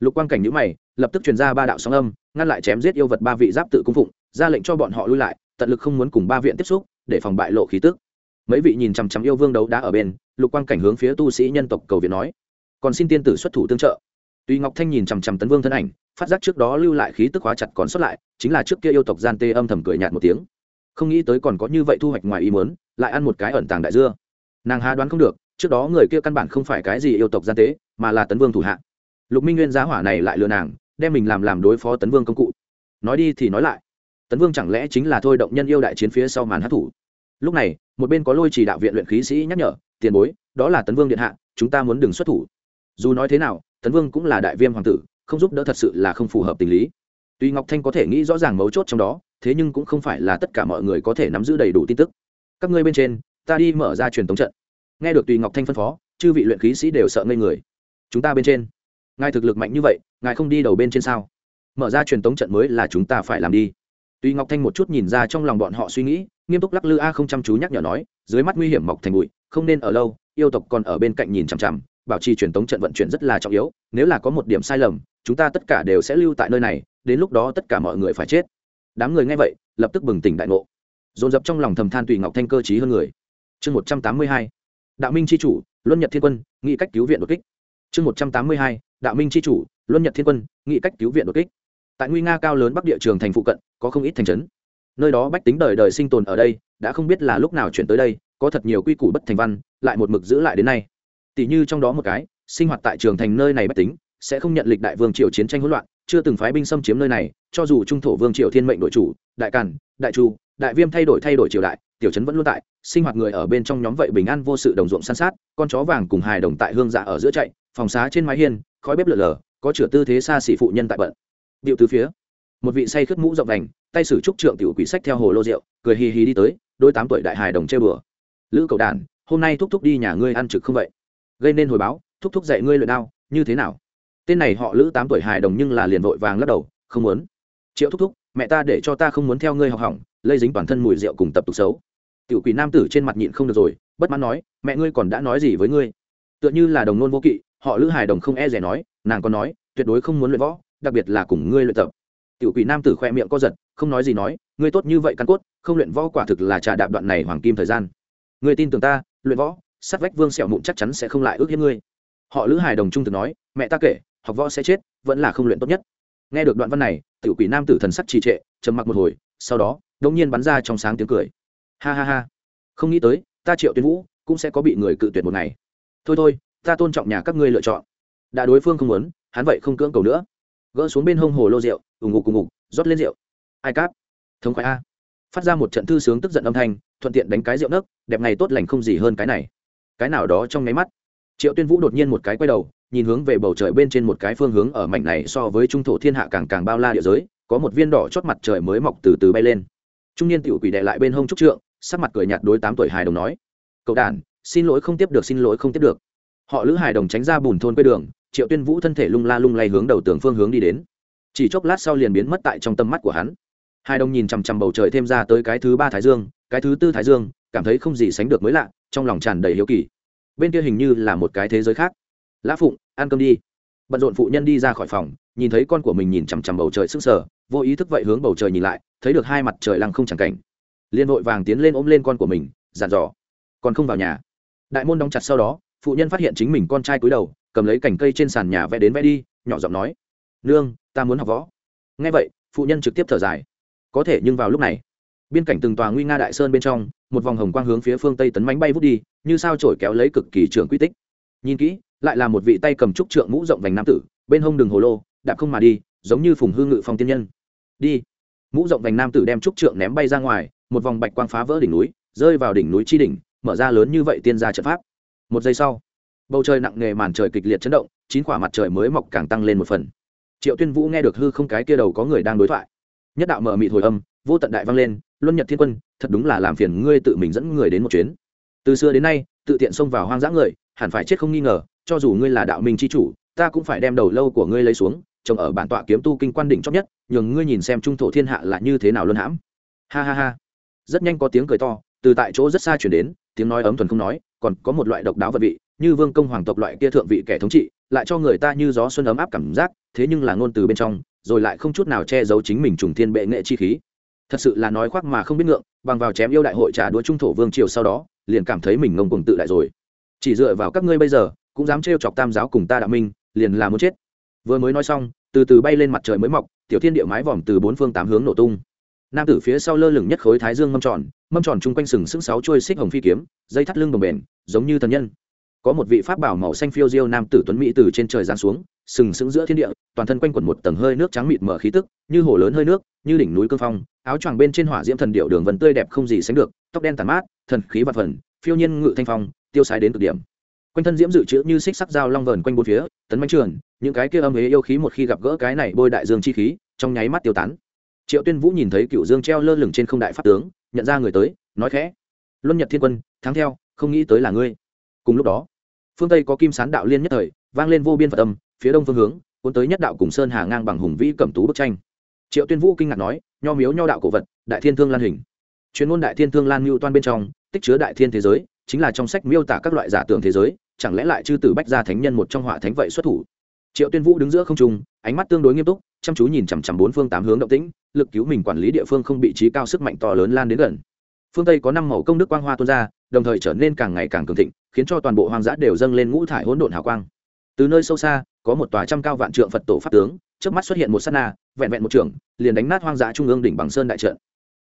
Lục quang cảnh nhữ mày, lập tức truyền ra ba đạo sóng âm, ngăn lại chém giết yêu vật ba vị giáp tự cung phụng, ra lệnh cho bọn họ lui lại, tận lực không muốn cùng ba viện tiếp xúc, để phòng bại lộ khí tức. Mấy vị nhìn chằm chằm yêu vương đấu đá ở bên, lục quang cảnh hướng phía tu sĩ nhân tộc cầu viện nói, còn xin tiên tử xuất thủ tương trợ. Tuy ngọc thanh nhìn chằm chằm tấn vương thân ảnh, phát giác trước đó lưu lại khí tức hóa chặt còn xuất lại, chính là trước kia yêu tộc gian tê âm thầm cười nhạt một tiếng không nghĩ tới còn có như vậy thu hoạch ngoài ý muốn, lại ăn một cái ẩn tàng đại dưa. Nàng há đoán không được, trước đó người kia căn bản không phải cái gì yêu tộc gian tế, mà là tấn vương thủ hạ. Lục minh nguyên giá hỏa này lại lừa nàng, đem mình làm làm đối phó tấn vương công cụ. Nói đi thì nói lại. Tấn vương chẳng lẽ chính là thôi động nhân yêu đại chiến phía sau màn hát thủ lúc này, một bên có lôi chỉ đạo viện luyện khí sĩ nhắc nhở, tiền bối, đó là tấn vương điện hạ, chúng ta muốn đừng xuất thủ. Dù nói thế nào, tấn vương cũng là đại viêm hoàng tử, không giúp đỡ thật sự là không phù hợp tình lý tuy ngọc thanh có thể nghĩ rõ ràng mấu chốt trong đó, thế nhưng cũng không phải là tất cả mọi người có thể nắm giữ đầy đủ tin tức. Các ngươi bên trên, ta đi mở ra truyền thống trận. Nghe được tùy ngọc thanh phân phó, chư vị luyện khí sĩ đều sợ ngây người. Chúng ta bên trên, ngài thực lực mạnh như vậy, ngài không đi đầu bên trên sao? Mở ra truyền thống trận mới là chúng ta phải làm đi. Tuy ngọc thanh một chút nhìn ra trong lòng bọn họ suy nghĩ, nghiêm túc lắc lư a không chăm chú nhắc nhở nói, dưới mắt nguy hiểm mọc thành bụi, không nên ở lâu, yêu tộc còn ở bên cạnh nhìn chằm chằm, bảo trì truyền thống trận vận chuyển rất là trọng yếu, nếu là có một điểm sai lầm, chúng ta tất cả đều sẽ lưu tại nơi này đến lúc đó tất cả mọi người phải chết. Đám người nghe vậy, lập tức bừng tỉnh đại ngộ. Dồn dập trong lòng thầm than tùy ngọc thanh cơ trí hơn người. Chương một trăm tám mươi hai, đạo minh c h i chủ, luân nhật thiên quân nghĩ cách cứu viện đột kích. Chương một trăm tám mươi hai, đạo minh c h i chủ, luân nhật thiên quân nghĩ cách cứu viện đột kích. Tại nguy nga cao lớn bắc địa trường thành phụ cận, có không ít thành trấn. Nơi đó bách tính đời đời sinh tồn ở đây, đã không biết là lúc nào chuyển tới đây, có thật nhiều quy củ bất thành văn, lại một mực giữ lại đến nay. Tỷ như trong đó một cái, sinh hoạt tại trường thành nơi này bách tính, sẽ không nhận lịch đại vương triều chiến tranh hỗn loạn chưa từng phái binh xâm chiếm nơi này, cho dù trung thổ vương triều thiên mệnh đội chủ, đại càn, đại chu, đại viêm thay đổi thay đổi triều đại, tiểu trấn vẫn luôn tại, sinh hoạt người ở bên trong nhóm vậy bình an vô sự đồng ruộng san sát, con chó vàng cùng hài đồng tại hương dạ ở giữa chạy, phòng xá trên mái hiên, khói bếp lở lờ có chửa tư thế xa xỉ phụ nhân tại bận. Điệu từ phía, một vị say khướt mũ rộng đành tay sử trúc trượng tiểu quỷ sách theo hồ lô rượu, cười hì hì đi tới, đôi tám tuổi đại hài đồng chơi bừa. Lữ cầu đàn, hôm nay thúc thúc đi nhà ngươi ăn trực không vậy? Gây nên hồi báo, thúc thúc dạy ngươi luyện đao, như thế nào? Tên này họ lữ tám tuổi hài đồng nhưng là liền vội vàng lắc đầu, không muốn. Triệu thúc thúc, mẹ ta để cho ta không muốn theo ngươi học hỏng, lây dính toàn thân mùi rượu cùng tập tục xấu. Tiểu quỷ nam tử trên mặt nhịn không được rồi, bất mãn nói, mẹ ngươi còn đã nói gì với ngươi? Tựa như là đồng nôn vô kỵ, họ lữ hài đồng không e rẻ nói, nàng còn nói, tuyệt đối không muốn luyện võ, đặc biệt là cùng ngươi luyện tập. Tiểu quỷ nam tử khoe miệng co giật, không nói gì nói, ngươi tốt như vậy căn cốt, không luyện võ quả thực là trà đạp đoạn này hoàng kim thời gian. Ngươi tin tưởng ta, luyện võ, sát vách vương sẹo mụn chắc chắn sẽ không lại ước hiếp ngươi. Họ lữ hài đồng trung thực nói, mẹ ta kể học võ sẽ chết, vẫn là không luyện tốt nhất. Nghe được đoạn văn này, tiểu quỷ nam tử thần sắc trì trệ, trầm mặc một hồi, sau đó, đống nhiên bắn ra trong sáng tiếng cười. Ha ha ha. Không nghĩ tới, ta triệu tuyên vũ cũng sẽ có bị người cự tuyệt một ngày. Thôi thôi, ta tôn trọng nhà các ngươi lựa chọn. Đã đối phương không muốn, hắn vậy không cưỡng cầu nữa. Gỡ xuống bên hông hồ lô rượu ủng ngục cùng ngục, rót lên rượu. Ai cáp? Thống khoái a. Phát ra một trận thư sướng tức giận âm thanh, thuận tiện đánh cái rượu nấc, đẹp ngày tốt lành không gì hơn cái này. Cái nào đó trong nháy mắt. Triệu tuyên vũ đột nhiên một cái quay đầu nhìn hướng về bầu trời bên trên một cái phương hướng ở mảnh này so với trung thổ thiên hạ càng càng bao la địa giới, có một viên đỏ chót mặt trời mới mọc từ từ bay lên. Trung niên tiểu quỷ đệ lại bên hông trúc trượng, sắc mặt cười nhạt đối tám tuổi hài đồng nói, cậu đàn, xin lỗi không tiếp được, xin lỗi không tiếp được. Họ lữ hài đồng tránh ra bùn thôn quê đường, triệu tuyên vũ thân thể lung la lung lay hướng đầu tường phương hướng đi đến. Chỉ chốc lát sau liền biến mất tại trong tâm mắt của hắn. Hai đồng nhìn chằm chằm bầu trời thêm ra tới cái thứ ba thái dương, cái thứ tư thái dương, cảm thấy không gì sánh được mới lạ, trong lòng tràn đầy hiếu kỳ. Bên kia hình như là một cái thế giới khác lã phụng, ăn cơm đi. Bận rộn phụ nhân đi ra khỏi phòng, nhìn thấy con của mình nhìn chằm chằm bầu trời sức sở vô ý thức vậy hướng bầu trời nhìn lại, thấy được hai mặt trời lăng không chẳng cảnh. Liên vội vàng tiến lên ôm lên con của mình giàn dò, còn không vào nhà? Đại môn đóng chặt sau đó, phụ nhân phát hiện chính mình con trai cúi đầu, cầm lấy cành cây trên sàn nhà vẽ đến vẽ đi, nhỏ giọng nói, nương, ta muốn học võ. Nghe vậy, phụ nhân trực tiếp thở dài, có thể nhưng vào lúc này. Biên cảnh từng tòa nguy nga đại sơn bên trong, một vòng hồng quang hướng phía phương tây tấn mánh bay vút đi, như sao trổi kéo lấy cực kỳ trường quy tích. Nhìn kỹ lại là một vị tay cầm trúc trượng mũ rộng vành nam tử, bên hông đường hồ lô, đạp không mà đi, giống như phùng hương ngự phong tiên nhân. Đi. Mũ rộng vành nam tử đem trúc trượng ném bay ra ngoài, một vòng bạch quang phá vỡ đỉnh núi, rơi vào đỉnh núi chi đỉnh, mở ra lớn như vậy tiên gia trận pháp. Một giây sau, bầu trời nặng nề màn trời kịch liệt chấn động, chín quả mặt trời mới mọc càng tăng lên một phần. Triệu tuyên vũ nghe được hư không cái kia đầu có người đang đối thoại. Nhất đạo mở mịt hồi âm, vô tận đại vang lên, luân nhật thiên quân, thật đúng là làm phiền ngươi tự mình dẫn người đến một chuyến. Từ xưa đến nay, tự tiện xông vào hoang dã người, hẳn phải chết không nghi ngờ cho dù ngươi là đạo minh chi chủ, ta cũng phải đem đầu lâu của ngươi lấy xuống trồng ở bản tọa kiếm tu kinh quan đỉnh chót nhất, nhường ngươi nhìn xem trung thổ thiên hạ là như thế nào luân hãm. Ha ha ha. Rất nhanh có tiếng cười to, từ tại chỗ rất xa chuyển đến, tiếng nói ấm thuần không nói, còn có một loại độc đáo vật vị, như vương công hoàng tộc loại kia thượng vị kẻ thống trị, lại cho người ta như gió xuân ấm áp cảm giác, thế nhưng là ngôn từ bên trong, rồi lại không chút nào che giấu chính mình trùng thiên bệ nghệ chi khí. Thật sự là nói khoác mà không biết ngượng, bằng vào chém yêu đại hội trả đũa trung thổ vương triều sau đó, liền cảm thấy mình ngông cuồng tự đại rồi. Chỉ dựa vào các ngươi bây giờ cũng dám trêu chọc tam giáo cùng ta đạo minh, liền là muốn chết. Vừa mới nói xong, từ từ bay lên mặt trời mới mọc, tiểu thiên địa mái vòm từ bốn phương tám hướng nổ tung. Nam tử phía sau lơ lửng nhất khối thái dương mâm tròn mâm tròn chung quanh sừng sững sáu trôi xích hồng phi kiếm, dây thắt lưng đồng bền giống như thần nhân. Có một vị pháp bảo màu xanh phiêu diêu nam tử tuấn mỹ từ trên trời giáng xuống, sừng sững giữa thiên địa, toàn thân quanh quẩn một tầng hơi nước trắng mịt mở khí tức, như hồ lớn hơi nước, như đỉnh núi cương phong, áo choàng bên trên hỏa diễm thần điệu đường vần tươi đẹp không gì sánh được, tóc đen tàn mát, thần khí vật phần, phiêu nhiên ngự thanh phong, tiêu sái đến cực điểm quanh thân diễm dự trữ như xích sắc dao long vờn quanh bốn phía, tấn bánh trường, những cái kia âm ế yêu khí một khi gặp gỡ cái này bôi đại dương chi khí, trong nháy mắt tiêu tán. Triệu tuyên vũ nhìn thấy cựu dương treo lơ lửng trên không đại pháp tướng, nhận ra người tới, nói khẽ, luân nhật thiên quân, thắng theo, không nghĩ tới là ngươi. Cùng lúc đó, phương tây có kim sán đạo liên nhất thời, vang lên vô biên phật âm, phía đông phương hướng, cuốn tới nhất đạo cùng sơn hà ngang bằng hùng vĩ cẩm tú bức tranh. Triệu tuyên vũ kinh ngạc nói, nho miếu nho đạo cổ vật, đại thiên thương lan hình. Chuyên môn đại thiên thương lan mưu toan bên trong, tích chứa đại thiên thế giới, chính là trong sách miêu tả các loại giả tưởng thế giới chẳng lẽ lại chư tử bách gia thánh nhân một trong họa thánh vậy xuất thủ? Triệu tuyên vũ đứng giữa không trung, ánh mắt tương đối nghiêm túc, chăm chú nhìn chằm chằm bốn phương tám hướng động tĩnh, lực cứu mình quản lý địa phương không bị trí cao sức mạnh to lớn lan đến gần. Phương tây có năm màu công đức quang hoa tuôn ra, đồng thời trở nên càng ngày càng cường thịnh, khiến cho toàn bộ hoang dã đều dâng lên ngũ thải hỗn độn hào quang. Từ nơi sâu xa, có một tòa trăm cao vạn trượng phật tổ pháp tướng trước mắt xuất hiện một sát na, vẹn vẹn một trưởng liền đánh nát hoang dã trung ương đỉnh bằng sơn đại trận.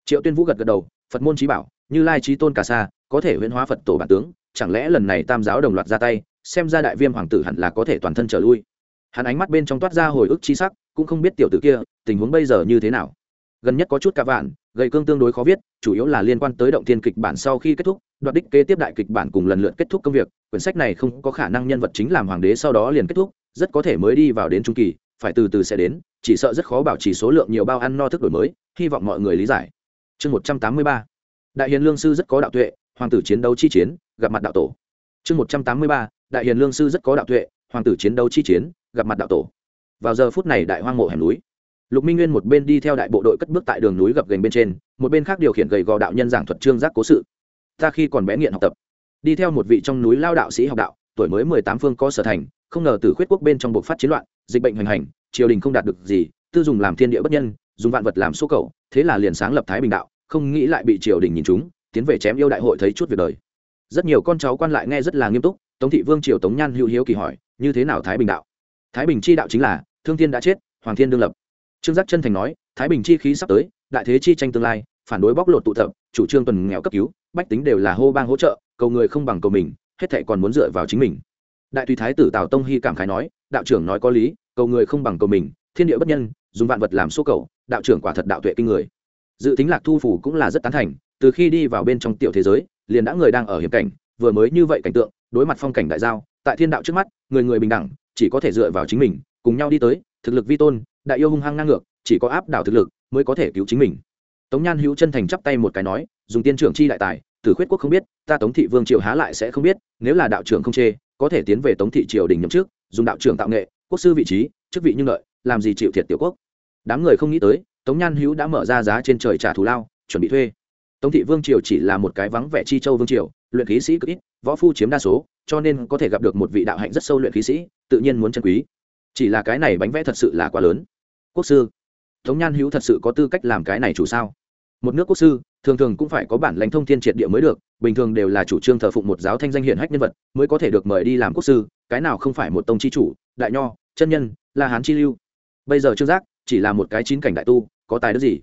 Triệu tuyên vũ gật gật đầu, phật môn trí bảo, như lai trí tôn cả sa, có thể huyễn hóa phật tổ bản tướng chẳng lẽ lần này tam giáo đồng loạt ra tay, xem ra đại viêm hoàng tử hẳn là có thể toàn thân trở lui. Hắn ánh mắt bên trong toát ra hồi ức chi sắc, cũng không biết tiểu tử kia, tình huống bây giờ như thế nào. Gần nhất có chút cả vạn, gầy cương tương đối khó viết, chủ yếu là liên quan tới động thiên kịch bản sau khi kết thúc, đoạt đích kế tiếp đại kịch bản cùng lần lượt kết thúc công việc, quyển sách này không có khả năng nhân vật chính làm hoàng đế sau đó liền kết thúc, rất có thể mới đi vào đến trung kỳ, phải từ từ sẽ đến, chỉ sợ rất khó bảo trì số lượng nhiều bao ăn no thức đổi mới, hy vọng mọi người lý giải. Chương một trăm tám mươi ba. Đại hiền lương sư rất có đạo tuệ hoàng tử chiến đấu chi chiến, gặp mặt đạo tổ. Chương một trăm tám mươi ba, đại hiền lương sư rất có đạo tuệ, hoàng tử chiến đấu chi chiến, gặp mặt đạo tổ. Vào giờ phút này đại hoang mộ hẻm núi. Lục minh nguyên một bên đi theo đại bộ đội cất bước tại đường núi gập gành bên trên, một bên khác điều khiển gầy gò đạo nhân giảng thuật trương giác cố sự. Ta khi còn bé nghiện học tập. Đi theo một vị trong núi lao đạo sĩ học đạo, tuổi mới mười tám phương có sở thành, không ngờ từ khuyết quốc bên trong buộc phát chiến loạn, dịch bệnh hoành hành, triều đình không đạt được gì, tư dùng làm thiên địa bất nhân, dùng vạn vật làm số cầu, thế là liền sáng lập thái bình đạo, không nghĩ lại bị triều đình nhìn chúng tiến về chém yêu đại hội thấy chút việc đời. Rất nhiều con cháu quan lại nghe rất là nghiêm túc, tống thị vương triều tống nhan hữu hiếu kỳ hỏi, như thế nào thái bình đạo? Thái bình chi đạo chính là, thương thiên đã chết, hoàng thiên đương lập. Trương giác chân thành nói, thái bình chi khí sắp tới, đại thế chi tranh tương lai, phản đối bóc lột tụ tập, chủ trương tuần nghèo cấp cứu, bách tính đều là hô bang hỗ trợ, cầu người không bằng cầu mình, hết thệ còn muốn dựa vào chính mình. Đại tùy thái tử tào tông hy cảm khái nói, đạo trưởng nói có lý, cầu người không bằng cầu mình, thiên địa bất nhân, dùng vạn vật làm số cầu, đạo trưởng quả thật đạo tuệ kinh người. Dự tính lạc thu phủ cũng là rất tán thành từ khi đi vào bên trong tiểu thế giới, liền đã người đang ở hiểm cảnh, vừa mới như vậy cảnh tượng, đối mặt phong cảnh đại giao, tại thiên đạo trước mắt, người người bình đẳng, chỉ có thể dựa vào chính mình, cùng nhau đi tới, thực lực vi tôn, đại yêu hung hăng ngang ngược, chỉ có áp đảo thực lực mới có thể cứu chính mình. Tống nhan hữu chân thành chắp tay một cái nói, dùng tiên trưởng chi đại tài, tử khuyết quốc không biết, ta tống thị vương triều há lại sẽ không biết, nếu là đạo trưởng không chê, có thể tiến về tống thị triều đình nhậm chức, dùng đạo trưởng tạo nghệ, quốc sư vị trí, chức vị như lợi, làm gì chịu thiệt tiểu quốc? Đám người không nghĩ tới, tống nhan hữu đã mở ra giá trên trời trả thù lao, chuẩn bị thuê tống thị vương triều chỉ là một cái vắng vẻ chi châu vương triều, luyện khí sĩ cực ít, võ phu chiếm đa số, cho nên có thể gặp được một vị đạo hạnh rất sâu luyện khí sĩ, tự nhiên muốn chân quý. Chỉ là cái này bánh vẽ thật sự là quá lớn. Quốc sư, tống nhan hữu thật sự có tư cách làm cái này chủ sao? Một nước quốc sư, thường thường cũng phải có bản lãnh thông thiên triệt địa mới được, bình thường đều là chủ trương thờ phụng một giáo thanh danh hiển hách nhân vật, mới có thể được mời đi làm quốc sư, cái nào không phải một tông chi chủ, đại nho, chân nhân, la hán chi lưu. Bây giờ trương giác, chỉ là một cái chín cảnh đại tu, có tài đức gì?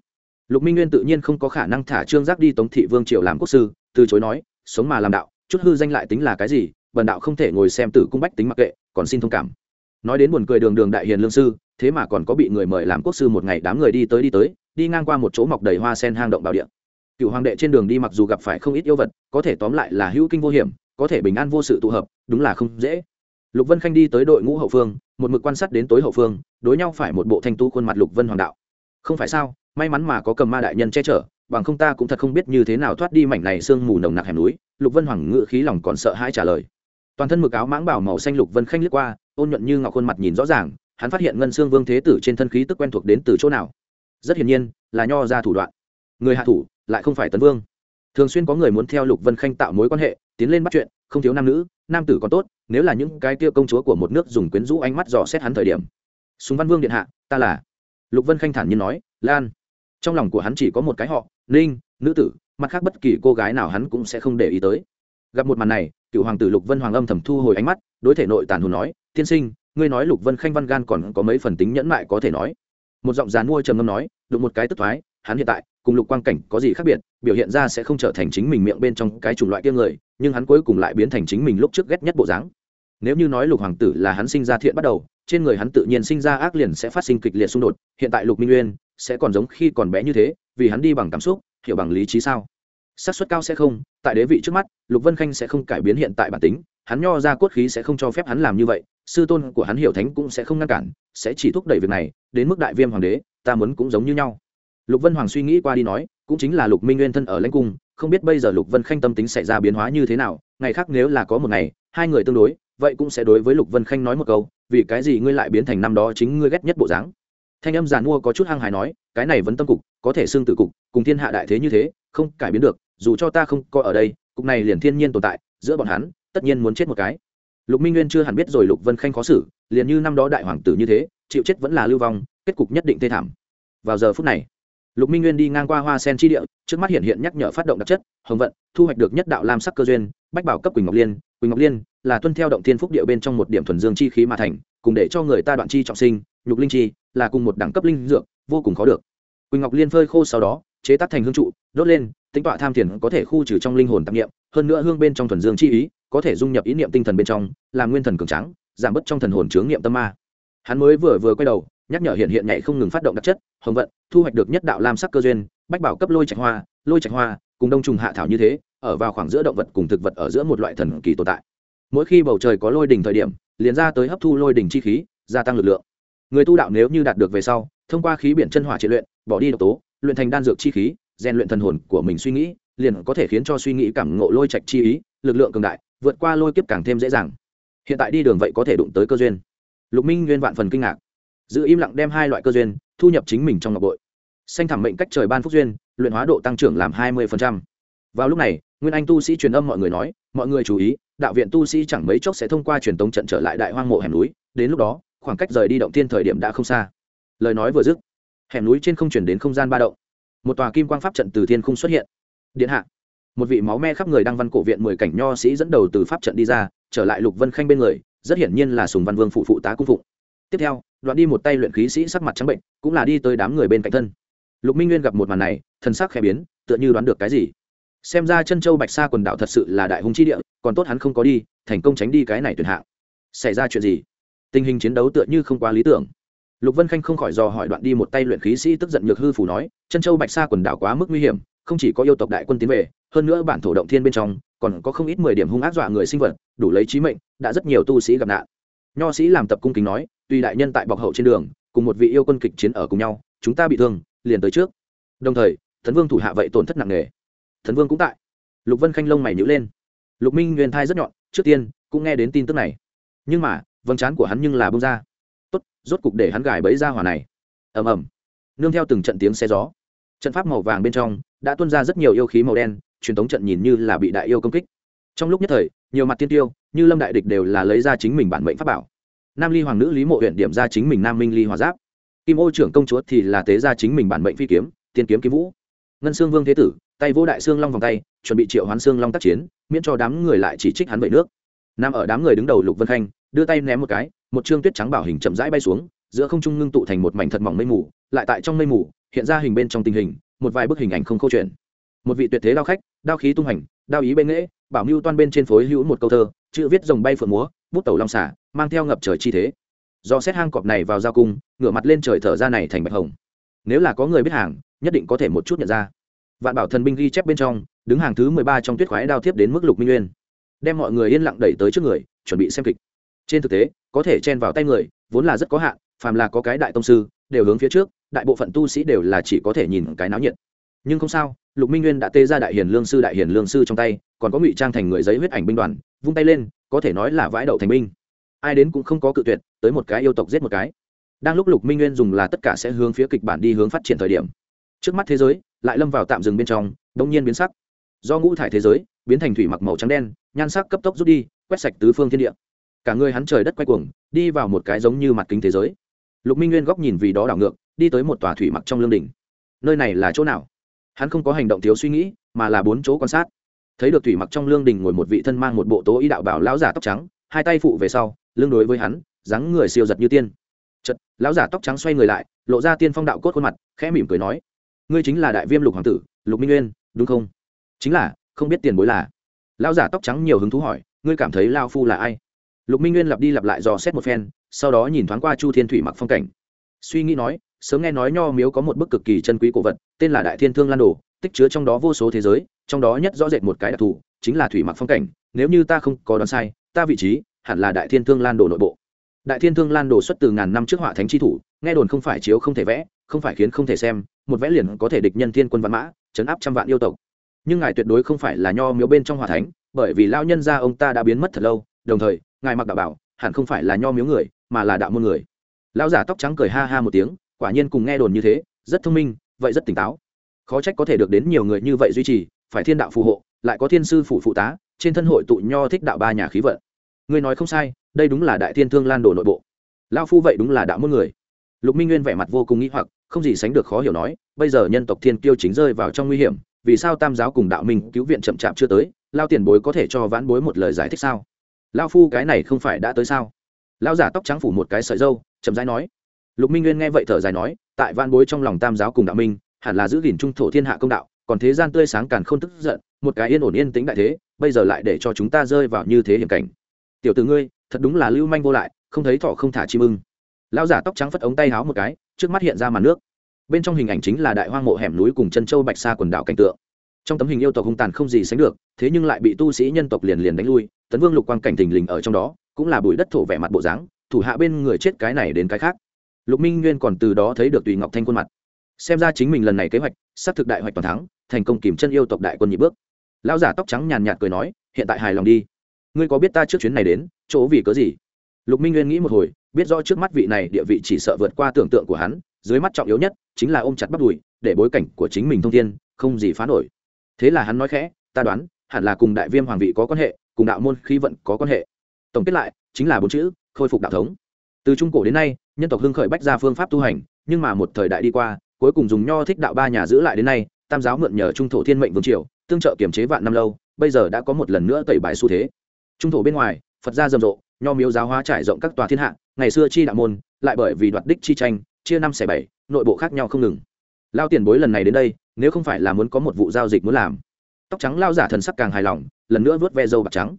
Lục minh nguyên tự nhiên không có khả năng thả trương giác đi tống thị vương triều làm quốc sư, từ chối nói, sống mà làm đạo, chút hư danh lại tính là cái gì, bần đạo không thể ngồi xem tử cung bách tính mặc kệ, còn xin thông cảm. Nói đến buồn cười đường đường đại hiền lương sư, thế mà còn có bị người mời làm quốc sư một ngày đám người đi tới đi tới, đi ngang qua một chỗ mọc đầy hoa sen hang động bảo địa. Cựu hoàng đệ trên đường đi mặc dù gặp phải không ít yêu vật, có thể tóm lại là hữu kinh vô hiểm, có thể bình an vô sự tụ hợp, đúng là không dễ. Lục vân khanh đi tới đội ngũ hậu phương, một mực quan sát đến tối hậu phương, đối nhau phải một bộ thanh tu khuôn mặt lục vân hoàng đạo. Không phải sao may mắn mà có cầm ma đại nhân che chở, bằng không ta cũng thật không biết như thế nào thoát đi mảnh này sương mù nồng nặc hẻm núi. Lục vân hoàng ngự khí lòng còn sợ hãi trả lời. Toàn thân mực áo mãng bảo màu xanh lục vân khanh lướt qua, ôn nhuận như ngọc khuôn mặt nhìn rõ ràng, hắn phát hiện ngân xương vương thế tử trên thân khí tức quen thuộc đến từ chỗ nào. Rất hiển nhiên, là nho ra thủ đoạn. Người hạ thủ, lại không phải tấn vương. Thường xuyên có người muốn theo lục vân khanh tạo mối quan hệ, tiến lên bắt chuyện, không thiếu nam nữ, nam tử còn tốt, nếu là những cái kia công chúa của một nước dùng quyến rũ ánh mắt dò xét hắn thời điểm. Súng văn vương điện hạ, ta là. Lục vân khanh thản nhiên nói, lan trong lòng của hắn chỉ có một cái họ, ninh, nữ tử, mặt khác bất kỳ cô gái nào hắn cũng sẽ không để ý tới. Gặp một màn này, cựu hoàng tử lục vân hoàng âm thầm thu hồi ánh mắt, đối thể nội tàn hồn nói, tiên sinh, ngươi nói lục vân khanh văn gan còn có mấy phần tính nhẫn mại có thể nói. Một giọng dán mua trầm ngâm nói, đụng một cái tức thoái, hắn hiện tại, cùng lục quang cảnh có gì khác biệt, biểu hiện ra sẽ không trở thành chính mình miệng bên trong cái chủng loại kia người, nhưng hắn cuối cùng lại biến thành chính mình lúc trước ghét nhất bộ dáng. Nếu như nói lục hoàng tử là hắn sinh ra thiện bắt đầu trên người hắn tự nhiên sinh ra ác liền sẽ phát sinh kịch liệt xung đột, hiện tại lục minh nguyên sẽ còn giống khi còn bé như thế, vì hắn đi bằng cảm xúc, hiểu bằng lý trí sao? Xác suất cao sẽ không, tại đế vị trước mắt, lục vân khanh sẽ không cải biến hiện tại bản tính, hắn nho ra cốt khí sẽ không cho phép hắn làm như vậy, sư tôn của hắn hiểu thánh cũng sẽ không ngăn cản, sẽ chỉ thúc đẩy việc này, đến mức đại viêm hoàng đế, ta muốn cũng giống như nhau. Lục vân hoàng suy nghĩ qua đi nói, cũng chính là lục minh nguyên thân ở lãnh cung, không biết bây giờ lục vân khanh tâm tính xảy ra biến hóa như thế nào, ngày khác nếu là có một ngày, hai người tương đối, vậy cũng sẽ đối với lục vân khanh nói một câu vì cái gì ngươi lại biến thành năm đó chính ngươi ghét nhất bộ dáng? Thanh âm giàn mua có chút hăng hài nói, cái này vẫn tâm cục, có thể xương tự cục, cùng thiên hạ đại thế như thế, không cải biến được, dù cho ta không coi ở đây, cục này liền thiên nhiên tồn tại, giữa bọn hắn, tất nhiên muốn chết một cái. Lục minh nguyên chưa hẳn biết rồi lục vân khanh khó xử, liền như năm đó đại hoàng tử như thế, chịu chết vẫn là lưu vong, kết cục nhất định thê thảm. Vào giờ phút này lục minh nguyên đi ngang qua hoa sen chi địa, trước mắt hiện hiện nhắc nhở phát động đặc chất, hồng vận, thu hoạch được nhất đạo lam sắc cơ duyên, bách bảo cấp quỳnh ngọc liên. Quỳnh ngọc liên là tuân theo động thiên phúc địa bên trong một điểm thuần dương chi khí mà thành, cùng để cho người ta đoạn chi trọng sinh, nhục linh chi, là cùng một đẳng cấp linh dược, vô cùng khó được. Quỳnh ngọc liên phơi khô sau đó, chế tác thành hương trụ, đốt lên, tính tọa tham thiền có thể khu trừ trong linh hồn tạp niệm, hơn nữa hương bên trong thuần dương chi ý, có thể dung nhập ý niệm tinh thần bên trong, làm nguyên thần cường trắng giảm bớt trong thần hồn chướng niệm tâm ma. Hắn mới vừa vừa quay đầu, nhắc nhở hiện hiện nhảy không ngừng phát động đặc chất, hồng vận thu hoạch được nhất đạo lam sắc cơ duyên, bách bảo cấp lôi trạch hoa, lôi trạch hoa, cùng đông trùng hạ thảo như thế, ở vào khoảng giữa động vật cùng thực vật ở giữa một loại thần kỳ tồn tại. Mỗi khi bầu trời có lôi đỉnh thời điểm, liền ra tới hấp thu lôi đỉnh chi khí, gia tăng lực lượng. Người tu đạo nếu như đạt được về sau, thông qua khí biển chân hỏa trị luyện, bỏ đi độc tố, luyện thành đan dược chi khí, rèn luyện thần hồn của mình suy nghĩ, liền có thể khiến cho suy nghĩ cảm ngộ lôi trạch chi ý, lực lượng cường đại, vượt qua lôi kiếp càng thêm dễ dàng. Hiện tại đi đường vậy có thể đụng tới cơ duyên. Lục minh nguyên vạn phần kinh ngạc. Giữ im lặng đem hai loại cơ duyên thu nhập chính mình trong ngọc bội. Xanh thẳm mệnh cách trời ban phúc duyên, luyện hóa độ tăng trưởng làm hai mươi vào lúc này, nguyên anh tu sĩ truyền âm mọi người nói, mọi người chú ý, đạo viện tu sĩ chẳng mấy chốc sẽ thông qua truyền tống trận trở lại đại hoang mộ hẻm núi. Đến lúc đó, khoảng cách rời đi động tiên thời điểm đã không xa. Lời nói vừa dứt, hẻm núi trên không chuyển đến không gian ba động. Một tòa kim quang pháp trận từ thiên không xuất hiện. Điện hạ, một vị máu me khắp người đang văn cổ viện mười cảnh nho sĩ dẫn đầu từ pháp trận đi ra, trở lại lục vân khanh bên người, rất hiển nhiên là sùng văn vương phụ phụ tá cung phụng tiếp theo, đoạn đi một tay luyện khí sĩ sắc mặt trắng bệnh, cũng là đi tới đám người bên cạnh thân. Lục minh nguyên gặp một màn này, thần sắc khẽ biến, tựa như đoán được cái gì. Xem ra chân châu bạch sa quần đảo thật sự là đại hùng chi địa, còn tốt hắn không có đi, thành công tránh đi cái này tuyệt hạng. Xảy ra chuyện gì? Tình hình chiến đấu tựa như không quá lý tưởng. Lục vân khanh không khỏi dò hỏi đoạn đi một tay luyện khí sĩ tức giận nhược hư phủ nói, chân châu bạch sa quần đảo quá mức nguy hiểm, không chỉ có yêu tộc đại quân tiến về, hơn nữa bản thổ động thiên bên trong, còn có không ít mười điểm hung ác dọa người sinh vật, đủ lấy trí mệnh, đã rất nhiều tu sĩ gặp nạn. Nho sĩ làm tập cung kính nói tuy đại nhân tại bọc hậu trên đường, cùng một vị yêu quân kịch chiến ở cùng nhau, chúng ta bị thương, liền tới trước. Đồng thời, thần vương thủ hạ vậy tổn thất nặng nề. Thần vương cũng tại. Lục vân khanh lông mày nhữ lên. Lục minh nguyên thai rất nhọn, trước tiên, cũng nghe đến tin tức này. Nhưng mà, vầng trán của hắn nhưng là bông ra. Tốt, rốt cục để hắn gài bẫy ra hỏa này. Ầm ầm. Nương theo từng trận tiếng xe gió. Trận pháp màu vàng bên trong đã tuôn ra rất nhiều yêu khí màu đen, truyền thống trận nhìn như là bị đại yêu công kích. Trong lúc nhất thời, nhiều mặt tiên tiêu, như lâm đại địch đều là lấy ra chính mình bản mệnh pháp bảo nam ly hoàng nữ lý mộ huyện điểm ra chính mình nam minh ly hòa giáp. Kim ô trưởng công chúa thì là tế ra chính mình bản mệnh phi kiếm, tiên kiếm kiếm vũ. Ngân Sương vương thế tử, tay vô đại Sương long vòng tay, chuẩn bị triệu hoán Sương long tác chiến, miễn cho đám người lại chỉ trích hắn vậy nước. Nam ở đám người đứng đầu lục vân khanh, đưa tay ném một cái, một chương tuyết trắng bảo hình chậm rãi bay xuống, giữa không trung ngưng tụ thành một mảnh thật mỏng mây mù, lại tại trong mây mù, hiện ra hình bên trong tình hình, một vài bức hình ảnh không câu chuyện. Một vị tuyệt thế đao khách, đao khí tung hành đao ý bên nghễ bảo mưu toan bên trên phối hữu một câu thơ, chữ viết rồng bay phượng múa bút tẩu long xả mang theo ngập trời chi thế. Do xét hang cọp này vào giao cung, ngửa mặt lên trời thở ra này thành bạch hồng. Nếu là có người biết hàng, nhất định có thể một chút nhận ra. Vạn bảo thần binh ghi chép bên trong, đứng hàng thứ mười ba trong tuyết khoái đao thiếp đến mức lục minh nguyên. Đem mọi người yên lặng đẩy tới trước người, chuẩn bị xem kịch. Trên thực tế, có thể chen vào tay người, vốn là rất có hạn, phàm là có cái đại tông sư, đều hướng phía trước, đại bộ phận tu sĩ đều là chỉ có thể nhìn cái náo nhiệt. Nhưng không sao, lục minh nguyên đã tê ra đại hiền lương sư đại hiền lương sư trong tay, còn có ngụy trang thành người giấy huyết ảnh binh đoàn, vung tay lên có thể nói là vãi đậu thành binh. Ai đến cũng không có cự tuyệt, tới một cái yêu tộc giết một cái. Đang lúc lục minh nguyên dùng là tất cả sẽ hướng phía kịch bản đi hướng phát triển thời điểm. Trước mắt thế giới, lại lâm vào tạm dừng bên trong đông nhiên biến sắc. Do ngũ thải thế giới, biến thành thủy mặc màu trắng đen, nhan sắc cấp tốc rút đi, quét sạch tứ phương thiên địa. Cả người hắn trời đất quay cuồng, đi vào một cái giống như mặt kính thế giới. Lục minh nguyên góc nhìn vì đó đảo ngược, đi tới một tòa thủy mặc trong lương đỉnh. Nơi này là chỗ nào? Hắn không có hành động thiếu suy nghĩ, mà là bốn chỗ quan sát thấy được thủy mặc trong lương đình ngồi một vị thân mang một bộ tố ý đạo bảo lão giả tóc trắng, hai tay phụ về sau lương đối với hắn, dáng người siêu giật như tiên. Chật lão giả tóc trắng xoay người lại, lộ ra tiên phong đạo cốt khuôn mặt, khẽ mỉm cười nói, ngươi chính là đại viêm lục hoàng tử, lục minh nguyên, đúng không? Chính là, không biết tiền bối là. Lão giả tóc trắng nhiều hứng thú hỏi, ngươi cảm thấy lao phu là ai? Lục minh nguyên lặp đi lặp lại dò xét một phen, sau đó nhìn thoáng qua chu thiên thủy mặc phong cảnh. Suy nghĩ nói, sớm nghe nói nho miếu có một bức cực kỳ chân quý cổ vật, tên là đại thiên thương lan đồ tích chứa trong đó vô số thế giới, trong đó nhất rõ rệt một cái đặc thù, chính là thủy mặc phong cảnh. Nếu như ta không có đoán sai, ta vị trí hẳn là đại thiên thương lan đồ nội bộ. Đại thiên thương lan đồ xuất từ ngàn năm trước họa thánh chi thủ, nghe đồn không phải chiếu không thể vẽ, không phải khiến không thể xem, một vẽ liền có thể địch nhân thiên quân văn mã, chấn áp trăm vạn yêu tộc. Nhưng ngài tuyệt đối không phải là nho miếu bên trong họa thánh, bởi vì lao nhân gia ông ta đã biến mất thật lâu, đồng thời, ngài mặc đạo bảo, hẳn không phải là nho miếu người, mà là đạo môn người. Lão giả tóc trắng cười ha ha một tiếng, quả nhiên cùng nghe đồn như thế, rất thông minh, vậy rất tỉnh táo khó trách có thể được đến nhiều người như vậy duy trì, phải thiên đạo phù hộ, lại có thiên sư phủ phụ tá, trên thân hội tụ nho thích đạo ba nhà khí vận. Ngươi nói không sai, đây đúng là đại thiên thương lan đồ nội bộ. Lao phu vậy đúng là đạo môn người. Lục minh nguyên vẻ mặt vô cùng nghĩ hoặc, không gì sánh được khó hiểu nói, bây giờ nhân tộc thiên kiêu chính rơi vào trong nguy hiểm, vì sao tam giáo cùng đạo minh cứu viện chậm chạp chưa tới lao tiền bối có thể cho vãn bối một lời giải thích sao? Lao phu cái này không phải đã tới sao? Lao giả tóc trắng phủ một cái sợi dâu chậm rãi nói. Lục minh nguyên nghe vậy thở dài nói, tại vãn bối trong lòng tam giáo cùng đạo minh hẳn là giữ gìn trung thổ thiên hạ công đạo, còn thế gian tươi sáng càn không tức giận, một cái yên ổn yên tĩnh đại thế, bây giờ lại để cho chúng ta rơi vào như thế hiểm cảnh. Tiểu tử ngươi, thật đúng là lưu manh vô lại, không thấy thọ không thả chim ưng. Lão giả tóc trắng phất ống tay háo một cái, trước mắt hiện ra màn nước. Bên trong hình ảnh chính là đại hoang mộ hẻm núi cùng chân châu bạch sa quần đảo cảnh tượng. Trong tấm hình yêu tộc hung tàn không gì sánh được, thế nhưng lại bị tu sĩ nhân tộc liền liền đánh lui, tấn vương lục quang cảnh thình lình ở trong đó, cũng là bụi đất thổ vẻ mặt bộ dáng, thủ hạ bên người chết cái này đến cái khác. Lục minh nguyên còn từ đó thấy được tùy ngọc thanh khuôn mặt xem ra chính mình lần này kế hoạch xác thực đại hoạch toàn thắng, thành công kìm chân yêu tộc đại quân nhị bước. Lão giả tóc trắng nhàn nhạt cười nói, hiện tại hài lòng đi. Ngươi có biết ta trước chuyến này đến, chỗ vì cớ gì? Lục minh nguyên nghĩ một hồi, biết rõ trước mắt vị này địa vị chỉ sợ vượt qua tưởng tượng của hắn, dưới mắt trọng yếu nhất chính là ôm chặt bắt đùi, để bối cảnh của chính mình thông thiên, không gì phá nổi. Thế là hắn nói khẽ, ta đoán, hẳn là cùng đại viêm hoàng vị có quan hệ, cùng đạo môn khí vận có quan hệ. Tổng kết lại, chính là bốn chữ, khôi phục đạo thống. Từ trung cổ đến nay, nhân tộc hưng khởi bách ra phương pháp tu hành, nhưng mà một thời đại đi qua cuối cùng dùng nho thích đạo ba nhà giữ lại đến nay, tam giáo mượn nhờ trung thổ thiên mệnh vương triều, tương trợ kiềm chế vạn năm lâu, bây giờ đã có một lần nữa tẩy bài xu thế. Trung thổ bên ngoài, phật gia rầm rộ, nho miếu giáo hóa trải rộng các tòa thiên hạ, ngày xưa chi đạo môn, lại bởi vì đoạt đích chi tranh, chia năm xẻ bảy, nội bộ khác nhau không ngừng. Lao tiền bối lần này đến đây, nếu không phải là muốn có một vụ giao dịch muốn làm. Tóc trắng lao giả thần sắc càng hài lòng, lần nữa vớt ve dâu bạc trắng.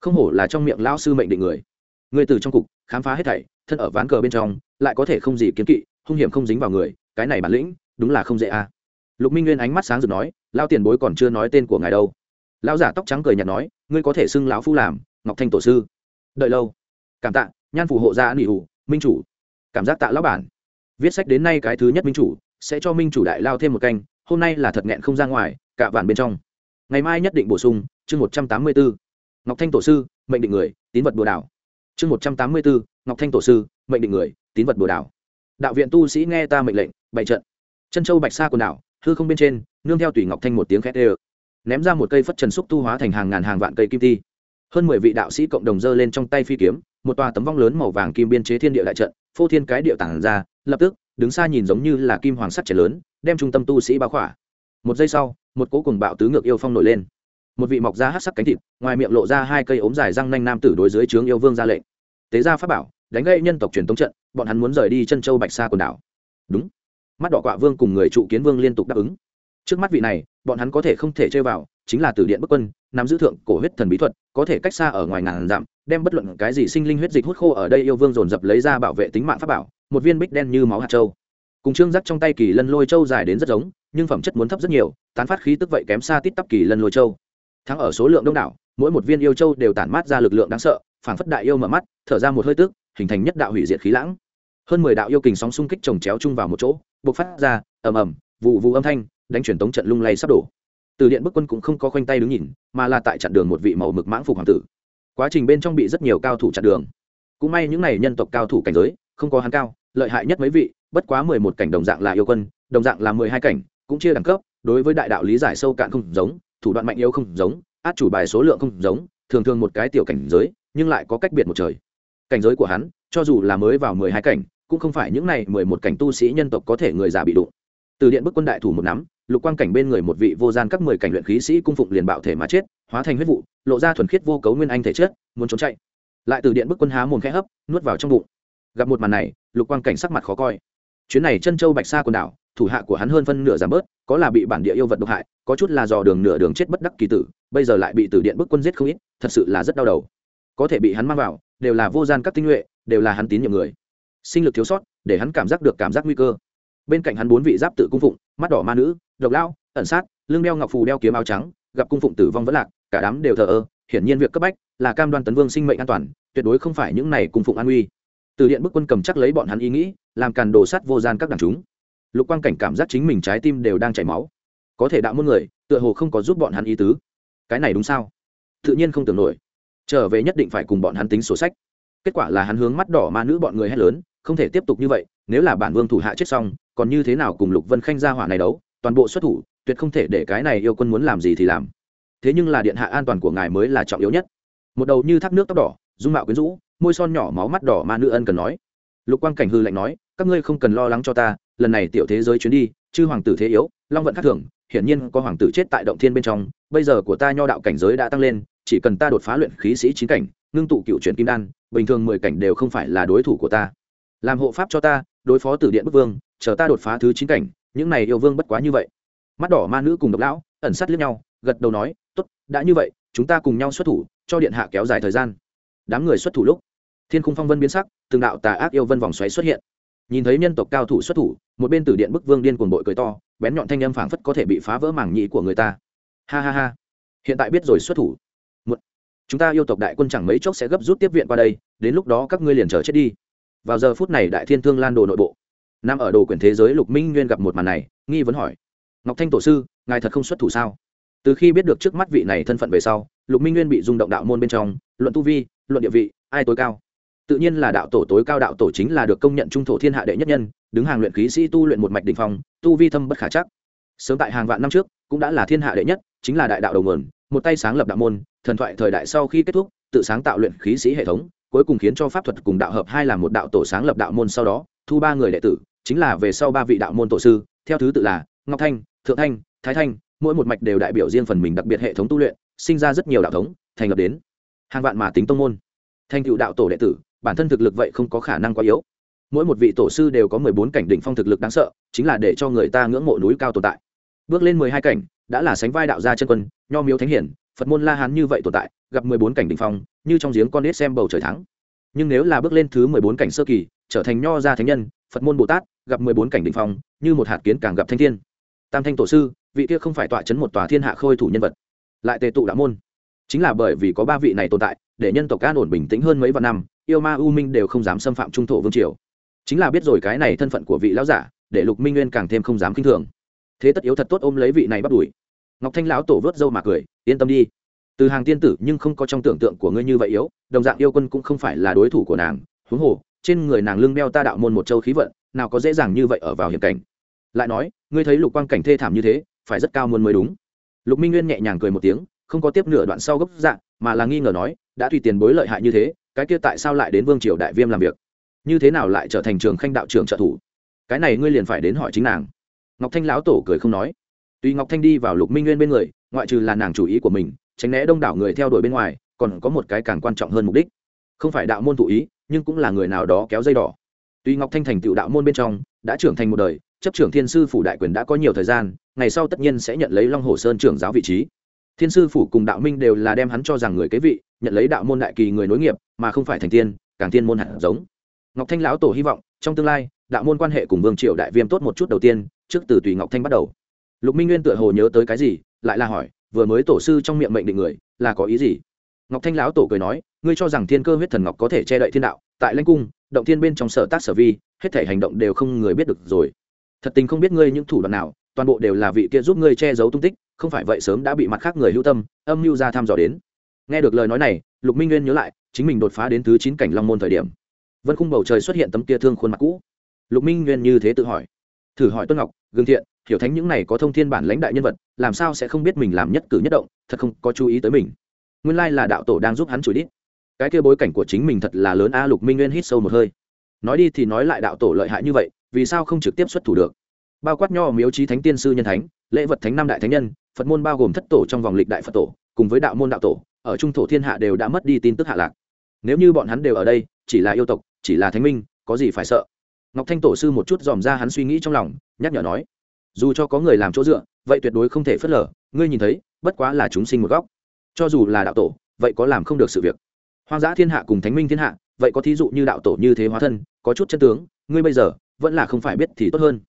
Không hổ là trong miệng lao sư mệnh định người. Người từ trong cục, khám phá hết thảy, thân ở ván cờ bên trong, lại có thể không gì kiến kỵ, hung hiểm không dính vào người cái này bản lĩnh, đúng là không dễ a lục minh nguyên ánh mắt sáng rực nói lao tiền bối còn chưa nói tên của ngài đâu. Lao giả tóc trắng cười nhạt nói, ngươi có thể xưng lão phu làm, ngọc thanh tổ sư. Đợi lâu. Cảm tạ, nhan phủ hộ gia nghỉ hủ, minh chủ. Cảm giác tạ lão bản. Viết sách đến nay cái thứ nhất minh chủ, sẽ cho minh chủ đại lao thêm một canh, hôm nay là thật nghẹn không ra ngoài, cả vạn bên trong. Ngày mai nhất định bổ sung, chương một trăm tám mươi bốn ngọc thanh tổ sư, mệnh định người, tín vật bồ đảo. Chương một trăm tám mươi bốn ngọc thanh tổ sư, mệnh định người, tín vật bồ đảo. Đạo viện tu sĩ nghe ta mệnh lệnh bảy trận. Chân châu bạch sa quần đảo, hư không bên trên, nương theo tùy ngọc thanh một tiếng khét ê ném ra một cây phất trần xúc tu hóa thành hàng ngàn hàng vạn cây kim ti. Hơn mười vị đạo sĩ cộng đồng dơ lên trong tay phi kiếm, một tòa tấm vong lớn màu vàng kim biên chế thiên địa đại trận, phô thiên cái địa tản ra, lập tức, đứng xa nhìn giống như là kim hoàng sắt trẻ lớn, đem trung tâm tu sĩ bao khỏa. Một giây sau, một cỗ cùng bạo tứ ngược yêu phong nổi lên. Một vị mọc ra hát sắc cánh thịt, ngoài miệng lộ ra hai cây ốm dài răng nanh nam tử đối dưới trướng yêu vương ra lệnh. Tế gia pháp bảo, đánh gây nhân tộc truyền tống trận, bọn hắn muốn rời đi chân châu bạch sa quần đảo. Đúng mắt đỏ quạ vương cùng người trụ kiến vương liên tục đáp ứng. Trước mắt vị này, bọn hắn có thể không thể chơi vào, chính là từ điện bức quân, nắm giữ thượng cổ huyết thần bí thuật, có thể cách xa ở ngoài ngàn dặm, đem bất luận cái gì sinh linh huyết dịch hút khô ở đây yêu vương dồn dập lấy ra bảo vệ tính mạng pháp bảo, một viên bích đen như máu hạt châu. Cùng trương dắt trong tay kỳ lân lôi châu dài đến rất giống, nhưng phẩm chất muốn thấp rất nhiều, tán phát khí tức vậy kém xa tít tắp kỳ lân lôi châu. Thắng ở số lượng đông đảo, mỗi một viên yêu châu đều tản mát ra lực lượng đáng sợ, phảng phất đại yêu mở mắt, thở ra một hơi tức, hình thành nhất đạo hủy diệt khí lãng. Hơn mười đạo yêu kình sóng xung kích trồng chéo chung vào một chỗ bộc phát ra, ầm ầm, vụ vụ âm thanh, đánh truyền tống trận lung lay sắp đổ. Từ điện bức quân cũng không có khoanh tay đứng nhìn, mà là tại chặn đường một vị màu mực mãng phục hoàng tử. Quá trình bên trong bị rất nhiều cao thủ chặn đường. Cũng may những n à y nhân tộc cao thủ cảnh giới, không có hắn cao, lợi hại nhất mấy vị, bất quá mười một cảnh đồng dạng là yêu quân, đồng dạng là mười hai cảnh, cũng chia đẳng cấp, đối với đại đạo lý giải sâu cạn không giống, thủ đoạn mạnh yếu không giống, át chủ bài số lượng không giống, thường thường một cái tiểu cảnh giới, nhưng lại có cách biệt một trời. Cảnh giới của hắn, cho dù là mới vào mười hai cảnh cũng không phải những này mười một cảnh tu sĩ nhân tộc có thể người già bị đụng. Từ điện bức quân đại thủ một nắm, lục quang cảnh bên người một vị vô gian các mười cảnh luyện khí sĩ cung phụng liền bạo thể mà chết, hóa thành huyết vụ, lộ ra thuần khiết vô cấu nguyên anh thể chết muốn trốn chạy. Lại từ điện bức quân há mồm khẽ hấp, nuốt vào trong bụng. Gặp một màn này, lục quang cảnh sắc mặt khó coi. Chuyến này chân châu bạch sa quần đảo, thủ hạ của hắn hơn phân nửa giảm bớt, có là bị bản địa yêu vật độc hại, có chút là dò đường nửa đường chết bất đắc kỳ tử, bây giờ lại bị từ điện bức quân giết không ít, thật sự là rất đau đầu. Có thể bị hắn mang vào, đều là vô gian các tinh nhuệ, đều là hắn tín nhiệm người sinh lực thiếu sót, để hắn cảm giác được cảm giác nguy cơ. Bên cạnh hắn bốn vị giáp tự cung phụng, mắt đỏ ma nữ, độc lao ẩn sát, lưng đeo ngọc phù đeo kiếm áo trắng, gặp cung phụng tử vong vẫn lạc, cả đám đều thờ ơ, hiển nhiên việc cấp bách là cam đoan tấn vương sinh mệnh an toàn, tuyệt đối không phải những này cung phụng an nguy. từ điện bức quân cầm chắc lấy bọn hắn ý nghĩ, làm càn đồ sát vô gian các đàn chúng. Lục quang cảnh cảm giác chính mình trái tim đều đang chảy máu. Có thể đạo muôn người, tựa hồ không có giúp bọn hắn ý tứ. Cái này đúng sao? Tự nhiên không tưởng nổi. Trở về nhất định phải cùng bọn hắn tính sổ sách. Kết quả là hắn hướng mắt đỏ ma nữ bọn người hét lớn không thể tiếp tục như vậy, nếu là bản vương thủ hạ chết xong, còn như thế nào cùng lục vân khanh ra hỏa này đấu, toàn bộ xuất thủ, tuyệt không thể để cái này yêu quân muốn làm gì thì làm. Thế nhưng là điện hạ an toàn của ngài mới là trọng yếu nhất. Một đầu như thác nước tóc đỏ, dung mạo quyến rũ, môi son nhỏ máu mắt đỏ mà nữ ân cần nói. Lục quang cảnh hư lạnh nói, các ngươi không cần lo lắng cho ta, lần này tiểu thế giới chuyến đi, chư hoàng tử thế yếu, long vận khắc thường, hiển nhiên có hoàng tử chết tại động thiên bên trong, bây giờ của ta nho đạo cảnh giới đã tăng lên, chỉ cần ta đột phá luyện khí sĩ chín cảnh, ngưng tụ cựu chuyển kim đan, bình thường mười cảnh đều không phải là đối thủ của ta làm hộ pháp cho ta, đối phó tử điện bức vương, chờ ta đột phá thứ chín cảnh, những này yêu vương bất quá như vậy. Mắt đỏ ma nữ cùng độc lão, ẩn sát liếc nhau, gật đầu nói, tốt, đã như vậy, chúng ta cùng nhau xuất thủ, cho điện hạ kéo dài thời gian. Đám người xuất thủ lúc, thiên khung phong vân biến sắc, từng đạo tà ác yêu vân vòng xoáy xuất hiện. Nhìn thấy nhân tộc cao thủ xuất thủ, một bên tử điện bức vương điên cuồng bội cười to, bén nhọn thanh âm phảng phất có thể bị phá vỡ mảng nhĩ của người ta. Ha ha ha. Hiện tại biết rồi xuất thủ. Một chúng ta yêu tộc đại quân chẳng mấy chốc sẽ gấp rút tiếp viện qua đây, đến lúc đó các ngươi liền chờ chết đi vào giờ phút này đại thiên thương lan đồ nội bộ. Nằm ở đồ quyển thế giới lục minh nguyên gặp một màn này, nghi vấn hỏi, ngọc thanh tổ sư, ngài thật không xuất thủ sao? Từ khi biết được trước mắt vị này thân phận về sau, lục minh nguyên bị rung động đạo môn bên trong, luận tu vi, luận địa vị, ai tối cao. Tự nhiên là đạo tổ tối cao đạo tổ chính là được công nhận trung thổ thiên hạ đệ nhất nhân, đứng hàng luyện khí sĩ tu luyện một mạch đình phong, tu vi thâm bất khả chắc. Sớm tại hàng vạn năm trước, cũng đã là thiên hạ đệ nhất, chính là đại đạo đầu nguồn, một tay sáng lập đạo môn, thần thoại thời đại sau khi kết thúc, tự sáng tạo luyện khí sĩ hệ thống cuối cùng khiến cho pháp thuật cùng đạo hợp hai là một đạo tổ sáng lập đạo môn sau đó, thu ba người đệ tử, chính là về sau ba vị đạo môn tổ sư, theo thứ tự là ngọc thanh, thượng thanh, thái thanh, mỗi một mạch đều đại biểu riêng phần mình đặc biệt hệ thống tu luyện, sinh ra rất nhiều đạo thống, thành lập đến hàng vạn mà tính tông môn. Thành cựu đạo tổ đệ tử, bản thân thực lực vậy không có khả năng quá yếu. Mỗi một vị tổ sư đều có mười bốn cảnh đỉnh phong thực lực đáng sợ, chính là để cho người ta ngưỡng mộ núi cao tồn tại. Bước lên mười hai cảnh, đã là sánh vai đạo gia chân quân, nho miếu thánh hiển, phật môn la hán như vậy tồn tại gặp mười bốn cảnh đỉnh phong, như trong giếng con nết xem bầu trời thắng. Nhưng nếu là bước lên thứ mười bốn cảnh sơ kỳ, trở thành nho gia thánh nhân, phật môn bồ tát, gặp mười bốn cảnh đỉnh phong, như một hạt kiến càng gặp thanh thiên. Tam thanh tổ sư, vị kia không phải tọa chấn một tòa thiên hạ khôi thủ nhân vật, lại tề tụ đạo môn. Chính là bởi vì có ba vị này tồn tại, để nhân tộc an ổn bình tĩnh hơn mấy vạn năm, yêu ma u minh đều không dám xâm phạm trung thổ vương triều. Chính là biết rồi cái này thân phận của vị lão giả, để lục minh nguyên càng thêm không dám k i n h thường. Thế tất yếu thật tốt ôm lấy vị này bắt đuổi. Ngọc thanh lão tổ vớt râu mà cười, yên tâm đi từ hàng tiên tử nhưng không có trong tưởng tượng của ngươi như vậy yếu, đồng dạng yêu quân cũng không phải là đối thủ của nàng. Huống hồ, trên người nàng lưng đeo ta đạo môn một châu khí vận, nào có dễ dàng như vậy ở vào hiểm cảnh. Lại nói, ngươi thấy lục quang cảnh thê thảm như thế, phải rất cao muôn mới đúng. Lục minh nguyên nhẹ nhàng cười một tiếng, không có tiếp nửa đoạn sau gấp dạng, mà là nghi ngờ nói, đã tùy tiền bối lợi hại như thế, cái kia tại sao lại đến vương triều đại viêm làm việc? Như thế nào lại trở thành trường khanh đạo trưởng trợ thủ? Cái này ngươi liền phải đến hỏi chính nàng. Ngọc thanh lão tổ cười không nói. Tuy ngọc thanh đi vào lục minh nguyên bên người, ngoại trừ là nàng chủ ý của mình tránh né đông đảo người theo đuổi bên ngoài, còn có một cái càng quan trọng hơn mục đích. Không phải đạo môn thụ ý, nhưng cũng là người nào đó kéo dây đỏ. Tuy ngọc thanh thành tựu đạo môn bên trong, đã trưởng thành một đời, chấp trưởng thiên sư phủ đại quyền đã có nhiều thời gian, ngày sau tất nhiên sẽ nhận lấy long hồ sơn trưởng giáo vị trí. Thiên sư phủ cùng đạo minh đều là đem hắn cho rằng người kế vị, nhận lấy đạo môn đại kỳ người nối nghiệp, mà không phải thành tiên, càng tiên môn hạt giống. Ngọc thanh lão tổ hy vọng, trong tương lai, đạo môn quan hệ cùng vương triều đại viêm tốt một chút đầu tiên, trước từ tùy ngọc thanh bắt đầu. Lục minh nguyên tựa hồ nhớ tới cái gì, lại là hỏi vừa mới tổ sư trong miệng mệnh định người, là có ý gì? Ngọc thanh lão tổ cười nói, ngươi cho rằng thiên cơ huyết thần ngọc có thể che đậy thiên đạo, tại lãnh cung, động thiên bên trong sở tác sở vi, hết thể hành động đều không người biết được rồi. Thật tình không biết ngươi những thủ đoạn nào, toàn bộ đều là vị kia giúp ngươi che giấu tung tích, không phải vậy sớm đã bị mặt khác người hữu tâm, âm mưu ra thăm dò đến. Nghe được lời nói này, lục minh nguyên nhớ lại, chính mình đột phá đến thứ chín cảnh long môn thời điểm. Vân khung bầu trời xuất hiện tấm kia thương khuôn mặt cũ. Lục minh nguyên như thế tự hỏi. Thử hỏi tuân ngọc, gương thiện hiểu thánh những này có thông thiên bản lãnh đại nhân vật, làm sao sẽ không biết mình làm nhất cử nhất động, thật không có chú ý tới mình. Nguyên lai là đạo tổ đang giúp hắn chửi đít. Cái kia bối cảnh của chính mình thật là lớn a lục minh nguyên hít sâu một hơi. Nói đi thì nói lại đạo tổ lợi hại như vậy, vì sao không trực tiếp xuất thủ được? Bao quát nho miếu trí thánh tiên sư nhân thánh, lễ vật thánh năm đại thánh nhân, phật môn bao gồm thất tổ trong vòng lịch đại phật tổ, cùng với đạo môn đạo tổ, ở trung thổ thiên hạ đều đã mất đi tin tức hạ lạc. Nếu như bọn hắn đều ở đây, chỉ là yêu tộc, chỉ là thánh minh, có gì phải sợ? Ngọc thanh tổ sư một chút dòm ra hắn suy nghĩ trong lòng, nhắc nhở nói dù cho có người làm chỗ dựa, vậy tuyệt đối không thể phớt lờ. Ngươi nhìn thấy, bất quá là chúng sinh một góc. Cho dù là đạo tổ, vậy có làm không được sự việc. Hoang dã thiên hạ cùng thánh minh thiên hạ, vậy có thí dụ như đạo tổ như thế hóa thân, có chút chân tướng, ngươi bây giờ, vẫn là không phải biết thì tốt hơn.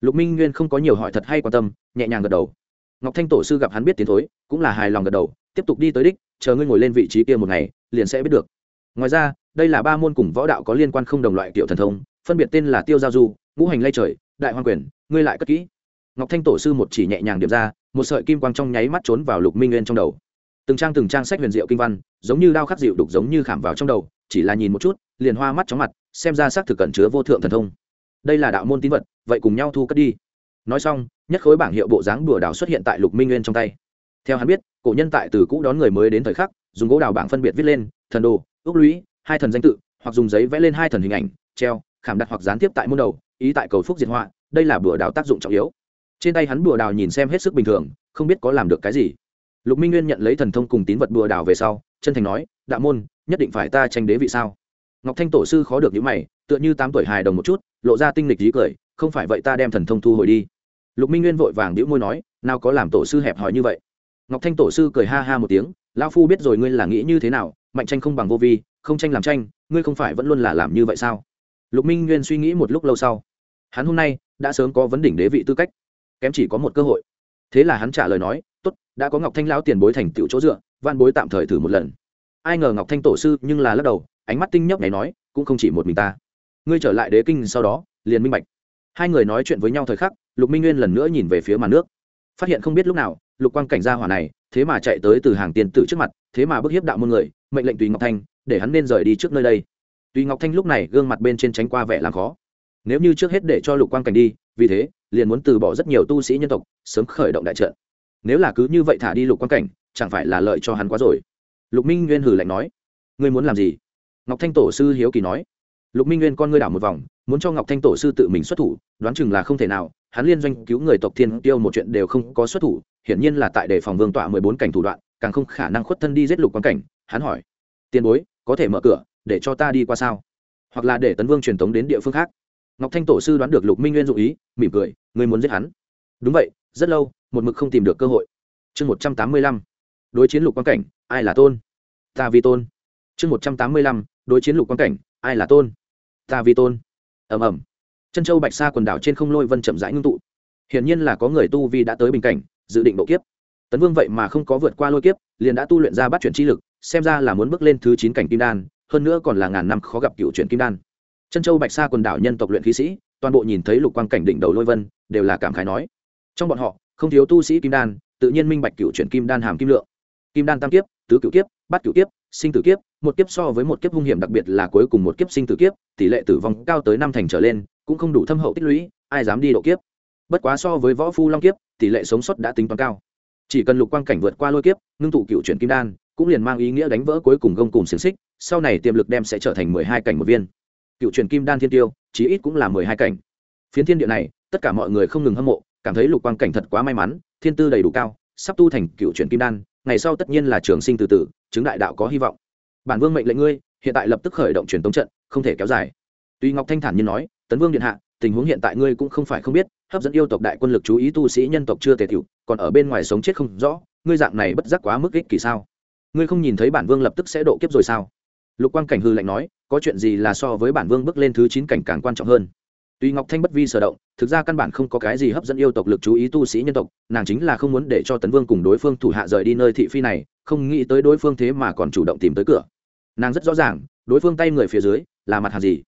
Lục minh nguyên không có nhiều hỏi thật hay quan tâm, nhẹ nhàng gật đầu. Ngọc thanh tổ sư gặp hắn biết tiến thối, cũng là hài lòng gật đầu, tiếp tục đi tới đích, chờ ngươi ngồi lên vị trí kia một ngày, liền sẽ biết được. Ngoài ra, đây là ba môn cùng võ đạo có liên quan không đồng loại kiểu thần thông, phân biệt tên là tiêu giao du, ngũ hành lay trời, đại hoàng quyền, ngươi lại cất kỹ ngọc thanh tổ sư một chỉ nhẹ nhàng điểm ra, một sợi kim quang trong nháy mắt trốn vào lục minh nguyên trong đầu. Từng trang từng trang sách huyền diệu kinh văn, giống như đao khắc dịu đục giống như khảm vào trong đầu, chỉ là nhìn một chút, liền hoa mắt chóng mặt, xem ra xác thực cẩn chứa vô thượng thần thông. Đây là đạo môn tín vật, vậy cùng nhau thu cất đi. Nói xong, nhất khối bảng hiệu bộ dáng đùa đào xuất hiện tại lục minh nguyên trong tay. Theo hắn biết, cổ nhân tại từ cũ đón người mới đến thời khắc, dùng gỗ đào bảng phân biệt viết lên, thần đồ, ước lũy, hai thần danh tự, hoặc dùng giấy vẽ lên hai thần hình ảnh, treo, khảm đặt hoặc gián tiếp tại môn đầu, ý tại cầu phúc diệt họa, đây là bùa đào tác dụng trọng yếu trên tay hắn bùa đào nhìn xem hết sức bình thường, không biết có làm được cái gì. Lục minh nguyên nhận lấy thần thông cùng tín vật bùa đào về sau, chân thành nói, đạo môn, nhất định phải ta tranh đế vị sao? Ngọc thanh tổ sư khó được những mày, tựa như tám tuổi hài đồng một chút, lộ ra tinh lịch dí cười, không phải vậy ta đem thần thông thu hồi đi. Lục minh nguyên vội vàng đĩu môi nói, nào có làm tổ sư hẹp hòi như vậy? Ngọc thanh tổ sư cười ha ha một tiếng lao phu biết rồi ngươi là nghĩ như thế nào, mạnh tranh không bằng vô vi, không tranh làm tranh, ngươi không phải vẫn luôn là làm như vậy sao? Lục minh nguyên suy nghĩ một lúc lâu sau. Hắn hôm nay đã sớm có vấn đỉnh đế vị tư cách kém chỉ có một cơ hội. Thế là hắn trả lời nói, tốt, đã có ngọc thanh lão tiền bối thành tựu chỗ dựa, van bối tạm thời thử một lần. Ai ngờ ngọc thanh tổ sư nhưng là lắc đầu, ánh mắt tinh nhấp này nói, cũng không chỉ một mình ta. Ngươi trở lại đế kinh sau đó, liền minh bạch. Hai người nói chuyện với nhau thời khắc, lục minh nguyên lần nữa nhìn về phía màn nước. Phát hiện không biết lúc nào, lục quang cảnh gia hỏa này, thế mà chạy tới từ hàng tiền tử trước mặt, thế mà bức hiếp đạo môn người, mệnh lệnh tùy ngọc thanh, để hắn nên rời đi trước nơi đây. Tùy ngọc thanh lúc này gương mặt bên trên tránh qua vẻ làm khó. Nếu như trước hết để cho lục quang cảnh đi vì thế, liền muốn từ bỏ rất nhiều tu sĩ nhân tộc, sớm khởi động đại trận. Nếu là cứ như vậy thả đi lục quan cảnh, chẳng phải là lợi cho hắn quá rồi? Lục minh nguyên hử lạnh nói. Ngươi muốn làm gì? Ngọc thanh tổ sư hiếu kỳ nói. Lục minh nguyên con ngươi đảo một vòng, muốn cho ngọc thanh tổ sư tự mình xuất thủ, đoán chừng là không thể nào, hắn liên doanh cứu người tộc thiên tiêu một chuyện đều không có xuất thủ, hiển nhiên là tại đề phòng vương tọa mười bốn cảnh thủ đoạn, càng không khả năng khuất thân đi giết lục quan cảnh, hắn hỏi. Tiền bối, có thể mở cửa, để cho ta đi qua sao? Hoặc là để tấn vương truyền tống đến địa phương khác? Ngọc thanh tổ sư đoán được lục minh nguyên dụ ý, mỉm cười người muốn giết hắn? Đúng vậy, rất lâu, một mực không tìm được cơ hội. Chương một trăm tám mươi lăm, đối chiến lục quan cảnh, ai là tôn? Ta vi tôn. Chương một trăm tám mươi lăm, đối chiến lục quan cảnh, ai là tôn? Ta vi tôn. Ầm ầm. Chân châu bạch sa quần đảo trên không lôi vân chậm rãi ngưng tụ. Hiển nhiên là có người tu vi đã tới bình cảnh, dự định độ kiếp. Tấn vương vậy mà không có vượt qua lôi kiếp, liền đã tu luyện ra bắt chuyển chi lực, xem ra là muốn bước lên thứ chín cảnh kim đan, hơn nữa còn là ngàn năm khó gặp cựu chuyển kim đan chân châu bạch sa quần đảo nhân tộc luyện khí sĩ, toàn bộ nhìn thấy lục quang cảnh đỉnh đầu lôi vân, đều là cảm khái nói. Trong bọn họ, không thiếu tu sĩ kim đan, tự nhiên minh bạch cựu chuyển kim đan hàm kim lượng. Kim đan tam kiếp, tứ cựu kiếp, Bát cựu kiếp, sinh tử kiếp, một kiếp so với một kiếp hung hiểm đặc biệt là cuối cùng một kiếp sinh tử kiếp, tỷ lệ tử vong cao tới năm thành trở lên, cũng không đủ thâm hậu tích lũy, ai dám đi độ kiếp. Bất quá so với võ phu long kiếp, tỷ lệ sống sót đã tính toán cao. Chỉ cần lục quang cảnh vượt qua lôi kiếp, ngưng tụ cựu chuyển kim đan, cũng liền mang ý nghĩa đánh vỡ cuối cùng gông cùng xiềng xích, sau này tiềm lực đem sẽ trở thành mười hai cảnh một viên cựu truyền kim đan thiên tiêu, chí ít cũng là mười hai cảnh. Phiến thiên địa này, tất cả mọi người không ngừng hâm mộ, cảm thấy lục quang cảnh thật quá may mắn, thiên tư đầy đủ cao, sắp tu thành cựu truyền kim đan, ngày sau tất nhiên là trường sinh từ từ chứng đại đạo có hy vọng. Bản vương mệnh lệnh ngươi, hiện tại lập tức khởi động truyền tống trận, không thể kéo dài. Tuy ngọc thanh thản như nói, tấn vương điện hạ, tình huống hiện tại ngươi cũng không phải không biết, hấp dẫn yêu tộc đại quân lực chú ý tu sĩ nhân tộc chưa tề thiệu còn ở bên ngoài sống chết không rõ, ngươi dạng này bất giác quá mức ích kỳ sao? Ngươi không nhìn thấy bản vương lập tức sẽ độ kiếp rồi sao? Lục quang cảnh hư lạnh nói có chuyện gì là so với bản vương bước lên thứ chín cảnh càng quan trọng hơn. Tuy ngọc thanh bất vi sở động, thực ra căn bản không có cái gì hấp dẫn yêu tộc lực chú ý tu sĩ nhân tộc, nàng chính là không muốn để cho tấn vương cùng đối phương thủ hạ rời đi nơi thị phi này, không nghĩ tới đối phương thế mà còn chủ động tìm tới cửa. Nàng rất rõ ràng, đối phương tay người phía dưới là mặt hàng gì.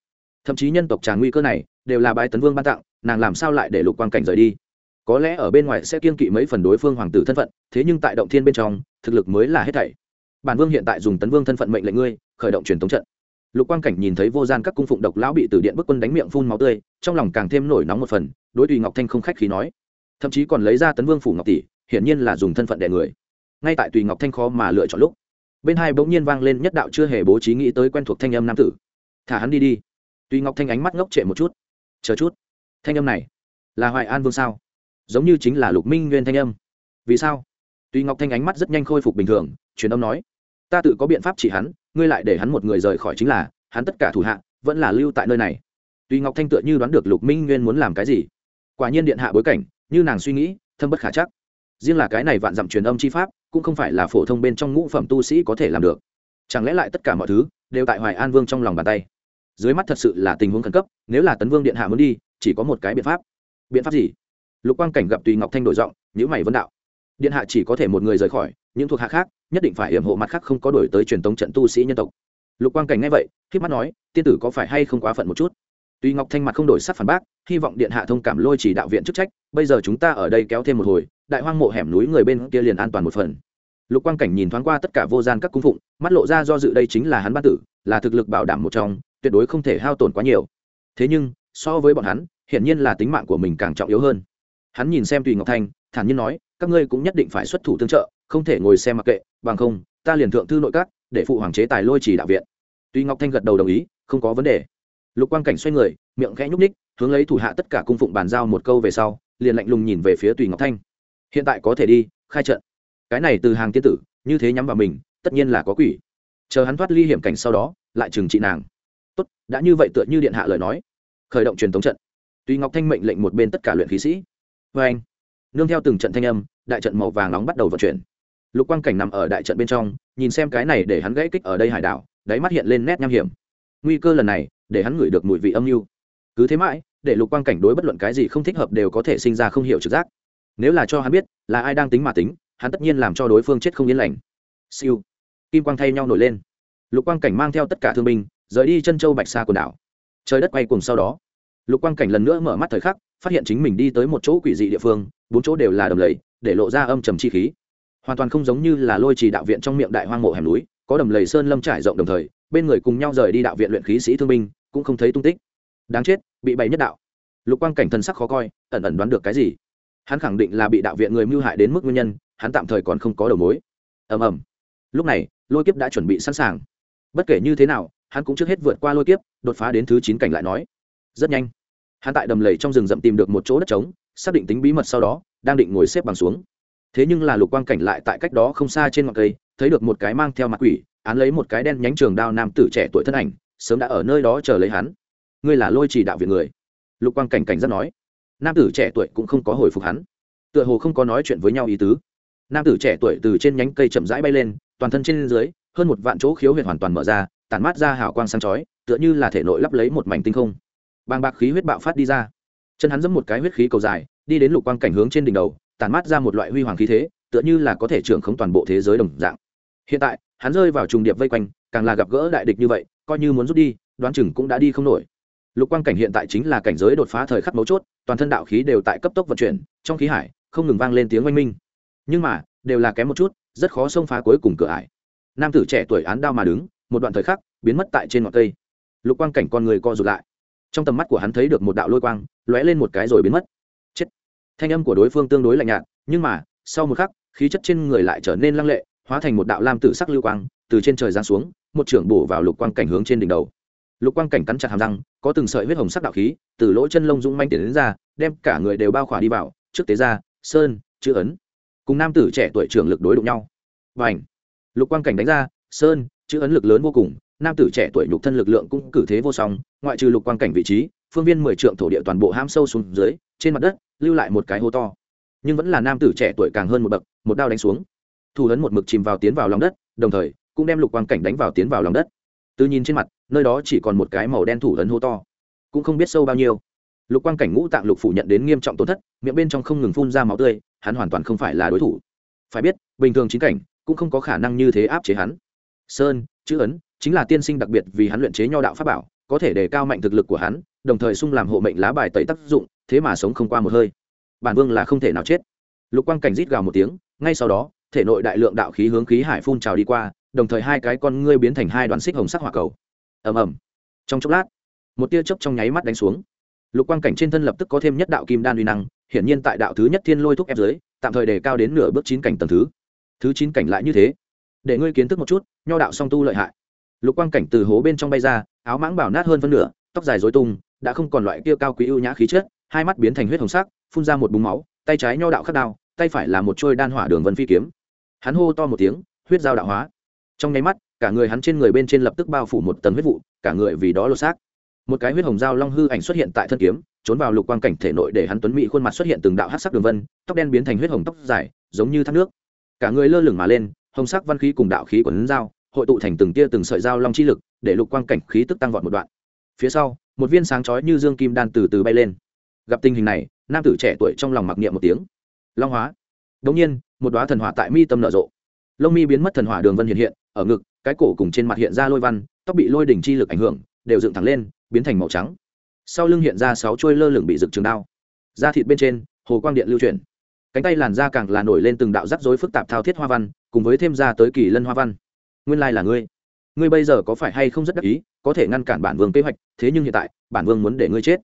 Thậm chí nhân tộc tràn nguy cơ này đều là bái tấn vương ban tặng, nàng làm sao lại để lục quang cảnh rời đi? Có lẽ ở bên ngoài sẽ kiên kỵ mấy phần đối phương hoàng tử thân phận, thế nhưng tại động thiên bên trong, thực lực mới là hết thảy. Bản vương hiện tại dùng tấn vương thân phận mệnh lệnh ngươi, khởi động truyền thống trận lục quang cảnh nhìn thấy vô gian các cung phụng độc lão bị từ điện bức quân đánh miệng phun máu tươi, trong lòng càng thêm nổi nóng một phần, đối tùy ngọc thanh không khách khí nói. Thậm chí còn lấy ra tấn vương phủ ngọc tỷ, hiển nhiên là dùng thân phận đẻ người. Ngay tại tùy ngọc thanh khó mà lựa chọn lúc, bên hai bỗng nhiên vang lên nhất đạo chưa hề bố trí nghĩ tới quen thuộc thanh âm nam tử. Thả hắn đi đi. Tùy ngọc thanh ánh mắt ngốc trệ một chút. Chờ chút, thanh âm này là hoài an vương sao? Giống như chính là lục minh nguyên thanh âm. Vì sao? Tùy ngọc thanh ánh mắt rất nhanh khôi phục bình thường, truyền âm nói. Ta tự có biện pháp chỉ hắn ngươi lại để hắn một người rời khỏi chính là, hắn tất cả thủ hạ, vẫn là lưu tại nơi này. Tuy ngọc thanh tựa như đoán được lục minh nguyên muốn làm cái gì. Quả nhiên điện hạ bối cảnh, như nàng suy nghĩ, thâm bất khả chắc. Riêng là cái này vạn dặm truyền âm chi pháp, cũng không phải là phổ thông bên trong ngũ phẩm tu sĩ có thể làm được. Chẳng lẽ lại tất cả mọi thứ đều tại hoài an vương trong lòng bàn tay? Dưới mắt thật sự là tình huống khẩn cấp, nếu là tấn vương điện hạ muốn đi, chỉ có một cái biện pháp. Biện pháp gì? Lục quang cảnh gặp tùy ngọc thanh đổi giọng nhữ mày vấn đạo. Điện hạ chỉ có thể một người rời khỏi, những thuộc hạ khác nhất định phải hiểm hộ mặt khác không có đổi tới truyền thống trận tu sĩ nhân tộc. Lục quang cảnh nghe vậy k mắt nói, tiên tử có phải hay không quá phận một chút? Tuy ngọc thanh mặt không đổi sắc phản bác, hy vọng điện hạ thông cảm lôi chỉ đạo viện chức trách, bây giờ chúng ta ở đây kéo thêm một hồi, đại hoang mộ hẻm núi người bên kia liền an toàn một phần. Lục quang cảnh nhìn thoáng qua tất cả vô gian các cung phụng, mắt lộ ra do dự đây chính là hắn ban tử, là thực lực bảo đảm một trong, tuyệt đối không thể hao tổn quá nhiều. Thế nhưng, so với bọn hắn, hiển nhiên là tính mạng của mình càng trọng yếu hơn. Hắn nhìn xem tùy ngọc thanh, thản nhiên nói, các ngươi cũng nhất định phải xuất thủ tương trợ, không thể ngồi xem mặc kệ bằng không, ta liền thượng thư nội các, để phụ hoàng chế tài lôi chỉ đạo viện. Tùy ngọc thanh gật đầu đồng ý, không có vấn đề. Lục quang cảnh xoay người, miệng khẽ nhúc ních hướng lấy thủ hạ tất cả cung phụng bàn giao một câu về sau, liền lạnh lùng nhìn về phía tùy ngọc thanh. Hiện tại có thể đi, khai trận. Cái này từ hàng tiên tử, như thế nhắm vào mình, tất nhiên là có quỷ. Chờ hắn thoát ly hiểm cảnh sau đó, lại trừng trị nàng. Tốt, đã như vậy tựa như điện hạ lời nói. Khởi động truyền thống trận. Tùy ngọc thanh mệnh lệnh một bên tất cả luyện khí sĩ. Vê anh nương theo từng trận thanh âm, đại trận màu vàng nóng bắt đầu vận chuyển lục quang cảnh nằm ở đại trận bên trong, nhìn xem cái này để hắn gãy kích ở đây hải đảo, đáy mắt hiện lên nét nham hiểm. Nguy cơ lần này, để hắn ngửi được mùi vị âm mưu. Cứ thế mãi, để lục quang cảnh đối bất luận cái gì không thích hợp đều có thể sinh ra không hiểu trực giác. Nếu là cho hắn biết, là ai đang tính mà tính, hắn tất nhiên làm cho đối phương chết không yên lành. Siêu. Kim quang thay nhau nổi lên. Lục quang cảnh mang theo tất cả thương binh, rời đi chân châu bạch xa quần đảo. Trời đất quay cùng sau đó, lục quang cảnh lần nữa mở mắt thời khắc, phát hiện chính mình đi tới một chỗ quỷ dị địa phương, bốn chỗ đều là đầm lầy, để lộ ra âm trầm chi khí hoàn toàn không giống như là lôi trì đạo viện trong miệng đại hoang mộ hẻm núi, có đầm lầy sơn lâm trải rộng đồng thời, bên người cùng nhau rời đi đạo viện luyện khí sĩ thương binh, cũng không thấy tung tích. Đáng chết, bị bày nhất đạo. Lục quang cảnh thân sắc khó coi, ẩn ẩn đoán được cái gì? Hắn khẳng định là bị đạo viện người mưu hại đến mức nguyên nhân, hắn tạm thời còn không có đầu mối. Ầm ầm. Lúc này, lôi kiếp đã chuẩn bị sẵn sàng. Bất kể như thế nào, hắn cũng trước hết vượt qua lôi kiếp, đột phá đến thứ chín cảnh lại nói. Rất nhanh. Hắn tại đầm lầy trong rừng rậm tìm được một chỗ đất trống, xác định tính bí mật sau đó, đang định ngồi xếp bằng xuống thế nhưng là lục quang cảnh lại tại cách đó không xa trên ngọn cây, thấy được một cái mang theo mặt quỷ, án lấy một cái đen nhánh trường đao nam tử trẻ tuổi thân ảnh, sớm đã ở nơi đó chờ lấy hắn. Ngươi là lôi trì đạo viện người. Lục quang cảnh cảnh rất nói. Nam tử trẻ tuổi cũng không có hồi phục hắn. Tựa hồ không có nói chuyện với nhau ý tứ. Nam tử trẻ tuổi từ trên nhánh cây chậm rãi bay lên, toàn thân trên dưới, hơn một vạn chỗ khiếu huyệt hoàn toàn mở ra, tản mát ra hào quang sáng chói, tựa như là thể nội lắp lấy một mảnh tinh không. Bàng bạc khí huyết bạo phát đi ra. Chân hắn giẫm một cái huyết khí cầu dài, đi đến lục quang cảnh hướng trên đỉnh đầu tản mát ra một loại huy hoàng khí thế, tựa như là có thể trưởng không toàn bộ thế giới đồng dạng. Hiện tại, hắn rơi vào trùng điệp vây quanh, càng là gặp gỡ đại địch như vậy, coi như muốn rút đi, đoán chừng cũng đã đi không nổi. Lục quang cảnh hiện tại chính là cảnh giới đột phá thời khắc mấu chốt, toàn thân đạo khí đều tại cấp tốc vận chuyển, trong khí hải, không ngừng vang lên tiếng oanh minh. Nhưng mà, đều là kém một chút, rất khó xông phá cuối cùng cửa ải. Nam tử trẻ tuổi án đao mà đứng, một đoạn thời khắc, biến mất tại trên ngọn cây. Lục quang cảnh con người co rụt lại. Trong tầm mắt của hắn thấy được một đạo lôi quang, lóe lên một cái rồi biến mất thanh âm của đối phương tương đối lạnh nhạt, nhưng mà, sau một khắc, khí chất trên người lại trở nên lăng lệ, hóa thành một đạo lam tử sắc lưu quang, từ trên trời giáng xuống, một trưởng bổ vào lục quang cảnh hướng trên đỉnh đầu. Lục quang cảnh cắn chặt hàm răng, có từng sợi huyết hồng sắc đạo khí, từ lỗ chân lông dũng manh tiến đến ra, đem cả người đều bao khỏa đi vào, trước tế ra, sơn, chữ ấn. Cùng nam tử trẻ tuổi trưởng lực đối đụng nhau. Và ảnh lục quang cảnh đánh ra, sơn, chữ ấn lực lớn vô cùng, nam tử trẻ tuổi nhục thân lực lượng cũng cử thế vô song, ngoại trừ lục quang cảnh vị trí, phương viên mười trượng thổ địa toàn bộ ham sâu xuống dưới, trên mặt đất lưu lại một cái hố to. Nhưng vẫn là nam tử trẻ tuổi càng hơn một bậc, một đao đánh xuống. Thủ ấn một mực chìm vào tiến vào lòng đất, đồng thời, cũng đem lục quang cảnh đánh vào tiến vào lòng đất. Từ nhìn trên mặt, nơi đó chỉ còn một cái màu đen thủ ấn hố to. Cũng không biết sâu bao nhiêu. Lục quang cảnh ngũ tạng lục phủ nhận đến nghiêm trọng tổn thất, miệng bên trong không ngừng phun ra máu tươi, hắn hoàn toàn không phải là đối thủ. Phải biết, bình thường chính cảnh, cũng không có khả năng như thế áp chế hắn. Sơn, chữ ấn, chính là tiên sinh đặc biệt vì hắn luyện chế nho đạo pháp bảo, có thể đề cao mạnh thực lực của hắn, đồng thời sung làm hộ mệnh lá bài tẩy tác dụng thế mà sống không qua một hơi. Bản vương là không thể nào chết. Lục quang cảnh rít gào một tiếng, ngay sau đó, thể nội đại lượng đạo khí hướng khí hải phun trào đi qua, đồng thời hai cái con ngươi biến thành hai đoàn xích hồng sắc hỏa cầu. Ầm ầm. Trong chốc lát, một tia chớp trong nháy mắt đánh xuống. Lục quang cảnh trên thân lập tức có thêm nhất đạo kim đan uy năng, hiển nhiên tại đạo thứ nhất thiên lôi thúc ép dưới, tạm thời đề cao đến nửa bước chín cảnh tầng thứ. Thứ chín cảnh lại như thế. Để ngươi kiến thức một chút, nho đạo song tu lợi hại. Lục quang cảnh từ hố bên trong bay ra, áo mãng bảo nát hơn phân nửa, tóc dài dối tung, đã không còn loại kia cao quý ưu nhã khí chất hai mắt biến thành huyết hồng sắc, phun ra một búng máu, tay trái nho đạo khắc đao, tay phải là một trôi đan hỏa đường vân phi kiếm. Hắn hô to một tiếng, huyết dao đạo hóa. Trong nháy mắt, cả người hắn trên người bên trên lập tức bao phủ một tầng huyết vụ, cả người vì đó lột xác. Một cái huyết hồng dao long hư ảnh xuất hiện tại thân kiếm, trốn vào lục quang cảnh thể nội để hắn tuấn mỹ khuôn mặt xuất hiện từng đạo hát sắc đường vân, tóc đen biến thành huyết hồng tóc dài, giống như thác nước. Cả người lơ lửng mà lên, hồng sắc văn khí cùng đạo khí của lấn dao hội tụ thành từng tia từng sợi dao long chi lực, để lục quang cảnh khí tức tăng vọt một đoạn. Phía sau, một viên sáng chói như dương kim đan từ từ bay lên gặp tình hình này, nam tử trẻ tuổi trong lòng mặc niệm một tiếng. Long hóa. Đống nhiên, một đoá thần hỏa tại mi tâm nở rộ. Lông mi biến mất thần hỏa đường vân hiện hiện, ở ngực, cái cổ cùng trên mặt hiện ra lôi văn, tóc bị lôi đỉnh chi lực ảnh hưởng, đều dựng thẳng lên, biến thành màu trắng. Sau lưng hiện ra sáu chuôi lơ lửng bị rực trường đao. Da thịt bên trên, hồ quang điện lưu chuyển. Cánh tay làn da càng là nổi lên từng đạo rắc rối phức tạp thao thiết hoa văn, cùng với thêm ra tới kỳ lân hoa văn. Nguyên lai là ngươi. Ngươi bây giờ có phải hay không rất đắc ý, có thể ngăn cản bản vương kế hoạch, thế nhưng hiện tại, bản vương muốn để ngươi chết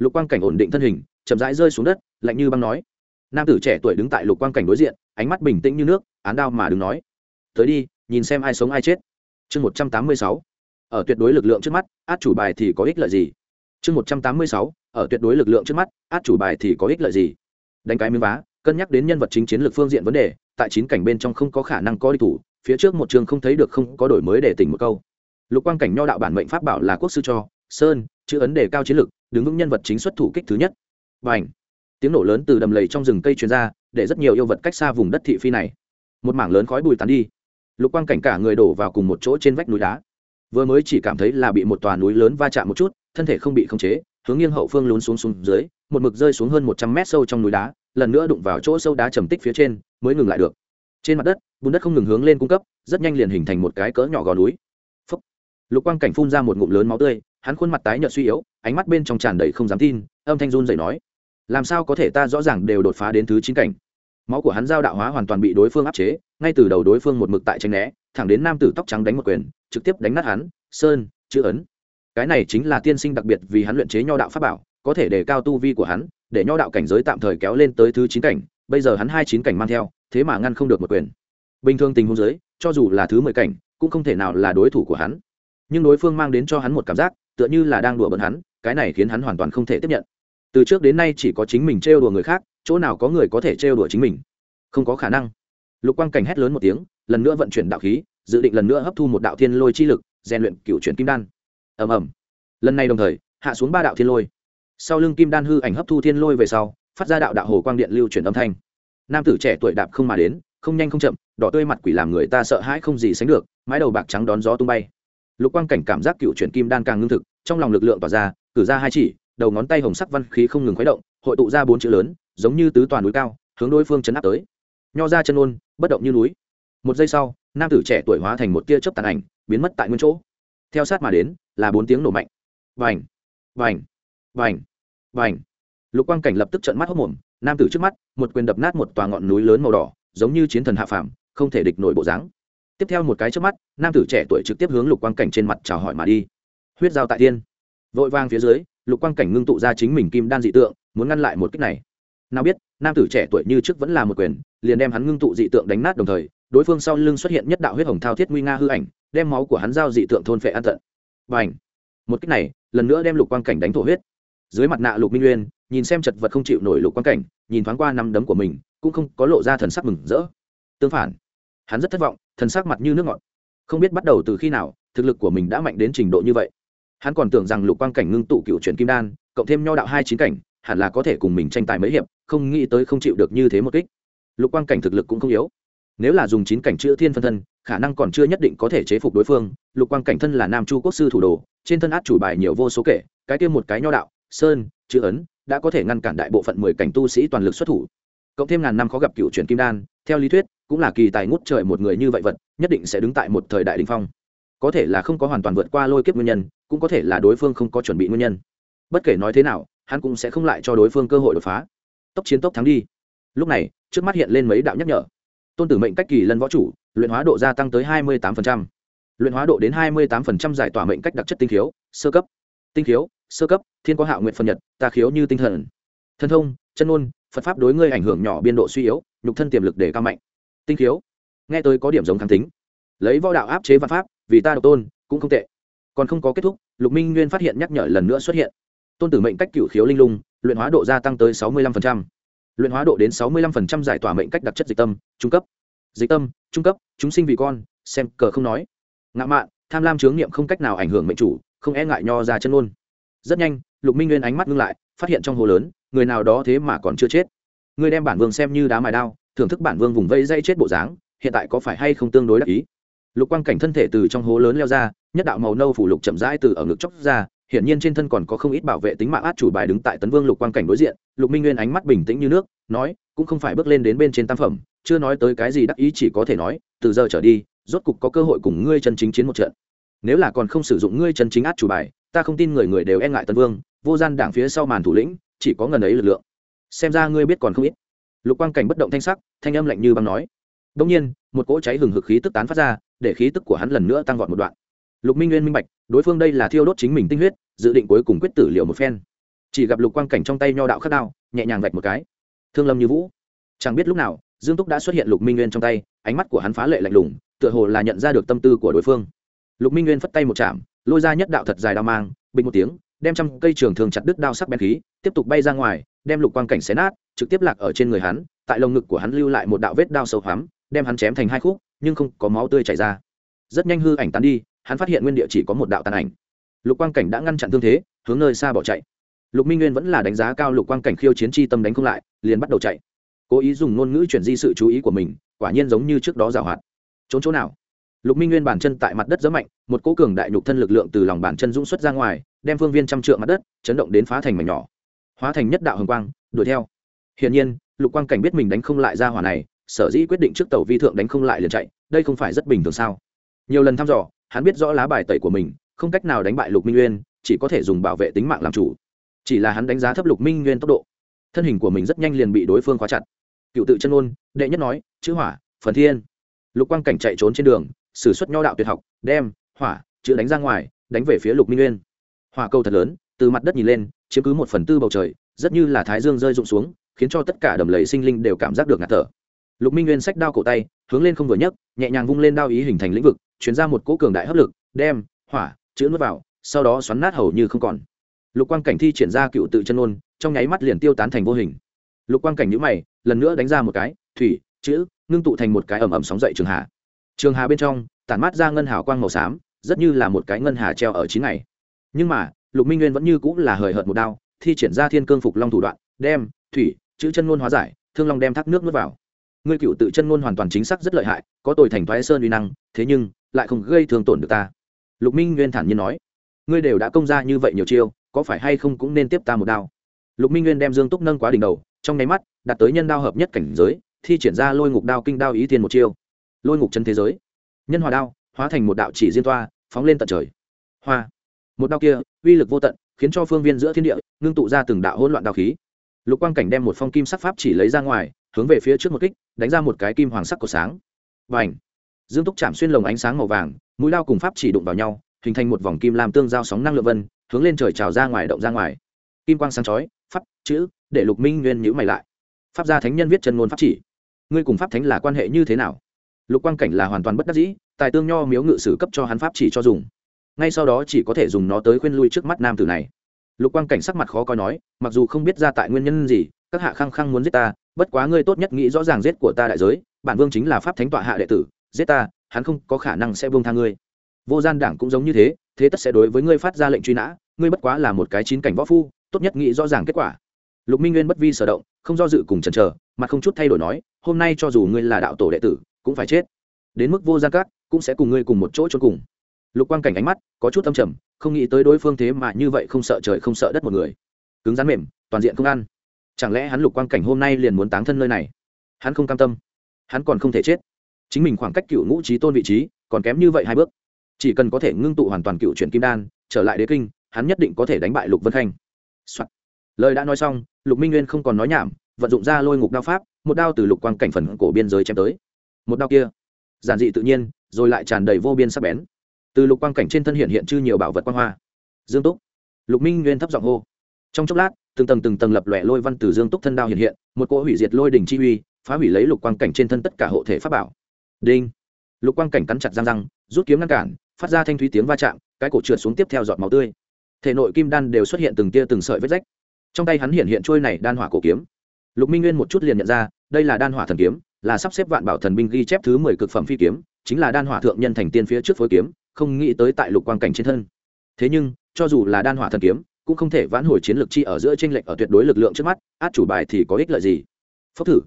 lục quang cảnh ổn định thân hình, chậm rãi rơi xuống đất, lạnh như băng nói. Nam tử trẻ tuổi đứng tại lục quang cảnh đối diện, ánh mắt bình tĩnh như nước, án đao mà đứng nói. Tới đi, nhìn xem ai sống ai chết. Chương một trăm tám mươi sáu. Ở tuyệt đối lực lượng trước mắt, át chủ bài thì có ích lợi gì? Chương một trăm tám mươi sáu. Ở tuyệt đối lực lượng trước mắt, át chủ bài thì có ích lợi gì? Đánh cái miếng vá, cân nhắc đến nhân vật chính chiến lược phương diện vấn đề, tại chín cảnh bên trong không có khả năng có đi thủ, phía trước một trường không thấy được không có đổi mới để tỉnh một câu. Lục quang cảnh nho đạo bản mệnh pháp bảo là quốc sư cho, sơn, chữ ấn đề cao chiến lược đứng vững nhân vật chính xuất thủ kích thứ nhất. Và ảnh tiếng nổ lớn từ đầm lầy trong rừng cây truyền ra, để rất nhiều yêu vật cách xa vùng đất thị phi này. Một mảng lớn khói bùi tán đi. Lục quang cảnh cả người đổ vào cùng một chỗ trên vách núi đá. Vừa mới chỉ cảm thấy là bị một tòa núi lớn va chạm một chút, thân thể không bị khống chế, hướng nghiêng hậu phương lún xuống xuống dưới, một mực rơi xuống hơn một trăm mét sâu trong núi đá, lần nữa đụng vào chỗ sâu đá trầm tích phía trên, mới ngừng lại được. Trên mặt đất, bùn đất không ngừng hướng lên cung cấp, rất nhanh liền hình thành một cái cỡ nhỏ gò núi. Phúc. lục quang cảnh phun ra một ngụm lớn máu tươi hắn khuôn mặt tái nhợt suy yếu, ánh mắt bên trong tràn đầy không dám tin, âm thanh run dậy nói, làm sao có thể ta rõ ràng đều đột phá đến thứ chín cảnh? Máu của hắn giao đạo hóa hoàn toàn bị đối phương áp chế, ngay từ đầu đối phương một mực tại tranh né, thẳng đến nam tử tóc trắng đánh một quyền, trực tiếp đánh nát hắn, sơn, chữ ấn. Cái này chính là tiên sinh đặc biệt vì hắn luyện chế nho đạo pháp bảo, có thể đề cao tu vi của hắn, để nho đạo cảnh giới tạm thời kéo lên tới thứ chín cảnh, bây giờ hắn hai chín cảnh mang theo, thế mà ngăn không được một quyền. Bình thường tình huống giới cho dù là thứ mười cảnh, cũng không thể nào là đối thủ của hắn. Nhưng đối phương mang đến cho hắn một cảm giác tựa như là đang đùa bận hắn, cái này khiến hắn hoàn toàn không thể tiếp nhận. Từ trước đến nay chỉ có chính mình trêu đùa người khác, chỗ nào có người có thể trêu đùa chính mình? Không có khả năng. Lục quang cảnh hét lớn một tiếng, lần nữa vận chuyển đạo khí, dự định lần nữa hấp thu một đạo thiên lôi chi lực, rèn luyện cựu chuyển kim đan. Ầm ầm. Lần này đồng thời, hạ xuống ba đạo thiên lôi. Sau lưng kim đan hư ảnh hấp thu thiên lôi về sau, phát ra đạo đạo hồ quang điện lưu chuyển âm thanh. Nam tử trẻ tuổi đạp không mà đến, không nhanh không chậm, đỏ tươi mặt quỷ làm người ta sợ hãi không gì sánh được, mái đầu bạc trắng đón gió tung bay lục quang cảnh cảm giác cựu chuyển kim đan càng ngưng thực, trong lòng lực lượng tỏa ra, cử ra hai chỉ, đầu ngón tay hồng sắc văn khí không ngừng khuấy động, hội tụ ra bốn chữ lớn, giống như tứ toàn núi cao, hướng đối phương chấn áp tới. Nho ra chân ôn bất động như núi. Một giây sau, nam tử trẻ tuổi hóa thành một tia chớp tàn ảnh, biến mất tại nguyên chỗ. Theo sát mà đến, là bốn tiếng nổ mạnh. Vành vành vành vành lục quang cảnh lập tức trận mắt hốc mồm, nam tử trước mắt, một quyền đập nát một tòa ngọn núi lớn màu đỏ, giống như chiến thần hạ phàm, không thể địch nổi bộ dáng tiếp theo một cái trước mắt, nam tử trẻ tuổi trực tiếp hướng lục quang cảnh trên mặt chào hỏi mà đi. Huyết giao tại thiên. Vội vang phía dưới, lục quang cảnh ngưng tụ ra chính mình kim đan dị tượng, muốn ngăn lại một cách này. Nào biết, nam tử trẻ tuổi như trước vẫn là một quyền, liền đem hắn ngưng tụ dị tượng đánh nát đồng thời, đối phương sau lưng xuất hiện nhất đạo huyết hồng thao thiết nguy nga hư ảnh, đem máu của hắn giao dị tượng thôn phệ an tận. Và ảnh một cách này, lần nữa đem lục quang cảnh đánh thổ huyết. Dưới mặt nạ lục minh nguyên, nhìn xem chật vật không chịu nổi lục quang cảnh, nhìn thoáng qua năm đấm của mình, cũng không có lộ ra thần sắc mừng rỡ. Tương phản, hắn rất thất vọng thần sắc mặt như nước ngọt. Không biết bắt đầu từ khi nào, thực lực của mình đã mạnh đến trình độ như vậy. Hắn còn tưởng rằng lục quang cảnh ngưng tụ cựu chuyển kim đan, cộng thêm nho đạo hai chín cảnh, hẳn là có thể cùng mình tranh tài mấy hiệp, không nghĩ tới không chịu được như thế một kích. Lục quang cảnh thực lực cũng không yếu. Nếu là dùng chín cảnh chữ thiên phân thân, khả năng còn chưa nhất định có thể chế phục đối phương. Lục quang cảnh thân là nam chu quốc sư thủ đồ, trên thân át chủ bài nhiều vô số kể, cái kia một cái nho đạo, sơn, chữ ấn, đã có thể ngăn cản đại bộ phận mười cảnh tu sĩ toàn lực xuất thủ. Cộng thêm ngàn năm khó gặp cựu truyền kim đan, theo lý thuyết cũng là kỳ tài ngút trời một người như vậy vật, nhất định sẽ đứng tại một thời đại đình phong. Có thể là không có hoàn toàn vượt qua lôi kiếp nguyên nhân, cũng có thể là đối phương không có chuẩn bị nguyên nhân. Bất kể nói thế nào, hắn cũng sẽ không lại cho đối phương cơ hội đột phá. Tốc chiến tốc thắng đi. Lúc này, trước mắt hiện lên mấy đạo nhắc nhở. Tôn tử mệnh cách kỳ lân võ chủ, luyện hóa độ gia tăng tới hai mươi tám luyện hóa độ đến hai mươi tám giải tỏa mệnh cách đặc chất tinh khiếu, sơ cấp. Tinh khiếu, sơ cấp, thiên có hạo nguyện phần nhật, ta khiếu như tinh thần. Thân thông, chân ôn phật pháp đối ngươi ảnh hưởng nhỏ biên độ suy yếu, nhục thân tiềm lực để cao mạnh tinh khiếu. Nghe tôi có điểm giống kháng tính. Lấy võ đạo áp chế văn pháp, vì ta độc tôn, cũng không tệ. Còn không có kết thúc, lục minh nguyên phát hiện nhắc nhở lần nữa xuất hiện. Tôn tử mệnh cách cựu khiếu linh lung, luyện hóa độ gia tăng tới sáu mươi lăm luyện hóa độ đến sáu mươi lăm giải tỏa mệnh cách đặc chất dịch tâm, trung cấp. Dịch tâm, trung cấp, chúng sinh vì con, xem cờ không nói. Ngạo mạn, tham lam chướng niệm không cách nào ảnh hưởng mệnh chủ, không e ngại nho ra chân ôn rất nhanh, lục minh nguyên ánh mắt ngưng lại, phát hiện trong hồ lớn, người nào đó thế mà còn chưa chết. Ngươi đem bản vương xem như đá mài đao thưởng thức bản vương vùng vây dây chết bộ dáng, hiện tại có phải hay không tương đối đắc ý? Lục quang cảnh thân thể từ trong hố lớn leo ra, nhất đạo màu nâu phủ lục chậm rãi từ ở ngực chóc ra, hiển nhiên trên thân còn có không ít bảo vệ tính mạng át chủ bài đứng tại tấn vương lục quang cảnh đối diện. Lục minh nguyên ánh mắt bình tĩnh như nước, nói, cũng không phải bước lên đến bên trên tam phẩm, chưa nói tới cái gì đắc ý chỉ có thể nói, từ giờ trở đi, rốt cục có cơ hội cùng ngươi chân chính chiến một trận. Nếu là còn không sử dụng ngươi chân chính át chủ bài, ta không tin người người đều e ngại tấn vương, vô gian đảng phía sau màn thủ lĩnh, chỉ có ngần ấy lực lượng. Xem ra ngươi biết còn không ít lục quang cảnh bất động thanh sắc, thanh âm lạnh như băng nói. Đông nhiên, một cỗ cháy hừng hực khí tức tán phát ra, để khí tức của hắn lần nữa tăng vọt một đoạn. Lục minh nguyên minh bạch, đối phương đây là thiêu đốt chính mình tinh huyết, dự định cuối cùng quyết tử liệu một phen. Chỉ gặp lục quang cảnh trong tay nho đạo khắc đao, nhẹ nhàng vạch một cái. Thương lâm như vũ. Chẳng biết lúc nào, dương túc đã xuất hiện lục minh nguyên trong tay, ánh mắt của hắn phá lệ lạnh lùng, tựa hồ là nhận ra được tâm tư của đối phương. Lục minh nguyên phất tay một chạm, lôi ra nhất đạo thật dài đao mang, bình một tiếng đem trăm cây trường thường chặt đứt đao sắc bén khí, tiếp tục bay ra ngoài, đem lục quang cảnh xé nát, trực tiếp lạc ở trên người hắn, tại lồng ngực của hắn lưu lại một đạo vết đao sâu hoắm đem hắn chém thành hai khúc, nhưng không có máu tươi chảy ra. Rất nhanh hư ảnh tán đi, hắn phát hiện nguyên địa chỉ có một đạo tàn ảnh. Lục quang cảnh đã ngăn chặn thương thế, hướng nơi xa bỏ chạy. Lục minh nguyên vẫn là đánh giá cao lục quang cảnh khiêu chiến chi tâm đánh không lại, liền bắt đầu chạy. Cố ý dùng ngôn ngữ chuyển di sự chú ý của mình, quả nhiên giống như trước đó giảo hoạt. Trốn chỗ nào? Lục minh nguyên bản chân tại mặt đất rất mạnh, một cỗ cường đại nhục thân lực lượng từ lòng bàn chân dũng xuất ra ngoài, đem phương viên trăm trượng mặt đất chấn động đến phá thành mảnh nhỏ. Hóa thành nhất đạo hồng quang, đuổi theo. Hiển nhiên, lục quang cảnh biết mình đánh không lại ra hỏa này, sở dĩ quyết định trước tàu vi thượng đánh không lại liền chạy, đây không phải rất bình thường sao? Nhiều lần thăm dò, hắn biết rõ lá bài tẩy của mình, không cách nào đánh bại lục minh nguyên, chỉ có thể dùng bảo vệ tính mạng làm chủ. Chỉ là hắn đánh giá thấp lục minh nguyên tốc độ, thân hình của mình rất nhanh liền bị đối phương khóa chặt. Cựu tự chân ôn, đệ nhất nói, chữ hỏa, phần thiên. Lục quang cảnh chạy trốn trên đường s ử suất nho đạo tuyệt học, đem, hỏa, chữ đánh ra ngoài, đánh về phía lục minh nguyên. Hỏa cầu thật lớn, từ mặt đất nhìn lên, chiếm cứ một phần tư bầu trời, rất như là thái dương rơi rụng xuống, khiến cho tất cả đầm lầy sinh linh đều cảm giác được ngạt thở. Lục minh nguyên sách đao cổ tay, hướng lên không vừa nhấc, nhẹ nhàng vung lên đao ý hình thành lĩnh vực, chuyển ra một cỗ cường đại hấp lực, đem, hỏa, chữ nuốt vào, sau đó xoắn nát hầu như không còn. Lục quang cảnh thi triển ra cựu tự chân ôn trong nháy mắt liền tiêu tán thành vô hình. Lục quang cảnh nhữ mày, lần nữa đánh ra một cái, thủy, chữ, ngưng tụ thành một cái ẩm ẩm sóng dậy trường hạ trường hà bên trong, tản mát ra ngân hào quang màu xám, rất như là một cái ngân hà treo ở chín ngày. Nhưng mà, lục minh nguyên vẫn như cũng là hời hợt một đao, thi triển ra thiên cương phục long thủ đoạn, đem, thủy, chữ chân ngôn hóa giải, thương long đem thác nước nuốt vào. Ngươi cựu tự chân ngôn hoàn toàn chính xác rất lợi hại, có tội thành thoái sơn uy năng, thế nhưng, lại không gây thương tổn được ta. Lục minh nguyên thản nhiên nói, ngươi đều đã công ra như vậy nhiều chiêu, có phải hay không cũng nên tiếp ta một đao? Lục minh nguyên đem dương túc nâng quá đỉnh đầu, trong nháy mắt đặt tới nhân đao hợp nhất cảnh giới, thi triển ra lôi ngục đao kinh đao ý thiên một chiêu lôi ngục chân thế giới. Nhân hòa đao, hóa thành một đạo chỉ diên toa, phóng lên tận trời. Hoa. Một đao kia, uy lực vô tận, khiến cho phương viên giữa thiên địa, ngưng tụ ra từng đạo hỗn loạn đao khí. Lục quang cảnh đem một phong kim sắc pháp chỉ lấy ra ngoài, hướng về phía trước một kích, đánh ra một cái kim hoàng sắc của sáng. Và ảnh dương túc chạm xuyên lồng ánh sáng màu vàng, mũi lao cùng pháp chỉ đụng vào nhau, hình thành một vòng kim làm tương giao sóng năng lượng vân, hướng lên trời trào ra ngoài động ra ngoài. Kim quang sáng chói, pháp, chữ, để lục minh nguyên nhữ mày lại. Pháp gia thánh nhân viết chân ngôn pháp chỉ. Ngươi cùng pháp thánh là quan hệ như thế nào? Lục quang cảnh là hoàn toàn bất đắc dĩ, tài tương nho miếu ngự sử cấp cho hắn pháp chỉ cho dùng. Ngay sau đó chỉ có thể dùng nó tới khuyên lui trước mắt nam tử này. Lục quang cảnh sắc mặt khó coi nói, mặc dù không biết ra tại nguyên nhân gì, các hạ khăng khăng muốn giết ta, bất quá ngươi tốt nhất nghĩ rõ ràng giết của ta đại giới, bản vương chính là pháp thánh tọa hạ đệ tử, giết ta, hắn không có khả năng sẽ vương tha ngươi. Vô gian đảng cũng giống như thế thế tất sẽ đối với ngươi phát ra lệnh truy nã, ngươi bất quá là một cái chín cảnh võ phu, tốt nhất nghĩ rõ ràng kết quả. Lục minh nguyên bất vi sở động, không do dự cùng chần chờ mà không chút thay đổi nói, hôm nay cho dù ngươi là đạo tổ đệ tử cũng phải chết. Đến mức vô gian các cũng sẽ cùng ngươi cùng một chỗ trốn cùng. Lục quang cảnh ánh mắt có chút âm trầm, không nghĩ tới đối phương thế mà như vậy không sợ trời không sợ đất một người. Cứng rắn mềm, toàn diện không ăn. Chẳng lẽ hắn lục quang cảnh hôm nay liền muốn táng thân nơi này? Hắn không cam tâm. Hắn còn không thể chết. Chính mình khoảng cách cựu ngũ trí tôn vị trí còn kém như vậy hai bước. Chỉ cần có thể ngưng tụ hoàn toàn cựu chuyển kim đan, trở lại đế kinh, hắn nhất định có thể đánh bại lục vân khanh、Soạn. lời đã nói xong, lục minh nguyên không còn nói nhảm, vận dụng ra lôi ngục đao pháp, một đao từ lục quang cảnh phần cổ biên giới chém tới một đao kia. Giản dị tự nhiên, rồi lại tràn đầy vô biên sắc bén. Từ lục quang cảnh trên thân hiện hiện chư nhiều bảo vật quang hoa. Dương túc. Lục minh nguyên thấp giọng hô. Trong chốc lát, từng tầng từng tầng lập lòe lôi văn từ dương túc thân đao hiện hiện, một cỗ hủy diệt lôi đỉnh chi uy, phá hủy lấy lục quang cảnh trên thân tất cả hộ thể pháp bảo. Đinh. Lục quang cảnh cắn chặt răng răng, rút kiếm ngăn cản, phát ra thanh thúy tiếng va chạm, cái cổ trượt xuống tiếp theo giọt máu tươi. Thể nội kim đan đều xuất hiện từng tia từng sợi vết rách. Trong tay hắn hiện hiện trôi này đan hỏa cổ kiếm. Lục minh nguyên một chút liền nhận ra, đây là đan hỏa thần kiếm là sắp xếp vạn bảo thần binh ghi chép thứ mười cực phẩm phi kiếm, chính là đan hỏa thượng nhân thành tiên phía trước phối kiếm, không nghĩ tới tại lục quang cảnh trên thân. Thế nhưng, cho dù là đan hỏa thần kiếm, cũng không thể vãn hồi chiến lược chi ở giữa tranh lệch ở tuyệt đối lực lượng trước mắt, át chủ bài thì có ích lợi gì? Phốc thử.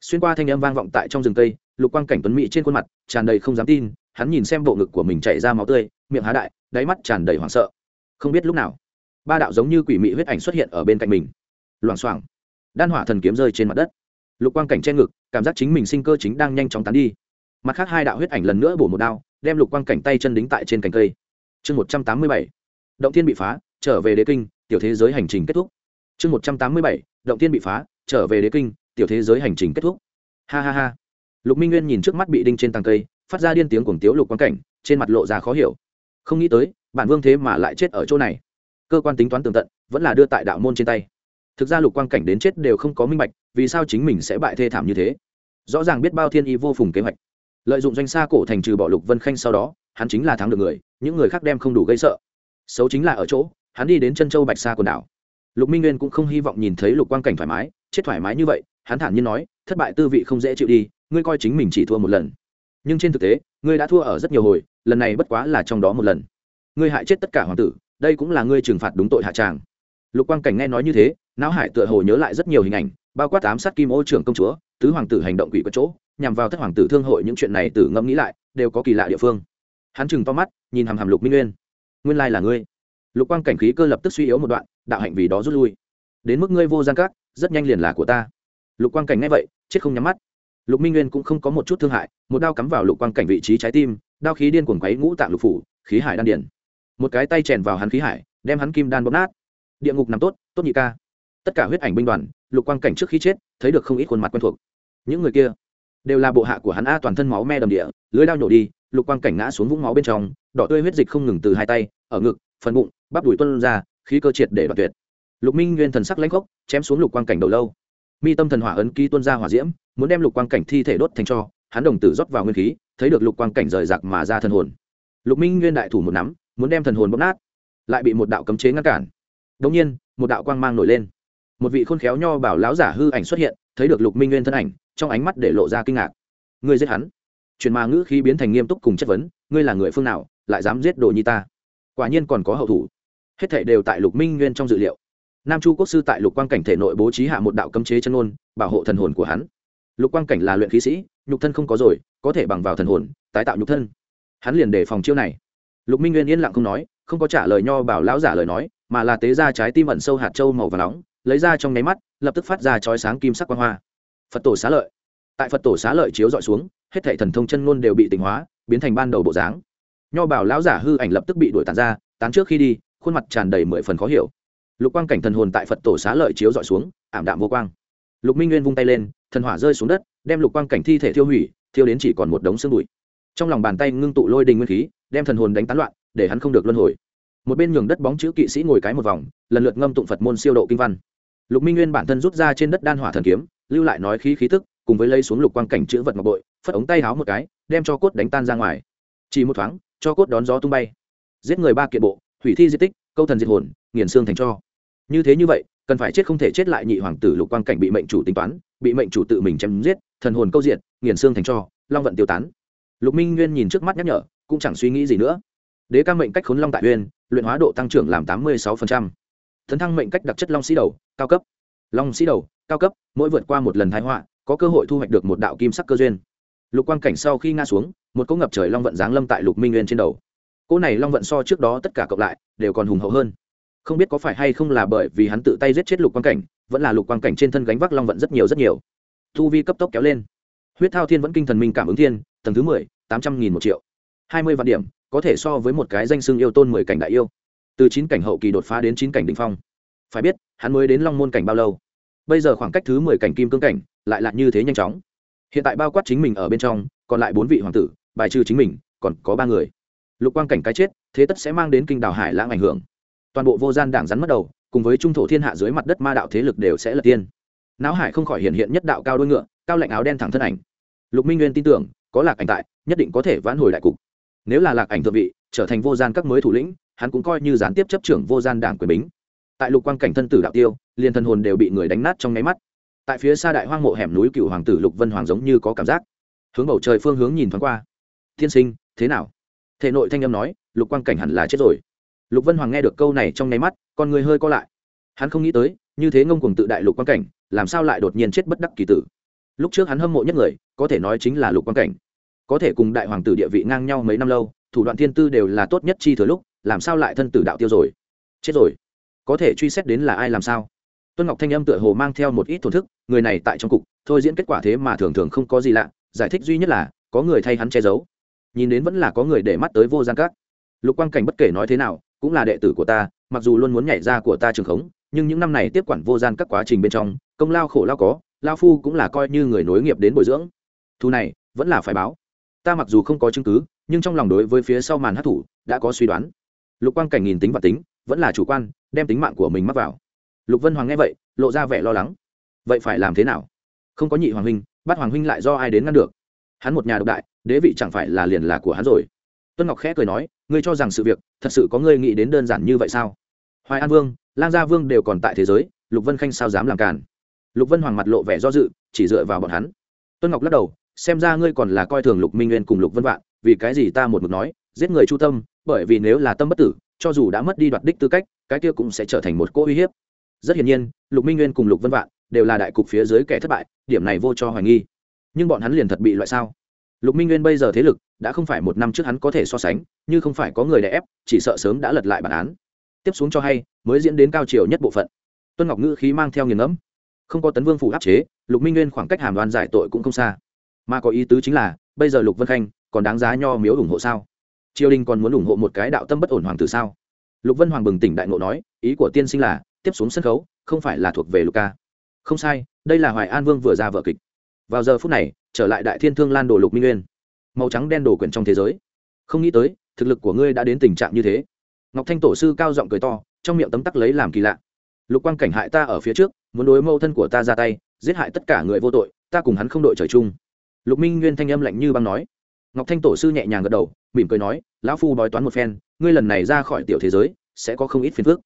Xuyên qua thanh âm vang vọng tại trong rừng cây, lục quang cảnh tuấn mỹ trên khuôn mặt, tràn đầy không dám tin, hắn nhìn xem bộ ngực của mình chảy ra máu tươi, miệng há đại, đáy mắt tràn đầy hoảng sợ. Không biết lúc nào, ba đạo giống như quỷ mị huyết ảnh xuất hiện ở bên cạnh mình. Loảng xoảng. Đan hỏa thần kiếm rơi trên mặt đất. Lục quang cảnh trên ngực cảm giác chính mình sinh cơ chính đang nhanh chóng tán đi. Mặt khác, hai đạo huyết ảnh lần nữa bổ một đao, đem lục quang cảnh tay chân đính tại trên cành cây. Chương một trăm tám mươi bảy, động thiên bị phá, trở về đế kinh, tiểu thế giới hành trình kết thúc. Chương một trăm tám mươi bảy, động thiên bị phá, trở về đế kinh, tiểu thế giới hành trình kết thúc. Ha ha ha. Lục minh nguyên nhìn trước mắt bị đinh trên tàng cây, phát ra điên tiếng cuồng tiếu lục quang cảnh, trên mặt lộ ra khó hiểu. Không nghĩ tới, bản vương thế mà lại chết ở chỗ này. Cơ quan tính toán tường tận, vẫn là đưa tại đạo môn trên tay. Thực ra lục quang cảnh đến chết đều không có minh bạch vì sao chính mình sẽ bại thê thảm như thế? Rõ ràng biết bao thiên y vô phùng kế hoạch. Lợi dụng doanh xa cổ thành trừ bỏ lục vân khanh sau đó, hắn chính là thắng được người, những người khác đem không đủ gây sợ. Xấu chính là ở chỗ, hắn đi đến chân châu bạch sa quần đảo. Lục minh nguyên cũng không hy vọng nhìn thấy lục quang cảnh thoải mái, chết thoải mái như vậy, hắn thản nhiên nói, thất bại tư vị không dễ chịu đi, ngươi coi chính mình chỉ thua một lần. Nhưng trên thực tế, ngươi đã thua ở rất nhiều hồi, lần này bất quá là trong đó một lần. Ngươi hại chết tất cả hoàng tử, đây cũng là ngươi trừng phạt đúng tội hạ tràng. Lục quang cảnh nghe nói như thế, não hải tựa hồ nhớ lại rất nhiều hình ảnh bao quát ám sát kim ô trưởng công chúa, tứ hoàng tử hành động quỷ có chỗ, nhằm vào thất hoàng tử thương hội những chuyện này tử ngẫm nghĩ lại, đều có kỳ lạ địa phương. Hắn chừng to mắt, nhìn hàm hàm lục minh nguyên. Nguyên lai là ngươi. Lục quang cảnh khí cơ lập tức suy yếu một đoạn, đạo hạnh vì đó rút lui. Đến mức ngươi vô gian các, rất nhanh liền là của ta. Lục quang cảnh nghe vậy, chết không nhắm mắt. Lục minh nguyên cũng không có một chút thương hại, một đao cắm vào lục quang cảnh vị trí trái tim, đao khí điên cuồng quấy ngũ tạng lục phủ, khí hải đan điển một cái tay chèn vào hắn khí hải, đem hắn kim đan bóp nát. Địa ngục nằm tốt tốt nhị ca. Tất cả huyết ảnh binh đoàn lục quang cảnh trước khi chết, thấy được không ít khuôn mặt quen thuộc. Những người kia đều là bộ hạ của hắn a toàn thân máu me đầm địa, lưới đao nhổ đi, lục quang cảnh ngã xuống vũng máu bên trong, đỏ tươi huyết dịch không ngừng từ hai tay, ở ngực, phần bụng, bắp đùi tuân ra, khí cơ triệt để đoạt tuyệt. Lục minh nguyên thần sắc lãnh gốc chém xuống lục quang cảnh đầu lâu. Mi tâm thần hỏa ấn ký tuân ra hỏa diễm, muốn đem lục quang cảnh thi thể đốt thành cho, hắn đồng tử rót vào nguyên khí, thấy được lục quang cảnh rời rạc mà ra thần hồn. Lục minh nguyên đại thủ một nắm, muốn đem thần hồn bóp nát, lại bị một đạo cấm chế ngăn cản. Đ nhiên, một đạo quang mang nổi lên một vị khôn khéo nho bảo láo giả hư ảnh xuất hiện, thấy được lục minh nguyên thân ảnh, trong ánh mắt để lộ ra kinh ngạc. Ngươi giết hắn? Truyền mà ngữ khí biến thành nghiêm túc cùng chất vấn, ngươi là người phương nào, lại dám giết đồ nhi ta? Quả nhiên còn có hậu thủ. Hết thảy đều tại lục minh nguyên trong dự liệu. Nam chu quốc sư tại lục quang cảnh thể nội bố trí hạ một đạo cấm chế chân ôn bảo hộ thần hồn của hắn. Lục quang cảnh là luyện khí sĩ, nhục thân không có rồi, có thể bằng vào thần hồn, tái tạo nhục thân. Hắn liền đề phòng chiêu này. Lục minh nguyên yên lặng không nói, không có trả lời nho bảo lão giả lời nói, mà là tế ra trái tim ẩn sâu hạt trâu màu và nóng lấy ra trong nháy mắt, lập tức phát ra chói sáng kim sắc quang hoa. Phật tổ xá lợi. Tại phật tổ xá lợi chiếu dọi xuống, hết thảy thần thông chân ngôn đều bị tỉnh hóa, biến thành ban đầu bộ dáng. Nho bảo lão giả hư ảnh lập tức bị đuổi tàn ra, tán trước khi đi, khuôn mặt tràn đầy mười phần khó hiểu. Lục quang cảnh thần hồn tại phật tổ xá lợi chiếu dọi xuống, ảm đạm vô quang. Lục minh nguyên vung tay lên, thần hỏa rơi xuống đất, đem lục quang cảnh thi thể thiêu hủy, thiêu đến chỉ còn một đống xương bụi. Trong lòng bàn tay ngưng tụ lôi đình nguyên khí, đem thần hồn đánh tán loạn, để hắn không được luân hồi. Một bên nhường đất bóng chữ kỵ sĩ ngồi cái một vòng, lần lượt ngâm tụng phật môn siêu độ kinh văn lục minh nguyên bản thân rút ra trên đất đan hỏa thần kiếm, lưu lại nói khí khí tức, cùng với lấy xuống lục quang cảnh chữ vật ngọc bội, phất ống tay háo một cái, đem cho cốt đánh tan ra ngoài. Chỉ một thoáng, cho cốt đón gió tung bay. Giết người ba kiện bộ, hủy thi di tích, câu thần diệt hồn, nghiền xương thành cho. Như thế như vậy, cần phải chết không thể chết lại nhị hoàng tử lục quang cảnh bị mệnh chủ tính toán, bị mệnh chủ tự mình chém giết, thần hồn câu diện nghiền xương thành cho, long vận tiêu tán. Lục minh nguyên nhìn trước mắt nhắc nhở, cũng chẳng suy nghĩ gì nữa. Đế ca mệnh cách khốn long tại uyên, luyện hóa độ tăng trưởng làm tám mươi sáu thần thăng mệnh cách đặc chất long sĩ đầu cao cấp. Long sĩ đầu, cao cấp, mỗi vượt qua một lần thái họa, có cơ hội thu hoạch được một đạo kim sắc cơ duyên. Lục quang cảnh sau khi ngã xuống, một cỗ ngập trời long vận giáng lâm tại lục minh nguyên trên đầu. Cỗ này long vận so trước đó tất cả cộng lại, đều còn hùng hậu hơn. Không biết có phải hay không là bởi vì hắn tự tay giết chết lục quang cảnh, vẫn là lục quang cảnh trên thân gánh vác long vận rất nhiều rất nhiều. Thu vi cấp tốc kéo lên. Huyết thao thiên vẫn kinh thần minh cảm ứng thiên, tầng thứ mười, tám trăm nghìn một triệu. Hai mươi vạn điểm, có thể so với một cái danh xưng yêu tôn mười cảnh đại yêu. Từ chín cảnh hậu kỳ đột phá đến chín cảnh đỉnh phong phải biết, hắn mới đến long môn cảnh bao lâu. Bây giờ khoảng cách thứ mười cảnh kim cương cảnh lại là như thế nhanh chóng. Hiện tại bao quát chính mình ở bên trong, còn lại bốn vị hoàng tử, bài trừ chính mình, còn có ba người. Lục quang cảnh cái chết, thế tất sẽ mang đến kinh đảo hải lãng ảnh hưởng. Toàn bộ vô gian đảng rắn mất đầu, cùng với trung thổ thiên hạ dưới mặt đất ma đạo thế lực đều sẽ là tiên. Não hải không khỏi hiện hiện nhất đạo cao đôi ngựa, cao lạnh áo đen thẳng thân ảnh. Lục minh nguyên tin tưởng, có lạc ảnh tại, nhất định có thể vãn hồi đại cục. Nếu là lạc ảnh thượng vị, trở thành vô gian các mới thủ lĩnh, hắn cũng coi như gián tiếp chấp trưởng vô gian đảng quyền bính tại lục quang cảnh thân tử đạo tiêu, liền thân hồn đều bị người đánh nát trong nháy mắt. Tại phía xa đại hoang mộ hẻm núi cựu hoàng tử lục vân hoàng giống như có cảm giác. Hướng bầu trời phương hướng nhìn thoáng qua. Tiên sinh, thế nào? Thể nội thanh âm nói, lục quang cảnh hẳn là chết rồi. Lục vân hoàng nghe được câu này trong nháy mắt, con người hơi co lại. Hắn không nghĩ tới, như thế ngông cùng tự đại lục quang cảnh, làm sao lại đột nhiên chết bất đắc kỳ tử. Lúc trước hắn hâm mộ nhất người, có thể nói chính là lục quang cảnh. Có thể cùng đại hoàng tử địa vị ngang nhau mấy năm lâu, thủ đoạn thiên tư đều là tốt nhất chi thừa lúc, làm sao lại thân tử đạo tiêu rồi? Chết rồi có thể truy xét đến là ai làm sao? Tuân ngọc thanh âm tựa hồ mang theo một ít thổn thức, người này tại trong cục, thôi diễn kết quả thế mà thường thường không có gì lạ, giải thích duy nhất là, có người thay hắn che giấu. Nhìn đến vẫn là có người để mắt tới vô gian các. Lục quang cảnh bất kể nói thế nào, cũng là đệ tử của ta, mặc dù luôn muốn nhảy ra của ta trường khống, nhưng những năm này tiếp quản vô gian các quá trình bên trong, công lao khổ lao có, lao phu cũng là coi như người nối nghiệp đến bồi dưỡng. Thu này, vẫn là phải báo. Ta mặc dù không có chứng cứ, nhưng trong lòng đối với phía sau màn hát thủ, đã có suy đoán. Lục quang cảnh nhìn tính và tính vẫn là chủ quan, đem tính mạng của mình mắc vào. Lục vân hoàng nghe vậy, lộ ra vẻ lo lắng. Vậy phải làm thế nào? Không có nhị hoàng huynh bắt hoàng huynh lại do ai đến ngăn được? Hắn một nhà độc đại, đế vị chẳng phải là liền là của hắn rồi. Tuân ngọc khẽ cười nói, ngươi cho rằng sự việc, thật sự có ngươi nghĩ đến đơn giản như vậy sao? Hoài an vương, lang gia vương đều còn tại thế giới, lục vân khanh sao dám làm cản lục vân hoàng mặt lộ vẻ do dự, chỉ dựa vào bọn hắn. Tuân ngọc lắc đầu, xem ra ngươi còn là coi thường lục minh nguyên cùng lục vân vạn, vì cái gì ta một mực nói, giết người chu tâm, bởi vì nếu là tâm bất tử cho dù đã mất đi đoạt đích tư cách, cái kia cũng sẽ trở thành một cỗ uy hiếp. Rất hiển nhiên, lục minh nguyên cùng lục vân vạn đều là đại cục phía dưới kẻ thất bại, điểm này vô cho hoài nghi. Nhưng bọn hắn liền thật bị loại sao? Lục minh nguyên bây giờ thế lực đã không phải một năm trước hắn có thể so sánh, như không phải có người đè ép, chỉ sợ sớm đã lật lại bản án. Tiếp xuống cho hay, mới diễn đến cao chiều nhất bộ phận. Tuân ngọc ngữ khí mang theo nghiền ngẫm. Không có tấn vương phủ áp chế, lục minh nguyên khoảng cách hàm đoan giải tội cũng không xa. Mà có ý tứ chính là, bây giờ lục vân khanh còn đáng giá nho miếu ủng hộ sao? Triều đình còn muốn ủng hộ một cái đạo tâm bất ổn hoàng tử sao? Lục vân hoàng bừng tỉnh đại ngộ nói, ý của tiên sinh là, tiếp xuống sân khấu, không phải là thuộc về lục ca. Không sai, đây là hoài an vương vừa ra vở kịch. Vào giờ phút này, trở lại đại thiên thương lan đồ lục minh nguyên. Màu trắng đen đồ quyển trong thế giới. Không nghĩ tới, thực lực của ngươi đã đến tình trạng như thế. Ngọc thanh tổ sư cao giọng cười to, trong miệng tấm tắc lấy làm kỳ lạ. Lục quang cảnh hại ta ở phía trước, muốn đối mâu thân của ta ra tay, giết hại tất cả người vô tội, ta cùng hắn không đội trời chung. Lục minh nguyên thanh âm lạnh như băng nói ngọc thanh tổ sư nhẹ nhàng gật đầu, mỉm cười nói, lão phu bói toán một phen, ngươi lần này ra khỏi tiểu thế giới, sẽ có không ít phiền phức.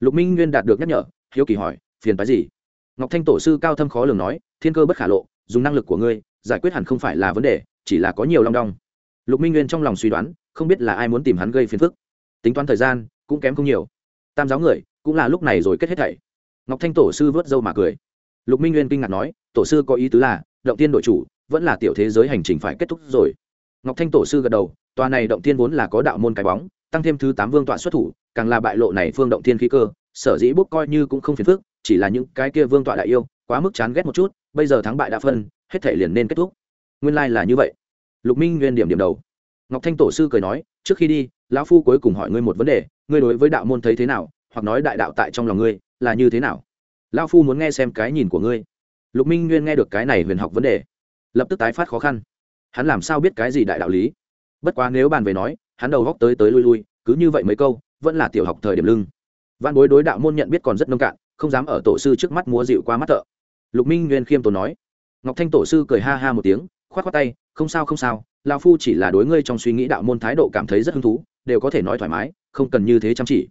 Lục minh nguyên đạt được nhắc nhở, hiếu kỳ hỏi, phiền phái gì? Ngọc thanh tổ sư cao thâm khó lường nói, thiên cơ bất khả lộ, dùng năng lực của ngươi, giải quyết hẳn không phải là vấn đề, chỉ là có nhiều long đong. Lục minh nguyên trong lòng suy đoán, không biết là ai muốn tìm hắn gây phiền phức. Tính toán thời gian, cũng kém không nhiều. Tam giáo người, cũng là lúc này rồi kết hết thảy. Ngọc thanh tổ sư vớt dâu mà cười. Lục minh nguyên kinh ngạc nói, tổ sư có ý tứ là, động tiên đội chủ, vẫn là tiểu thế giới hành trình phải kết thúc rồi ngọc thanh tổ sư gật đầu, tòa này động thiên vốn là có đạo môn cái bóng, tăng thêm thứ tám vương tọa xuất thủ, càng là bại lộ này phương động thiên khí cơ, sở dĩ bốc coi như cũng không phiền phức, chỉ là những cái kia vương tọa đại yêu, quá mức chán ghét một chút, bây giờ thắng bại đã phân, hết thể liền nên kết thúc. Nguyên lai là như vậy. Lục minh nguyên điểm điểm đầu. Ngọc thanh tổ sư cười nói, trước khi đi, lão phu cuối cùng hỏi ngươi một vấn đề, ngươi đối với đạo môn thấy thế nào, hoặc nói đại đạo tại trong lòng ngươi, là như thế nào? Lão phu muốn nghe xem cái nhìn của ngươi. Lục minh nguyên nghe được cái này huyền học vấn đề, lập tức tái phát khó khăn hắn làm sao biết cái gì đại đạo lý? Bất quá nếu bàn về nói, hắn đầu góc tới tới lui lui, cứ như vậy mấy câu, vẫn là tiểu học thời điểm lưng. Văn bối đối đạo môn nhận biết còn rất nông cạn, không dám ở tổ sư trước mắt múa dịu qua mắt thợ. Lục minh nguyên khiêm tốn nói. Ngọc thanh tổ sư cười ha ha một tiếng k h o á t k h o á tay, không sao không sao lao phu chỉ là đối ngươi trong suy nghĩ đạo môn thái độ cảm thấy rất hứng thú, đều có thể nói thoải mái, không cần như thế chăm chỉ.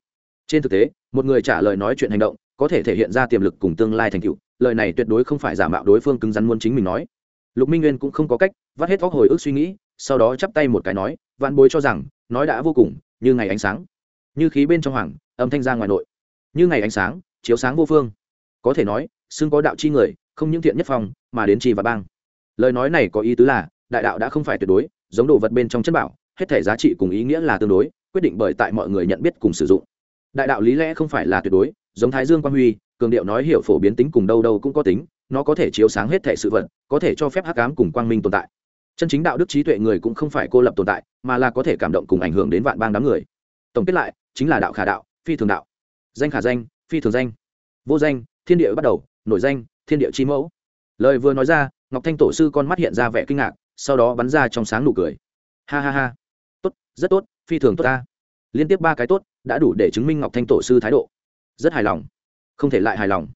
Trên thực tế, một người trả lời nói chuyện hành động, có thể thể hiện ra tiềm lực cùng tương lai thành tựu, lời này tuyệt đối không phải giả mạo đối phương cứng rắn muốn chính mình nói lục minh nguyên cũng không có cách vắt hết vóc hồi ức suy nghĩ sau đó chắp tay một cái nói vạn bối cho rằng nói đã vô cùng như ngày ánh sáng. Như khí bên trong hoàng âm thanh ra ngoài nội. Như ngày ánh sáng chiếu sáng vô phương. Có thể nói xưng có đạo chi người không những thiện nhất phòng, mà đến chi và bang. Lời nói này có ý tứ là đại đạo đã không phải tuyệt đối giống đồ vật bên trong chất bảo hết thể giá trị cùng ý nghĩa là tương đối quyết định bởi tại mọi người nhận biết cùng sử dụng. Đại đạo lý lẽ không phải là tuyệt đối giống thái dương quang huy cường điệu nói hiểu phổ biến tính cùng đâu đâu cũng có tính nó có thể chiếu sáng hết thể sự vật, có thể cho phép hắc ám cùng quang minh tồn tại. Chân chính đạo đức trí tuệ người cũng không phải cô lập tồn tại, mà là có thể cảm động cùng ảnh hưởng đến vạn bang đám người. Tổng kết lại, chính là đạo khả đạo, phi thường đạo. Danh khả danh, phi thường danh. Vô danh, thiên địa bắt đầu, nổi danh, thiên địa chi mẫu. Lời vừa nói ra, ngọc thanh tổ sư con mắt hiện ra vẻ kinh ngạc, sau đó bắn ra trong sáng nụ cười. Ha ha ha. Tốt, rất tốt, phi thường tốt ta. Liên tiếp ba cái tốt, đã đủ để chứng minh ngọc thanh tổ sư thái độ. Rất hài lòng. Không thể lại hài lòng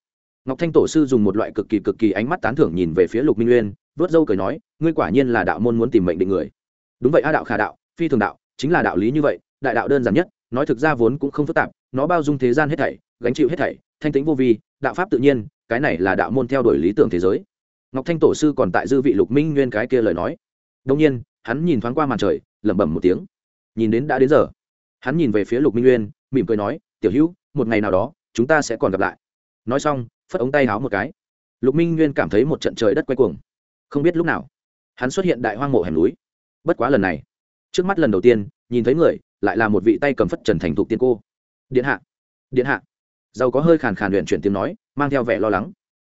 ngọc thanh tổ sư dùng một loại cực kỳ cực kỳ ánh mắt tán thưởng nhìn về phía lục minh nguyên vớt dâu cười nói, ngươi quả nhiên là đạo môn muốn tìm mệnh định người. Đúng vậy a đạo khả đạo, phi thường đạo, chính là đạo lý như vậy, đại đạo đơn giản nhất, nói thực ra vốn cũng không phức tạp, nó bao dung thế gian hết thảy, gánh chịu hết thảy, thanh tĩnh vô vi, đạo pháp tự nhiên, cái này là đạo môn theo đuổi lý tưởng thế giới. Ngọc thanh tổ sư còn tại dư vị lục minh nguyên cái kia lời nói. Đông nhiên, hắn nhìn thoáng qua màn trời, lẩm bẩm một tiếng. Nhìn đến đã đến giờ. Hắn nhìn về phía lục minh nguyên mỉm cười nói, tiểu hữu, một ngày nào đó, chúng ta sẽ còn gặp lại. Nói xong phất ống tay háo một cái. Lục minh nguyên cảm thấy một trận trời đất quay cuồng. Không biết lúc nào, hắn xuất hiện đại hoang mộ hẻm núi. Bất quá lần này, trước mắt lần đầu tiên, nhìn thấy người, lại là một vị tay cầm phất trần thành thục tiên cô. Điện hạ điện hạ. Giàu có hơi khàn khàn luyện chuyển tiếng nói, mang theo vẻ lo lắng.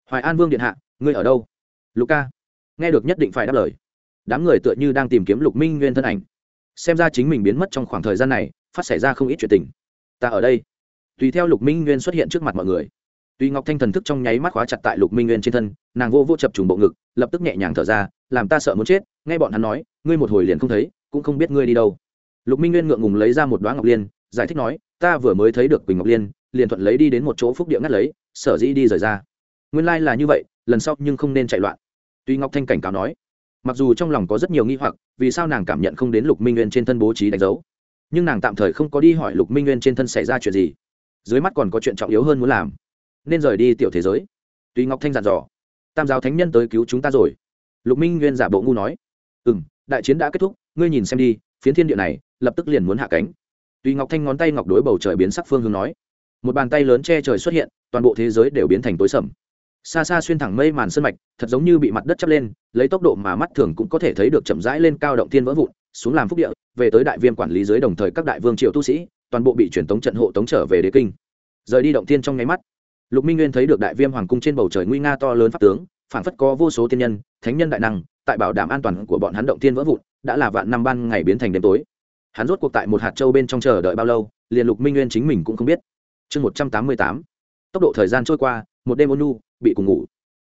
Hoài an vương điện hạ, ngươi ở đâu? Luca nghe được nhất định phải đáp lời. Đám người tựa như đang tìm kiếm lục minh nguyên thân ảnh. Xem ra chính mình biến mất trong khoảng thời gian này, phát xảy ra không ít chuyện tình. Ta ở đây. Tùy theo lục minh nguyên xuất hiện trước mặt mọi người. Tuy ngọc thanh thần thức trong nháy mắt khóa chặt tại lục minh nguyên trên thân, nàng vô vô chập trùng bộ ngực, lập tức nhẹ nhàng thở ra, làm ta sợ muốn chết, nghe bọn hắn nói, ngươi một hồi liền không thấy, cũng không biết ngươi đi đâu. Lục minh nguyên ngượng ngùng lấy ra một đóa ngọc liên, giải thích nói, ta vừa mới thấy được quỳnh ngọc liên, liền thuận lấy đi đến một chỗ phúc địa ngắt lấy, sở dĩ đi rời ra. Nguyên lai là như vậy, lần sau nhưng không nên chạy loạn. Tuy ngọc thanh cảnh cáo nói, mặc dù trong lòng có rất nhiều nghi hoặc, vì sao nàng cảm nhận không đến lục minh nguyên trên thân bố trí đánh dấu? Nhưng nàng tạm thời không có đi hỏi lục minh nguyên trên thân xảy ra chuyện gì. Dưới mắt còn có chuyện trọng yếu hơn muốn làm nên rời đi tiểu thế giới. Tùy ngọc thanh dặn dò, tam giáo thánh nhân tới cứu chúng ta rồi. Lục minh nguyên giả bộ ngu nói ừ m đại chiến đã kết thúc, ngươi nhìn xem đi, phiến thiên địa này, lập tức liền muốn hạ cánh. Tùy ngọc thanh ngón tay ngọc đối bầu trời biến sắc phương hướng nói, một bàn tay lớn che trời xuất hiện, toàn bộ thế giới đều biến thành tối sầm. Xa xa xuyên thẳng mây màn sân mạch, thật giống như bị mặt đất chắp lên, lấy tốc độ mà mắt thường cũng có thể thấy được chậm rãi lên cao động thiên vỡ vụn, xuống làm phúc địa, về tới đại viêm quản lý dưới đồng thời các đại vương triều tu sĩ, toàn bộ bị truyền tống trận hộ tống trở về đế kinh. Rời đi động thiên trong nháy mắt lục minh nguyên thấy được đại viêm hoàng cung trên bầu trời nguy nga to lớn pháp tướng phản phất có vô số tiên nhân, thánh nhân đại năng, tại bảo đảm an toàn của bọn hắn động thiên vỡ vụn, đã là vạn năm ban ngày biến thành đêm tối. Hắn rốt cuộc tại một hạt châu bên trong chờ đợi bao lâu, liền lục minh nguyên chính mình cũng không biết. Chương một trăm tám mươi tám, tốc độ thời gian trôi qua, một đêm ônu bị cùng ngủ.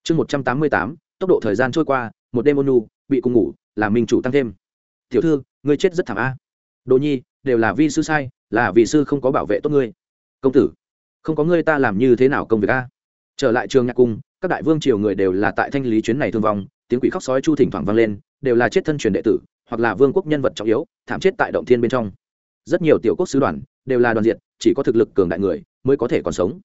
Chương một trăm tám mươi tám, tốc độ thời gian trôi qua, một đêm ônu bị cùng ngủ, là minh chủ tăng thêm. Tiểu thư, ngươi chết rất thảm a. Đồ nhi, đều là vi sư sai, là vì sư không có bảo vệ tốt ngươi. Công tử không có ngươi ta làm như thế nào công việc a? Trở lại trường nhạc cung, các đại vương triều người đều là tại thanh lý chuyến này thương vong, tiếng quỷ khóc sói chu thỉnh thoảng vang lên, đều là chết thân truyền đệ tử, hoặc là vương quốc nhân vật trọng yếu, thảm chết tại động thiên bên trong. Rất nhiều tiểu quốc sứ đoàn, đều là đoàn diện chỉ có thực lực cường đại người mới có thể còn sống.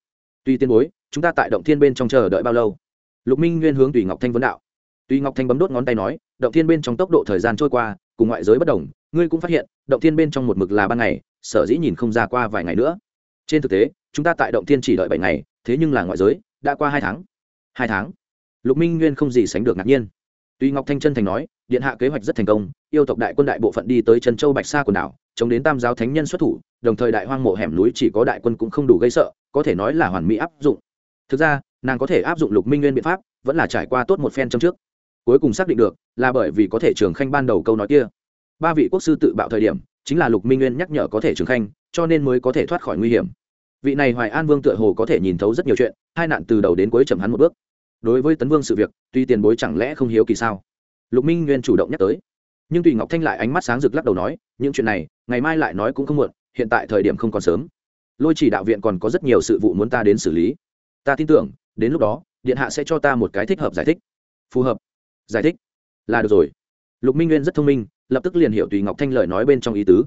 Tuy tiên bối, chúng ta tại động thiên bên trong chờ đợi bao lâu? Lục minh nguyên hướng tùy ngọc thanh vấn đạo. Tùy ngọc thanh bấm đốt ngón tay nói, động thiên bên trong tốc độ thời gian trôi qua, cùng ngoại giới bất đồng, ngươi cũng phát hiện, động thiên bên trong một mực là ban ngày, sở dĩ nhìn không ra qua vài ngày nữa. Trên thực tế chúng ta tại động thiên chỉ đợi bảy ngày, thế nhưng là ngoại giới, đã qua hai tháng. Hai tháng? Lục minh nguyên không gì sánh được ngạc nhiên. Tuy ngọc thanh chân thành nói, điện hạ kế hoạch rất thành công, yêu tộc đại quân đại bộ phận đi tới trần châu bạch sa quần đảo, chống đến tam giáo thánh nhân xuất thủ, đồng thời đại hoang mộ hẻm núi chỉ có đại quân cũng không đủ gây sợ, có thể nói là hoàn mỹ áp dụng. Thực ra, nàng có thể áp dụng lục minh nguyên biện pháp, vẫn là trải qua tốt một phen trong trước. Cuối cùng xác định được, là bởi vì có thể trường khanh ban đầu câu nói kia. Ba vị quốc sư tự bạo thời điểm, chính là lục minh nguyên nhắc nhở có thể trường khanh, cho nên mới có thể thoát khỏi nguy hiểm vị này hoài an vương tựa hồ có thể nhìn thấu rất nhiều chuyện, hai nạn từ đầu đến cuối chậm hắn một bước. Đối với tấn vương sự việc, tuy tiền bối chẳng lẽ không hiếu kỳ sao? Lục minh nguyên chủ động nhắc tới. Nhưng tùy ngọc thanh lại ánh mắt sáng rực lắc đầu nói, những chuyện này, ngày mai lại nói cũng không muộn, hiện tại thời điểm không còn sớm. Lôi chỉ đạo viện còn có rất nhiều sự vụ muốn ta đến xử lý. Ta tin tưởng, đến lúc đó, điện hạ sẽ cho ta một cái thích hợp giải thích. Phù hợp. Giải thích. Là được rồi. Lục minh nguyên rất thông minh, lập tức liền hiểu tùy ngọc thanh lời nói bên trong ý tứ.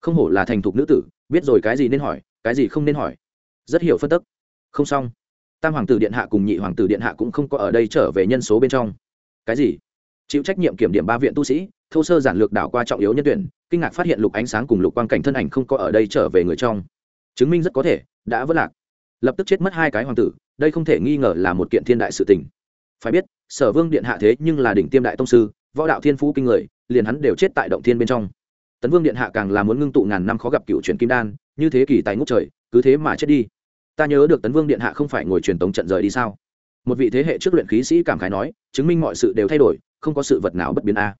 Không hổ là thành thục nữ tử, biết rồi cái gì nên hỏi cái gì không nên hỏi. Rất hiểu phân tức. Không xong. Tam hoàng tử điện hạ cùng nhị hoàng tử điện hạ cũng không có ở đây trở về nhân số bên trong. Cái gì? Chịu trách nhiệm kiểm điểm ba viện tu sĩ, thô sơ giản lược đảo qua trọng yếu nhân tuyển, kinh ngạc phát hiện lục ánh sáng cùng lục quang cảnh thân ảnh không có ở đây trở về người trong. Chứng minh rất có thể, đã vất lạc. Lập tức chết mất hai cái hoàng tử, đây không thể nghi ngờ là một kiện thiên đại sự tình. Phải biết, sở vương điện hạ thế nhưng là đỉnh tiêm đại tông sư, võ đạo thiên phú kinh người, liền hắn đều chết tại động thiên bên trong. Tấn vương điện hạ càng là muốn ngưng tụ ngàn năm khó gặp cựu truyền kim đan như thế kỳ tài ngút trời, cứ thế mà chết đi. Ta nhớ được tấn vương điện hạ không phải ngồi truyền tống trận rời đi sao? Một vị thế hệ trước luyện khí sĩ cảm khái nói, chứng minh mọi sự đều thay đổi, không có sự vật nào bất biến a.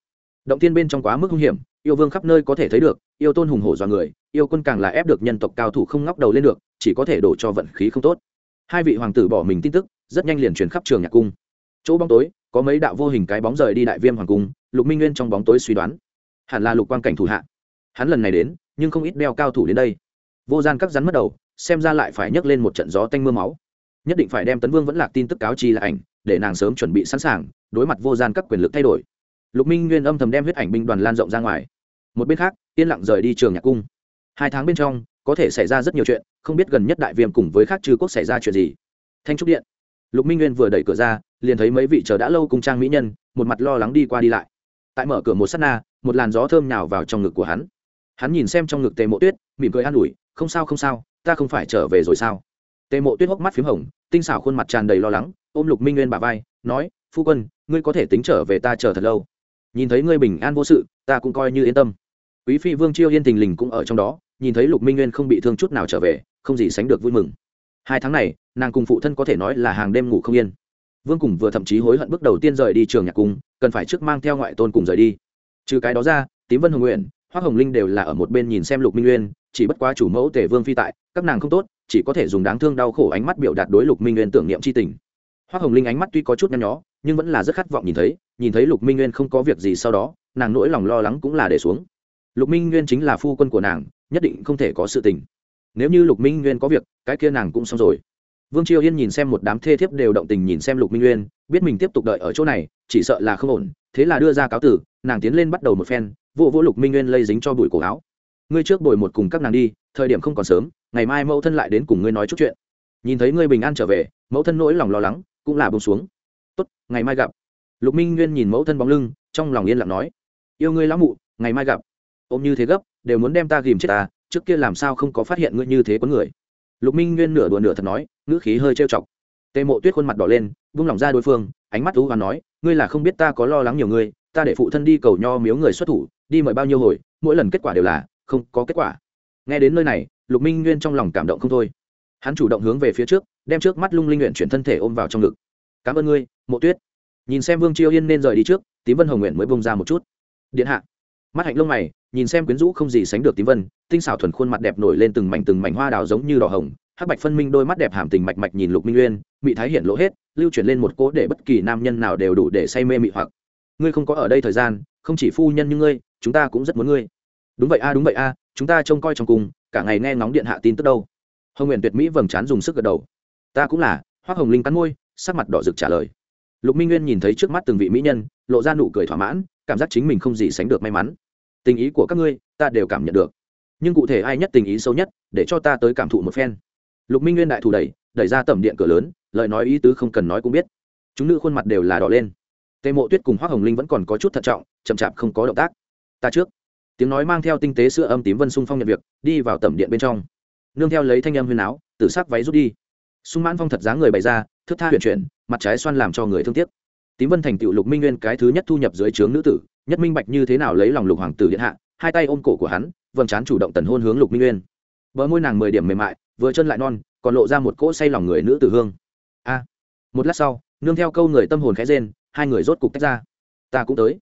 Động tiên bên trong quá mức hung hiểm, yêu vương khắp nơi có thể thấy được, yêu tôn hùng hổ do người, yêu quân càng là ép được nhân tộc cao thủ không ngóc đầu lên được, chỉ có thể đổ cho vận khí không tốt. Hai vị hoàng tử bỏ mình tin tức, rất nhanh liền truyền khắp trường nhạc cung. Chỗ bóng tối, có mấy đạo vô hình cái bóng rời đi đại viêm hoàng cung, lục minh nguyên trong bóng tối suy đoán. Hẳn là lục quan cảnh thủ hạ. Hắn lần này đến, nhưng không ít đeo cao thủ đến đây vô gian các rắn mất đầu, xem ra lại phải nhấc lên một trận gió tanh mưa máu. Nhất định phải đem tấn vương vẫn lạc tin tức cáo chi là ảnh, để nàng sớm chuẩn bị sẵn sàng, đối mặt vô gian các quyền lực thay đổi. Lục minh nguyên âm thầm đem huyết ảnh binh đoàn lan rộng ra ngoài. Một bên khác, yên lặng rời đi trường nhạc cung. Hai tháng bên trong, có thể xảy ra rất nhiều chuyện, không biết gần nhất đại viêm cùng với khác chư quốc xảy ra chuyện gì. Thanh trúc điện. Lục minh nguyên vừa đẩy cửa ra, liền thấy mấy vị chờ đã lâu cùng trang mỹ nhân, một mặt lo lắng đi qua đi lại. Tại mở cửa một s á t na, một làn gió thơm nhào vào trong ngực của hắn. Hắn nhìn xem trong ngực tề mộ tuyết, mỉm cười an ủi không sao không sao, ta không phải trở về rồi sao? Tề mộ tuyết hốc mắt p h í m hồng, tinh xảo khuôn mặt tràn đầy lo lắng, ôm lục minh nguyên bà vai, nói, phu quân, ngươi có thể tính trở về ta chờ thật lâu. Nhìn thấy ngươi bình an vô sự, ta cũng coi như yên tâm. Quý phi vương chiêu yên tình lình cũng ở trong đó, nhìn thấy lục minh nguyên không bị thương chút nào trở về, không gì sánh được vui mừng. Hai tháng này, nàng cùng phụ thân có thể nói là hàng đêm ngủ không yên. Vương cùng vừa thậm chí hối hận bước đầu tiên rời đi trường nhạc cung, cần phải trước mang theo ngoại tôn cùng rời đi. Trừ cái đó ra, tím vân hồng nguyện hoa hồng linh đều là ở một bên nhìn xem lục minh nguyên chỉ bất quá chủ mẫu Tề vương phi tại, các nàng không tốt, chỉ có thể dùng đáng thương đau khổ ánh mắt biểu đạt đối lục minh nguyên tưởng niệm c h i tình. Hoa hồng linh ánh mắt tuy có chút nhăn nhó, nhưng vẫn là rất khát vọng nhìn thấy nhìn thấy lục minh nguyên không có việc gì sau đó, nàng nỗi lòng lo lắng cũng là để xuống. Lục minh nguyên chính là phu quân của nàng, nhất định không thể có sự tình. Nếu như lục minh nguyên có việc, cái kia nàng cũng xong rồi. Vương triều yên nhìn xem một đám thê thiếp đều động tình nhìn xem lục minh nguyên biết mình tiếp tục đợi ở chỗ này, chỉ sợ là không ổn thế là đưa ra cáo tử nàng tiến lên bắt đầu một phen vụ vô, vô lục minh nguyên lây dính cho bụi cổ áo. Ngươi trước bồi một cùng các nàng đi thời điểm không còn sớm ngày mai mẫu thân lại đến cùng ngươi nói chút chuyện. Nhìn thấy ngươi bình an trở về mẫu thân nỗi lòng lo lắng cũng là bông xuống. Tốt ngày mai gặp. Lục minh nguyên nhìn mẫu thân bóng lưng trong lòng yên lặng nói. Yêu ngươi lão mụ ngày mai gặp. Ôm như thế gấp đều muốn đem ta ghìm chết ta trước kia làm sao không có phát hiện ngươi như thế có người. Lục minh nguyên nửa đùa nửa thật nói ngữ khí hơi trêu chọc. Tề mộ tuyết khuôn mặt đỏ lên vung lòng ra đối phương ánh mắt thú và nói, ngươi là không biết ta có lo lắng nhiều ngươi, ta để phụ thân đi cầu nho miếu người xuất thủ, đi mời bao nhiêu hồi, mỗi lần kết quả đều là không có kết quả. Nghe đến nơi này, lục minh nguyên trong lòng cảm động không thôi. Hắn chủ động hướng về phía trước, đem trước mắt lung linh nguyện chuyển thân thể ôm vào trong ngực. Cảm ơn ngươi, mộ tuyết. Nhìn xem vương chiêu yên nên rời đi trước, tím vân hồng nguyện mới bông ra một chút. Điện hạ. Mắt hạnh lông mày, nhìn xem quyến rũ không gì sánh được tím vân, tinh xảo thuần khuôn mặt đẹp nổi lên từng mảnh từng mảnh hoa đào giống như đỏ hồng, hắc bạch phân minh đôi mắt đẹp hàm tình mạch mạch nhìn lục minh uyên mị thái hiện lỗ hết lưu chuyển lên một cỗ để bất kỳ nam nhân nào đều đủ để say mê mị hoặc. Ngươi không có ở đây thời gian, không chỉ phu nhân như ngươi, chúng ta cũng rất muốn ngươi. Đúng vậy a, đúng vậy a, chúng ta trông coi trong cùng, cả ngày nghe ngóng điện hạ tin tức đâu. Hồng nguyện tuyệt mỹ vầng trán dùng sức gật đầu. Ta cũng là, hoác hồng linh cắn môi, sắc mặt đỏ rực trả lời. Lục minh nguyên nhìn thấy trước mắt từng vị mỹ nhân, lộ ra nụ cười thỏa mãn, cảm giác chính mình không gì sánh được may mắn. Tình ý của các ngươi, ta đều cảm nhận được. Nhưng cụ thể ai nhất tình ý sâu nhất, để cho ta tới cảm thụ một phen. Lục minh nguyên đại thủ đẩy đẩy ra tầm điện cửa lớn lời nói ý tứ không cần nói cũng biết. Chúng nữ khuôn mặt đều là đỏ lên. Tề mộ tuyết cùng hoác hồng linh vẫn còn có chút thận trọng, chậm chạp không có động tác. Ta trước. Tiếng nói mang theo tinh tế sữa âm tím vân sung phong nhận việc, đi vào tẩm điện bên trong. Nương theo lấy thanh âm huyền áo, tử sắc váy rút đi. Sung mãn phong thật dáng người bày ra thức tha huyền chuyển, mặt trái xoan làm cho người thương tiếc. Tím vân thành tựu lục minh nguyên cái thứ nhất thu nhập dưới trướng nữ tử, nhất minh bạch như thế nào lấy lòng lục hoàng tử điện hạ, hai tay ôm cổ của hắn, vầng trán chủ động tần hôn hướng lục minh nguyên. Bờ môi nàng mười điểm mềm mại, vừa chân lại non, còn lộ ra một cỗ say lòng người nữ tử hương a một lát sau, nương theo câu người tâm hồn khẽ rên, hai người rốt cục tách ra. Ta cũng tới.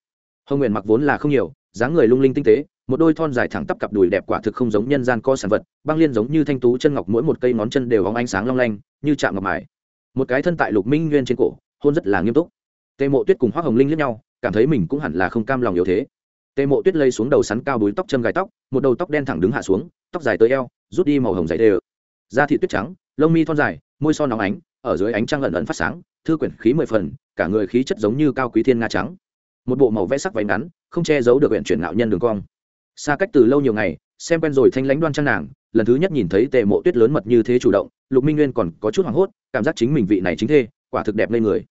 Hồng nguyện mặc vốn là không nhiều, dáng người lung linh tinh tế, một đôi thon dài thẳng tắp cặp đùi đẹp quả thực không giống nhân gian co sản vật, băng liên giống như thanh tú chân ngọc mỗi một cây ngón chân đều hóng ánh sáng long lanh, như chạm ngọc mài. Một cái thân tại lục minh nguyên trên cổ, hôn rất là nghiêm túc. Tề mộ tuyết cùng hoác hồng linh lướt nhau, cảm thấy mình cũng hẳn là không cam lòng yếu thế. Tề mộ tuyết lây xuống đầu sắn cao búi tóc châm gai tóc, một đầu tóc đen thẳng đứng hạ xuống, tóc dài tới eo, rút đi màu hồng dày đều. da thị tuyết trắng, lông mi thon dài, môi son nóng ánh ở dưới ánh trăng ẩn ẩn phát sáng, thư quyển khí mười phần, cả người khí chất giống như cao quý thiên nga trắng. Một bộ màu vẽ sắc váy ngắn, không che giấu được huyện chuyển ngạo nhân đường cong. Xa cách từ lâu nhiều ngày, xem quen rồi thanh lãnh đoan trang nàng, lần thứ nhất nhìn thấy tề mộ tuyết lớn mật như thế chủ động, lục minh nguyên còn có chút hoảng hốt, cảm giác chính mình vị này chính thê, quả thực đẹp lên người.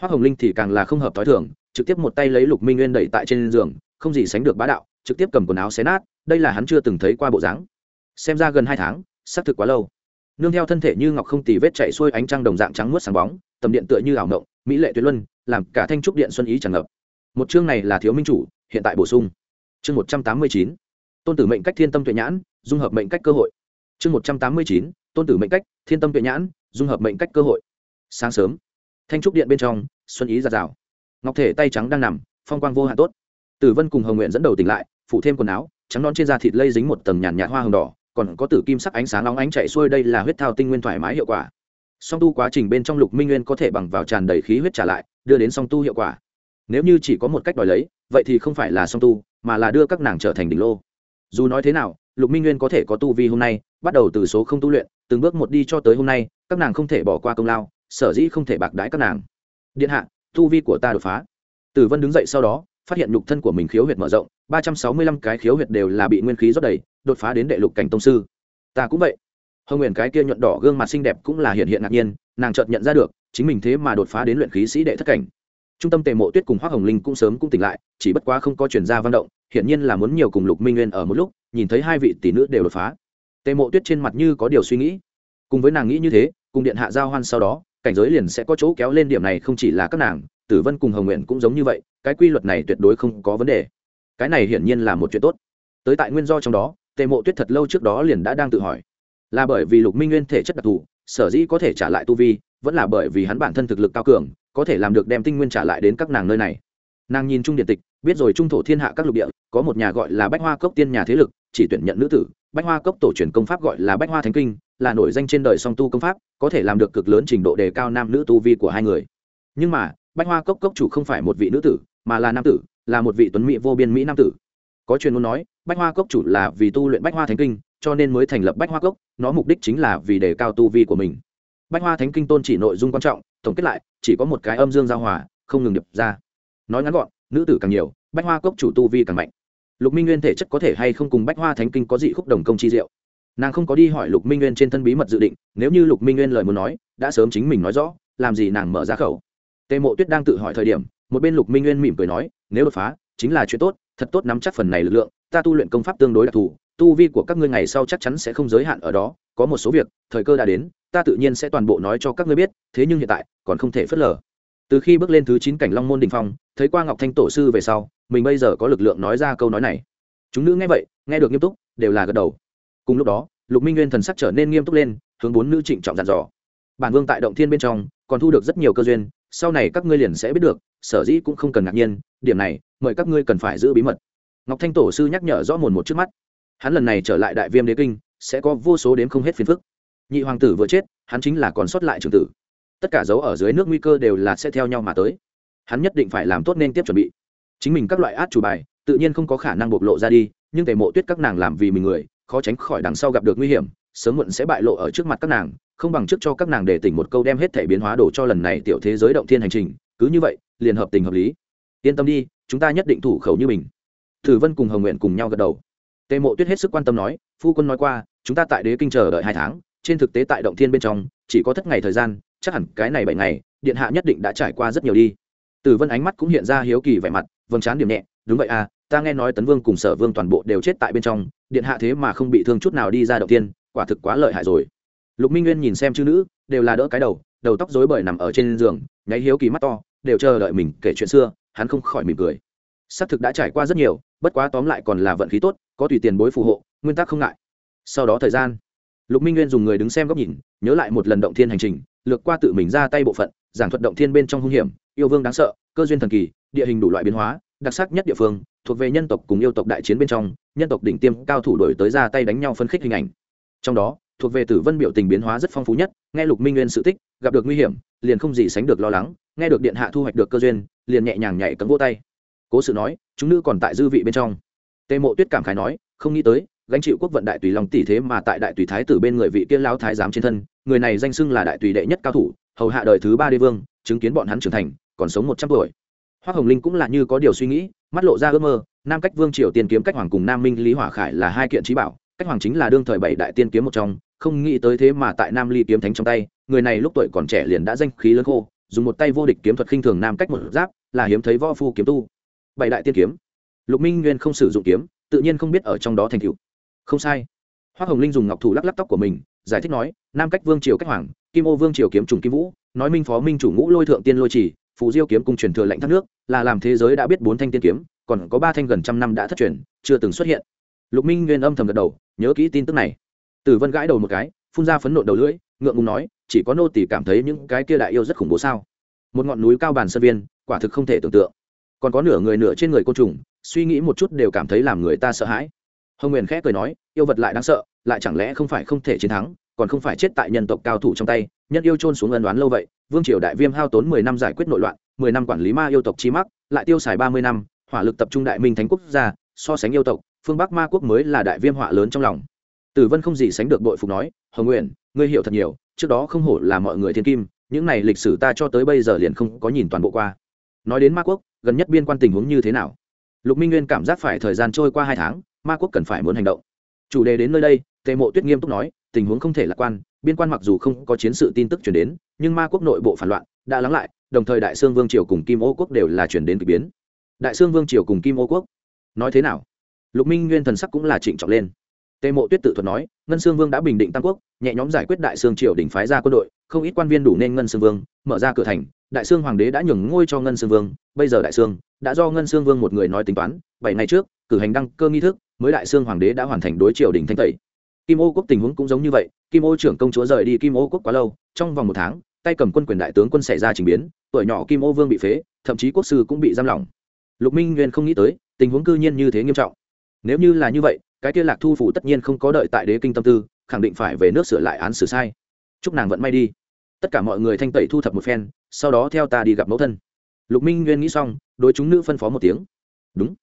Hoa hồng linh thì càng là không hợp t h ó i thường, trực tiếp một tay lấy lục minh nguyên đẩy tại trên giường, không gì sánh được bá đạo, trực tiếp cầm quần áo xé nát, đây là hắn chưa từng thấy qua bộ dáng. Xem ra gần hai tháng, xác thực quá lâu nương theo thân thể như ngọc không tì vết chạy xuôi ánh trăng đồng dạng trắng muốt sáng bóng, tầm điện tựa như ảo mộng, mỹ lệ tuyệt luân, làm cả thanh trúc điện xuân ý tràn ngập. Một chương này là thiếu minh chủ, hiện tại bổ sung. Chương một trăm tám mươi chín, tôn tử mệnh cách thiên tâm tuệ nhãn, dung hợp mệnh cách cơ hội. Chương một trăm tám mươi chín, tôn tử mệnh cách thiên tâm tuệ nhãn, dung hợp mệnh cách cơ hội. Sáng sớm, thanh trúc điện bên trong, xuân ý giạt rào. Ngọc thể tay trắng đang nằm, phong quang vô hạn tốt. Tử vân cùng hồng nguyện dẫn đầu tỉnh lại phụ thêm quần áo, trắng non trên da thịt lây dính một tầng nhàn nhạt hoa hồng đỏ còn có tử kim sắc ánh sáng nóng ánh chạy xuôi đây là huyết thao tinh nguyên thoải mái hiệu quả. Song tu quá trình bên trong lục minh nguyên có thể bằng vào tràn đầy khí huyết trả lại, đưa đến song tu hiệu quả. Nếu như chỉ có một cách đòi lấy, vậy thì không phải là song tu, mà là đưa các nàng trở thành đỉnh lô. Dù nói thế nào, lục minh nguyên có thể có tu vi hôm nay, bắt đầu từ số không tu luyện, từng bước một đi cho tới hôm nay, các nàng không thể bỏ qua công lao, sở dĩ không thể bạc đái các nàng. Điện hạ, tu vi của ta đột phá. Tử vân đứng dậy sau đó, phát hiện nhục thân của mình khiếu huyệt mở rộng, ba trăm sáu mươi lăm cái khiếu huyệt đều là bị nguyên khí rót đầy đột phá đến đệ lục cảnh tông sư. Ta cũng vậy. Hồng nguyện cái kia nhuận đỏ gương mặt xinh đẹp cũng là hiện hiện ngạc nhiên, nàng chợt nhận ra được, chính mình thế mà đột phá đến luyện khí sĩ đệ thất cảnh. Trung tâm tề mộ tuyết cùng hoác hồng linh cũng sớm cũng tỉnh lại, chỉ bất quá không có chuyển ra văn động, hiển nhiên là muốn nhiều cùng lục minh nguyên ở một lúc, nhìn thấy hai vị tỷ nữ đều đột phá. Tề mộ tuyết trên mặt như có điều suy nghĩ. Cùng với nàng nghĩ như thế, cùng điện hạ giao hoan sau đó, cảnh giới liền sẽ có chỗ kéo lên điểm này không chỉ là các nàng, tử vân cùng hồng nguyện cũng giống như vậy, cái quy luật này tuyệt đối không có vấn đề. Cái này hiển nhiên là một chuyện tốt. Tới tại nguyên do trong đó tề mộ tuyết thật lâu trước đó liền đã đang tự hỏi, là bởi vì lục minh nguyên thể chất đặc thù, sở dĩ có thể trả lại tu vi, vẫn là bởi vì hắn bản thân thực lực cao cường, có thể làm được đem tinh nguyên trả lại đến các nàng nơi này. Nàng nhìn trung điện tịch, biết rồi trung thổ thiên hạ các lục địa, có một nhà gọi là bách hoa cốc tiên nhà thế lực, chỉ tuyển nhận nữ tử. Bách hoa cốc tổ truyền công pháp gọi là bách hoa thánh kinh, là nổi danh trên đời song tu công pháp, có thể làm được cực lớn trình độ đề cao nam nữ tu vi của hai người. Nhưng mà, bách hoa cốc cốc chủ không phải một vị nữ tử, mà là nam tử, là một vị tuấn mỹ vô biên mỹ nam tử. Có truyền muốn nói bách hoa cốc chủ là vì tu luyện bách hoa thánh kinh, cho nên mới thành lập bách hoa cốc, nó mục đích chính là vì đề cao tu vi của mình. Bách hoa thánh kinh tôn chỉ nội dung quan trọng, tổng kết lại, chỉ có một cái âm dương giao hòa, không ngừng đập ra. Nói ngắn gọn, nữ tử càng nhiều, bách hoa cốc chủ tu vi càng mạnh. Lục minh nguyên thể chất có thể hay không cùng bách hoa thánh kinh có dị khúc đồng công chi diệu? Nàng không có đi hỏi lục minh nguyên trên thân bí mật dự định, nếu như lục minh nguyên lời muốn nói, đã sớm chính mình nói rõ, làm gì nàng mở ra khẩu? Tề mộ tuyết đang tự hỏi thời điểm, một bên lục minh nguyên mỉm cười nói, nếu đột phá, chính là chuyện tốt, thật tốt nắm chắc phần này lực lượng ta tu luyện công pháp tương đối đặc thù, tu vi của các ngươi ngày sau chắc chắn sẽ không giới hạn ở đó, có một số việc, thời cơ đã đến, ta tự nhiên sẽ toàn bộ nói cho các ngươi biết, thế nhưng hiện tại, còn không thể phớt lờ. Từ khi bước lên thứ chín cảnh long môn đình phong, thấy qua ngọc thanh tổ sư về sau, mình bây giờ có lực lượng nói ra câu nói này. Chúng nữ nghe vậy, nghe được nghiêm túc, đều là gật đầu. Cùng lúc đó, lục minh nguyên thần sắc trở nên nghiêm túc lên, hướng bốn nữ trịnh trọng dặn dò. Bản vương tại động thiên bên trong, còn thu được rất nhiều cơ duyên, sau này các ngươi liền sẽ biết được, sở dĩ cũng không cần ngạc nhiên, điểm này, mời các ngươi cần phải giữ bí mật ngọc thanh tổ sư nhắc nhở rõ mồn một trước mắt. Hắn lần này trở lại đại viêm đế kinh, sẽ có vô số đến không hết phiền phức. Nhị hoàng tử vừa chết, hắn chính là còn sót lại trường tử. Tất cả dấu ở dưới nước nguy cơ đều là sẽ theo nhau mà tới. Hắn nhất định phải làm tốt nên tiếp chuẩn bị. Chính mình các loại át chủ bài, tự nhiên không có khả năng bộc lộ ra đi, nhưng tề mộ tuyết các nàng làm vì mình người, khó tránh khỏi đằng sau gặp được nguy hiểm, sớm muộn sẽ bại lộ ở trước mặt các nàng, không bằng trước cho các nàng để tỉnh một câu đem hết thể biến hóa đổ cho lần này tiểu thế giới động thiên hành trình, cứ như vậy, liền hợp tình hợp lý. Yên tâm đi, chúng ta nhất định thủ khẩu như mình thử vân cùng hồng nguyện cùng nhau gật đầu. Tề mộ tuyết hết sức quan tâm nói phu quân nói qua chúng ta tại đế kinh chờ đợi hai tháng trên thực tế tại động thiên bên trong chỉ có thất ngày thời gian chắc hẳn cái này bảy ngày điện hạ nhất định đã trải qua rất nhiều đi. Tử vân ánh mắt cũng hiện ra hiếu kỳ vẻ mặt vầng trán điểm nhẹ đúng vậy à ta nghe nói tấn vương cùng sở vương toàn bộ đều chết tại bên trong điện hạ thế mà không bị thương chút nào đi ra động Thiên, quả thực quá lợi hại rồi. Lục minh nguyên nhìn xem chư nữ đều là đỡ cái đầu đầu tóc rối bời nằm ở trên giường nháy hiếu kỳ mắt to đều chờ đợi mình kể chuyện xưa hắn không khỏi mỉm cười xác thực đã trải qua rất nhiều, bất quá tóm lại còn là vận khí tốt, có tùy tiền bối phù hộ, nguyên tắc không ngại. Sau đó thời gian, lục minh nguyên dùng người đứng xem góc nhìn, nhớ lại một lần động thiên hành trình, lược qua tự mình ra tay bộ phận, giảng thuật động thiên bên trong hung hiểm, yêu vương đáng sợ, cơ duyên thần kỳ, địa hình đủ loại biến hóa, đặc sắc nhất địa phương, thuộc về nhân tộc cùng yêu tộc đại chiến bên trong, nhân tộc đỉnh tiêm cao thủ đổi tới ra tay đánh nhau phân khích hình ảnh. Trong đó, thuộc về tử vân biểu tình biến hóa rất phong phú nhất, nghe lục minh nguyên sự tích, gặp được nguy hiểm, liền không gì sánh được lo lắng, nghe được điện hạ thu hoạch được cơ duyên, liền nhẹ nhàng nhảy cấm vô tay cố sự nói, chúng nữ còn tại dư vị bên trong. Tề mộ tuyết cảm khái nói, không nghĩ tới, gánh chịu quốc vận đại tùy long tỷ thế mà tại đại tùy thái tử bên người vị kia lão thái giám trên thân, người này danh xưng là đại tùy đệ nhất cao thủ, hầu hạ đời thứ ba đế vương, chứng kiến bọn hắn trưởng thành, còn sống một trăm tuổi. Hoa hồng linh cũng là như có điều suy nghĩ, mắt lộ ra ước mơ, nam cách vương triều tiên kiếm cách hoàng cùng nam minh lý hỏa khải là hai kiện trí bảo, cách hoàng chính là đương thời bảy đại tiên kiếm một trong, không nghĩ tới thế mà tại nam ly kiếm thánh trong tay, người này lúc tuổi còn trẻ liền đã danh khí lớn khô, dùng một tay vô địch kiếm thuật khinh thường nam cách một giáp, là hiếm thấy võ phu kiếm tu bảy đại tiên kiếm. Lục minh nguyên không sử dụng kiếm, tự nhiên không biết ở trong đó thành cựu không sai. Hoa hồng linh dùng ngọc thủ lắc lắc tóc của mình, giải thích nói, nam cách vương triều cách hoàng, kim ô vương triều kiếm trùng kim vũ, nói minh phó minh chủ ngũ lôi thượng tiên lôi chỉ, phù diêu kiếm cung truyền thừa lệnh thác nước, là làm thế giới đã biết bốn thanh tiên kiếm, còn có ba thanh gần trăm năm đã thất truyền, chưa từng xuất hiện. Lục minh nguyên âm thầm gật đầu, nhớ kỹ tin tức này. Tử vân gãi đầu một cái, phun ra phấn nộ đầu lưỡi, ngượng ngùng nói, chỉ có nô tỷ cảm thấy những cái kia đại yêu rất khủng bố sao? Một ngọn núi cao bàn sân viên, quả thực không thể tưởng tượng còn có nửa người nửa trên người côn trùng, suy nghĩ một chút đều cảm thấy làm người ta sợ hãi. Hồng nguyên khẽ cười nói, yêu vật lại đáng sợ, lại chẳng lẽ không phải không thể chiến thắng, còn không phải chết tại nhân tộc cao thủ trong tay, nhân yêu trôn xuống ân đoán lâu vậy, vương triều đại viêm hao tốn mười năm giải quyết nội loạn, mười năm quản lý ma yêu tộc chi mắc, lại tiêu xài ba mươi năm, hỏa lực tập trung đại minh thánh quốc gia so sánh yêu tộc, phương bắc ma quốc mới là đại viêm họa lớn trong lòng. Tử vân không gì sánh được bội phục nói, hồng nguyện ngươi hiểu thật nhiều, trước đó không hổ là mọi người thiên kim, những này lịch sử ta cho tới bây giờ liền không có nhìn toàn bộ qua nói đến ma quốc, gần nhất biên quan tình huống như thế nào? Lục minh nguyên cảm giác phải thời gian trôi qua hai tháng, ma quốc cần phải muốn hành động. Chủ đề đến nơi đây, tề mộ tuyết nghiêm túc nói, tình huống không thể lạc quan, biên quan mặc dù không có chiến sự tin tức chuyển đến, nhưng ma quốc nội bộ phản loạn, đã lắng lại, đồng thời đại sương vương triều cùng kim ô quốc đều là chuyển đến k ỳ biến. Đại sương vương triều cùng kim ô quốc, nói thế nào? Lục minh nguyên thần sắc cũng là trịnh trọng lên. Tề mộ tuyết tự thuật nói, ngân sương vương đã bình định tam quốc, nhẹ nhóm giải quyết đại sương triều đỉnh phái ra quân đội không ít quan viên đủ nên ngân sương vương, mở ra cửa thành, đại sương hoàng đế đã nhường ngôi cho ngân sương vương. Bây giờ đại sương đã do ngân sương vương một người nói tính toán, bảy ngày trước, cử hành đăng cơ nghi thức, mới đại sương hoàng đế đã hoàn thành đối triều đình thanh tẩy. Kim ô quốc tình huống cũng giống như vậy, kim ô trưởng công chúa rời đi kim ô quốc quá lâu, trong vòng một tháng, tay cầm quân quyền đại tướng quân xảy ra trình biến, tuổi nhỏ kim ô vương bị phế, thậm chí quốc sư cũng bị giam lỏng. Lục minh nguyên không nghĩ tới, tình huống cư nhiên như thế nghiêm trọng. Nếu như là như vậy, cái kia lạc thu phủ tất nhiên không có đợi tại đế kinh tâm tư, khẳng định phải về nước sửa lại án xử sai. Chúc nàng vẫn may đi tất cả mọi người thanh tẩy thu thập một phen, sau đó theo ta đi gặp mẫu thân. Lục minh nguyên nghĩ xong, đối chúng nữ phân phó một tiếng. Đúng.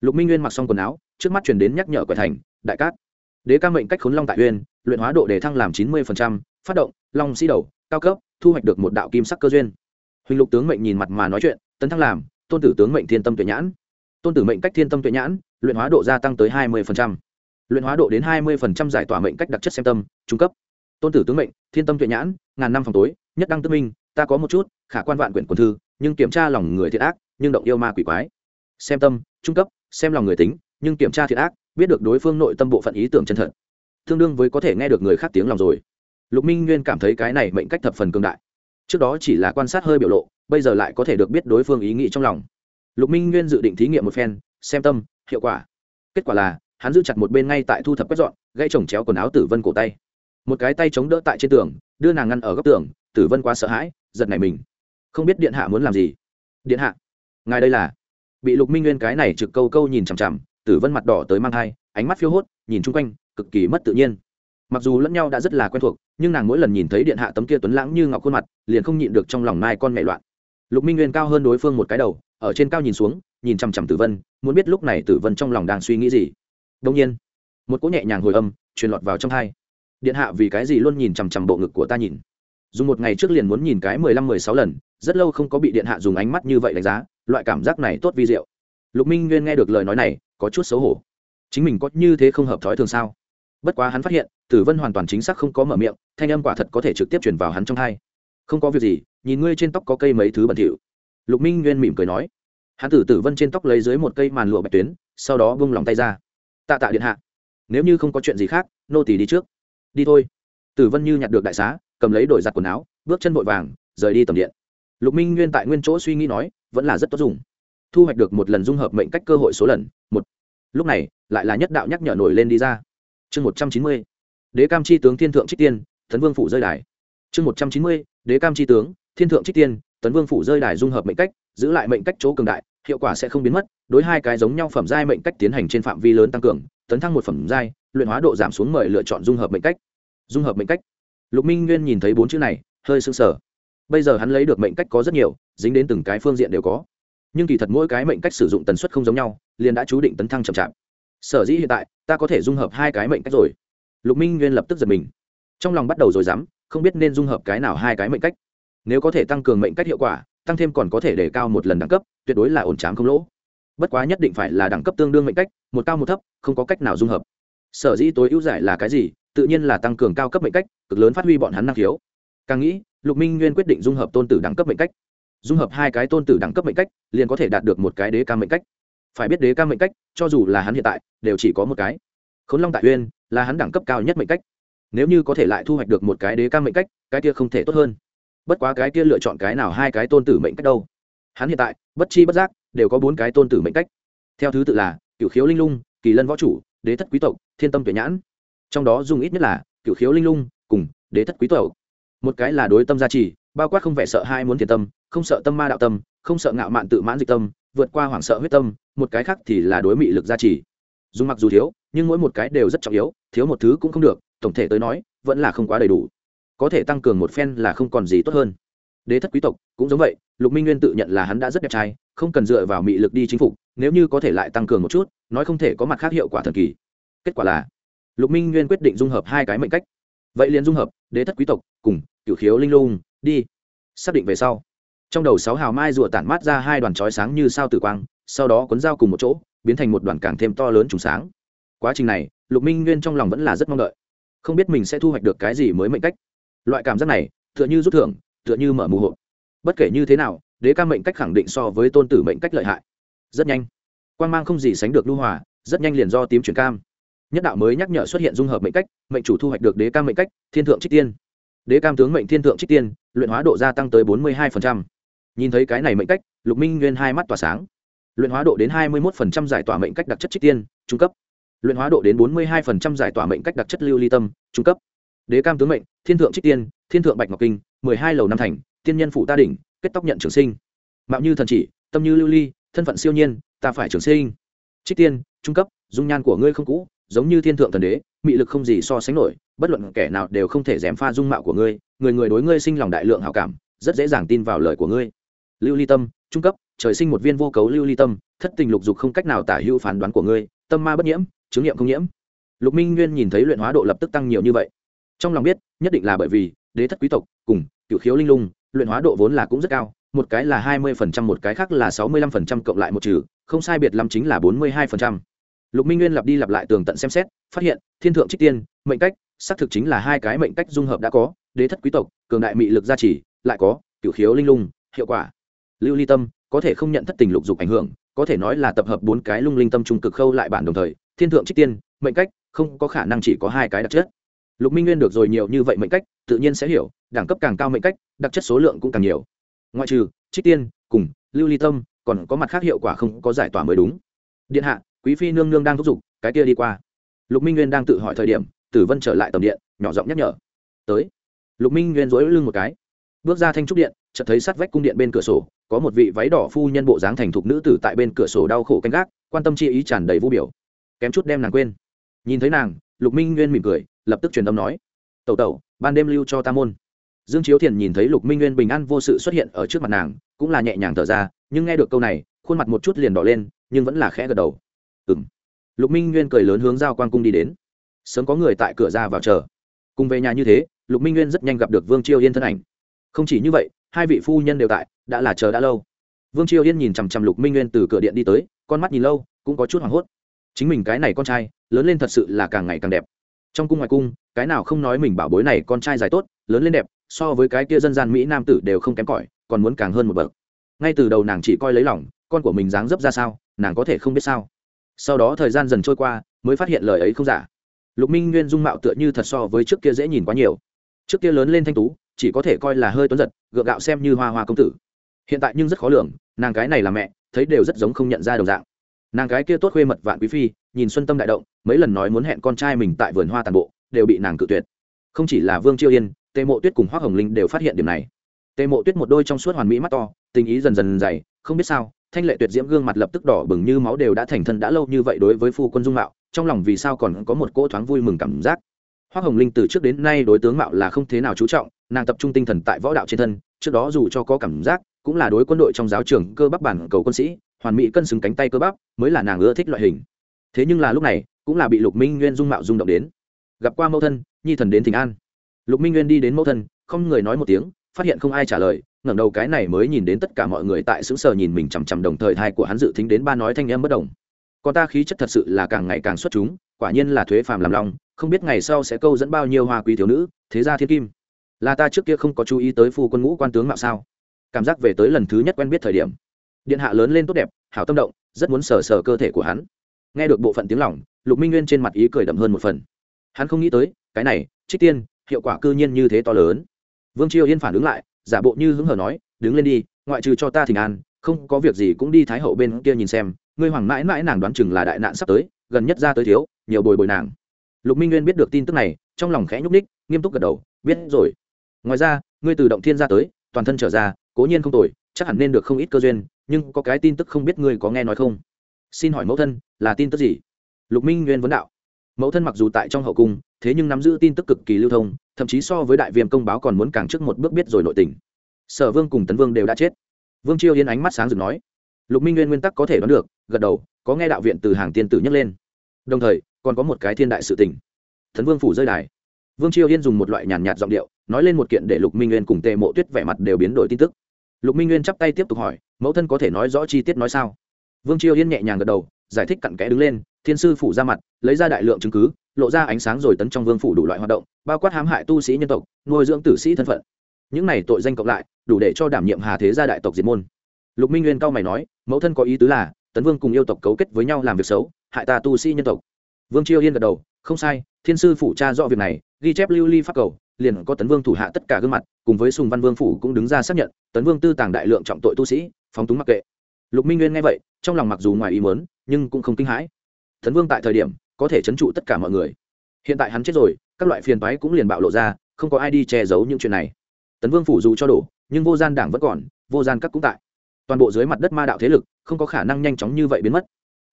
Lục minh nguyên mặc xong quần áo, trước mắt chuyển đến nhắc nhở quẻ thành, đại cát. Đế ca mệnh cách khốn long tại uyên, luyện hóa độ đề thăng làm chín mươi phát động, long sĩ đầu, cao cấp, thu hoạch được một đạo kim sắc cơ duyên. Huỳnh lục tướng mệnh nhìn mặt mà nói chuyện, tấn thăng làm, tôn tử tướng mệnh thiên tâm tuệ nhãn. Tôn tử mệnh cách thiên tâm tuệ nhãn, luyện hóa độ gia tăng tới hai mươi luyện hóa độ đến hai mươi giải tỏa mệnh cách đặc chất xem tâm, trung cấp tôn tử tướng mệnh, thiên tâm tuệ nhãn, ngàn năm phòng tối, nhất đăng tức minh, ta có một chút, khả quan vạn quyển quần thư, nhưng kiểm tra lòng người thiệt ác, nhưng động yêu ma quỷ quái. Xem tâm, trung cấp, xem lòng người tính, nhưng kiểm tra thiệt ác, biết được đối phương nội tâm bộ phận ý tưởng chân thật. Tương đương với có thể nghe được người khác tiếng lòng rồi. Lục minh nguyên cảm thấy cái này mệnh cách thập phần cương đại. Trước đó chỉ là quan sát hơi biểu lộ, bây giờ lại có thể được biết đối phương ý nghĩ trong lòng. Lục minh nguyên dự định thí nghiệm một phen, xem tâm, hiệu quả. Kết quả là, hắn giữ chặt một bên ngay tại thu thập quét dọn gây trồng chéo quần áo tử vân cổ tay một cái tay chống đỡ tại trên tường, đưa nàng ngăn ở góc tường, tử vân quá sợ hãi, giật nảy mình. Không biết điện hạ muốn làm gì? Điện hạ, ngài đây là? Bị lục minh nguyên cái này trực câu câu nhìn chằm chằm, tử vân mặt đỏ tới mang thai ánh mắt phiêu hốt, nhìn chung quanh, cực kỳ mất tự nhiên. Mặc dù lẫn nhau đã rất là quen thuộc, nhưng nàng mỗi lần nhìn thấy điện hạ tấm kia tuấn lãng như ngọc khuôn mặt, liền không nhịn được trong lòng mai con mẹ loạn. Lục minh nguyên cao hơn đối phương một cái đầu, ở trên cao nhìn xuống, nhìn chằm chằm tử vân, muốn biết lúc này tử vân trong lòng đang suy nghĩ gì. Đông nhiên, một cỗ nhẹ nhàng hồi âm, truyền lọt vào trong hai điện hạ vì cái gì luôn nhìn chằm chằm bộ ngực của ta nhìn? Dùng một ngày trước liền muốn nhìn cái mười lăm, mười sáu lần, rất lâu không có bị điện hạ dùng ánh mắt như vậy đánh giá, loại cảm giác này tốt vi diệu. Lục minh nguyên nghe được lời nói này, có chút xấu hổ. Chính mình có như thế không hợp thói thường sao? Bất quá hắn phát hiện, tử vân hoàn toàn chính xác không có mở miệng, thanh âm quả thật có thể trực tiếp chuyển vào hắn trong hai không có việc gì, nhìn ngươi trên tóc có cây mấy thứ bẩn thỉu. Lục minh nguyên mỉm cười nói. Hắn tử tử vân trên tóc lấy dưới một cây màn lụa bạch tuyến, sau đó vung lòng tay ra. Tạ tạ điện hạ. Nếu như không có chuyện gì khác, nô tỳ đi trước đi thôi. Tử vân như nhặt được đại xá, cầm lấy đổi giặt quần áo, bước chân vội vàng, rời đi tầm điện. Lục minh nguyên tại nguyên chỗ suy nghĩ nói, vẫn là rất tốt dùng. Thu hoạch được một lần dung hợp mệnh cách cơ hội số lần, một. Lúc này, lại là nhất đạo nhắc nhở nổi lên đi ra. Chương một trăm chín mươi. Đế cam chi tướng thiên thượng trích tiên, tấn vương phủ rơi đài. Chương một trăm chín mươi. Đế cam chi tướng, thiên thượng trích tiên, tấn vương phủ rơi đài dung hợp mệnh cách, giữ lại mệnh cách chỗ cường đại, hiệu quả sẽ không biến mất, đối hai cái giống nhau phẩm giai mệnh cách tiến hành trên phạm vi lớn tăng cường, tấn thăng một phẩm giai luyện hóa độ giảm xuống mời lựa chọn dung hợp mệnh cách. Dung hợp mệnh cách. Lục minh nguyên nhìn thấy bốn chữ này, hơi sưng sờ. Bây giờ hắn lấy được mệnh cách có rất nhiều, dính đến từng cái phương diện đều có. Nhưng kỳ thật mỗi cái mệnh cách sử dụng tần suất không giống nhau, liền đã chú định tấn thăng chậm chạp. Sở dĩ hiện tại, ta có thể dung hợp hai cái mệnh cách rồi. Lục minh nguyên lập tức giật mình. Trong lòng bắt đầu rồi dám không biết nên dung hợp cái nào hai cái mệnh cách. Nếu có thể tăng cường mệnh cách hiệu quả, tăng thêm còn có thể để cao một lần đẳng cấp, tuyệt đối là ổn trám không lỗ. Bất quá nhất định phải là đẳng cấp tương đương mệnh cách, một cao một thấp, không có cách nào dung hợp sở dĩ tối ưu giải là cái gì? Tự nhiên là tăng cường cao cấp mệnh cách, cực lớn phát huy bọn hắn năng khiếu. Càng nghĩ, lục minh nguyên quyết định dung hợp tôn tử đẳng cấp mệnh cách. Dung hợp hai cái tôn tử đẳng cấp mệnh cách, liền có thể đạt được một cái đế ca mệnh cách. Phải biết đế ca mệnh cách, cho dù là hắn hiện tại, đều chỉ có một cái. Khốn long tại uyên là hắn đẳng cấp cao nhất mệnh cách. Nếu như có thể lại thu hoạch được một cái đế ca mệnh cách, cái kia không thể tốt hơn. Bất quá cái kia lựa chọn cái nào hai cái tôn tử mệnh cách đâu? Hắn hiện tại, bất chi bất giác, đều có bốn cái tôn tử mệnh cách. Theo thứ tự là cựu khiếu linh lung, kỳ lân võ chủ đế thất quý tộc, thiên tâm tuyển nhãn. Trong đó dùng ít nhất là cựu khiếu linh lung cùng đế thất quý tộc. Một cái là đối tâm gia trì, bao quát không vẻ sợ hai muốn thiền tâm, không sợ tâm ma đạo tâm, không sợ ngạo mạn tự mãn dịch tâm, vượt qua hoảng sợ huyết tâm, một cái khác thì là đối mị lực gia trì. Dùng mặc dù thiếu, nhưng mỗi một cái đều rất trọng yếu, thiếu một thứ cũng không được, tổng thể tới nói, vẫn là không quá đầy đủ. Có thể tăng cường một phen là không còn gì tốt hơn. Đế thất quý tộc cũng giống vậy lục minh nguyên tự nhận là hắn đã rất đẹp trai, không cần dựa vào mị lực đi chính phục, nếu như có thể lại tăng cường một chút, nói không thể có mặt khác hiệu quả thần kỳ. Kết quả là, lục minh nguyên quyết định dung hợp hai cái mệnh cách. Vậy liền dung hợp, đế thất quý tộc, cùng cựu khiếu linh lung, đi. Xác định về sau, trong đầu sáu hào mai rùa tản mát ra hai đoàn chói sáng như sao tử quang, sau đó cuốn dao cùng một chỗ, biến thành một đoàn càng thêm to lớn trùng sáng. Quá trình này, lục minh nguyên trong lòng vẫn là rất mong đợi. Không biết mình sẽ thu hoạch được cái gì mới mệnh cách. Loại cảm giác này, tựa như rút thưởng, tựa như mở mù hộp bất kể như thế nào, đế ca mệnh cách khẳng định so với tôn tử mệnh cách lợi hại. Rất nhanh quan g mang không gì sánh được lưu hòa, rất nhanh liền do tím chuyển cam. Nhất đạo mới nhắc nhở xuất hiện dung hợp mệnh cách, mệnh chủ thu hoạch được đế ca mệnh cách, thiên thượng trích tiên. Đế cam tướng mệnh thiên thượng trích tiên, luyện hóa độ gia tăng tới bốn mươi hai nhìn thấy cái này mệnh cách, lục minh nguyên hai mắt tỏa sáng. Luyện hóa độ đến hai mươi một giải tỏa mệnh cách đặc chất trích tiên, trung cấp. Luyện hóa độ đến bốn mươi hai giải tỏa mệnh cách đặc chất lưu ly tâm, trung cấp. Đế cam tướng mệnh, thiên thượng trích tiên, thiên thượng bạch ngọc kinh mười hai lầu năm thành, tiên nhân phụ ta đỉnh, kết tóc nhận trường sinh. Mạo như thần chỉ, tâm như lưu ly, thân phận siêu nhiên, ta phải trường sinh. Trích tiên, trung cấp, dung nhan của ngươi không cũ, giống như thiên thượng thần đế, mị lực không gì so sánh nổi, bất luận kẻ nào đều không thể dèm pha dung mạo của ngươi, người người đối ngươi sinh lòng đại lượng hảo cảm, rất dễ dàng tin vào lời của ngươi. Lưu ly tâm, trung cấp, trời sinh một viên vô cấu lưu ly tâm, thất tình lục dục không cách nào tả hữu phán đoán của ngươi, tâm ma bất nhiễm, chứng nghiệm không nhiễm. Lục minh nguyên nhìn thấy luyện hóa độ lập tức tăng nhiều như vậy. Trong lòng biết, nhất định là bởi vì, đế thất quý tộc, cùng cựu khiếu linh lung, luyện hóa độ vốn là cũng rất cao, một cái là hai mươi phần trăm, một cái khác là sáu mươi lăm phần trăm cộng lại một trừ, không sai biệt lắm chính là bốn mươi hai phần trăm. Lục minh nguyên lặp đi lặp lại tường tận xem xét, phát hiện, thiên thượng trích tiên, mệnh cách, xác thực chính là hai cái mệnh cách dung hợp đã có, đế thất quý tộc, cường đại mị lực gia trì, lại có Cựu khiếu linh lung, hiệu quả. Lưu ly tâm, có thể không nhận thất tình lục dục ảnh hưởng, có thể nói là tập hợp bốn cái lung linh tâm trung cực khâu lại bản đồng thời, thiên thượng trích tiên, mệnh cách, không có khả năng chỉ có hai cái đặc chất lục minh nguyên được rồi nhiều như vậy mệnh cách, tự nhiên sẽ hiểu, đẳng cấp càng cao mệnh cách, đặc chất số lượng cũng càng nhiều. Ngoại trừ, trích tiên, cùng lưu ly tâm, còn có mặt khác hiệu quả không có giải tỏa mới đúng. Điện hạ, quý phi nương nương đang thúc giục, cái kia đi qua. Lục minh nguyên đang tự hỏi thời điểm, tử vân trở lại tầm điện, nhỏ giọng nhắc nhở. Tới. Lục minh nguyên dối lưng một cái. Bước ra thanh trúc điện, chợt thấy sát vách cung điện bên cửa sổ, có một vị váy đỏ phu nhân bộ dáng thành thục nữ tử tại bên cửa sổ đau khổ canh gác, quan tâm chi ý tràn đầy vũ biểu. Kém chút đem nàng quên. Nhìn thấy nàng lục minh nguyên mỉm cười, lập tức truyền âm nói, tẩu tẩu, ban đêm lưu cho ta môn. Dương chiếu thiền nhìn thấy lục minh nguyên bình an vô sự xuất hiện ở trước mặt nàng, cũng là nhẹ nhàng thở ra, nhưng nghe được câu này, khuôn mặt một chút liền đỏ lên, nhưng vẫn là khẽ gật đầu. Ừ m lục minh nguyên cười lớn hướng giao quan cung đi đến. Sớm có người tại cửa ra vào chờ. Cùng về nhà như thế, lục minh nguyên rất nhanh gặp được vương chiêu yên thân ảnh. Không chỉ như vậy, hai vị phu nhân đều tại, đã là chờ đã lâu. Vương chiêu yên nhìn chằm chằm lục minh nguyên từ cửa điện đi tới, con mắt nhìn lâu, cũng có chút hoảng hốt chính mình cái này con trai, lớn lên thật sự là càng ngày càng đẹp. Trong cung ngoài cung, cái nào không nói mình bảo bối này con trai dài tốt, lớn lên đẹp, so với cái kia dân gian mỹ nam tử đều không kém cỏi, còn muốn càng hơn một bậc. Ngay từ đầu nàng chỉ coi lấy lòng, con của mình dáng dấp ra sao, nàng có thể không biết sao. Sau đó thời gian dần trôi qua, mới phát hiện lời ấy không giả. Lục minh nguyên dung mạo tựa như thật so với trước kia dễ nhìn quá nhiều. Trước kia lớn lên thanh tú, chỉ có thể coi là hơi tuấn giật, gượng gạo xem như hoa hoa công tử. Hiện tại nhưng rất khó lường, nàng cái này là mẹ, thấy đều rất giống không nhận ra đồng dạng nàng cái kia tốt khuê mật vạn quý phi, nhìn xuân tâm đại động, mấy lần nói muốn hẹn con trai mình tại vườn hoa tàn bộ, đều bị nàng cự tuyệt. Không chỉ là vương chiêu yên, tề mộ tuyết cùng hoác hồng linh đều phát hiện điểm này. Tề mộ tuyết một đôi trong suốt hoàn mỹ mắt to, tình ý dần dần dày, không biết sao, thanh lệ tuyệt diễm gương mặt lập tức đỏ bừng như máu đều đã thành thân đã lâu như vậy đối với phu quân dung mạo, trong lòng vì sao còn có một cỗ thoáng vui mừng cảm giác. Hoác hồng linh từ trước đến nay đối tướng mạo là không thế nào chú trọng, nàng tập trung tinh thần tại võ đạo trên thân, trước đó dù cho có cảm giác, cũng là đối quân đội trong giáo trường cơ bắc bản cầu quân sĩ hoàn mỹ cân xứng cánh tay cơ bắp, mới là nàng ưa thích loại hình. Thế nhưng là lúc này, cũng là bị lục minh nguyên dung mạo rung động đến. Gặp qua mẫu thân, nhi thần đến thỉnh an. Lục minh nguyên đi đến mẫu thân, không người nói một tiếng, phát hiện không ai trả lời, ngẩng đầu cái này mới nhìn đến tất cả mọi người tại sững sờ nhìn mình chằm chằm đồng thời thai của hắn dự tính đến ba nói thanh âm bất đồng còn ta khí chất thật sự là càng ngày càng xuất chúng, quả nhiên là thuế phàm làm lòng, không biết ngày sau sẽ câu dẫn bao nhiêu hoa quý thiếu nữ, thế gia thiên kim. Là ta trước kia không có chú ý tới phu quân ngũ quan tướng mạo sao? Cảm giác về tới lần thứ nhất quen biết thời điểm điện hạ lớn lên tốt đẹp, hảo tâm động, rất muốn sờ sờ cơ thể của hắn. Nghe được bộ phận tiếng lỏng lục minh nguyên trên mặt ý cười đậm hơn một phần. Hắn không nghĩ tới, cái này, trích tiên, hiệu quả cư nhiên như thế to lớn. Vương triều yên phản ứng lại, giả bộ như hứng hở nói, đứng lên đi, ngoại trừ cho ta thỉnh an, không có việc gì cũng đi thái hậu bên kia nhìn xem, ngươi hoàng mãi mãi nàng đoán chừng là đại nạn sắp tới, gần nhất ra tới thiếu, nhiều bồi bồi nàng. Lục minh nguyên biết được tin tức này, trong lòng khẽ nhúc ních nghiêm túc gật đầu, biết rồi. Ngoài ra, ngươi từ động thiên ra tới, toàn thân trở ra, cố nhiên không tồi, chắc hẳn nên được không ít cơ duyên nhưng có cái tin tức không biết ngươi có nghe nói không? Xin hỏi mẫu thân, là tin tức gì? Lục minh nguyên vấn đạo. Mẫu thân mặc dù tại trong hậu cung, thế nhưng nắm giữ tin tức cực kỳ lưu thông, thậm chí so với đại viêm công báo còn muốn càng trước một bước biết rồi nội tình. Sở vương cùng tấn vương đều đã chết. Vương chiêu yên ánh mắt sáng rực nói. Lục minh nguyên nguyên tắc có thể đoán được, gật đầu, có nghe đạo viện từ hàng tiên tử nhấc lên. Đồng thời, còn có một cái thiên đại sự tình. Thần vương phủ rơi đài. Vương chiêu yên dùng một loại nhàn nhạt giọng điệu, nói lên một kiện để lục minh nguyên cùng tề mộ tuyết vẻ mặt đều biến đổi tin tức lục minh nguyên chắp tay tiếp tục hỏi, mẫu thân có thể nói rõ chi tiết nói sao? Vương chiêu yên nhẹ nhàng gật đầu, giải thích cặn kẽ đứng lên, thiên sư phủ ra mặt, lấy ra đại lượng chứng cứ, lộ ra ánh sáng rồi tấn trong vương phủ đủ loại hoạt động, bao quát hãm hại tu sĩ nhân tộc, nuôi dưỡng tử sĩ thân phận. Những này tội danh cộng lại, đủ để cho đảm nhiệm hà thế gia đại tộc diệt môn. Lục minh nguyên cao mày nói, mẫu thân có ý tứ là, tấn vương cùng yêu tộc cấu kết với nhau làm việc xấu, hại ta tu sĩ nhân tộc. Vương chiêu yên gật đầu, không sai, thiên sư phủ tra rõ việc này, ghi chép lưu ly pháp cầu liền có tấn vương thủ hạ tất cả gương mặt, cùng với sùng văn vương phủ cũng đứng ra xác nhận, tấn vương tư tàng đại lượng trọng tội tu sĩ, phóng túng mặc kệ. Lục minh nguyên nghe vậy, trong lòng mặc dù ngoài ý mớn nhưng cũng không kinh hãi. Tấn vương tại thời điểm, có thể chấn trụ tất cả mọi người. Hiện tại hắn chết rồi, các loại phiền toái cũng liền bạo lộ ra, không có ai đi che giấu những chuyện này. Tấn vương phủ dù cho đổ, nhưng vô gian đảng vẫn còn, vô gian các cũng tại. Toàn bộ dưới mặt đất ma đạo thế lực, không có khả năng nhanh chóng như vậy biến mất.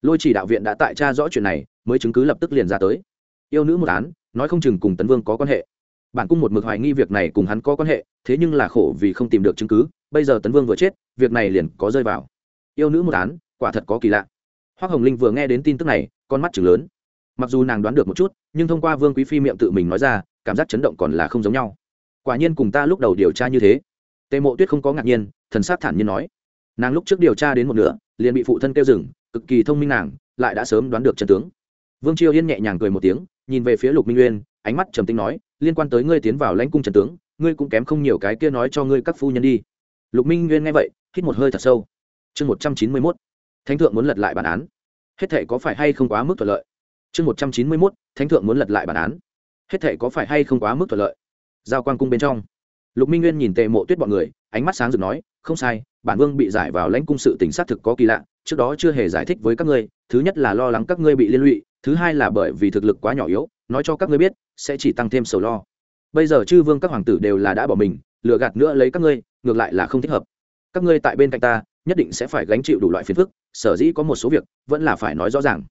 Lôi chỉ đạo viện đã tại tra rõ chuyện này, mới chứng cứ lập tức liền ra tới. Yêu nữ một án, nói không chừng cùng tấn vương có quan hệ bản cung một mực hoài nghi việc này cùng hắn có quan hệ, thế nhưng là khổ vì không tìm được chứng cứ, bây giờ tấn vương vừa chết, việc này liền có rơi vào. Yêu nữ một án, quả thật có kỳ lạ. Hoác hồng linh vừa nghe đến tin tức này, con mắt chừng lớn. Mặc dù nàng đoán được một chút, nhưng thông qua vương quý phi miệng tự mình nói ra, cảm giác chấn động còn là không giống nhau. Quả nhiên cùng ta lúc đầu điều tra như thế. Tề mộ tuyết không có ngạc nhiên, thần sát thản nhiên nói. Nàng lúc trước điều tra đến một nửa, liền bị phụ thân kêu dừng, cực kỳ thông minh nàng, lại đã sớm đoán được trận tướng. Vương chiêu yên nhẹ nhàng cười một tiếng, nhìn về phía lục minh nguyên ánh mắt trầm tính nói, liên quan tới ngươi tiến vào lãnh cung trần tướng, ngươi cũng kém không nhiều cái kia nói cho ngươi các phu nhân đi. Lục minh nguyên nghe vậy, hít một hơi thật sâu. Chương một trăm chín mươi mốt, thánh thượng muốn lật lại bản án. Hết thể có phải hay không quá mức thuận lợi? Chương một trăm chín mươi mốt, thánh thượng muốn lật lại bản án. Hết thể có phải hay không quá mức thuận lợi? Giao quan cung bên trong. Lục minh nguyên nhìn tề mộ tuyết bọn người, ánh mắt sáng rực nói, không sai, bản vương bị giải vào lãnh cung sự tình xác thực có kỳ lạ, trước đó chưa hề giải thích với các ngươi, thứ nhất là lo lắng các ngươi bị liên lụy, thứ hai là bởi vì thực lực quá nhỏ yếu nói cho các ngươi biết, sẽ chỉ tăng thêm sầu lo. Bây giờ chư vương các hoàng tử đều là đã bỏ mình, lừa gạt nữa lấy các ngươi, ngược lại là không thích hợp. Các ngươi tại bên cạnh ta, nhất định sẽ phải gánh chịu đủ loại phiền phức, sở dĩ có một số việc vẫn là phải nói rõ ràng.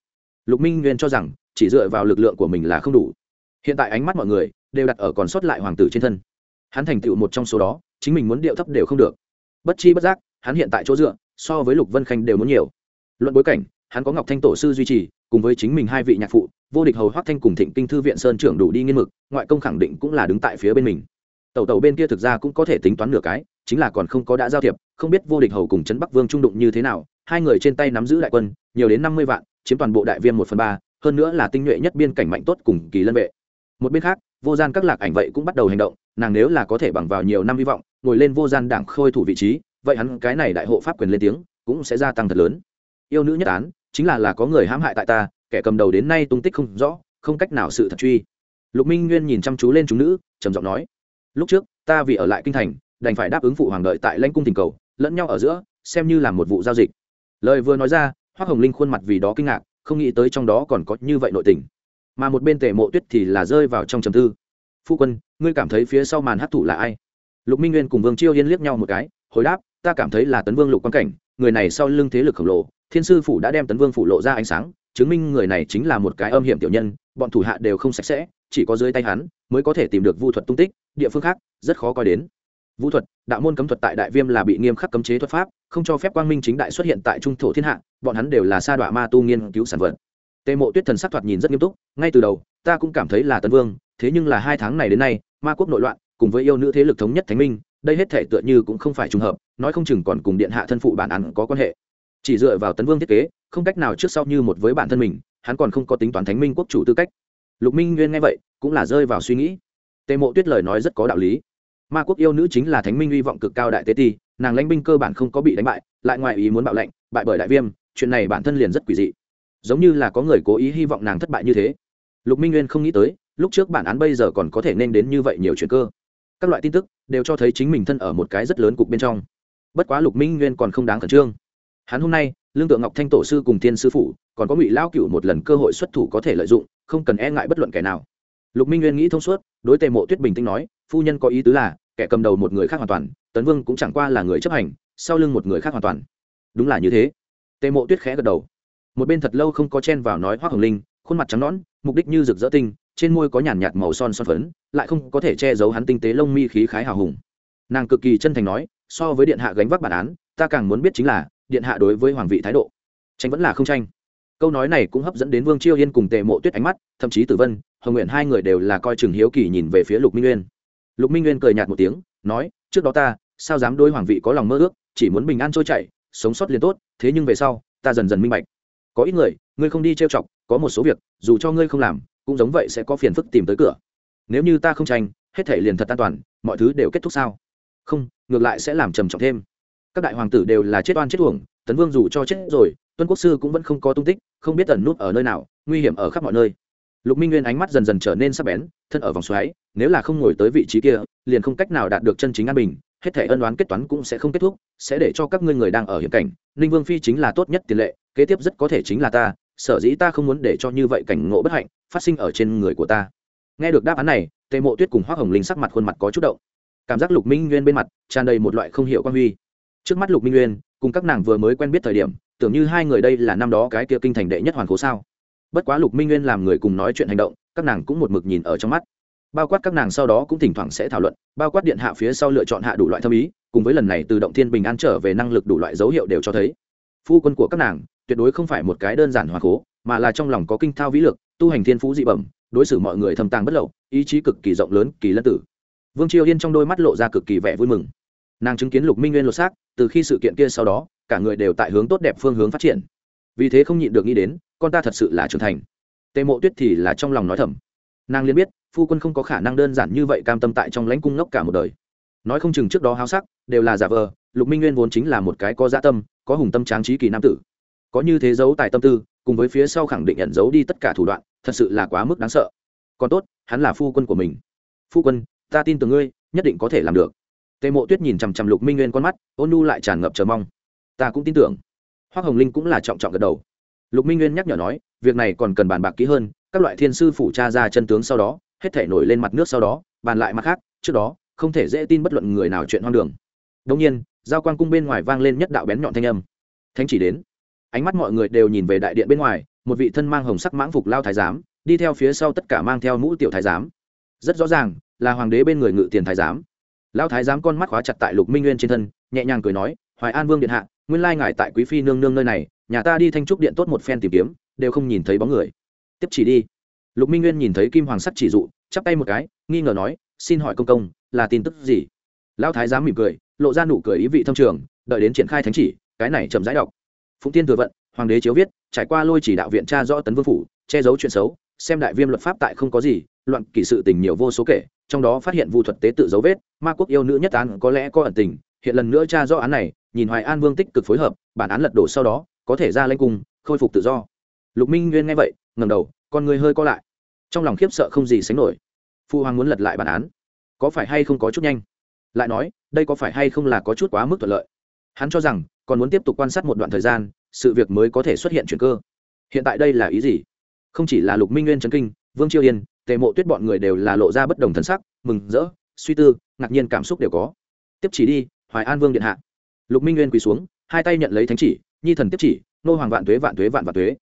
Lục minh nguyên cho rằng, chỉ dựa vào lực lượng của mình là không đủ. Hiện tại ánh mắt mọi người đều đặt ở còn sót lại hoàng tử trên thân. Hắn thành tựu một trong số đó, chính mình muốn điệu thấp đều không được. Bất chi bất giác, hắn hiện tại chỗ dựa, so với lục vân khanh đều muốn nhiều. Luận bối cảnh, hắn có ngọc thanh tổ sư duy trì cùng với chính mình hai vị nhạc phụ, vô địch hầu hoắc thanh cùng thịnh kinh thư viện sơn trưởng đủ đi nghiên mực, ngoại công khẳng định cũng là đứng tại phía bên mình. Tẩu tẩu bên kia thực ra cũng có thể tính toán nửa cái, chính là còn không có đã giao thiệp, không biết vô địch hầu cùng trấn bắc vương trung đụng như thế nào, hai người trên tay nắm giữ đại quân, nhiều đến năm mươi vạn, chiếm toàn bộ đại viên một phần ba, hơn nữa là tinh nhuệ nhất biên cảnh mạnh tốt cùng kỳ lân vệ. Một bên khác, vô gian các lạc ảnh vậy cũng bắt đầu hành động, nàng nếu là có thể bằng vào nhiều năm hy vọng, ngồi lên vô gian đảng khôi thủ vị trí, vậy hắn cái này đại hộ pháp quyền lên tiếng, cũng sẽ gia tăng thật lớn. Yêu nữ nhất án chính là là có người hãm hại tại ta, kẻ cầm đầu đến nay tung tích không rõ, không cách nào sự thật truy. Lục minh nguyên nhìn chăm chú lên chúng nữ, trầm giọng nói, lúc trước, ta vì ở lại kinh thành, đành phải đáp ứng phụ hoàng đợi tại lãnh cung tình cầu, lẫn nhau ở giữa, xem như là một vụ giao dịch. Lời vừa nói ra hoa hồng linh khuôn mặt vì đó kinh ngạc, không nghĩ tới trong đó còn có như vậy nội tình. Mà một bên tề mộ tuyết thì là rơi vào trong trầm tư. Phu quân, ngươi cảm thấy phía sau màn hát thủ là ai? Lục minh nguyên cùng vương chiêu yên liếc nhau một cái, hồi đáp, ta cảm thấy là tấn vương lục quan cảnh, người này sau lưng thế lực khổng lồ thiên sư phủ đã đem tấn vương phủ lộ ra ánh sáng, chứng minh người này chính là một cái âm hiểm tiểu nhân, bọn thủ hạ đều không sạch sẽ, chỉ có dưới tay hắn mới có thể tìm được vu thuật tung tích, địa phương khác rất khó coi đến. Vũ thuật, đạo môn cấm thuật tại đại viêm là bị nghiêm khắc cấm chế thuật pháp, không cho phép quang minh chính đại xuất hiện tại trung thổ thiên hạ, bọn hắn đều là sa đọa ma tu nghiên cứu sản vật. Tề mộ tuyết thần sắc thoạt nhìn rất nghiêm túc, ngay từ đầu, ta cũng cảm thấy là tấn vương, thế nhưng là hai tháng này đến nay, ma quốc nội loạn, cùng với yêu nữ thế lực thống nhất thánh minh, đây hết thể tựa như cũng không phải trùng hợp, nói không chừng còn cùng điện hạ thân phụ bản án có quan hệ chỉ dựa vào tấn vương thiết kế, không cách nào trước sau như một với bản thân mình, hắn còn không có tính toán thánh minh quốc chủ tư cách. Lục minh nguyên nghe vậy, cũng là rơi vào suy nghĩ. Tề mộ tuyết lời nói rất có đạo lý. Ma quốc yêu nữ chính là thánh minh hy vọng cực cao đại tế ti, nàng lãnh binh cơ bản không có bị đánh bại, lại ngoài ý muốn bạo lệnh, bại bởi đại viêm, chuyện này bản thân liền rất quỷ dị. Giống như là có người cố ý hy vọng nàng thất bại như thế. Lục minh nguyên không nghĩ tới, lúc trước bản án bây giờ còn có thể nên đến như vậy nhiều chuyện cơ. Các loại tin tức đều cho thấy chính mình thân ở một cái rất lớn cục bên trong. Bất quá lục minh nguyên còn không đáng khẩn trương hắn hôm nay, lương tượng ngọc thanh tổ sư cùng thiên sư phụ còn có ngụy lao cựu một lần cơ hội xuất thủ có thể lợi dụng, không cần e ngại bất luận kẻ nào. Lục minh nguyên nghĩ thông suốt, đối tề mộ tuyết bình tĩnh nói, phu nhân có ý tứ là, kẻ cầm đầu một người khác hoàn toàn, tấn vương cũng chẳng qua là người chấp hành, sau lưng một người khác hoàn toàn. Đúng là như thế. Tề mộ tuyết khẽ gật đầu. Một bên thật lâu không có chen vào nói hoác hồng linh, khuôn mặt trắng nõn, mục đích như rực rỡ tinh, trên môi có nhàn nhạt màu son son phấn, lại không có thể che giấu hắn tinh tế lông mi khí khái hào hùng. Nàng cực kỳ chân thành nói, so với điện hạ gánh vác bản án, ta càng muốn biết chính là điện hạ đối với hoàng vị thái độ. Tranh vẫn là không tranh. Câu nói này cũng hấp dẫn đến vương chiêu yên cùng tề mộ tuyết ánh mắt, thậm chí tử vân, hồng nguyện hai người đều là coi chừng hiếu kỳ nhìn về phía lục minh nguyên. Lục minh nguyên cười nhạt một tiếng, nói, trước đó ta, sao dám đôi hoàng vị có lòng mơ ước, chỉ muốn bình an trôi chảy, sống sót liền tốt, thế nhưng về sau, ta dần dần minh bạch. Có ít người, ngươi không đi trêu chọc, có một số việc, dù cho ngươi không làm, cũng giống vậy sẽ có phiền phức tìm tới cửa. Nếu như ta không tranh, hết thể liền thật an toàn, mọi thứ đều kết thúc sao? Không, ngược lại sẽ làm trầm trọng thêm các đại hoàng tử đều là chết oan chết uổng, tấn vương dù cho chết rồi, tuân quốc sư cũng vẫn không có tung tích, không biết tần nút ở nơi nào, nguy hiểm ở khắp mọi nơi. Lục minh nguyên ánh mắt dần dần trở nên sắc bén, thân ở vòng xoáy, nếu là không ngồi tới vị trí kia, liền không cách nào đạt được chân chính an bình, hết thể ân oán kết toán cũng sẽ không kết thúc, sẽ để cho các ngươi người đang ở hiểm cảnh, ninh vương phi chính là tốt nhất tiền lệ, kế tiếp rất có thể chính là ta, sở dĩ ta không muốn để cho như vậy cảnh ngộ bất hạnh, phát sinh ở trên người của ta. Nghe được đáp án này, tề mộ tuyết cùng hoác hồng linh sắc mặt khuôn mặt có chút động. Cảm giác lục minh nguyên bên mặt tràn đầy một loại không hiểu quan huy trước mắt lục minh nguyên, cùng các nàng vừa mới quen biết thời điểm, tưởng như hai người đây là năm đó cái kia kinh thành đệ nhất hoàn cố sao. Bất quá lục minh nguyên làm người cùng nói chuyện hành động, các nàng cũng một mực nhìn ở trong mắt. Bao quát các nàng sau đó cũng thỉnh thoảng sẽ thảo luận, bao quát điện hạ phía sau lựa chọn hạ đủ loại thâm ý, cùng với lần này từ động thiên bình an trở về năng lực đủ loại dấu hiệu đều cho thấy. Phu quân của các nàng, tuyệt đối không phải một cái đơn giản hoàn cố mà là trong lòng có kinh thao vĩ lực, tu hành thiên phú dị bẩm, đối xử mọi người thầm tàng bất lậu, ý chí cực kỳ rộng lớn, kỳ lân tử. Vương triều yên trong đôi mắt lộ ra cực kỳ vẻ vui mừng nàng chứng kiến lục minh nguyên lột xác, từ khi sự kiện kia sau đó, cả người đều tại hướng tốt đẹp phương hướng phát triển. Vì thế không nhịn được nghĩ đến, con ta thật sự là trưởng thành. Tề mộ tuyết thì là trong lòng nói thầm. Nàng liền biết, phu quân không có khả năng đơn giản như vậy cam tâm tại trong lãnh cung ngốc cả một đời. Nói không chừng trước đó háo sắc, đều là giả vờ, lục minh nguyên vốn chính là một cái có dạ tâm, có hùng tâm tráng trí kỳ nam tử. Có như thế giấu tài tâm tư, cùng với phía sau khẳng định nhận giấu đi tất cả thủ đoạn, thật sự là quá mức đáng sợ. Còn tốt, hắn là phu quân của mình. Phu quân, ta tin tưởng ngươi, nhất định có thể làm được tề mộ tuyết nhìn chằm chằm lục minh nguyên con mắt, ôn nu lại tràn ngập chờ mong. Ta cũng tin tưởng. Hoa hồng linh cũng là trọng trọng gật đầu. Lục minh nguyên nhắc nhở nói, việc này còn cần bàn bạc kỹ hơn, các loại thiên sư phủ cha ra chân tướng sau đó, hết thể nổi lên mặt nước sau đó, bàn lại mặt khác, trước đó, không thể dễ tin bất luận người nào chuyện hoang đường. Đông nhiên, giao quan cung bên ngoài vang lên nhất đạo bén nhọn thanh âm. Thánh chỉ đến. Ánh mắt mọi người đều nhìn về đại điện bên ngoài, một vị thân mang hồng sắc mãng phục lao thái giám, đi theo phía sau tất cả mang theo mũ tiểu thái giám. Rất rõ ràng, là hoàng đế bên người ngự tiền thái giám. Lão thái giám con mắt khóa chặt tại lục minh nguyên trên thân, nhẹ nhàng cười nói, hoài an vương điện hạ, nguyên lai ngài tại quý phi nương nương nơi này, nhà ta đi thanh trúc điện tốt một phen tìm kiếm, đều không nhìn thấy bóng người. Tiếp chỉ đi. Lục minh nguyên nhìn thấy kim hoàng sắt chỉ dụ, chắp tay một cái, nghi ngờ nói, xin hỏi công công, là tin tức gì? Lão thái giám mỉm cười, lộ ra nụ cười ý vị thâm trường, đợi đến triển khai thánh chỉ, cái này chậm rãi đọc. Phụng tiên thừa vận, hoàng đế chiếu viết, trải qua lôi chỉ đạo viện tra rõ tấn vương phủ, che giấu chuyện xấu, xem đại viêm luật pháp tại không có gì loạn kỳ sự tình nhiều vô số kể, trong đó phát hiện vu thuật tế tự dấu vết, ma quốc yêu nữ nhất án có lẽ có ẩn tình, hiện lần nữa tra rõ án này, nhìn hoài an vương tích cực phối hợp, bản án lật đổ sau đó, có thể ra lanh cung, khôi phục tự do. Lục minh nguyên nghe vậy ngầm đầu, con người hơi co lại. Trong lòng khiếp sợ không gì sánh nổi. Phu hoàng muốn lật lại bản án, có phải hay không có chút nhanh? Lại nói, đây có phải hay không là có chút quá mức thuận lợi? Hắn cho rằng, còn muốn tiếp tục quan sát một đoạn thời gian, sự việc mới có thể xuất hiện chuyển cơ. Hiện tại đây là ý gì? Không chỉ là lục minh nguyên trấn kinh, vương Chiêu yên tề mộ tuyết bọn người đều là lộ ra bất đồng thân sắc, mừng rỡ, suy tư, ngạc nhiên cảm xúc đều có. Tiếp chỉ đi, hoài an vương điện hạ. Lục minh nguyên quỳ xuống, hai tay nhận lấy thánh chỉ, nhi thần tiếp chỉ, nô hoàng vạn tuế vạn tuế, vạn vạn tuế.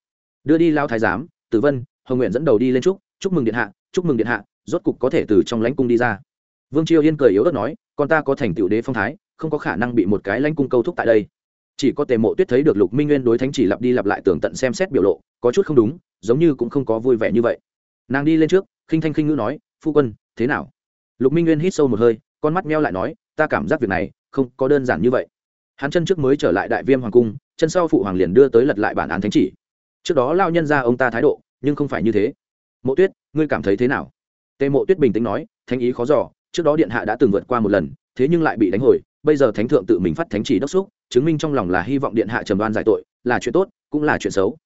Đưa đi lao thái giám, tử vân, hồng nguyện dẫn đầu đi lên trúc chúc mừng điện hạ, chúc mừng điện hạ, rốt cục có thể từ trong lãnh cung đi ra. Vương triều yên cười yếu ớt nói, con ta có thành tựu đế phong thái, không có khả năng bị một cái lãnh cung câu thúc tại đây. Chỉ có tề mộ tuyết thấy được lục minh nguyên đối thánh chỉ lặp đi lặp lại tường tận xem xét biểu lộ, có chút không đúng, giống như cũng không có vui vẻ như vậy nàng đi lên trước, khinh thanh khinh ngữ nói, phu quân, thế nào? Lục minh nguyên hít sâu một hơi, con mắt meo lại nói, ta cảm giác việc này không có đơn giản như vậy. Hắn chân trước mới trở lại đại viêm hoàng cung, chân sau phụ hoàng liền đưa tới lật lại bản án thánh chỉ. Trước đó lao nhân ra ông ta thái độ, nhưng không phải như thế. Mộ tuyết, ngươi cảm thấy thế nào? Tề mộ tuyết bình tĩnh nói, thánh ý khó giỏ trước đó điện hạ đã từng vượt qua một lần, thế nhưng lại bị đánh hồi, bây giờ thánh thượng tự mình phát thánh chỉ đốc xúc, chứng minh trong lòng là hy vọng điện hạ trầm đoan giải tội, là chuyện tốt, cũng là chuyện xấu.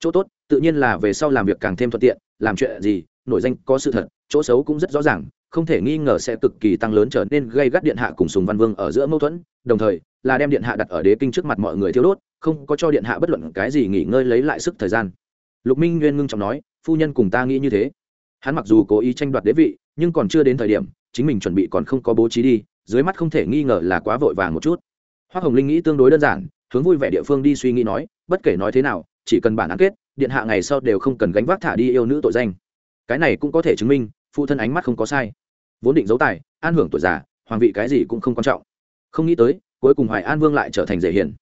Chỗ tốt, tự nhiên là về sau làm việc càng thêm thuận tiện làm chuyện gì, nổi danh có sự thật, chỗ xấu cũng rất rõ ràng, không thể nghi ngờ sẽ cực kỳ tăng lớn trở nên gây gắt điện hạ cùng sùng văn vương ở giữa mâu thuẫn, đồng thời là đem điện hạ đặt ở đế kinh trước mặt mọi người thiếu đốt, không có cho điện hạ bất luận cái gì nghỉ ngơi lấy lại sức thời gian. Lục minh nguyên ngưng trọng nói, phu nhân cùng ta nghĩ như thế. Hắn mặc dù cố ý tranh đoạt đế vị, nhưng còn chưa đến thời điểm, chính mình chuẩn bị còn không có bố trí đi, dưới mắt không thể nghi ngờ là quá vội vàng một chút. Hoa hồng linh nghĩ tương đối đơn giản, hướng vui vẻ địa phương đi suy nghĩ nói, bất kể nói thế nào chỉ cần bản án kết, điện hạ ngày sau đều không cần gánh vác thả đi yêu nữ tội danh. Cái này cũng có thể chứng minh, phụ thân ánh mắt không có sai. Vốn định giấu tài, an hưởng tuổi già, hoàng vị cái gì cũng không quan trọng. Không nghĩ tới, cuối cùng hoài an vương lại trở thành dễ hiền.